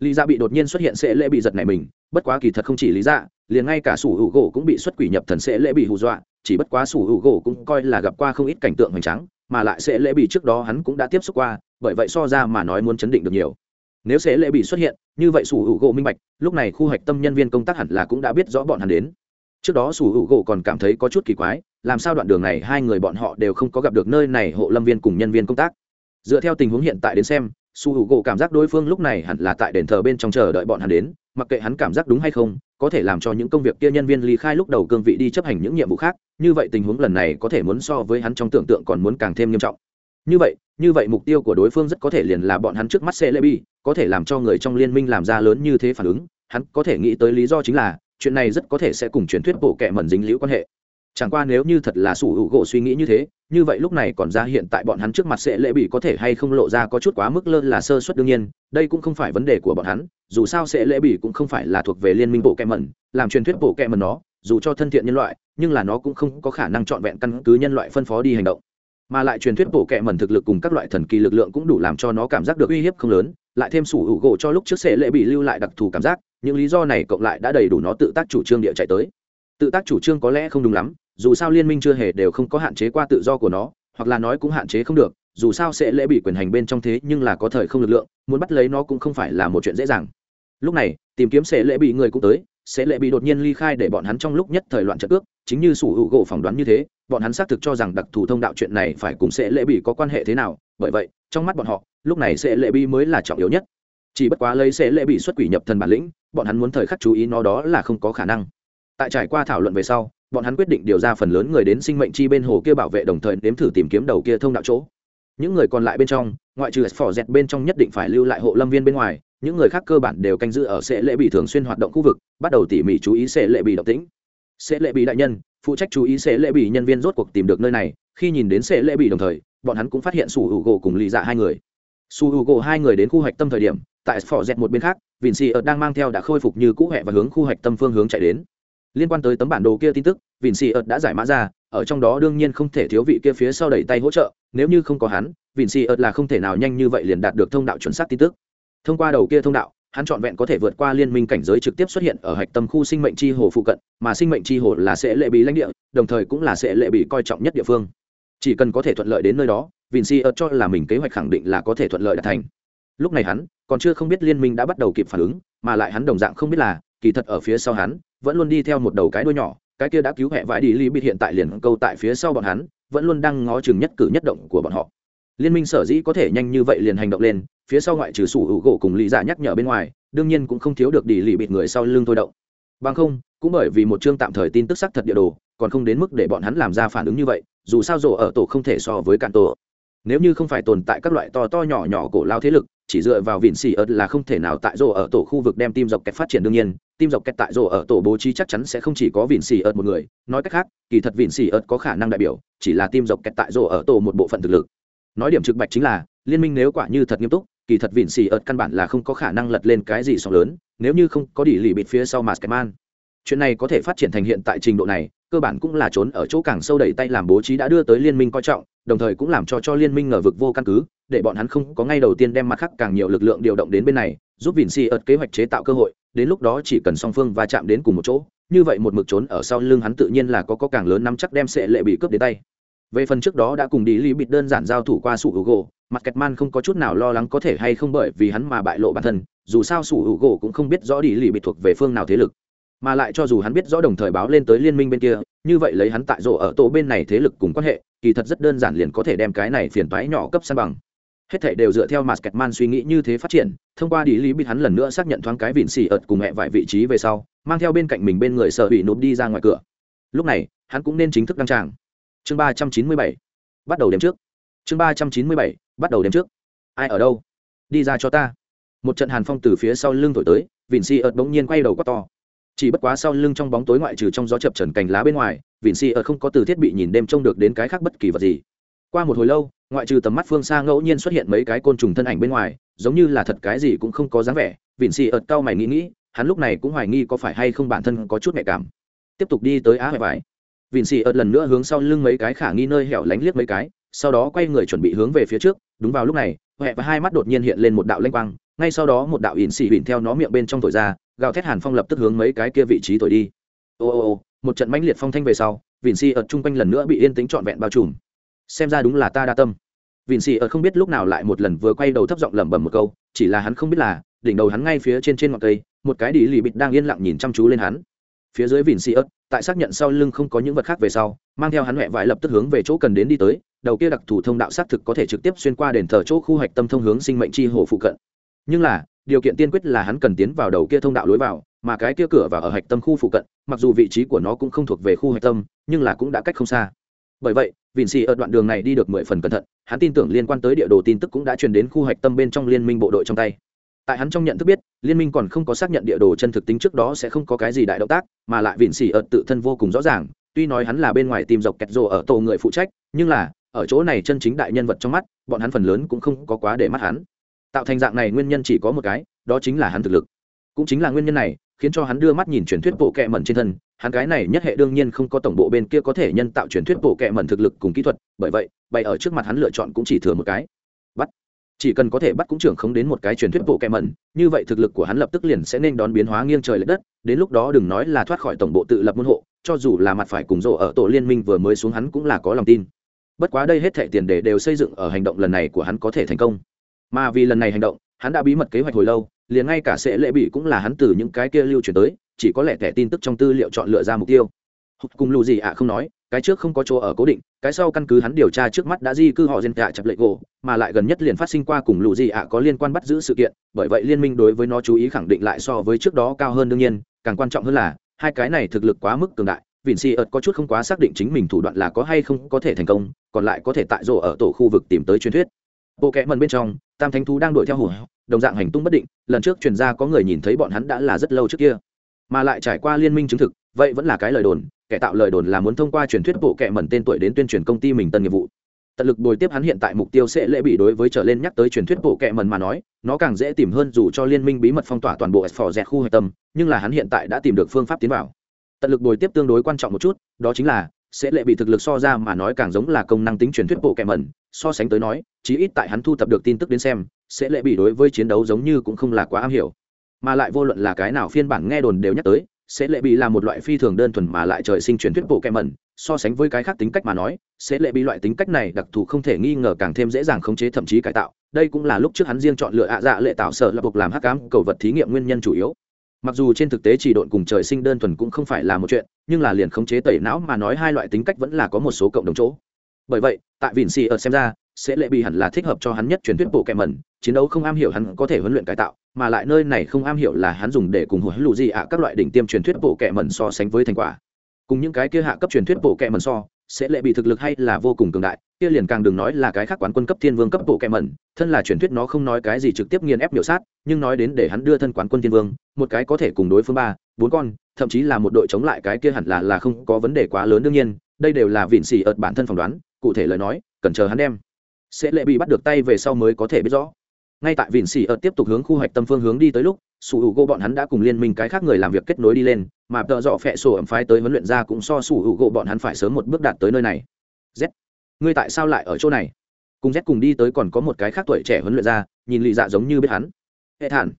lý dạ bị đột nhiên xuất hiện sẽ lệ bị giật này mình, bất quá kỳ thật không chỉ lý dạ liền ngay cả sủ hữu gỗ cũng bị xuất quỷ nhập thần sẽ lệ bị hù dọa, chỉ bất quá sủ hữu gỗ cũng coi là gặp qua không ít cảnh tượng hoành tráng, mà lại sẽ lệ bị trước đó hắn cũng đã tiếp xúc qua, bởi vậy so ra mà nói muốn chấn định được nhiều nếu sẽ lễ bị xuất hiện, như vậy sủ hữu gỗ minh bạch, lúc này khu hạch tâm nhân viên công tác hẳn là cũng đã biết rõ bọn hắn đến. Trước đó sủ hữu gỗ còn cảm thấy có chút kỳ quái, làm sao đoạn đường này hai người bọn họ đều không có gặp được nơi này hộ lâm viên cùng nhân viên công tác. Dựa theo tình huống hiện tại đến xem su hữu gỗ cảm giác đối phương lúc này hẳn là tại đền thờ bên trong chờ đợi bọn hắn đến, mặc kệ hắn cảm giác đúng hay không, có thể làm cho những công việc kia nhân viên ly khai lúc đầu cương vị đi chấp hành những nhiệm vụ khác, như vậy tình huống lần này có thể muốn so với hắn trong tưởng tượng còn muốn càng thêm nghiêm trọng như vậy như vậy mục tiêu của đối phương rất có thể liền là bọn hắn trước mắt sẽ lễ bi, có thể làm cho người trong liên minh làm ra lớn như thế phản ứng. Hắn có thể nghĩ tới lý do chính là, chuyện này rất có thể sẽ cùng truyền thuyết bộ kệ mẩn dính liễu quan hệ. Chẳng qua nếu như thật là sủ hữu gỗ suy nghĩ như thế, như vậy lúc này còn ra hiện tại bọn hắn trước mặt sẽ lễ bị có thể hay không lộ ra có chút quá mức lơ là sơ suất đương nhiên, đây cũng không phải vấn đề của bọn hắn, dù sao sẽ lễ bị cũng không phải là thuộc về liên minh bộ kẹ mẩn, làm truyền thuyết bộ kẹ mẩn nó, dù cho thân thiện nhân loại, nhưng là nó cũng không có khả năng trọn vẹn căn cứ nhân loại phân phó đi hành động mà lại truyền thuyết bộ kệ mẩn thực lực cùng các loại thần kỳ lực lượng cũng đủ làm cho nó cảm giác được uy hiếp không lớn, lại thêm sủ hữu gỗ cho lúc trước sẽ lễ bị lưu lại đặc thù cảm giác, những lý do này cộng lại đã đầy đủ nó tự tác chủ trương địa chạy tới. Tự tác chủ trương có lẽ không đúng lắm, dù sao liên minh chưa hề đều không có hạn chế qua tự do của nó, hoặc là nói cũng hạn chế không được, dù sao sẽ lễ bị quyền hành bên trong thế nhưng là có thời không lực lượng, muốn bắt lấy nó cũng không phải là một chuyện dễ dàng. Lúc này, tìm kiếm sẽ lễ bị người cũng tới, sẽ lễ bị đột nhiên ly khai để bọn hắn trong lúc nhất thời loạn trận ước chính như sủ hữu gỗ phỏng đoán như thế bọn hắn xác thực cho rằng đặc thù thông đạo chuyện này phải cùng sẽ lễ bị có quan hệ thế nào, bởi vậy, trong mắt bọn họ, lúc này sẽ lễ bị mới là trọng yếu nhất. Chỉ bất quá lấy sẽ lễ bị xuất quỷ nhập thần bản lĩnh, bọn hắn muốn thời khắc chú ý nó đó là không có khả năng. Tại trải qua thảo luận về sau, bọn hắn quyết định điều ra phần lớn người đến sinh mệnh chi bên hồ kia bảo vệ đồng thời nếm thử tìm kiếm đầu kia thông đạo chỗ. Những người còn lại bên trong, ngoại trừ phỏ dẹt bên trong nhất định phải lưu lại hộ lâm viên bên ngoài, những người khác cơ bản đều canh giữ ở sẽ lễ bị thường xuyên hoạt động khu vực, bắt đầu tỉ mỉ chú ý sẽ lễ bị động tĩnh. Sẽ lễ bị đại nhân phụ trách chú ý sẽ lễ bị nhân viên rốt cuộc tìm được nơi này. Khi nhìn đến sẽ lễ bị đồng thời, bọn hắn cũng phát hiện su hữu gỗ cùng lì dạ hai người. Su hữu gỗ hai người đến khu hạch tâm thời điểm, tại phỏ dẹt một bên khác vịn xì ợt đang mang theo đã khôi phục như cũ hẹ và hướng khu hạch tâm phương hướng chạy đến. Liên quan tới tấm bản đồ kia tin tức vịn xì ợt đã giải mã ra, ở trong đó đương nhiên không thể thiếu vị kia phía sau đẩy tay hỗ trợ, nếu như không có hắn vịn xì ợt là không thể nào nhanh như vậy liền đạt được thông đạo chuẩn xác tin tức. Thông qua đầu kia thông đạo hắn trọn vẹn có thể vượt qua liên minh cảnh giới trực tiếp xuất hiện ở hạch tâm khu sinh mệnh chi hồ phụ cận, mà sinh mệnh chi hồ là sẽ lệ bị lãnh địa, đồng thời cũng là sẽ lệ bị coi trọng nhất địa phương. Chỉ cần có thể thuận lợi đến nơi đó, Vinci xì cho là mình kế hoạch khẳng định là có thể thuận lợi đạt thành. Lúc này hắn còn chưa không biết liên minh đã bắt đầu kịp phản ứng, mà lại hắn đồng dạng không biết là, kỳ thật ở phía sau hắn, vẫn luôn đi theo một đầu cái đuôi nhỏ, cái kia đã cứu hẹ vải đi li bịt hiện tại liền câu tại phía sau bọn hắn, vẫn luôn đang ngó chừng nhất cử nhất động của bọn họ liên minh sở dĩ có thể nhanh như vậy liền hành động lên, phía sau ngoại trừ sủ hữu gỗ cùng lý giả nhắc nhở bên ngoài, đương nhiên cũng không thiếu được đi lì bịt người sau lưng thôi động. Bằng không, cũng bởi vì một chương tạm thời tin tức xác thật địa đồ, còn không đến mức để bọn hắn làm ra phản ứng như vậy, dù sao rổ ở tổ không thể so với cạn tổ. Nếu như không phải tồn tại các loại to to nhỏ nhỏ cổ lao thế lực, chỉ dựa vào vịn xì ớt là không thể nào tại rổ ở tổ khu vực đem tim dọc kẹt phát triển đương nhiên, tim dọc kẹt tại rổ ở tổ bố trí chắc chắn sẽ không chỉ có vịn xì ớt một người, nói cách khác, kỳ thật vịn xì ớt có khả năng đại biểu, chỉ là tim dọc kẹt tại rổ ở tổ một bộ phận thực lực nói điểm trực bạch chính là, liên minh nếu quả như thật nghiêm túc, kỳ thật vịn xì ợt căn bản là không có khả năng lật lên cái gì sóng lớn, nếu như không có đi lì bịt phía sau maskman chuyện này có thể phát triển thành hiện tại trình độ này, cơ bản cũng là trốn ở chỗ càng sâu đẩy tay làm bố trí đã đưa tới liên minh coi trọng, đồng thời cũng làm cho cho liên minh ngờ vực vô căn cứ, để bọn hắn không có ngay đầu tiên đem mặt khác càng nhiều lực lượng điều động đến bên này, giúp vịn xì ợt kế hoạch chế tạo cơ hội, đến lúc đó chỉ cần song phương va chạm đến cùng một chỗ, như vậy một mực trốn ở sau lưng hắn tự nhiên là có có càng lớn nắm chắc đem sẽ lệ bị cướp đến tay về phần trước đó đã cùng đi lý bịt đơn giản giao thủ qua sủ hữu gỗ mặt kẹt man không có chút nào lo lắng có thể hay không bởi vì hắn mà bại lộ bản thân, dù sao sủ hữu gỗ cũng không biết rõ đi lý bịt thuộc về phương nào thế lực. Mà lại cho dù hắn biết rõ đồng thời báo lên tới liên minh bên kia, như vậy lấy hắn tại rộ ở tổ bên này thế lực cùng quan hệ, kỳ thật rất đơn giản liền có thể đem cái này phiền toái nhỏ cấp san bằng. Hết thảy đều dựa theo mặt kẹt man suy nghĩ như thế phát triển, thông qua đi lý bịt hắn lần nữa xác nhận thoáng cái vịn xì ợt cùng mẹ vài vị trí về sau, mang theo bên cạnh mình bên người sợ bị nộp đi ra ngoài cửa. Lúc này, hắn cũng nên chính thức đăng tràng chương ba trăm chín mươi bảy, bắt đầu đêm trước. Chương ba trăm chín mươi bảy, bắt đầu đêm trước. Ai ở đâu? Đi ra cho ta. Một trận hàn phong từ phía sau lưng thổi tới vịn xì ợt bỗng nhiên quay đầu quát to. Chỉ bất quá sau lưng trong bóng tối ngoại trừ trong gió chập trần cành lá bên ngoài vịn xì ợt không có từ thiết bị nhìn đêm trông được đến cái khác bất kỳ vật gì. Qua một hồi lâu, ngoại trừ tầm mắt phương xa ngẫu nhiên xuất hiện mấy cái côn trùng thân ảnh bên ngoài, giống như là thật cái gì cũng không có dáng vẻ vịn xì ợt cao mày nghĩ nghĩ, hắn lúc này cũng hoài nghi có phải hay không bản thân có chút nhạy cảm. Tiếp tục đi tới á hoài vải vịn xì ợt lần nữa hướng sau lưng mấy cái khả nghi nơi hẻo lánh liếc mấy cái, sau đó quay người chuẩn bị hướng về phía trước. Đúng vào lúc này huệ và hai mắt đột nhiên hiện lên một đạo lanh quang, ngay sau đó một đạo ỉn xì ỉn theo nó miệng bên trong thổi ra, gào thét hàn phong lập tức hướng mấy cái kia vị trí thổi đi. Ô ô ô, một trận mãnh liệt phong thanh về sau, vịn xì ợt chung quanh lần nữa bị yên tính trọn vẹn bao trùm. Xem ra đúng là ta đa tâm. Vịn xì ợt không biết lúc nào lại một lần vừa quay đầu thấp giọng lẩm bẩm một câu, chỉ là hắn không biết là, đỉnh đầu hắn ngay phía trên trên ngọn cây, một cái đi lì bịt đang yên lặng nhìn chăm chú lên hắn phía dưới vịn xì ớt, tại xác nhận sau lưng không có những vật khác về sau, mang theo hắn huệ vải lập tức hướng về chỗ cần đến đi tới, đầu kia đặc thù thông đạo xác thực có thể trực tiếp xuyên qua đền thờ chỗ khu hoạch tâm thông hướng sinh mệnh chi hồ phụ cận. Nhưng là, điều kiện tiên quyết là hắn cần tiến vào đầu kia thông đạo lối vào, mà cái kia cửa vào ở hạch tâm khu phụ cận, mặc dù vị trí của nó cũng không thuộc về khu hạch tâm, nhưng là cũng đã cách không xa. Bởi vậy, vịn xì ở đoạn đường này đi được mười phần cẩn thận, hắn tin tưởng liên quan tới địa đồ tin tức cũng đã truyền đến khu hạch tâm bên trong liên minh bộ đội trong tay tại hắn trong nhận thức biết, liên minh còn không có xác nhận địa đồ chân thực tính trước đó sẽ không có cái gì đại động tác, mà lại vịn xỉ ợt tự thân vô cùng rõ ràng, tuy nói hắn là bên ngoài tìm dọc kẹt rồ ở tổ người phụ trách, nhưng là, ở chỗ này chân chính đại nhân vật trong mắt, bọn hắn phần lớn cũng không có quá để mắt hắn. Tạo thành dạng này nguyên nhân chỉ có một cái, đó chính là hắn thực lực. Cũng chính là nguyên nhân này, khiến cho hắn đưa mắt nhìn truyền thuyết bộ kệ mẩn trên thân, hắn cái này nhất hệ đương nhiên không có tổng bộ bên kia có thể nhân tạo truyền thuyết bộ kệ mẩn thực lực cùng kỹ thuật, bởi vậy, bày ở trước mặt hắn lựa chọn cũng chỉ thừa một cái. Bắt chỉ cần có thể bắt cũng trưởng không đến một cái truyền thuyết bộ kệ mẩn, như vậy thực lực của hắn lập tức liền sẽ nên đón biến hóa nghiêng trời l ệ đất, đến lúc đó đừng nói là thoát khỏi tổng bộ tự lập môn hộ, cho dù là mặt phải cùng rộ ở tổ liên minh vừa mới xuống hắn cũng là có lòng tin. Bất quá đây hết thệ tiền đề đều xây dựng ở hành động lần này của hắn có thể thành công. Mà vì lần này hành động, hắn đã bí mật kế hoạch hồi lâu, liền ngay cả sẽ lễ bị cũng là hắn từ những cái kia lưu truyền tới, chỉ có lẽ thẻ tin tức trong tư liệu chọn lựa ra mục tiêu cùng lù gì ạ không nói, cái trước không có chỗ ở cố định, cái sau căn cứ hắn điều tra trước mắt đã di cư họ gen tạ chập lệ gỗ mà lại gần nhất liền phát sinh qua cùng lù gì ạ có liên quan bắt giữ sự kiện, bởi vậy liên minh đối với nó chú ý khẳng định lại so với trước đó cao hơn đương nhiên, càng quan trọng hơn là, hai cái này thực lực quá mức cường đại vịn si ợt có chút không quá xác định chính mình thủ đoạn là có hay không có thể thành công, còn lại có thể tại rổ ở tổ khu vực tìm tới truyền thuyết. Bộ kẽ mần bên trong, tam thánh thú đang đuổi theo hủ, đồng dạng hành tung bất định, lần trước truyền ra có người nhìn thấy bọn hắn đã là rất lâu trước kia. Mà lại trải qua liên minh chứng thực, vậy vẫn là cái lời đồn kẻ tạo lời đồn là muốn thông qua truyền thuyết bộ kệ mẩn tên tuổi đến tuyên truyền công ty mình tân nghiệp vụ. Tận lực bồi tiếp hắn hiện tại mục tiêu sẽ lễ bị đối với trở lên nhắc tới truyền thuyết bộ kệ mẩn mà nói, nó càng dễ tìm hơn dù cho liên minh bí mật phong tỏa toàn bộ phò dẹt khu hạch tâm, nhưng là hắn hiện tại đã tìm được phương pháp tiến vào. Tận lực bồi tiếp tương đối quan trọng một chút, đó chính là, sẽ lệ bị thực lực so ra mà nói càng giống là công năng tính truyền thuyết bộ kệ mẩn, so sánh tới nói, chí ít tại hắn thu thập được tin tức đến xem, sẽ lệ bị đối với chiến đấu giống như cũng không là quá am hiểu. Mà lại vô luận là cái nào phiên bản nghe đồn đều nhắc tới sẽ lệ bị là một loại phi thường đơn thuần mà lại trời sinh truyền thuyết bộ kẹm mẩn, so sánh với cái khác tính cách mà nói, sẽ lệ bị loại tính cách này đặc thù không thể nghi ngờ càng thêm dễ dàng khống chế thậm chí cải tạo. Đây cũng là lúc trước hắn riêng chọn lựa ạ dạ lệ tạo sở là buộc làm hắc cám cầu vật thí nghiệm nguyên nhân chủ yếu. Mặc dù trên thực tế chỉ độn cùng trời sinh đơn thuần cũng không phải là một chuyện, nhưng là liền khống chế tẩy não mà nói hai loại tính cách vẫn là có một số cộng đồng chỗ. Bởi vậy, tại vịn xì ở xem ra, sẽ lệ bị hẳn là thích hợp cho hắn nhất truyền thuyết bộ kẹm mẩn chiến đấu không am hiểu hắn có thể huấn luyện cải tạo, mà lại nơi này không am hiểu là hắn dùng để cùng huấn lụ gì ạ, các loại đỉnh tiêm truyền thuyết bộ kệ mẩn so sánh với thành quả. Cùng những cái kia hạ cấp truyền thuyết bộ kệ mẩn so, sẽ lệ bị thực lực hay là vô cùng cường đại, kia liền càng đừng nói là cái khác quán quân cấp thiên vương cấp bộ kẹ mẩn, thân là truyền thuyết nó không nói cái gì trực tiếp nghiền ép biểu sát, nhưng nói đến để hắn đưa thân quán quân thiên vương, một cái có thể cùng đối phương ba, bốn con, thậm chí là một đội chống lại cái kia hẳn là là không có vấn đề quá lớn đương nhiên, đây đều là vịn xỉ ợt bản thân phỏng đoán, cụ thể lời nói, cần chờ hắn đem. Sẽ lệ bị bắt được tay về sau mới có thể biết rõ ngay tại vịn xỉ ợt tiếp tục hướng khu hoạch tâm phương hướng đi tới lúc, sủ hữu gỗ bọn hắn đã cùng liên minh cái khác người làm việc kết nối đi lên, mà tợ dọ phẹ sổ ẩm phái tới huấn luyện ra cũng so sủ hữu gỗ bọn hắn phải sớm một bước đạt tới nơi này. Z, ngươi tại sao lại ở chỗ này? Cùng z cùng đi tới còn có một cái khác tuổi trẻ huấn luyện ra nhìn lì dạ giống như biết hắn. Hệ thản,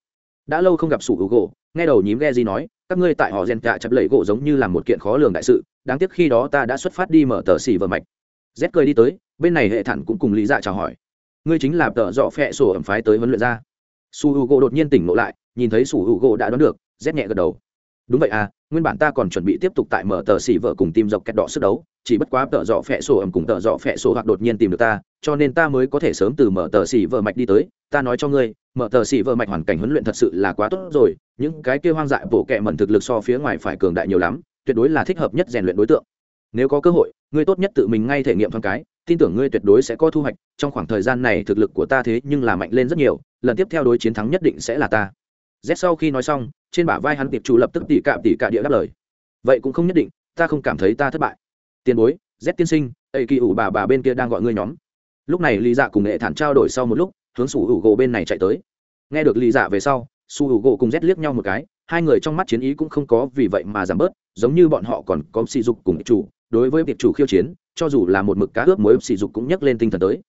đã lâu không gặp sủ hữu gỗ, nghe đầu nhím ghe gì nói, các ngươi tại họ rèn cạ chập lẫy gỗ giống như là một kiện khó lường đại sự, đáng tiếc khi đó ta đã xuất phát đi mở tờ xì vợ mạch. Z cười đi tới, bên này hệ thản cũng cùng lý dạ chào hỏi ngươi chính là tợ dọ phẹ sổ ẩm phái tới huấn luyện ra su h u gỗ đột nhiên tỉnh ngộ lại, nhìn thấy su h u gỗ đã đoán được, rét nhẹ gật đầu. Đúng vậy à nguyên bản ta còn chuẩn bị tiếp tục tại mở tờ xỉ vợ cùng tìm dọc kẹt đỏ sức đấu, chỉ bất quá tợ dọ phẹ sổ ẩm cùng tợ dọ phẹ sổ hoặc đột nhiên tìm được ta, cho nên ta mới có thể sớm từ mở tờ xỉ vợ mạch đi tới. Ta nói cho ngươi, mở tờ xỉ vợ mạch hoàn cảnh huấn luyện thật sự là quá tốt rồi, những cái kia hoang dại bổ kẹ mẩn thực lực so phía ngoài phải cường đại nhiều lắm, tuyệt đối là thích hợp nhất rèn luyện đối tượng. Nếu có cơ hội, ngươi tốt nhất tự mình ngay thể nghiệm thoáng cái tin tưởng ngươi tuyệt đối sẽ có thu hoạch, trong khoảng thời gian này thực lực của ta thế nhưng là mạnh lên rất nhiều, lần tiếp theo đối chiến thắng nhất định sẽ là ta. Z sau khi nói xong, trên bả vai hắn tiệp chủ lập tức tỉ cạm tỉ cạ địa đáp lời. Vậy cũng không nhất định, ta không cảm thấy ta thất bại. Tiền bối, z tiên sinh ây kỳ ủ bà bà bên kia đang gọi ngươi nhóm. Lúc này lý dạ cùng nghệ thản trao đổi sau một lúc, hướng sủ hữu gỗ bên này chạy tới. Nghe được lý dạ về sau, su hữu gỗ cùng z liếc nhau một cái, hai người trong mắt chiến ý cũng không có vì vậy mà giảm bớt, giống như bọn họ còn có sỉ dục cùng chủ, đối với tiệp chủ khiêu chiến cho dù là một mực cá ướp muối sỉ dục cũng nhấc lên tinh thần tới.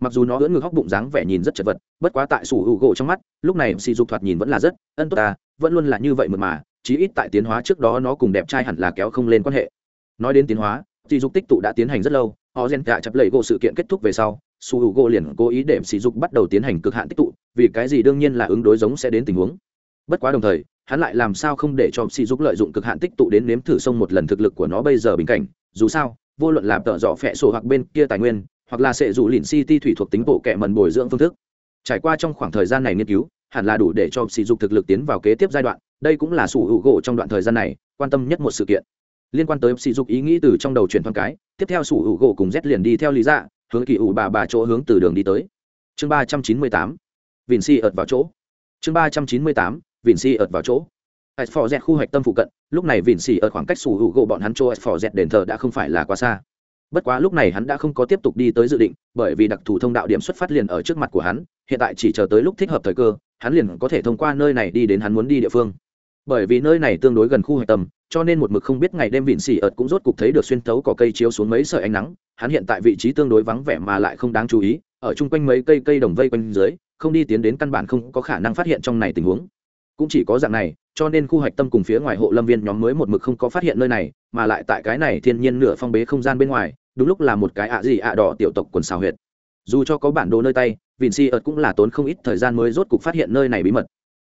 Mặc dù nó ưỡn ngực hóc bụng dáng vẻ nhìn rất chật vật, bất quá tại sủ hữu gỗ trong mắt, lúc này sỉ dục thoạt nhìn vẫn là rất ân tốt ta, vẫn luôn là như vậy mượt mà, chí ít tại tiến hóa trước đó nó cùng đẹp trai hẳn là kéo không lên quan hệ. Nói đến tiến hóa, sỉ dục tích tụ đã tiến hành rất lâu, họ rèn cả chập lầy gỗ sự kiện kết thúc về sau su hữu gỗ liền cố ý để sỉ dục bắt đầu tiến hành cực hạn tích tụ, vì cái gì đương nhiên là ứng đối giống sẽ đến tình huống. Bất quá đồng thời, hắn lại làm sao không để cho sỉ dục lợi dụng cực hạn tích tụ đến nếm thử sông một lần thực lực của nó bây giờ bình cảnh, dù sao vô luận làm tợ dọ phẹ sổ hoặc bên kia tài nguyên, hoặc là sẽ rủ lìn city thủy thuộc tính bộ kệ mần bồi dưỡng phương thức. Trải qua trong khoảng thời gian này nghiên cứu, hẳn là đủ để cho sỉ dục thực lực tiến vào kế tiếp giai đoạn, đây cũng là sủ hữu gỗ trong đoạn thời gian này, quan tâm nhất một sự kiện. Liên quan tới sỉ dục ý nghĩ từ trong đầu chuyển thoáng cái, tiếp theo sủ hữu gỗ cùng z liền đi theo lý dạ hướng kỳ ủ bà bà chỗ hướng từ đường đi tới. Chương ba trăm chín mươi tám Vịn si ợt vào chỗ. Chương ba trăm chín mươi tám Vịn si ợt vào chỗ s phò z khu hạch tâm phụ cận, lúc này vìn xì ở khoảng cách sủ hữu gỗ bọn hắn cho s phò z đền thờ đã không phải là quá xa. Bất quá lúc này hắn đã không có tiếp tục đi tới dự định, bởi vì đặc thù thông đạo điểm xuất phát liền ở trước mặt của hắn, hiện tại chỉ chờ tới lúc thích hợp thời cơ, hắn liền có thể thông qua nơi này đi đến hắn muốn đi địa phương. Bởi vì nơi này tương đối gần khu hạch tâm, cho nên một mực không biết ngày đêm vịn xỉ ợt cũng rốt cục thấy được xuyên thấu có cây chiếu xuống mấy sợi ánh nắng, hắn hiện tại vị trí tương đối vắng vẻ mà lại không đáng chú ý, ở chung quanh mấy cây cây đồng vây quanh dưới, không đi tiến đến căn bản không có khả năng phát hiện trong này tình huống cũng chỉ có dạng này, cho nên khu hạch tâm cùng phía ngoài hộ lâm viên nhóm mới một mực không có phát hiện nơi này, mà lại tại cái này thiên nhiên nửa phong bế không gian bên ngoài, đúng lúc là một cái ạ gì ạ đỏ tiểu tộc quần xào huyệt. Dù cho có bản đồ nơi tay vịn si ợt cũng là tốn không ít thời gian mới rốt cục phát hiện nơi này bí mật.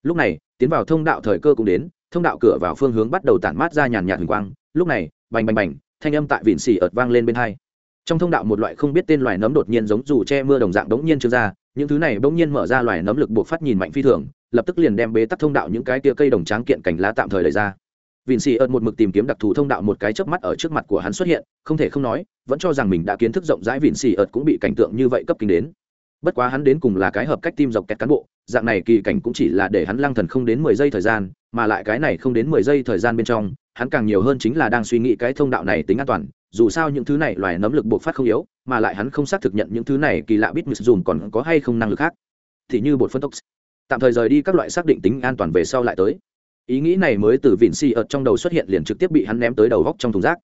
Lúc này, tiến vào thông đạo thời cơ cũng đến, thông đạo cửa vào phương hướng bắt đầu tản mát ra nhàn nhạt hình quang. Lúc này, bành bành bành, thanh âm tại vịn xì ợt vang lên bên hai. Trong thông đạo một loại không biết tên loài nấm đột nhiên giống dù che mưa đồng dạng đống nhiên trương ra, những thứ này đống nhiên mở ra loài nấm lực buộc phát nhìn mạnh phi thường lập tức liền đem bế tắc thông đạo những cái tia cây đồng tráng kiện cảnh lá tạm thời đẩy ra. Vịn xì ợt một mực tìm kiếm đặc thù thông đạo một cái chớp mắt ở trước mặt của hắn xuất hiện, không thể không nói, vẫn cho rằng mình đã kiến thức rộng rãi vịn xì ợt cũng bị cảnh tượng như vậy cấp kinh đến. Bất quá hắn đến cùng là cái hợp cách tim dọc kẹt cán bộ, dạng này kỳ cảnh cũng chỉ là để hắn lăng thần không đến mười giây thời gian, mà lại cái này không đến mười giây thời gian bên trong, hắn càng nhiều hơn chính là đang suy nghĩ cái thông đạo này tính an toàn, dù sao những thứ này loài nấm lực bộc phát không yếu, mà lại hắn không xác thực nhận những thứ này kỳ lạ biết mực dùm còn có hay không năng lực khác. Thì như bột phân tốc tạm thời rời đi các loại xác định tính an toàn về sau lại tới. Ý nghĩ này mới từ vịn xì ợt trong đầu xuất hiện liền trực tiếp bị hắn ném tới đầu góc trong thùng rác.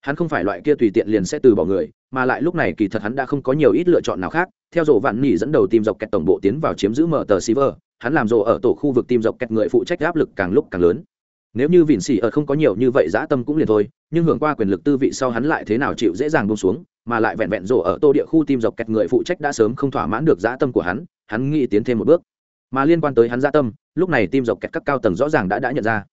Hắn không phải loại kia tùy tiện liền sẽ từ bỏ người mà lại lúc này kỳ thật hắn đã không có nhiều ít lựa chọn nào khác. Theo rổ vạn nỉ dẫn đầu tìm dọc kẹt tổng bộ tiến vào chiếm giữ mở tờ Silver, hắn làm rổ ở tổ khu vực tìm dọc kẹt người phụ trách áp lực càng lúc càng lớn. Nếu như vịn xì ợt không có nhiều như vậy dã tâm cũng liền thôi nhưng hưởng qua quyền lực tư vị sau hắn lại thế nào chịu dễ dàng buông xuống mà lại vẹn vẹn rổ ở tô địa khu tìm dọc kẹt người phụ trách đã sớm không thỏa mãn được dã tâm của hắn hắn nghĩ tiến thêm một bước mà liên quan tới hắn gia tâm, lúc này tim dọc kẹt các cao tầng rõ ràng đã đã nhận ra.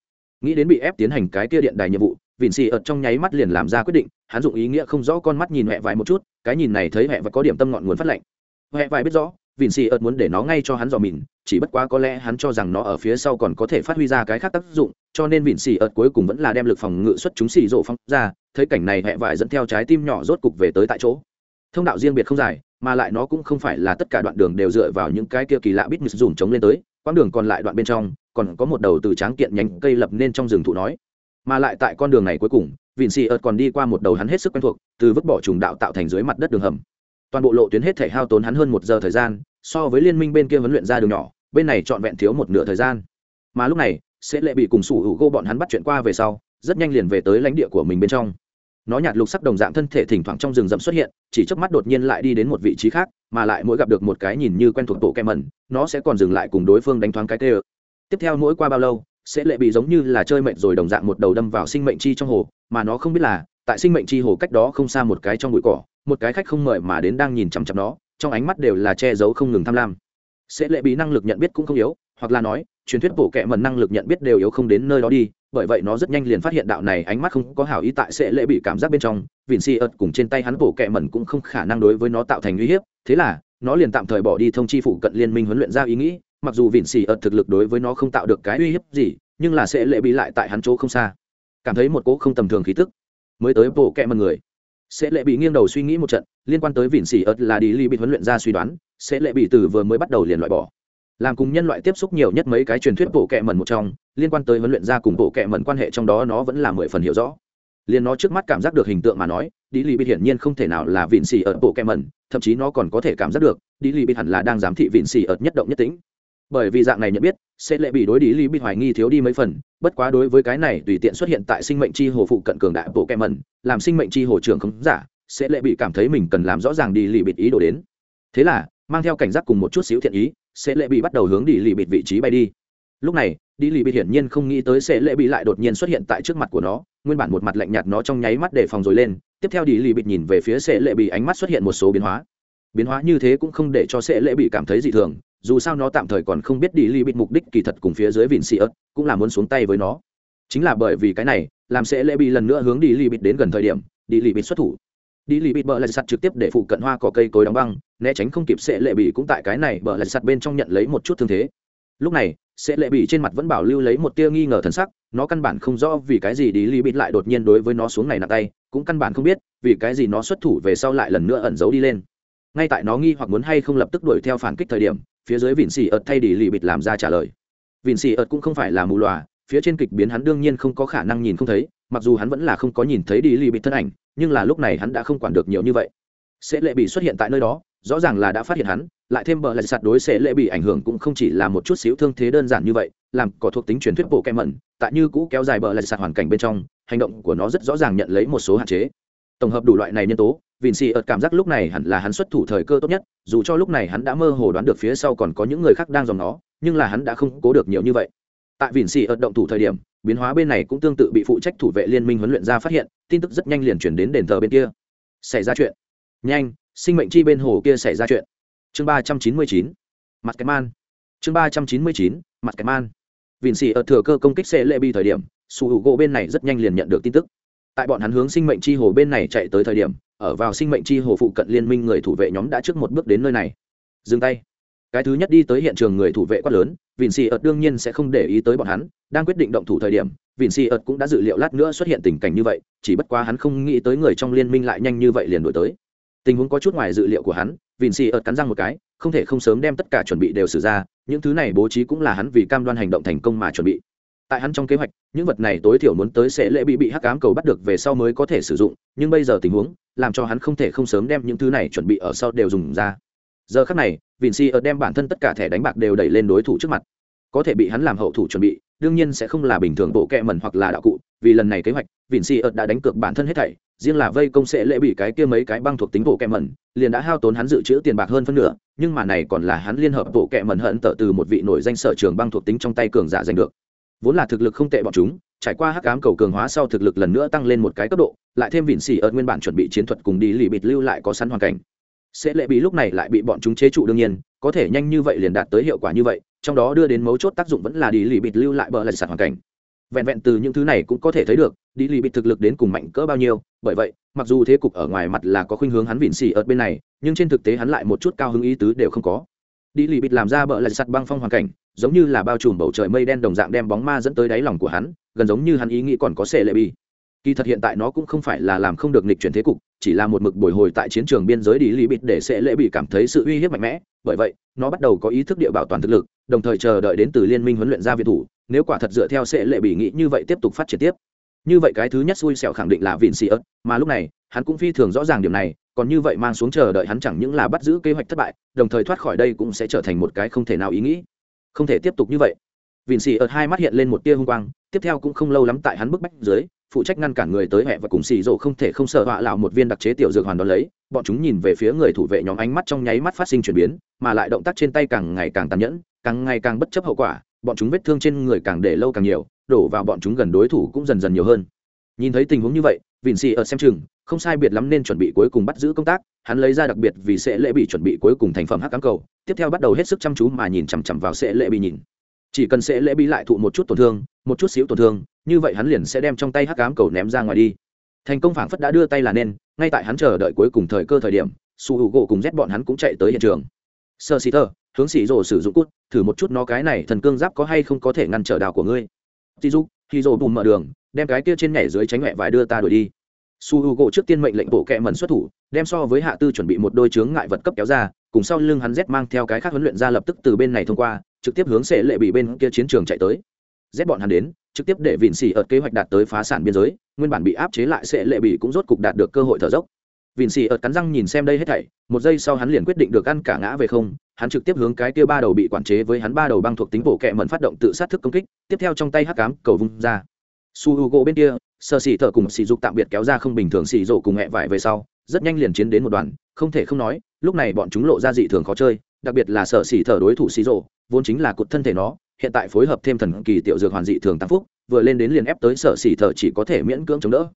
Nghĩ đến bị ép tiến hành cái kia điện đài nhiệm vụ, vịn xì ợt trong nháy mắt liền làm ra quyết định, hắn dụng ý nghĩa không rõ con mắt nhìn mẹ vải một chút, cái nhìn này thấy mẹ và có điểm tâm ngọn nguồn phát lệnh mẹ vải biết rõ, vịn xì ợt muốn để nó ngay cho hắn dò mìn, chỉ bất quá có lẽ hắn cho rằng nó ở phía sau còn có thể phát huy ra cái khác tác dụng, cho nên vịn xì ợt cuối cùng vẫn là đem lực phòng ngự xuất chúng xì rộ phong ra, thấy cảnh này hẹ vải dẫn theo trái tim nhỏ rốt cục về tới tại chỗ. Thông đạo riêng biệt không dài mà lại nó cũng không phải là tất cả đoạn đường đều dựa vào những cái kia kỳ lạ bít mịt dùm chống lên tới, quãng đường còn lại đoạn bên trong, còn có một đầu từ tráng kiện nhánh cây lập nên trong rừng thụ nói. Mà lại tại con đường này cuối cùng vịn xì ợt còn đi qua một đầu hắn hết sức quen thuộc, từ vứt bỏ trùng đạo tạo thành dưới mặt đất đường hầm. Toàn bộ lộ tuyến hết thể hao tốn hắn hơn một giờ thời gian, so với liên minh bên kia huấn luyện ra đường nhỏ, bên này trọn vẹn thiếu một nửa thời gian. Mà lúc này, sẽ lệ bị cùng sủ hữu gô bọn hắn bắt chuyện qua về sau, rất nhanh liền về tới lãnh địa của mình bên trong nó nhạt lục sắc đồng dạng thân thể thỉnh thoảng trong rừng rậm xuất hiện, chỉ chớp mắt đột nhiên lại đi đến một vị trí khác, mà lại mỗi gặp được một cái nhìn như quen thuộc tổ kem mẩn, nó sẽ còn dừng lại cùng đối phương đánh thoáng cái tê ơ. Tiếp theo mỗi qua bao lâu, sẽ lệ bị giống như là chơi mệnh rồi đồng dạng một đầu đâm vào sinh mệnh chi trong hồ, mà nó không biết là, tại sinh mệnh chi hồ cách đó không xa một cái trong bụi cỏ, một cái khách không mời mà đến đang nhìn chằm chằm nó, trong ánh mắt đều là che giấu không ngừng tham lam. Sẽ lệ bị năng lực nhận biết cũng không yếu hoặc là nói, truyền thuyết bổ kệ mần năng lực nhận biết đều yếu không đến nơi đó đi, bởi vậy nó rất nhanh liền phát hiện đạo này ánh mắt không có hảo ý tại sẽ lễ bị cảm giác bên trong. Vìn si ợt cùng trên tay hắn bổ kệ mần cũng không khả năng đối với nó tạo thành uy hiếp, thế là, nó liền tạm thời bỏ đi thông chi phụ cận liên minh huấn luyện ra ý nghĩ. Mặc dù vìn si ợt thực lực đối với nó không tạo được cái uy hiếp gì, nhưng là sẽ lễ bị lại tại hắn chỗ không xa. Cảm thấy một cỗ không tầm thường khí tức mới tới bổ kệ mần người. Sẽ lệ bị nghiêng đầu suy nghĩ một trận, liên quan tới vỉn xỉ ợt là đi ly bị huấn luyện ra suy đoán, sẽ lệ bị từ vừa mới bắt đầu liền loại bỏ làm cùng nhân loại tiếp xúc nhiều nhất mấy cái truyền thuyết bộ kệ mẩn một trong, liên quan tới huấn luyện ra cùng bộ kệ mẩn quan hệ trong đó nó vẫn là mười phần hiểu rõ. Liền nó trước mắt cảm giác được hình tượng mà nói đi lì bị hiển nhiên không thể nào là vịn xì ợt bộ kệ mẩn, thậm chí nó còn có thể cảm giác được đi lì bị hẳn là đang giám thị vịn xì ợt nhất động nhất tĩnh bởi vì dạng này nhận biết, sẽ lệ bị đối đi lì bị hoài nghi thiếu đi mấy phần, bất quá đối với cái này tùy tiện xuất hiện tại sinh mệnh chi hồ phụ cận cường đại bộ kệ mẩn, làm sinh mệnh chi hồ trưởng không giả, sẽ lệ bị cảm thấy mình cần làm rõ ràng đi lì bịt ý đồ đến. Thế là, mang theo cảnh giác cùng một chút xíu thiện ý sẽ lệ bị bắt đầu hướng đi lì bịt vị trí bay đi. Lúc này, đi lì bịt hiển nhiên không nghĩ tới sẽ lệ bị lại đột nhiên xuất hiện tại trước mặt của nó, nguyên bản một mặt lạnh nhạt nó trong nháy mắt để phòng rồi lên, tiếp theo đi lì bịt nhìn về phía sẽ lệ bị ánh mắt xuất hiện một số biến hóa. Biến hóa như thế cũng không để cho sẽ lệ bị cảm thấy dị thường, dù sao nó tạm thời còn không biết đi lì bịt mục đích kỳ thật cùng phía dưới vịn xì ớt, cũng là muốn xuống tay với nó. Chính là bởi vì cái này, làm sẽ lệ bị lần nữa hướng đi lì bịt đến gần thời điểm, đi lì bịt xuất thủ. Đi lì bịt bờ lại sắt trực tiếp để phụ cận hoa cỏ cây cối đóng băng né tránh không kịp sẽ lệ bị cũng tại cái này bờ lại sạt bên trong nhận lấy một chút thương thế. Lúc này, sẽ lệ bị trên mặt vẫn bảo lưu lấy một tia nghi ngờ thần sắc, nó căn bản không rõ vì cái gì đi li bịt lại đột nhiên đối với nó xuống này nặng tay, cũng căn bản không biết vì cái gì nó xuất thủ về sau lại lần nữa ẩn giấu đi lên. Ngay tại nó nghi hoặc muốn hay không lập tức đuổi theo phản kích thời điểm, phía dưới vịn xì ợt thay đi li bịt làm ra trả lời. Vịn xì ợt cũng không phải là mù loà phía trên kịch biến hắn đương nhiên không có khả năng nhìn không thấy, mặc dù hắn vẫn là không có nhìn thấy đi li bịt thân ảnh, nhưng là lúc này hắn đã không quản được nhiều như vậy. Sẽ lệ bị xuất hiện tại nơi đó rõ ràng là đã phát hiện hắn, lại thêm bờ lại sạt đối sẽ lệ bị ảnh hưởng cũng không chỉ là một chút xíu thương thế đơn giản như vậy, làm có thuộc tính truyền thuyết bộ kem mẩn, tại như cũ kéo dài bờ lại sạt hoàn cảnh bên trong, hành động của nó rất rõ ràng nhận lấy một số hạn chế. Tổng hợp đủ loại này nhân tố vịn xì ợt cảm giác lúc này hẳn là hắn xuất thủ thời cơ tốt nhất, dù cho lúc này hắn đã mơ hồ đoán được phía sau còn có những người khác đang dòng nó, nhưng là hắn đã không cố được nhiều như vậy. Tại vịn xì ợt động thủ thời điểm, biến hóa bên này cũng tương tự bị phụ trách thủ vệ liên minh huấn luyện ra phát hiện, tin tức rất nhanh liền chuyển đến đền thờ bên kia. Xảy ra chuyện. Nhanh sinh mệnh chi bên hồ kia xảy ra chuyện. Chương ba trăm chín mươi chín, mặt cái man. Chương ba trăm chín mươi chín, mặt cái man. Vịn xì ở thừa cơ công kích xe lệ bi thời điểm su hữu gỗ bên này rất nhanh liền nhận được tin tức. Tại bọn hắn hướng sinh mệnh chi hồ bên này chạy tới thời điểm, ở vào sinh mệnh chi hồ phụ cận liên minh người thủ vệ nhóm đã trước một bước đến nơi này. Dừng tay. Cái thứ nhất đi tới hiện trường người thủ vệ quát lớn, vịn xì ợt đương nhiên sẽ không để ý tới bọn hắn, đang quyết định động thủ thời điểm, vịn xì ợt cũng đã dự liệu lát nữa xuất hiện tình cảnh như vậy, chỉ bất quá hắn không nghĩ tới người trong liên minh lại nhanh như vậy liền đổi tới tình huống có chút ngoài dự liệu của hắn Vịn xì ợt cắn răng một cái, không thể không sớm đem tất cả chuẩn bị đều xử ra, những thứ này bố trí cũng là hắn vì cam đoan hành động thành công mà chuẩn bị. Tại hắn trong kế hoạch, những vật này tối thiểu muốn tới sẽ lễ bị bị hắc ám cầu bắt được về sau mới có thể sử dụng, nhưng bây giờ tình huống, làm cho hắn không thể không sớm đem những thứ này chuẩn bị ở sau đều dùng ra. Giờ khắc này Vịn xì ợt đem bản thân tất cả thẻ đánh bạc đều đẩy lên đối thủ trước mặt. Có thể bị hắn làm hậu thủ chuẩn bị, đương nhiên sẽ không là bình thường bộ kẹ mẩn hoặc là đạo cụ vì lần này kế hoạch, vịn xì ợt đã đánh cược bản thân hết thảy, riêng là vây công sẽ lễ bị cái kia mấy cái băng thuộc tính bộ kẹ mẩn, liền đã hao tốn hắn dự trữ tiền bạc hơn phân nửa, nhưng mà này còn là hắn liên hợp bộ kẹ mẩn hận tở từ một vị nổi danh sở trường băng thuộc tính trong tay cường giả giành được. Vốn là thực lực không tệ bọn chúng, trải qua hắc ám cầu cường hóa sau thực lực lần nữa tăng lên một cái cấp độ, lại thêm vịn xì ợt nguyên bản chuẩn bị chiến thuật cùng đi lì bịt lưu lại có sẵn hoàn cảnh. Sẽ lệ bị lúc này lại bị bọn chúng chế trụ đương nhiên, có thể nhanh như vậy liền đạt tới hiệu quả như vậy, trong đó đưa đến mấu chốt tác dụng vẫn là đi lì bịt lưu lại bờ lại sạt hoàn cảnh vẹn vẹn từ những thứ này cũng có thể thấy được, đi lì bịt thực lực đến cùng mạnh cỡ bao nhiêu. Bởi vậy, mặc dù thế cục ở ngoài mặt là có khuynh hướng hắn vịn xỉ ợt bên này, nhưng trên thực tế hắn lại một chút cao hứng ý tứ đều không có. Đi lì bịt làm ra bỡ lại sặt băng phong hoàn cảnh, giống như là bao trùm bầu trời mây đen đồng dạng đem bóng ma dẫn tới đáy lòng của hắn, gần giống như hắn ý nghĩ còn có sệ lệ bi kỳ thật hiện tại nó cũng không phải là làm không được nghịch chuyển thế cục, chỉ là một mực bồi hồi tại chiến trường biên giới đi lý bịt để sẽ lễ bị cảm thấy sự uy hiếp mạnh mẽ. Bởi vậy, nó bắt đầu có ý thức địa bảo toàn thực lực, đồng thời chờ đợi đến từ liên minh huấn luyện ra viện thủ, nếu quả thật dựa theo sẽ lệ bị nghĩ như vậy tiếp tục phát triển tiếp. Như vậy cái thứ nhất xui xẻo khẳng định là vịn xì ớt, mà lúc này, hắn cũng phi thường rõ ràng điểm này, còn như vậy mang xuống chờ đợi hắn chẳng những là bắt giữ kế hoạch thất bại, đồng thời thoát khỏi đây cũng sẽ trở thành một cái không thể nào ý nghĩ. Không thể tiếp tục như vậy. Vịn xì ớt hai mắt hiện lên một tia hung quang, tiếp theo cũng không lâu lắm tại hắn bức bách dưới phụ trách ngăn cản người tới hẹ và cùng xì rộ không thể không sợ họa lạo một viên đặc chế tiểu dược hoàn đón lấy, bọn chúng nhìn về phía người thủ vệ nhóm ánh mắt trong nháy mắt phát sinh chuyển biến, mà lại động tác trên tay càng ngày càng tàn nhẫn, càng ngày càng bất chấp hậu quả, bọn chúng vết thương trên người càng để lâu càng nhiều, đổ vào bọn chúng gần đối thủ cũng dần dần nhiều hơn. Nhìn thấy tình huống như vậy, vịn xì ở xem chừng, không sai biệt lắm nên chuẩn bị cuối cùng bắt giữ công tác, hắn lấy ra đặc biệt vì sẽ lễ bị chuẩn bị cuối cùng thành phẩm hắc cám cầu, tiếp theo bắt đầu hết sức chăm chú mà nhìn chằm chằm vào sẽ lễ bị nhìn chỉ cần sẽ lễ bị lại thụ một chút tổn thương, một chút xíu tổn thương, như vậy hắn liền sẽ đem trong tay hắc cám cầu ném ra ngoài đi. Thành công phảng phất đã đưa tay là nên, ngay tại hắn chờ đợi cuối cùng thời cơ thời điểm, su hữu gỗ cùng rét bọn hắn cũng chạy tới hiện trường. Sơ xì thơ hướng xì rồ sử dụng cút, thử một chút nó cái này thần cương giáp có hay không có thể ngăn trở đào của ngươi. Tí dụ khi rồ bùm mở đường, đem cái kia trên nhảy dưới tránh mẹ vài đưa ta đuổi đi. Su hữu u gỗ trước tiên mệnh lệnh bộ kẹ mần xuất thủ, đem so với hạ tư chuẩn bị một đôi chướng ngại vật cấp kéo ra, cùng sau lưng hắn rét mang theo cái khác huấn luyện ra lập tức từ bên này thông qua trực tiếp hướng sẽ lệ bị bên kia chiến trường chạy tới. Rét bọn hắn đến, trực tiếp để vịn xỉ ợt kế hoạch đạt tới phá sản biên giới, nguyên bản bị áp chế lại sẽ lệ bị cũng rốt cục đạt được cơ hội thở dốc. Vịn xỉ ợt cắn răng nhìn xem đây hết thảy, một giây sau hắn liền quyết định được ăn cả ngã về không, hắn trực tiếp hướng cái kia ba đầu bị quản chế với hắn ba đầu băng thuộc tính bộ kẹ mần phát động tự sát thức công kích, tiếp theo trong tay hắc cám cầu vung ra. Su h u gỗ bên kia, sơ xỉ thở cùng sỉ dục tạm biệt kéo ra không bình thường xỉ rộ cùng hẹ vải về sau, rất nhanh liền chiến đến một đoàn, không thể không nói, lúc này bọn chúng lộ ra dị thường khó chơi đặc biệt là sở xỉ thợ đối thủ xí rộ, vốn chính là cụt thân thể nó, hiện tại phối hợp thêm thần kỳ tiểu dược hoàn dị thường tăng phúc, vừa lên đến liền ép tới sở xỉ thợ chỉ có thể miễn cưỡng chống đỡ.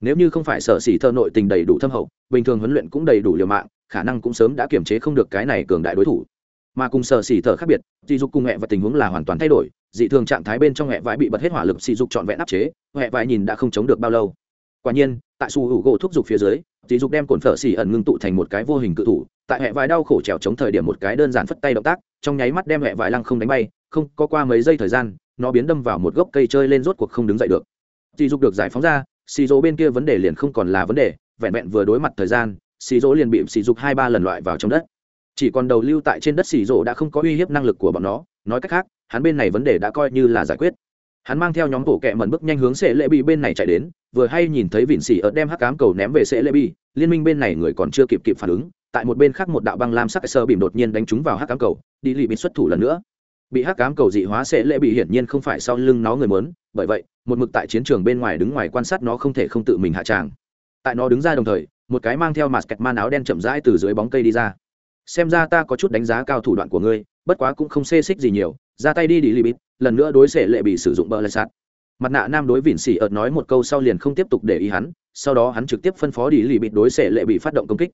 Nếu như không phải sở xỉ thợ nội tình đầy đủ thâm hậu, bình thường huấn luyện cũng đầy đủ liều mạng, khả năng cũng sớm đã kiểm chế không được cái này cường đại đối thủ. Mà cùng sở xỉ thợ khác biệt, dị dục cùng hẹ và tình huống là hoàn toàn thay đổi, dị thường trạng thái bên trong hẹ vải bị bật hết hỏa lực sỉ dục trọn vẹn áp chế hẹ vải nhìn đã không chống được bao lâu. Quả nhiên, tại su hữu gỗ thúc dục phía dưới, dị dục đem cồn phở xỉ ẩn ngưng tụ thành một cái vô hình cự thủ tại hệ vải đau khổ trèo chống thời điểm một cái đơn giản phất tay động tác, trong nháy mắt đem hệ vải lăng không đánh bay, không, có qua mấy giây thời gian, nó biến đâm vào một gốc cây chơi lên rốt cuộc không đứng dậy được. Dì dục được giải phóng ra, xì dỗ bên kia vấn đề liền không còn là vấn đề, vẹn vẹn vừa đối mặt thời gian, xì dỗ liền bị xì dục hai ba lần loại vào trong đất. Chỉ còn đầu lưu tại trên đất xì dỗ đã không có uy hiếp năng lực của bọn nó, nói cách khác, hắn bên này vấn đề đã coi như là giải quyết. Hắn mang theo nhóm cổ kẹ mẩn bước nhanh hướng sệ lệ bị bên này chạy đến, vừa hay nhìn thấy vịn xì ở đem hắc cám cầu ném về sệ lệ bị liên minh bên này người còn chưa kịp kịp phản ứng tại một bên khác một đạo băng lam sắc sơ bìm đột nhiên đánh trúng vào hắc cám cầu, đi lì bị xuất thủ lần nữa. Bị hắc cám cầu dị hóa sẽ lệ bị hiển nhiên không phải sau lưng nó người mớn bởi vậy, một mực tại chiến trường bên ngoài đứng ngoài quan sát nó không thể không tự mình hạ tràng. Tại nó đứng ra đồng thời, một cái mang theo mặt kẹt man áo đen chậm rãi từ dưới bóng cây đi ra. Xem ra ta có chút đánh giá cao thủ đoạn của ngươi, bất quá cũng không xê xích gì nhiều, ra tay đi đi li bít lần nữa đối xệ lệ bị sử dụng bờ lại sạt. Mặt nạ nam đối vịn xỉ ợt nói một câu sau liền không tiếp tục để ý hắn, sau đó hắn trực tiếp phân phó đi li bít đối xệ lệ bị phát động công kích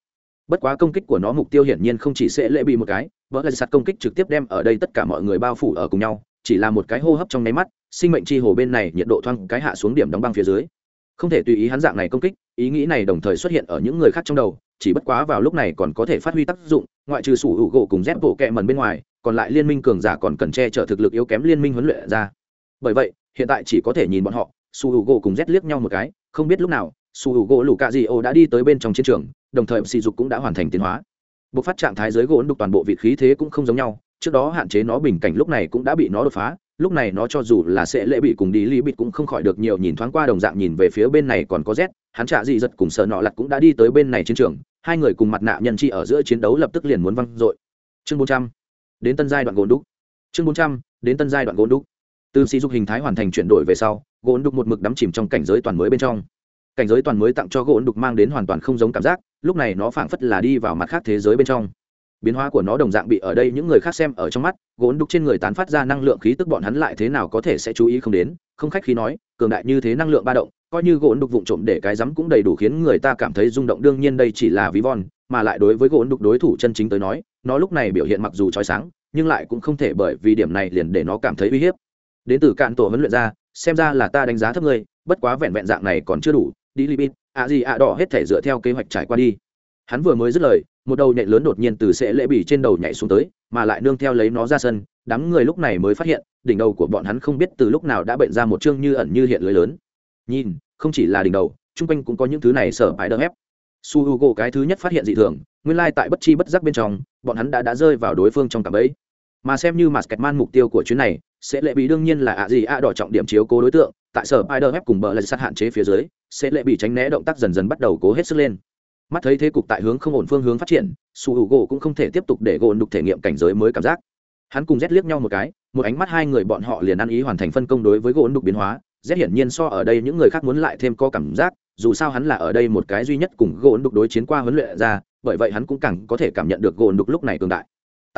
bất quá công kích của nó mục tiêu hiển nhiên không chỉ sẽ lễ bị một cái vỡ lại sạt công kích trực tiếp đem ở đây tất cả mọi người bao phủ ở cùng nhau, chỉ là một cái hô hấp trong nháy mắt, sinh mệnh chi hồ bên này nhiệt độ thoang cái hạ xuống điểm đóng băng phía dưới. Không thể tùy ý hắn dạng này công kích, ý nghĩ này đồng thời xuất hiện ở những người khác trong đầu, chỉ bất quá vào lúc này còn có thể phát huy tác dụng, ngoại trừ sủ hữu gỗ cùng dép bộ kẹ mần bên ngoài, còn lại liên minh cường giả còn cần che chở thực lực yếu kém liên minh huấn luyện ra. Bởi vậy, hiện tại chỉ có thể nhìn bọn họ, sủ hữu gỗ cùng dép liếc nhau một cái, không biết lúc nào su hữu gỗ lù cạ di ô đã đi tới bên trong chiến trường, đồng thời sỉ dục cũng đã hoàn thành tiến hóa. Bộc phát trạng thái dưới gỗ đục toàn bộ vị khí thế cũng không giống nhau, trước đó hạn chế nó bình cảnh lúc này cũng đã bị nó đột phá, lúc này nó cho dù là sẽ lễ bị cùng đi lý bịt cũng không khỏi được nhiều nhìn thoáng qua đồng dạng nhìn về phía bên này còn có z, hắn trả dị giật cùng sợ nọ lặt cũng đã đi tới bên này chiến trường, hai người cùng mặt nạ nhân chi ở giữa chiến đấu lập tức liền muốn văng dội. Chương bốn trăm, đến tân giai đoạn gôn đúc chương bốn trăm, đến tân giai đoạn gôn đúc từ sĩ dục hình thái hoàn thành chuyển đổi về sau gôn đúc một mực đắm chìm trong cảnh giới toàn mới bên trong cảnh giới toàn mới tặng cho gỗ đục mang đến hoàn toàn không giống cảm giác, lúc này nó phảng phất là đi vào mặt khác thế giới bên trong. Biến hóa của nó đồng dạng bị ở đây những người khác xem ở trong mắt, gỗ đục trên người tán phát ra năng lượng khí tức bọn hắn lại thế nào có thể sẽ chú ý không đến, không khách khí nói, cường đại như thế năng lượng ba động, coi như gỗ đục vụng trộm để cái rắm cũng đầy đủ khiến người ta cảm thấy rung động, đương nhiên đây chỉ là ví von, mà lại đối với gỗ đục đối thủ chân chính tới nói, nó lúc này biểu hiện mặc dù trói sáng, nhưng lại cũng không thể bởi vì điểm này liền để nó cảm thấy uy hiếp. Đến từ cạn tổ huấn luyện ra, xem ra là ta đánh giá thấp ngươi, bất quá vẹn vẹn dạng này còn chưa đủ đi libit ạ gì ạ đỏ hết thể dựa theo kế hoạch trải qua đi. Hắn vừa mới dứt lời, một đầu nhạy lớn đột nhiên từ sẽ lễ bỉ trên đầu nhảy xuống tới, mà lại nương theo lấy nó ra sân, đám người lúc này mới phát hiện, đỉnh đầu của bọn hắn không biết từ lúc nào đã bệnh ra một chương như ẩn như hiện lưới lớn. Nhìn, không chỉ là đỉnh đầu, chung quanh cũng có những thứ này sở hãi đỡ ép su h u gỗ cái thứ nhất phát hiện dị thường, nguyên lai tại bất chi bất giác bên trong, bọn hắn đã đã rơi vào đối phương trong cặp ấy mà xem như mặt kẹt man mục tiêu của chuyến này, sẽ lệ bị đương nhiên là ạ gì ạ đỏ trọng điểm chiếu cố đối tượng, tại sở spider web cùng bờ lại sát hạn chế phía dưới, sẽ lệ bị tránh né động tác dần dần bắt đầu cố hết sức lên. Mắt thấy thế cục tại hướng không ổn phương hướng phát triển, su h u gỗ cũng không thể tiếp tục để gỗ đục thể nghiệm cảnh giới mới cảm giác. Hắn cùng rét liếc nhau một cái, một ánh mắt hai người bọn họ liền ăn ý hoàn thành phân công đối với gỗ đục biến hóa. Rét hiển nhiên so ở đây những người khác muốn lại thêm có cảm giác, dù sao hắn là ở đây một cái duy nhất cùng gỗ đục đối chiến qua huấn luyện ra, bởi vậy hắn cũng càng có thể cảm nhận được gỗ đục lúc này cường đại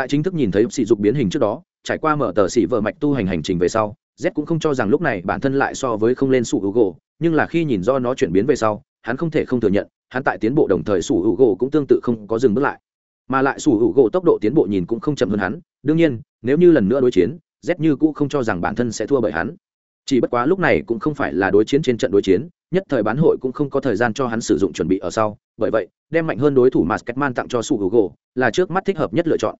tại chính thức nhìn thấy sỉ dục biến hình trước đó, trải qua mở tờ xỉ vợ mạch tu hành hành trình về sau, z cũng không cho rằng lúc này bản thân lại so với không lên sủ hữu gỗ nhưng là khi nhìn do nó chuyển biến về sau, hắn không thể không thừa nhận, hắn tại tiến bộ đồng thời sủ hữu gỗ cũng tương tự không có dừng bước lại. Mà lại sủ hữu gỗ tốc độ tiến bộ nhìn cũng không chậm hơn hắn, đương nhiên, nếu như lần nữa đối chiến, z như cũ không cho rằng bản thân sẽ thua bởi hắn. Chỉ bất quá lúc này cũng không phải là đối chiến trên trận đối chiến, nhất thời bán hội cũng không có thời gian cho hắn sử dụng chuẩn bị ở sau, bởi vậy, đem mạnh hơn đối thủ mà sketman tặng cho su hữu gỗ là trước mắt thích hợp nhất lựa chọn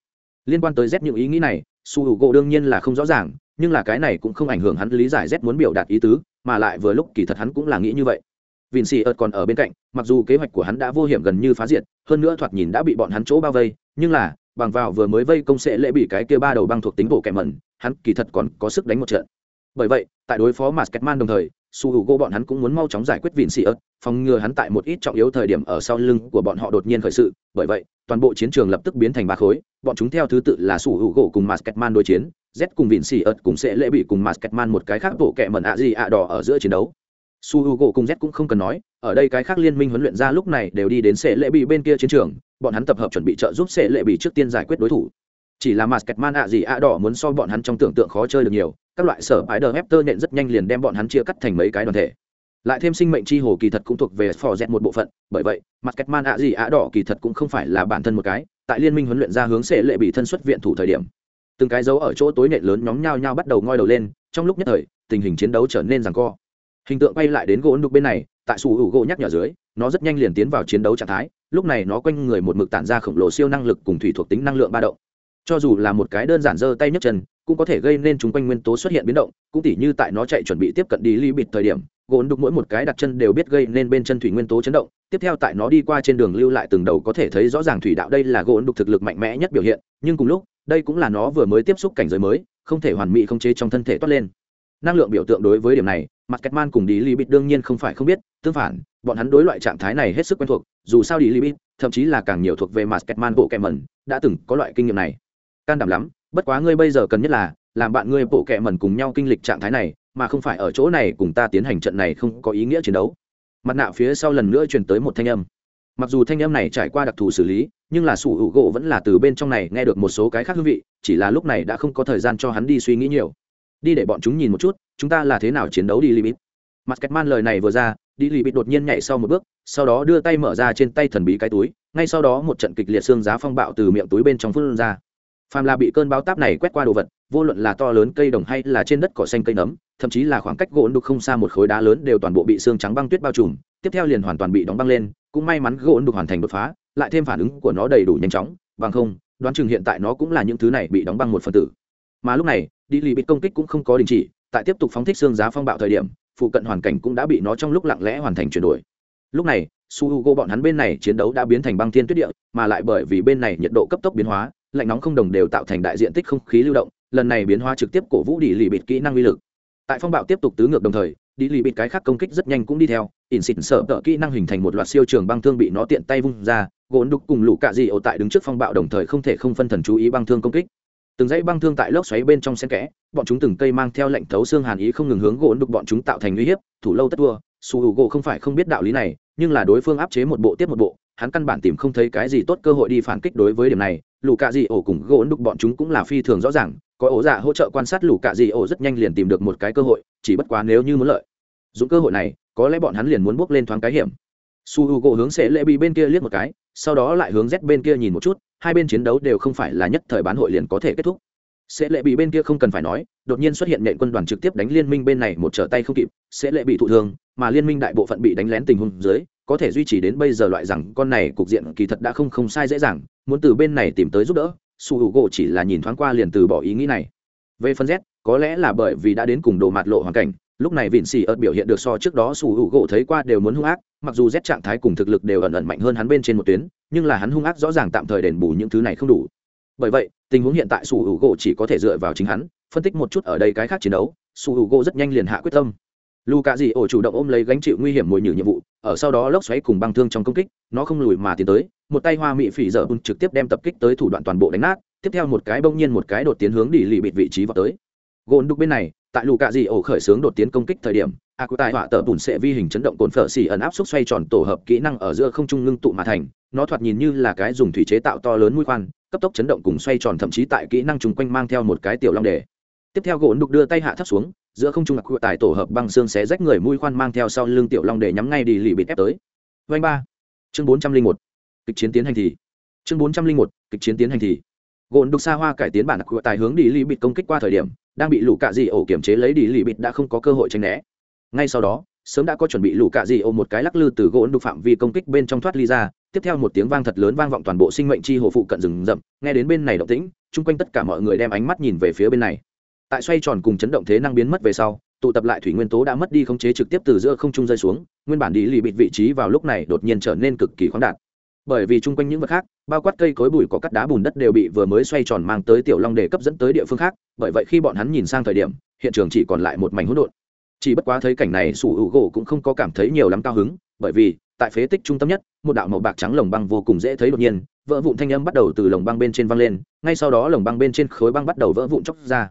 liên quan tới z những ý nghĩ này, su hữu gỗ đương nhiên là không rõ ràng, nhưng là cái này cũng không ảnh hưởng hắn lý giải z muốn biểu đạt ý tứ, mà lại vừa lúc kỳ thật hắn cũng là nghĩ như vậy. Vin xì ợt còn ở bên cạnh, mặc dù kế hoạch của hắn đã vô hiểm gần như phá diệt, hơn nữa thoạt nhìn đã bị bọn hắn chỗ bao vây, nhưng là, bằng vào vừa mới vây công sẽ lễ bị cái kia ba đầu băng thuộc tính bộ kẻ mẩn, hắn kỳ thật còn có sức đánh một trận. Bởi vậy, tại đối phó Masketman đồng thời su hữu gỗ bọn hắn cũng muốn mau chóng giải quyết vịn xì ớt, phòng ngừa hắn tại một ít trọng yếu thời điểm ở sau lưng của bọn họ đột nhiên khởi sự. Bởi vậy, toàn bộ chiến trường lập tức biến thành ba khối, bọn chúng theo thứ tự là su hữu gỗ cùng Masketman đối chiến, z cùng vịn xì ớt cùng sẽ lễ bị cùng Masketman một cái khác bộ kẹ mẩn ạ gì ạ đỏ ở giữa chiến đấu. Su h u gỗ cùng z cũng không cần nói, ở đây cái khác liên minh huấn luyện ra lúc này đều đi đến sẽ lễ bị bên kia chiến trường, bọn hắn tập hợp chuẩn bị trợ giúp sẽ lễ bị trước tiên giải quyết đối thủ. Chỉ là Masketman ạ gì ạ đỏ muốn so bọn hắn trong tưởng tượng khó chơi được nhiều các loại sở ái đờ hepter nện rất nhanh liền đem bọn hắn chia cắt thành mấy cái đoàn thể. Lại thêm sinh mệnh chi hồ kỳ thật cũng thuộc về phò dẹt một bộ phận, bởi vậy, mặt cách man ạ gì ạ đỏ kỳ thật cũng không phải là bản thân một cái, tại liên minh huấn luyện ra hướng sẽ lệ bị thân xuất viện thủ thời điểm. Từng cái dấu ở chỗ tối nện lớn nhóm nhau nhau bắt đầu ngoi đầu lên, trong lúc nhất thời, tình hình chiến đấu trở nên rằng co. Hình tượng quay lại đến gỗ đục bên này, tại sủ hữu gỗ nhắc nhở dưới, nó rất nhanh liền tiến vào chiến đấu trạng thái, lúc này nó quanh người một mực tản ra khổng lồ siêu năng lực cùng thủy thuộc tính năng lượng ba động. Cho dù là một cái đơn giản giơ tay nhấc chân cũng có thể gây nên chúng quanh nguyên tố xuất hiện biến động, cũng tỉ như tại nó chạy chuẩn bị tiếp cận đi ly bịt thời điểm, gồn đục mỗi một cái đặt chân đều biết gây nên bên chân thủy nguyên tố chấn động, tiếp theo tại nó đi qua trên đường lưu lại từng đầu có thể thấy rõ ràng thủy đạo đây là gồn đục thực lực mạnh mẽ nhất biểu hiện, nhưng cùng lúc, đây cũng là nó vừa mới tiếp xúc cảnh giới mới, không thể hoàn mỹ không chế trong thân thể toát lên. Năng lượng biểu tượng đối với điểm này, mặt Kẹt man cùng đi ly bịt đương nhiên không phải không biết, tương phản, bọn hắn đối loại trạng thái này hết sức quen thuộc, dù sao đi ly bịt, thậm chí là càng nhiều thuộc về mặt Kẹt man bộ kẹm mẩn, đã từng có loại kinh nghiệm này. Can đảm lắm bất quá ngươi bây giờ cần nhất là, làm bạn ngươi bộ kệ mẩn cùng nhau kinh lịch trạng thái này, mà không phải ở chỗ này cùng ta tiến hành trận này không có ý nghĩa chiến đấu. Mặt nạ phía sau lần nữa truyền tới một thanh âm. Mặc dù thanh âm này trải qua đặc thù xử lý, nhưng là sủ hữu gỗ vẫn là từ bên trong này nghe được một số cái khác hương vị, chỉ là lúc này đã không có thời gian cho hắn đi suy nghĩ nhiều. Đi để bọn chúng nhìn một chút, chúng ta là thế nào chiến đấu đi libit mặt cách man lời này vừa ra, đi libit đột nhiên nhảy sau một bước, sau đó đưa tay mở ra trên tay thần bí cái túi, ngay sau đó một trận kịch liệt xương giá phong bạo từ miệng túi bên trong phun ra phàm là bị cơn bão táp này quét qua đồ vật, vô luận là to lớn cây đồng hay là trên đất cỏ xanh cây nấm, thậm chí là khoảng cách gỗ đục không xa một khối đá lớn đều toàn bộ bị xương trắng băng tuyết bao trùm, tiếp theo liền hoàn toàn bị đóng băng lên, cũng may mắn gỗ đục hoàn thành đột phá, lại thêm phản ứng của nó đầy đủ nhanh chóng, bằng không, đoán chừng hiện tại nó cũng là những thứ này bị đóng băng một phần tử. Mà lúc này, đi lì bị công kích cũng không có đình chỉ, tại tiếp tục phóng thích xương giá phong bạo thời điểm, phụ cận hoàn cảnh cũng đã bị nó trong lúc lặng lẽ hoàn thành chuyển đổi. Lúc này su h u g o bọn hắn bên này chiến đấu đã biến thành băng thiên tuyết địa, mà lại bởi vì bên này nhiệt độ cấp tốc biến hóa lạnh nóng không đồng đều tạo thành đại diện tích không khí lưu động, lần này biến hóa trực tiếp cổ vũ đi lì bịt kỹ năng uy lực. Tại phong bạo tiếp tục tứ ngược đồng thời, đi lì bịt cái khác công kích rất nhanh cũng đi theo, ỉn xịt sợ tợ kỹ năng hình thành một loạt siêu trường băng thương bị nó tiện tay vung ra, Gỗn đục cùng lũ cạ dị ổ tại đứng trước phong bạo đồng thời không thể không phân thần chú ý băng thương công kích. Từng dãy băng thương tại lốc xoáy bên trong sen kẽ, bọn chúng từng cây mang theo lệnh thấu xương hàn ý không ngừng hướng gỗ đục bọn chúng tạo thành uy hiếp, thủ lâu tất tua su hữu gỗ không phải không biết đạo lý này, nhưng là đối phương áp chế một bộ tiếp một bộ, hắn căn bản tìm không thấy cái gì tốt cơ hội đi phản kích đối với điểm này Lũ cạ dị ổ cùng gỗ đục bọn chúng cũng là phi thường rõ ràng, có ổ dạ hỗ trợ quan sát lũ cạ dị ổ rất nhanh liền tìm được một cái cơ hội, chỉ bất quá nếu như muốn lợi dụng cơ hội này, có lẽ bọn hắn liền muốn bước lên thoáng cái hiểm. Su h u gỗ hướng sẽ lệ bị bên kia liếc một cái, sau đó lại hướng z bên kia nhìn một chút, hai bên chiến đấu đều không phải là nhất thời bán hội liền có thể kết thúc. Sẽ lệ bị bên kia không cần phải nói, đột nhiên xuất hiện nện quân đoàn trực tiếp đánh liên minh bên này một trở tay không kịp sẽ lệ bị thụ thương, mà liên minh đại bộ phận bị đánh lén tình huống dưới, có thể duy trì đến bây giờ loại rằng con này cục diện kỳ thật đã không không sai dễ dàng muốn từ bên này tìm tới giúp đỡ, su h u gỗ chỉ là nhìn thoáng qua liền từ bỏ ý nghĩ này. Về phần z, có lẽ là bởi vì đã đến cùng đồ mặt lộ hoàn cảnh, lúc này vịn xì ợt biểu hiện được so trước đó su h u gỗ thấy qua đều muốn hung ác, mặc dù z trạng thái cùng thực lực đều ẩn ẩn mạnh hơn hắn bên trên một tuyến, nhưng là hắn hung ác rõ ràng tạm thời đền bù những thứ này không đủ. Bởi vậy, tình huống hiện tại su h u gỗ chỉ có thể dựa vào chính hắn, phân tích một chút ở đây cái khác chiến đấu, su h u gỗ rất nhanh liền hạ quyết tâm lù cạ dị ổ chủ động ôm lấy gánh chịu nguy hiểm mồi nhử nhiệm vụ, ở sau đó lốc xoáy cùng băng thương trong công kích, nó không lùi mà tiến tới, một tay hoa mị phỉ dở bùn trực tiếp đem tập kích tới thủ đoạn toàn bộ đánh nát, tiếp theo một cái bỗng nhiên một cái đột tiến hướng đi lì bịt vị trí vào tới. Gồn đục bên này, tại lù cạ dị ổ khởi xướng đột tiến công kích thời điểm, a cụ tài họa tờ bùn sẽ vi hình chấn động cồn phở xỉ ẩn áp xúc xoay tròn tổ hợp kỹ năng ở giữa không trung ngưng tụ mà thành, nó thoạt nhìn như là cái dùng thủy chế tạo to lớn mũi khoan, cấp tốc chấn động cùng xoay tròn thậm chí tại kỹ năng chung quanh mang theo một cái tiểu long đề. Tiếp theo gỗ đục đưa tay hạ thấp xuống giữa không trung đặc tài tổ hợp băng xương xé rách người mũi khoan mang theo sau lưng tiểu long để nhắm ngay đi lì bịt ép tới. Vanh ba. Chương bốn trăm linh một. Kịch chiến tiến hành thì. Chương bốn trăm linh một. Kịch chiến tiến hành thì. Gồn đục xa hoa cải tiến bản đặc tài hướng đi lì bịt công kích qua thời điểm, đang bị lũ cạ dị ổ kiểm chế lấy đi lì bịt đã không có cơ hội tranh né. Ngay sau đó, sớm đã có chuẩn bị lũ cạ dị ổ một cái lắc lư từ gỗ đục phạm vi công kích bên trong thoát ly ra, tiếp theo một tiếng vang thật lớn vang vọng toàn bộ sinh mệnh chi hồ phụ cận rừng rậm. Nghe đến bên này động tĩnh, chung quanh tất cả mọi người đem ánh mắt nhìn về phía bên này tại xoay tròn cùng chấn động thế năng biến mất về sau, tụ tập lại thủy nguyên tố đã mất đi khống chế trực tiếp từ giữa không trung rơi xuống, nguyên bản đi lì bịt vị trí vào lúc này đột nhiên trở nên cực kỳ khoáng đạt. Bởi vì chung quanh những vật khác, bao quát cây cối bụi có cắt đá bùn đất đều bị vừa mới xoay tròn mang tới tiểu long để cấp dẫn tới địa phương khác, bởi vậy khi bọn hắn nhìn sang thời điểm, hiện trường chỉ còn lại một mảnh hỗn độn. Chỉ bất quá thấy cảnh này, sủ hữu gỗ cũng không có cảm thấy nhiều lắm cao hứng, bởi vì, tại phế tích trung tâm nhất, một đạo màu bạc trắng lồng băng vô cùng dễ thấy đột nhiên, vỡ vụn thanh âm bắt đầu từ lồng băng bên trên văng lên, ngay sau đó lồng băng bên trên khối băng bắt đầu vỡ vụn chóc ra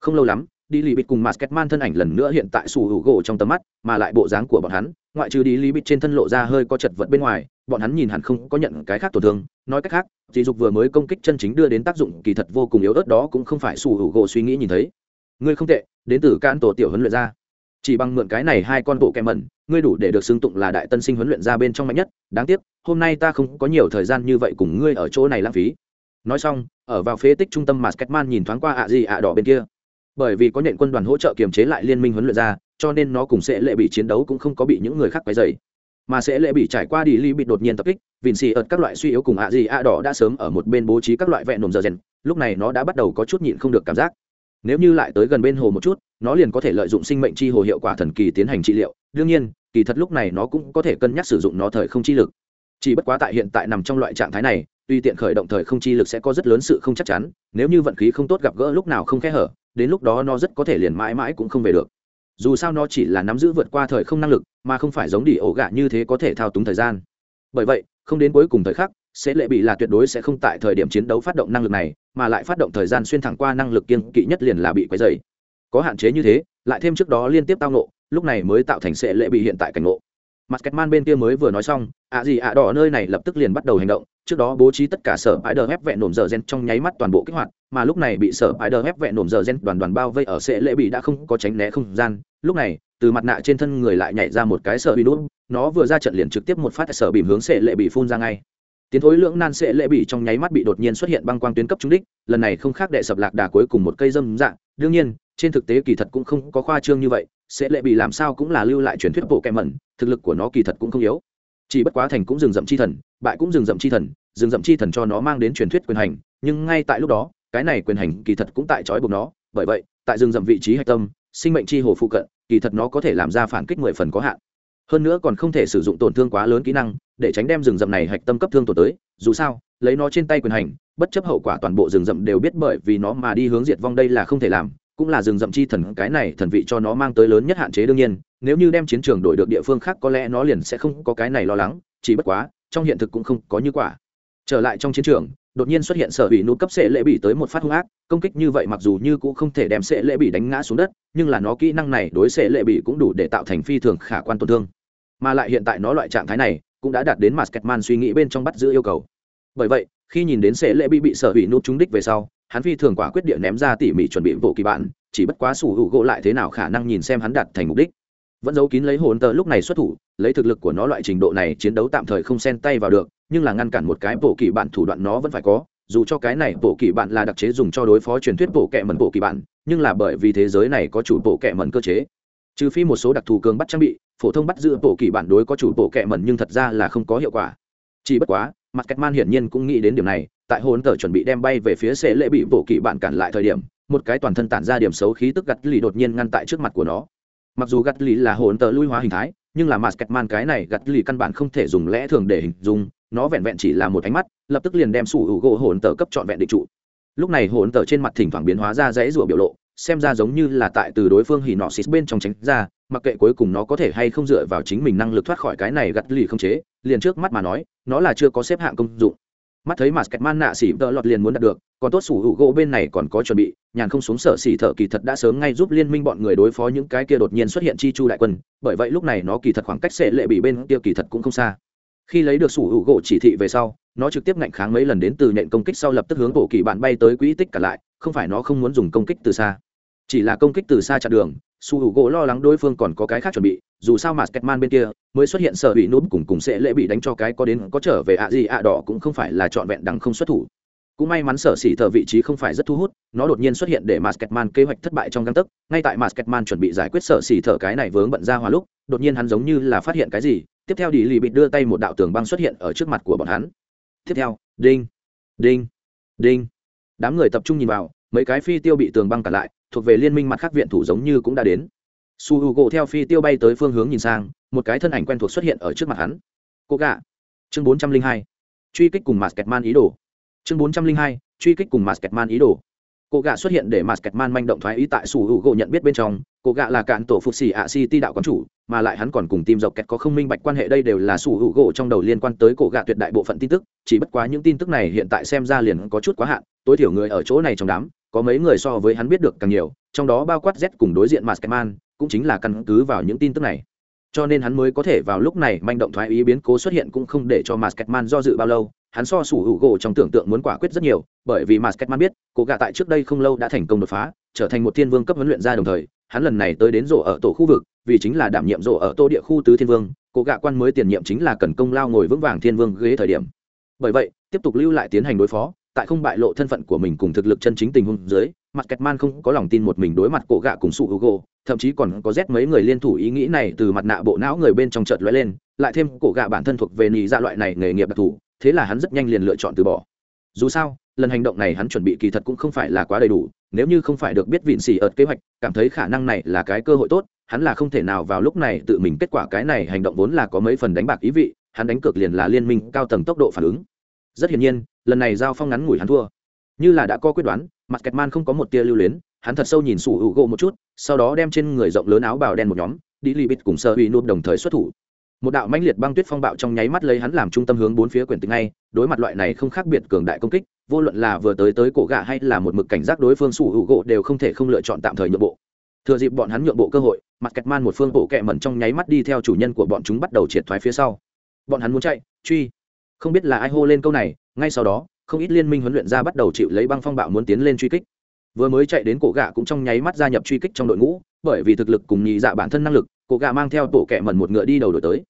không lâu lắm, đi lì bịt cùng Masketman thân ảnh lần nữa hiện tại sủ hữu gỗ trong tầm mắt, mà lại bộ dáng của bọn hắn, ngoại trừ đi lì bịt trên thân lộ ra hơi có chật vật bên ngoài, bọn hắn nhìn hẳn không có nhận cái khác tổn thương. Nói cách khác dị dục vừa mới công kích chân chính đưa đến tác dụng kỳ thật vô cùng yếu ớt đó cũng không phải sủ hữu gỗ suy nghĩ nhìn thấy. Ngươi không tệ, đến từ can tổ tiểu huấn luyện ra chỉ bằng mượn cái này hai con bộ kẹm mẩn, ngươi đủ để được xưng tụng là đại tân sinh huấn luyện ra bên trong mạnh nhất. Đáng tiếc, hôm nay ta không có nhiều thời gian như vậy cùng ngươi ở chỗ này lãng phí. Nói xong, ở vào phế tích trung tâm Masketman nhìn thoáng qua ạ gì ạ đỏ bên kia bởi vì có nhện quân đoàn hỗ trợ kiềm chế lại liên minh huấn luyện ra, cho nên nó cùng sẽ lệ bị chiến đấu cũng không có bị những người khác quấy dày mà sẽ lệ bị trải qua đi ly bị đột nhiên tập kích vìn xì ợt các loại suy yếu cùng ạ gì ạ đỏ đã sớm ở một bên bố trí các loại vẹn nồm giờ rèn, lúc này nó đã bắt đầu có chút nhịn không được cảm giác. Nếu như lại tới gần bên hồ một chút, nó liền có thể lợi dụng sinh mệnh chi hồ hiệu quả thần kỳ tiến hành trị liệu. Đương nhiên, kỳ thật lúc này nó cũng có thể cân nhắc sử dụng nó thời không chi lực. Chỉ bất quá tại hiện tại nằm trong loại trạng thái này, tuy tiện khởi động thời không chi lực sẽ có rất lớn sự không chắc chắn, nếu như vận khí không tốt gặp gỡ lúc nào không khe hở đến lúc đó nó rất có thể liền mãi mãi cũng không về được. Dù sao nó chỉ là nắm giữ vượt qua thời không năng lực, mà không phải giống đi ổ gạ như thế có thể thao túng thời gian. Bởi vậy, không đến cuối cùng thời khắc, sẽ lệ bị là tuyệt đối sẽ không tại thời điểm chiến đấu phát động năng lực này, mà lại phát động thời gian xuyên thẳng qua năng lực kiên kỵ nhất liền là bị quấy dày có hạn chế như thế, lại thêm trước đó liên tiếp tao nộ lúc này mới tạo thành sẽ lệ bị hiện tại cảnh ngộ mặt kẹt man bên kia mới vừa nói xong, ạ gì ạ đỏ nơi này lập tức liền bắt đầu hành động. Trước đó bố trí tất cả sở bãi đờ hép vẹn nổm giờ gen trong nháy mắt toàn bộ kích hoạt, mà lúc này bị sở bãi đờ hép vẹn nổm giờ gen đoàn đoàn bao vây ở sẽ lệ bị đã không có tránh né không gian. Lúc này, từ mặt nạ trên thân người lại nhảy ra một cái sở bị đốt nó vừa ra trận liền trực tiếp một phát sở bìm hướng sẽ lệ bị phun ra ngay. Tiến thối lưỡng nan sẽ lệ bị trong nháy mắt bị đột nhiên xuất hiện băng quang tuyến cấp trung đích, lần này không khác đệ sập lạc đà cuối cùng một cây dâm dạng. Đương nhiên, trên thực tế kỳ thật cũng không có khoa trương như vậy sẽ lệ bị làm sao cũng là lưu lại truyền thuyết bộ kẹ mẩn, thực lực của nó kỳ thật cũng không yếu. Chỉ bất quá thành cũng rừng rậm chi thần, bại cũng rừng rậm chi thần, rừng rậm chi thần cho nó mang đến truyền thuyết quyền hành, nhưng ngay tại lúc đó, cái này quyền hành kỳ thật cũng tại trói buộc nó. Bởi vậy, tại rừng rậm vị trí hạch tâm, sinh mệnh chi hồ phụ cận, kỳ thật nó có thể làm ra phản kích mười phần có hạn. Hơn nữa còn không thể sử dụng tổn thương quá lớn kỹ năng, để tránh đem rừng rậm này hạch tâm cấp thương tổn tới. Dù sao, lấy nó trên tay quyền hành, bất chấp hậu quả toàn bộ rừng rậm đều biết bởi vì nó mà đi hướng diệt vong đây là không thể làm cũng là rừng rậm chi thần, cái này thần vị cho nó mang tới lớn nhất hạn chế đương nhiên, nếu như đem chiến trường đổi được địa phương khác có lẽ nó liền sẽ không có cái này lo lắng, chỉ bất quá, trong hiện thực cũng không có như quả. Trở lại trong chiến trường, đột nhiên xuất hiện sở bị nút cấp sệ lễ bị tới một phát hung ác, công kích như vậy mặc dù như cũng không thể đem sệ lễ bị đánh ngã xuống đất, nhưng là nó kỹ năng này đối sệ lễ bị cũng đủ để tạo thành phi thường khả quan tổn thương. Mà lại hiện tại nó loại trạng thái này, cũng đã đạt đến mặt kẹt suy nghĩ bên trong bắt giữ yêu cầu. Bởi vậy, khi nhìn đến sệ lễ bị bị sở bị nút trúng đích về sau hắn phi thường quả quyết địa ném ra tỉ mỉ chuẩn bị bộ kỳ bạn, chỉ bất quá sủ hữu gỗ lại thế nào khả năng nhìn xem hắn đạt thành mục đích. Vẫn giấu kín lấy hồn tờ lúc này xuất thủ, lấy thực lực của nó loại trình độ này chiến đấu tạm thời không xen tay vào được, nhưng là ngăn cản một cái bộ kỳ bạn thủ đoạn nó vẫn phải có, dù cho cái này bộ kỳ bạn là đặc chế dùng cho đối phó truyền thuyết bộ kệ mẩn bộ kỳ bạn, nhưng là bởi vì thế giới này có chủ bộ kệ mẩn cơ chế. Trừ phi một số đặc thù cường bắt trang bị, phổ thông bắt giữ bộ kỳ bản đối có chủ bộ kệ mẩn nhưng thật ra là không có hiệu quả. Chỉ bất quá mặt cách man hiển nhiên cũng nghĩ đến điểm này, tại hồn tờ chuẩn bị đem bay về phía sẽ lễ bị bộ kỵ bạn cản lại thời điểm, một cái toàn thân tản ra điểm xấu khí tức gắt lì đột nhiên ngăn tại trước mặt của nó. Mặc dù gắt lì là hồn tờ lui hóa hình thái, nhưng là mặt cách man cái này gắt lì căn bản không thể dùng lẽ thường để hình dung, nó vẹn vẹn chỉ là một ánh mắt, lập tức liền đem sủ hữu gỗ hồn tờ cấp trọn vẹn định trụ. Lúc này hồn tờ trên mặt thỉnh thoảng biến hóa ra dãy rủa biểu lộ, xem ra giống như là tại từ đối phương hỉ nọ xịt bên trong tránh ra, mặc kệ cuối cùng nó có thể hay không dựa vào chính mình năng lực thoát khỏi cái này gắt lì không chế liền trước mắt mà nói, nó là chưa có xếp hạng công dụng. Mắt thấy mà sketman nạ xỉ tợ lọt liền muốn đạt được, còn tốt sủ hữu gỗ bên này còn có chuẩn bị, nhàn không xuống sở xỉ thợ kỳ thật đã sớm ngay giúp liên minh bọn người đối phó những cái kia đột nhiên xuất hiện chi chu đại quân, bởi vậy lúc này nó kỳ thật khoảng cách sẽ lệ bị bên kia kỳ thật cũng không xa. Khi lấy được sủ hữu gỗ chỉ thị về sau, nó trực tiếp ngạnh kháng mấy lần đến từ nện công kích sau lập tức hướng bộ kỳ bạn bay tới quỹ tích cả lại, không phải nó không muốn dùng công kích từ xa. Chỉ là công kích từ xa chặn đường su hữu gỗ lo lắng đối phương còn có cái khác chuẩn bị, dù sao mà sketman bên kia mới xuất hiện sở bị núp cùng cùng sẽ lễ bị đánh cho cái có đến có trở về ạ gì ạ đỏ cũng không phải là trọn vẹn đằng không xuất thủ. Cũng may mắn sở xỉ thợ vị trí không phải rất thu hút, nó đột nhiên xuất hiện để Masketman kế hoạch thất bại trong găng tấc, ngay tại Masketman chuẩn bị giải quyết sở xỉ thợ cái này vướng bận ra hòa lúc, đột nhiên hắn giống như là phát hiện cái gì, tiếp theo đi lì bịt đưa tay một đạo tường băng xuất hiện ở trước mặt của bọn hắn. Tiếp theo, đinh đinh đinh. Đám người tập trung nhìn vào, mấy cái phi tiêu bị tường băng cả lại thuộc về liên minh mặt khác viện thủ giống như cũng đã đến. Su h u gỗ theo phi tiêu bay tới phương hướng nhìn sang, một cái thân ảnh quen thuộc xuất hiện ở trước mặt hắn. Cô gạ chương bốn trăm linh hai. Truy kích cùng mặt kẹt man ý đồ. Chương bốn trăm linh hai. Truy kích cùng mặt kẹt man ý đồ. Cô gạ xuất hiện để mặt kẹt man manh động thoái ý tại su h u gỗ nhận biết bên trong, cô gạ là cạn tổ phục xỉ ạ si ti đạo quán chủ, mà lại hắn còn cùng tìm dọc kẹt có không minh bạch quan hệ đây đều là su h u gỗ trong đầu liên quan tới cổ gạ tuyệt đại bộ phận tin tức, chỉ bất quá những tin tức này hiện tại xem ra liền có chút quá hạn, tối thiểu người ở chỗ này trong đám có mấy người so với hắn biết được càng nhiều, trong đó bao quát z cùng đối diện maskman cũng chính là căn cứ vào những tin tức này. Cho nên hắn mới có thể vào lúc này manh động thoái ý biến cố xuất hiện cũng không để cho maskman do dự bao lâu, hắn so sủ hữu gỗ trong tưởng tượng muốn quả quyết rất nhiều, bởi vì maskman biết, cô gạ tại trước đây không lâu đã thành công đột phá, trở thành một thiên vương cấp huấn luyện ra đồng thời, hắn lần này tới đến rổ ở tổ khu vực, vì chính là đảm nhiệm rổ ở tô địa khu tứ thiên vương, cô gạ quan mới tiền nhiệm chính là cần công lao ngồi vững vàng thiên vương ghế thời điểm. Bởi vậy, tiếp tục lưu lại tiến hành đối phó tại không bại lộ thân phận của mình cùng thực lực chân chính tình huống dưới, mặt kẹt man không có lòng tin một mình đối mặt cổ gạ cùng sụ hugo, thậm chí còn có rét mấy người liên thủ ý nghĩ này từ mặt nạ bộ não người bên trong chợt lóe lên, lại thêm cổ gạ bản thân thuộc về nị ra loại này nghề nghiệp đặc thù, thế là hắn rất nhanh liền lựa chọn từ bỏ. Dù sao, lần hành động này hắn chuẩn bị kỳ thật cũng không phải là quá đầy đủ, nếu như không phải được biết vịn xỉ ợt kế hoạch, cảm thấy khả năng này là cái cơ hội tốt, hắn là không thể nào vào lúc này tự mình kết quả cái này hành động vốn là có mấy phần đánh bạc ý vị, hắn đánh cược liền là liên minh cao tầng tốc độ phản ứng. Rất hiển nhiên lần này giao phong ngắn ngủi hắn thua. Như là đã có quyết đoán, mặt kẹt man không có một tia lưu luyến, hắn thật sâu nhìn sủ hữu gỗ một chút, sau đó đem trên người rộng lớn áo bào đen một nhóm, đi lì bịt cùng sơ uy nôm đồng thời xuất thủ. Một đạo mãnh liệt băng tuyết phong bạo trong nháy mắt lấy hắn làm trung tâm hướng bốn phía quyển tính ngay, đối mặt loại này không khác biệt cường đại công kích, vô luận là vừa tới tới cổ gạ hay là một mực cảnh giác đối phương sủ hữu gỗ đều không thể không lựa chọn tạm thời nhượng bộ. Thừa dịp bọn hắn nhượng bộ cơ hội, mặt kẹt man một phương bộ kẹ mẩn trong nháy mắt đi theo chủ nhân của bọn chúng bắt đầu triệt thoái phía sau. Bọn hắn muốn chạy, truy. Không biết là ai hô lên câu này ngay sau đó, không ít liên minh huấn luyện ra bắt đầu chịu lấy băng phong bạo muốn tiến lên truy kích. Vừa mới chạy đến cổ gạ cũng trong nháy mắt gia nhập truy kích trong đội ngũ, bởi vì thực lực cùng nhị dạ bản thân năng lực, cổ gạ mang theo tổ kẻ mẩn một ngựa đi đầu đổi tới.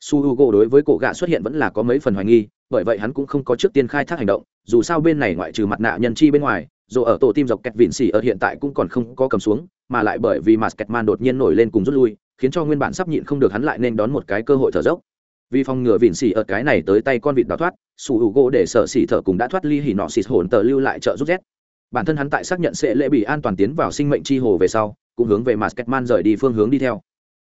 Su h u gỗ đối với cổ gạ xuất hiện vẫn là có mấy phần hoài nghi, bởi vậy hắn cũng không có trước tiên khai thác hành động, dù sao bên này ngoại trừ mặt nạ nhân chi bên ngoài, dù ở tổ tim dọc kẹt vịn xỉ ở hiện tại cũng còn không có cầm xuống, mà lại bởi vì mặt kẹt man đột nhiên nổi lên cùng rút lui, khiến cho nguyên bản sắp nhịn không được hắn lại nên đón một cái cơ hội thở dốc vì phòng ngừa vịn xỉ ở cái này tới tay con vịt đào thoát, sủ hữu gỗ để sợ xỉ thở cùng đã thoát ly hỉ nọ xịt hồn tờ lưu lại trợ giúp rét. bản thân hắn tại xác nhận sẽ lễ bị an toàn tiến vào sinh mệnh chi hồ về sau, cũng hướng về mặt kẹt man rời đi phương hướng đi theo.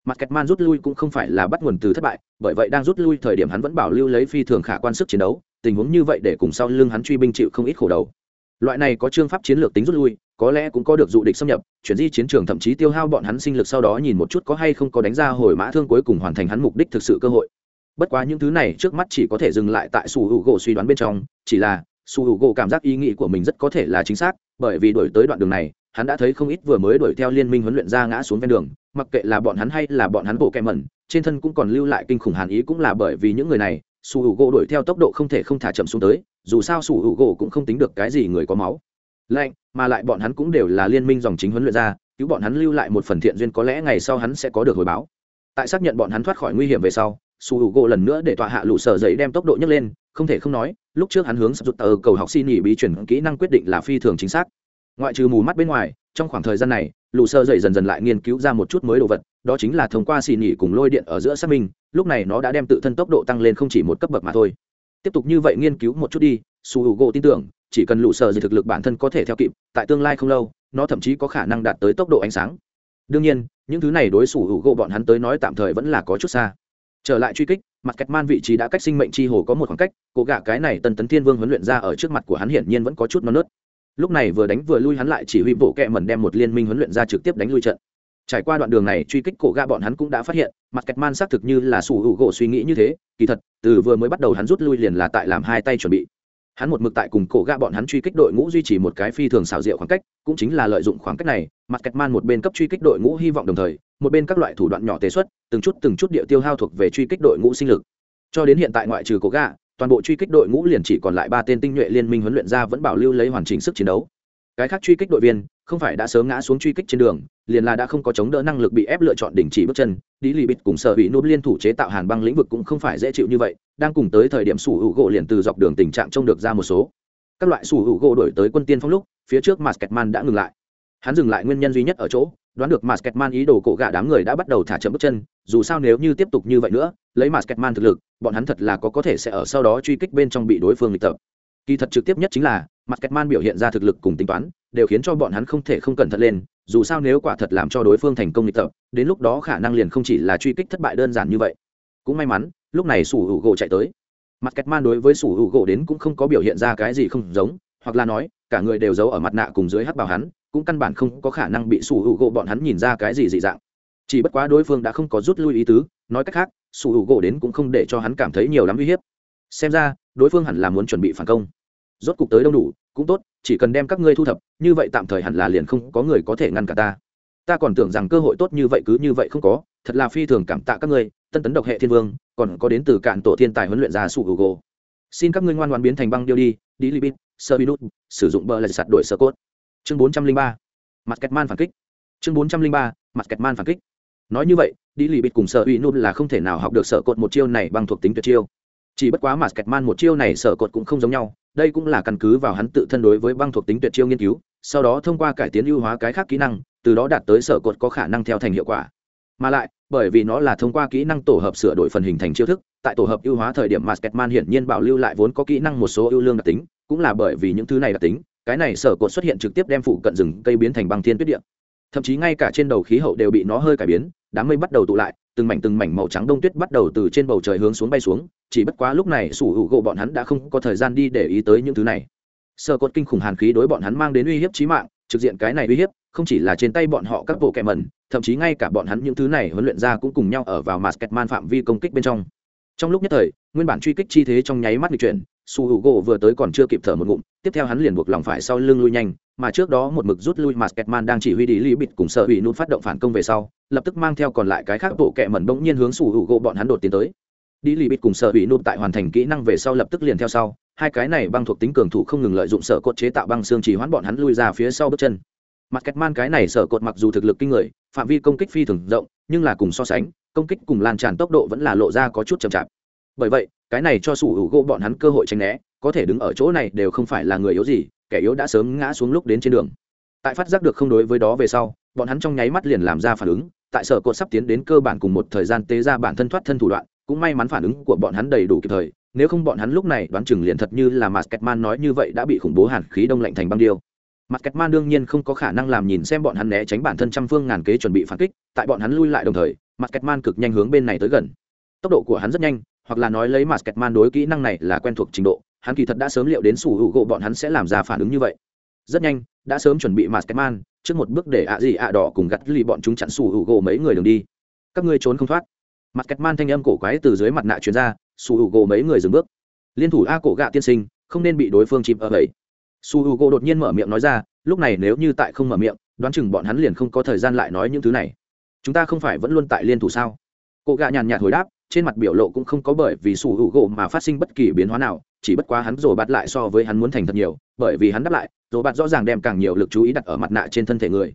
Mặt kẹt man rút lui cũng không phải là bắt nguồn từ thất bại, bởi vậy đang rút lui thời điểm hắn vẫn bảo lưu lấy phi thường khả quan sức chiến đấu, tình huống như vậy để cùng sau lưng hắn truy binh chịu không ít khổ đầu. Loại này có chương pháp chiến lược tính rút lui, có lẽ cũng có được dụ địch xâm nhập, chuyển di chiến trường thậm chí tiêu hao bọn hắn sinh lực sau đó nhìn một chút có hay không có đánh ra hồi mã thương cuối cùng hoàn thành hắn mục đích thực sự cơ hội bất quá những thứ này trước mắt chỉ có thể dừng lại tại su hữu gỗ suy đoán bên trong, chỉ là su hữu gỗ cảm giác ý nghĩ của mình rất có thể là chính xác, bởi vì đổi tới đoạn đường này, hắn đã thấy không ít vừa mới đuổi theo liên minh huấn luyện ra ngã xuống ven đường, mặc kệ là bọn hắn hay là bọn hắn bộ kẹ mẩn, trên thân cũng còn lưu lại kinh khủng hàn ý cũng là bởi vì những người này, su hữu gỗ đuổi theo tốc độ không thể không thả chậm xuống tới, dù sao su hữu gỗ cũng không tính được cái gì người có máu. Lạnh, mà lại bọn hắn cũng đều là liên minh dòng chính huấn luyện ra, cứu bọn hắn lưu lại một phần thiện duyên có lẽ ngày sau hắn sẽ có được hồi báo. Tại xác nhận bọn hắn thoát khỏi nguy hiểm về sau su hữu gỗ lần nữa để tọa hạ lũ sở giấy đem tốc độ nhấc lên, không thể không nói, lúc trước hắn hướng sắp rụt tờ cầu học xin nghỉ bí chuyển kỹ năng quyết định là phi thường chính xác. Ngoại trừ mù mắt bên ngoài, trong khoảng thời gian này, lũ sơ dậy dần dần lại nghiên cứu ra một chút mới đồ vật, đó chính là thông qua xì nhỉ cùng lôi điện ở giữa xác minh, lúc này nó đã đem tự thân tốc độ tăng lên không chỉ một cấp bậc mà thôi. Tiếp tục như vậy nghiên cứu một chút đi, su hữu gỗ tin tưởng, chỉ cần lũ sơ dậy thực lực bản thân có thể theo kịp, tại tương lai không lâu, nó thậm chí có khả năng đạt tới tốc độ ánh sáng. Đương nhiên, những thứ này đối xử hữu gỗ bọn hắn tới nói tạm thời vẫn là có chút xa trở lại truy kích, mặt kẹt man vị trí đã cách sinh mệnh chi hồ có một khoảng cách cố gạ cái này tần tấn thiên vương huấn luyện ra ở trước mặt của hắn hiển nhiên vẫn có chút non nớt. Lúc này vừa đánh vừa lui hắn lại chỉ huy bộ kẹ mẩn đem một liên minh huấn luyện ra trực tiếp đánh lui trận. Trải qua đoạn đường này, truy kích cổ ga bọn hắn cũng đã phát hiện, mặt kẹt man xác thực như là sủ hữu gỗ suy nghĩ như thế, kỳ thật, từ vừa mới bắt đầu hắn rút lui liền là tại làm hai tay chuẩn bị. Hắn một mực tại cùng cổ ga bọn hắn truy kích đội ngũ duy trì một cái phi thường xảo diệu khoảng cách, cũng chính là lợi dụng khoảng cách này, mặt kẹt man một bên cấp truy kích đội ngũ hy vọng đồng thời một bên các loại thủ đoạn nhỏ tế xuất, từng chút từng chút địa tiêu hao thuộc về truy kích đội ngũ sinh lực. Cho đến hiện tại ngoại trừ cố gạ toàn bộ truy kích đội ngũ liền chỉ còn lại ba tên tinh nhuệ liên minh huấn luyện ra vẫn bảo lưu lấy hoàn chỉnh sức chiến đấu. Cái khác truy kích đội viên, không phải đã sớm ngã xuống truy kích trên đường, liền là đã không có chống đỡ năng lực bị ép lựa chọn đình chỉ bước chân. Đi lì bịt cùng sở bị núp liên thủ chế tạo hàn băng lĩnh vực cũng không phải dễ chịu như vậy, đang cùng tới thời điểm sủ hữu gỗ liền từ dọc đường tình trạng trông được ra một số. Các loại sủ hữu gỗ đổi tới quân tiên phong lúc, phía trước masketman đã ngừng lại hắn dừng lại nguyên nhân duy nhất ở chỗ, đoán được masketman ý đồ cổ gạ đám người đã bắt đầu thả chậm bước chân, dù sao nếu như tiếp tục như vậy nữa, lấy masketman thực lực, bọn hắn thật là có có thể sẽ ở sau đó truy kích bên trong bị đối phương lịch tập. Kỳ thật trực tiếp nhất chính là, masketman biểu hiện ra thực lực cùng tính toán, đều khiến cho bọn hắn không thể không cẩn thận lên, dù sao nếu quả thật làm cho đối phương thành công lịch tập, đến lúc đó khả năng liền không chỉ là truy kích thất bại đơn giản như vậy. Cũng may mắn, lúc này sủ hữu gỗ chạy tới. Mặt kẹt man đối với sủ hữu gỗ đến cũng không có biểu hiện ra cái gì không giống, hoặc là nói, cả người đều giấu ở mặt nạ cùng dưới hắc bào hắn cũng căn bản không có khả năng bị sủ hữu gỗ bọn hắn nhìn ra cái gì dị dạng. Chỉ bất quá đối phương đã không có rút lui ý tứ, nói cách khác, sủ hữu gỗ đến cũng không để cho hắn cảm thấy nhiều lắm uy hiếp. Xem ra, đối phương hẳn là muốn chuẩn bị phản công. Rốt cục tới đông đủ, cũng tốt, chỉ cần đem các ngươi thu thập, như vậy tạm thời hẳn là liền không có người có thể ngăn cả ta. Ta còn tưởng rằng cơ hội tốt như vậy cứ như vậy không có, thật là phi thường cảm tạ các ngươi, tân tấn độc hệ thiên vương, còn có đến từ cạn tổ thiên tài huấn luyện ra sủ hữu gỗ. Xin các ngươi ngoan ngoan biến thành băng điêu đi đi libit sơ binut, sử dụng bờ lại sạt đổi sơ cốt chương bốn trăm linh ba, mặt kẹt man phản kích. Chương bốn trăm linh ba, mặt kẹt man phản kích. Nói như vậy đi lì bịt cùng sợ uy nôn là không thể nào học được sợ cột một chiêu này bằng thuộc tính tuyệt chiêu. Chỉ bất quá mặt kẹt man một chiêu này sợ cột cũng không giống nhau, đây cũng là căn cứ vào hắn tự thân đối với băng thuộc tính tuyệt chiêu nghiên cứu, sau đó thông qua cải tiến ưu hóa cái khác kỹ năng, từ đó đạt tới sở cột có khả năng theo thành hiệu quả. Mà lại, bởi vì nó là thông qua kỹ năng tổ hợp sửa đổi phần hình thành chiêu thức, tại tổ hợp ưu hóa thời điểm Masketman hiển nhiên bảo lưu lại vốn có kỹ năng một số ưu lương đặc tính, cũng là bởi vì những thứ này đặc tính cái này sở cột xuất hiện trực tiếp đem phụ cận rừng cây biến thành băng thiên tuyết địa. Thậm chí ngay cả trên đầu khí hậu đều bị nó hơi cải biến, đám mây bắt đầu tụ lại, từng mảnh từng mảnh màu trắng đông tuyết bắt đầu từ trên bầu trời hướng xuống bay xuống, chỉ bất quá lúc này sủ hữu gỗ bọn hắn đã không có thời gian đi để ý tới những thứ này. Sở cột kinh khủng hàn khí đối bọn hắn mang đến uy hiếp chí mạng, trực diện cái này uy hiếp, không chỉ là trên tay bọn họ các bộ kẹ mẩn, thậm chí ngay cả bọn hắn những thứ này huấn luyện ra cũng cùng nhau ở vào Masketman phạm vi công kích bên trong. Trong lúc nhất thời, nguyên bản truy kích chi thế trong nháy mắt bị chuyển su hữu gỗ vừa tới còn chưa kịp thở một ngụm, tiếp theo hắn liền buộc lòng phải sau lưng lui nhanh, mà trước đó một mực rút lui mà Masketman đang chỉ huy đi lý bịt cùng sợ hủy nút phát động phản công về sau, lập tức mang theo còn lại cái khác bộ kẹ mẩn bỗng nhiên hướng su hữu gỗ bọn hắn đột tiến tới. Đi lý bịt cùng sợ hủy nút tại hoàn thành kỹ năng về sau lập tức liền theo sau, hai cái này băng thuộc tính cường thủ không ngừng lợi dụng sở cốt chế tạo băng xương chỉ hoãn bọn hắn lui ra phía sau bước chân. Mặt kẹt man cái này sở cột mặc dù thực lực kinh người, phạm vi công kích phi thường rộng, nhưng là cùng so sánh, công kích cùng lan tràn tốc độ vẫn là lộ ra có chút chậm chạp bởi vậy, cái này cho sủ hữu gỗ bọn hắn cơ hội tranh né, có thể đứng ở chỗ này đều không phải là người yếu gì, kẻ yếu đã sớm ngã xuống lúc đến trên đường. Tại phát giác được không đối với đó về sau, bọn hắn trong nháy mắt liền làm ra phản ứng, tại sở cột sắp tiến đến cơ bản cùng một thời gian tế ra bản thân thoát thân thủ đoạn, cũng may mắn phản ứng của bọn hắn đầy đủ kịp thời, nếu không bọn hắn lúc này đoán chừng liền thật như là Masketman nói như vậy đã bị khủng bố hàn khí đông lạnh thành băng điêu. Mặt kẹt man đương nhiên không có khả năng làm nhìn xem bọn hắn né tránh bản thân trăm phương ngàn kế chuẩn bị phản kích, tại bọn hắn lui lại đồng thời mặt kẹt man cực nhanh hướng bên này tới gần. Tốc độ của hắn rất nhanh hoặc là nói lấy mặt kẹt man đối kỹ năng này là quen thuộc trình độ, hắn kỳ thật đã sớm liệu đến sủ hữu gỗ bọn hắn sẽ làm ra phản ứng như vậy. Rất nhanh, đã sớm chuẩn bị mặt kẹt man trước một bước để ạ gì ạ đỏ cùng gặt lì bọn chúng chặn sủ hữu gỗ mấy người đường đi. Các ngươi trốn không thoát. Mặt kẹt man thanh âm cổ quái từ dưới mặt nạ chuyên ra, sủ hữu gỗ mấy người dừng bước. Liên thủ a cổ gạ tiên sinh, không nên bị đối phương chìm ở vậy. Su h u đột nhiên mở miệng nói ra, lúc này nếu như tại không mở miệng, đoán chừng bọn hắn liền không có thời gian lại nói những thứ này. Chúng ta không phải vẫn luôn tại liên thủ sao? Cô gạ nhàn nhạt hồi đáp trên mặt biểu lộ cũng không có bởi vì sủ hữu gỗ mà phát sinh bất kỳ biến hóa nào, chỉ bất quá hắn rồi bắt lại so với hắn muốn thành thật nhiều, bởi vì hắn đáp lại rồi bắt rõ ràng đem càng nhiều lực chú ý đặt ở mặt nạ trên thân thể người.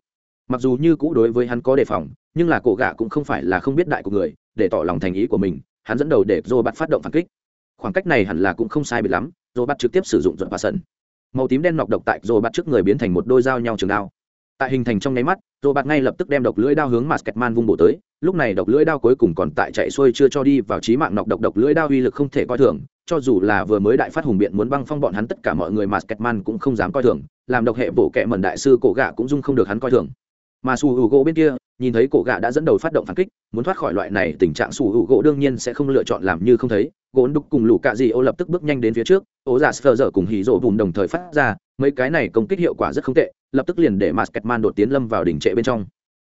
Mặc dù như cũ đối với hắn có đề phòng, nhưng là cổ gạ cũng không phải là không biết đại của người, để tỏ lòng thành ý của mình, hắn dẫn đầu để rồi bắt phát động phản kích. Khoảng cách này hẳn là cũng không sai biệt lắm rồi bắt trực tiếp sử dụng dọn ba sân màu tím đen nọc độc tại rồi bắt trước người biến thành một đôi dao nhau trường đao tại hình thành trong nháy mắt rồi bạt ngay lập tức đem độc lưỡi đao hướng masketman kẹt man vung bổ tới, lúc này độc lưỡi đao cuối cùng còn tại chạy xuôi chưa cho đi vào trí mạng nọc độc độc lưỡi đao uy lực không thể coi thường, cho dù là vừa mới đại phát hùng biện muốn băng phong bọn hắn tất cả mọi người masketman kẹt man cũng không dám coi thường, làm độc hệ bổ kẹ mẩn đại sư cổ gạ cũng dung không được hắn coi thường. Mà su hữu gỗ bên kia, nhìn thấy cổ gạ đã dẫn đầu phát động phản kích, muốn thoát khỏi loại này tình trạng su hữu gỗ đương nhiên sẽ không lựa chọn làm như không thấy. Gỗ đục cùng lũ cạ dị ô lập tức bước nhanh đến phía trước ố giả dạ sờ dở cùng hì rộ bùn đồng thời phát ra, mấy cái này công kích hiệu quả rất không tệ lập tức liền để Masketman đột tiến lâm vào đỉnh trệ bên trong.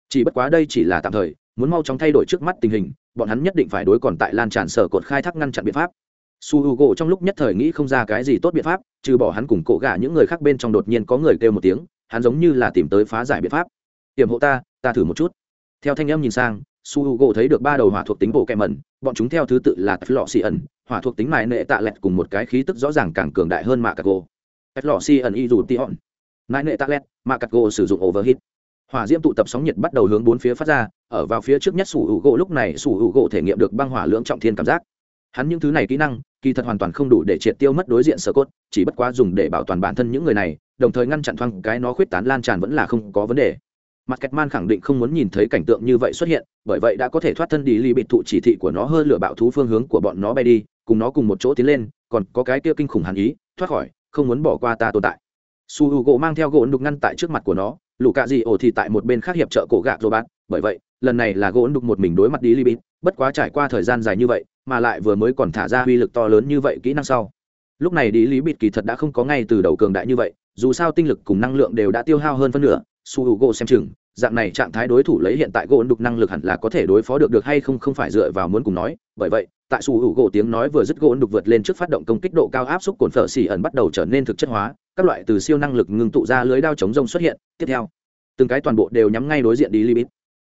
Chỉ bất quá đây chỉ là tạm thời muốn mau chóng thay đổi trước mắt tình hình bọn hắn nhất định phải đối còn tại lan tràn sở cột khai thác ngăn chặn biện pháp. Su Hugo gỗ trong lúc nhất thời nghĩ không ra cái gì tốt biện pháp trừ bỏ hắn cùng cổ gã những người khác bên trong đột nhiên có người kêu một tiếng hắn giống như là tìm tới phá giải biện pháp. Tiểm hộ ta ta thử một chút. Theo thanh âm nhìn sang su Hugo gỗ thấy được ba đầu hỏa thuộc tính bộ kẹm mẩn bọn chúng theo thứ tự là lọ xì ẩn hỏa thuộc tính mài nệ tạ lẹt cùng một cái khí tức rõ ràng càng cường đại hơn mạ cà gỗ lọ xì ẩn y dù tion, nại nệ tạ lẹt, mà cà gỗ sử dụng overhit hỏa diễm tụ tập sóng nhiệt bắt đầu hướng bốn phía phát ra, ở vào phía trước nhất sủ hữu gỗ lúc này sủ hữu gỗ thể nghiệm được băng hỏa lưỡng trọng thiên cảm giác. Hắn những thứ này kỹ năng, kỳ thật hoàn toàn không đủ để triệt tiêu mất đối diện sở cốt, chỉ bất quá dùng để bảo toàn bản thân những người này, đồng thời ngăn chặn thoang cái nó khuyết tán lan tràn vẫn là không có vấn đề. Mặt kẹt man khẳng định không muốn nhìn thấy cảnh tượng như vậy xuất hiện, bởi vậy đã có thể thoát thân đi ly bịt thụ chỉ thị của nó hơn lửa bạo thú phương hướng của bọn nó bay đi, cùng nó cùng một chỗ tiến lên, còn có cái kia kinh khủng hàn ý, thoát khỏi, không muốn bỏ qua ta tồn tại su h u gỗ mang theo gỗ đục ngăn tại trước mặt của nó, lũ cạ dị ổ thì tại một bên khác hiệp trợ cổ gạc rô bát bởi vậy, lần này là gỗ đục một mình đối mặt đi ly bít. bất quá trải qua thời gian dài như vậy, mà lại vừa mới còn thả ra uy lực to lớn như vậy kỹ năng sau lúc này đi lý bịt kỳ thật đã không có ngay từ đầu cường đại như vậy, dù sao tinh lực cùng năng lượng đều đã tiêu hao hơn phân nửa, su h u gỗ xem chừng, dạng này trạng thái đối thủ lấy hiện tại gỗ đục năng lực hẳn là có thể đối phó được được hay không không phải dựa vào muốn cùng nói bởi vậy, tại su hữu gỗ tiếng nói vừa dứt gỗ đục vượt lên trước phát động công kích độ cao áp xúc cồn phở xỉ ẩn bắt đầu trở nên thực chất hóa các loại từ siêu năng lực ngưng tụ ra lưới đao chống rông xuất hiện. Tiếp theo, từng cái toàn bộ đều nhắm ngay đối diện đi libit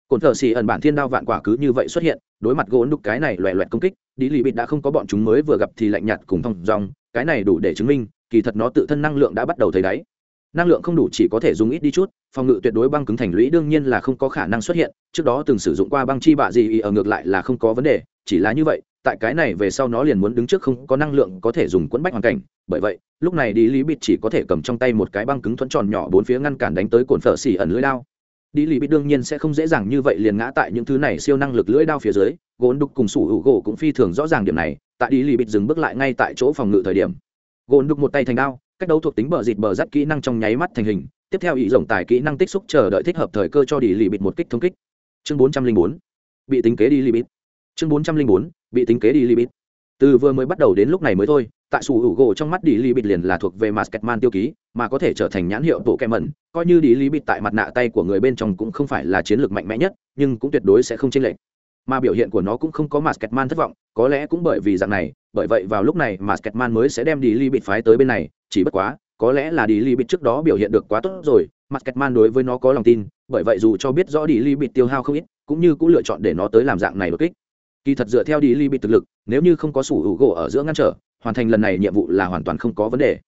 cồn phở xì ẩn bản thiên đao vạn quả cứ như vậy xuất hiện, đối mặt gỗ đục cái này loẹ loẹt công kích đi libit đã không có bọn chúng mới vừa gặp thì lạnh nhạt cùng thông dòng cái này đủ để chứng minh, kỳ thật nó tự thân năng lượng đã bắt đầu thấy đáy. Năng lượng không đủ chỉ có thể dùng ít đi chút, phòng ngự tuyệt đối băng cứng thành lũy đương nhiên là không có khả năng xuất hiện, trước đó từng sử dụng qua băng chi bạ gì ở ngược lại là không có vấn đề, chỉ là như vậy tại cái này về sau nó liền muốn đứng trước không có năng lượng có thể dùng quẫn bách hoàn cảnh. Bởi vậy, lúc này đi lý bịt chỉ có thể cầm trong tay một cái băng cứng thuẫn tròn nhỏ bốn phía ngăn cản đánh tới cồn phở xỉ ẩn lưỡi đao. Đi lý bịt đương nhiên sẽ không dễ dàng như vậy liền ngã tại những thứ này siêu năng lực lưỡi đao phía dưới gôn đục cùng sủ hữu gỗ cũng phi thường rõ ràng điểm này, tại đi lý bịt dừng bước lại ngay tại chỗ phòng ngự thời điểm. Gôn đục một tay thành đao, cách đấu thuộc tính bờ dịt bờ rắt kỹ năng trong nháy mắt thành hình, tiếp theo ý rồng tài kỹ năng tích xúc chờ đợi thích hợp thời cơ cho đi lì bịt một kích thông kích. Chương bốn trăm linh bốn, bị tính kế đi lì bịt chương bốn trăm linh bốn bị tính kế đi lì bịt từ vừa mới bắt đầu đến lúc này mới thôi, tại sủ hữu gỗ trong mắt đi lì bịt liền là thuộc về man tiêu ký, mà có thể trở thành nhãn hiệu bộ kem mẩn. Coi như đi lì bịt tại mặt nạ tay của người bên trong cũng không phải là chiến lược mạnh mẽ nhất, nhưng cũng tuyệt đối sẽ không chênh lệch. Mà biểu hiện của nó cũng không có man thất vọng, có lẽ cũng bởi vì dạng này, bởi vậy vào lúc này man mới sẽ đem đi lì bịt phái tới bên này, chỉ bất quá, có lẽ là đi lì bịt trước đó biểu hiện được quá tốt rồi man đối với nó có lòng tin, bởi vậy dù cho biết rõ đi lì bịt tiêu hao không ít, cũng như cũng lựa chọn để nó tới làm dạng này đột kích kỳ thật dựa theo đi li bị thực lực, nếu như không có sủ hữu gỗ ở giữa ngăn trở, hoàn thành lần này nhiệm vụ là hoàn toàn không có vấn đề.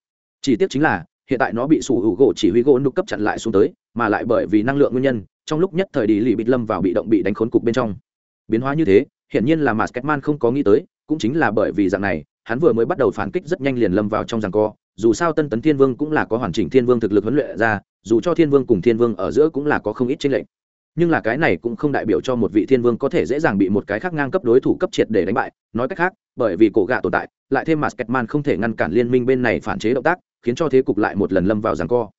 Chỉ tiếc chính là, hiện tại nó bị sủ hữu gỗ chỉ huy gỗ nục cấp chặn lại xuống tới, mà lại bởi vì năng lượng nguyên nhân, trong lúc nhất thời đi lì bị lâm vào bị động bị đánh khốn cục bên trong. Biến hóa như thế, hiển nhiên là Masketman không có nghĩ tới, cũng chính là bởi vì dạng này, hắn vừa mới bắt đầu phản kích rất nhanh liền lâm vào trong giằng co. Dù sao tân tấn thiên vương cũng là có hoàn chỉnh thiên vương thực lực huấn luyện ra, dù cho thiên vương cùng thiên vương ở giữa cũng là có không ít tranh lệch nhưng là cái này cũng không đại biểu cho một vị thiên vương có thể dễ dàng bị một cái khác ngang cấp đối thủ cấp triệt để đánh bại. Nói cách khác bởi vì cổ gạ tồn tại lại thêm mặt kẹt man không thể ngăn cản liên minh bên này phản chế động tác khiến cho thế cục lại một lần lâm vào giằng co.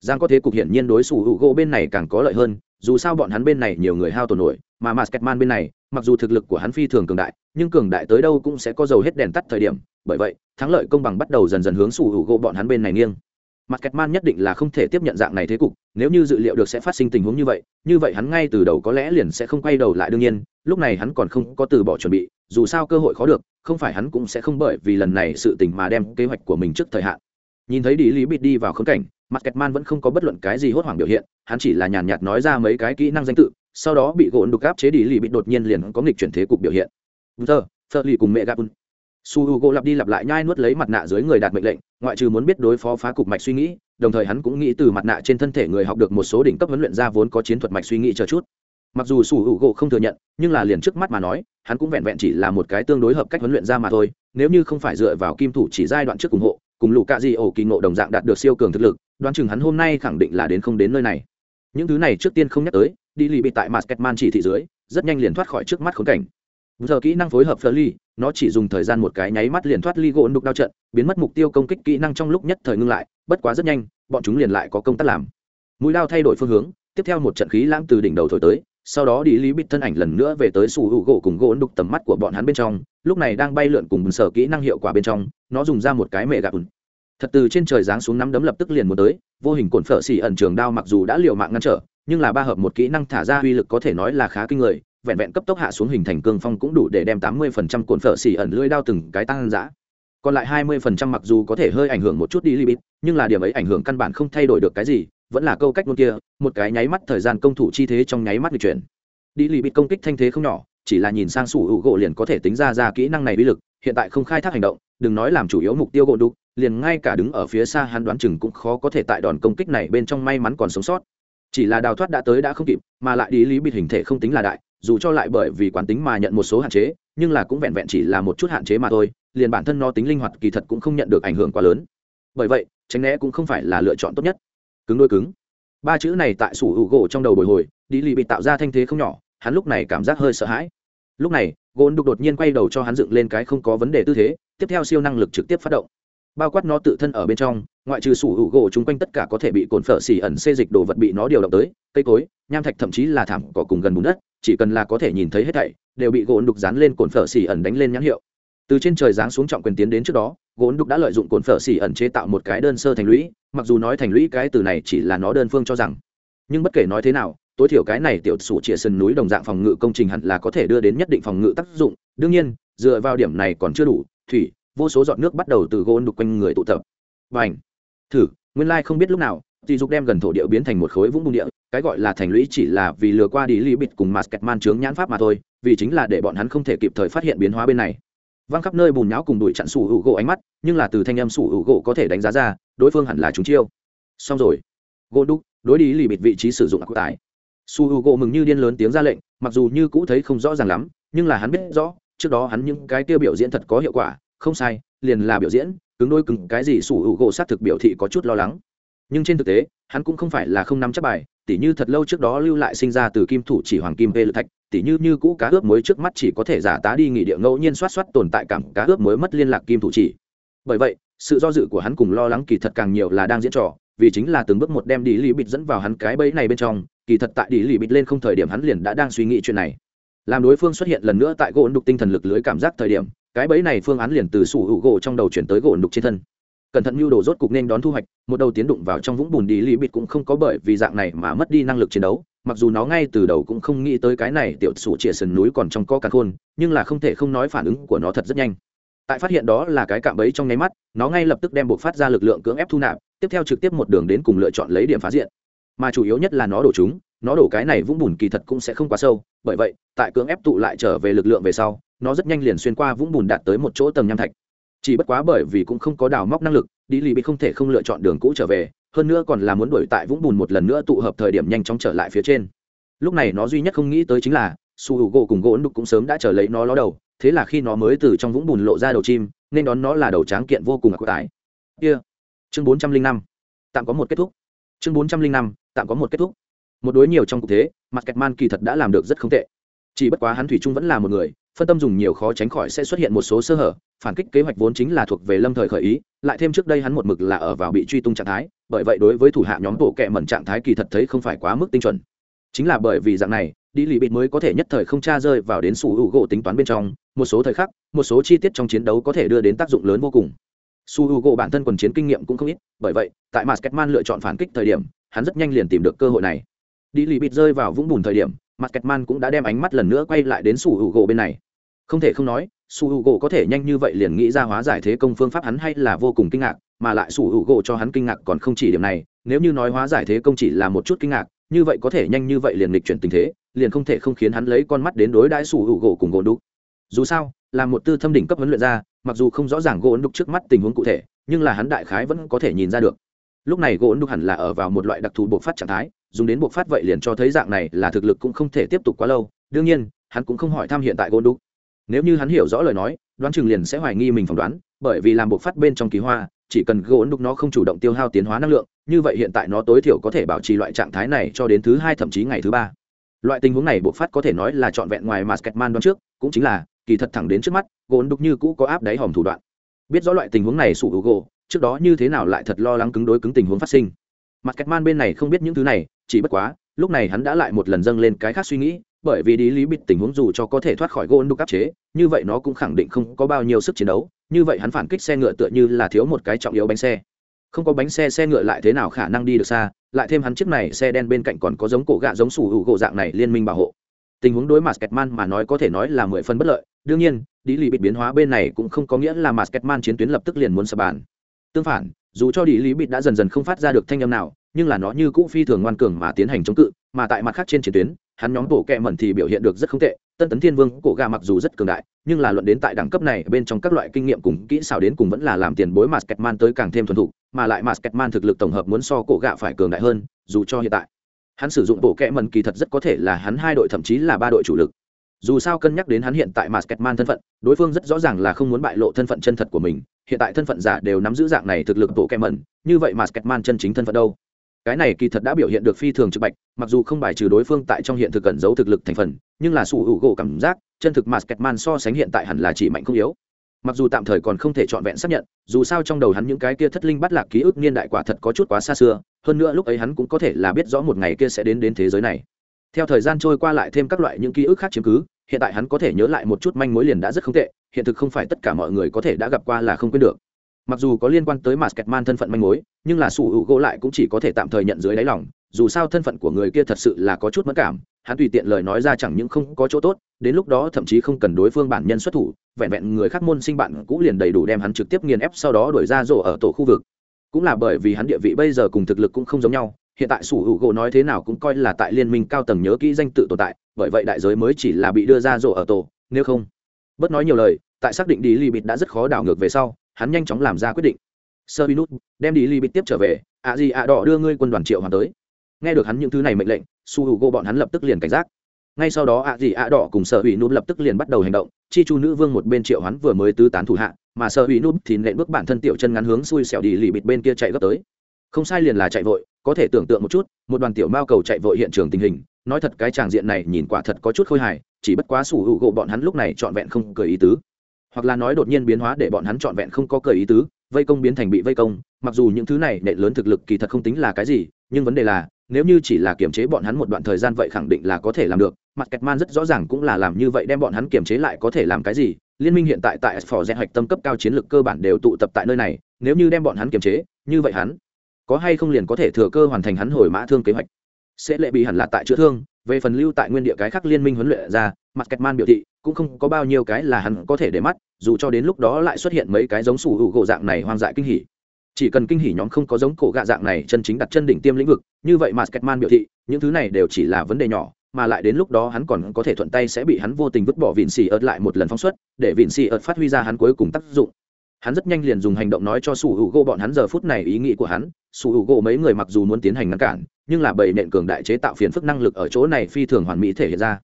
Giang có thế cục hiển nhiên đối xử hữu gỗ bên này càng có lợi hơn dù sao bọn hắn bên này nhiều người hao tổn nổi mà Masketman bên này, mặc dù thực lực của hắn phi thường cường đại, nhưng cường đại tới đâu cũng sẽ có dầu hết đèn tắt thời điểm, bởi vậy, thắng lợi công bằng bắt đầu dần dần hướng xù hữu gỗ bọn hắn bên này nghiêng. Mặt Kekman nhất định là không thể tiếp nhận dạng này thế cục, nếu như dự liệu được sẽ phát sinh tình huống như vậy, như vậy hắn ngay từ đầu có lẽ liền sẽ không quay đầu lại đương nhiên, lúc này hắn còn không có từ bỏ chuẩn bị, dù sao cơ hội khó được, không phải hắn cũng sẽ không bởi vì lần này sự tình mà đem kế hoạch của mình trước thời hạn. Nhìn thấy Đi Lý Bịt đi vào khống cảnh, mặt Kekman vẫn không có bất luận cái gì hốt hoảng biểu hiện, hắn chỉ là nhàn nhạt nói ra mấy cái kỹ năng danh tự, sau đó bị gỗ đục áp chế đi lì bị đột nhiên liền có nghịch chuyển thế cục biểu hiện thơ thơ lì cùng mẹ gạp su h u gỗ lặp đi lặp lại nhai nuốt lấy mặt nạ dưới người đạt mệnh lệnh, ngoại trừ muốn biết đối phó phá cục mạch suy nghĩ, đồng thời hắn cũng nghĩ từ mặt nạ trên thân thể người học được một số đỉnh cấp huấn luyện ra vốn có chiến thuật mạch suy nghĩ chờ chút. Mặc dù su h u gỗ không thừa nhận, nhưng là liền trước mắt mà nói, hắn cũng vẹn vẹn chỉ là một cái tương đối hợp cách huấn luyện ra mà thôi, nếu như không phải dựa vào kim thủ chỉ giai đoạn trước ủng hộ, cùng lũ cạ di ổ kỳ ngộ đồng dạng đạt được siêu cường thực lực, đoán chừng hắn hôm nay khẳng định là đến không đến nơi này. Những thứ này trước tiên không nhắc tới đi lì bị tại mặt man chỉ thị dưới, rất nhanh liền thoát khỏi trước mắt khốn cảnh giờ kỹ năng phối hợp phơ ly nó chỉ dùng thời gian một cái nháy mắt liền thoát ly gỗ đục đao trận, biến mất mục tiêu công kích kỹ năng trong lúc nhất thời ngưng lại, bất quá rất nhanh, bọn chúng liền lại có công tác làm. Mũi đao thay đổi phương hướng, tiếp theo một trận khí lãng từ đỉnh đầu thổi tới, sau đó đi lý bít thân ảnh lần nữa về tới sủ hữu gỗ cùng gỗ đục tầm mắt của bọn hắn bên trong, lúc này đang bay lượn cùng sở kỹ năng hiệu quả bên trong, nó dùng ra một cái mẹ gạp thật từ trên trời giáng xuống nắm đấm lập tức liền muốn tới, vô hình cồn phở xỉ ẩn trường đao mặc dù đã liều mạng ngăn trở, nhưng là ba hợp một kỹ năng thả ra uy lực có thể nói là khá kinh người vẹn vẹn cấp tốc hạ xuống hình thành cương phong cũng đủ để đem tám mươi phần trăm cồn phở xỉ ẩn lưỡi đao từng cái tăng giã còn lại hai mươi phần trăm mặc dù có thể hơi ảnh hưởng một chút đi limit, nhưng là điểm ấy ảnh hưởng căn bản không thay đổi được cái gì, vẫn là câu cách luôn kia, một cái nháy mắt thời gian công thủ chi thế trong nháy mắt lịch chuyển. Đi limit công kích thanh thế không nhỏ, chỉ là nhìn sang sủ hữu gỗ liền có thể tính ra ra kỹ năng này uy lực, hiện tại không khai thác hành động, đừng nói làm chủ yếu mục tiêu gỗ đục, liền ngay cả đứng ở phía xa hắn đoán chừng cũng khó có thể tại đòn công kích này bên trong may mắn còn sống sót. Chỉ là đào thoát đã tới đã không kịp, mà lại đi lý bịt hình thể không tính là đại dù cho lại bởi vì quán tính mà nhận một số hạn chế, nhưng là cũng vẹn vẹn chỉ là một chút hạn chế mà thôi, liền bản thân nó tính linh hoạt kỳ thật cũng không nhận được ảnh hưởng quá lớn. Bởi vậy, tránh né cũng không phải là lựa chọn tốt nhất. Cứng đôi cứng. Ba chữ này tại sủ hữu gỗ trong đầu bồi hồi đi lì bị tạo ra thanh thế không nhỏ, hắn lúc này cảm giác hơi sợ hãi. Lúc này, gôn đục đột nhiên quay đầu cho hắn dựng lên cái không có vấn đề tư thế, tiếp theo siêu năng lực trực tiếp phát động bao quát nó tự thân ở bên trong, ngoại trừ sủ hữu gỗ chung quanh tất cả có thể bị cồn phở xỉ ẩn xê dịch đồ vật bị nó điều động tới, cây cối, nham thạch thậm chí là thảm cỏ cùng gần bùn đất, chỉ cần là có thể nhìn thấy hết thảy, đều bị gỗ đục dán lên cồn phở xỉ ẩn đánh lên nhãn hiệu. Từ trên trời giáng xuống trọng quyền tiến đến trước đó gỗ đục đã lợi dụng cồn phở xỉ ẩn chế tạo một cái đơn sơ thành lũy, mặc dù nói thành lũy cái từ này chỉ là nó đơn phương cho rằng. Nhưng bất kể nói thế nào, tối thiểu cái này tiểu sủ chĩa sân núi đồng dạng phòng ngự công trình hẳn là có thể đưa đến nhất định phòng ngự tác dụng. Đương nhiên, dựa vào điểm này còn chưa đủ, thủy vô số giọt nước bắt đầu từ gỗ đục quanh người tụ tập. Và ảnh thử, nguyên lai không biết lúc nào thì dục đem gần thổ địa biến thành một khối vũng bùn địa, cái gọi là thành lũy chỉ là vì lừa qua đi lý bịt cùng mặt kẹt man trướng nhãn pháp mà thôi, vì chính là để bọn hắn không thể kịp thời phát hiện biến hóa bên này. Văng khắp nơi bùn nháo cùng đuổi chặn sủ hữu gỗ ánh mắt, nhưng là từ thanh âm sủ hữu gỗ có thể đánh giá ra, đối phương hẳn là chúng chiêu. Xong rồi. Gỗ đúc đối đi lì bịt vị trí sử dụng ác tài. su h u gỗ mừng như điên lớn tiếng ra lệnh, mặc dù như cũ thấy không rõ ràng lắm, nhưng là hắn biết rõ, trước đó hắn những cái tiêu biểu diễn thật có hiệu quả không sai, liền là biểu diễn, cứng đôi cứng, cái gì sủ hữu gỗ xác thực biểu thị có chút lo lắng. Nhưng trên thực tế, hắn cũng không phải là không nắm chắc bài, tỉ như thật lâu trước đó lưu lại sinh ra từ kim thủ chỉ hoàng kim vê lự thạch, tỉ như như cũ cá ướp mới trước mắt chỉ có thể giả tá đi nghỉ địa ngẫu nhiên soát soát tồn tại cảm cá ướp mới mất liên lạc kim thủ chỉ. Bởi vậy, sự do dự của hắn cùng lo lắng kỳ thật càng nhiều là đang diễn trò, vì chính là từng bước một đem đi lì bịt dẫn vào hắn cái bẫy này bên trong, kỳ thật tại đi lì bịt lên không thời điểm hắn liền đã đang suy nghĩ chuyện này. Làm đối phương xuất hiện lần nữa tại gỗ đục tinh thần lực lưới cảm giác thời điểm cái bẫy này phương án liền từ sủ hữu gỗ trong đầu chuyển tới gỗ đục trên thân. Cẩn thận mưu đồ rốt cục nên đón thu hoạch, một đầu tiến đụng vào trong vũng bùn đi lì bịt cũng không có bởi vì dạng này mà mất đi năng lực chiến đấu. Mặc dù nó ngay từ đầu cũng không nghĩ tới cái này tiểu sủ chĩa sườn núi còn trong co cả khôn, nhưng là không thể không nói phản ứng của nó thật rất nhanh. Tại phát hiện đó là cái cạm bẫy trong nháy mắt, nó ngay lập tức đem buộc phát ra lực lượng cưỡng ép thu nạp, tiếp theo trực tiếp một đường đến cùng lựa chọn lấy điểm phá diện. Mà chủ yếu nhất là nó đổ chúng, nó đổ cái này vũng bùn kỳ thật cũng sẽ không quá sâu, bởi vậy, tại cưỡng ép tụ lại trở về lực lượng về sau nó rất nhanh liền xuyên qua vũng bùn đạt tới một chỗ tầng nham thạch. Chỉ bất quá bởi vì cũng không có đào móc năng lực đi lì bị không thể không lựa chọn đường cũ trở về, hơn nữa còn là muốn đuổi tại vũng bùn một lần nữa tụ hợp thời điểm nhanh chóng trở lại phía trên. Lúc này nó duy nhất không nghĩ tới chính là, su h u gỗ cùng gỗ đục cũng sớm đã trở lấy nó ló đầu, thế là khi nó mới từ trong vũng bùn lộ ra đầu chim, nên đón nó là đầu tráng kiện vô cùng ạc tải kia、yeah. chương bốn trăm linh năm, tạm có một kết thúc. Chương bốn trăm linh năm, tạm có một kết thúc. Một đối nhiều trong cuộc thế mặt kẹt man kỳ thật đã làm được rất không tệ. Chỉ bất quá hắn thủy trung vẫn là một người phân tâm dùng nhiều khó tránh khỏi sẽ xuất hiện một số sơ hở, phản kích kế hoạch vốn chính là thuộc về lâm thời khởi ý, lại thêm trước đây hắn một mực là ở vào bị truy tung trạng thái, bởi vậy đối với thủ hạ nhóm bộ kệ mẩn trạng thái kỳ thật thấy không phải quá mức tinh chuẩn. Chính là bởi vì dạng này đi lì bịt mới có thể nhất thời không tra rơi vào đến sủ hữu gỗ tính toán bên trong, một số thời khắc, một số chi tiết trong chiến đấu có thể đưa đến tác dụng lớn vô cùng. Su h u gỗ bản thân quần chiến kinh nghiệm cũng không ít, bởi vậy, tại mà ketman lựa chọn phản kích thời điểm, hắn rất nhanh liền tìm được cơ hội này đi lì bịt rơi vào vũng bùn thời điểm mặt ketman cũng đã đem ánh mắt lần nữa quay lại đến su hữu gỗ bên này. Không thể không nói, su hữu gỗ có thể nhanh như vậy liền nghĩ ra hóa giải thế công phương pháp hắn hay là vô cùng kinh ngạc, mà lại su hữu gỗ cho hắn kinh ngạc còn không chỉ điểm này, nếu như nói hóa giải thế công chỉ là một chút kinh ngạc, như vậy có thể nhanh như vậy liền lịch chuyển tình thế, liền không thể không khiến hắn lấy con mắt đến đối đãi su hữu gỗ cùng gỗ đúc dù sao, là một tư thâm đỉnh cấp huấn luyện ra mặc dù không rõ ràng gỗ đúc trước mắt tình huống cụ thể, nhưng là hắn đại khái vẫn có thể nhìn ra được. Lúc này gỗ đúc hẳn là ở vào một loại đặc thù bộc phát trạng thái dùng đến bộc phát vậy liền cho thấy dạng này là thực lực cũng không thể tiếp tục quá lâu. Đương nhiên, hắn cũng không hỏi thăm hiện tại Gôn đúc nếu như hắn hiểu rõ lời nói, đoán chừng liền sẽ hoài nghi mình phỏng đoán, bởi vì làm bộc phát bên trong kỳ hoa, chỉ cần Gôn đúc nó không chủ động tiêu hao tiến hóa năng lượng, như vậy hiện tại nó tối thiểu có thể bảo trì loại trạng thái này cho đến thứ hai thậm chí ngày thứ ba. Loại tình huống này bộc phát có thể nói là trọn vẹn ngoài mà sketman đoán trước, cũng chính là, kỳ thật thẳng đến trước mắt Gôn đúc như cũ có áp đáy hòm thủ đoạn. Biết rõ loại tình huống này sủ hữu gỗ trước đó như thế nào lại thật lo lắng cứng đối cứng tình huống phát sinh. Mặt kẹt man bên này không biết những thứ này chỉ bất quá, lúc này hắn đã lại một lần dâng lên cái khác suy nghĩ, bởi vì đi lý bịt tình huống dù cho có thể thoát khỏi gôn đục áp chế, như vậy nó cũng khẳng định không có bao nhiêu sức chiến đấu, như vậy hắn phản kích xe ngựa tựa như là thiếu một cái trọng yếu bánh xe. Không có bánh xe xe ngựa lại thế nào khả năng đi được xa, lại thêm hắn chiếc này xe đen bên cạnh còn có giống cổ gạ giống sủ hữu gỗ dạng này liên minh bảo hộ. Tình huống đối mặt kẹt man mà nói có thể nói là mười phân bất lợi, đương nhiên đi lý bịt biến hóa bên này cũng không có nghĩa là mặt kẹt man chiến tuyến lập tức liền muốn sập bàn. Tương phản, dù cho đi lý bịt đã dần dần không phát ra được thanh âm nào nhưng là nó như cũ phi thường ngoan cường mà tiến hành chống cự mà tại mặt khác trên chiến tuyến hắn nhóm bộ kẹ mẩn thì biểu hiện được rất không tệ tân tấn thiên vương cổ gà mặc dù rất cường đại nhưng là luận đến tại đẳng cấp này bên trong các loại kinh nghiệm cùng kỹ xảo đến cùng vẫn là làm tiền bối mà sketman tới càng thêm thuần thục mà lại mà sketman thực lực tổng hợp muốn so cổ gà phải cường đại hơn dù cho hiện tại hắn sử dụng bộ kẹ mẩn kỳ thật rất có thể là hắn hai đội thậm chí là ba đội chủ lực dù sao cân nhắc đến hắn hiện tại mà man thân phận, đối phương rất rõ ràng là không muốn bại lộ thân phận chân thật của mình, hiện tại thân phận giả đều nắm giữ dạng này thực lực bộ kẹm mẩn, như vậy mà man chân chính thân phận đâu? Cái này kỳ thật đã biểu hiện được phi thường trực bạch, mặc dù không bài trừ đối phương tại trong hiện thực cẩn giấu thực lực thành phần, nhưng là sủ hữu gỗ cảm giác, chân thực Masketman so sánh hiện tại hẳn là chỉ mạnh không yếu. Mặc dù tạm thời còn không thể trọn vẹn xác nhận, dù sao trong đầu hắn những cái kia thất linh bắt lạc ký ức niên đại quả thật có chút quá xa xưa, hơn nữa lúc ấy hắn cũng có thể là biết rõ một ngày kia sẽ đến đến thế giới này. Theo thời gian trôi qua lại thêm các loại những ký ức khác chiếm cứ, hiện tại hắn có thể nhớ lại một chút manh mối liền đã rất không tệ hiện thực không phải tất cả mọi người có thể đã gặp qua là không quên được mặc dù có liên quan tới mặt kẹt man thân phận manh mối, nhưng là sủ hữu gỗ lại cũng chỉ có thể tạm thời nhận dưới đáy lòng, dù sao thân phận của người kia thật sự là có chút mất cảm, hắn tùy tiện lời nói ra chẳng những không có chỗ tốt, đến lúc đó thậm chí không cần đối phương bản nhân xuất thủ, vẹn vẹn người khác môn sinh bạn cũ liền đầy đủ đem hắn trực tiếp nghiền ép sau đó đuổi ra rổ ở tổ khu vực. Cũng là bởi vì hắn địa vị bây giờ cùng thực lực cũng không giống nhau, hiện tại sủ hữu gỗ nói thế nào cũng coi là tại liên minh cao tầng nhớ kỹ danh tự tồn tại, bởi vậy đại giới mới chỉ là bị đưa ra rổ ở tổ, nếu không bớt nói nhiều lời, tại xác định đi li bịt đã rất khó đảo ngược về sau hắn nhanh chóng làm ra quyết định. Sơ binut đem đi li bịt tiếp trở về ạ gì ạ đỏ đưa ngươi quân đoàn triệu hoàng tới. Nghe được hắn những thứ này mệnh lệnh, su hữu gỗ bọn hắn lập tức liền cảnh giác. Ngay sau đó ạ gì ạ đỏ cùng sở hữu nút lập tức liền bắt đầu hành động, chi chu nữ vương một bên triệu hắn vừa mới tứ tán thủ hạ, mà sở hữu nút thì nện bước bản thân tiểu chân ngắn hướng xui xẻo đi lì bịt bên kia chạy gấp tới. Không sai liền là chạy vội, có thể tưởng tượng một chút, một đoàn tiểu mao cầu chạy vội hiện trường tình hình, nói thật cái tràng diện này nhìn quả thật có chút khôi hài, chỉ bất quá sủ hữu gỗ bọn hắn lúc này trọn vẹn không cười ý tứ hoặc là nói đột nhiên biến hóa để bọn hắn trọn vẹn không có cờ ý tứ, vây công biến thành bị vây công, mặc dù những thứ này nệ lớn thực lực kỳ thật không tính là cái gì, nhưng vấn đề là, nếu như chỉ là kiềm chế bọn hắn một đoạn thời gian vậy khẳng định là có thể làm được. Mặt kẹt man rất rõ ràng cũng là làm như vậy đem bọn hắn kiềm chế lại có thể làm cái gì. Liên minh hiện tại tại phò rẽ hoạch tâm cấp cao chiến lược cơ bản đều tụ tập tại nơi này, nếu như đem bọn hắn kiềm chế, như vậy hắn có hay không liền có thể thừa cơ hoàn thành hắn hồi mã thương kế hoạch. Sẽ lệ bị hẳn là tại chữa thương về phần lưu tại nguyên địa cái khác liên minh huấn luyện ra, mặt kẹt man biểu thị, cũng không có bao nhiêu cái là hắn có thể để mắt, dù cho đến lúc đó lại xuất hiện mấy cái giống sủ hữu gỗ dạng này hoang dại kinh hỉ. Chỉ cần kinh hỉ nhóm không có giống cổ gạ dạng này chân chính đặt chân đỉnh tiêm lĩnh vực, như vậy mà sketman biểu thị, những thứ này đều chỉ là vấn đề nhỏ, mà lại đến lúc đó hắn còn có thể thuận tay sẽ bị hắn vô tình vứt bỏ vịn xì ớt lại một lần phóng xuất, để vịn xì ớt phát huy ra hắn cuối cùng tác dụng. Hắn rất nhanh liền dùng hành động nói cho sủ hữu gỗ bọn hắn giờ phút này ý nghĩ của hắn, sủ hữu gỗ mấy người mặc dù muốn tiến hành ngăn cản nhưng là bầy nện cường đại chế tạo phiền phức năng lực ở chỗ này phi thường hoàn mỹ thể hiện ra.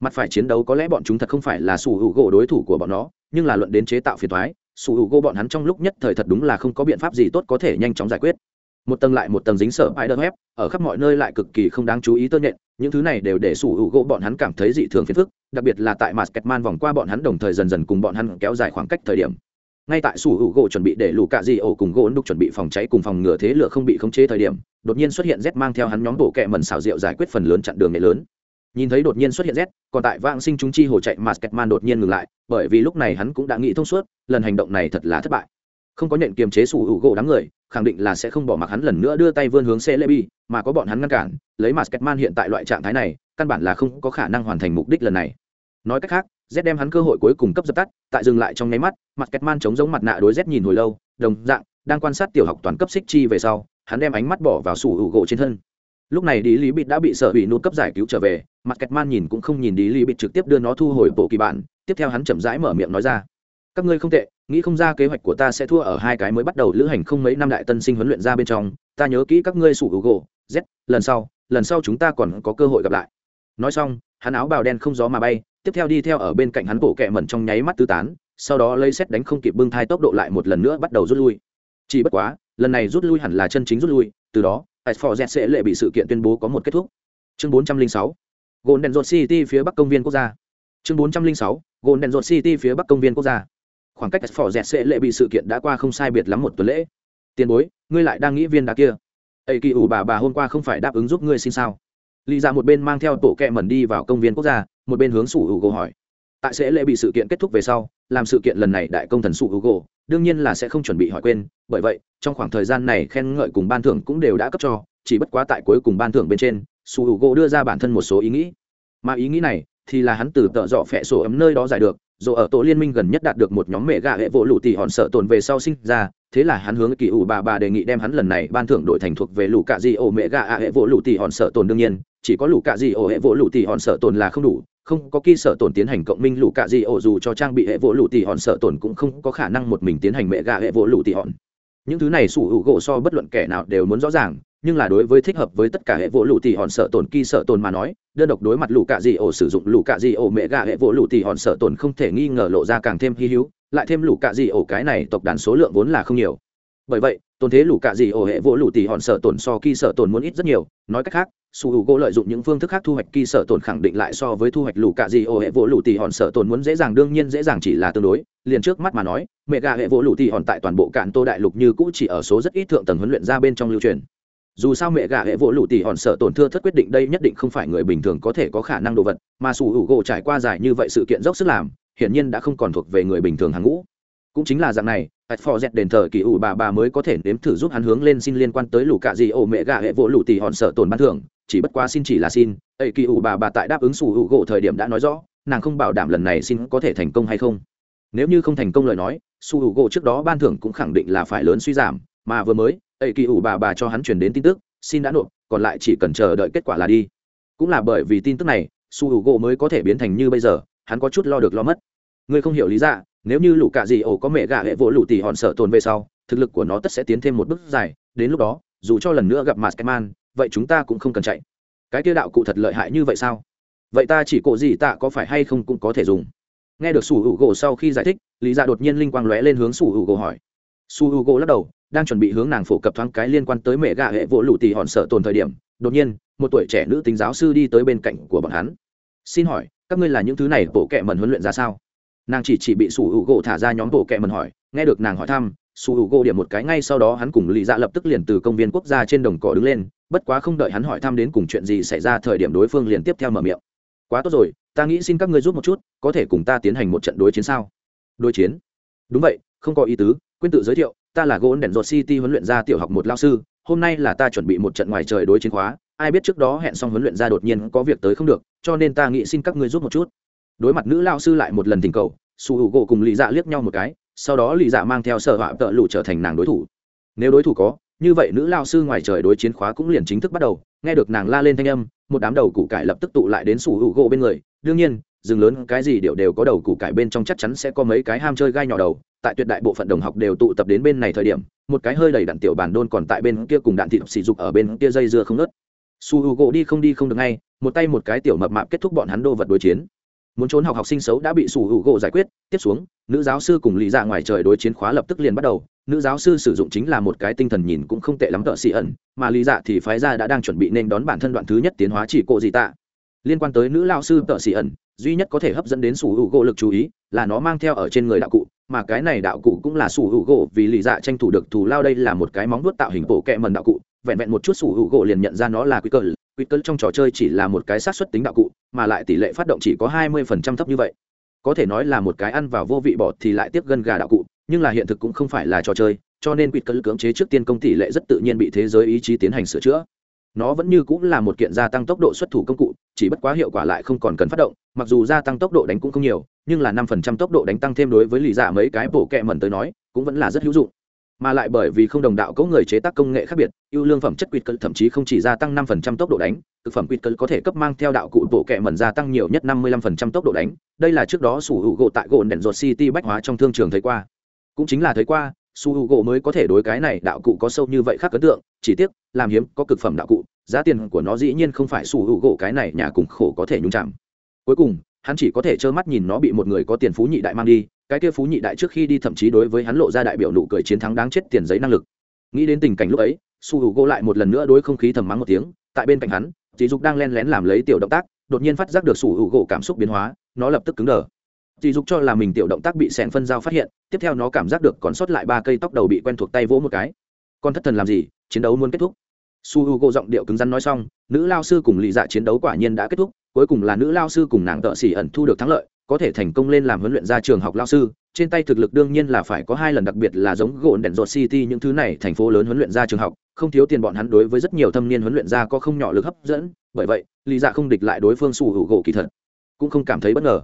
Mặt phải chiến đấu có lẽ bọn chúng thật không phải là sủ hữu gỗ đối thủ của bọn nó, nhưng là luận đến chế tạo phiền thoái sủ hữu gỗ bọn hắn trong lúc nhất thời thật đúng là không có biện pháp gì tốt có thể nhanh chóng giải quyết. Một tầng lại một tầng dính sở spider web ở khắp mọi nơi lại cực kỳ không đáng chú ý tơ nhện, những thứ này đều để sủ hữu gỗ bọn hắn cảm thấy dị thường phiền phức, đặc biệt là tại mặt kẹt man vòng qua bọn hắn đồng thời dần dần cùng bọn hắn kéo dài khoảng cách thời điểm ngay tại sủ hữu gỗ chuẩn bị để lũ cạ dị ổ cùng gỗ đục chuẩn bị phòng cháy cùng phòng ngừa thế lửa không bị khống chế thời điểm, đột nhiên xuất hiện z mang theo hắn nhóm bộ kẹ mần xào rượu giải quyết phần lớn chặn đường nghệ lớn. Nhìn thấy đột nhiên xuất hiện z, còn tại vang sinh chúng chi hồ chạy mà sketman đột nhiên ngừng lại, bởi vì lúc này hắn cũng đã nghĩ thông suốt, lần hành động này thật là thất bại. Không có nhận kiềm chế sủ hữu gỗ đám người, khẳng định là sẽ không bỏ mặc hắn lần nữa đưa tay vươn hướng xe lê bi mà có bọn hắn ngăn cản, lấy mà sketman hiện tại loại trạng thái này, căn bản là không có khả năng hoàn thành mục đích lần này nói cách khác, z đem hắn cơ hội cuối cùng cấp dập tắt, tại dừng lại trong nháy mắt, mặt kẹt chống giống mặt nạ đối z nhìn hồi lâu, đồng dạng, đang quan sát tiểu học toàn cấp xích chi về sau, hắn đem ánh mắt bỏ vào sủ hữu gỗ trên thân. Lúc này đi lý bịt đã bị sợ bị nút cấp giải cứu trở về, mặt kẹt man nhìn cũng không nhìn đi lý bịt trực tiếp đưa nó thu hồi bộ kỳ bản, tiếp theo hắn chậm rãi mở miệng nói ra. Các ngươi không tệ, nghĩ không ra kế hoạch của ta sẽ thua ở hai cái mới bắt đầu lữ hành không mấy năm đại tân sinh huấn luyện ra bên trong, ta nhớ kỹ các ngươi sủ hữu gỗ, z, lần sau lần sau chúng ta còn có cơ hội gặp lại. Nói xong, hắn áo bào đen không gió mà bay tiếp theo đi theo ở bên cạnh hắn bộ kẹ mẩn trong nháy mắt tứ tán sau đó lấy xét đánh không kịp bưng thai tốc độ lại một lần nữa bắt đầu rút lui chỉ bất quá lần này rút lui hẳn là chân chính rút lui từ đó Icefor Z sẽ lệ bị sự kiện tuyên bố có một kết thúc. Chương 406. Golden Road City phía bắc công viên quốc gia. Chương 406. Golden Road City phía bắc công viên quốc gia. Khoảng cách Icefor Z sẽ lệ bị sự kiện đã qua không sai biệt lắm một tuần lễ. Tiền bối, ngươi lại đang nghĩ viên đá kia. Ây kỳ ủ bà bà hôm qua không phải đáp ứng giúp ngươi xin sao? Lý ra một bên mang theo tổ kẹ mẩn đi vào công viên quốc gia, một bên hướng sủ hữu gỗ hỏi. Tại sẽ lễ bị sự kiện kết thúc về sau, làm sự kiện lần này đại công thần sủ hữu gỗ, đương nhiên là sẽ không chuẩn bị hỏi quên, bởi vậy trong khoảng thời gian này khen ngợi cùng ban thưởng cũng đều đã cấp cho chỉ bất quá tại cuối cùng ban thưởng bên trên sủ hữu u gỗ đưa ra bản thân một số ý nghĩ mà ý nghĩ này thì là hắn từ tợ dọ phẹ sổ ấm nơi đó giải được dù ở tổ liên minh gần nhất đạt được một nhóm mẹ gà hệ vỗ lụ tỉ hòn sợ tồn về sau sinh ra thế là hắn hướng kỳ ủ bà bà đề nghị đem hắn lần này ban thưởng đổi thành thuộc về lũ cạ di ổ mẹ gà hệ vỗ lụ tỉ hòn sợ tồn đương nhiên chỉ có lũ cạ di ổ hệ vỗ lụ tỉ hòn sợ tồn là không đủ không có kỳ sở tổn tiến hành cộng minh lũ cạ di ổ dù cho trang bị hệ vỗ lũ tỉ hòn, sở tổn cũng không có khả năng một mình tiến hành mẹ gà hệ vỗ lũ tỉ hòn. Những thứ này sủ hữu gỗ so bất luận kẻ nào đều muốn rõ ràng, nhưng là đối với thích hợp với tất cả hệ vỗ lũ tỉ hòn, sở tổn kỳ sở tổn mà nói, đơn độc đối mặt lũ cạ di ổ, sử dụng lũ cạ di ổ mẹ gà hệ vỗ lũ tỉ hòn, sở tổn không thể nghi ngờ lộ ra càng thêm hy hữu, lại thêm lũ cạ di ổ cái này tộc đàn số lượng vốn là không nhiều bởi vậy, tồn thế lũ cạ di ổ hệ vỗ lũ tỉ hòn sợ tồn so kỳ sợ tồn muốn ít rất nhiều. Nói cách khác, su hữu gỗ lợi dụng những phương thức khác thu hoạch kỳ sợ tồn khẳng định lại so với thu hoạch lũ cạ di ổ hệ vỗ lũ tỉ hòn sợ tồn muốn dễ dàng, đương nhiên dễ dàng chỉ là tương đối. Liền trước mắt mà nói, mẹ gà hệ vỗ lũ tỉ hòn tại toàn bộ cạn tô đại lục như cũ chỉ ở số rất ít thượng tầng huấn luyện ra bên trong lưu truyền. Dù sao mẹ gà hệ vỗ lũ tỉ hòn sợ tổn thưa thất quyết định đây nhất định không phải người bình thường có thể có khả năng đồ vật, mà su hữu gỗ trải qua dài như vậy sự kiện dốc sức làm, hiển nhiên đã không còn thuộc về người bình thường hàng ngũ. Cũng chính là dạng này ạch phò dẹt đền thờ kỳ ủ bà bà mới có thể nếm thử giúp hắn hướng lên xin liên quan tới lũ cạ gì ổ mẹ gà hệ vỗ lũ tỉ hòn sợ tồn ban thưởng. Chỉ bất quá xin chỉ là xin, ấy kỳ ủ bà bà tại đáp ứng sủ hữu gỗ thời điểm đã nói rõ, nàng không bảo đảm lần này xin có thể thành công hay không. Nếu như không thành công lời nói sủ hữu gỗ trước đó ban thưởng cũng khẳng định là phải lớn suy giảm, mà vừa mới, ấy kỳ ủ bà bà cho hắn truyền đến tin tức, xin đã nộp, còn lại chỉ cần chờ đợi kết quả là đi. Cũng là bởi vì tin tức này sủ hữu gỗ mới có thể biến thành như bây giờ, hắn có chút lo được lo mất. Ngươi không hiểu lý dạ nếu như lũ cạ dị ổ có mẹ gạ hệ vỗ lũ tỉ hòn sợ tồn về sau, thực lực của nó tất sẽ tiến thêm một bước dài. Đến lúc đó, dù cho lần nữa gặp mặt man vậy chúng ta cũng không cần chạy. Cái kia đạo cụ thật lợi hại như vậy sao? Vậy ta chỉ cổ gì tạ có phải hay không cũng có thể dùng. Nghe được su hữu gỗ sau khi giải thích, lý dạ đột nhiên linh quang lóe lên hướng su hữu gỗ hỏi. Su hữu gỗ lắc đầu, đang chuẩn bị hướng nàng phổ cập thoáng cái liên quan tới mẹ gạ hệ vỗ lũ tỉ hòn sợ tồn thời điểm, đột nhiên, một tuổi trẻ nữ tính giáo sư đi tới bên cạnh của bọn hắn. Xin hỏi, các ngươi là những thứ này bộ kệ mần huấn luyện ra sao? Nàng chỉ chỉ bị sủ hữu gỗ thả ra nhóm bộ kệ mần hỏi, nghe được nàng hỏi thăm, sủ hữu gỗ điểm một cái ngay sau đó hắn cùng lì dạ lập tức liền từ công viên quốc gia trên đồng cỏ đứng lên, bất quá không đợi hắn hỏi thăm đến cùng chuyện gì xảy ra thời điểm đối phương liền tiếp theo mở miệng. Quá tốt rồi, ta nghĩ xin các ngươi giúp một chút, có thể cùng ta tiến hành một trận đối chiến sao? Đối chiến? Đúng vậy, không có ý tứ, quên tự giới thiệu, ta là gỗ đèn ruột city huấn luyện gia tiểu học một lao sư, hôm nay là ta chuẩn bị một trận ngoài trời đối chiến khóa, ai biết trước đó hẹn xong huấn luyện gia đột nhiên có việc tới không được, cho nên ta nghĩ xin các ngươi giúp một chút đối mặt nữ lao sư lại một lần tình cầu, su hữu gỗ cùng lì dạ liếc nhau một cái, sau đó lì dạ mang theo sở họa tợ lụ trở thành nàng đối thủ. Nếu đối thủ có, như vậy nữ lao sư ngoài trời đối chiến khóa cũng liền chính thức bắt đầu. Nghe được nàng la lên thanh âm, một đám đầu củ cải lập tức tụ lại đến sủ hữu gỗ bên người. Đương nhiên, rừng lớn cái gì đều đều có đầu củ cải bên trong chắc chắn sẽ có mấy cái ham chơi gai nhỏ đầu. Tại tuyệt đại bộ phận đồng học đều tụ tập đến bên này thời điểm, một cái hơi đầy đạn tiểu bàn đôn còn tại bên kia cùng đạn thịt sỉ dục ở bên kia dây dưa không nớt su hữu gỗ đi không đi không được ngay, một tay một cái tiểu mập mạp kết thúc bọn hắn đô vật đối chiến muốn trốn học học sinh xấu đã bị sủ hữu gỗ giải quyết, tiếp xuống, nữ giáo sư cùng lý ra dạ ngoài trời đối chiến khóa lập tức liền bắt đầu. Nữ giáo sư sử dụng chính là một cái tinh thần nhìn cũng không tệ lắm tợ xị ẩn, mà lý dạ thì phái ra đã đang chuẩn bị nên đón bản thân đoạn thứ nhất tiến hóa chỉ cộ gì tạ. Liên quan tới nữ lao sư tợ xị ẩn, duy nhất có thể hấp dẫn đến sủ hữu gỗ lực chú ý là nó mang theo ở trên người đạo cụ, mà cái này đạo cụ cũng là sủ hữu gỗ vì lý dạ tranh thủ được thù lao đây là một cái móng vuốt tạo hình bộ kẹ mần đạo cụ. Vẹn vẹn một chút sủ hữu gỗ liền nhận ra nó là quý cờ quy cơ trong trò chơi chỉ là một cái sát xuất tính đạo cụ, mà lại tỷ lệ phát động chỉ có hai mươi phần trăm thấp như vậy. Có thể nói là một cái ăn vào vô vị bọt thì lại tiếp gân gà đạo cụ, nhưng là hiện thực cũng không phải là trò chơi, cho nên quy cơ cưỡng chế trước tiên công tỷ lệ rất tự nhiên bị thế giới ý chí tiến hành sửa chữa. Nó vẫn như cũng là một kiện gia tăng tốc độ xuất thủ công cụ, chỉ bất quá hiệu quả lại không còn cần phát động, mặc dù gia tăng tốc độ đánh cũng không nhiều, nhưng là năm phần trăm tốc độ đánh tăng thêm đối với lì giả mấy cái bổ kẹ mẩn tới nói, cũng vẫn là rất hữu dụng mà lại bởi vì không đồng đạo có người chế tác công nghệ khác biệt, ưu lương phẩm chất quýt cỡ thậm chí không chỉ gia tăng năm phần trăm tốc độ đánh, thực phẩm quýt cỡ có thể cấp mang theo đạo cụ bộ kệ mẩn gia tăng nhiều nhất năm mươi lăm phần trăm tốc độ đánh. Đây là trước đó sủ hữu gỗ tại gỗ đèn ruột city bách hóa trong thương trường thấy qua. Cũng chính là thấy qua, su hữu gỗ mới có thể đối cái này đạo cụ có sâu như vậy khác ấn tượng, chỉ tiếc, làm hiếm, có cực phẩm đạo cụ, giá tiền của nó dĩ nhiên không phải su hữu gỗ cái này nhà cùng khổ có thể nhung chạm. Cuối cùng hắn chỉ có thể trơ mắt nhìn nó bị một người có tiền phú nhị đại mang đi, cái kia phú nhị đại trước khi đi thậm chí đối với hắn lộ ra đại biểu nụ cười chiến thắng đáng chết tiền giấy năng lực. Nghĩ đến tình cảnh lúc ấy, su hữu gỗ lại một lần nữa đối không khí thầm mắng một tiếng, tại bên cạnh hắn dì dục đang len lén làm lấy tiểu động tác, đột nhiên phát giác được su hữu gỗ cảm xúc biến hóa, nó lập tức cứng đờ. Dì dục cho là mình tiểu động tác bị sẹn phân giao phát hiện, tiếp theo nó cảm giác được còn sót lại ba cây tóc đầu bị quen thuộc tay vỗ một cái. Con thất thần làm gì, chiến đấu muốn kết thúc su h u g o giọng điệu cứng rắn nói xong, nữ lao sư cùng lì dạ chiến đấu quả nhiên đã kết thúc, cuối cùng là nữ lao sư cùng nàng tợ xỉ ẩn thu được thắng lợi, có thể thành công lên làm huấn luyện ra trường học lao sư. Trên tay thực lực đương nhiên là phải có hai lần, đặc biệt là giống gộn đèn rột city những thứ này, thành phố lớn huấn luyện ra trường học, không thiếu tiền bọn hắn đối với rất nhiều thâm niên huấn luyện ra có không nhỏ lực hấp dẫn. Bởi vậy lì dạ không địch lại đối phương su hữu gỗ kỳ thật, cũng không cảm thấy bất ngờ.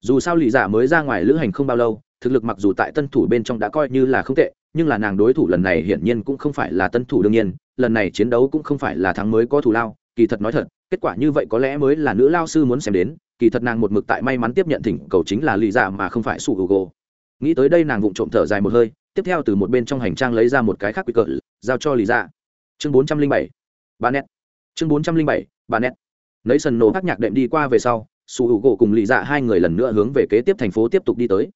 Dù sao lì dạ mới ra ngoài lữ hành không bao lâu, thực lực mặc dù tại tân thủ bên trong đã coi như là không tệ, nhưng là nàng đối thủ lần này hiển nhiên cũng không phải là tân thủ đương nhiên lần này chiến đấu cũng không phải là thắng mới có thủ lao, kỳ thật nói thật, kết quả như vậy có lẽ mới là nữ lao sư muốn xem đến, kỳ thật nàng một mực tại may mắn tiếp nhận thỉnh cầu chính là lì dạ mà không phải su hugo nghĩ tới đây nàng vụng trộm thở dài một hơi, tiếp theo từ một bên trong hành trang lấy ra một cái khác quy cỡ giao cho lì dạ. Chương bốn trăm linh bảy ba net chương bốn trăm linh bảy ba net lấy sân nổ các nhạc đệm đi qua về sau su hugo cùng lì dạ hai người lần nữa hướng về kế tiếp thành phố tiếp tục đi tới.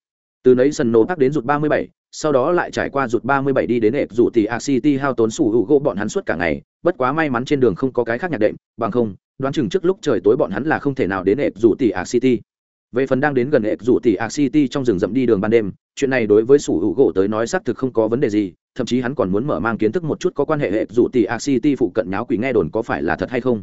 Từ nấy sân nổ các đến rụt ba mươi bảy sau đó lại trải qua rụt 37 đi đến ệp rủ thì a city hao tốn sủ hữu gỗ bọn hắn suốt cả ngày. Bất quá may mắn trên đường không có cái khác nhạc đệm, bằng không, đoán chừng trước lúc trời tối bọn hắn là không thể nào đến ệp rủ thì a city. Về phần đang đến gần ệp rủ thì a city trong rừng rậm đi đường ban đêm, chuyện này đối với sủ hữu gỗ tới nói xác thực không có vấn đề gì, thậm chí hắn còn muốn mở mang kiến thức một chút có quan hệ ệp rủ thì a city phụ cận nháo quỷ nghe đồn có phải là thật hay không.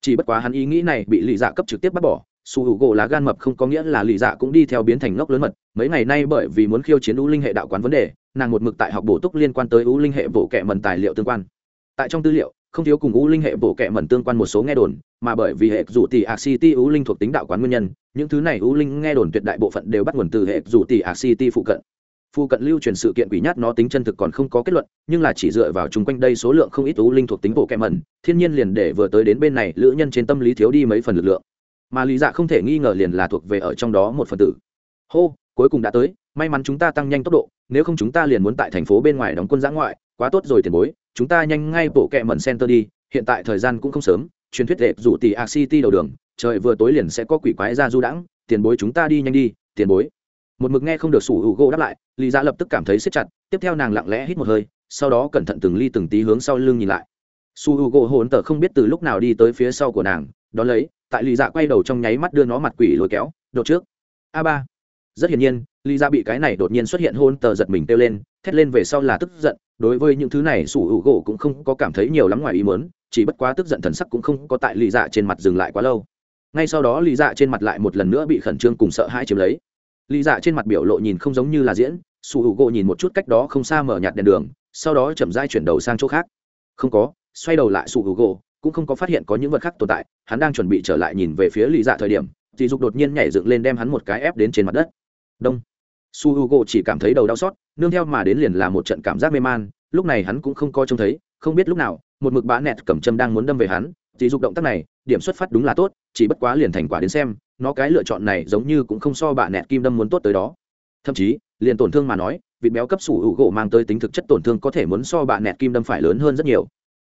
Chỉ bất quá hắn ý nghĩ này bị lì dạ cấp trực tiếp bắt bỏ su h u gỗ lá gan mập không có nghĩa là lì dạ cũng đi theo biến thành ngốc lớn mật. Mấy ngày nay bởi vì muốn khiêu chiến u linh hệ đạo quán vấn đề, nàng một mực tại học bổ túc liên quan tới u linh hệ bộ kệ mần tài liệu tương quan. Tại trong tư liệu, không thiếu cùng u linh hệ bộ kệ mần tương quan một số nghe đồn, mà bởi vì hệ dù tỷ ạc city u linh thuộc tính đạo quán nguyên nhân, những thứ này u linh nghe đồn tuyệt đại bộ phận đều bắt nguồn từ hệ dù tỷ ạc city phụ cận. Phụ cận lưu truyền sự kiện quỷ nhát nó tính chân thực còn không có kết luận, nhưng là chỉ dựa vào chung quanh đây số lượng không ít u linh thuộc tính bộ kệ mần thiên nhiên liền để vừa tới đến bên này, lữ nhân trên tâm lý thiếu đi mấy phần lực lượng mà lý dạ không thể nghi ngờ liền là thuộc về ở trong đó một phần tử. Hô, cuối cùng đã tới, may mắn chúng ta tăng nhanh tốc độ, nếu không chúng ta liền muốn tại thành phố bên ngoài đóng quân giã ngoại, quá tốt rồi tiền bối, chúng ta nhanh ngay bộ kẹ mẩn center đi, hiện tại thời gian cũng không sớm, truyền thuyết đẹp rủ tỷ a city đầu đường, trời vừa tối liền sẽ có quỷ quái ra du đãng, tiền bối chúng ta đi nhanh đi, tiền bối. Một mực nghe không được sủ hữu gỗ đáp lại lý dạ lập tức cảm thấy siết chặt, tiếp theo nàng lặng lẽ hít một hơi, sau đó cẩn thận từng ly từng tí hướng sau lưng nhìn lại. Su h u gỗ hồn tờ không biết từ lúc nào đi tới phía sau của nàng, đón lấy tại lì dạ quay đầu trong nháy mắt đưa nó mặt quỷ lôi kéo, đột trước. A ba. Rất hiển nhiên, Lì Dạ bị cái này đột nhiên xuất hiện hôn tờ giật mình kêu lên, thét lên về sau là tức giận, đối với những thứ này sủ hữu gỗ cũng không có cảm thấy nhiều lắm ngoài ý mớn chỉ bất quá tức giận thần sắc cũng không có tại Lì dạ trên mặt dừng lại quá lâu. Ngay sau đó Lì dạ trên mặt lại một lần nữa bị khẩn trương cùng sợ hãi chiếm lấy. Lì dạ trên mặt biểu lộ nhìn không giống như là diễn, sủ hữu gỗ nhìn một chút cách đó không xa mở nhạt đèn đường, sau đó chậm dai chuyển đầu sang chỗ khác. Không có, xoay đầu lại sủ hữu gỗ cũng không có phát hiện có những vật khác tồn tại, hắn đang chuẩn bị trở lại nhìn về phía lì dạ thời điểm dì dục đột nhiên nhảy dựng lên đem hắn một cái ép đến trên mặt đất. Đông. Su h u g o chỉ cảm thấy đầu đau xót, nương theo mà đến liền là một trận cảm giác mê man, lúc này hắn cũng không coi trông thấy, không biết lúc nào, một mực bã nẹt cầm châm đang muốn đâm về hắn dì dục động tác này, điểm xuất phát đúng là tốt, chỉ bất quá liền thành quả đến xem, nó cái lựa chọn này giống như cũng không so bạ nẹt kim đâm muốn tốt tới đó. Thậm chí, liền tổn thương mà nói, vịt béo cấp sủ hữu gỗ mang tới tính thực chất tổn thương có thể muốn so bạ nẹt kim đâm phải lớn hơn rất nhiều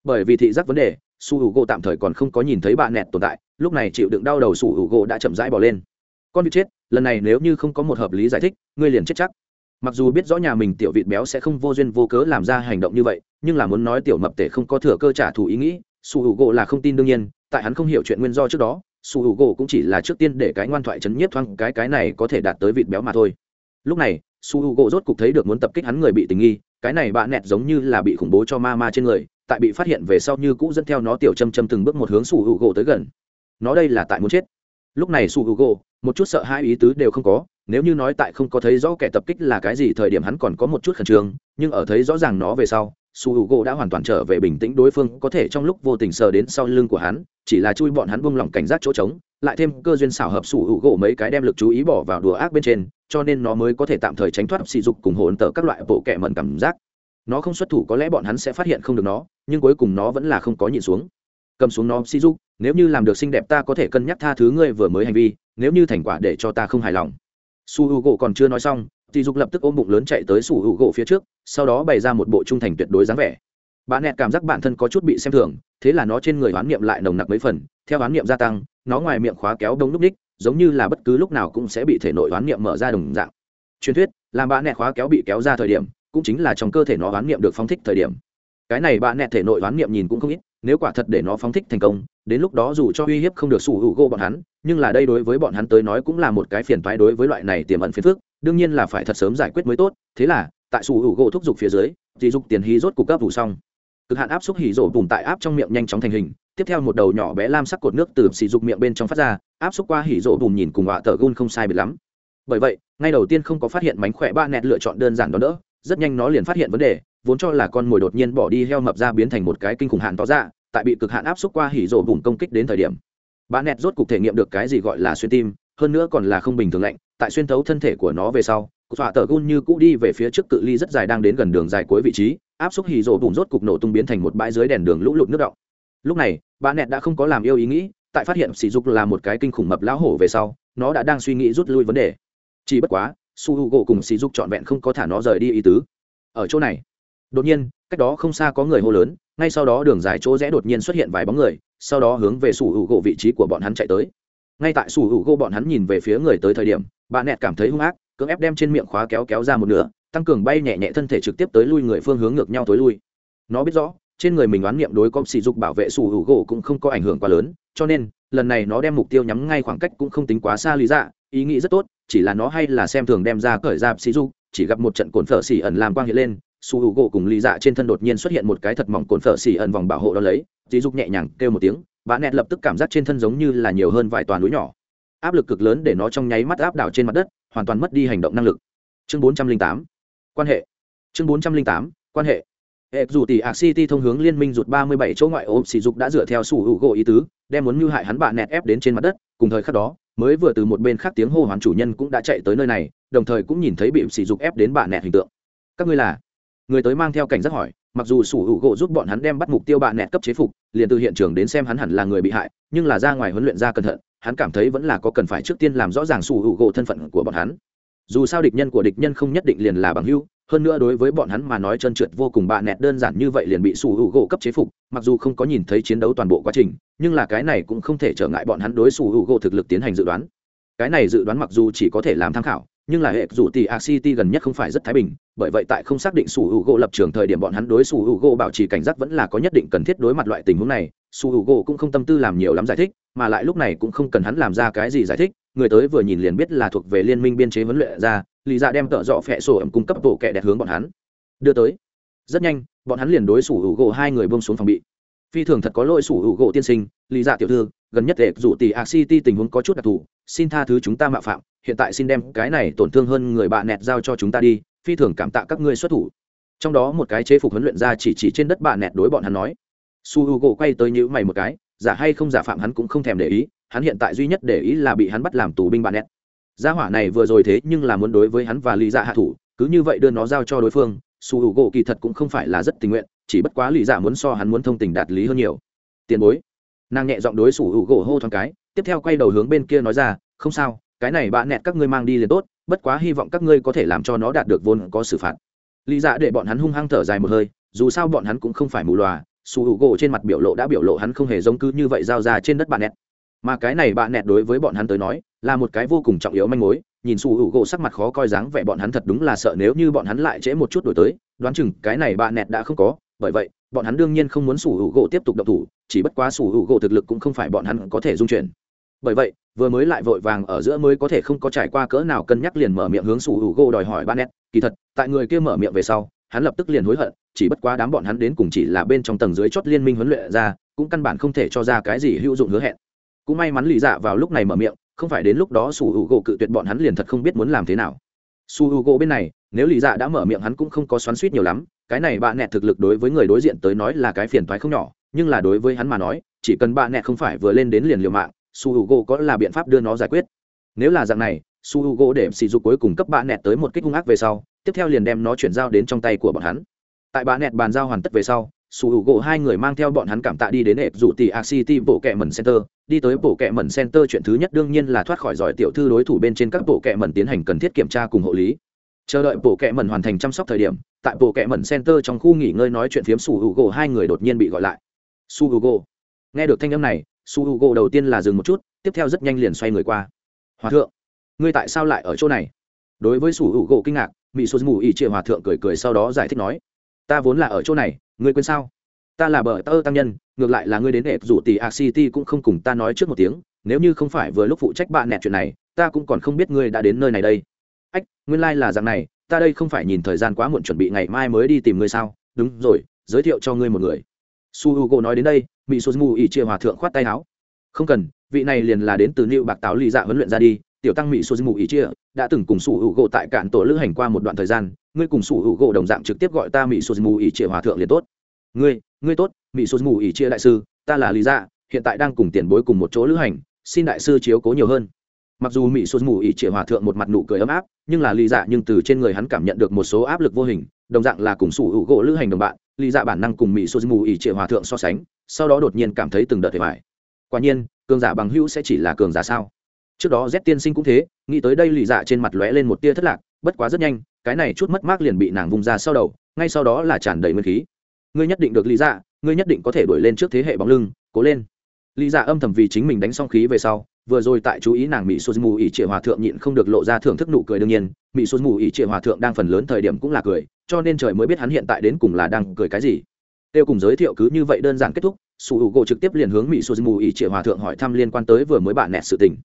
bởi vì thị giác vấn đề, su hữu gỗ tạm thời còn không có nhìn thấy bạn nẹt tồn tại, lúc này chịu đựng đau đầu su hữu gỗ đã chậm rãi bỏ lên. Con vịt chết, lần này nếu như không có một hợp lý giải thích, ngươi liền chết chắc. Mặc dù biết rõ nhà mình tiểu vịt béo sẽ không vô duyên vô cớ làm ra hành động như vậy, nhưng là muốn nói tiểu mập tể không có thừa cơ trả thù ý nghĩ, su hữu gỗ là không tin đương nhiên, tại hắn không hiểu chuyện nguyên do trước đó, su hữu gỗ cũng chỉ là trước tiên để cái ngoan thoại chấn nhiếp thoáng cái cái này có thể đạt tới vịt béo mà thôi. Lúc này, su hữu gỗ rốt cục thấy được muốn tập kích hắn người bị tình nghi, cái này bạn nẹt giống như là bị khủng bố cho ma ma trên người tại bị phát hiện về sau như cũ dẫn theo nó tiểu châm châm từng bước một hướng sủ hữu gỗ tới gần. Nó đây là tại muốn chết. Lúc này sủ hữu gỗ, một chút sợ hai ý tứ đều không có, nếu như nói tại không có thấy rõ kẻ tập kích là cái gì thời điểm hắn còn có một chút khẩn trương, nhưng ở thấy rõ ràng nó về sau su h u gỗ đã hoàn toàn trở về bình tĩnh đối phương, có thể trong lúc vô tình sờ đến sau lưng của hắn, chỉ là chui bọn hắn buông lỏng cảnh giác chỗ trống, lại thêm cơ duyên xảo hợp su h u gỗ mấy cái đem lực chú ý bỏ vào đùa ác bên trên, cho nên nó mới có thể tạm thời tránh thoát sỉ dục cùng hồn tờ các loại bộ kẻ mận cảm giác nó không xuất thủ có lẽ bọn hắn sẽ phát hiện không được nó, nhưng cuối cùng nó vẫn là không có nhìn xuống. Cầm xuống nó si dục nếu như làm được xinh đẹp ta có thể cân nhắc tha thứ ngươi vừa mới hành vi, nếu như thành quả để cho ta không hài lòng. Su h u gỗ còn chưa nói xong thì dục lập tức ôm bụng lớn chạy tới su h u gỗ phía trước, sau đó bày ra một bộ trung thành tuyệt đối dáng vẻ. Bạn nẹt cảm giác bản thân có chút bị xem thường, thế là nó trên người oán niệm lại nồng nặc mấy phần, theo oán niệm gia tăng, nó ngoài miệng khóa kéo đông lúc ních, giống như là bất cứ lúc nào cũng sẽ bị thể nội oán niệm mở ra đồng dạng. Truyền thuyết, làm bạn nẹt khóa kéo bị kéo ra thời điểm cũng chính là trong cơ thể nó oán niệm được phóng thích thời điểm. Cái này bạn nẹt thể nội oán niệm nhìn cũng không ít, nếu quả thật để nó phóng thích thành công, đến lúc đó dù cho uy hiếp không được sủ hữu gỗ bọn hắn, nhưng là đây đối với bọn hắn tới nói cũng là một cái phiền toái đối với loại này tiềm ẩn phiền phức, đương nhiên là phải thật sớm giải quyết mới tốt, thế là, tại sủ hữu gỗ thúc giục phía dưới dị dục tiền hy rốt cục cấp vụ xong. Cực hạn áp xúc hỉ rổ bùn tại áp trong miệng nhanh chóng thành hình, tiếp theo một đầu nhỏ bé lam sắc cột nước từ xì dục miệng bên trong phát ra, áp xúc qua hỉ rổ bùn nhìn cùng họa tờ gun không sai biệt lắm. Bởi vậy, ngay đầu tiên không có phát hiện mánh khỏe ba nẹt lựa chọn đơn giản đó đỡ rất nhanh nó liền phát hiện vấn đề, vốn cho là con mồi đột nhiên bỏ đi heo mập ra biến thành một cái kinh khủng hạn tỏ ra dạ, tại bị cực hạn áp xúc qua hỉ rổ bùn công kích đến thời điểm. Bà nẹt rốt cục thể nghiệm được cái gì gọi là xuyên tim, hơn nữa còn là không bình thường lạnh, tại xuyên thấu thân thể của nó về sau cụ tọa tờ gun như cũ đi về phía trước cự ly rất dài đang đến gần đường dài cuối vị trí, áp xúc hì rổ bùn rốt cục nổ tung biến thành một bãi dưới đèn đường lũ lụt nước động. Lúc này, bà nẹt đã không có làm yêu ý nghĩ, tại phát hiện sỉ dục là một cái kinh khủng mập lão hổ về sau, nó đã đang suy nghĩ rút lui vấn đề. Chỉ bất quá su h u gỗ cùng sỉ dục trọn vẹn không có thả nó rời đi ý tứ. ở chỗ này, đột nhiên, cách đó không xa có người hô lớn, ngay sau đó đường dài chỗ rẽ đột nhiên xuất hiện vài bóng người, sau đó hướng về sủ hữu gỗ vị trí của bọn hắn chạy tới. ngay tại sủ hữu gỗ bọn hắn nhìn về phía người tới thời điểm, bà nẹt cảm thấy hung ác, cưỡng ép đem trên miệng khóa kéo kéo ra một nửa, tăng cường bay nhẹ nhẹ thân thể trực tiếp tới lui người phương hướng ngược nhau tối lui. nó biết rõ, trên người mình oán niệm đối công sỉ dục bảo vệ sủ hữu gỗ cũng không có ảnh hưởng quá lớn, cho nên lần này nó đem mục tiêu nhắm ngay khoảng cách cũng không tính quá xa lý dạ ý nghĩ rất tốt, chỉ là nó hay là xem thường đem ra cởi ra sỉ du chỉ gặp một trận cồn phở xỉ ẩn làm quang hiện lên, su hữu gỗ cùng lý dạ trên thân đột nhiên xuất hiện một cái thật mỏng cồn phở xỉ ẩn vòng bảo hộ đó lấy dì dục nhẹ nhàng kêu một tiếng bà nẹt lập tức cảm giác trên thân giống như là nhiều hơn vài toàn núi nhỏ. Áp lực cực lớn để nó trong nháy mắt áp đảo trên mặt đất, hoàn toàn mất đi hành động năng lực. Chương bốn trăm linh tám, quan hệ. Chương bốn trăm linh tám, quan hệ hệ dù tỷ ạc city thông hướng liên minh rụt ba mươi bảy chỗ ngoại ôm sỉ dục đã dựa theo sủ hữu gỗ ý tứ, đem muốn mưu hại hắn bà nẹt ép đến trên mặt đất. Cùng thời khắc đó, mới vừa từ một bên khác tiếng hô hoán chủ nhân cũng đã chạy tới nơi này, đồng thời cũng nhìn thấy bị sỉ dục ép đến bà nẹt hình tượng. Các ngươi là? Người tới mang theo cảnh giác hỏi, mặc dù sủ hữu gỗ giúp bọn hắn đem bắt mục tiêu bà nẹt cấp chế phục, liền từ hiện trường đến xem hắn hẳn là người bị hại, nhưng là ra ngoài huấn luyện ra cẩn thận, hắn cảm thấy vẫn là có cần phải trước tiên làm rõ ràng sủ hữu gỗ thân phận của bọn hắn. Dù sao địch nhân của địch nhân không nhất định liền là bằng hữu hơn nữa đối với bọn hắn mà nói trơn trượt vô cùng bạ nẹt đơn giản như vậy liền bị sủ hữu gỗ cấp chế phục, mặc dù không có nhìn thấy chiến đấu toàn bộ quá trình, nhưng là cái này cũng không thể trở ngại bọn hắn đối sủ hữu gỗ thực lực tiến hành dự đoán. Cái này dự đoán mặc dù chỉ có thể làm tham khảo, nhưng là hệ dù tỷ a city gần nhất không phải rất thái bình, bởi vậy tại không xác định sủ hữu gỗ lập trường thời điểm bọn hắn đối sủ hữu gỗ bảo trì cảnh giác vẫn là có nhất định cần thiết đối mặt loại tình huống này, sủ hữu gỗ cũng không tâm tư làm nhiều lắm giải thích, mà lại lúc này cũng không cần hắn làm ra cái gì giải thích, người tới vừa nhìn liền biết là thuộc về liên minh biên chế huấn luyện ra lý dạ đem tợ dọ phẹ sổ ẩm cung cấp bộ kẻ đẹp hướng bọn hắn. Đưa tới. Rất nhanh, bọn hắn liền đối xử hữu gỗ hai người bông xuống phòng bị. Phi thường thật có lỗi sủ hữu gỗ tiên sinh lý dạ tiểu thư, gần nhất để rủ tỷ ạc city tình huống có chút đặc thù, xin tha thứ chúng ta mạo phạm, hiện tại xin đem cái này tổn thương hơn người bạn nẹt giao cho chúng ta đi, phi thường cảm tạ các ngươi xuất thủ. Trong đó một cái chế phục huấn luyện ra chỉ chỉ trên đất bạn nẹt đối bọn hắn nói. Su h u gỗ quay tới nhữ mày một cái, giả hay không giả phạm hắn cũng không thèm để ý, hắn hiện tại duy nhất để ý là bị hắn bắt làm tù binh bạn nẹt gia hỏa này vừa rồi thế nhưng là muốn đối với hắn và lý dạ hạ thủ, cứ như vậy đưa nó giao cho đối phương, su h u gỗ kỳ thật cũng không phải là rất tình nguyện, chỉ bất quá lý dạ muốn so hắn muốn thông tình đạt lý hơn nhiều. Tiền bối. Nàng nhẹ giọng đối su h u gỗ hô thoáng cái, tiếp theo quay đầu hướng bên kia nói ra, không sao, cái này bạn nẹt các ngươi mang đi liền tốt, bất quá hy vọng các ngươi có thể làm cho nó đạt được vốn có xử phạt. Lý dạ để bọn hắn hung hăng thở dài một hơi, dù sao bọn hắn cũng không phải mù loà, su h u gỗ trên mặt biểu lộ đã biểu lộ hắn không hề giống cứ như vậy giao ra trên đất bạn nẹt mà cái này bạn nẹt đối với bọn hắn tới nói, là một cái vô cùng trọng yếu manh mối, nhìn su hữu gỗ sắc mặt khó coi dáng vẻ bọn hắn thật đúng là sợ nếu như bọn hắn lại trễ một chút đổi tới, đoán chừng cái này bạn nẹt đã không có, bởi vậy, bọn hắn đương nhiên không muốn su hữu gỗ tiếp tục độc thủ, chỉ bất quá su hữu gỗ thực lực cũng không phải bọn hắn có thể dung chuyển. Bởi vậy, vừa mới lại vội vàng ở giữa mới có thể không có trải qua cỡ nào cân nhắc liền mở miệng hướng su hữu gỗ đòi hỏi bạn nẹt, kỳ thật, tại người kia mở miệng về sau, hắn lập tức liền hối hận, chỉ bất quá đám bọn hắn đến cùng chỉ là bên trong tầng dưới chót liên minh huấn luyện ra, cũng căn bản không thể cho ra cái gì hữu dụng hứa hẹn cũng may mắn lì dạ vào lúc này mở miệng, không phải đến lúc đó su h u gỗ cự tuyệt bọn hắn liền thật không biết muốn làm thế nào. Su h u gỗ bên này, nếu lì dạ đã mở miệng hắn cũng không có xoắn suýt nhiều lắm, cái này bạn nẹt thực lực đối với người đối diện tới nói là cái phiền thoái không nhỏ, nhưng là đối với hắn mà nói, chỉ cần bạn nẹt không phải vừa lên đến liền liều mạng, su h u gỗ có là biện pháp đưa nó giải quyết. Nếu là dạng này, su h u gỗ để sỉ dục cuối cùng cấp bạn nẹt tới một kích hung ác về sau, tiếp theo liền đem nó chuyển giao đến trong tay của bọn hắn. Tại bạn nẹt bàn giao hoàn tất về sau, su h u gỗ hai người mang theo bọn hắn cảm tạ đi đến ệp dụ tỷ a city bộ kẹ mần center đi tới bộ kệ mẩn center chuyện thứ nhất đương nhiên là thoát khỏi giỏi tiểu thư đối thủ bên trên các bộ kệ mẩn tiến hành cần thiết kiểm tra cùng hộ lý. Chờ đợi bộ kệ mẩn hoàn thành chăm sóc thời điểm, tại bộ kệ mẩn center trong khu nghỉ ngơi nói chuyện phiếm su hugo u hai người đột nhiên bị gọi lại. Su hugo. U nghe được thanh âm này, su hugo u đầu tiên là dừng một chút, tiếp theo rất nhanh liền xoay người qua. Hòa thượng, ngươi tại sao lại ở chỗ này? Đối với su hugo u kinh ngạc mỹ số mù ỉ trịa hòa thượng cười cười sau đó giải thích nói, ta vốn là ở chỗ này, ngươi quên sao? Ta là bờ tơ tăng nhân, ngược lại là ngươi đến đẹp dù tỷ a city cũng không cùng ta nói trước một tiếng, nếu như không phải vừa lúc phụ trách bạn nẹt chuyện này, ta cũng còn không biết ngươi đã đến nơi này đây. Ách, nguyên lai、like、là dạng này, ta đây không phải nhìn thời gian quá muộn chuẩn bị ngày mai mới đi tìm ngươi sao? Đúng rồi, giới thiệu cho ngươi một người. Su h u g o nói đến đây mỹ su mù ỉ chia hòa thượng khoát tay áo. Không cần, vị này liền là đến từ liệu bạc táo lì dạ huấn luyện ra đi. Tiểu tăng mỹ su mù ỉ chia đã từng cùng su h u g o tại cạn tổ lữ hành qua một đoạn thời gian. Ngươi cùng su h u g o đồng dạng trực tiếp gọi ta mỹ su mù ỉ chia hòa thượng liền tốt. Ngươi ngươi tốt mỹ số mù ỉ chia đại sư, ta là lý dạ hiện tại đang cùng tiền bối cùng một chỗ lữ hành, xin đại sư chiếu cố nhiều hơn. Mặc dù mỹ số mù ỉ chia hòa thượng một mặt nụ cười ấm áp, nhưng là lý dạ nhưng từ trên người hắn cảm nhận được một số áp lực vô hình, đồng dạng là cùng sủ hữu gỗ lữ hành đồng bạn, lý dạ bản năng cùng mỹ số mù ỉ chia hòa thượng so sánh, sau đó đột nhiên cảm thấy từng đợt thiệt hại quả nhiên, cường giả bằng hữu sẽ chỉ là cường giả sao? Trước đó z tiên sinh cũng thế, nghĩ tới đây lý dạ trên mặt lóe lên một tia thất lạc, bất quá rất nhanh, cái này chút mất mát liền bị nàng vung ra sau đầu, ngay sau đó là tràn đầy nguyên khí ngươi nhất định được lý dạ ngươi nhất định có thể đuổi lên trước thế hệ bóng lưng, cố lên. Lý dạ âm thầm vì chính mình đánh xong khí về sau, vừa rồi tại chú ý nàng mỹ sô mù ỉ trịa hòa thượng nhịn không được lộ ra thưởng thức nụ cười đương nhiên. Mỹ sô mù ỉ trịa hòa thượng đang phần lớn thời điểm cũng là cười, cho nên trời mới biết hắn hiện tại đến cùng là đang cười cái gì. Tiêu cùng giới thiệu cứ như vậy đơn giản kết thúc, su h u gỗ trực tiếp liền hướng mỹ sô mù ỉ trịa hòa thượng hỏi thăm liên quan tới vừa mới bạn nẹt sự tình.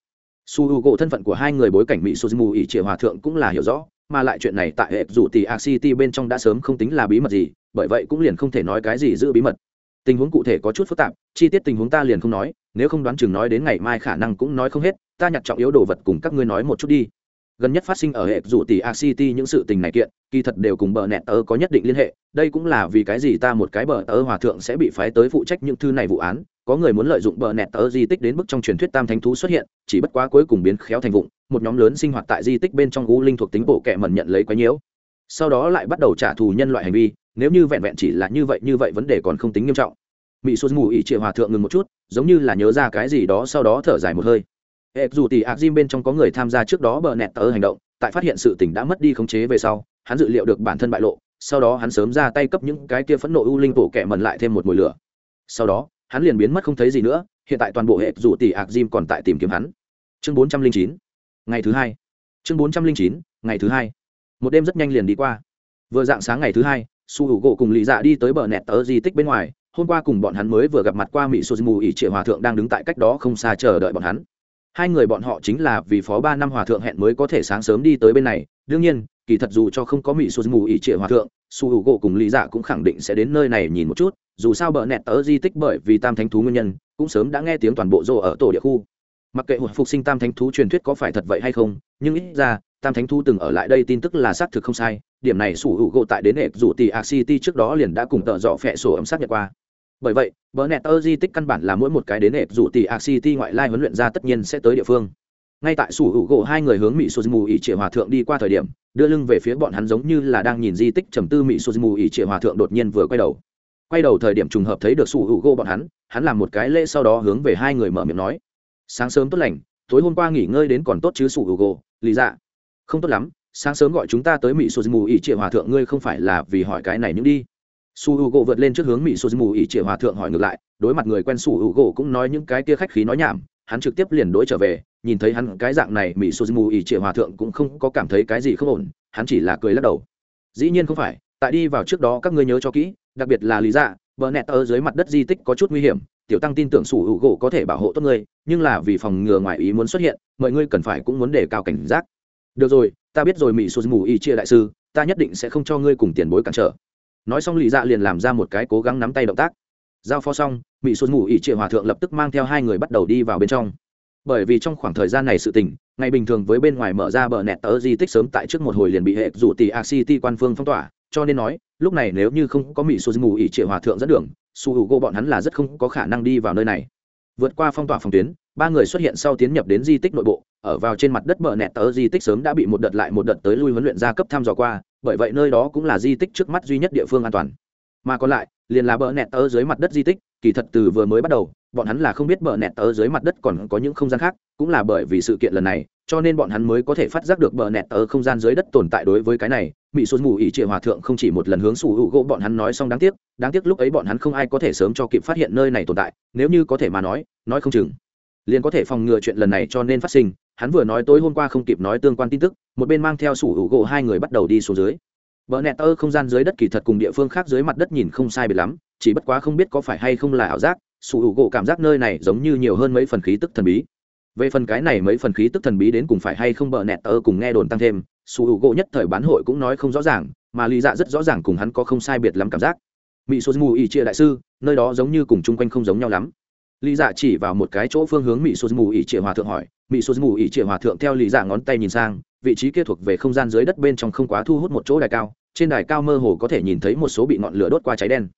Su h u gỗ thân phận của hai người bối cảnh mỹ sô mù ỉ trịa hòa thượng cũng là hiểu rõ, mà lại chuyện này tại hệ dù tỷ a city bên trong đã sớm không tính là bí mật gì bởi vậy cũng liền không thể nói cái gì giữ bí mật. Tình huống cụ thể có chút phức tạp, chi tiết tình huống ta liền không nói, nếu không đoán chừng nói đến ngày mai khả năng cũng nói không hết, ta nhặt trọng yếu đồ vật cùng các ngươi nói một chút đi. Gần nhất phát sinh ở hệ rủ tỷ a city những sự tình này kiện, kỳ thật đều cùng bờ nẹt tớ có nhất định liên hệ, đây cũng là vì cái gì ta một cái bờ tớ hòa thượng sẽ bị phái tới phụ trách những thư này vụ án, có người muốn lợi dụng bờ nẹt tớ di tích đến mức trong truyền thuyết tam thánh thú xuất hiện, chỉ bất quá cuối cùng biến khéo thành vụng, một nhóm lớn sinh hoạt tại di tích bên trong gú linh thuộc tính bộ kệ mẩn nhận lấy quá nhiễu sau đó lại bắt đầu trả thù nhân loại hành vi, nếu như vẹn vẹn chỉ là như vậy như vậy vấn đề còn không tính nghiêm trọng. Mỹ xuân mù ỉ triệu hòa thượng ngừng một chút, giống như là nhớ ra cái gì đó sau đó thở dài một hơi. Hệ dù tỷ ạc diêm bên trong có người tham gia trước đó bờ nẹt tờ hành động, tại phát hiện sự tỉnh đã mất đi khống chế về sau, hắn dự liệu được bản thân bại lộ, sau đó hắn sớm ra tay cấp những cái kia phẫn nộ u linh tổ kẻ mần lại thêm một mùi lửa. Sau đó, hắn liền biến mất không thấy gì nữa, hiện tại toàn bộ hệ dù tỷ ạc diêm còn tại tìm kiếm hắn. Chương bốn trăm linh chín, ngày thứ hai. Chương bốn trăm linh chín, ngày thứ hai một đêm rất nhanh liền đi qua. Vừa dạng sáng ngày thứ hai, su h u gỗ cùng lì dạ đi tới bờ nẹt tờ di tích bên ngoài. Hôm qua cùng bọn hắn mới vừa gặp mặt qua mỹ sô mù ỉ Triệu hòa thượng đang đứng tại cách đó không xa chờ đợi bọn hắn. Hai người bọn họ chính là vì phó ba năm hòa thượng hẹn mới có thể sáng sớm đi tới bên này. Đương nhiên, kỳ thật dù cho không có mỹ sô mù ỉ Triệu hòa thượng, su hữu gỗ cùng lý dạ cũng khẳng định sẽ đến nơi này nhìn một chút. Dù sao bờ nẹt tờ di tích bởi vì tam thánh thú nguyên nhân, cũng sớm đã nghe tiếng toàn bộ rô ở tổ địa khu. Mặc kệ hồi phục sinh tam thánh thú truyền thuyết có phải thật vậy hay không, nhưng ít ra tam thánh Thu từng ở lại đây tin tức là xác thực không sai, điểm này sủ hữu gỗ tại đến hệ rủ tỷ a city trước đó liền đã cùng tợ dọ phẹ sổ ấm xác nhận qua. Bởi vậy vợ nẹt ơ di tích căn bản là mỗi một cái đến hệ rủ tỷ a city ngoại lai huấn luyện ra tất nhiên sẽ tới địa phương. Ngay tại sủ hữu gỗ hai người hướng mỹ sô mù ỉ trịa hòa thượng đi qua thời điểm, đưa lưng về phía bọn hắn giống như là đang nhìn di tích trầm tư mỹ sô mù ỉ trịa hòa thượng đột nhiên vừa quay đầu. Quay đầu thời điểm trùng hợp thấy được sủ hữu gỗ bọn hắn hắn làm một cái lễ sau đó hướng về hai người mở miệng nói, sáng sớm tốt lành, tối hôm qua nghỉ ngơi đến còn tốt chứ sủ hữu gỗ, lý dạ không tốt lắm, sáng sớm gọi chúng ta tới mỹ sô mù ỉ trịa hòa thượng, ngươi không phải là vì hỏi cái này những đi. Su h u gỗ vượt lên trước hướng mỹ sô mù ỉ trịa hòa thượng hỏi ngược lại, đối mặt người quen su h u gỗ cũng nói những cái kia khách khí nói nhảm, hắn trực tiếp liền đối trở về, nhìn thấy hắn cái dạng này mỹ sô mù ỉ trịa hòa thượng cũng không có cảm thấy cái gì không ổn, hắn chỉ là cười lắc đầu. Dĩ nhiên không phải, tại đi vào trước đó các ngươi nhớ cho kỹ, đặc biệt là lý dạ bờ nẹt ở dưới mặt đất di tích có chút nguy hiểm, tiểu tăng tin tưởng sủ hữu gỗ có thể bảo hộ tốt ngươi, nhưng là vì phòng ngừa ngoài ý muốn xuất hiện, mọi ngươi cần phải cũng muốn đề cao cảnh giác được rồi, ta biết rồi mỹ sô mù y chia đại sư, ta nhất định sẽ không cho ngươi cùng tiền bối cản trở. Nói xong lì dạ liền làm ra một cái cố gắng nắm tay động tác. Giao phó xong mỹ sô mù y chia hòa thượng lập tức mang theo hai người bắt đầu đi vào bên trong. Bởi vì trong khoảng thời gian này sự tình, ngày bình thường với bên ngoài mở ra bờ nẹt tớ di tích sớm tại trước một hồi liền bị hệ rủ tỷ a city quan phương phong tỏa, cho nên nói, lúc này nếu như không có mỹ sô mù ỉ trịa hòa thượng dẫn đường, su hữu u gỗ bọn hắn là rất không có khả năng đi vào nơi này. Vượt qua phong tỏa phòng tuyến, ba người xuất hiện sau tiến nhập đến di tích nội bộ ở vào trên mặt đất bờ nẹt tờ di tích sớm đã bị một đợt lại một đợt tới lui huấn luyện gia cấp thăm dò qua, bởi vậy nơi đó cũng là di tích trước mắt duy nhất địa phương an toàn. Mà còn lại, liền là bờ nẹt tờ dưới mặt đất di tích, kỳ thật từ vừa mới bắt đầu, bọn hắn là không biết bờ nẹt tờ dưới mặt đất còn có những không gian khác, cũng là bởi vì sự kiện lần này, cho nên bọn hắn mới có thể phát giác được bờ nẹt ở không gian dưới đất tồn tại đối với cái này mỹ xuân mù ỉ trịa hòa thượng không chỉ một lần hướng sủ hữu gỗ bọn hắn nói xong đáng tiếc đáng tiếc lúc ấy bọn hắn không ai có thể sớm cho kịp phát hiện nơi này tồn tại, nếu như có thể mà nói nói không chừng, liền có thể phòng ngừa chuyện lần này cho nên phát sinh hắn vừa nói tối hôm qua không kịp nói tương quan tin tức, một bên mang theo sủ hữu gỗ hai người bắt đầu đi xuống dưới. Vợ nẹt ơ không gian dưới đất kỳ thật cùng địa phương khác dưới mặt đất nhìn không sai biệt lắm, chỉ bất quá không biết có phải hay không là ảo giác, sủ hữu gỗ cảm giác nơi này giống như nhiều hơn mấy phần khí tức thần bí. Về phần cái này mấy phần khí tức thần bí đến cùng phải hay không bờ nẹt ơ cùng nghe đồn tăng thêm, sủ hữu gỗ nhất thời bán hội cũng nói không rõ ràng, mà lý dạ rất rõ ràng cùng hắn có không sai biệt lắm cảm giác. Mỹ số mù ỉ chia đại sư, nơi đó giống như cùng chung quanh không giống nhau lắm. Lý dạ chỉ vào một cái chỗ phương hướng mỹ số mù ỉ chia hòa thượng hỏi mỹ số mù ỉ trịa hòa thượng theo lý dạ ngón tay nhìn sang, vị trí kia thuộc về không gian dưới đất bên trong không quá thu hút một chỗ đài cao, trên đài cao mơ hồ có thể nhìn thấy một số bị ngọn lửa đốt qua cháy đen.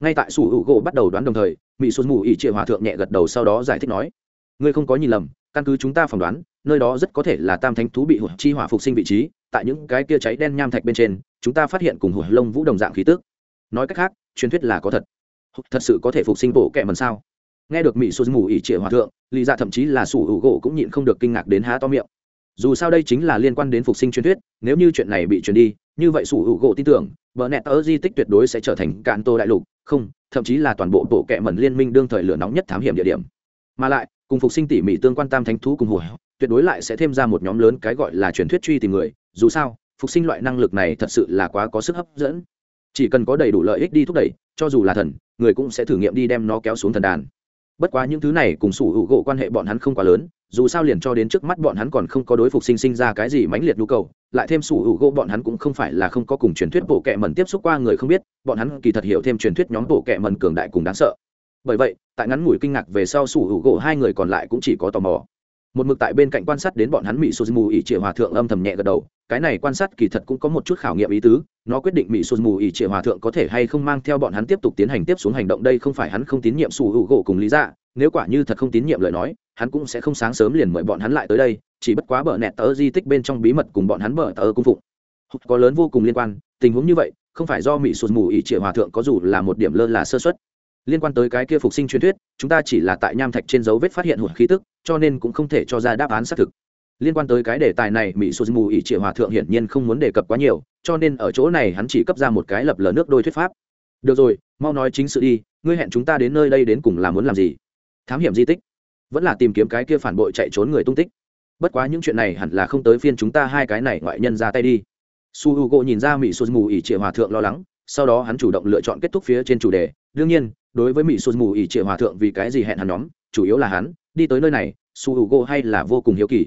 Ngay tại sủ hữu gỗ bắt đầu đoán đồng thời mỹ số mù ỉ trịa hòa thượng nhẹ gật đầu sau đó giải thích nói, ngươi không có nhìn lầm, căn cứ chúng ta phỏng đoán, nơi đó rất có thể là tam thánh thú bị hụt chi hỏa phục sinh vị trí, tại những cái kia cháy đen nham thạch bên trên, chúng ta phát hiện cùng hụt lông vũ đồng dạng khí tước nói cách khác, truyền thuyết là có thật. Thật sự có thể phục sinh bộ kẹ mần sao? Nghe được mỹ số mù ỉ trịa hòa thượng lý ra dạ thậm chí là sủ hữu gỗ cũng nhịn không được kinh ngạc đến há to miệng. Dù sao đây chính là liên quan đến phục sinh truyền thuyết, nếu như chuyện này bị truyền đi, như vậy sủ hữu gỗ tin tưởng vợ nẹt ở di tích tuyệt đối sẽ trở thành cạn tô đại lục, không, thậm chí là toàn bộ bộ kẹ mẩn liên minh đương thời lửa nóng nhất thám hiểm địa điểm. Mà lại, cùng phục sinh tỉ mỉ tương quan tam thánh thú cùng hồi tuyệt đối lại sẽ thêm ra một nhóm lớn cái gọi là truyền thuyết truy tìm người, dù sao, phục sinh loại năng lực này thật sự là quá có sức hấp dẫn. Chỉ cần có đầy đủ lợi ích đi thúc đẩy, cho dù là thần, người cũng sẽ thử nghiệm đi đem nó kéo xuống thần đàn bất quá những thứ này cùng sủ hữu gỗ quan hệ bọn hắn không quá lớn, dù sao liền cho đến trước mắt bọn hắn còn không có đối phục sinh sinh ra cái gì mãnh liệt nhu cầu, lại thêm sủ hữu gỗ bọn hắn cũng không phải là không có cùng truyền thuyết bộ kệ mần tiếp xúc qua người không biết, bọn hắn kỳ thật hiểu thêm truyền thuyết nhóm bộ kệ mần cường đại cùng đáng sợ. Bởi vậy, tại ngắn ngủi kinh ngạc về sau sủ hữu gỗ hai người còn lại cũng chỉ có tò mò một mực tại bên cạnh quan sát đến bọn hắn mỹ suzumu ỉ triệu hòa thượng âm thầm nhẹ gật đầu, cái này quan sát kỳ thật cũng có một chút khảo nghiệm ý tứ, nó quyết định mỹ suzumu ỉ triệu hòa thượng có thể hay không mang theo bọn hắn tiếp tục tiến hành tiếp xuống hành động, đây không phải hắn không tín nhiệm su hữu gỗ cùng lý dạ nếu quả như thật không tín nhiệm lời nói, hắn cũng sẽ không sáng sớm liền mời bọn hắn lại tới đây, chỉ bất quá bờ nẹt tớ di tích bên trong bí mật cùng bọn hắn bờ tờ cung phụng. Có lớn vô cùng liên quan, tình huống như vậy, không phải do mỹ sụt mù ỉ triệu hòa thượng có dù là một điểm lơ là sơ xuất liên quan tới cái kia phục sinh truyền thuyết, chúng ta chỉ là tại nham thạch trên dấu vết phát hiện hụt khí tức, cho nên cũng không thể cho ra đáp án xác thực. Liên quan tới cái đề tài này, mỹ sô mù ỉ triệu hòa thượng hiển nhiên không muốn đề cập quá nhiều, cho nên ở chỗ này hắn chỉ cấp ra một cái lập lờ nước đôi thuyết pháp. Được rồi, mau nói chính sự đi, ngươi hẹn chúng ta đến nơi đây đến cùng là muốn làm gì? Thám hiểm di tích. Vẫn là tìm kiếm cái kia phản bội chạy trốn người tung tích. Bất quá những chuyện này hẳn là không tới phiên chúng ta hai cái này ngoại nhân ra tay đi. Su h u gỗ nhìn ra mỹ sô mù ỉ triệu hòa thượng lo lắng, sau đó hắn chủ động lựa chọn kết thúc phía trên chủ đề đương nhiên, đối với mỹ sụt mù ỉ trịa hòa thượng vì cái gì hẹn hắn nhóm, chủ yếu là hắn, đi tới nơi này, su h u g o hay là vô cùng hiếu kỳ.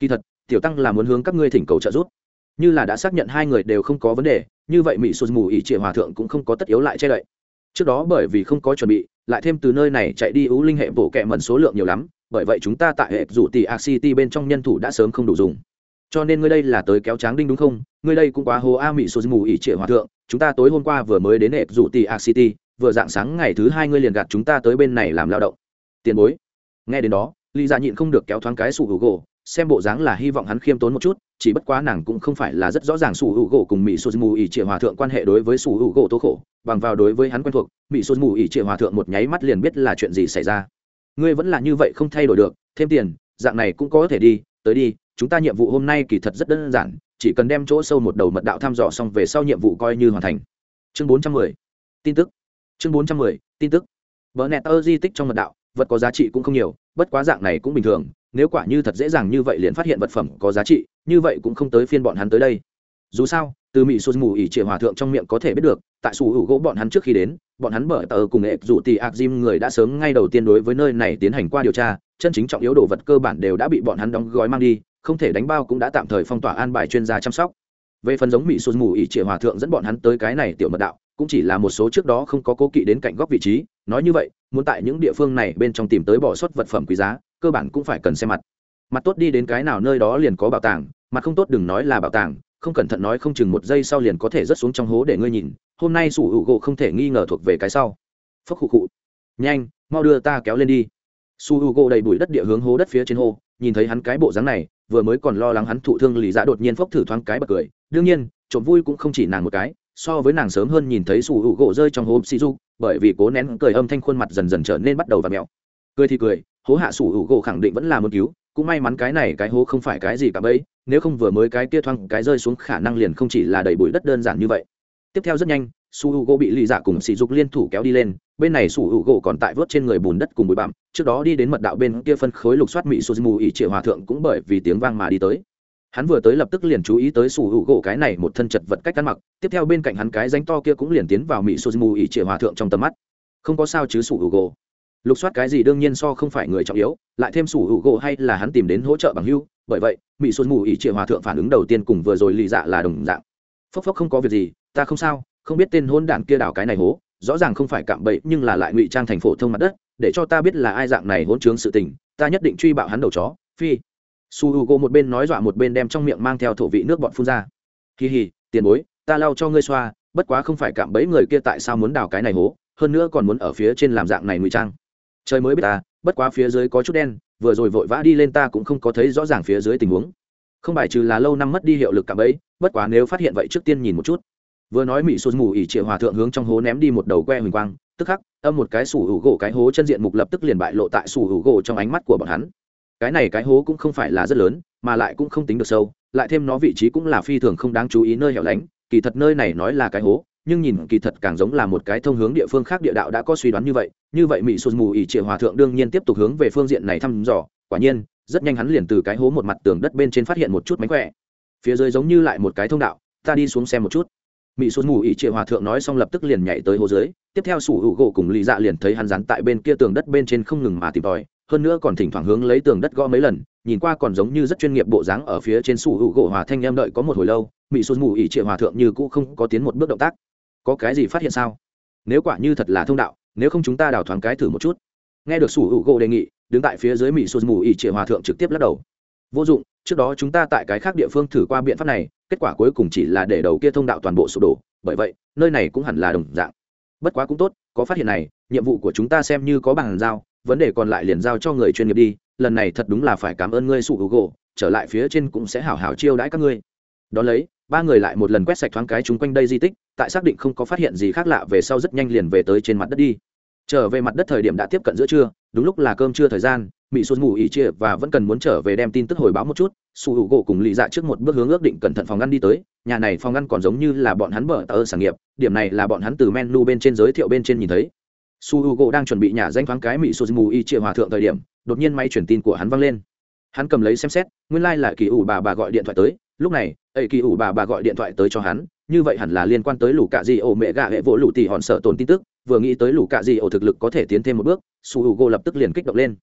Kỳ thật, tiểu tăng là muốn hướng các ngươi thỉnh cầu trợ giúp. Như là đã xác nhận hai người đều không có vấn đề, như vậy mỹ sụt mù ỉ trịa hòa thượng cũng không có tất yếu lại che đậy. Trước đó bởi vì không có chuẩn bị, lại thêm từ nơi này chạy đi ưu linh hệ bổ kẹ mẩn số lượng nhiều lắm, bởi vậy chúng ta tại hệ rủ tỷ a city bên trong nhân thủ đã sớm không đủ dùng. Cho nên ngươi đây là tới kéo tráng đinh đúng không? Ngươi đây cũng quá hồ a mỹ xuân mù ỉ trịa hòa thượng, chúng ta tối hôm qua vừa mới đến hệ rủ tỷ a city vừa dạng sáng ngày thứ hai ngươi liền gạt chúng ta tới bên này làm lao động. Tiền bối. Nghe đến đó, lý dạ nhịn không được kéo thoáng cái sủ hữu gỗ, xem bộ dáng là hy vọng hắn khiêm tốn một chút, chỉ bất quá nàng cũng không phải là rất rõ ràng sủ hữu gỗ cùng mỹ sô mù ỉ trịa hòa thượng quan hệ đối với sủ hữu gỗ tố khổ, bằng vào đối với hắn quen thuộc, mỹ sô mù ỉ trịa hòa thượng một nháy mắt liền biết là chuyện gì xảy ra. Ngươi vẫn là như vậy không thay đổi được, thêm tiền, dạng này cũng có thể đi, tới đi, chúng ta nhiệm vụ hôm nay kỳ thật rất đơn giản, chỉ cần đem chỗ sâu một đầu mật đạo thăm dò xong về sau nhiệm vụ coi như hoàn thành. Chương bốn trăm mười. Tin tức chương bốn trăm mười, tin tức. Vợ nẹt ơ di tích trong mật đạo, vật có giá trị cũng không nhiều, bất quá dạng này cũng bình thường, nếu quả như thật dễ dàng như vậy liền phát hiện vật phẩm có giá trị, như vậy cũng không tới phiên bọn hắn tới đây. Dù sao, từ mỹ sô mù ỉ trịa hòa thượng trong miệng có thể biết được, tại sủ hữu gỗ bọn hắn trước khi đến, bọn hắn bởi tờ cùng nghệ rủ tì ạc diêm người đã sớm ngay đầu tiên đối với nơi này tiến hành qua điều tra, chân chính trọng yếu đồ vật cơ bản đều đã bị bọn hắn đóng gói mang đi, không thể đánh bao cũng đã tạm thời phong tỏa an bài chuyên gia chăm sóc. Về phần giống mỹ sô mù ỉ trịa hòa thượng dẫn bọn hắn tới cái này tiểu mật đạo cũng chỉ là một số trước đó không có cố kỵ đến cạnh góc vị trí, nói như vậy, muốn tại những địa phương này bên trong tìm tới bỏ sót vật phẩm quý giá, cơ bản cũng phải cần xem mặt. Mặt tốt đi đến cái nào nơi đó liền có bảo tàng, mặt không tốt đừng nói là bảo tàng, không cẩn thận nói không chừng một giây sau liền có thể rớt xuống trong hố để ngươi nhìn, hôm nay sủ hữu gỗ không thể nghi ngờ thuộc về cái sau. Phốc khụ khụ nhanh, mau đưa ta kéo lên đi. Su hữu gỗ đầy bụi đất địa hướng hố đất phía trên hô, nhìn thấy hắn cái bộ dáng này, vừa mới còn lo lắng hắn thụ thương lì dạ đột nhiên phốc thử thoáng cái bật cười. Đương nhiên, trộm vui cũng không chỉ nàng một cái so với nàng sớm hơn nhìn thấy sủ hữu gỗ rơi trong hố xì du bởi vì cố nén cười âm thanh khuôn mặt dần dần trở nên bắt đầu và mẹo. Cười thì cười, hố hạ sủ hữu gỗ khẳng định vẫn là một cứu, cũng may mắn cái này cái hố không phải cái gì cả bấy, nếu không vừa mới cái kia thoang cái rơi xuống khả năng liền không chỉ là đầy bụi đất đơn giản như vậy. Tiếp theo rất nhanh su hữu gỗ bị lì dạ cùng sỉ dục liên thủ kéo đi lên, bên này su hữu gỗ còn tại vớt trên người bùn đất cùng bụi bặm, trước đó đi đến mật đạo bên kia phân khối lục soát mỹ su mù ỉ triệu hòa thượng cũng bởi vì tiếng vang mà đi tới hắn vừa tới lập tức liền chú ý tới sủ hữu gỗ cái này một thân chật vật cách ăn mặc, tiếp theo bên cạnh hắn cái danh to kia cũng liền tiến vào mỹ su mù ỉ triệu hòa thượng trong tầm mắt. Không có sao chứ sủ hữu gỗ. Lục soát cái gì đương nhiên so không phải người trọng yếu, lại thêm sủ hữu gỗ hay là hắn tìm đến hỗ trợ bằng hưu, bởi vậy, mỹ xuân mù ỉ triệu hòa thượng phản ứng đầu tiên cùng vừa rồi lì dạ là đồng dạng. Phốc phốc không có việc gì, ta không sao, không biết tên hôn đản kia đảo cái này hố, rõ ràng không phải cạm bẫy, nhưng là lại ngụy trang thành phổ thông mặt đất, để cho ta biết là ai dạng này hỗn trướng sự tình, ta nhất định truy bạo hắn đầu chó, phi su h u g o một bên nói dọa một bên đem trong miệng mang theo thổ vị nước bọn phun ra. Kỳ hì tiền bối, ta lau cho ngươi xoa, bất quá không phải cạm bẫy người kia tại sao muốn đào cái này hố, hơn nữa còn muốn ở phía trên làm dạng này ngụy trang. Trời mới biết ta, bất quá phía dưới có chút đen, vừa rồi vội vã đi lên ta cũng không có thấy rõ ràng phía dưới tình huống. Không bài trừ là lâu năm mất đi hiệu lực cảm ấy bất quá nếu phát hiện vậy trước tiên nhìn một chút. Vừa nói mỹ sụt mù ỉ triệu hòa thượng hướng trong hố ném đi một đầu que huỳnh quang, tức khắc, âm một cái sủ hữu gỗ cái hố chân diện mục lập tức liền bại lộ tại sủ hữu gỗ trong ánh mắt của bọn hắn cái này cái hố cũng không phải là rất lớn, mà lại cũng không tính được sâu, lại thêm nó vị trí cũng là phi thường không đáng chú ý nơi hẻo lánh, kỳ thật nơi này nói là cái hố, nhưng nhìn kỳ thật càng giống là một cái thông hướng địa phương khác địa đạo đã có suy đoán như vậy như vậy mỹ sụt mù ỉ triệu hòa thượng đương nhiên tiếp tục hướng về phương diện này thăm dò, quả nhiên, rất nhanh hắn liền từ cái hố một mặt tường đất bên trên phát hiện một chút mánh khỏe. Phía dưới giống như lại một cái thông đạo, ta đi xuống xem một chút. Mỹ sụt mù ỉ triệu hòa thượng nói xong lập tức liền nhảy tới hố dưới, tiếp theo sủ hữu gỗ cùng lì dạ liền thấy hắn rắn tại bên kia tường đất bên trên không ngừng mà tìm tòi hơn nữa còn thỉnh thoảng hướng lấy tường đất gõ mấy lần, nhìn qua còn giống như rất chuyên nghiệp bộ dáng ở phía trên sủ hữu gỗ hòa thanh em đợi có một hồi lâu mỹ sụt mù ỉ triệu hòa thượng như cũ không có tiến một bước động tác. Có cái gì phát hiện sao? Nếu quả như thật là thông đạo, nếu không chúng ta đào thoáng cái thử một chút. Nghe được sủ hữu gỗ đề nghị, đứng tại phía dưới mỹ sụt mù ỉ trịa hòa thượng trực tiếp lắc đầu. Vô dụng, trước đó chúng ta tại cái khác địa phương thử qua biện pháp này, kết quả cuối cùng chỉ là để đầu kia thông đạo toàn bộ sụp đổ, bởi vậy, nơi này cũng hẳn là đồng dạng. Bất quá cũng tốt, có phát hiện này, nhiệm vụ của chúng ta xem như có bằng giao vấn đề còn lại liền giao cho người chuyên nghiệp đi, lần này thật đúng là phải cảm ơn ngươi sụ hữu gỗ trở lại phía trên cũng sẽ hảo hảo chiêu đãi các ngươi. Đón lấy, ba người lại một lần quét sạch thoáng cái chúng quanh đây di tích, tại xác định không có phát hiện gì khác lạ về sau rất nhanh liền về tới trên mặt đất đi. Trở về mặt đất thời điểm đã tiếp cận giữa trưa, đúng lúc là cơm trưa thời gian mỹ xuân ngủ ỉ chia và vẫn cần muốn trở về đem tin tức hồi báo một chút su hữu gỗ cùng lì dạ trước một bước hướng ước định cẩn thận phòng ngăn đi tới, nhà này phòng ngăn còn giống như là bọn hắn bở tờ sản nghiệp, điểm này là bọn hắn từ menu bên trên giới thiệu bên trên nhìn thấy su hữu gỗ đang chuẩn bị nhà danh thoáng cái mỹ xuân mù y chia hòa thượng thời điểm, đột nhiên máy truyền tin của hắn văng lên. Hắn cầm lấy xem xét, nguyên lai、like、là kỳ ủ bà bà gọi điện thoại tới. Lúc này, ấy kỳ ủ bà bà gọi điện thoại tới cho hắn, như vậy hẳn là liên quan tới lũ cạ di ổ mẹ gạ hệ vỗ lũ tỉ hòn sợ tồn tin tức, vừa nghĩ tới lũ cạ di ổ thực lực có thể tiến thêm một bước, su h u g o lập tức liền kích động lên.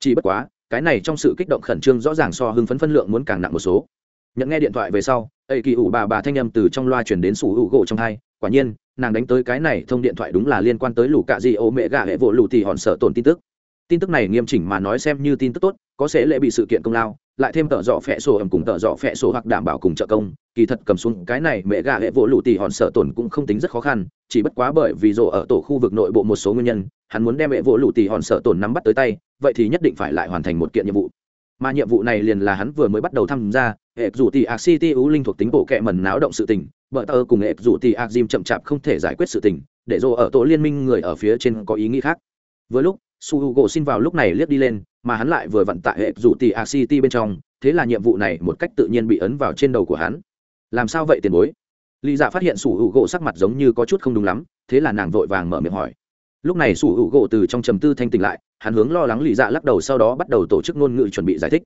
Chỉ bất quá, cái này trong sự kích động khẩn trương rõ ràng so hưng phấn phân lượng muốn càng nặng một số. Nhận nghe điện thoại về sau ấy kỳ ủ bà bà thanh âm từ trong loa chuyển đến sủ hữu gỗ trong hai quả nhiên, nàng đánh tới cái này thông điện thoại đúng là liên quan tới lũ cạ di ô mẹ gà hệ vỗ lù thì hòn sợ tổn tin tức. Tin tức này nghiêm chỉnh mà nói xem như tin tức tốt, có sẽ lệ bị sự kiện công lao, lại thêm tợ dọ phẹ sổ ẩm cùng tợ dọ phẹ sổ hoặc đảm bảo cùng trợ công. Kỳ thật cầm xuống cái này mẹ gà hệ vỗ lũ thì hòn sợ tổn cũng không tính rất khó khăn, chỉ bất quá bởi vì rộ ở tổ khu vực nội bộ một số nguyên nhân, hắn muốn đem hệ vỗ lũ thì hòn sợ tổn nắm bắt tới tay, vậy thì nhất định phải lại hoàn thành một kiện nhiệm vụ mà nhiệm vụ này liền là hắn vừa mới bắt đầu tham gia hệ dù tỉ ạc city ú linh thuộc tính bộ kệ mẩn náo động sự tình, bởi tơ cùng hệ dù tỉ ạc dìm chậm chạp không thể giải quyết sự tình, để dồ ở tổ liên minh người ở phía trên có ý nghĩ khác. Vừa lúc, su h u gỗ xin vào lúc này liếc đi lên, mà hắn lại vừa vận tại hệ dù tỉ ạc city bên trong, thế là nhiệm vụ này một cách tự nhiên bị ấn vào trên đầu của hắn. Làm sao vậy tiền bối? Lý dạ phát hiện sủ hữu gỗ sắc mặt giống như có chút không đúng lắm, thế là nàng vội vàng mở miệng hỏi. Lúc này sủ hữu gỗ từ trong trầm tư thanh tỉnh lại hắn hướng lo lắng lì dạ lắc đầu sau đó bắt đầu tổ chức ngôn ngữ chuẩn bị giải thích.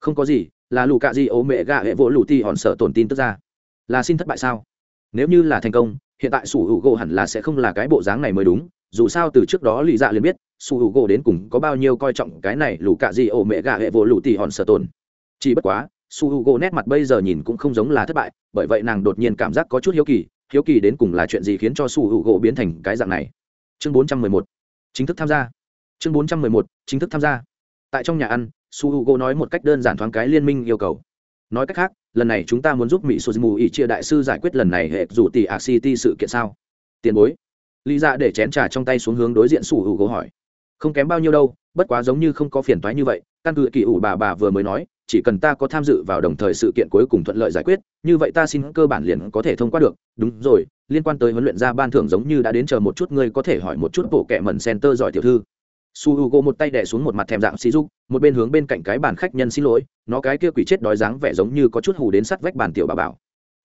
Không có gì, là lù cạ di ố mẹ gạ hệ vỗ lù ti hòn sợ tổn tin tức ra. Là xin thất bại sao? Nếu như là thành công, hiện tại sủ hữu gỗ hẳn là sẽ không là cái bộ dáng này mới đúng. Dù sao từ trước đó lì dạ liền biết, sủ hữu gỗ đến cùng có bao nhiêu coi trọng cái này lù cạ di ố mẹ gạ hệ vỗ lù ti hòn sợ tổn. Chỉ bất quá su h u g o nét mặt bây giờ nhìn cũng không giống là thất bại, bởi vậy nàng đột nhiên cảm giác có chút hiếu kỳ. Hiếu kỳ đến cùng là chuyện gì khiến cho su h u g o biến thành cái dạng này? Chương bốn trăm mười một. Chính thức tham gia chương bốn trăm mười một, chính thức tham gia. Tại trong nhà ăn, su h u g o nói một cách đơn giản thoáng cái liên minh yêu cầu. Nói cách khác, lần này chúng ta muốn giúp mỹ suzumu ỉ chia đại sư giải quyết lần này hệ rủ tỷ a city sự kiện sao? Tiền bối. Lý ra để chén trà trong tay xuống hướng đối diện su h u g o hỏi. Không kém bao nhiêu đâu, bất quá giống như không có phiền toái như vậy, căn cứ kỳ ủ bà bà vừa mới nói, chỉ cần ta có tham dự vào đồng thời sự kiện cuối cùng thuận lợi giải quyết, như vậy ta xin cơ bản liền có thể thông qua được. Đúng rồi, liên quan tới huấn luyện gia ban thưởng giống như đã đến chờ một chút, ngươi có thể hỏi một chút bộ kệ mẩn center giỏi tiểu thư su h u g o một tay đẻ xuống một mặt thèm dạng xí dục một bên hướng bên cạnh cái bàn khách nhân xin lỗi, nó cái kia quỷ chết đói dáng vẻ giống như có chút hù đến sắt vách bàn tiểu bà bảo.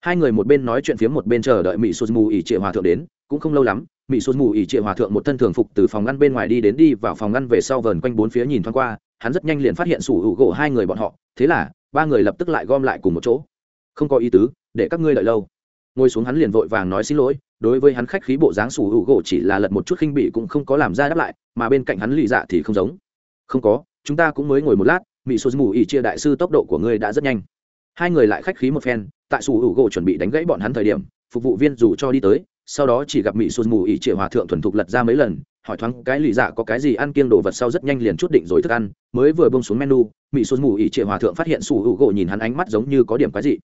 Hai người một bên nói chuyện phía một bên chờ đợi mỹ sụt mù ỉ trịa hòa thượng đến, cũng không lâu lắm mỹ sụt mù ỉ trịa hòa thượng một thân thường phục từ phòng ngăn bên ngoài đi đến đi vào phòng ngăn về sau vờn quanh bốn phía nhìn thoáng qua, hắn rất nhanh liền phát hiện sủ hữu gỗ hai người bọn họ, thế là ba người lập tức lại gom lại cùng một chỗ. Không có ý tứ, để các ngươi đợi lâu ngồi xuống hắn liền vội vàng nói xin lỗi, đối với hắn khách khí bộ dáng sủ hữu gỗ chỉ là lật một chút khinh bị cũng không có làm ra đáp lại, mà bên cạnh hắn lì dạ thì không giống. Không có, chúng ta cũng mới ngồi một lát mỹ số mù ỉ chia đại sư tốc độ của ngươi đã rất nhanh. Hai người lại khách khí một phen, tại sủ hữu gỗ chuẩn bị đánh gãy bọn hắn thời điểm, phục vụ viên dù cho đi tới, sau đó chỉ gặp mỹ số mù ỉ chia hòa thượng thuần thục lật ra mấy lần, hỏi thoáng cái lì dạ có cái gì ăn kiêng đồ vật sau rất nhanh liền chút định rồi thức ăn, mới vừa bông xuống menu mỹ số mù ỉ chia hòa thượng phát hiện sủ hữu gỗ nhìn hắn ánh mắt giống như có điểm cái gì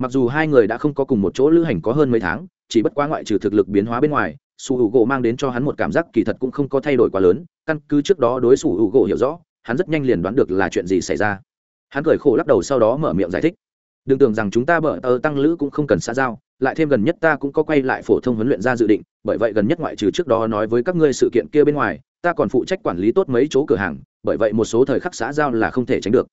mặc dù hai người đã không có cùng một chỗ lữ hành có hơn mấy tháng, chỉ bất quá ngoại trừ thực lực biến hóa bên ngoài, sủ hữu gỗ mang đến cho hắn một cảm giác kỳ thật cũng không có thay đổi quá lớn, căn cứ trước đó đối sủ hữu gỗ hiểu rõ, hắn rất nhanh liền đoán được là chuyện gì xảy ra. Hắn cười khổ lắc đầu sau đó mở miệng giải thích. Đừng tưởng rằng chúng ta bở tờ tăng lữ cũng không cần xa giao, lại thêm gần nhất ta cũng có quay lại phổ thông huấn luyện ra dự định, bởi vậy gần nhất ngoại trừ trước đó nói với các ngươi sự kiện kia bên ngoài, ta còn phụ trách quản lý tốt mấy chỗ cửa hàng, bởi vậy một số thời khắc xã giao là không thể tránh được.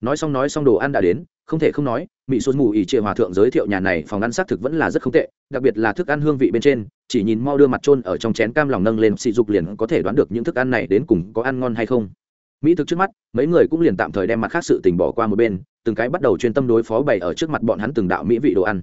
Nói xong nói xong đồ ăn đã đến không thể không nói mỹ xuân mù ỉ trịa hòa thượng giới thiệu nhà này phòng ăn xác thực vẫn là rất không tệ, đặc biệt là thức ăn hương vị bên trên, chỉ nhìn mau đưa mặt trôn ở trong chén cam lòng nâng lên sỉ dục liền có thể đoán được những thức ăn này đến cùng có ăn ngon hay không. Mỹ thực trước mắt, mấy người cũng liền tạm thời đem mặt khác sự tình bỏ qua một bên, từng cái bắt đầu chuyên tâm đối phó bày ở trước mặt bọn hắn từng đạo mỹ vị đồ ăn.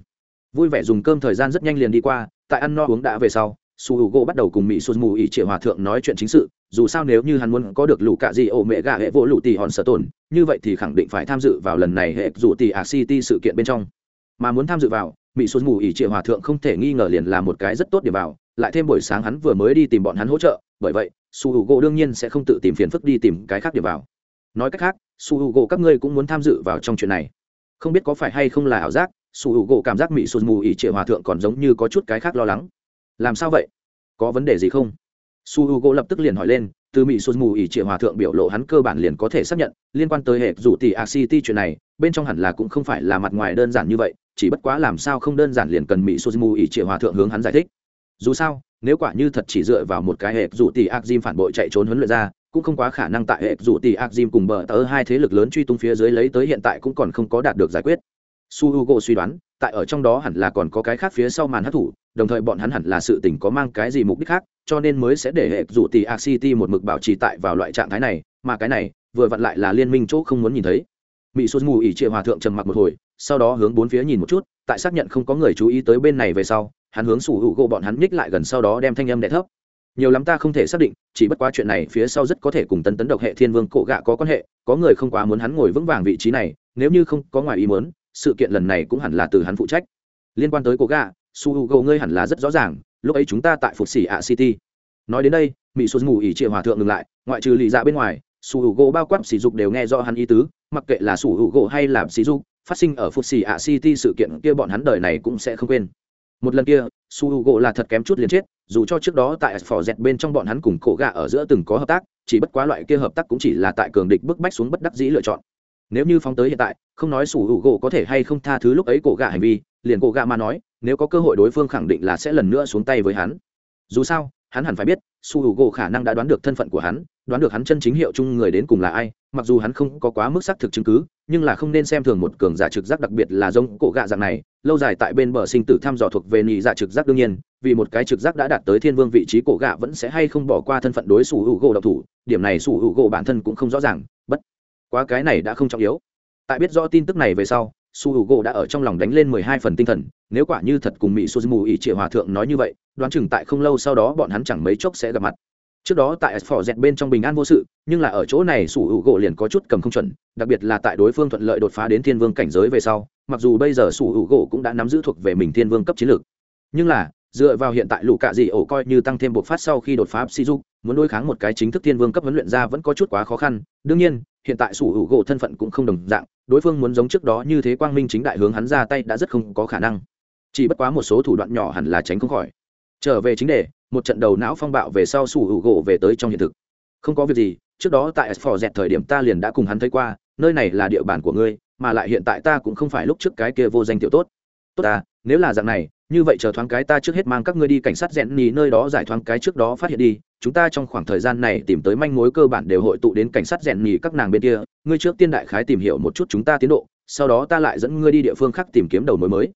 Vui vẻ dùng cơm thời gian rất nhanh liền đi qua, tại ăn no uống đã về sau su h u g o bắt đầu cùng mỹ xuân mù ỉ triệu hòa thượng nói chuyện chính sự, dù sao nếu như hắn muốn có được lũ cạ gì ổ mẹ gà hệ vỗ Lũ tì hòn sở tổn như vậy thì khẳng định phải tham dự vào lần này hệ dù tì ạc city sự kiện bên trong. Mà muốn tham dự vào mỹ xuân mù ỉ triệu hòa thượng không thể nghi ngờ liền là một cái rất tốt để vào, lại thêm buổi sáng hắn vừa mới đi tìm bọn hắn hỗ trợ, bởi vậy, su h u g o đương nhiên sẽ không tự tìm phiền phức đi tìm cái khác để vào. Nói cách khác, su h u g o các ngươi cũng muốn tham dự vào trong chuyện này. Không biết có phải hay không là ảo giác, su h u g o cảm giác mỹ xuân mù ỉ triệu hòa thượng còn giống như có chút cái khác lo lắng làm sao vậy? Có vấn đề gì không? Su h u g o lập tức liền hỏi lên, từ mỹ sụt mù ỉ triệu hòa thượng biểu lộ hắn cơ bản liền có thể xác nhận, liên quan tới hệ rủ tỷ a city chuyện này, bên trong hẳn là cũng không phải là mặt ngoài đơn giản như vậy, chỉ bất quá làm sao không đơn giản liền cần mỹ sụt mù ỉ triệu hòa thượng hướng hắn giải thích. Dù sao, nếu quả như thật chỉ dựa vào một cái hệ rủ tỷ a diêm phản bội chạy trốn huấn luyện ra, cũng không quá khả năng tại hệ rủ tỷ a diêm cùng bờ tớ hai thế lực lớn truy tung phía dưới lấy tới hiện tại cũng còn không có đạt được giải quyết su h u g o suy đoán, tại ở trong đó hẳn là còn có cái khác phía sau màn hát thủ đồng thời bọn hắn hẳn là sự tình có mang cái gì mục đích khác, cho nên mới sẽ để hệ rủ tỷ a city một mực bảo trì tại vào loại trạng thái này, mà cái này, vừa vặn lại là liên minh chỗ không muốn nhìn thấy. Mỹ xuân mù ỉ trịa hòa thượng trầm mặc một hồi, sau đó hướng bốn phía nhìn một chút, tại xác nhận không có người chú ý tới bên này về sau, hắn hướng sủ hữu gỗ bọn hắn nhích lại gần sau đó đem thanh âm đẻ thấp. Nhiều lắm ta không thể xác định, chỉ bất quá chuyện này phía sau rất có thể cùng tân tấn độc hệ thiên vương cổ gạ có quan hệ, có người không quá muốn hắn ngồi vững vàng vị trí này, nếu như không có ngoài ý muốn sự kiện lần này cũng hẳn là từ hắn phụ trách. Liên quan tới cổ gà. su h u g ngươi hẳn là rất rõ ràng, lúc ấy chúng ta tại phục xỉ ạ city. Nói đến đây mỹ xuân mù ỉ trịa hòa thượng ngừng lại, ngoại trừ lì dạ bên ngoài, su h u g bao quát sỉ dục đều nghe rõ hắn ý tứ, mặc kệ là su h u g hay là sỉ dục, phát sinh ở phục xỉ ạ city sự kiện kia bọn hắn đời này cũng sẽ không quên. Một lần kia, su h u g là thật kém chút liền chết, dù cho trước đó tại phò dẹt bên trong bọn hắn cùng cổ gà ở giữa từng có hợp tác, chỉ bất quá loại kia hợp tác cũng chỉ là tại cường địch bức bách xuống bất đắc dĩ lựa chọn nếu như phóng tới hiện tại, không nói sủ hữu gỗ có thể hay không tha thứ lúc ấy cổ gạ hành vi, liền cổ gạ mà nói, nếu có cơ hội đối phương khẳng định là sẽ lần nữa xuống tay với hắn. Dù sao, hắn hẳn phải biết su hữu gỗ khả năng đã đoán được thân phận của hắn, đoán được hắn chân chính hiệu chung người đến cùng là ai, mặc dù hắn không có quá mức xác thực chứng cứ, nhưng là không nên xem thường một cường giả trực giác đặc biệt là giống cổ gạ dạng này, lâu dài tại bên bờ sinh tử thăm dò thuộc về nhị dạ trực giác đương nhiên, vì một cái trực giác đã đạt tới thiên vương vị trí cổ gạ vẫn sẽ hay không bỏ qua thân phận đối su hữu gỗ độc thủ, điểm này su hữu gỗ bản thân cũng không rõ ràng, bất quá cái này đã không trọng yếu. Tại biết rõ tin tức này về sau, su h u gỗ đã ở trong lòng đánh lên mười hai phần tinh thần, nếu quả như thật cùng mỹ suzumu ỷ triệu hòa thượng nói như vậy, đoán chừng tại không lâu sau đó bọn hắn chẳng mấy chốc sẽ gặp mặt. Trước đó tại phỏ dẹt bên trong bình an vô sự, nhưng là ở chỗ này su h u gỗ liền có chút cầm không chuẩn, đặc biệt là tại đối phương thuận lợi đột phá đến thiên vương cảnh giới về sau, mặc dù bây giờ su h u gỗ cũng đã nắm giữ thuộc về mình thiên vương cấp chiến lược. Nhưng là, dựa vào hiện tại lũ cạ dị ổ coi như tăng thêm bộc phát sau khi đột phá si du muốn đối kháng một cái chính thức thiên vương cấp huấn luyện ra vẫn có chút quá khó khăn. Đương nhiên hiện tại sủ hữu gỗ thân phận cũng không đồng dạng, đối phương muốn giống trước đó như thế quang minh chính đại hướng hắn ra tay đã rất không có khả năng. Chỉ bất quá một số thủ đoạn nhỏ hẳn là tránh không khỏi. Trở về chính đề, một trận đầu não phong bạo về sau sủ hữu gỗ về tới trong hiện thực. Không có việc gì, trước đó tại s dẹt thời điểm ta liền đã cùng hắn thấy qua, nơi này là địa bàn của ngươi, mà lại hiện tại ta cũng không phải lúc trước cái kia vô danh tiểu tốt. Tốt ta nếu là dạng này, như vậy chờ thoáng cái ta trước hết mang các ngươi đi cảnh sát rẽn nhì nơi đó giải thoáng cái trước đó phát hiện đi chúng ta trong khoảng thời gian này tìm tới manh mối cơ bản đều hội tụ đến cảnh sát rèn nhì các nàng bên kia, ngươi trước tiên đại khái tìm hiểu một chút chúng ta tiến độ, sau đó ta lại dẫn ngươi đi địa phương khác tìm kiếm đầu mối mới.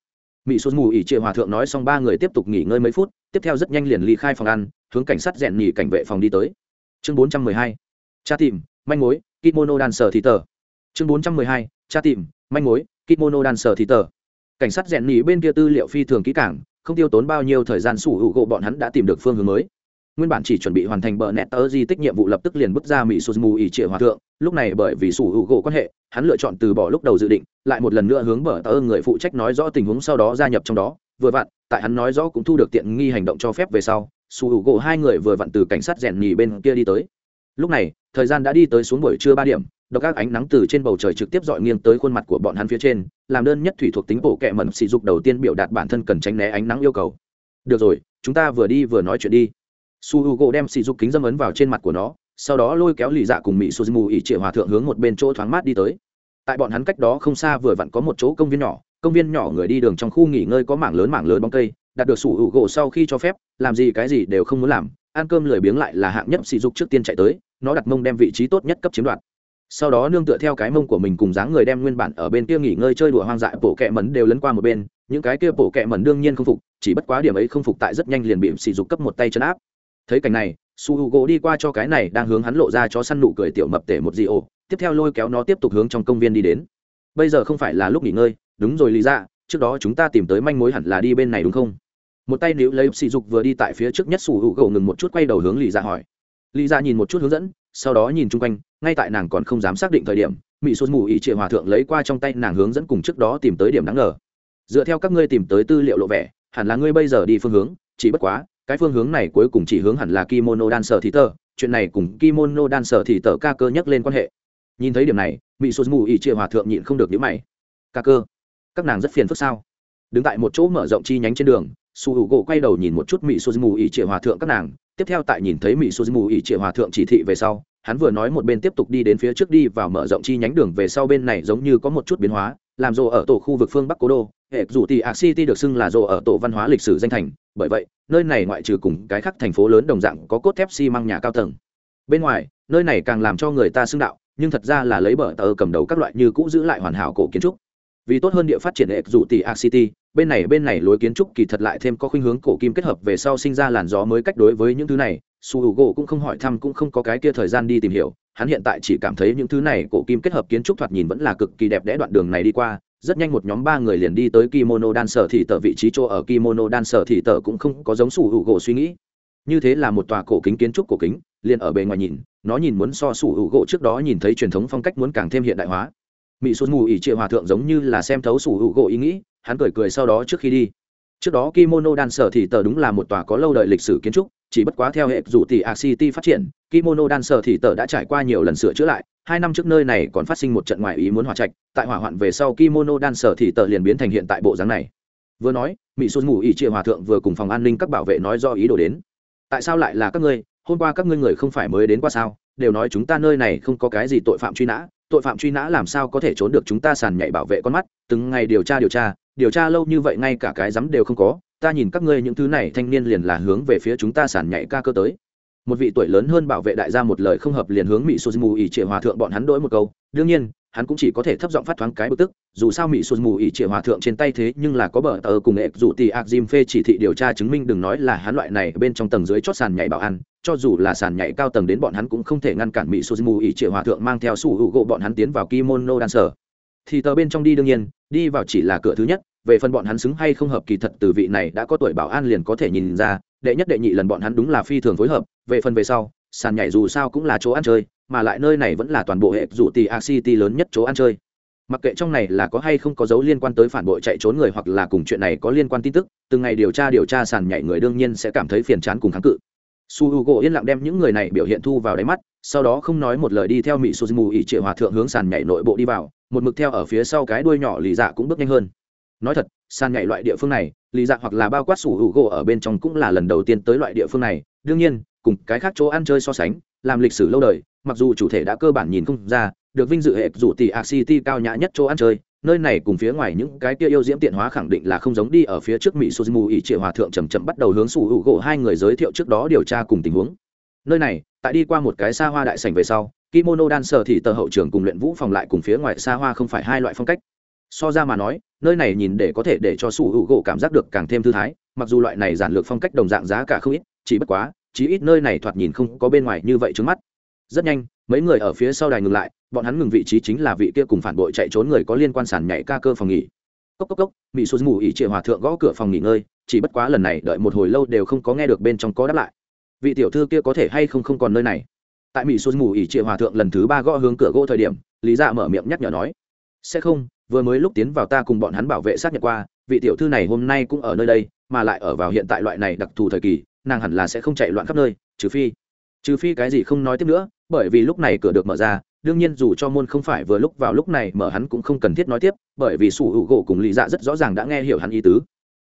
Mỹ xuân mù ỉ trịa hòa thượng nói xong ba người tiếp tục nghỉ ngơi mấy phút, tiếp theo rất nhanh liền ly khai phòng ăn, hướng cảnh sát rèn nhì cảnh vệ phòng đi tới. Chương bốn trăm mười hai cha tìm, manh mối, kimono đàn sở thì tờ. Chương bốn trăm mười hai cha tìm, manh mối, kimono đàn sở thì tờ. Cảnh sát rèn nhì bên kia tư liệu phi thường kỹ cảng không tiêu tốn bao nhiêu thời gian sủ hữu gộ bọn hắn đã tìm được phương hướng mới nguyên bản chỉ chuẩn bị hoàn thành bờ nẹt tờ di tích nhiệm vụ lập tức liền bước ra mỹ suzumu ỉ trịa hòa thượng. Lúc này bởi vì sủ hữu gỗ quan hệ, hắn lựa chọn từ bỏ lúc đầu dự định, lại một lần nữa hướng bờ tờ người phụ trách nói rõ tình huống sau đó gia nhập trong đó. Vừa vặn, tại hắn nói rõ cũng thu được tiện nghi hành động cho phép về sau, sủ hữu gỗ hai người vừa vặn từ cảnh sát rèn nhì bên kia đi tới. Lúc này, thời gian đã đi tới xuống buổi trưa ba điểm, độc các ánh nắng từ trên bầu trời trực tiếp dọi nghiêng tới khuôn mặt của bọn hắn phía trên, làm đơn nhất thủy thuộc tính bộ kệ mẩn sỉ dục đầu tiên biểu đạt bản thân cần tránh né ánh nắng yêu cầu. Được rồi, chúng ta vừa đi vừa nói chuyện đi su h u gỗ đem sỉ dục kính dâm ấn vào trên mặt của nó, sau đó lôi kéo lì dạ cùng mỹ suzumu ỉ trịa hòa thượng hướng một bên chỗ thoáng mát đi tới. Tại bọn hắn cách đó không xa vừa vặn có một chỗ công viên nhỏ, công viên nhỏ người đi đường trong khu nghỉ ngơi có mảng lớn mảng lớn bóng cây, đạt được sủ hữu gỗ sau khi cho phép, làm gì cái gì đều không muốn làm, ăn cơm lười biếng lại là hạng nhất sỉ dục trước tiên chạy tới, nó đặt mông đem vị trí tốt nhất cấp chiếm đoạt. Sau đó nương tựa theo cái mông của mình cùng dáng người đem nguyên bản ở bên kia nghỉ ngơi chơi đùa hoang dại bộ kẹ mẩn đều lấn qua một bên, những cái kia bộ kẹ mẩn đương nhiên không phục, chỉ bất quá điểm ấy không phục tại rất nhanh liền bị sỉ dục cấp một tay chân áp thấy cảnh này, su h u gỗ đi qua cho cái này đang hướng hắn lộ ra cho săn nụ cười tiểu mập tể một dị ổ tiếp theo lôi kéo nó tiếp tục hướng trong công viên đi đến. Bây giờ không phải là lúc nghỉ ngơi, đúng rồi lý ra trước đó chúng ta tìm tới manh mối hẳn là đi bên này đúng không? Một tay níu lấy sỉ dục vừa đi tại phía trước nhất su h u gỗ ngừng một chút quay đầu hướng lý ra hỏi. Lý ra nhìn một chút hướng dẫn, sau đó nhìn chung quanh, ngay tại nàng còn không dám xác định thời điểm mỹ xuân mù ỉ trịa hòa thượng lấy qua trong tay nàng hướng dẫn cùng trước đó tìm tới điểm đáng ngờ. Dựa theo các ngươi tìm tới tư liệu lộ vẻ, hẳn là ngươi bây giờ đi phương hướng, chỉ bất quá cái phương hướng này cuối cùng chỉ hướng hẳn là kimono đan sở thì tờ. Chuyện này cùng kimono đan sở thì tờ ca cơ nhắc lên quan hệ. Nhìn thấy điểm này mỹ sô mù ỉ chia hòa thượng nhịn không được nhữ mày. Ca cơ? Các nàng rất phiền phức sao? Đứng tại một chỗ mở rộng chi nhánh trên đường, su h u gỗ quay đầu nhìn một chút mỹ sô mù ỉ chia hòa thượng các nàng. Tiếp theo tại nhìn thấy mỹ sô mù ỉ chia hòa thượng chỉ thị về sau, hắn vừa nói một bên tiếp tục đi đến phía trước đi vào mở rộng chi nhánh đường về sau bên này giống như có một chút biến hóa làm rồ ở tổ khu vực phương bắc cố đô, hệ dù thì ạc city được xưng là rồ ở tổ văn hóa lịch sử danh thành. Bởi vậy, nơi này ngoại trừ cùng cái khác thành phố lớn đồng dạng có cốt thép xi măng nhà cao tầng. Bên ngoài, nơi này càng làm cho người ta xưng đạo, nhưng thật ra là lấy bờ tờ cầm đầu các loại như cũ giữ lại hoàn hảo cổ kiến trúc. Vì tốt hơn địa phát triển hệ dù tỷ ạc city, bên này bên này lối kiến trúc kỳ thật lại thêm có khuynh hướng cổ kim kết hợp về sau sinh ra làn gió mới cách đối với những thứ này su h u gỗ cũng không hỏi thăm, cũng không có cái kia thời gian đi tìm hiểu. Hắn hiện tại chỉ cảm thấy những thứ này cổ kim kết hợp kiến trúc thoạt nhìn vẫn là cực kỳ đẹp đẽ đoạn đường này đi qua. Rất nhanh một nhóm ba người liền đi tới kimono đan sở thì tờ vị trí chỗ ở. Kimono đan sở thì tờ cũng không có giống su h u gỗ suy nghĩ. Như thế là một tòa cổ kính kiến trúc cổ kính, liền ở bề ngoài nhìn, nó nhìn muốn so su h u gỗ trước đó nhìn thấy truyền thống phong cách muốn càng thêm hiện đại hóa. Mỹ xuân mù ỉ trịa hòa thượng giống như là xem thấu su h u gỗ ý nghĩ, hắn cười cười sau đó trước khi đi. Trước đó kimono đan sở thì tờ đúng là một tòa có lâu đời lịch sử kiến trúc chỉ bất quá theo hệ dù tỷ a city phát triển, kimono đan sở thì tờ đã trải qua nhiều lần sửa chữa lại, hai năm trước nơi này còn phát sinh một trận ngoại ý muốn hỏa trạch, tại hỏa hoạn về sau kimono đan sở thì tờ liền biến thành hiện tại bộ dáng này. Vừa nói mỹ xuân ngủ ỉ trịa hòa thượng vừa cùng phòng an ninh các bảo vệ nói do ý đồ đến. Tại sao lại là các ngươi? Hôm qua các ngươi người không phải mới đến qua sao? Đều nói chúng ta nơi này không có cái gì tội phạm truy nã tội phạm truy nã làm sao có thể trốn được chúng ta sàn nhảy bảo vệ con mắt, từng ngày điều tra điều tra điều tra lâu như vậy ngay cả cái rắm đều không có, ta nhìn các ngươi những thứ này thanh niên liền là hướng về phía chúng ta sàn nhảy ca cơ tới. Một vị tuổi lớn hơn bảo vệ đại gia một lời không hợp liền hướng mỹ suzumu ỉ trịa hòa thượng bọn hắn đổi một câu, đương nhiên, hắn cũng chỉ có thể thấp giọng phát thoáng cái bực tức, dù sao mỹ suzumu ỉ trịa hòa thượng trên tay thế nhưng là có bờ tờ cùng nghệ dù tì ạc phê chỉ thị điều tra chứng minh đừng nói là hắn loại này bên trong tầng dưới chót sàn nhảy bảo ăn cho dù là sàn nhảy cao tầng đến bọn hắn cũng không thể ngăn cản mỹ suzumu ỉ triệu hòa thượng mang theo su hữu gỗ bọn hắn tiến vào kimono đan sở thì tờ bên trong đi đương nhiên, đi vào chỉ là cửa thứ nhất, về phần bọn hắn xứng hay không hợp kỳ thật từ vị này đã có tuổi bảo an liền có thể nhìn ra, đệ nhất đệ nhị lần bọn hắn đúng là phi thường phối hợp, về phần về sau, sàn nhảy dù sao cũng là chỗ ăn chơi, mà lại nơi này vẫn là toàn bộ hệ dù tì a city lớn nhất chỗ ăn chơi. Mặc kệ trong này là có hay không có dấu liên quan tới phản bội chạy trốn người hoặc là cùng chuyện này có liên quan tin tức, từng ngày điều tra điều tra sàn nhảy người đương nhiên sẽ cảm thấy phiền chán cùng kháng cự su h u gỗ yên lặng đem những người này biểu hiện thu vào đáy mắt, sau đó không nói một lời đi theo mỹ suzumu ỉ triệu hòa thượng hướng sàn nhảy nội bộ đi vào, một mực theo ở phía sau cái đuôi nhỏ lì dạ cũng bước nhanh hơn. Nói thật, sàn nhảy loại địa phương này lì dạ hoặc là bao quát sủ hữu gỗ ở bên trong cũng là lần đầu tiên tới loại địa phương này, đương nhiên, cùng cái khác chỗ ăn chơi so sánh, làm lịch sử lâu đời, mặc dù chủ thể đã cơ bản nhìn không ra, được vinh dự hệ rủ tỷ a city cao nhã nhất chỗ ăn chơi nơi này cùng phía ngoài những cái kia yêu diễm tiện hóa khẳng định là không giống đi, ở phía trước mỹ suzumu ỉ triệu hòa thượng chầm chậm bắt đầu hướng sủ hữu gỗ hai người giới thiệu trước đó điều tra cùng tình huống. Nơi này, tại đi qua một cái xa hoa đại sảnh về sau, kimono đan sở thì tờ hậu trường cùng luyện vũ phòng lại cùng phía ngoài xa hoa không phải hai loại phong cách. So ra mà nói, nơi này nhìn để có thể để cho sủ hữu gỗ cảm giác được càng thêm thư thái, mặc dù loại này giản lược phong cách đồng dạng giá cả không ít, chỉ bất quá, chí ít nơi này thoạt nhìn không có bên ngoài như vậy trước mắt. Rất nhanh, mấy người ở phía sau đài ngừng lại bọn hắn ngừng vị trí chính là vị kia cùng phản bội chạy trốn người có liên quan sàn nhảy ca cơ phòng nghỉ. Cốc cốc cốc mỹ xuân ngủ ỉ triệu hòa thượng gõ cửa phòng nghỉ ngơi, chỉ bất quá lần này đợi một hồi lâu đều không có nghe được bên trong có đáp lại. Vị tiểu thư kia có thể hay không không còn nơi này? Tại mỹ xuân ngủ ỉ triệu hòa thượng lần thứ ba gõ hướng cửa gỗ thời điểm, lý dạ mở miệng nhắc nhở nói, sẽ không, vừa mới lúc tiến vào ta cùng bọn hắn bảo vệ xác nhận qua, vị tiểu thư này hôm nay cũng ở nơi đây, mà lại ở vào hiện tại loại này đặc thù thời kỳ, nàng hẳn là sẽ không chạy loạn khắp nơi, trừ phi trừ phi cái gì không nói tiếp nữa, bởi vì lúc này cửa được mở ra đương nhiên dù cho môn không phải vừa lúc vào lúc này mở hắn cũng không cần thiết nói tiếp, bởi vì sủ hữu gỗ cùng lý dạ rất rõ ràng đã nghe hiểu hắn ý tứ.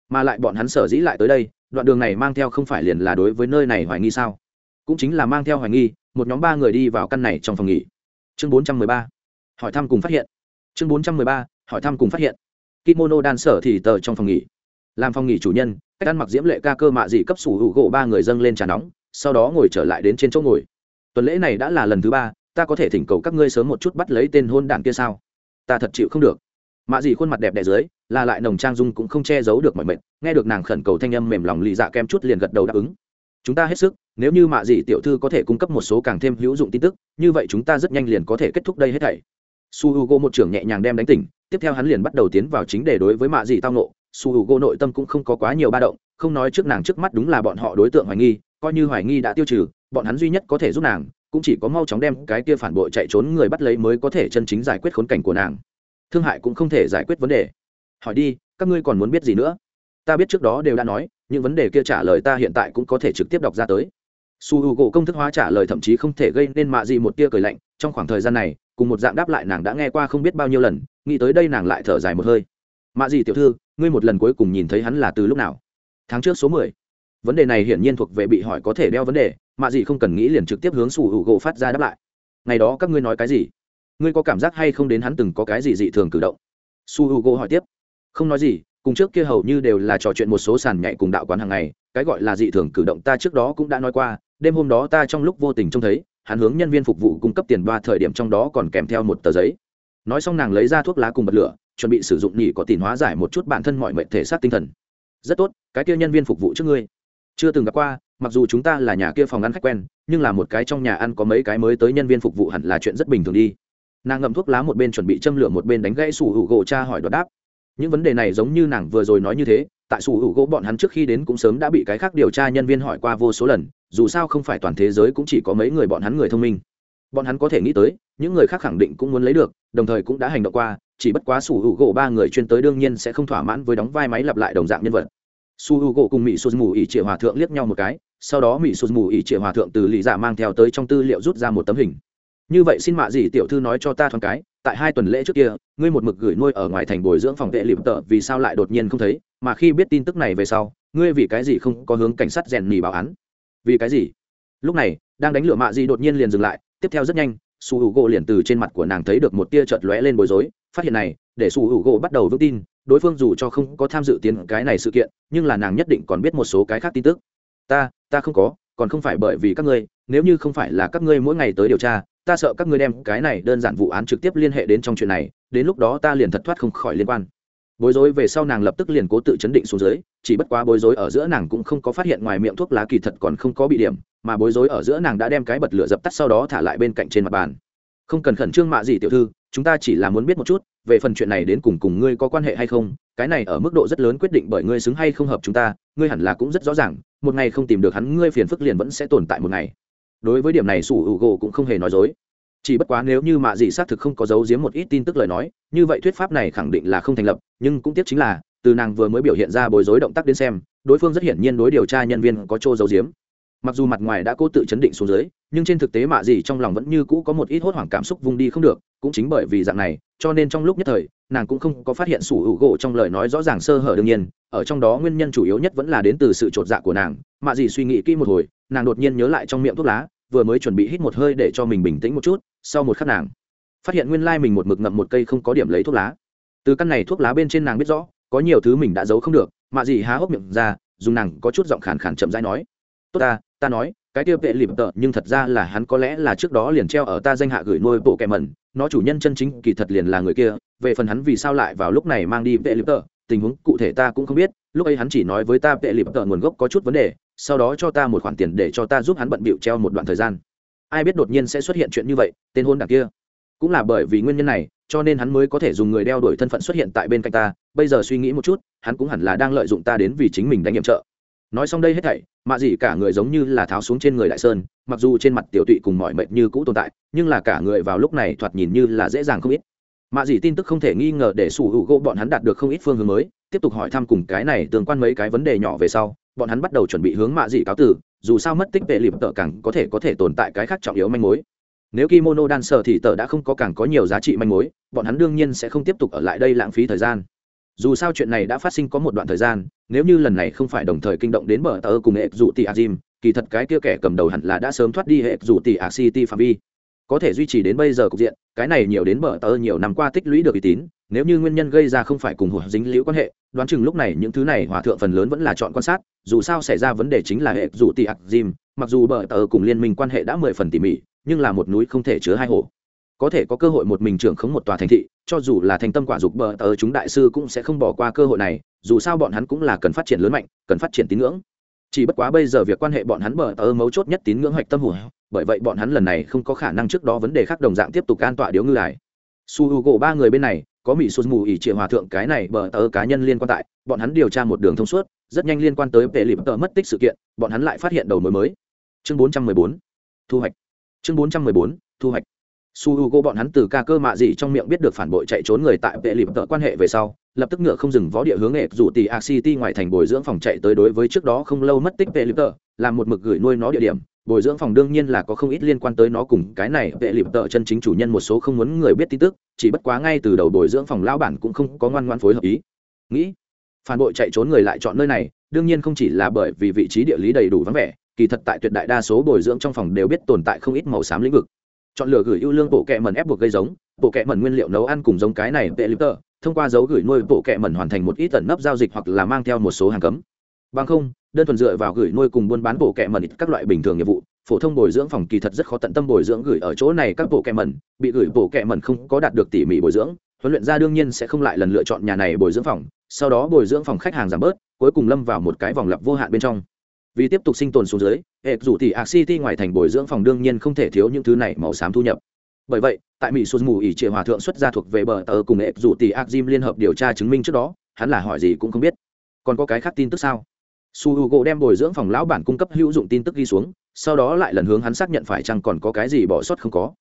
Mà lại bọn hắn sở dĩ lại tới đây, đoạn đường này mang theo không phải liền là đối với nơi này hoài nghi sao? Cũng chính là mang theo hoài nghi, một nhóm ba người đi vào căn này trong phòng nghỉ. Chương bốn trăm mười ba. Hỏi thăm cùng phát hiện. Chương bốn trăm mười ba. Hỏi thăm cùng phát hiện. Kimono đan sở thì tờ trong phòng nghỉ. Làm phòng nghỉ chủ nhân, cách ăn mặc diễm lệ ca cơ mạ dị cấp sủ hữu gỗ ba người dâng lên trà nóng, sau đó ngồi trở lại đến trên chỗ ngồi. Tuần lễ này đã là lần thứ ba ta có thể thỉnh cầu các ngươi sớm một chút bắt lấy tên hôn đản kia sao? Ta thật chịu không được. Mạ dị khuôn mặt đẹp đẽ dưới, là lại nồng trang dung cũng không che giấu được mọi mệnh nghe được nàng khẩn cầu thanh âm mềm lòng lì dạ kem chút liền gật đầu đáp ứng. Chúng ta hết sức, nếu như mạ dị tiểu thư có thể cung cấp một số càng thêm hữu dụng tin tức, như vậy chúng ta rất nhanh liền có thể kết thúc đây hết thảy. Su h u g o một trưởng nhẹ nhàng đem đánh tỉnh, tiếp theo hắn liền bắt đầu tiến vào chính đề đối với mạ dị tao nộ su h u g o nội tâm cũng không có quá nhiều ba động, không nói trước nàng trước mắt đúng là bọn họ đối tượng hoài nghi, coi như hoài nghi đã tiêu trừ, bọn hắn duy nhất có thể giúp nàng cũng chỉ có mau chóng đem cái kia phản bội chạy trốn người bắt lấy mới có thể chân chính giải quyết khốn cảnh của nàng. Thương hại cũng không thể giải quyết vấn đề. Hỏi đi, các ngươi còn muốn biết gì nữa? Ta biết trước đó đều đã nói, những vấn đề kia trả lời ta hiện tại cũng có thể trực tiếp đọc ra tới. Su h u gỗ công thức hóa trả lời thậm chí không thể gây nên mạ gì một tia cười lạnh, trong khoảng thời gian này, cùng một dạng đáp lại nàng đã nghe qua không biết bao nhiêu lần, nghĩ tới đây nàng lại thở dài một hơi. Mạ gì tiểu thư, ngươi một lần cuối cùng nhìn thấy hắn là từ lúc nào? Tháng trước số mười. Vấn đề này hiển nhiên thuộc về bị hỏi có thể đeo vấn đề mạ gì không cần nghĩ liền trực tiếp hướng su hữu gỗ phát ra đáp lại. Ngày đó các ngươi nói cái gì? Ngươi có cảm giác hay không đến hắn từng có cái gì dị thường cử động? Su h u gỗ hỏi tiếp. Không nói gì, cùng trước kia hầu như đều là trò chuyện một số sàn nhảy cùng đạo quán hàng ngày, cái gọi là dị thường cử động ta trước đó cũng đã nói qua, đêm hôm đó ta trong lúc vô tình trông thấy, hắn hướng nhân viên phục vụ cung cấp tiền ba thời điểm trong đó còn kèm theo một tờ giấy. Nói xong nàng lấy ra thuốc lá cùng bật lửa, chuẩn bị sử dụng nghỉ có tiền hóa giải một chút bản thân mọi mệnh thể xác tinh thần. Rất tốt, cái kia nhân viên phục vụ trước ngươi chưa từng gặp qua, mặc dù chúng ta là nhà kia phòng ăn khách quen, nhưng là một cái trong nhà ăn có mấy cái mới tới nhân viên phục vụ hẳn là chuyện rất bình thường đi. Nàng ngậm thuốc lá một bên chuẩn bị châm lửa một bên đánh gãy sủ hữu gỗ cha hỏi đoạt đáp. Những vấn đề này giống như nàng vừa rồi nói như thế, tại sủ hữu gỗ bọn hắn trước khi đến cũng sớm đã bị cái khác điều tra nhân viên hỏi qua vô số lần, dù sao không phải toàn thế giới cũng chỉ có mấy người bọn hắn người thông minh. Bọn hắn có thể nghĩ tới, những người khác khẳng định cũng muốn lấy được, đồng thời cũng đã hành động qua, chỉ bất quá sủ hữu gỗ ba người chuyên tới đương nhiên sẽ không thỏa mãn với đóng vai máy lặp lại đồng dạng nhân vật su h u gỗ cùng mỹ sô mù ỉ trịa hòa thượng liếc nhau một cái, sau đó mỹ sô mù ỉ trịa hòa thượng từ lì dạ mang theo tới trong tư liệu rút ra một tấm hình. Như vậy xin mạ gì tiểu thư nói cho ta thoáng cái, tại hai tuần lễ trước kia, ngươi một mực gửi nuôi ở ngoài thành bồi dưỡng phòng vệ lịp tợ, vì sao lại đột nhiên không thấy? Mà khi biết tin tức này về sau, ngươi vì cái gì không có hướng cảnh sát rèn nỉ báo án? Vì cái gì? Lúc này, đang đánh lửa mạ gì đột nhiên liền dừng lại, tiếp theo rất nhanh, su h u gỗ liền từ trên mặt của nàng thấy được một tia chợt lóe lên bối rối. Phát hiện này, để su h u gỗ bắt đầu vững tin đối phương dù cho không có tham dự tiến cái này sự kiện, nhưng là nàng nhất định còn biết một số cái khác tin tức. Ta ta không có, còn không phải bởi vì các ngươi, nếu như không phải là các ngươi mỗi ngày tới điều tra, ta sợ các ngươi đem cái này đơn giản vụ án trực tiếp liên hệ đến trong chuyện này, đến lúc đó ta liền thật thoát không khỏi liên quan. Bối rối về sau nàng lập tức liền cố tự chấn định xuống dưới, chỉ bất quá bối rối ở giữa nàng cũng không có phát hiện ngoài miệng thuốc lá kỳ thật còn không có bị điểm, mà bối rối ở giữa nàng đã đem cái bật lửa dập tắt sau đó thả lại bên cạnh trên mặt bàn. Không cần khẩn trương mạ gì tiểu thư chúng ta chỉ là muốn biết một chút, về phần chuyện này đến cùng cùng ngươi có quan hệ hay không, cái này ở mức độ rất lớn quyết định bởi ngươi xứng hay không hợp chúng ta, ngươi hẳn là cũng rất rõ ràng, một ngày không tìm được hắn, ngươi phiền phức liền vẫn sẽ tồn tại một ngày. Đối với điểm này sủ hữu gỗ cũng không hề nói dối. Chỉ bất quá nếu như mạ dị xác thực không có giấu giếm một ít tin tức lời nói, như vậy thuyết pháp này khẳng định là không thành lập, nhưng cũng tiếc chính là, từ nàng vừa mới biểu hiện ra bối rối động tác đến xem, đối phương rất hiển nhiên đối điều tra nhân viên có chỗ giấu giếm. Mặc dù mặt ngoài đã cố tự chấn định xuống dưới, nhưng trên thực tế mạ dị trong lòng vẫn như cũ có một ít hốt hoảng cảm xúc vùng đi không được cũng chính bởi vì dạng này, cho nên trong lúc nhất thời, nàng cũng không có phát hiện sủ hữu gỗ trong lời nói rõ ràng sơ hở đương nhiên, ở trong đó nguyên nhân chủ yếu nhất vẫn là đến từ sự t dạ của nàng. Mạ dì suy nghĩ kỹ một hồi, nàng đột nhiên nhớ lại trong miệng thuốc lá, vừa mới chuẩn bị hít một hơi để cho mình bình tĩnh một chút, sau một khắc nàng phát hiện nguyên lai mình một mực ngậm một cây không có điểm lấy thuốc lá. Từ căn này thuốc lá bên trên nàng biết rõ, có nhiều thứ mình đã giấu không được. Mạ dì há hốc miệng ra, dùng nàng có chút giọng khàn khàn chậm rãi nói, tốt ta ta nói cái tiêu vệ lịp tợ, nhưng thật ra là hắn có lẽ là trước đó liền treo ở ta danh hạ gửi nuôi bộ kẹ mẩn, nó chủ nhân chân chính kỳ thật liền là người kia, về phần hắn vì sao lại vào lúc này mang đi vệ lịp tợ, tình huống cụ thể ta cũng không biết, lúc ấy hắn chỉ nói với ta vệ lịp tợ nguồn gốc có chút vấn đề, sau đó cho ta một khoản tiền để cho ta giúp hắn bận bịu treo một đoạn thời gian. Ai biết đột nhiên sẽ xuất hiện chuyện như vậy, tên hôn đảng kia. Cũng là bởi vì nguyên nhân này, cho nên hắn mới có thể dùng người đeo đuổi thân phận xuất hiện tại bên cạnh ta, bây giờ suy nghĩ một chút, hắn cũng hẳn là đang lợi dụng ta đến vì chính mình đánh nhiệm trợ nói xong đây hết thảy, mạ dị cả người giống như là tháo xuống trên người đại sơn, mặc dù trên mặt tiểu tụy cùng mọi mệnh như cũ tồn tại, nhưng là cả người vào lúc này thoạt nhìn như là dễ dàng không ít. Mạ dị tin tức không thể nghi ngờ để sủ hữu gỗ bọn hắn đạt được không ít phương hướng mới, tiếp tục hỏi thăm cùng cái này tương quan mấy cái vấn đề nhỏ về sau, bọn hắn bắt đầu chuẩn bị hướng mạ dị cáo tử dù sao mất tích vệ lịp tợ càng có thể có thể tồn tại cái khác trọng yếu manh mối. Nếu kimono đan sở thì tờ đã không có càng có nhiều giá trị manh mối, bọn hắn đương nhiên sẽ không tiếp tục ở lại đây lãng phí thời gian. Dù sao chuyện này đã phát sinh có một đoạn thời gian nếu như lần này không phải đồng thời kinh động đến bờ tờ cùng hệ dụ tỷ azim kỳ thật cái kia kẻ cầm đầu hẳn là đã sớm thoát đi hệ dụ tỷ a city phạm vi. Có thể duy trì đến bây giờ cục diện, cái này nhiều đến bờ tờ nhiều năm qua tích lũy được uy tín, nếu như nguyên nhân gây ra không phải cùng hùa dính liễu quan hệ, đoán chừng lúc này những thứ này hòa thượng phần lớn vẫn là chọn quan sát, dù sao xảy ra vấn đề chính là hệ dụ tỷ a jim, mặc dù bờ tờ cùng liên minh quan hệ đã mười phần tỉ mỉ, nhưng là một núi không thể chứa hai hồ. Có thể có cơ hội một mình trưởng khống một tòa thành thị, cho dù là thành tâm quả dục bờ tờ chúng đại sư cũng sẽ không bỏ qua cơ hội này dù sao bọn hắn cũng là cần phát triển lớn mạnh cần phát triển tín ngưỡng. Chỉ bất quá bây giờ việc quan hệ bọn hắn bờ tờ mấu chốt nhất tín ngưỡng hoạch tâm hủ bởi vậy bọn hắn lần này không có khả năng trước đó vấn đề khác đồng dạng tiếp tục an tọa điếu ngư đài su h u gỗ ba người bên này có mỹ sụt mù ỉ hòa thượng cái này bờ tờ cá nhân liên quan tại bọn hắn điều tra một đường thông suốt rất nhanh liên quan tới vệ lịp tờ mất tích sự kiện bọn hắn lại phát hiện đầu mối mới. Chương 414, thu hoạch. Chương 414, thu hoạch su h u g o bọn hắn từ ca cơ mạ gì trong miệng biết được phản bội chạy trốn người tại vệ lịp tợ quan hệ về sau, lập tức ngựa không dừng vó địa hướng nghệ dù tỷ a city ngoài thành bồi dưỡng phòng chạy tới đối với trước đó không lâu mất tích vệ lịp tợ, làm một mực gửi nuôi nó địa điểm. Bồi dưỡng phòng đương nhiên là có không ít liên quan tới nó cùng cái này. Vệ lịp tợ chân chính chủ nhân một số không muốn người biết tin tức, chỉ bất quá ngay từ đầu bồi dưỡng phòng lao bản cũng không có ngoan ngoan phối hợp ý. Nghĩ, phản bội chạy trốn người lại chọn nơi này, đương nhiên không chỉ là bởi vì vị trí địa lý đầy đủ vắng vẻ, kỳ thật tại tuyệt đại đa số bồi dưỡng trong phòng đều biết tồn tại không ít màu xám lĩnh vực chọn lựa gửi ưu lương bộ kẹ mần ép buộc gây giống, bộ kẹ mần nguyên liệu nấu ăn cùng giống cái này vệ lip tờ thông qua dấu gửi nuôi bộ kẹ mần hoàn thành một ít tẩn nấp giao dịch hoặc là mang theo một số hàng cấm. Bằng không, đơn thuần dựa vào gửi nuôi cùng buôn bán bộ kẹ mần các loại bình thường nghiệp vụ, phổ thông bồi dưỡng phòng kỳ thật rất khó tận tâm bồi dưỡng gửi ở chỗ này các bộ kẹ mần bị gửi bộ kẹ mần không có đạt được tỉ mỉ bồi dưỡng, huấn luyện ra đương nhiên sẽ không lại lần lựa chọn nhà này bồi dưỡng phòng, sau đó bồi dưỡng phòng khách hàng giảm bớt, cuối cùng lâm vào một cái vòng lặp vô hạn bên trong vì tiếp tục sinh tồn xuống dưới, hệ dù thì ạc city ngoài thành bồi dưỡng phòng đương nhiên không thể thiếu những thứ này màu xám thu nhập. Bởi vậy, tại mỹ xuân mù ỉ trịa hòa thượng xuất gia thuộc về bờ tờ cùng hệ dù tỷ ạc jim liên hợp điều tra chứng minh trước đó, hắn là hỏi gì cũng không biết. Còn có cái khác tin tức sao? Su h u gỗ đem bồi dưỡng phòng lão bản cung cấp hữu dụng tin tức ghi xuống, sau đó lại lần hướng hắn xác nhận phải chăng còn có cái gì bỏ sót không có.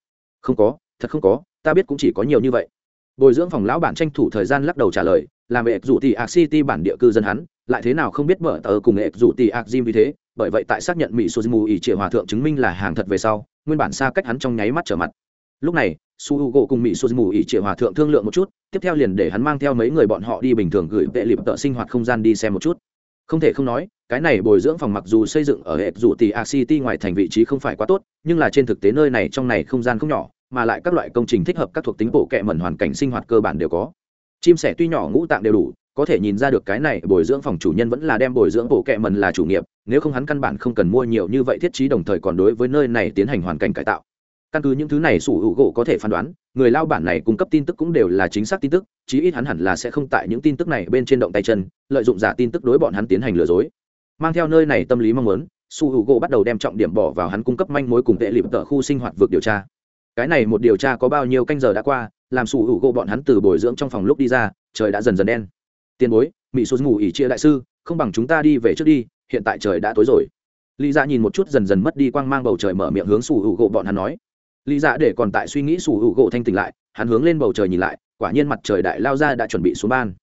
Không có, thật không có, ta biết cũng chỉ có nhiều như vậy. Bồi dưỡng phòng lão bản tranh thủ thời gian lắc đầu trả lời, làm hệ rủ tỷ ạc city bản địa cư dân hắn lại thế nào không biết mở tờ cùng ệ rủ tì ạc jim vì thế, bởi vậy tại xác nhận mỹ suzumu ỉ trịa hòa thượng chứng minh là hàng thật về sau, nguyên bản xa cách hắn trong nháy mắt trở mặt. Lúc này su h u gỗ cùng mỹ suzumu ỉ trịa hòa thượng thương lượng một chút, tiếp theo liền để hắn mang theo mấy người bọn họ đi bình thường gửi vệ lịp tợ sinh hoạt không gian đi xem một chút. Không thể không nói, cái này bồi dưỡng phòng mặc dù xây dựng ở hệ dù tì a city ngoài thành vị trí không phải quá tốt, nhưng là trên thực tế nơi này trong này không gian không nhỏ, mà lại các loại công trình thích hợp các thuộc tính bộ kệ mẩn hoàn cảnh sinh hoạt cơ bản đều có. Chim sẻ tuy nhỏ ngũ tạng đều đủ có thể nhìn ra được cái này, bồi dưỡng phòng chủ nhân vẫn là đem bồi dưỡng bộ kệ mần là chủ nghiệp, nếu không hắn căn bản không cần mua nhiều như vậy thiết trí đồng thời còn đối với nơi này tiến hành hoàn cảnh cải tạo. Căn cứ những thứ này, sủ hữu gỗ có thể phán đoán, người lao bản này cung cấp tin tức cũng đều là chính xác tin tức, chí ít hắn hẳn là sẽ không tại những tin tức này bên trên động tay chân, lợi dụng giả tin tức đối bọn hắn tiến hành lừa dối. Mang theo nơi này tâm lý mong muốn su hữu gỗ bắt đầu đem trọng điểm bỏ vào hắn cung cấp manh mối cùng tệ lịp tợ khu sinh hoạt vực điều tra. Cái này một điều tra có bao nhiêu canh giờ đã qua, làm su hữu gỗ bọn hắn từ bồi dưỡng trong phòng lúc đi ra, trời đã dần dần đen tiền bối mỹ số ngủ ỉ chia đại sư, không bằng chúng ta đi về trước đi, hiện tại trời đã tối rồi. Lý dạ nhìn một chút dần dần mất đi quang mang bầu trời mở miệng hướng Sủ hữu gỗ bọn hắn nói. Lý dạ để còn tại suy nghĩ Sủ hữu gỗ thanh tỉnh lại, hắn hướng lên bầu trời nhìn lại, quả nhiên mặt trời đại lao ra đã chuẩn bị xuống ban.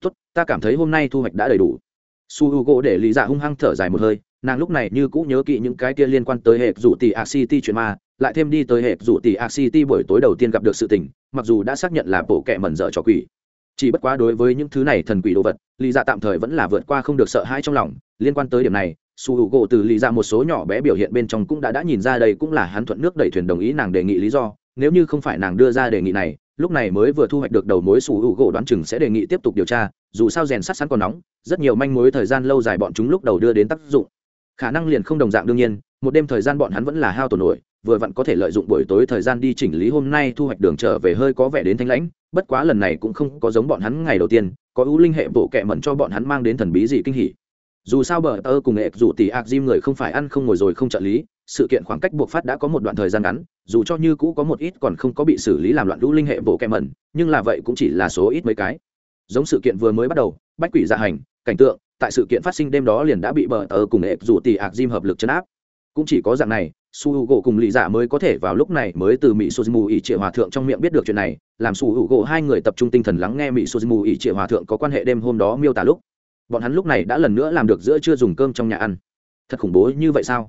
Tốt, ta cảm thấy hôm nay thu hoạch đã đầy đủ. Su h u gỗ để lý dạ hung hăng thở dài một hơi, nàng lúc này như cũng nhớ kỹ những cái kia liên quan tới hệ rủ tỷ a city chuyện ma, lại thêm đi tới hệ rủ tỷ a city buổi tối đầu tiên gặp được sự tình, mặc dù đã xác nhận là bộ kệ mẩn dở trò quỷ chỉ bất quá đối với những thứ này thần quỷ đồ vật, lý dạ tạm thời vẫn là vượt qua không được sợ hãi trong lòng. Liên quan tới điểm này, su h u gỗ từ lý dạ một số nhỏ bé biểu hiện bên trong cũng đã đã nhìn ra đây cũng là hắn thuận nước đẩy thuyền đồng ý nàng đề nghị lý do. Nếu như không phải nàng đưa ra đề nghị này, lúc này mới vừa thu hoạch được đầu mối su h u gỗ đoán chừng sẽ đề nghị tiếp tục điều tra. Dù sao rèn sắt sẵn còn nóng, rất nhiều manh mối thời gian lâu dài bọn chúng lúc đầu đưa đến tác dụng. Khả năng liền không đồng dạng đương nhiên, một đêm thời gian bọn hắn vẫn là hao tổn nổi, vừa vặn có thể lợi dụng buổi tối thời gian đi chỉnh lý hôm nay thu hoạch đường trở về hơi có vẻ đến thanh lãnh bất quá lần này cũng không có giống bọn hắn ngày đầu tiên, có ưu linh hệ bộ kệ mẩn cho bọn hắn mang đến thần bí gì kinh hỉ. Dù sao bờ tơ cùng nghệ dù tỷ ạc diêm người không phải ăn không ngồi rồi không trợ lý, sự kiện khoảng cách buộc phát đã có một đoạn thời gian ngắn, dù cho như cũ có một ít còn không có bị xử lý làm loạn lũ linh hệ bộ kệ mẩn, nhưng là vậy cũng chỉ là số ít mấy cái. Giống sự kiện vừa mới bắt đầu, bách quỷ dạ hành, cảnh tượng, tại sự kiện phát sinh đêm đó liền đã bị bờ tờ cùng ệp dù tỷ ạc diêm hợp lực chấn áp. Cũng chỉ có dạng này su h u gỗ cùng lì dạ mới có thể vào lúc này mới từ mỹ suzumu ỉ trịa hòa thượng trong miệng biết được chuyện này, làm su h u gỗ hai người tập trung tinh thần lắng nghe mỹ suzumu ỉ trịa hòa thượng có quan hệ đêm hôm đó miêu tả lúc. Bọn hắn lúc này đã lần nữa làm được giữa chưa dùng cơm trong nhà ăn. Thật khủng bố như vậy sao?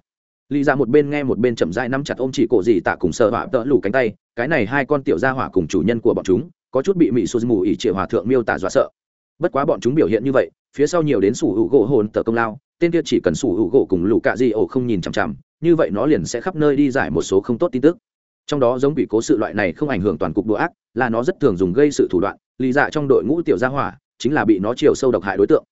Lì dạ một bên nghe một bên chậm dai nắm chặt ôm chỉ cổ gì tạ cùng sợ hỏa tợ lủ cánh tay, cái này hai con tiểu gia hỏa cùng chủ nhân của bọn chúng, có chút bị mỹ suzumu ỉ trịa hòa thượng miêu tả dọa sợ. Bất quá bọn chúng biểu hiện như vậy phía sau nhiều đến sủ hữu gỗ hồn tờ công lao, tên kia chỉ cần sủ hữu gỗ cùng lũ cạ di ổ không nhìn chằm chằm, như vậy nó liền sẽ khắp nơi đi giải một số không tốt tin tức. Trong đó giống bị cố sự loại này không ảnh hưởng toàn cục đồ ác, là nó rất thường dùng gây sự thủ đoạn lý dạ trong đội ngũ tiểu gia hỏa, chính là bị nó chiều sâu độc hại đối tượng.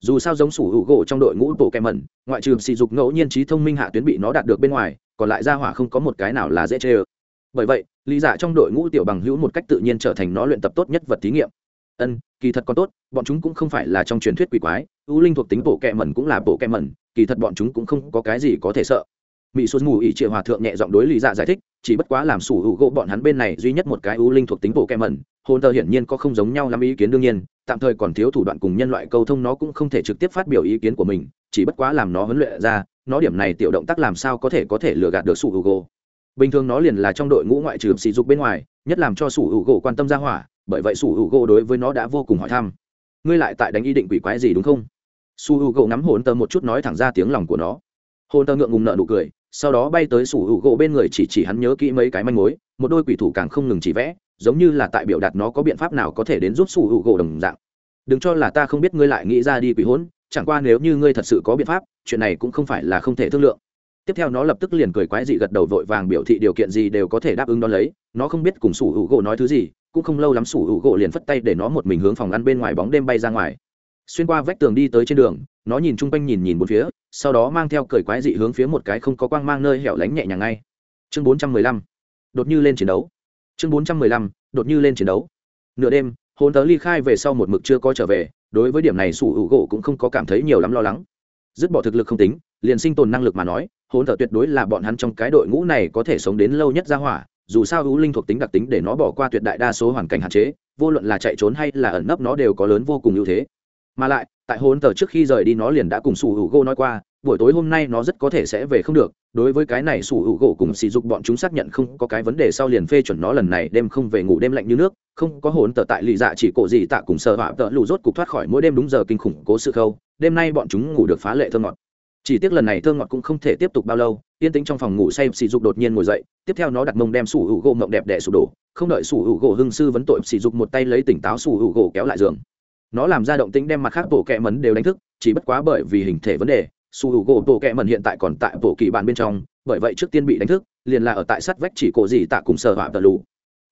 Dù sao giống sủ hữu gỗ trong đội ngũ bộ kèm mẩn ngoại trừ sỉ dục ngẫu nhiên trí thông minh hạ tuyến bị nó đạt được bên ngoài, còn lại gia hỏa không có một cái nào là dễ chê ơ. Bởi vậy lý dạ trong đội ngũ tiểu bằng hữu một cách tự nhiên trở thành nó luyện tập tốt nhất vật thí nghiệm ân, kỳ thật còn tốt, bọn chúng cũng không phải là trong truyền thuyết quỷ quái, u linh thuộc tính bộ kẹ mẩn cũng là bộ kẹ mẩn, kỳ thật bọn chúng cũng không có cái gì có thể sợ. Mỹ xuân mù ỉ triệu hòa thượng nhẹ giọng đối lý dạ giải thích, chỉ bất quá làm sủ hữu gỗ bọn hắn bên này duy nhất một cái u linh thuộc tính bộ kẹ mẩn hôn tờ hiển nhiên có không giống nhau lắm ý kiến đương nhiên, tạm thời còn thiếu thủ đoạn cùng nhân loại câu thông nó cũng không thể trực tiếp phát biểu ý kiến của mình, chỉ bất quá làm nó huấn luyện ra, nó điểm này tiểu động tác làm sao có thể có thể lừa gạt được sủ hữu gỗ. Bình thường nó liền là trong đội ngũ ngoại trừ sỉ dục bên ngoài, nhất làm cho sủ hữu gỗ quan tâm ra hỏa bởi vậy sủ hữu gỗ đối với nó đã vô cùng hỏi thăm. Ngươi lại tại đánh ý định quỷ quái gì đúng không? Su hữu gỗ ngắm hồn tơ một chút nói thẳng ra tiếng lòng của nó. Hồn tơ ngượng ngùng nợ nụ cười, sau đó bay tới sủ hữu gỗ bên người chỉ chỉ hắn nhớ kỹ mấy cái manh mối, một đôi quỷ thủ càng không ngừng chỉ vẽ, giống như là tại biểu đạt nó có biện pháp nào có thể đến giúp sủ hữu gỗ đồng dạng. Đừng cho là ta không biết ngươi lại nghĩ ra đi quỷ hỗn chẳng qua nếu như ngươi thật sự có biện pháp, chuyện này cũng không phải là không thể thương lượng. Tiếp theo nó lập tức liền cười quái dị gật đầu vội vàng biểu thị điều kiện gì đều có thể đáp ứng đón lấy, nó không biết cùng sủ hữu gỗ nói thứ gì cũng không lâu lắm sủ hữu gỗ liền phất tay để nó một mình hướng phòng ăn bên ngoài bóng đêm bay ra ngoài. Xuyên qua vách tường đi tới trên đường, nó nhìn chung quanh nhìn nhìn một phía, sau đó mang theo cởi quái dị hướng phía một cái không có quang mang nơi hẻo lánh nhẹ nhàng ngay. Chương bốn trăm mười lăm, đột như lên chiến đấu. Chương bốn trăm mười lăm, đột như lên chiến đấu. Nửa đêm hôn tớ ly khai về sau một mực chưa có trở về, đối với điểm này sủ hữu gỗ cũng không có cảm thấy nhiều lắm lo lắng. Dứt bỏ thực lực không tính, liền sinh tồn năng lực mà nói hôn tớ tuyệt đối là bọn hắn trong cái đội ngũ này có thể sống đến lâu nhất ra hỏa dù sao hữu linh thuộc tính đặc tính để nó bỏ qua tuyệt đại đa số hoàn cảnh hạn chế, vô luận là chạy trốn hay là ẩn nấp nó đều có lớn vô cùng ưu thế. Mà lại, tại hôn tờ trước khi rời đi nó liền đã cùng sủ hữu gỗ nói qua, buổi tối hôm nay nó rất có thể sẽ về không được, đối với cái này sủ hữu gỗ cùng sỉ dục bọn chúng xác nhận không có cái vấn đề sau liền phê chuẩn nó lần này đêm không về ngủ đêm lạnh như nước, không có hồn tờ tại lì dạ chỉ cổ gì tạ cùng sợ họa tợ lù rốt cục thoát khỏi mỗi đêm đúng giờ kinh khủng cố sự khâu, đêm nay bọn chúng ngủ được phá lệ thơ ngọt chỉ tiếc lần này thơ ngọt cũng không thể tiếp tục bao lâu, yên tĩnh trong phòng ngủ say sỉ dục đột nhiên ngồi dậy, tiếp theo nó đặt mông đem sủ hữu gỗ mộng đẹp đẽ sụp đổ, không đợi sủ hữu gỗ hưng sư vấn tội, sỉ dục một tay lấy tỉnh táo sủ hữu gỗ kéo lại giường. Nó làm ra động tĩnh đem mặt khác bộ kẹ mấn đều đánh thức, chỉ bất quá bởi vì hình thể vấn đề, sủ hữu gỗ bộ kẹ mẩn hiện tại còn tại bộ kỳ bản bên trong, bởi vậy trước tiên bị đánh thức, liền là ở tại sắt vách chỉ cổ gì tạ cùng sở hỏa tờ lù.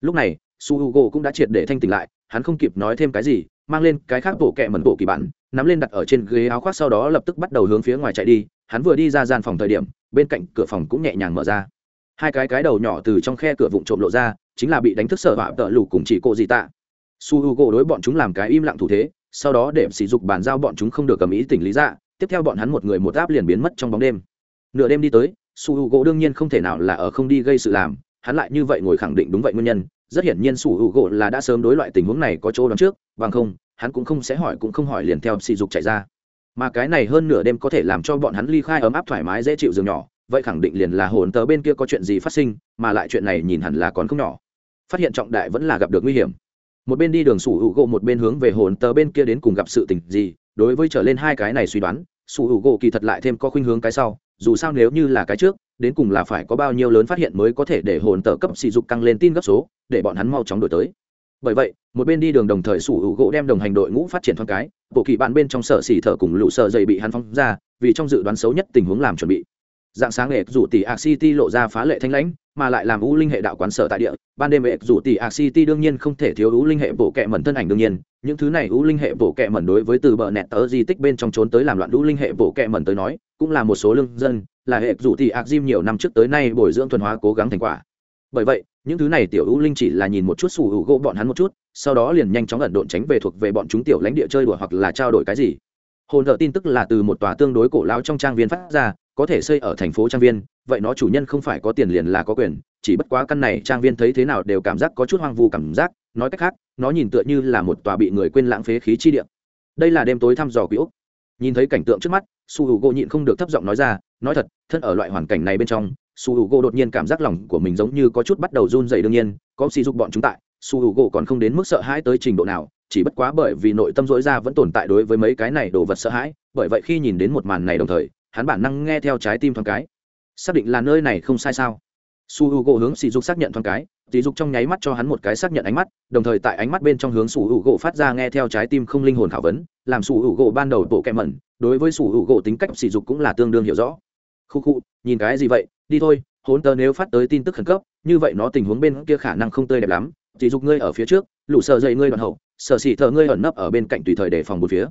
Lúc này su hữu gỗ cũng đã triệt để thanh tỉnh lại, hắn không kịp nói thêm cái gì, mang lên cái khác bộ kẹ mẩn bộ kỳ bản nắm lên đặt ở trên ghế áo khoác sau đó lập tức bắt đầu hướng phía ngoài chạy đi. Hắn vừa đi ra gian phòng thời điểm, bên cạnh cửa phòng cũng nhẹ nhàng mở ra. Hai cái cái đầu nhỏ từ trong khe cửa vụn trộm lộ ra, chính là bị đánh thức sợ hỏa tợ lù cùng chỉ cô gì tạ. Su h u gỗ đối bọn chúng làm cái im lặng thủ thế, sau đó để sỉ dục bàn giao bọn chúng không được cầm ý tỉnh lý dạ tiếp theo bọn hắn một người một áp liền biến mất trong bóng đêm. Nửa đêm đi tới, su h u gỗ đương nhiên không thể nào là ở không đi gây sự làm, hắn lại như vậy ngồi khẳng định đúng vậy nguyên nhân, rất hiển nhiên su h u gỗ là đã sớm đối loại tình huống này có chỗ đón trước, bằng không hắn cũng không sẽ hỏi cũng không hỏi liền theo sỉ dục chạy ra. Mà cái này hơn nửa đêm có thể làm cho bọn hắn ly khai ấm áp thoải mái dễ chịu giường nhỏ, vậy khẳng định liền là hồn tớ bên kia có chuyện gì phát sinh, mà lại chuyện này nhìn hẳn là còn không nhỏ. Phát hiện trọng đại vẫn là gặp được nguy hiểm. Một bên đi đường sủ hữu gỗ, một bên hướng về hồn tớ bên kia đến cùng gặp sự tình gì, đối với trở lên hai cái này suy đoán, sủ hữu gỗ kỳ thật lại thêm có khuynh hướng cái sau, dù sao nếu như là cái trước, đến cùng là phải có bao nhiêu lớn phát hiện mới có thể để hồn tờ cấp sỉ dục căng lên tin gấp số, để bọn hắn mau chóng đổi tới bởi vậy, một bên đi đường đồng thời sủ hữu gỗ đem đồng hành đội ngũ phát triển thoáng cái, bộ kỳ bạn bên trong sở xỉ thở cùng lũ sợ dày bị hắn phong ra, vì trong dự đoán xấu nhất tình huống làm chuẩn bị. Dạng sáng nghệ rủ tỷ ạc city lộ ra phá lệ thanh lãnh, mà lại làm u linh hệ đạo quán sở tại địa. Ban đêm nghệ rủ tỷ ạc city đương nhiên không thể thiếu u linh hệ bộ kệ mẩn thân ảnh đương nhiên. Những thứ này u linh hệ bộ kệ mẩn đối với từ bờ nẹt tớ di tích bên trong trốn tới làm loạn u linh hệ bộ kệ mẩn tới nói, cũng là một số lương dân, là hệ rủ tỷ ạc diêm nhiều năm trước tới nay bồi dưỡng thuần hóa cố gắng thành quả. Bởi vậy những thứ này tiểu u linh chỉ là nhìn một chút sủ hữu gỗ bọn hắn một chút, sau đó liền nhanh chóng ẩn độn tránh về thuộc về bọn chúng tiểu lãnh địa chơi đùa hoặc là trao đổi cái gì. Hồn thợ tin tức là từ một tòa tương đối cổ lao trong trang viên phát ra, có thể xây ở thành phố trang viên, vậy nó chủ nhân không phải có tiền liền là có quyền, chỉ bất quá căn này trang viên thấy thế nào đều cảm giác có chút hoang vu cảm giác, nói cách khác, nó nhìn tựa như là một tòa bị người quên lãng phế khí chi điện đây là đêm tối thăm dò quý úc. Nhìn thấy cảnh tượng trước mắt su h u gỗ nhịn không được thấp giọng nói ra, nói thật, thân ở loại hoàn cảnh này bên trong su h u gỗ đột nhiên cảm giác lòng của mình giống như có chút bắt đầu run dày đương nhiên, có sỉ dục bọn chúng tại, su h u gỗ còn không đến mức sợ hãi tới trình độ nào, chỉ bất quá bởi vì nội tâm dối ra vẫn tồn tại đối với mấy cái này đồ vật sợ hãi, bởi vậy khi nhìn đến một màn này đồng thời, hắn bản năng nghe theo trái tim thoáng cái. Xác định là nơi này không sai sao? Su h u gỗ hướng sỉ dục xác nhận thoáng cái sỉ dục trong nháy mắt cho hắn một cái xác nhận ánh mắt, đồng thời tại ánh mắt bên trong hướng su h u gỗ phát ra nghe theo trái tim không linh hồn khảo vấn, làm su h u gỗ ban đầu bộ kẹ mẩn, đối với su h u gỗ tính cách sỉ dục cũng là tương đương hiểu rõ. Khu khu, nhìn cái gì vậy? Đi thôi hôn tờ nếu phát tới tin tức khẩn cấp, như vậy nó tình huống bên kia khả năng không tươi đẹp lắm. Chỉ dục ngươi ở phía trước, lũ sợ dậy ngươi đoạn hậu, sợ xỉ thợ ngươi ẩn nấp ở bên cạnh tùy thời để phòng một phía.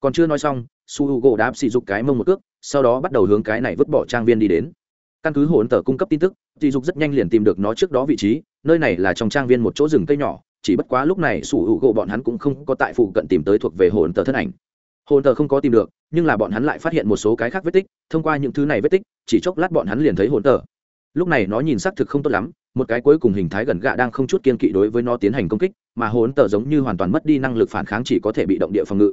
Còn chưa nói xong, su h u gỗ đáp xỉ dục cái mông một cước, sau đó bắt đầu hướng cái này vứt bỏ trang viên đi đến. Căn cứ hồn tờ cung cấp tin tức dì dục rất nhanh liền tìm được nó trước đó vị trí, nơi này là trong trang viên một chỗ rừng cây nhỏ, chỉ bất quá lúc này sủ hữu gỗ bọn hắn cũng không có tại phụ cận tìm tới thuộc về hồn tờ thân ảnh hồn tờ không có tìm được, nhưng là bọn hắn lại phát hiện một số cái khác vết tích, thông qua những thứ này vết tích, chỉ chốc lát bọn hắn liền thấy hồn tờ. Lúc này nó nhìn xác thực không tốt lắm, một cái cuối cùng hình thái gần gạ đang không chút kiên kỵ đối với nó tiến hành công kích, mà hồn tờ giống như hoàn toàn mất đi năng lực phản kháng chỉ có thể bị động địa phòng ngự.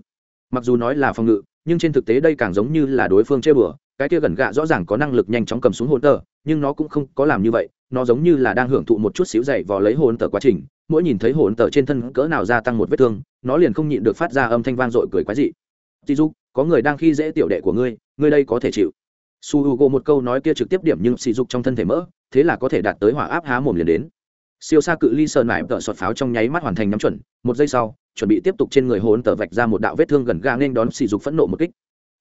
Mặc dù nói là phòng ngự, nhưng trên thực tế đây càng giống như là đối phương chơi bừa, cái kia gần gạ rõ ràng có năng lực nhanh chóng cầm xuống hồn tờ, nhưng nó cũng không có làm như vậy, nó giống như là đang hưởng thụ một chút xíu dậy vò lấy hồn tờ quá trình, mỗi nhìn thấy hồn tờ trên thân cỡ nào gia tăng một vết thương, nó liền không nhịn được phát ra âm thanh vang dội cười quái dị tí dục có người đang khi dễ tiểu đệ của ngươi ngươi đây có thể chịu. Su h u g một câu nói kia trực tiếp điểm nhưng sỉ dục trong thân thể mỡ thế là có thể đạt tới hỏa áp há mồm liền đến. Siêu xa cự ly sơn mải tợ sọt pháo trong nháy mắt hoàn thành nắm chuẩn một giây sau chuẩn bị tiếp tục trên người hồn tờ vạch ra một đạo vết thương gần ga nên đón sỉ dục phẫn nộ một kích.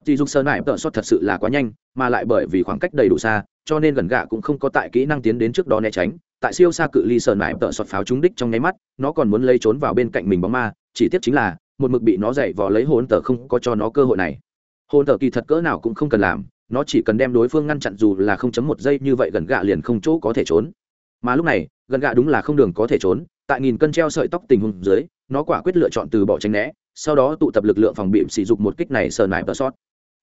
Tỷ dục sơn nại tợ sọt thật sự là quá nhanh, mà lại bởi vì khoảng cách đầy đủ xa, cho nên gần gạ cũng không có tại kỹ năng tiến đến trước đó né tránh. Tại siêu xa cự ly sơn nại tợ sọt pháo trúng đích trong nháy mắt, nó còn muốn lấy trốn vào bên cạnh mình bóng ma, chỉ tiếc chính là một mực bị nó dậy vò lấy hồn tờ không có cho nó cơ hội này. Hồn tờ kỳ thật cỡ nào cũng không cần làm, nó chỉ cần đem đối phương ngăn chặn dù là không chấm một giây như vậy gần gạ liền không chỗ có thể trốn. Mà lúc này, gần gạ đúng là không đường có thể trốn, tại nghìn cân treo sợi tóc tình huống dưới, nó quả quyết lựa chọn từ bỏ tránh né, sau đó tụ tập lực lượng phòng bị sử dụng một kích này sờ nải bờ sót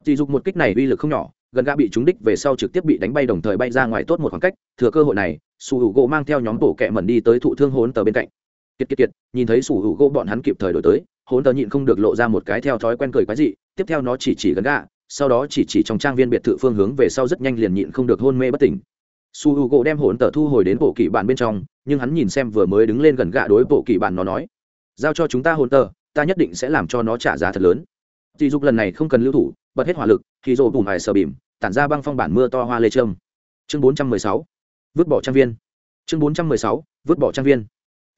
Tỷ dục một kích này uy lực không nhỏ, gần gạ bị trúng đích về sau trực tiếp bị đánh bay đồng thời bay ra ngoài tốt một khoảng cách, thừa cơ hội này, Sủ Hữu Gỗ mang theo nhóm bộ kẹ mẩn đi tới thụ thương hốn tờ bên cạnh. Kiệt kiệt kiệt, nhìn thấy Sủ Hữu Gỗ bọn hắn kịp thời đổi tới, Hồn tờ nhịn không được lộ ra một cái theo thói quen cười quái dị, tiếp theo nó chỉ chỉ gần gạ sau đó chỉ chỉ trong trang viên biệt thự phương hướng về sau rất nhanh liền nhịn không được hôn mê bất tỉnh. Su h u gỗ đem hồn tờ thu hồi đến bộ kỷ bản bên trong nhưng hắn nhìn xem vừa mới đứng lên gần gạ đối bộ kỷ bản nó nói giao cho chúng ta hồn tờ ta nhất định sẽ làm cho nó trả giá thật lớn. Dì dục lần này không cần lưu thủ bật hết hỏa lực thì rồ bùm hải sờ bìm tản ra băng phong bản mưa to hoa lê trâm. Chương bốn trăm mười sáu vứt bỏ trang viên. Chương bốn trăm mười sáu vứt bỏ trang viên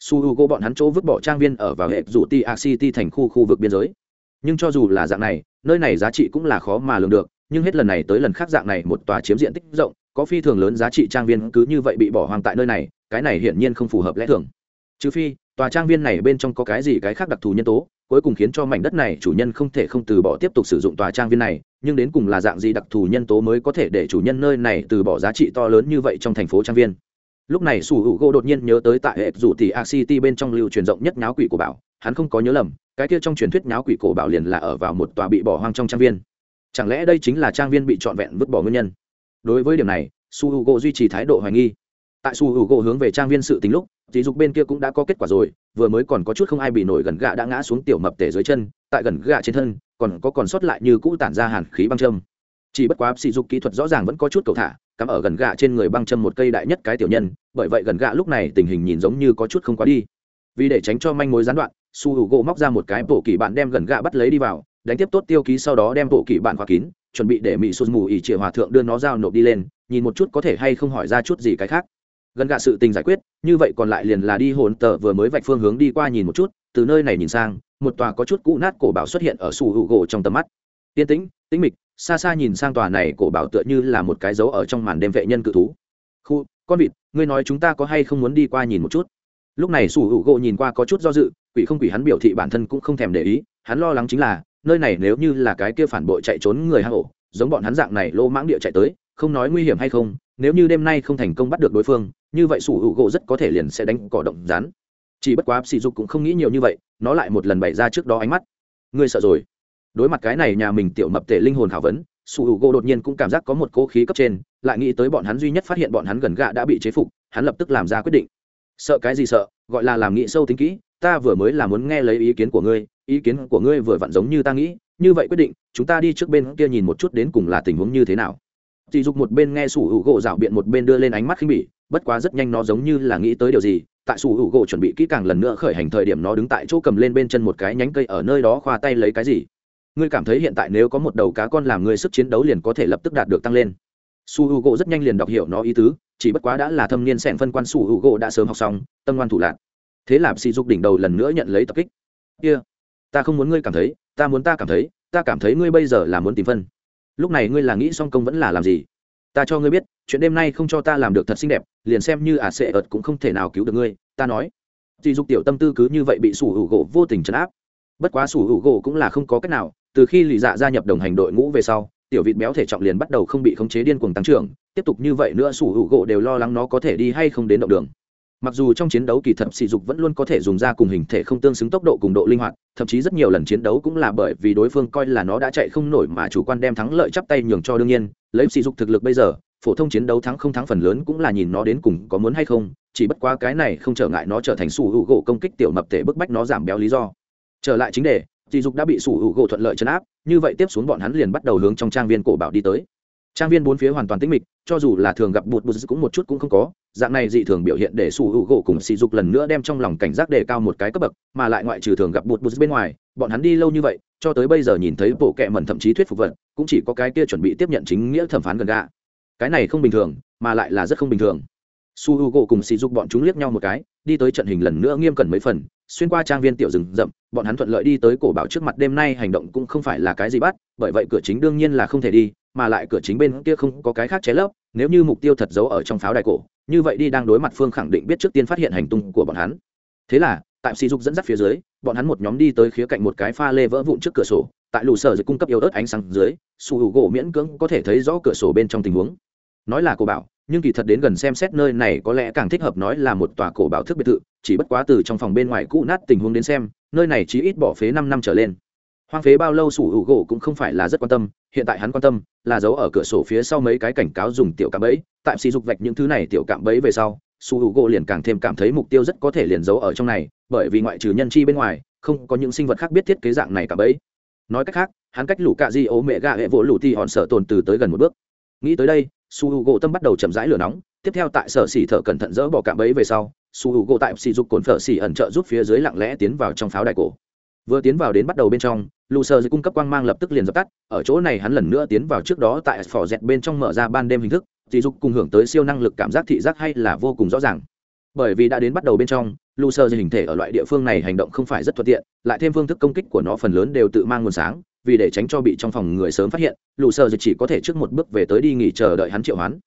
su h u gỗ bọn hắn chỗ vứt bỏ trang viên ở vào hệ rủ ti a city thành khu khu vực biên giới. Nhưng cho dù là dạng này, nơi này giá trị cũng là khó mà lường được, nhưng hết lần này tới lần khác dạng này một tòa chiếm diện tích rộng, có phi thường lớn giá trị trang viên cứ như vậy bị bỏ hoang tại nơi này, cái này hiển nhiên không phù hợp lẽ thường. Trừ phi, tòa trang viên này bên trong có cái gì cái khác đặc thù nhân tố, cuối cùng khiến cho mảnh đất này chủ nhân không thể không từ bỏ tiếp tục sử dụng tòa trang viên này, nhưng đến cùng là dạng gì đặc thù nhân tố mới có thể để chủ nhân nơi này từ bỏ giá trị to lớn như vậy trong thành phố trang viên? Lúc này sủ hữu gỗ đột nhiên nhớ tới tại hệ rủ tỷ a city bên trong lưu truyền rộng nhất nháo quỷ của bảo, hắn không có nhớ lầm, cái kia trong truyền thuyết nháo quỷ cổ bảo liền là ở vào một tòa bị bỏ hoang trong trang viên. Chẳng lẽ đây chính là trang viên bị trọn vẹn vứt bỏ nguyên nhân? Đối với điểm này su h u gỗ duy trì thái độ hoài nghi. Tại su h u gỗ hướng về trang viên sự tính lúc dì dục bên kia cũng đã có kết quả rồi, vừa mới còn có chút không ai bị nổi gần gạ đã ngã xuống tiểu mập tể dưới chân, tại gần gạ trên thân, còn có còn sót lại như cũ tản ra hàn khí băng châm chỉ bất quá sỉ dục kỹ thuật rõ ràng vẫn có chút cầu thả, cắm ở gần gạ trên người băng châm một cây đại nhất cái tiểu nhân, bởi vậy gần gạ lúc này tình hình nhìn giống như có chút không quá đi. Vì để tránh cho manh mối gián đoạn, su hữu gỗ móc ra một cái bộ kỳ bạn đem gần gạ bắt lấy đi vào, đánh tiếp tốt tiêu ký sau đó đem bộ kỳ bạn khóa kín, chuẩn bị để mỹ sụt mù ỉ trịa hòa thượng đưa nó giao nộp đi lên, nhìn một chút có thể hay không hỏi ra chút gì cái khác. Gần gạ sự tình giải quyết, như vậy còn lại liền là đi hồn tờ vừa mới vạch phương hướng đi qua nhìn một chút, từ nơi này nhìn sang, một tòa có chút cũ nát cổ bảo xuất hiện ở su hữu gỗ trong tầm mắt. Tiên tĩnh tĩnh mịch xa xa nhìn sang tòa này, cổ bảo tựa như là một cái dấu ở trong màn đêm vệ nhân cự thú. Khu, con vịt, ngươi nói chúng ta có hay không muốn đi qua nhìn một chút? Lúc này sủ hữu gỗ nhìn qua có chút do dự, quỷ không quỷ hắn biểu thị bản thân cũng không thèm để ý, hắn lo lắng chính là, nơi này nếu như là cái kia phản bội chạy trốn người hang ổ, giống bọn hắn dạng này lô mãng địa chạy tới, không nói nguy hiểm hay không, nếu như đêm nay không thành công bắt được đối phương, như vậy sủ hữu gỗ rất có thể liền sẽ đánh cỏ động rán chỉ bất quá sỉ dục cũng không nghĩ nhiều như vậy, nó lại một lần bày ra trước đó ánh mắt. Ngươi sợ rồi đối mặt cái này nhà mình tiểu mập tể linh hồn khảo vấn su h u gỗ đột nhiên cũng cảm giác có một cố khí cấp trên, lại nghĩ tới bọn hắn duy nhất phát hiện bọn hắn gần gạ đã bị chế phục, hắn lập tức làm ra quyết định. Sợ cái gì sợ, gọi là làm nghĩ sâu tính kỹ, ta vừa mới là muốn nghe lấy ý kiến của ngươi, ý kiến của ngươi vừa vặn giống như ta nghĩ, như vậy quyết định, chúng ta đi trước bên kia nhìn một chút đến cùng là tình huống như thế nào. Dì dục một bên nghe sủ hữu gỗ rảo biện một bên đưa lên ánh mắt khinh bỉ, bất quá rất nhanh nó giống như là nghĩ tới điều gì, tại sủ hữu gỗ chuẩn bị kỹ càng lần nữa khởi hành thời điểm nó đứng tại chỗ cầm lên bên chân một cái nhánh cây ở nơi đó khoa tay lấy cái gì ngươi cảm thấy hiện tại nếu có một đầu cá con làm ngươi sức chiến đấu liền có thể lập tức đạt được tăng lên. Su h u gỗ rất nhanh liền đọc hiểu nó ý tứ, chỉ bất quá đã là thâm niên sẻn phân quan su h u gỗ đã sớm học xong, tâm ngoan thủ lạc. Thế là sỉ dục đỉnh đầu lần nữa nhận lấy tập kích. Kia、yeah. ta không muốn ngươi cảm thấy, ta muốn ta cảm thấy, ta cảm thấy ngươi bây giờ là muốn tìm phân. Lúc này ngươi là nghĩ song công vẫn là làm gì? Ta cho ngươi biết, chuyện đêm nay không cho ta làm được thật xinh đẹp, liền xem như ả sệ ợt cũng không thể nào cứu được ngươi, ta nói. Sỉ dục tiểu tâm tư cứ như vậy bị sủ hữu gỗ vô tình chấn áp. Bất quá sủ hữu gỗ cũng là không có cách nào từ khi lì dạ gia nhập đồng hành đội ngũ về sau, tiểu vịt béo thể trọng liền bắt đầu không bị khống chế điên cuồng tăng trưởng, tiếp tục như vậy nữa sủ hữu gỗ đều lo lắng nó có thể đi hay không đến động đường. Mặc dù trong chiến đấu kỳ thật sỉ dục vẫn luôn có thể dùng ra cùng hình thể không tương xứng tốc độ cùng độ linh hoạt, thậm chí rất nhiều lần chiến đấu cũng là bởi vì đối phương coi là nó đã chạy không nổi mà chủ quan đem thắng lợi chắp tay nhường cho đương nhiên, lấy sỉ dục thực lực bây giờ, phổ thông chiến đấu thắng không thắng phần lớn cũng là nhìn nó đến cùng có muốn hay không, chỉ bất quá cái này không trở ngại nó trở thành sủ hữu gỗ công kích tiểu mập thể bức bách nó giảm béo lý do. Trở lại chính đề dì dục đã bị sủ hữu gỗ thuận lợi chấn áp, như vậy tiếp xuống bọn hắn liền bắt đầu hướng trong trang viên cổ bảo đi tới. Trang viên bốn phía hoàn toàn tĩnh mịch, cho dù là thường gặp bụt bụt cũng một chút cũng không có, dạng này dị thường biểu hiện để sủ hữu gỗ cùng sỉ dục lần nữa đem trong lòng cảnh giác đề cao một cái cấp bậc, mà lại ngoại trừ thường gặp bụt bụt bên ngoài, bọn hắn đi lâu như vậy, cho tới bây giờ nhìn thấy bộ kệ mẩn thậm chí thuyết phục vận cũng chỉ có cái kia chuẩn bị tiếp nhận chính nghĩa thẩm phán gần gạ. Cái này không bình thường, mà lại là rất không bình thường. Su h u gỗ cùng sỉ dục bọn chúng liếc nhau một cái đi tới trận hình lần nữa nghiêm cẩn mấy phần, xuyên qua trang viên tiểu rừng rậm, bọn hắn thuận lợi đi tới cổ bảo trước mặt đêm nay hành động cũng không phải là cái gì bắt, bởi vậy cửa chính đương nhiên là không thể đi, mà lại cửa chính bên kia không có cái khác chế lấp, nếu như mục tiêu thật giấu ở trong pháo đài cổ, như vậy đi đang đối mặt phương khẳng định biết trước tiên phát hiện hành tung của bọn hắn. Thế là, tại sỉ dục dẫn dắt phía dưới, bọn hắn một nhóm đi tới khía cạnh một cái pha lê vỡ vụn trước cửa sổ, tại lù sở dịch cung cấp yếu ớt ánh sáng dưới su hữu gỗ miễn cưỡng có thể thấy rõ cửa sổ bên trong tình huống. Nói là cổ bảo nhưng kỳ thật đến gần xem xét nơi này có lẽ càng thích hợp nói là một tòa cổ bảo thức biệt thự, chỉ bất quá từ trong phòng bên ngoài cũ nát tình huống đến xem, nơi này chỉ ít bỏ phế năm năm trở lên. Hoang phế bao lâu sủ hữu gỗ cũng không phải là rất quan tâm, hiện tại hắn quan tâm là giấu ở cửa sổ phía sau mấy cái cảnh cáo dùng tiểu cạm bẫy, tạm xì dục vạch những thứ này tiểu cạm bẫy về sau, sủ hữu gỗ liền càng thêm cảm thấy mục tiêu rất có thể liền giấu ở trong này, bởi vì ngoại trừ nhân chi bên ngoài, không có những sinh vật khác biết thiết kế dạng này cả bẫy. Nói cách khác, hắn cách lũ cạ di ố mẹ gạ hệ vỗ lũ thì hòn sợ tồn từ tới gần một bước. Nghĩ tới đây su h u gỗ tâm bắt đầu chậm rãi lửa nóng, tiếp theo tại sở xỉ thợ cẩn thận dỡ bỏ cạm bẫy về sau, su h u gỗ tại xỉ dục cồn phở xỉ ẩn trợ giúp phía dưới lặng lẽ tiến vào trong pháo đài cổ. Vừa tiến vào đến bắt đầu bên trong lù sơ cung cấp quang mang lập tức liền dập tắt, ở chỗ này hắn lần nữa tiến vào trước đó tại phỏ dẹt bên trong mở ra ban đêm hình thức Xì dục cùng hưởng tới siêu năng lực cảm giác thị giác hay là vô cùng rõ ràng. Bởi vì đã đến bắt đầu bên trong lù sơ hình thể ở loại địa phương này hành động không phải rất thuận tiện, lại thêm phương thức công kích của nó phần lớn đều tự mang nguồn sáng vì để tránh cho bị trong phòng người sớm phát hiện lù sơ chỉ có thể trước một bước về tới đi nghỉ chờ đợi hắn triệu hoán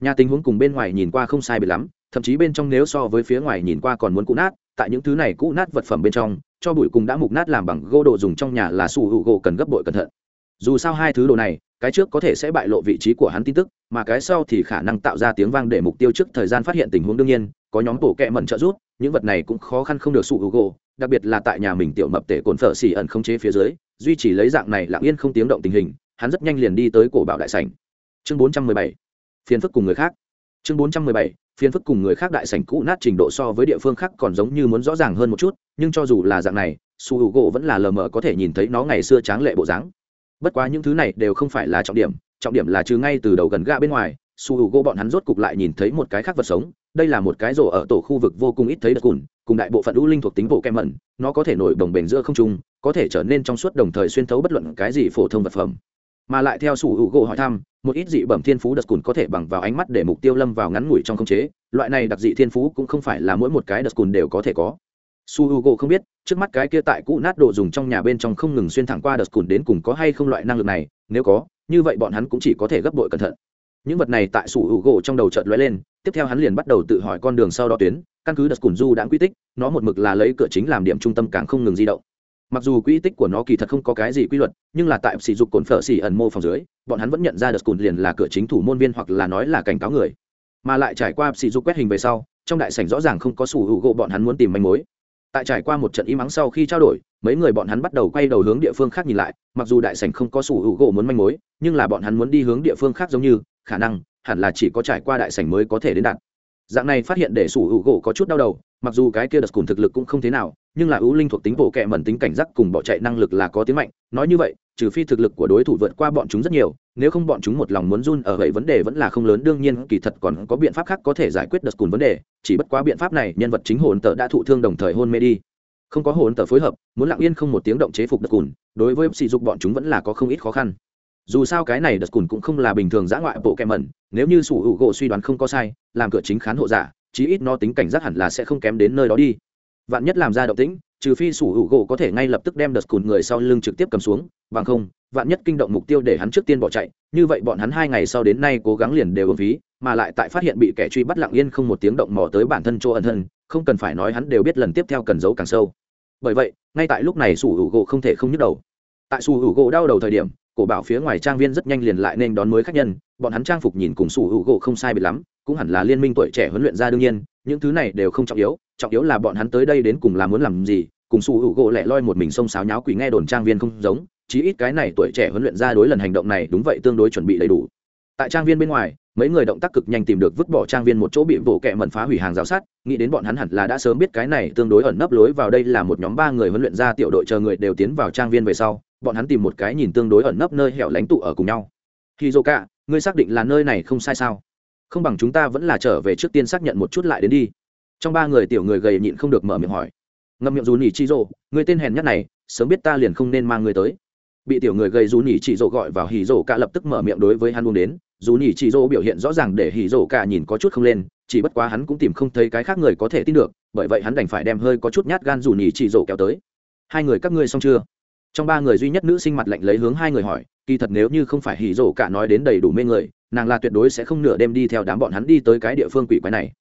nhà tình huống cùng bên ngoài nhìn qua không sai biệt lắm, thậm chí bên trong nếu so với phía ngoài nhìn qua còn muốn cũ nát, tại những thứ này cũ nát vật phẩm bên trong, cho bụi cùng đã mục nát làm bằng gỗ đồ dùng trong nhà là sủ hữu gỗ cần gấp bội cẩn thận dù sao hai thứ đồ này, cái trước có thể sẽ bại lộ vị trí của hắn tin tức, mà cái sau thì khả năng tạo ra tiếng vang để mục tiêu trước thời gian phát hiện tình huống đương nhiên, có nhóm bổ kẹ mẩn trợ giúp những vật này cũng khó khăn không được sụ hữu gỗ đặc biệt là tại nhà mình tiểu mập tể cồn phở xỉ ẩn không chế phía dưới, duy trì lấy dạng này lặng yên không tiếng động tình hình, hắn rất nhanh liền đi tới cổ bảo đại sảnh. Chương 417 phiền phức cùng người khác. Chương 417 phiền phức cùng người khác đại sảnh cũ nát trình độ so với địa phương khác còn giống như muốn rõ ràng hơn một chút, nhưng cho dù là dạng này su hữu gỗ vẫn là lờ mờ có thể nhìn thấy nó ngày xưa tráng lệ bộ dáng. Bất quá những thứ này đều không phải là trọng điểm trọng điểm là trừ ngay từ đầu gần ga bên ngoài su hữu gỗ bọn hắn rốt cục lại nhìn thấy một cái khác vật sống đây là một cái rổ ở tổ khu vực vô cùng ít thấy đất cùn, cùng đại bộ phận u linh thuộc tính bộ kem mẩn, nó có thể nổi đồng bền giữa không trung, có thể trở nên trong suốt đồng thời xuyên thấu bất luận cái gì phổ thông vật phẩm. Mà lại theo sủ hữu gỗ hỏi thăm, một ít dị bẩm thiên phú đất cùn có thể bằng vào ánh mắt để mục tiêu lâm vào ngắn ngủi trong không chế, loại này đặc dị thiên phú cũng không phải là mỗi một cái đất cùn đều có thể có. Su h u g o không biết, trước mắt cái kia tại cũ nát đồ dùng trong nhà bên trong không ngừng xuyên thẳng qua đợt cùn đến cùng có hay không loại năng lực này, nếu có, như vậy bọn hắn cũng chỉ có thể gấp bội cẩn thận những vật này tại sủ hữu gỗ trong đầu trợt lóe lên, tiếp theo hắn liền bắt đầu tự hỏi con đường sau đó tuyến, căn cứ đợt cùn du đã quy tích, nó một mực là lấy cửa chính làm điểm trung tâm càng không ngừng di động. Mặc dù quy tích của nó kỳ thật không có cái gì quy luật, nhưng là tại sỉ dục cồn phở xỉ ẩn mô phòng dưới, bọn hắn vẫn nhận ra đợt cùn liền là cửa chính thủ môn viên hoặc là nói là cảnh cáo người. Mà lại trải qua sỉ dục quét hình về sau, trong đại sảnh rõ ràng không có sủ hữu gỗ bọn hắn muốn tìm manh mối. Tại trải qua một trận im ắng sau khi trao đổi, mấy người bọn hắn bắt đầu quay đầu hướng địa phương khác nhìn lại, mặc dù đại sảnh không có sủ hữu gỗ muốn manh mối, nhưng là bọn hắn muốn đi hướng địa phương khác giống như khả năng hẳn là chỉ có trải qua đại sảnh mới có thể đến đạt. Dạng này phát hiện để sủ hữu gỗ có chút đau đầu, mặc dù cái kia đợt cùng thực lực cũng không thế nào, nhưng là ưu linh thuộc tính bộ kệ mẩn tính cảnh giác cùng bỏ chạy năng lực là có tiếng mạnh, nói như vậy, trừ phi thực lực của đối thủ vượt qua bọn chúng rất nhiều, nếu không bọn chúng một lòng muốn run ở vậy vấn đề vẫn là không lớn, đương nhiên kỳ thật còn có biện pháp khác có thể giải quyết đợt cùng vấn đề, chỉ bất quá biện pháp này nhân vật chính hồn tờ đã thụ thương đồng thời hôn mê đi. Không có hồn tờ phối hợp, muốn lặng yên không một tiếng động chế phục đợt cùn đối với sỉ dục bọn chúng vẫn là có không ít khó khăn dù sao cái này đợt cùn cũng không là bình thường giã ngoại bộ kẹm mẩn, nếu như sủ hữu gỗ suy đoán không có sai, làm cửa chính khán hộ giả, chí ít nó tính cảnh giác hẳn là sẽ không kém đến nơi đó đi. Vạn nhất làm ra động tĩnh, trừ phi sủ hữu gỗ có thể ngay lập tức đem đợt cùn người sau lưng trực tiếp cầm xuống, bằng không, vạn nhất kinh động mục tiêu để hắn trước tiên bỏ chạy, như vậy bọn hắn hai ngày sau đến nay cố gắng liền đều ưng phí, mà lại tại phát hiện bị kẻ truy bắt lặng yên không một tiếng động mò tới bản thân chỗ ẩn thân, không cần phải nói hắn đều biết lần tiếp theo cần giấu càng sâu. Bởi vậy, ngay tại lúc này sủ hữu gỗ không thể không nhức đầu. Tại sủ hữu gỗ đau đầu thời điểm cổ bảo phía ngoài trang viên rất nhanh liền lại nên đón mới khách nhân, bọn hắn trang phục nhìn cùng sủ hữu gỗ không sai biệt lắm, cũng hẳn là liên minh tuổi trẻ huấn luyện ra đương nhiên, những thứ này đều không trọng yếu trọng yếu là bọn hắn tới đây đến cùng là muốn làm gì, cùng sủ hữu gỗ lẻ loi một mình xông xáo nháo quỷ nghe đồn trang viên không giống, chí ít cái này tuổi trẻ huấn luyện ra đối lần hành động này đúng vậy tương đối chuẩn bị đầy đủ. Tại trang viên bên ngoài mấy người động tác cực nhanh tìm được vứt bỏ trang viên một chỗ bị vỗ kẹ mẩn phá hủy hàng rào sát nghĩ đến bọn hắn hẳn là đã sớm biết cái này tương đối ẩn nấp lối vào đây là một nhóm ba người huấn luyện ra tiểu đội chờ người đều tiến vào trang viên về sau, bọn hắn tìm một cái nhìn tương đối ẩn nấp nơi hẻo lánh tụ ở cùng nhau. Khi dô cả ngươi xác định là nơi này không sai sao? Không bằng chúng ta vẫn là trở về trước tiên xác nhận một chút lại đến đi. Trong ba người tiểu người gầy nhịn không được mở miệng hỏi. Ngậm miệng dù nỉ chi rô người tên hèn nhất này, sớm biết ta liền không nên mang người tới. Bị tiểu người gầy dù nỉ chỉ rộ gọi vào hì rộ cả lập tức mở miệng đối với hắn buông đến dù nỉ chỉ dỗ biểu hiện rõ ràng để hỉ dỗ cả nhìn có chút không lên, chỉ bất quá hắn cũng tìm không thấy cái khác người có thể tin được, bởi vậy hắn đành phải đem hơi có chút nhát gan dù nỉ chỉ dỗ kéo tới. Hai người các ngươi xong chưa? Trong ba người duy nhất nữ sinh mặt lạnh lấy hướng hai người hỏi, kỳ thật nếu như không phải hỉ dỗ cả nói đến đầy đủ mê người, nàng là tuyệt đối sẽ không nửa đêm đi theo đám bọn hắn đi tới cái địa phương quỷ quái này.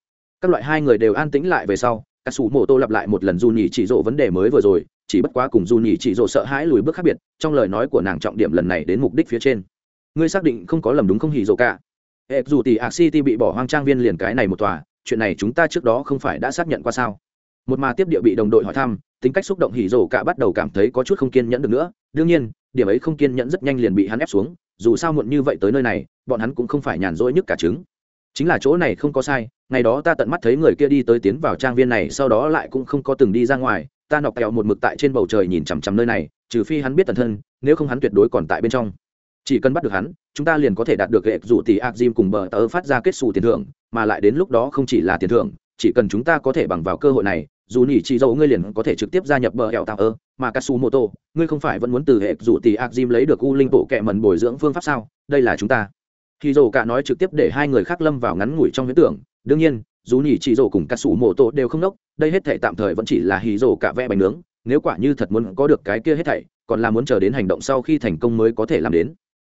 Các loại hai người đều an tĩnh lại về sau các sủ mộ tô lặp lại một lần dù nhỉ chỉ dỗ vấn đề mới vừa rồi, chỉ bất quá cùng dù nhỉ chỉ dỗ sợ hãi lùi bước khác biệt, trong lời nói của nàng trọng điểm lần này đến mục đích phía trên ngươi xác định không có lầm đúng không, hỉ rộ cả? Hệ dù tỷ ạc city bị bỏ hoang trang viên liền cái này một tòa, chuyện này chúng ta trước đó không phải đã xác nhận qua sao? Một mà tiếp địa bị đồng đội hỏi thăm, tính cách xúc động hỉ rộ cả bắt đầu cảm thấy có chút không kiên nhẫn được nữa. Đương nhiên, điểm ấy không kiên nhẫn rất nhanh liền bị hắn ép xuống, dù sao muộn như vậy tới nơi này, bọn hắn cũng không phải nhàn rỗi nhất cả trứng. Chính là chỗ này không có sai, ngày đó ta tận mắt thấy người kia đi tới tiến vào trang viên này, sau đó lại cũng không có từng đi ra ngoài, ta nọc kẹo một mực tại trên bầu trời nhìn chằm chằm nơi này, trừ phi hắn biết tần thân, nếu không hắn tuyệt đối còn tại bên trong chỉ cần bắt được hắn, chúng ta liền có thể đạt được hệ rủ tỷ ạc diêm cùng bờ tờ phát ra kết xù tiền thưởng, mà lại đến lúc đó không chỉ là tiền thưởng, chỉ cần chúng ta có thể bằng vào cơ hội này, dù nhỉ chỉ dầu ngươi liền có thể trực tiếp gia nhập bờ hẹo tạo ơ, mà katsu moto ngươi không phải vẫn muốn từ hệ rủ tỷ ạc diêm lấy được u linh bộ kệ mần bồi dưỡng phương pháp sao? Đây là chúng ta. Khi dầu cả nói trực tiếp để hai người khác lâm vào ngắn ngủi trong huyễn tưởng. Đương nhiên, dù nhỉ chỉ rổ cùng katsu moto đều không nốc, đây hết thể tạm thời vẫn chỉ là hì rổ cả vẽ bánh nướng. Nếu quả như thật muốn có được cái kia hết thảy, còn là muốn chờ đến hành động sau khi thành công mới có thể làm đến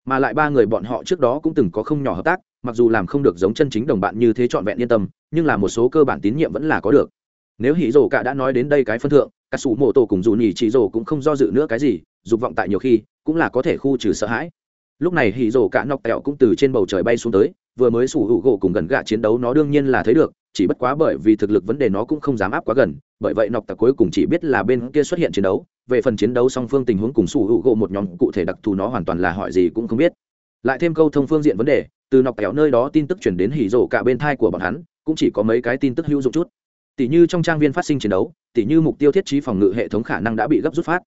mà lại ba người bọn họ trước đó cũng từng có không nhỏ hợp tác, mặc dù làm không được giống chân chính đồng bạn như thế trọn vẹn yên tâm, nhưng là một số cơ bản tín nhiệm vẫn là có được. Nếu hỉ rổ cả đã nói đến đây cái phân thượng, cả sủ mộ tổ cùng dù nhì chỉ rổ cũng không do dự nữa cái gì, dục vọng tại nhiều khi cũng là có thể khu trừ sợ hãi. Lúc này hỉ rổ cả nọc tẹo cũng từ trên bầu trời bay xuống tới, vừa mới sủ hữu gỗ cùng gần gạ chiến đấu nó đương nhiên là thấy được, chỉ bất quá bởi vì thực lực vấn đề nó cũng không dám áp quá gần, bởi vậy nọc tặc cuối cùng chỉ biết là bên kia xuất hiện chiến đấu về phần chiến đấu song phương tình huống cùng sủ hữu gỗ một nhóm cụ thể đặc thù nó hoàn toàn là hỏi gì cũng không biết. Lại thêm câu thông phương diện vấn đề, từ nọc kéo nơi đó tin tức chuyển đến hỉ rổ cả bên thai của bọn hắn, cũng chỉ có mấy cái tin tức hữu dụng chút. Tỷ như trong trang viên phát sinh chiến đấu tỷ như mục tiêu thiết trí phòng ngự hệ thống khả năng đã bị gấp rút phát.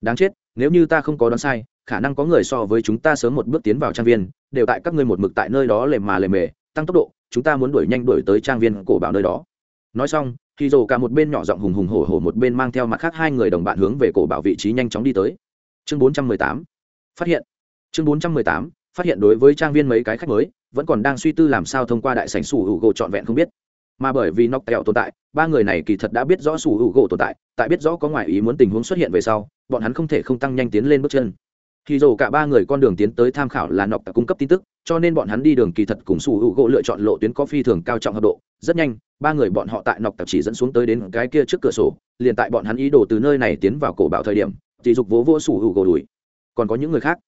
Đáng chết, nếu như ta không có đoán sai, khả năng có người so với chúng ta sớm một bước tiến vào trang viên, đều tại các ngươi một mực tại nơi đó lề mà lề mề, tăng tốc độ, chúng ta muốn đuổi nhanh đuổi tới trang viên cổ bảo nơi đó. Nói xong khi rồ cả một bên nhỏ giọng hùng hùng hổ hổ một bên mang theo mặt khác hai người đồng bạn hướng về cổ bảo vị trí nhanh chóng đi tới. Chương 418 phát hiện. Chương 418 phát hiện đối với trang viên mấy cái khách mới, vẫn còn đang suy tư làm sao thông qua đại sảnh sủ hữu gỗ trọn vẹn không biết. Mà bởi vì nóc tẹo tồn tại, ba người này kỳ thật đã biết rõ sủ hữu gỗ tồn tại tại biết rõ có ngoại ý muốn tình huống xuất hiện về sau, bọn hắn không thể không tăng nhanh tiến lên bước chân thì dù cả ba người con đường tiến tới tham khảo là nọc cung cấp tin tức, cho nên bọn hắn đi đường kỳ thật cùng sủ hữu gỗ lựa chọn lộ tuyến có phi thường cao trọng hợp độ. Rất nhanh, ba người bọn họ tại nọc tạp chỉ dẫn xuống tới đến cái kia trước cửa sổ, liền tại bọn hắn ý đồ từ nơi này tiến vào cổ bảo thời điểm chỉ dục vỗ vỗ sủ hữu gỗ đuổi còn có những người khác?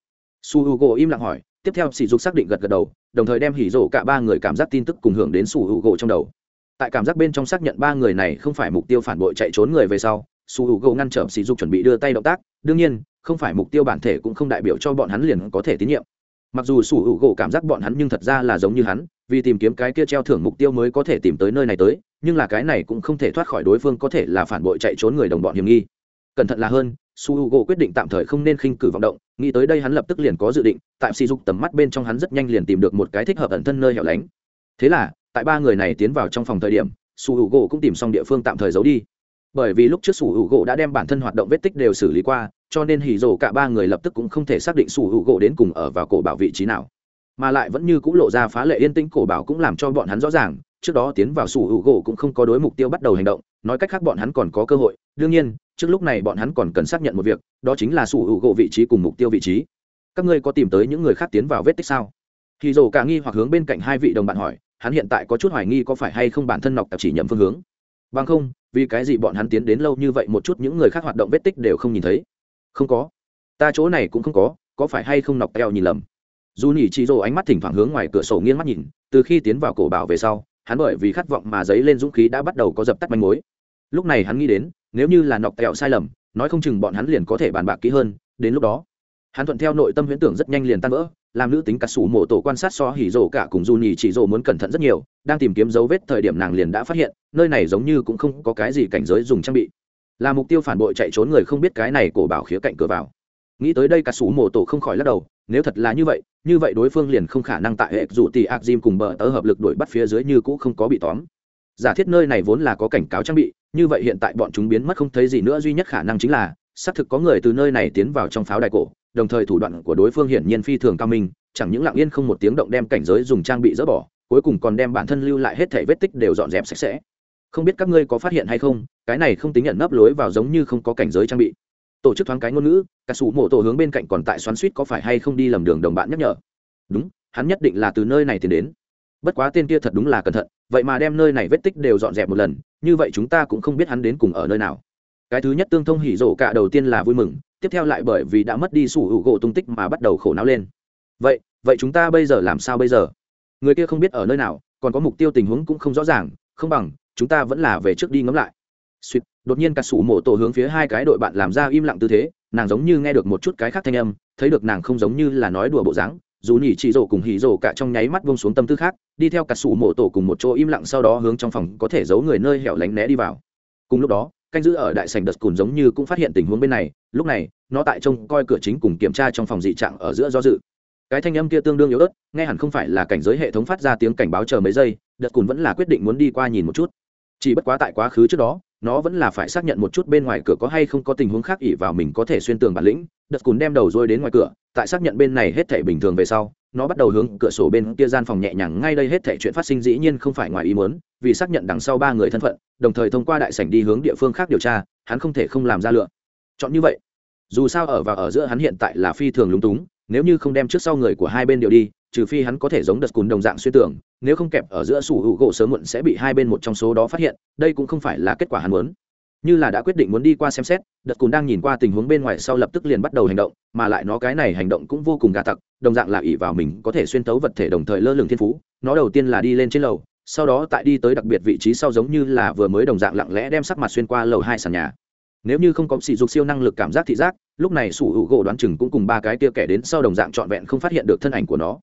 Su hữu gỗ im lặng hỏi. Tiếp theo sỉ dục xác định gật gật đầu, đồng thời đem hỉ rổ cả ba người cảm giác tin tức cùng hưởng đến sủ hữu gỗ trong đầu. Tại cảm giác bên trong xác nhận ba người này không phải mục tiêu phản bội chạy trốn người về sau su hữu gỗ ngăn trở sỉ dục chuẩn bị đưa tay động tác, đương nhiên, không phải mục tiêu bản thể cũng không đại biểu cho bọn hắn liền có thể tín nhiệm. Mặc dù sủ hữu gỗ cảm giác bọn hắn nhưng thật ra là giống như hắn, vì tìm kiếm cái kia treo thưởng mục tiêu mới có thể tìm tới nơi này tới, nhưng là cái này cũng không thể thoát khỏi đối phương có thể là phản bội chạy trốn người đồng bọn hiểm nghi. Cẩn thận là hơn, su h u g o quyết định tạm thời không nên khinh cử vọng động, nghĩ tới đây hắn lập tức liền có dự định, tại sỉ dục tầm mắt bên trong hắn rất nhanh liền tìm được một cái thích hợp ẩn thân nơi hẻo lánh. Thế là, tại ba người này tiến vào trong phòng thời điểm, su h u g o cũng tìm xong địa phương tạm thời giấu đi bởi vì lúc trước sủ hữu gỗ đã đem bản thân hoạt động vết tích đều xử lý qua, cho nên hỉ rồ cả ba người lập tức cũng không thể xác định sủ hữu gỗ đến cùng ở vào cổ bảo vị trí nào. Mà lại vẫn như c ũ lộ ra phá lệ yên tĩnh, cổ bảo cũng làm cho bọn hắn rõ ràng, trước đó tiến vào sủ hữu gỗ cũng không có đối mục tiêu bắt đầu hành động, nói cách khác bọn hắn còn có cơ hội. Đương nhiên, trước lúc này bọn hắn còn cần xác nhận một việc, đó chính là sủ hữu gỗ vị trí cùng mục tiêu vị trí. Các ngươi có tìm tới những người khác tiến vào vết tích sao? Hỉ rồ cả nghi hoặc hướng bên cạnh hai vị đồng bạn hỏi, hắn hiện tại có chút hoài nghi có phải hay không bản thân nọc tạp chỉ nhầm phương hướng bằng không, vì cái gì bọn hắn tiến đến lâu như vậy một chút những người khác hoạt động vết tích đều không nhìn thấy? Không có. Ta chỗ này cũng không có có phải hay không nọc teo nhìn lầm? Dù nhỉ chị rồ ánh mắt thỉnh thoảng hướng ngoài cửa sổ nghiêng mắt nhìn, từ khi tiến vào cổ bảo về sau, hắn bởi vì khát vọng mà dấy lên dũng khí đã bắt đầu có dập tắt manh mối. Lúc này hắn nghĩ đến, nếu như là nọc kẹo sai lầm, nói không chừng bọn hắn liền có thể bàn bạc kỹ hơn, đến lúc đó, hắn thuận theo nội tâm huyễn tưởng rất nhanh liền tan vỡ làm nữ tính cà sủ mổ tổ quan sát so hỉ rổ cả cùng dù nhì chỉ rổ muốn cẩn thận rất nhiều, đang tìm kiếm dấu vết thời điểm nàng liền đã phát hiện, nơi này giống như cũng không có cái gì cảnh giới dùng trang bị. Là mục tiêu phản bội chạy trốn người không biết cái này cổ bảo khía cạnh cửa vào. Nghĩ tới đây cà sủ mổ tổ không khỏi lắc đầu, nếu thật là như vậy như vậy đối phương liền không khả năng tại hệ dụ tì ác dìm cùng bờ tớ hợp lực đuổi bắt phía dưới như cũ không có bị tóm. Giả thiết nơi này vốn là có cảnh cáo trang bị, như vậy hiện tại bọn chúng biến mất không thấy gì nữa, duy nhất khả năng chính là, xác thực có người từ nơi này tiến vào trong pháo đài cổ đồng thời thủ đoạn của đối phương hiển nhiên phi thường cao minh, chẳng những lặng yên không một tiếng động đem cảnh giới dùng trang bị dỡ bỏ, cuối cùng còn đem bản thân lưu lại hết thể vết tích đều dọn dẹp sạch sẽ. Không biết các ngươi có phát hiện hay không, cái này không tính nhận nấp lối vào giống như không có cảnh giới trang bị. Tổ chức thoáng cái ngôn ngữ cả sủ mộ tổ hướng bên cạnh còn tại xoắn suýt có phải hay không đi lầm đường đồng bạn nhắc nhở. Đúng, hắn nhất định là từ nơi này tiến đến. Bất quá tên kia thật đúng là cẩn thận, vậy mà đem nơi này vết tích đều dọn dẹp một lần, như vậy chúng ta cũng không biết hắn đến cùng ở nơi nào cái thứ nhất tương thông hỉ rổ cả đầu tiên là vui mừng, tiếp theo lại bởi vì đã mất đi sủ hữu gỗ tung tích mà bắt đầu khổ não lên. Vậy vậy chúng ta bây giờ làm sao bây giờ? Người kia không biết ở nơi nào, còn có mục tiêu tình huống cũng không rõ ràng, không bằng, chúng ta vẫn là về trước đi ngẫm lại. Suýt đột nhiên cả sủ mộ tổ hướng phía hai cái đội bạn làm ra im lặng tư thế, nàng giống như nghe được một chút cái khác thanh âm, thấy được nàng không giống như là nói đùa bộ dáng, dù nhỉ chị rổ cùng hỉ rổ cả trong nháy mắt vông xuống tâm tư khác, đi theo cả sủ mộ tổ cùng một chỗ im lặng sau đó hướng trong phòng có thể giấu người nơi hẻo lánh né đi vào. Cùng lúc đó canh giữ ở đại sành đợt cùn giống như cũng phát hiện tình huống bên này, lúc này, nó tại trông coi cửa chính cùng kiểm tra trong phòng dị trạng ở giữa do dự. Cái thanh âm kia tương đương yếu ớt, nghe hẳn không phải là cảnh giới hệ thống phát ra tiếng cảnh báo chờ mấy giây, đợt cùn vẫn là quyết định muốn đi qua nhìn một chút. Chỉ bất quá tại quá khứ trước đó nó vẫn là phải xác nhận một chút bên ngoài cửa có hay không có tình huống khác ỉ vào mình có thể xuyên tường bản lĩnh, đợt cùn đem đầu rôi đến ngoài cửa, tại xác nhận bên này hết thể bình thường về sau, nó bắt đầu hướng cửa sổ bên kia gian phòng nhẹ nhàng, ngay đây hết thể chuyện phát sinh dĩ nhiên không phải ngoài ý muốn, vì xác nhận đằng sau ba người thân phận, đồng thời thông qua đại sảnh đi hướng địa phương khác điều tra, hắn không thể không làm ra lựa. Chọn như vậy. Dù sao ở và ở giữa hắn hiện tại là phi thường lúng túng, nếu như không đem trước sau người của hai bên đều đi trừ phi hắn có thể giống đợt cùn đồng dạng xuyên tưởng nếu không kẹp ở giữa sủ hữu gỗ sớm muộn sẽ bị hai bên một trong số đó phát hiện, đây cũng không phải là kết quả hắn muốn. Như là đã quyết định muốn đi qua xem xét, đợt cùn đang nhìn qua tình huống bên ngoài sau lập tức liền bắt đầu hành động, mà lại nó cái này hành động cũng vô cùng gà tặc, đồng dạng là ỉ vào mình có thể xuyên tấu vật thể đồng thời lơ lửng thiên phú, nó đầu tiên là đi lên trên lầu, sau đó tại đi tới đặc biệt vị trí sau giống như là vừa mới đồng dạng lặng lẽ đem sắc mặt xuyên qua lầu hai sàn nhà. Nếu như không có sỉ dục siêu năng lực cảm giác thị giác, lúc này sủ hữu gỗ đoán chừng cũng cùng ba cái kia kẻ đến sau đồng dạng trọn vẹn không phát hiện được thân ảnh của nó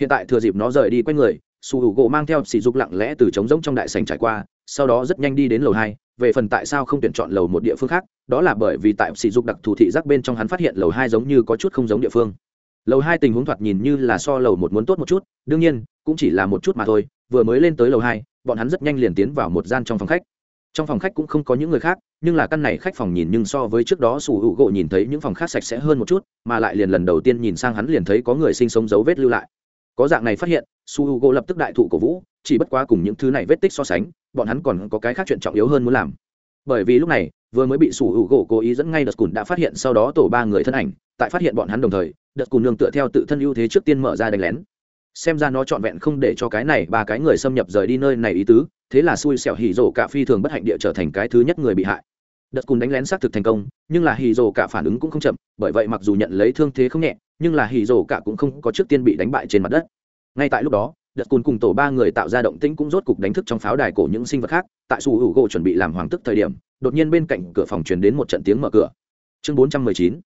hiện tại thừa dịp nó rời đi quay người, su h u gỗ mang theo sỉ dục lặng lẽ từ trống rỗng trong đại sành trải qua, sau đó rất nhanh đi đến lầu hai, về phần tại sao không tuyển chọn lầu một địa phương khác, đó là bởi vì tại sỉ dục đặc thù thị giác bên trong hắn phát hiện lầu hai giống như có chút không giống địa phương. Lầu hai tình huống thoạt nhìn như là so lầu một muốn tốt một chút, đương nhiên, cũng chỉ là một chút mà thôi, vừa mới lên tới lầu hai, bọn hắn rất nhanh liền tiến vào một gian trong phòng khách. Trong phòng khách cũng không có những người khác, nhưng là căn này khách phòng nhìn nhưng so với trước đó sủ hữu gỗ nhìn thấy những phòng khác sạch sẽ hơn một chút, mà lại liền lần đầu tiên nhìn sang hắn liền thấy có người sinh sống dấu vết lưu lại có dạng này phát hiện, su h u gỗ lập tức đại thụ cổ vũ, chỉ bất quá cùng những thứ này vết tích so sánh, bọn hắn còn có cái khác chuyện trọng yếu hơn muốn làm. Bởi vì lúc này, vừa mới bị su h u gỗ cố ý dẫn ngay đợt cùn đã phát hiện sau đó tổ ba người thân ảnh, tại phát hiện bọn hắn đồng thời đợt cùn nương tựa theo tự thân ưu thế trước tiên mở ra đánh lén. Xem ra nó trọn vẹn không để cho cái này ba cái người xâm nhập rời đi nơi này ý tứ, thế là xui xẻo hỉ rổ cả phi thường bất hạnh địa trở thành cái thứ nhất người bị hại. Đợt cùn đánh lén xác thực thành công, nhưng là hì rổ cả phản ứng cũng không chậm, bởi vậy mặc dù nhận lấy thương thế không nhẹ nhưng là hỉ rổ cả cũng không có trước tiên bị đánh bại trên mặt đất. Ngay tại lúc đó, đợt cùn cùng tổ ba người tạo ra động tĩnh cũng rốt cục đánh thức trong pháo đài cổ những sinh vật khác. Tại su hữu gỗ chuẩn bị làm hoàng tức thời điểm, đột nhiên bên cạnh cửa phòng truyền đến một trận tiếng mở cửa. Chương 419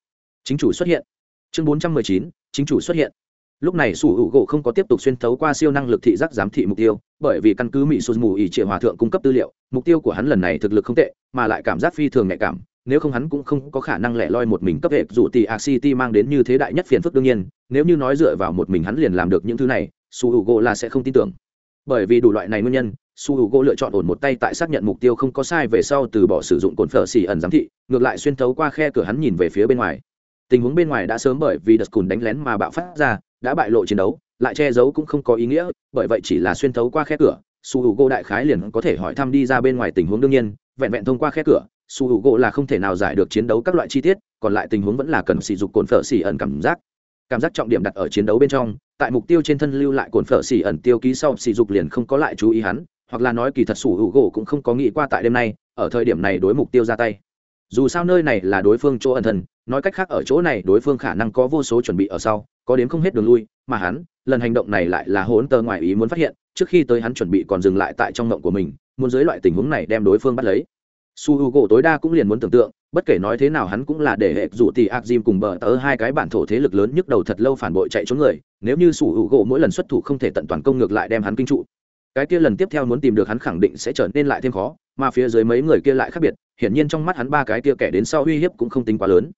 chính chủ xuất hiện. Chương 419 chính chủ xuất hiện. Lúc này su hữu gỗ không có tiếp tục xuyên thấu qua siêu năng lực thị giác giám thị mục tiêu, bởi vì căn cứ mỹ sụt mù ỉ triệu hòa thượng cung cấp tư liệu, mục tiêu của hắn lần này thực lực không tệ, mà lại cảm giác phi thường nhạy cảm nếu không hắn cũng không có khả năng lẻ loi một mình cấp hệ dù tỷ ạc city mang đến như thế đại nhất phiền phức đương nhiên, nếu như nói dựa vào một mình hắn liền làm được những thứ này, su h u gỗ là sẽ không tin tưởng. Bởi vì đủ loại này nguyên nhân, su h u gỗ lựa chọn ổn một tay tại xác nhận mục tiêu không có sai về sau từ bỏ sử dụng cồn phở xì ẩn giám thị, ngược lại xuyên thấu qua khe cửa hắn nhìn về phía bên ngoài. Tình huống bên ngoài đã sớm bởi vì đợt cùn đánh lén mà bạo phát ra, đã bại lộ chiến đấu, lại che giấu cũng không có ý nghĩa, bởi vậy chỉ là xuyên thấu qua khe cửa, su h u gỗ đại khái liền có thể hỏi thăm đi ra bên ngoài tình huống đương nhiên, vẹn vẹn thông qua khe cửa su hữu u gỗ là không thể nào giải được chiến đấu các loại chi tiết, còn lại tình huống vẫn là cần sử dụng cồn phở xỉ ẩn cảm giác. Cảm giác trọng điểm đặt ở chiến đấu bên trong, tại mục tiêu trên thân lưu lại cồn phở xỉ ẩn tiêu ký sau sử dụng liền không có lại chú ý hắn, hoặc là nói kỳ thật su hữu u gỗ cũng không có nghĩ qua tại đêm nay, ở thời điểm này đối mục tiêu ra tay. Dù sao nơi này là đối phương chỗ ẩn thân, nói cách khác ở chỗ này đối phương khả năng có vô số chuẩn bị ở sau, có đến không hết đường lui, mà hắn, lần hành động này lại là hỗn tơ ngoài ý muốn phát hiện, trước khi tới hắn chuẩn bị còn dừng lại tại trong ngộng của mình, muốn dưới loại tình huống này đem đối phương bắt lấy su h u gỗ tối đa cũng liền muốn tưởng tượng, bất kể nói thế nào hắn cũng là để hệ rủ tỷ ác dìm cùng bờ tớ hai cái bản thổ thế lực lớn nhức đầu thật lâu phản bội chạy trốn người, nếu như su h u gỗ mỗi lần xuất thủ không thể tận toàn công ngược lại đem hắn kinh trụ. Cái kia lần tiếp theo muốn tìm được hắn khẳng định sẽ trở nên lại thêm khó, mà phía dưới mấy người kia lại khác biệt, hiển nhiên trong mắt hắn ba cái kia kẻ đến sau uy hiếp cũng không tính quá lớn.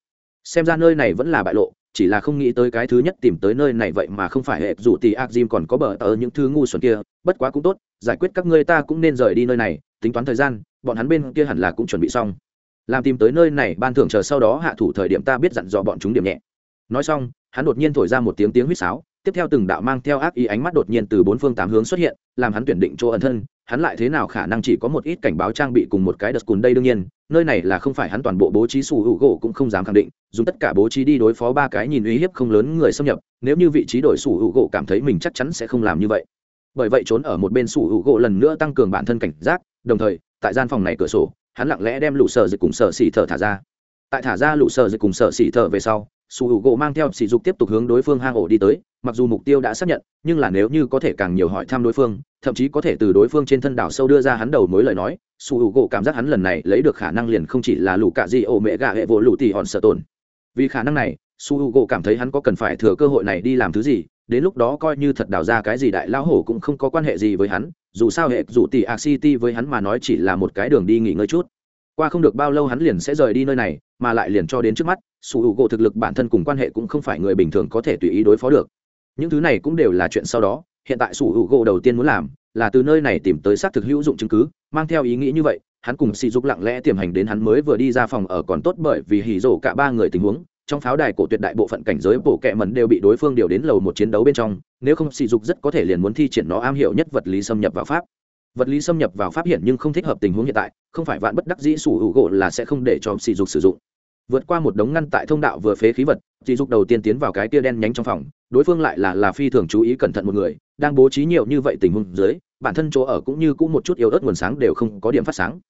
Xem ra nơi này vẫn là bại lộ, chỉ là không nghĩ tới cái thứ nhất tìm tới nơi này vậy mà không phải hệ dù tỷ ác dìm còn có bờ tờ những thứ ngu xuẩn kia, bất quá cũng tốt, giải quyết các ngươi ta cũng nên rời đi nơi này, tính toán thời gian bọn hắn bên kia hẳn là cũng chuẩn bị xong. Làm tìm tới nơi này, ban thưởng chờ sau đó hạ thủ thời điểm ta biết dặn dò bọn chúng điểm nhẹ. Nói xong, hắn đột nhiên thổi ra một tiếng tiếng huýt sáo, tiếp theo từng đạo mang theo ác ý ánh mắt đột nhiên từ bốn phương tám hướng xuất hiện, làm hắn tuyển định chỗ ẩn thân. Hắn lại thế nào khả năng chỉ có một ít cảnh báo trang bị cùng một cái đợt cùn đây đương nhiên, nơi này là không phải hắn toàn bộ bố trí sủ hữu gỗ cũng không dám khẳng định, dùng tất cả bố trí đi đối phó ba cái nhìn uy hiếp không lớn người xâm nhập, nếu như vị trí đổi sủ hữu gỗ cảm thấy mình chắc chắn sẽ không làm như vậy. Bởi vậy trốn ở một bên sủ hữu gỗ lần nữa tăng cường bản thân cảnh giác, đồng thời tại gian phòng này cửa sổ, hắn lặng lẽ đem lũ sợ dịch cùng sợ xỉ thở thả ra. Tại thả ra lũ sợ dịch cùng sợ xỉ thở về sau sủ hữu gỗ mang theo sỉ dục tiếp tục hướng đối phương hang ổ đi tới, mặc dù mục tiêu đã xác nhận, nhưng là nếu như có thể càng nhiều hỏi thăm đối phương, thậm chí có thể từ đối phương trên thân đảo sâu đưa ra hắn đầu mối lời nói, su hữu gỗ cảm giác hắn lần này lấy được khả năng liền không chỉ là lũ cạ di ổ mẹ gà hệ vỗ lũ tỉ hòn sợ tồn. Vì khả năng này, su hữu gỗ cảm thấy hắn có cần phải thừa cơ hội này đi làm thứ gì đến lúc đó coi như thật đào ra cái gì đại lao hổ cũng không có quan hệ gì với hắn, dù sao hệ dù tỷ ạc city với hắn mà nói chỉ là một cái đường đi nghỉ ngơi chút. Qua không được bao lâu hắn liền sẽ rời đi nơi này, mà lại liền cho đến trước mắt, sủ hữu u gỗ thực lực bản thân cùng quan hệ cũng không phải người bình thường có thể tùy ý đối phó được. Những thứ này cũng đều là chuyện sau đó, hiện tại sủ hữu u gỗ đầu tiên muốn làm là từ nơi này tìm tới xác thực hữu dụng chứng cứ, mang theo ý nghĩ như vậy, hắn cùng sỉ dục lặng lẽ tiềm hành đến hắn mới vừa đi ra phòng ở còn tốt bởi vì hỉ rổ cả ba người tình huống trong pháo đài cổ tuyệt đại bộ phận cảnh giới bộ kệ mẩn đều bị đối phương điều đến lầu một chiến đấu bên trong, nếu không sỉ dục rất có thể liền muốn thi triển nó am hiểu nhất vật lý xâm nhập vào pháp. Vật lý xâm nhập vào pháp hiện nhưng không thích hợp tình huống hiện tại, không phải vạn bất đắc dĩ sủ hữu gỗ là sẽ không để cho sỉ dục sử dụng. Vượt qua một đống ngăn tại thông đạo vừa phế khí vật, sỉ dục đầu tiên tiến vào cái tia đen nhánh trong phòng, đối phương lại là là phi thường chú ý cẩn thận một người, đang bố trí nhiều như vậy tình huống dưới, bản thân chỗ ở cũng như cũng một chút yếu ớt nguồn sáng đều không có điểm phát sáng.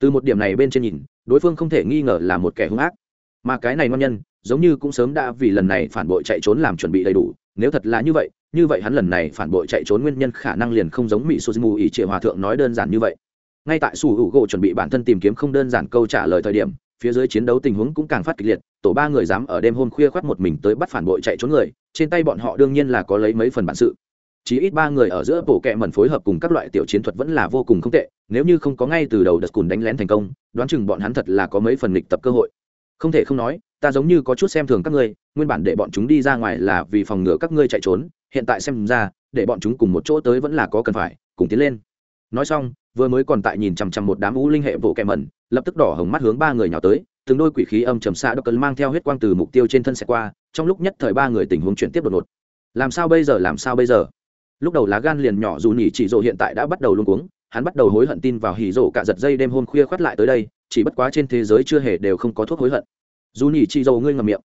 Từ một điểm này bên trên nhìn, đối phương không thể nghi ngờ là một kẻ hung ác. Mà cái này ngon nhân giống như cũng sớm đã vì lần này phản bội chạy trốn làm chuẩn bị đầy đủ, nếu thật là như vậy như vậy hắn lần này phản bội chạy trốn nguyên nhân khả năng liền không giống mỹ suzumu ý triệu hòa thượng nói đơn giản như vậy. Ngay tại su hữu gỗ chuẩn bị bản thân tìm kiếm không đơn giản câu trả lời thời điểm, phía dưới chiến đấu tình huống cũng càng phát kịch liệt, tổ ba người dám ở đêm hôm khuya khoác một mình tới bắt phản bội chạy trốn người, trên tay bọn họ đương nhiên là có lấy mấy phần bản sự. Chỉ ít ba người ở giữa bộ kệ mẩn phối hợp cùng các loại tiểu chiến thuật vẫn là vô cùng không tệ, nếu như không có ngay từ đầu đợt cùn đánh lén thành công, đoán chừng bọn hắn thật là có mấy phần lịch tập cơ hội. Không thể không nói ta giống như có chút xem thường các ngươi, nguyên bản để bọn chúng đi ra ngoài là vì phòng ngừa các ngươi chạy trốn, hiện tại xem ra, để bọn chúng cùng một chỗ tới vẫn là có cần phải, cùng tiến lên. Nói xong, vừa mới còn tại nhìn chằm chằm một đám u linh hệ bộ kẹ mẩn, lập tức đỏ hồng mắt hướng ba người nhào tới, từng đôi quỷ khí âm trầm xạ đ cấn mang theo huyết quang từ mục tiêu trên thân xe qua, trong lúc nhất thời ba người tình huống chuyển tiếp đột ngột. Làm sao bây giờ, làm sao bây giờ? Lúc đầu lá gan liền nhỏ dù nhỉ chỉ rộ hiện tại đã bắt đầu luôn cuống, hắn bắt đầu hối hận tin vào hỉ rộ cả giật dây đêm hôm khuya khoắt lại tới đây, chỉ bất quá trên thế giới chưa hề đều không có thuốc hối hận dù nhỉ chỉ dầu ngươi ngầm miệng.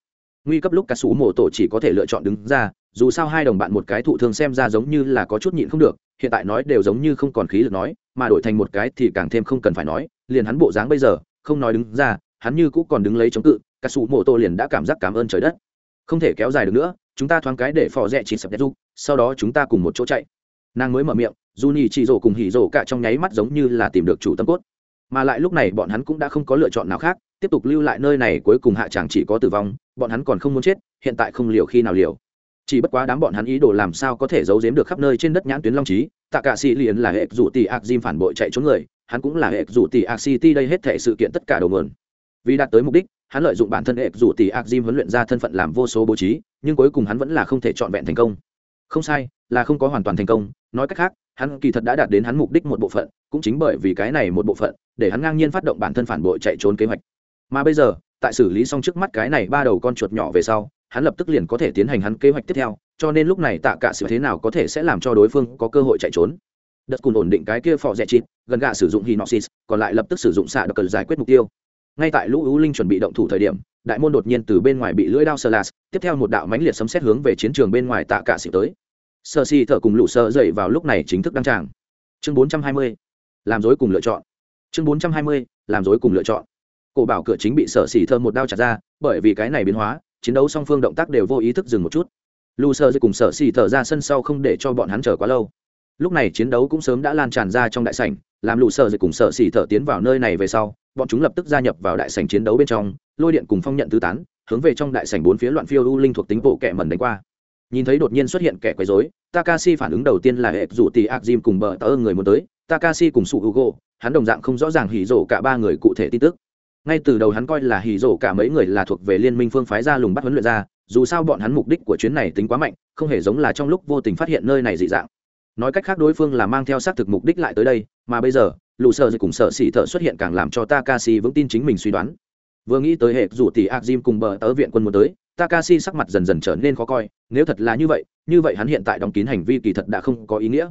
Nguy cấp lúc cả sủ mổ tổ chỉ có thể lựa chọn đứng ra, dù sao hai đồng bạn một cái thụ thương xem ra giống như là có chút nhịn không được, hiện tại nói đều giống như không còn khí lực nói, mà đổi thành một cái thì càng thêm không cần phải nói, liền hắn bộ dáng bây giờ, không nói đứng ra, hắn như cũng còn đứng lấy chống cự, cả sủ mổ tổ liền đã cảm giác cảm ơn trời đất. Không thể kéo dài được nữa, chúng ta thoáng cái để phò rẽ chỉ sập đẹp du sau đó chúng ta cùng một chỗ chạy. Nàng mới mở miệng, dù nhỉ chỉ rổ cùng hỉ rổ cả trong nháy mắt giống như là tìm được chủ tâm cốt. Mà lại lúc này bọn hắn cũng đã không có lựa chọn nào khác tiếp tục lưu lại nơi này cuối cùng hạ chẳng chỉ có tử vong, bọn hắn còn không muốn chết, hiện tại không liều khi nào liều. Chỉ bất quá đám bọn hắn ý đồ làm sao có thể giấu giếm được khắp nơi trên đất nhãn tuyến long trí tạ cả sĩ liền là hệ rủ tỷ ạc diêm phản bội chạy trốn người, hắn cũng là hệ rủ tỷ ạc city đây hết thể sự kiện tất cả đầu nguồn. Vì đạt tới mục đích, hắn lợi dụng bản thân hệ rủ tỷ ạc diêm huấn luyện ra thân phận làm vô số bố trí, nhưng cuối cùng hắn vẫn là không thể trọn vẹn thành công. Không sai, là không có hoàn toàn thành công, nói cách khác, hắn kỳ thật đã đạt đến hắn mục đích một bộ phận, cũng chính bởi vì cái này một bộ phận, để hắn ngang nhiên phát động bản thân phản bội chạy trốn kế hoạch mà bây giờ, tại xử lý xong trước mắt cái này ba đầu con chuột nhỏ về sau, hắn lập tức liền có thể tiến hành hắn kế hoạch tiếp theo, cho nên lúc này tạ cả sự thế nào có thể sẽ làm cho đối phương có cơ hội chạy trốn đất cùng ổn định cái kia phò rẻ chít gần gạ sử dụng hinoxis, còn lại lập tức sử dụng xạ đ cờ giải quyết mục tiêu ngay tại lũ ưu linh chuẩn bị động thủ thời điểm, đại môn đột nhiên từ bên ngoài bị lưỡi đao sơ las tiếp theo một đạo mánh liệt sấm xét hướng về chiến trường bên ngoài tạ cả xịu tới sơ si thở cùng lũ sơ dậy vào lúc này chính thức đăng tràng chương 420. làm dối cùng lựa chọn chương 420. làm dối cùng lựa chọn cổ bảo cửa chính bị sở xỉ thơ một đao chặt ra, bởi vì cái này biến hóa, chiến đấu song phương động tác đều vô ý thức dừng một chút. Lu sơ cùng sở xỉ thở ra sân sau không để cho bọn hắn chờ quá lâu. Lúc này chiến đấu cũng sớm đã lan tràn ra trong đại sảnh, làm lù sơ cùng sở xỉ thở tiến vào nơi này về sau, bọn chúng lập tức gia nhập vào đại sảnh chiến đấu bên trong, lôi điện cùng phong nhận tứ tán, hướng về trong đại sảnh bốn phía loạn phiêu u linh thuộc tính bộ kẻ mẩn đánh qua. Nhìn thấy đột nhiên xuất hiện kẻ quấy rối, takashi phản ứng đầu tiên là hệ rủ tì ạc cùng bờ tớ người muốn tới, takashi cùng sụ hugo, hắn đồng dạng không rõ ràng hỉ rổ cả ba người cụ thể tin tức ngay từ đầu hắn coi là hì rổ cả mấy người là thuộc về liên minh phương phái ra lùng bắt huấn luyện ra, dù sao bọn hắn mục đích của chuyến này tính quá mạnh, không hề giống là trong lúc vô tình phát hiện nơi này dị dạng. Nói cách khác đối phương là mang theo xác thực mục đích lại tới đây, mà bây giờ lù sợ cùng sợ xỉ thợ xuất hiện càng làm cho takashi vững tin chính mình suy đoán. Vừa nghĩ tới hệ rủ tỷ ạc cùng bờ tớ viện quân muốn tới, takashi sắc mặt dần dần trở nên khó coi, nếu thật là như vậy như vậy hắn hiện tại đóng kín hành vi kỳ thật đã không có ý nghĩa.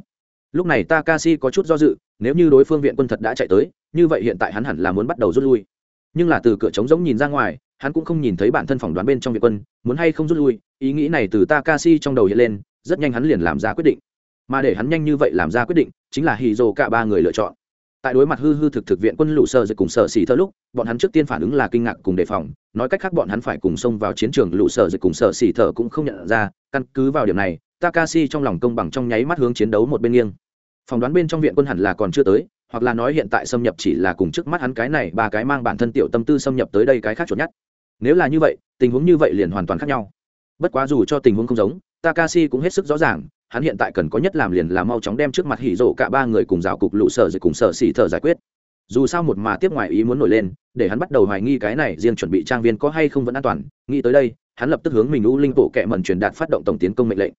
Lúc này takashi có chút do dự, nếu như đối phương viện quân thật đã chạy tới, như vậy hiện tại hắn hẳn là muốn bắt đầu rút lui nhưng là từ cửa trống giống nhìn ra ngoài, hắn cũng không nhìn thấy bản thân phỏng đoán bên trong viện quân, muốn hay không rút lui, ý nghĩ này từ takashi trong đầu hiện lên, rất nhanh hắn liền làm ra quyết định. Mà để hắn nhanh như vậy làm ra quyết định, chính là hì cả ba người lựa chọn. Tại đối mặt hư hư thực thực viện quân lũ sợ dịch cùng sợ xỉ thơ lúc, bọn hắn trước tiên phản ứng là kinh ngạc cùng đề phòng, nói cách khác bọn hắn phải cùng xông vào chiến trường lũ sợ dịch cùng sợ xỉ thơ cũng không nhận ra, căn cứ vào điểm này, takashi trong lòng công bằng trong nháy mắt hướng chiến đấu một bên nghiêng. Phỏng đoán bên trong viện quân hẳn là còn chưa tới hoặc là nói hiện tại xâm nhập chỉ là cùng trước mắt hắn cái này ba cái mang bản thân tiểu tâm tư xâm nhập tới đây cái khác chuột nhất nếu là như vậy, tình huống như vậy liền hoàn toàn khác nhau. Bất quá dù cho tình huống không giống, takashi cũng hết sức rõ ràng, hắn hiện tại cần có nhất làm liền là mau chóng đem trước mặt hỉ rộ cả ba người cùng rào cục lũ sở dịch cùng sở xỉ thở giải quyết. Dù sao một mà tiếp ngoài ý muốn nổi lên, để hắn bắt đầu hoài nghi cái này riêng chuẩn bị trang viên có hay không vẫn an toàn, nghĩ tới đây, hắn lập tức hướng mình u linh bộ kệ mẩn truyền đạt phát động tổng tiến công mệnh lệnh.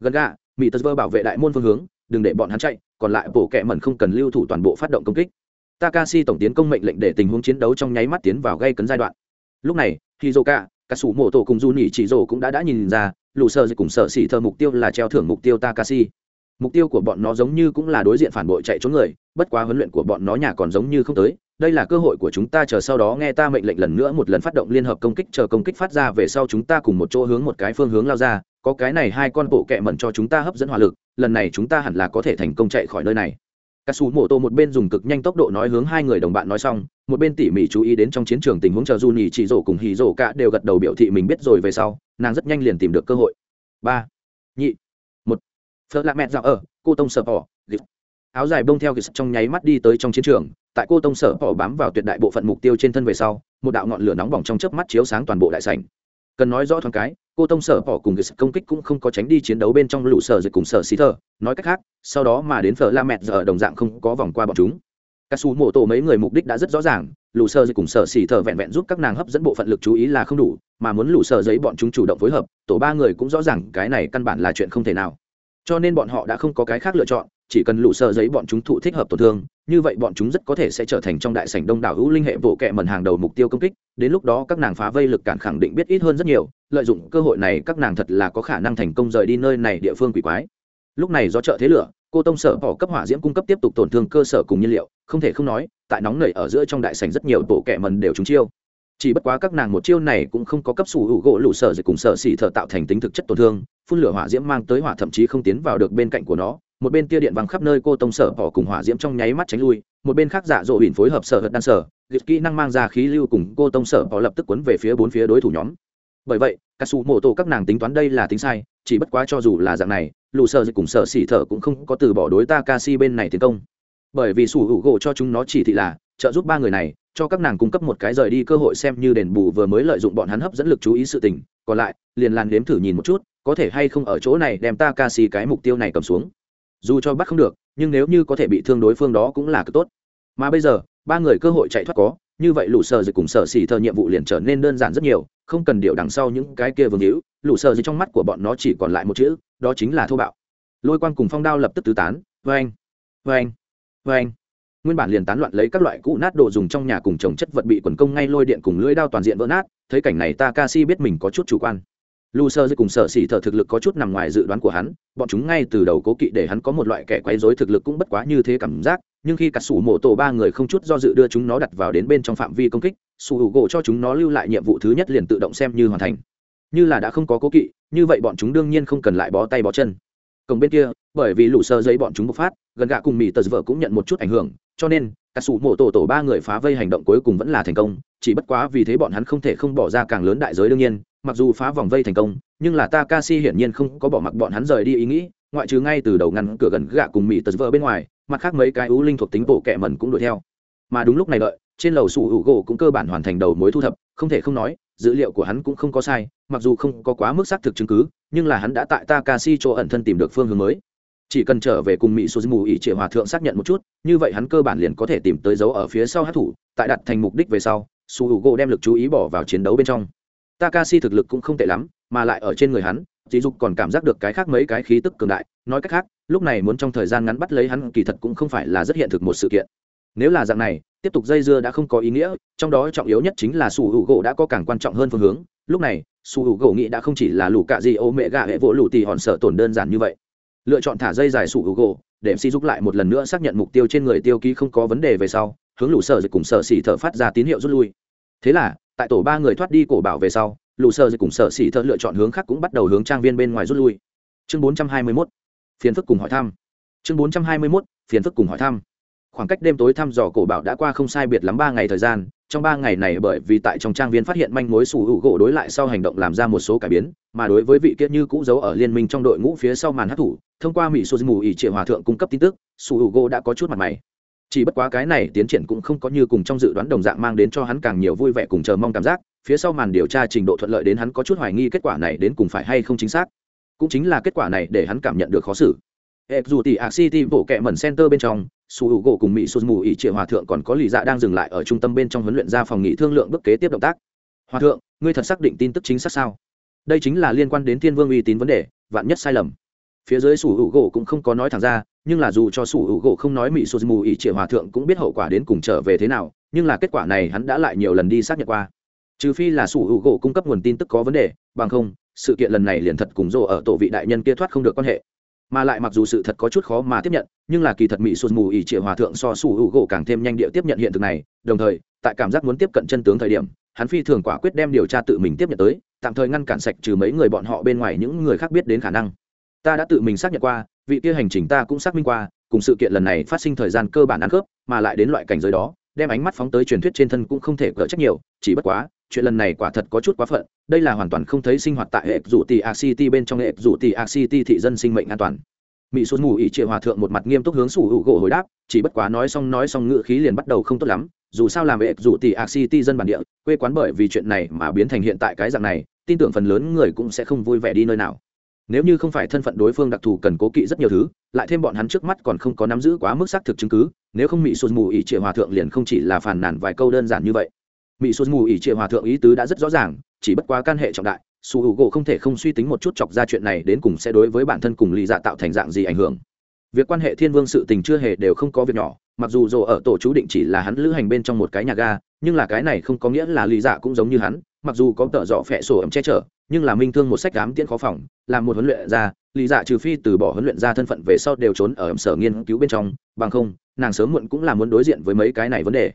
Gần gạ mỹ tật vơ bảo vệ đại môn phương hướng, đừng để bọn hắn chạy còn lại bộ kệ mẩn không cần lưu thủ toàn bộ phát động công kích. Takashi tổng tiến công mệnh lệnh để tình huống chiến đấu trong nháy mắt tiến vào gây cấn giai đoạn. Lúc này hizoka cả sủ mộ tổ cùng du nhỉ chỉ rổ cũng đã đã nhìn ra lù sơ cùng sợ xỉ thơ mục tiêu là treo thưởng mục tiêu takashi. Mục tiêu của bọn nó giống như cũng là đối diện phản bội chạy trốn người, bất quá huấn luyện của bọn nó nhà còn giống như không tới. Đây là cơ hội của chúng ta chờ sau đó nghe ta mệnh lệnh lần nữa một lần phát động liên hợp công kích, chờ công kích phát ra về sau chúng ta cùng một chỗ hướng một cái phương hướng lao ra có cái này hai con bộ kẹ mẩn cho chúng ta hấp dẫn hỏa lực, lần này chúng ta hẳn là có thể thành công chạy khỏi nơi này. Cà sủ mộ tô một bên dùng cực nhanh tốc độ nói hướng hai người đồng bạn nói xong, một bên tỉ mỉ chú ý đến trong chiến trường tình huống chờ du nhì chỉ rổ cùng hì rổ cả đều gật đầu biểu thị mình biết rồi về sau, nàng rất nhanh liền tìm được cơ hội. Ba, nhị, một. Phớt lạc mẹ dạo ở, cô tông sợ bỏ áo dài bông theo trong nháy mắt đi tới trong chiến trường, tại cô tông sở bỏ bám vào tuyệt đại bộ phận mục tiêu trên thân về sau, một đạo ngọn lửa nóng bỏng trong chớp mắt chiếu sáng toàn bộ đại sảnh cần nói rõ thoáng cái, cô tông sở bỏ cùng sự công kích cũng không có tránh đi chiến đấu bên trong lũ sở dịch cùng sở xí thờ. Nói cách khác, sau đó mà đến phở la mẹt giờ đồng dạng không có vòng qua bọn chúng. Các xù mộ tổ mấy người mục đích đã rất rõ ràng, lũ sở dịch cùng sở xì thờ vẹn vẹn giúp các nàng hấp dẫn bộ phận lực chú ý là không đủ, mà muốn lũ sở giấy bọn chúng chủ động phối hợp, tổ ba người cũng rõ ràng cái này căn bản là chuyện không thể nào. Cho nên bọn họ đã không có cái khác lựa chọn chỉ cần lũ sợ giấy bọn chúng thụ thích hợp tổn thương, như vậy bọn chúng rất có thể sẽ trở thành trong đại sảnh đông đảo hữu linh hệ bộ kệ mần hàng đầu mục tiêu công kích, đến lúc đó các nàng phá vây lực cản khẳng định biết ít hơn rất nhiều, lợi dụng cơ hội này các nàng thật là có khả năng thành công rời đi nơi này địa phương quỷ quái. Lúc này do chợ thế lửa, cô tông sở bỏ cấp hỏa diễm cung cấp tiếp tục tổn thương cơ sở cùng nhiên liệu, không thể không nói, tại nóng nảy ở giữa trong đại sảnh rất nhiều bộ kệ mần đều trúng chiêu. Chỉ bất quá các nàng một chiêu này cũng không có cấp sủ hữu gỗ lũ sở dịch cùng sở xỉ thợ tạo thành tính thực chất tổn thương, phun lửa hỏa diễm mang tới hỏa thậm chí không tiến vào được bên cạnh của nó một bên tia điện văng khắp nơi cô tông sở bỏ cùng hỏa diễm trong nháy mắt tránh lui, một bên khác giả dỗ huỳnh phối hợp sở hật đan sở liệt kỹ năng mang ra khí lưu cùng cô tông sở bỏ lập tức quấn về phía bốn phía đối thủ nhóm. Bởi vậy, cả sụ mổ tổ các nàng tính toán đây là tính sai, chỉ bất quá cho dù là dạng này, lù sợ dịch cùng sở xỉ thở cũng không có từ bỏ đối ta ca si bên này tiến công. Bởi vì sủ hữu gỗ cho chúng nó chỉ thị là, trợ giúp ba người này, cho các nàng cung cấp một cái rời đi cơ hội xem như đền bù vừa mới lợi dụng bọn hắn hấp dẫn lực chú ý sự tình. Còn lại, liền làn đếm thử nhìn một chút, có thể hay không ở chỗ này đem ta ca si cái mục tiêu này cầm xuống dù cho bắt không được, nhưng nếu như có thể bị thương đối phương đó cũng là cực tốt. Mà bây giờ, ba người cơ hội chạy thoát có, như vậy lũ sờ dịch cùng sở xỉ thờ nhiệm vụ liền trở nên đơn giản rất nhiều, không cần điều đằng sau những cái kia vương hữu, lũ sờ dịch trong mắt của bọn nó chỉ còn lại một chữ, đó chính là thô bạo. Lôi quan cùng phong đao lập tức tứ tán vê anh vê anh vê anh nguyên bản liền tán loạn lấy các loại cũ nát đồ dùng trong nhà cùng trồng chất vật bị quần công ngay lôi điện cùng lưỡi đao toàn diện vỡ nát, thấy cảnh này ta ca si biết mình có chút chủ quan lu sơ cùng sở xỉ thợ thực lực có chút nằm ngoài dự đoán của hắn, bọn chúng ngay từ đầu cố kỵ để hắn có một loại kẻ quấy rối thực lực cũng bất quá như thế cảm giác, nhưng khi cả sủ mộ tổ ba người không chút do dự đưa chúng nó đặt vào đến bên trong phạm vi công kích, sủ hữu gỗ cho chúng nó lưu lại nhiệm vụ thứ nhất liền tự động xem như hoàn thành. Như là đã không có cố kỵ, như vậy bọn chúng đương nhiên không cần lại bó tay bó chân. Cổng bên kia, bởi vì lũ sơ giấy bọn chúng bộc phát, gần gạ cùng mỹ tờ vợ cũng nhận một chút ảnh hưởng cho nên, cả sủ mộ tổ tổ ba người phá vây hành động cuối cùng vẫn là thành công, chỉ bất quá vì thế bọn hắn không thể không bỏ ra càng lớn đại giới đương nhiên, mặc dù phá vòng vây thành công, nhưng là takashi hiển nhiên không có bỏ mặc bọn hắn rời đi ý nghĩ, ngoại trừ ngay từ đầu ngăn cửa gần gạ cùng mỹ tật vợ bên ngoài, mặt khác mấy cái ưu linh thuộc tính bộ kẹ mẩn cũng đuổi theo. Mà đúng lúc này đợi, trên lầu sủ hữu gỗ cũng cơ bản hoàn thành đầu mối thu thập, không thể không nói, dữ liệu của hắn cũng không có sai, mặc dù không có quá mức xác thực chứng cứ, nhưng là hắn đã tại takashi chỗ ẩn thân tìm được phương hướng mới chỉ cần trở về cùng mỹ số mù ỉ trịa hòa thượng xác nhận một chút, như vậy hắn cơ bản liền có thể tìm tới dấu ở phía sau hát thủ, tại đặt thành mục đích về sau, su h u gỗ đem lực chú ý bỏ vào chiến đấu bên trong. Takashi thực lực cũng không tệ lắm, mà lại ở trên người hắn dì dục còn cảm giác được cái khác mấy cái khí tức cường đại, nói cách khác, lúc này muốn trong thời gian ngắn bắt lấy hắn kỳ thật cũng không phải là rất hiện thực một sự kiện. Nếu là dạng này, tiếp tục dây dưa đã không có ý nghĩa, trong đó trọng yếu nhất chính là su h u gỗ đã có càng quan trọng hơn phương hướng. Lúc này, su h u gỗ nghĩ đã không chỉ là lũ cạ gì ô mẹ gà hệ vỗ lũ tì hòn sợ tổn đơn giản như vậy lựa chọn thả dây dài sủ hữu gỗ để MC giúp lại một lần nữa xác nhận mục tiêu trên người tiêu ký không có vấn đề về sau, hướng lũ sở dịch cùng sở xỉ thợ phát ra tín hiệu rút lui. Thế là, tại tổ ba người thoát đi cổ bảo về sau, lũ sở dịch cùng sở xỉ thợ lựa chọn hướng khác cũng bắt đầu hướng trang viên bên ngoài rút lui. Chương 421 phiền phức cùng hỏi thăm. Chương 421 phiền phức cùng hỏi thăm khoảng cách đêm tối thăm dò cổ bảo đã qua không sai biệt lắm ba ngày thời gian trong ba ngày này bởi vì tại trong trang viên phát hiện manh mối sủ hữu gỗ đối lại sau hành động làm ra một số cải biến mà đối với vị kia như cũ giấu ở liên minh trong đội ngũ phía sau màn hát thủ thông qua mỹ sô mù ỉ triệu hòa thượng cung cấp tin tức sủ hữu gỗ đã có chút mặt mày. Chỉ bất quá cái này tiến triển cũng không có như cùng trong dự đoán đồng dạng mang đến cho hắn càng nhiều vui vẻ cùng chờ mong cảm giác phía sau màn điều tra trình độ thuận lợi đến hắn có chút hoài nghi kết quả này đến cùng phải hay không chính xác. Cũng chính là kết quả này để hắn cảm nhận được khó xử. Dù tỷ Ạc City bộ kệ mẩn center bên trong, su hữu gỗ cùng mỹ sụt mù ỉ triệu hòa thượng còn có lì dạ đang dừng lại ở trung tâm bên trong huấn luyện ra phòng nghỉ thương lượng bước kế tiếp động tác. Hòa thượng, ngươi thật xác định tin tức chính xác sao? Đây chính là liên quan đến thiên vương uy tín vấn đề, vạn nhất sai lầm. Phía dưới sủ hữu gỗ cũng không có nói thẳng ra, nhưng là dù cho sủ hữu gỗ không nói mỹ sụt mù ỉ triệu hòa thượng cũng biết hậu quả đến cùng trở về thế nào, nhưng là kết quả này hắn đã lại nhiều lần đi xác nhận qua. Trừ phi là sủ hữu gỗ cung cấp nguồn tin tức có vấn đề, bằng không, sự kiện lần này liền thật cùng rộ ở tổ vị đại nhân kia thoát không được quan hệ mà lại mặc dù sự thật có chút khó mà tiếp nhận, nhưng là kỳ thật mỹ sụt mù ỉ trịa hòa thượng so sủ hữu gỗ càng thêm nhanh địa tiếp nhận hiện thực này, đồng thời, tại cảm giác muốn tiếp cận chân tướng thời điểm, hắn phi thường quả quyết đem điều tra tự mình tiếp nhận tới, tạm thời ngăn cản sạch trừ mấy người bọn họ bên ngoài những người khác biết đến khả năng. Ta đã tự mình xác nhận qua, vị kia hành trình ta cũng xác minh qua, cùng sự kiện lần này phát sinh thời gian cơ bản ăn khớp, mà lại đến loại cảnh giới đó, đem ánh mắt phóng tới truyền thuyết trên thân cũng không thể cỡ trách nhiều, chỉ bất quá chuyện lần này quả thật có chút quá phận, đây là hoàn toàn không thấy sinh hoạt tại hệ rủ tỷ a city bên trong hệ rủ tỷ a city thị dân sinh mệnh an toàn. Mỹ xuân mù ỉ trịa hòa thượng một mặt nghiêm túc hướng sủ hữu gỗ hồi đáp, chỉ bất quá nói xong nói xong ngựa khí liền bắt đầu không tốt lắm, dù sao làm hệ rủ tỷ a city dân bản địa, quê quán bởi vì chuyện này mà biến thành hiện tại cái dạng này, tin tưởng phần lớn người cũng sẽ không vui vẻ đi nơi nào. Nếu như không phải thân phận đối phương đặc thù cần cố kỵ rất nhiều thứ, lại thêm bọn hắn trước mắt còn không có nắm giữ quá mức xác thực chứng cứ, nếu không mỹ xuân mù ỉ trịa hòa thượng liền không chỉ là phàn nàn vài câu đơn giản như vậy mỹ sô mù ỉ trịa hòa thượng ý tứ đã rất rõ ràng, chỉ bất quá can hệ trọng đại, su hữu gỗ không thể không suy tính một chút chọc ra chuyện này đến cùng sẽ đối với bản thân cùng lì dạ tạo thành dạng gì ảnh hưởng. Việc quan hệ thiên vương sự tình chưa hề đều không có việc nhỏ, mặc dù dồ ở tổ chú định chỉ là hắn lữ hành bên trong một cái nhà ga, nhưng là cái này không có nghĩa là lì dạ cũng giống như hắn, mặc dù có tợ dọ phẹ sổ ẩm che chở, nhưng là minh thương một sách đám tiễn khó phòng, làm một huấn luyện ra lý dạ trừ phi từ bỏ huấn luyện ra thân phận về sau đều trốn ở ẩm sở nghiên cứu bên trong, bằng không, nàng sớm muộn cũng là muốn đối diện với mấy cái này vấn đề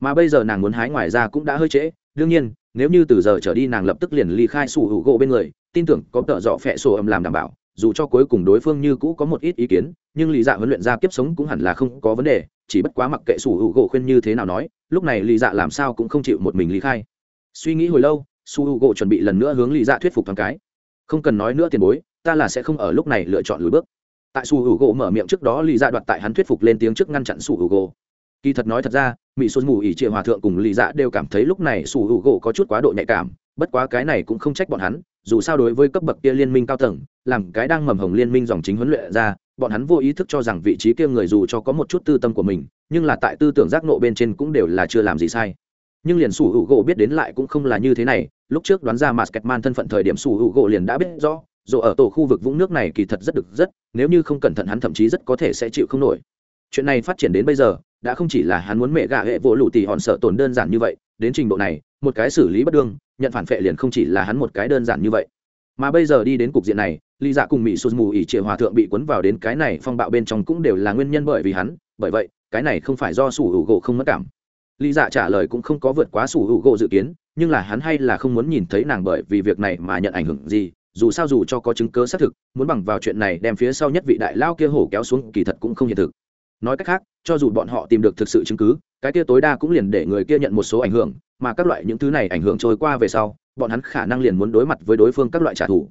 mà bây giờ nàng muốn hái ngoài ra cũng đã hơi trễ. Đương nhiên, nếu như từ giờ trở đi nàng lập tức liền ly khai sủ hữu gỗ bên người, tin tưởng có tợ dọ phẹ sổ âm làm đảm bảo, dù cho cuối cùng đối phương như cũ có một ít ý kiến, nhưng lý dạ huấn luyện ra kiếp sống cũng hẳn là không có vấn đề, chỉ bất quá mặc kệ sủ hữu gỗ khuyên như thế nào nói, lúc này lý dạ làm sao cũng không chịu một mình lý khai. Suy nghĩ hồi lâu su Hữu gỗ chuẩn bị lần nữa hướng lý dạ thuyết phục thằng cái. Không cần nói nữa tiền bối, ta là sẽ không ở lúc này lựa chọn lùi bước. Tại su Hữu gỗ mở miệng trước đó, lý dạ đoạt tại hắn thuyết phục lên tiếng trước ngăn chặn su Hữu gỗ kỳ thật nói thật ra mỹ xuân mù ỉ trịa hòa thượng cùng lý dạ đều cảm thấy lúc này sủ hữu gỗ có chút quá độ nhạy cảm, bất quá cái này cũng không trách bọn hắn, dù sao đối với cấp bậc kia liên minh cao tầng, làm cái đang mầm hồng liên minh dòng chính huấn luyện ra, bọn hắn vô ý thức cho rằng vị trí kia người dù cho có một chút tư tâm của mình, nhưng là tại tư tưởng giác nộ bên trên cũng đều là chưa làm gì sai. Nhưng liền sủ hữu gỗ biết đến lại cũng không là như thế này, lúc trước đoán ra mà kẹt man thân phận thời điểm sủ hữu gỗ liền đã biết rõ, dù ở tổ khu vực vũng nước này kỳ thật rất được rất, nếu như không cẩn thận hắn thậm chí rất có thể sẽ chịu không nổi chuyện này phát triển đến bây giờ, đã không chỉ là hắn muốn mẹ gạ hệ vỗ lụ tì hòn sợ tổn đơn giản như vậy, đến trình độ này, một cái xử lý bất đương, nhận phản phệ liền không chỉ là hắn một cái đơn giản như vậy. Mà bây giờ đi đến cục diện này, lý dạ cùng mỹ sụt mù ỉ trịa hòa thượng bị cuốn vào đến cái này phong bạo bên trong cũng đều là nguyên nhân bởi vì hắn, bởi vậy, cái này không phải do sủ hữu gỗ không mất cảm. Lý dạ trả lời cũng không có vượt quá sủ hữu gỗ dự kiến, nhưng là hắn hay là không muốn nhìn thấy nàng bởi vì việc này mà nhận ảnh hưởng gì, dù sao dù cho có chứng cớ xác thực, muốn bằng vào chuyện này đem phía sau nhất vị đại lao kia hổ kéo xuống kỳ thật cũng không hiện thực nói cách khác, cho dù bọn họ tìm được thực sự chứng cứ, cái kia tối đa cũng liền để người kia nhận một số ảnh hưởng, mà các loại những thứ này ảnh hưởng trôi qua về sau, bọn hắn khả năng liền muốn đối mặt với đối phương các loại trả thù.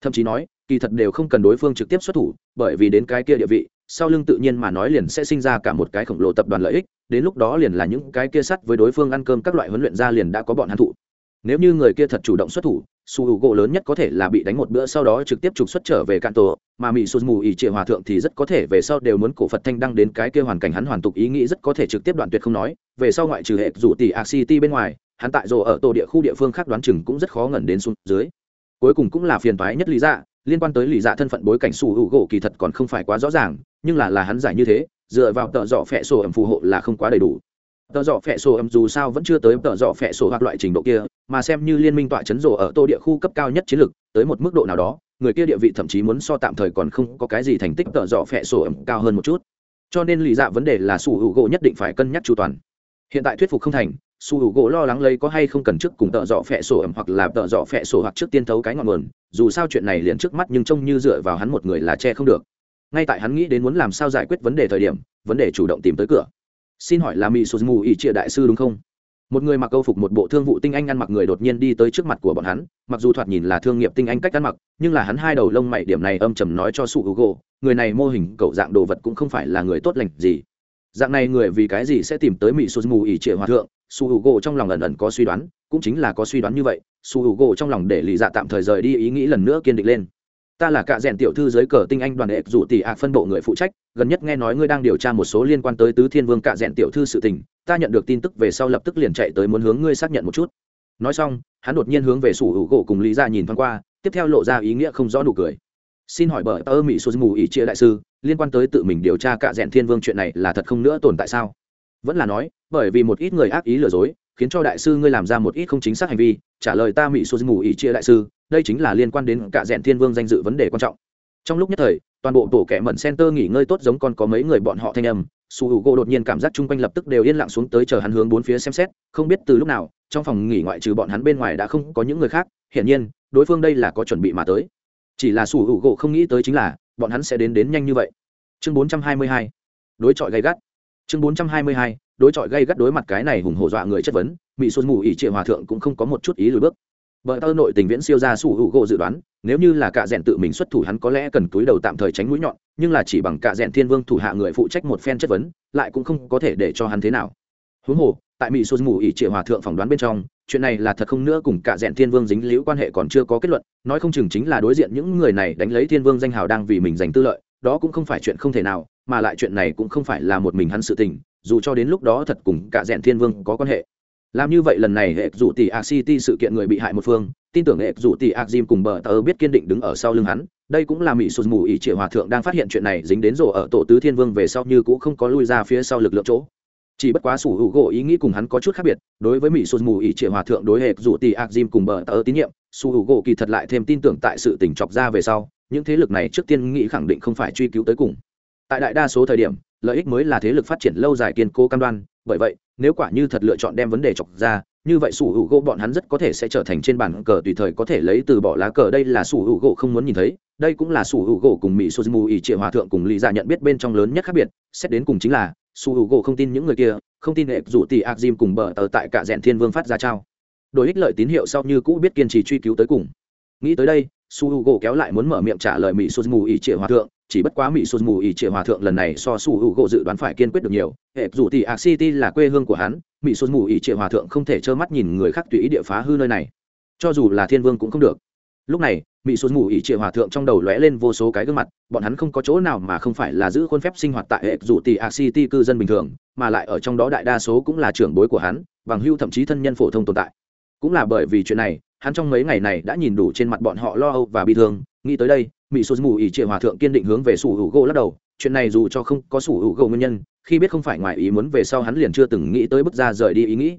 Thậm chí nói, kỳ thật đều không cần đối phương trực tiếp xuất thủ, bởi vì đến cái kia địa vị, sau lưng tự nhiên mà nói liền sẽ sinh ra cả một cái khổng lồ tập đoàn lợi ích, đến lúc đó liền là những cái kia sắt với đối phương ăn cơm các loại huấn luyện ra liền đã có bọn hắn thụ. Nếu như người kia thật chủ động xuất thủ su h u gỗ lớn nhất có thể là bị đánh một bữa sau đó trực tiếp trục xuất trở về cạn tổ mà mỹ sụt mù ỉ trịa hòa thượng thì rất có thể về sau đều muốn cổ phật thanh đăng đến cái kia hoàn cảnh hắn hoàn tục ý nghĩ rất có thể trực tiếp đoạn tuyệt không nói. Về sau ngoại trừ hệ rủ tỷ a city bên ngoài, hắn tại rồ ở tổ địa khu địa phương khác đoán chừng cũng rất khó ngẩn đến xuống dưới. Cuối cùng cũng là phiền toái nhất lý dạ liên quan tới lý dạ thân phận bối cảnh su h u gỗ kỳ thật còn không phải quá rõ ràng, nhưng là là hắn giải như thế, dựa vào tợ dọ phẹ sổ ẩm phù hộ là không quá đầy đủ tờ dọ phẹ sổ ẩm dù sao vẫn chưa tới tờ dọ phẹ sổ hoặc loại trình độ kia, mà xem như liên minh tọa chấn rổ ở tô địa khu cấp cao nhất chiến lược, tới một mức độ nào đó, người kia địa vị thậm chí muốn so tạm thời còn không có cái gì thành tích tờ dọ phẹ sổ ẩm cao hơn một chút. Cho nên lý dạ vấn đề là su hữu gỗ nhất định phải cân nhắc chu toàn. Hiện tại thuyết phục không thành, su hữu gỗ lo lắng lấy có hay không cần trước cùng tợ dọ phẹ sổ ẩm hoặc là tợ dọ phẹ sổ hoặc trước tiên thấu cái ngọn nguồn, dù sao chuyện này liền trước mắt nhưng trông như dựa vào hắn một người là che không được. Ngay tại hắn nghĩ đến muốn làm sao giải quyết vấn đề thời điểm, vấn đề chủ động tìm tới cửa xin hỏi là mỹ sụt mù ỉ trịa đại sư đúng không? Một người mặc câu phục một bộ thương vụ tinh anh ăn mặc người đột nhiên đi tới trước mặt của bọn hắn, mặc dù thoạt nhìn là thương nghiệp tinh anh cách ăn mặc, nhưng là hắn hai đầu lông mày điểm này âm trầm nói cho su hugo, người này mô hình, cậu dạng đồ vật cũng không phải là người tốt lành gì. Dạng này người vì cái gì sẽ tìm tới mỹ sụt mù ỉ trịa hòa thượng? Su hugo trong lòng ẩn ẩn có suy đoán, cũng chính là có suy đoán như vậy, su hugo trong lòng để lì dạ tạm thời rời đi, ý nghĩ lần nữa kiên định lên ta là cạ rèn tiểu thư dưới cờ tinh anh đoàn đệ dụ tỷ ạc phân bộ người phụ trách, gần nhất nghe nói ngươi đang điều tra một số liên quan tới tứ thiên vương cạ rèn tiểu thư sự tình, ta nhận được tin tức về sau lập tức liền chạy tới muốn hướng ngươi xác nhận một chút. Nói xong, hắn đột nhiên hướng về sủ hữu gỗ cùng lý ra nhìn thoáng qua, tiếp theo lộ ra ý nghĩa không rõ nụ cười. Xin hỏi bởi tơ mỹ số mù ý chia đại sư, liên quan tới tự mình điều tra cạ rèn thiên vương chuyện này là thật không nữa tồn tại sao? Vẫn là nói, bởi vì một ít người ác ý lừa dối, khiến cho đại sư ngươi làm ra một ít không chính xác hành vi, trả lời ta mỹ số mù ý chia đại sư đây chính là liên quan đến cả rèn thiên vương danh dự vấn đề quan trọng. Trong lúc nhất thời, toàn bộ tổ kẻ mận center nghỉ ngơi tốt giống còn có mấy người bọn họ thanh âm. Su hữu gỗ đột nhiên cảm giác chung quanh lập tức đều yên lặng xuống tới chờ hắn hướng bốn phía xem xét, không biết từ lúc nào, trong phòng nghỉ ngoại trừ bọn hắn bên ngoài đã không có những người khác, hiển nhiên, đối phương đây là có chuẩn bị mà tới. Chỉ là su hữu gỗ không nghĩ tới chính là, bọn hắn sẽ đến đến nhanh như vậy. Chương 422 đối chọi gay gắt. Chương 422 đối chọi gay gắt đối mặt cái này hùng hổ dọa người chất vấn mỹ xuân mù ỉ triệu hòa thượng cũng không có một chút ý lùi bước. Bờ tơ nội tình viễn siêu ra sủ hữu gỗ dự đoán, nếu như là cạ rèn tự mình xuất thủ hắn có lẽ cần túi đầu tạm thời tránh mũi nhọn, nhưng là chỉ bằng cạ rèn thiên vương thủ hạ người phụ trách một phen chất vấn, lại cũng không có thể để cho hắn thế nào. Huống hồ, tại mỹ xuân mù ỉ triệu hòa thượng phỏng đoán bên trong, chuyện này là thật không nữa cùng cạ rèn thiên vương dính liễu quan hệ còn chưa có kết luận, nói không chừng chính là đối diện những người này đánh lấy thiên vương danh hào đang vì mình giành tư lợi, đó cũng không phải chuyện không thể nào, mà lại chuyện này cũng không phải là một mình hắn sự tình, dù cho đến lúc đó thật cùng cạ rèn thiên vương có quan hệ làm như vậy lần này hệ dù tỷ a city sự kiện người bị hại một phương, tin tưởng hệ dù tỷ a jim cùng bờ tờ biết kiên định đứng ở sau lưng hắn. Đây cũng là mỹ sụt mù ý triệu hòa thượng đang phát hiện chuyện này dính đến rổ ở tổ tứ thiên vương về sau như cũng không có lui ra phía sau lực lượng chỗ. Chỉ bất quá sủ hữu gỗ ý nghĩ cùng hắn có chút khác biệt, đối với mỹ sụt mù ý triệu hòa thượng đối hệ dù tỷ a jim cùng bờ tờ tín nhiệm, sủ hữu gỗ kỳ thật lại thêm tin tưởng tại sự tình chọc ra về sau, những thế lực này trước tiên nghĩ khẳng định không phải truy cứu tới cùng. Tại đại đa số thời điểm lợi ích mới là thế lực phát triển lâu dài kiên cố cam đoan, bởi vậy, nếu quả như thật lựa chọn đem vấn đề chọc ra, như vậy sủ hữu gỗ bọn hắn rất có thể sẽ trở thành trên bàn cờ tùy thời có thể lấy từ bỏ lá cờ, đây là sủ hữu gỗ không muốn nhìn thấy, đây cũng là sủ hữu gỗ cùng mỹ suzumu ỷ triệu hòa thượng cùng lý giả nhận biết bên trong lớn nhất khác biệt, xét đến cùng chính là, sủ hữu gỗ không tin những người kia, không tin hệ dù tỷ ạc dìm cùng bờ tờ tại cả rèn thiên vương phát ra trao. Đổi ích lợi tín hiệu sau như cũ biết kiên trì truy cứu tới cùng. Nghĩ tới đây su h u gỗ kéo lại muốn mở miệng trả lời mỹ suzumu ỷ triệu hòa thượng chỉ bất quá mỹ sụt mù ỉ triệu hòa thượng lần này so su hữu gỗ dự đoán phải kiên quyết được nhiều. Hệ dù tỷ a city là quê hương của hắn, mỹ sụt mù ỉ triệu hòa thượng không thể trơ mắt nhìn người khác tùy ý địa phá hư nơi này. Cho dù là thiên vương cũng không được. Lúc này, mỹ sụt mù ỉ triệu hòa thượng trong đầu lóe lên vô số cái gương mặt, bọn hắn không có chỗ nào mà không phải là giữ khuôn phép sinh hoạt tại hệ dù tỷ a city cư dân bình thường, mà lại ở trong đó đại đa số cũng là trưởng bối của hắn, bằng hưu thậm chí thân nhân phổ thông tồn tại. Cũng là bởi vì chuyện này, hắn trong mấy ngày này đã nhìn đủ trên mặt bọn họ lo âu và bi thương, nghĩ tới đây mỹ sô mù ỉ triệu hòa thượng kiên định hướng về sủ hữu gỗ lắc đầu, chuyện này dù cho không có sủ hữu gỗ nguyên nhân, khi biết không phải ngoài ý muốn về sau hắn liền chưa từng nghĩ tới bước ra rời đi ý nghĩ.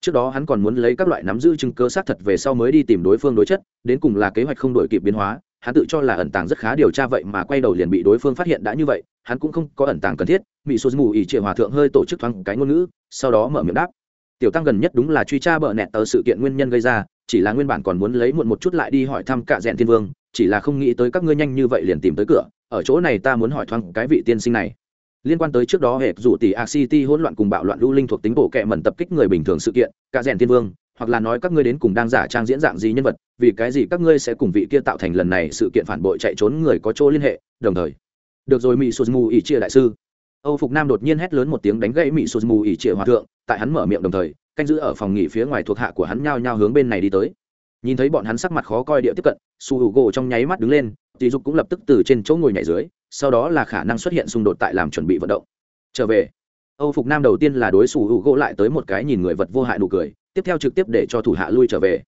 Trước đó hắn còn muốn lấy các loại nắm giữ chứng cơ xác thật về sau mới đi tìm đối phương đối chất, đến cùng là kế hoạch không đổi kịp biến hóa, hắn tự cho là ẩn tàng rất khá điều tra vậy mà quay đầu liền bị đối phương phát hiện đã như vậy, hắn cũng không có ẩn tàng cần thiết mỹ sô mù ỉ triệu hòa thượng hơi tổ chức thoáng cái ngôn ngữ, sau đó mở miệng đáp. Tiểu tăng gần nhất đúng là truy tra bợ nẹt tờ sự kiện nguyên nhân gây ra, chỉ là nguyên bản còn muốn lấy muộn một chút lại đi hỏi thăm cả rèn thiên vương chỉ là không nghĩ tới các ngươi nhanh như vậy liền tìm tới cửa, ở chỗ này ta muốn hỏi thoáng cái vị tiên sinh này. Liên quan tới trước đó hệ rủ tỷ act hỗn loạn cùng bạo loạn lưu linh thuộc tính bộ kệ mẩn tập kích người bình thường sự kiện, cả rèn thiên vương, hoặc là nói các ngươi đến cùng đang giả trang diễn dạng gì nhân vật, vì cái gì các ngươi sẽ cùng vị kia tạo thành lần này sự kiện phản bội chạy trốn người có chỗ liên hệ, đồng thời. Được rồi mỹ suzumu ỷ chia đại sư. Âu phục nam đột nhiên hét lớn một tiếng đánh gãy mỹ suzumu ỷ chia hòa thượng, tại hắn mở miệng đồng thời, canh giữ ở phòng nghỉ phía ngoài thuộc hạ của hắn nhao nhao hướng bên này đi tới nhìn thấy bọn hắn sắc mặt khó coi địa tiếp cận, su hữu gỗ trong nháy mắt đứng lên dì dục cũng lập tức từ trên chỗ ngồi nhảy dưới, sau đó là khả năng xuất hiện xung đột tại làm chuẩn bị vận động. Trở về. Âu phục nam đầu tiên là đối su hữu gỗ lại tới một cái nhìn người vật vô hại nụ cười, tiếp theo trực tiếp để cho thủ hạ lui trở về.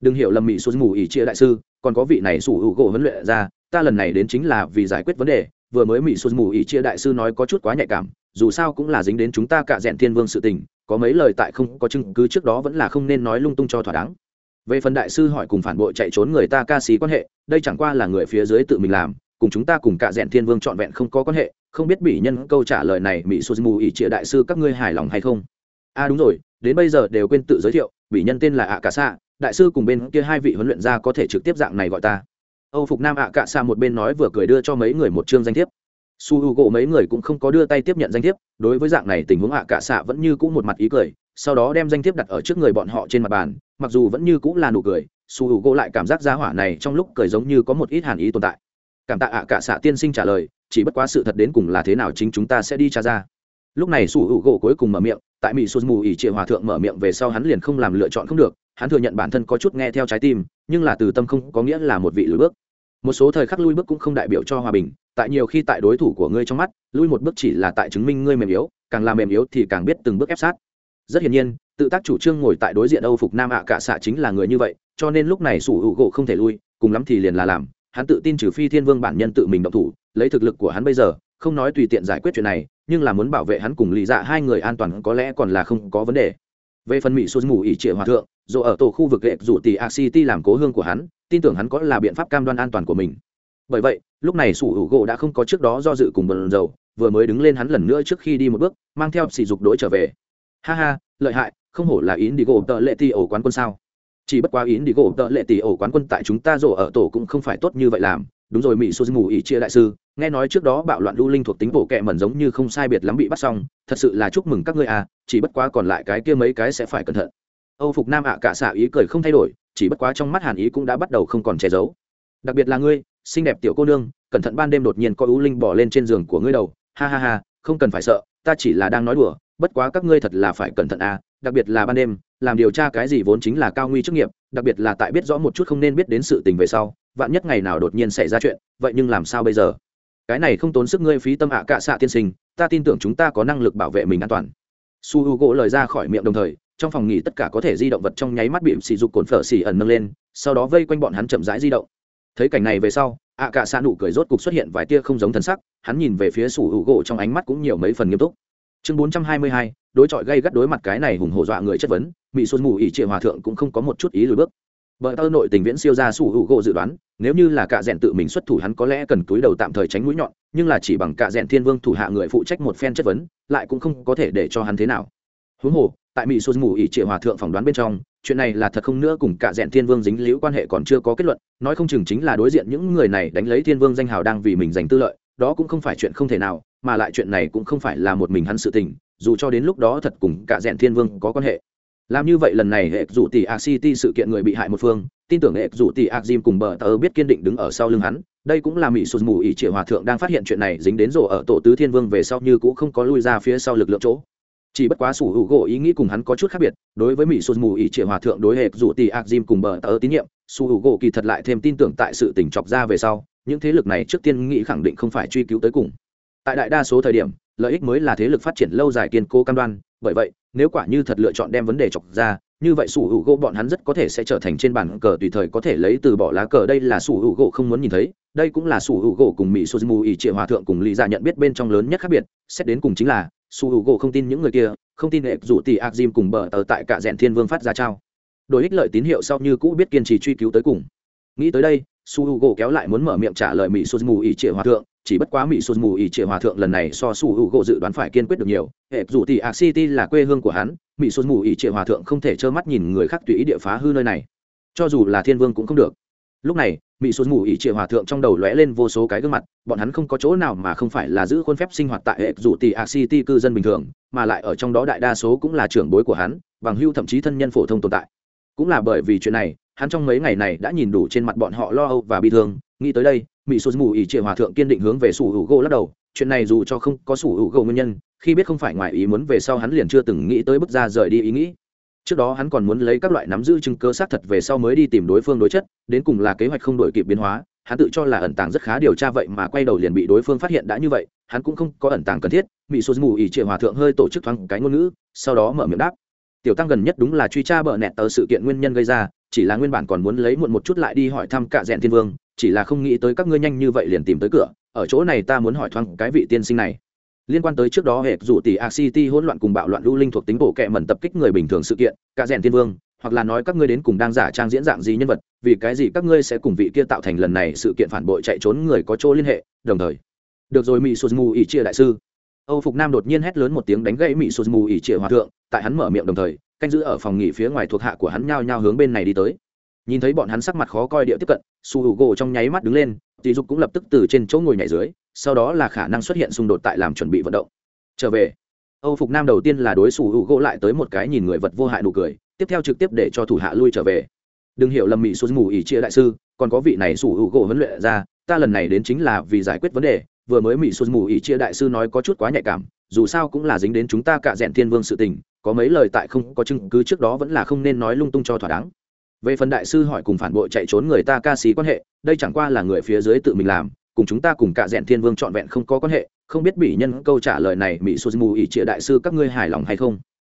Đừng hiểu lầm mỹ xuống mù ỉ chia đại sư, còn có vị này su hữu gỗ huấn luyện ra, ta lần này đến chính là vì giải quyết vấn đề, vừa mới mỹ xuống mù ỉ chia đại sư nói có chút quá nhạy cảm, dù sao cũng là dính đến chúng ta cả rèn thiên vương sự tình, có mấy lời tại không có chứng cứ trước đó vẫn là không nên nói lung tung cho thỏa đáng về phần đại sư hỏi cùng phản bội chạy trốn người ta ca sĩ quan hệ, đây chẳng qua là người phía dưới tự mình làm, cùng chúng ta cùng cả rèn thiên vương trọn vẹn không có quan hệ, không biết bị nhân câu trả lời này mỹ suzumu ỷ trịa đại sư các ngươi hài lòng hay không? A à đúng rồi, đến bây giờ đều quên tự giới thiệu, bị nhân tên là ạ cả xạ, đại sư cùng bên kia hai vị huấn luyện gia có thể trực tiếp dạng này gọi ta. Âu phục nam ạ cả xạ một bên nói vừa cười đưa cho mấy người một chương danh thiếp. Su h u gỗ mấy người cũng không có đưa tay tiếp nhận danh thiếp, đối với dạng này tình huống ạ cả xạ vẫn như cũng một mặt ý cười, sau đó đem danh thiếp đặt ở trước người bọn họ trên mặt bàn mặc dù vẫn như cũng là nụ cười, su h u gỗ lại cảm giác giá hỏa này trong lúc cười giống như có một ít hàn ý tồn tại. Cảm tạ ạ cả xạ tiên sinh trả lời, chỉ bất quá sự thật đến cùng là thế nào chính chúng ta sẽ đi tra ra. Lúc này su h u gỗ cuối cùng mở miệng, tại mỹ sô mù ỉ triệu hòa thượng mở miệng về sau hắn liền không làm lựa chọn không được, hắn thừa nhận bản thân có chút nghe theo trái tim, nhưng là từ tâm không có nghĩa là một vị lùi bước. Một số thời khắc lui bước cũng không đại biểu cho hòa bình, tại nhiều khi tại đối thủ của ngươi trong mắt, lui một bước chỉ là tại chứng minh ngươi mềm yếu, càng làm mềm yếu thì càng biết từng bước ép sát rất hiển nhiên, tự tác chủ trương ngồi tại đối diện âu phục nam ạ cả xạ chính là người như vậy, cho nên lúc này sủ hữu gỗ không thể lui, cùng lắm thì liền là làm. Hắn tự tin trừ phi thiên vương bản nhân tự mình động thủ, lấy thực lực của hắn bây giờ, không nói tùy tiện giải quyết chuyện này, nhưng là muốn bảo vệ hắn cùng lì dạ hai người an toàn có lẽ còn là không có vấn đề. Về phần mỹ sô mù ỉ trịa hòa thượng, dù ở tổ khu vực hệ rủ tỷ a city làm cố hương của hắn, tin tưởng hắn có là biện pháp cam đoan an toàn của mình. Bởi vậy, lúc này sủ hữu gỗ đã không có trước đó do dự cùng bần dầu vừa mới đứng lên hắn lần nữa trước khi đi một bước, mang theo sỉ dục đối trở về ha ha, lợi hại, không hổ là yến đi gỗ tợ lệ tỷ ổ quán quân sao? Chỉ bất quá yến đi gỗ tợ lệ tỷ ổ quán quân tại chúng ta rổ ở tổ cũng không phải tốt như vậy làm. Đúng rồi mỹ sô ngủ ỉ chia đại sư, nghe nói trước đó bạo loạn lưu linh thuộc tính bộ kệ mẩn giống như không sai biệt lắm bị bắt xong. Thật sự là chúc mừng các ngươi à chỉ bất quá còn lại cái kia mấy cái sẽ phải cẩn thận. Âu phục nam ạ cả xạ ý cười không thay đổi, chỉ bất quá trong mắt hàn ý cũng đã bắt đầu không còn che giấu. Đặc biệt là ngươi, xinh đẹp tiểu cô nương, cẩn thận ban đêm đột nhiên có ưu linh bỏ lên trên giường của ngươi đầu. Ha ha ha, không cần phải sợ, ta chỉ là đang nói đùa bất quá các ngươi thật là phải cẩn thận à đặc biệt là ban đêm, làm điều tra cái gì vốn chính là cao nguy chức nghiệp, đặc biệt là tại biết rõ một chút không nên biết đến sự tình về sau, vạn nhất ngày nào đột nhiên xảy ra chuyện, vậy nhưng làm sao bây giờ? Cái này không tốn sức ngươi phí tâm ạ à cạ xạ tiên sinh, ta tin tưởng chúng ta có năng lực bảo vệ mình an toàn. Su h u gỗ lời ra khỏi miệng đồng thời, trong phòng nghỉ tất cả có thể di động vật trong nháy mắt bị xì dục cồn phở xỉ ẩn nâng lên, sau đó vây quanh bọn hắn chậm rãi di động. Thấy cảnh này về sau, ạ cạ xạ nụ cười rốt cục xuất hiện vài tia không giống thân sắc, hắn nhìn về phía su h u gỗ trong ánh mắt cũng nhiều mấy phần nghiêm túc chương bốn trăm hai mươi hai, đối chọi gây gắt đối mặt cái này hùng hổ dọa người chất vấn mỹ xuân mù ỉ Triệu hòa thượng cũng không có một chút ý lùi bước. Vợ tơ nội tình viễn siêu ra sủ hữu gỗ dự đoán, nếu như là cạ rèn tự mình xuất thủ hắn có lẽ cần túi đầu tạm thời tránh mũi nhọn, nhưng là chỉ bằng cạ rèn thiên vương thủ hạ người phụ trách một phen chất vấn, lại cũng không có thể để cho hắn thế nào. Huống hồ, tại mỹ xuân mù ỉ Triệu hòa thượng phỏng đoán bên trong, chuyện này là thật không nữa cùng Cả Dẹn thiên vương dính liễu quan hệ còn chưa có kết luận, nói không chừng chính là đối diện những người này đánh lấy thiên vương danh hào đang vì mình giành tư lợi, đó cũng không phải chuyện không thể nào mà lại chuyện này cũng không phải là một mình hắn sự tình, dù cho đến lúc đó thật cùng cả rèn thiên vương có quan hệ. Làm như vậy lần này hệ rủ tỷ a city sự kiện người bị hại một phương, tin tưởng hệ rủ tỷ a jim cùng bờ tờ biết kiên định đứng ở sau lưng hắn, đây cũng là mỹ sụt mù ỉ triệu hòa thượng đang phát hiện chuyện này dính đến rổ ở tổ tứ thiên vương về sau như cũng không có lui ra phía sau lực lượng chỗ. Chỉ bất quá sủ hữu gỗ ý nghĩ cùng hắn có chút khác biệt, đối với mỹ sụt mù ỉ triệu hòa thượng đối hệ rủ tỷ a jim cùng bờ tờ tín nhiệm su hữu gỗ kỳ thật lại thêm tin tưởng tại sự tỉnh chọc ra về sau, những thế lực này trước tiên nghĩ khẳng định không phải truy cứu tới cùng tại đại đa số thời điểm, lợi ích mới là thế lực phát triển lâu dài kiên cố cam đoan, bởi vậy, nếu quả như thật lựa chọn đem vấn đề chọc ra, như vậy sủ hữu gỗ bọn hắn rất có thể sẽ trở thành trên bàn cờ tùy thời có thể lấy từ bỏ lá cờ. Đây là sủ hữu gỗ không muốn nhìn thấy, đây cũng là sủ hữu gỗ cùng mỹ suzumu ỷ triệu hòa thượng cùng lý giả nhận biết bên trong lớn nhất khác biệt, xét đến cùng chính là, sủ hữu gỗ không tin những người kia, không tin hệ dù tỷ ạc diêm cùng bờ tờ tại cả rèn thiên vương phát ra trao. Đổi ích lợi tín hiệu sau như cũ biết kiên trì truy cứu tới cùng. Nghĩ tới đây su h u gỗ kéo lại muốn mở miệng trả lời mỹ suzumu ỷ triệu hòa thượng chỉ bất quá mỹ sụt mù ỉ trịa hòa thượng lần này so su hữu gỗ dự đoán phải kiên quyết được nhiều. Hệ dù thì a city là quê hương của hắn, mỹ sụt mù ỉ trịa hòa thượng không thể trơ mắt nhìn người khác tùy ý địa phá hư nơi này. Cho dù là thiên vương cũng không được. Lúc này, mỹ sụt mù ỉ trịa hòa thượng trong đầu lóe lên vô số cái gương mặt, bọn hắn không có chỗ nào mà không phải là giữ khuôn phép sinh hoạt tại hệ dù tỷ a city cư dân bình thường, mà lại ở trong đó đại đa số cũng là trưởng bối của hắn, bằng hưu thậm chí thân nhân phổ thông tồn tại. Cũng là bởi vì chuyện này hắn trong mấy ngày này đã nhìn đủ trên mặt bọn họ lo âu và bi thương. Nghĩ tới đây mỹ sô mù ỉ trịa hòa thượng kiên định hướng về sủ hữu gỗ lắc đầu. Chuyện này dù cho không có sủ hữu gỗ nguyên nhân, khi biết không phải ngoài ý muốn về sau hắn liền chưa từng nghĩ tới bước ra rời đi ý nghĩ. Trước đó hắn còn muốn lấy các loại nắm giữ chứng cơ xác thật về sau mới đi tìm đối phương đối chất, đến cùng là kế hoạch không đổi kịp biến hóa, hắn tự cho là ẩn tàng rất khá điều tra vậy mà quay đầu liền bị đối phương phát hiện đã như vậy, hắn cũng không có ẩn tàng cần thiết. Mỹ sô mù ỉ trịa hòa thượng hơi tổ chức thoáng cái ngôn ngữ, sau đó mở miệng đáp. Tiểu tăng gần nhất đúng là truy tra bợ nẹt tờ sự kiện nguyên nhân gây ra chỉ là nguyên bản còn muốn lấy muộn một chút lại đi hỏi thăm cả rèn thiên vương, chỉ là không nghĩ tới các ngươi nhanh như vậy liền tìm tới cửa, ở chỗ này ta muốn hỏi thoáng cái vị tiên sinh này. Liên quan tới trước đó hệ rủ tỷ a city hỗn loạn cùng bạo loạn lưu linh thuộc tính bộ kệ mẩn tập kích người bình thường sự kiện, cả rèn thiên vương, hoặc là nói các ngươi đến cùng đang giả trang diễn dạng gì nhân vật, vì cái gì các ngươi sẽ cùng vị kia tạo thành lần này sự kiện phản bội chạy trốn người có chỗ liên hệ, đồng thời. Được rồi mỹ suzumu ỷ chia đại sư. Âu phục nam đột nhiên hét lớn một tiếng đánh gãy mỹ suzumu ỷ chia hòa thượng, tại hắn mở miệng đồng thời canh giữ ở phòng nghỉ phía ngoài thuộc hạ của hắn nhao nhao hướng bên này đi tới. Nhìn thấy bọn hắn sắc mặt khó coi địa tiếp cận, su h u gỗ trong nháy mắt đứng lên tỷ dục cũng lập tức từ trên chỗ ngồi nhảy dưới, sau đó là khả năng xuất hiện xung đột tại làm chuẩn bị vận động. Trở về, âu phục nam đầu tiên là đối su h u gỗ lại tới một cái nhìn người vật vô hại nụ cười, tiếp theo trực tiếp để cho thủ hạ lui trở về. Đừng hiểu lầm mỹ su mù ỉ chia đại sư, còn có vị này su h u gỗ huấn luyện ra, ta lần này đến chính là vì giải quyết vấn đề, vừa mới mỹ su mù ỉ chia đại sư nói có chút quá nhạy cảm, dù sao cũng là dính đến chúng ta cả rèn thiên vương sự tình có mấy lời tại không có chứng cứ trước đó vẫn là không nên nói lung tung cho thỏa đáng. Về phần đại sư hỏi cùng phản bội chạy trốn người ta ca sĩ quan hệ, đây chẳng qua là người phía dưới tự mình làm, cùng chúng ta cùng cả rèn thiên vương trọn vẹn không có quan hệ, không biết bị nhân câu trả lời này mỹ suzumu mù ỉ trịa đại sư các ngươi hài lòng hay không?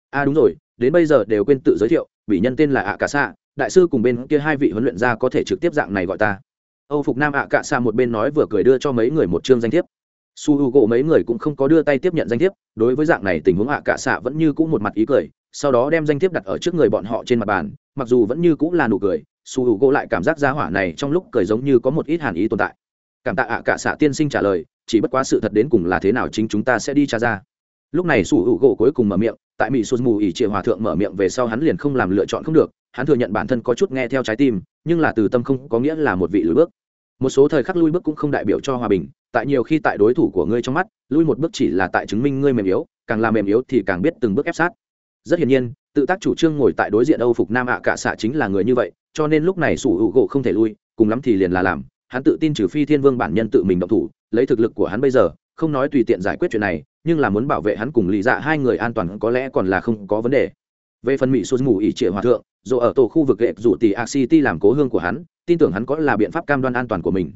A à đúng rồi, đến bây giờ đều quên tự giới thiệu, bị nhân tên là ạ cả xạ đại sư cùng bên kia hai vị huấn luyện gia có thể trực tiếp dạng này gọi ta. Âu phục nam ạ cả xạ một bên nói vừa cười đưa cho mấy người một chương danh thiếp su h u gỗ mấy người cũng không có đưa tay tiếp nhận danh thiếp, đối với dạng này tình huống ạ cả xạ vẫn như cũ một mặt ý cười, sau đó đem danh thiếp đặt ở trước người bọn họ trên mặt bàn, mặc dù vẫn như cũ là nụ cười, su h u gỗ lại cảm giác giá hỏa này trong lúc cười giống như có một ít hàn ý tồn tại. Cảm tạ ạ cả xạ tiên sinh trả lời, chỉ bất quá sự thật đến cùng là thế nào chính chúng ta sẽ đi tra ra. Lúc này su h u gỗ cuối cùng mở miệng, tại mỹ xuân mù ỉ triệu hòa thượng mở miệng về sau hắn liền không làm lựa chọn không được, hắn thừa nhận bản thân có chút nghe theo trái tim, nhưng là từ tâm không có nghĩa là một vị lưỡi bước một số thời khắc lui bước cũng không đại biểu cho hòa bình, tại nhiều khi tại đối thủ của ngươi trong mắt, lui một bước chỉ là tại chứng minh ngươi mềm yếu, càng làm mềm yếu thì càng biết từng bước ép sát. Rất hiển nhiên, tự tác chủ trương ngồi tại đối diện âu phục nam ạ cả xạ chính là người như vậy, cho nên lúc này sủ hữu gỗ không thể lui, cùng lắm thì liền là làm, hắn tự tin trừ phi thiên vương bản nhân tự mình động thủ, lấy thực lực của hắn bây giờ, không nói tùy tiện giải quyết chuyện này, nhưng là muốn bảo vệ hắn cùng lì dạ hai người an toàn có lẽ còn là không có vấn đề. Về phần mỹ xuân mù ỉ trịa hòa thượng, dù ở tổ khu vực gậy rủ tỷ a city làm cố hương của hắn tin tưởng hắn có là biện pháp cam đoan an toàn của mình.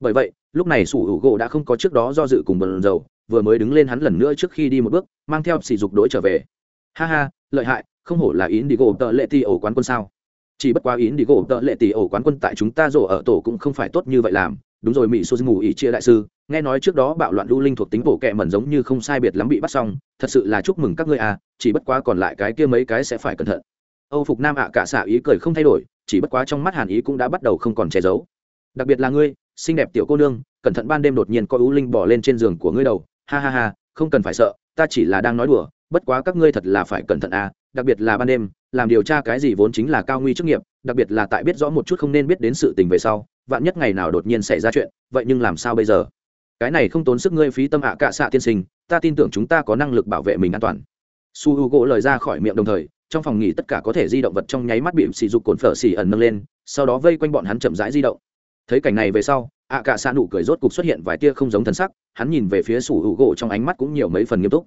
Bởi vậy, lúc này sủ hữu gỗ đã không có trước đó do dự cùng bần dầu vừa mới đứng lên hắn lần nữa trước khi đi một bước, mang theo sỉ dục đối trở về. Ha ha, lợi hại, không hổ là ý đi gỗ tợ lệ ti ổ quán quân sao? Chỉ bất quá ý đi gỗ tợ lệ tỷ ổ quán quân tại chúng ta rổ ở tổ cũng không phải tốt như vậy làm. Đúng rồi mỹ xuân ngủ ỉ chia đại sư, nghe nói trước đó bạo loạn lưu linh thuộc tính bộ kệ mẩn giống như không sai biệt lắm bị bắt xong, thật sự là chúc mừng các ngươi à chỉ bất quá còn lại cái kia mấy cái sẽ phải cẩn thận. Âu phục nam ạ cả xạ ý cười không thay đổi chỉ bất quá trong mắt hàn ý cũng đã bắt đầu không còn che giấu. Đặc biệt là ngươi, xinh đẹp tiểu cô nương, cẩn thận ban đêm đột nhiên coi ú linh bỏ lên trên giường của ngươi đầu. Ha ha ha, không cần phải sợ, ta chỉ là đang nói đùa, bất quá các ngươi thật là phải cẩn thận à đặc biệt là ban đêm, làm điều tra cái gì vốn chính là cao nguy chức nghiệp, đặc biệt là tại biết rõ một chút không nên biết đến sự tình về sau, vạn nhất ngày nào đột nhiên xảy ra chuyện, vậy nhưng làm sao bây giờ? Cái này không tốn sức ngươi phí tâm ạ à cạ xạ tiên sinh, ta tin tưởng chúng ta có năng lực bảo vệ mình an toàn. Su h u gỗ lời ra khỏi miệng đồng thời trong phòng nghỉ tất cả có thể di động vật trong nháy mắt bị sỉ dục cồn phở xỉ ẩn nâng lên, sau đó vây quanh bọn hắn chậm rãi di động. Thấy cảnh này về sau, ạ cả xa nụ cười rốt cục xuất hiện vài tia không giống thân sắc, hắn nhìn về phía sủ hữu gỗ trong ánh mắt cũng nhiều mấy phần nghiêm túc.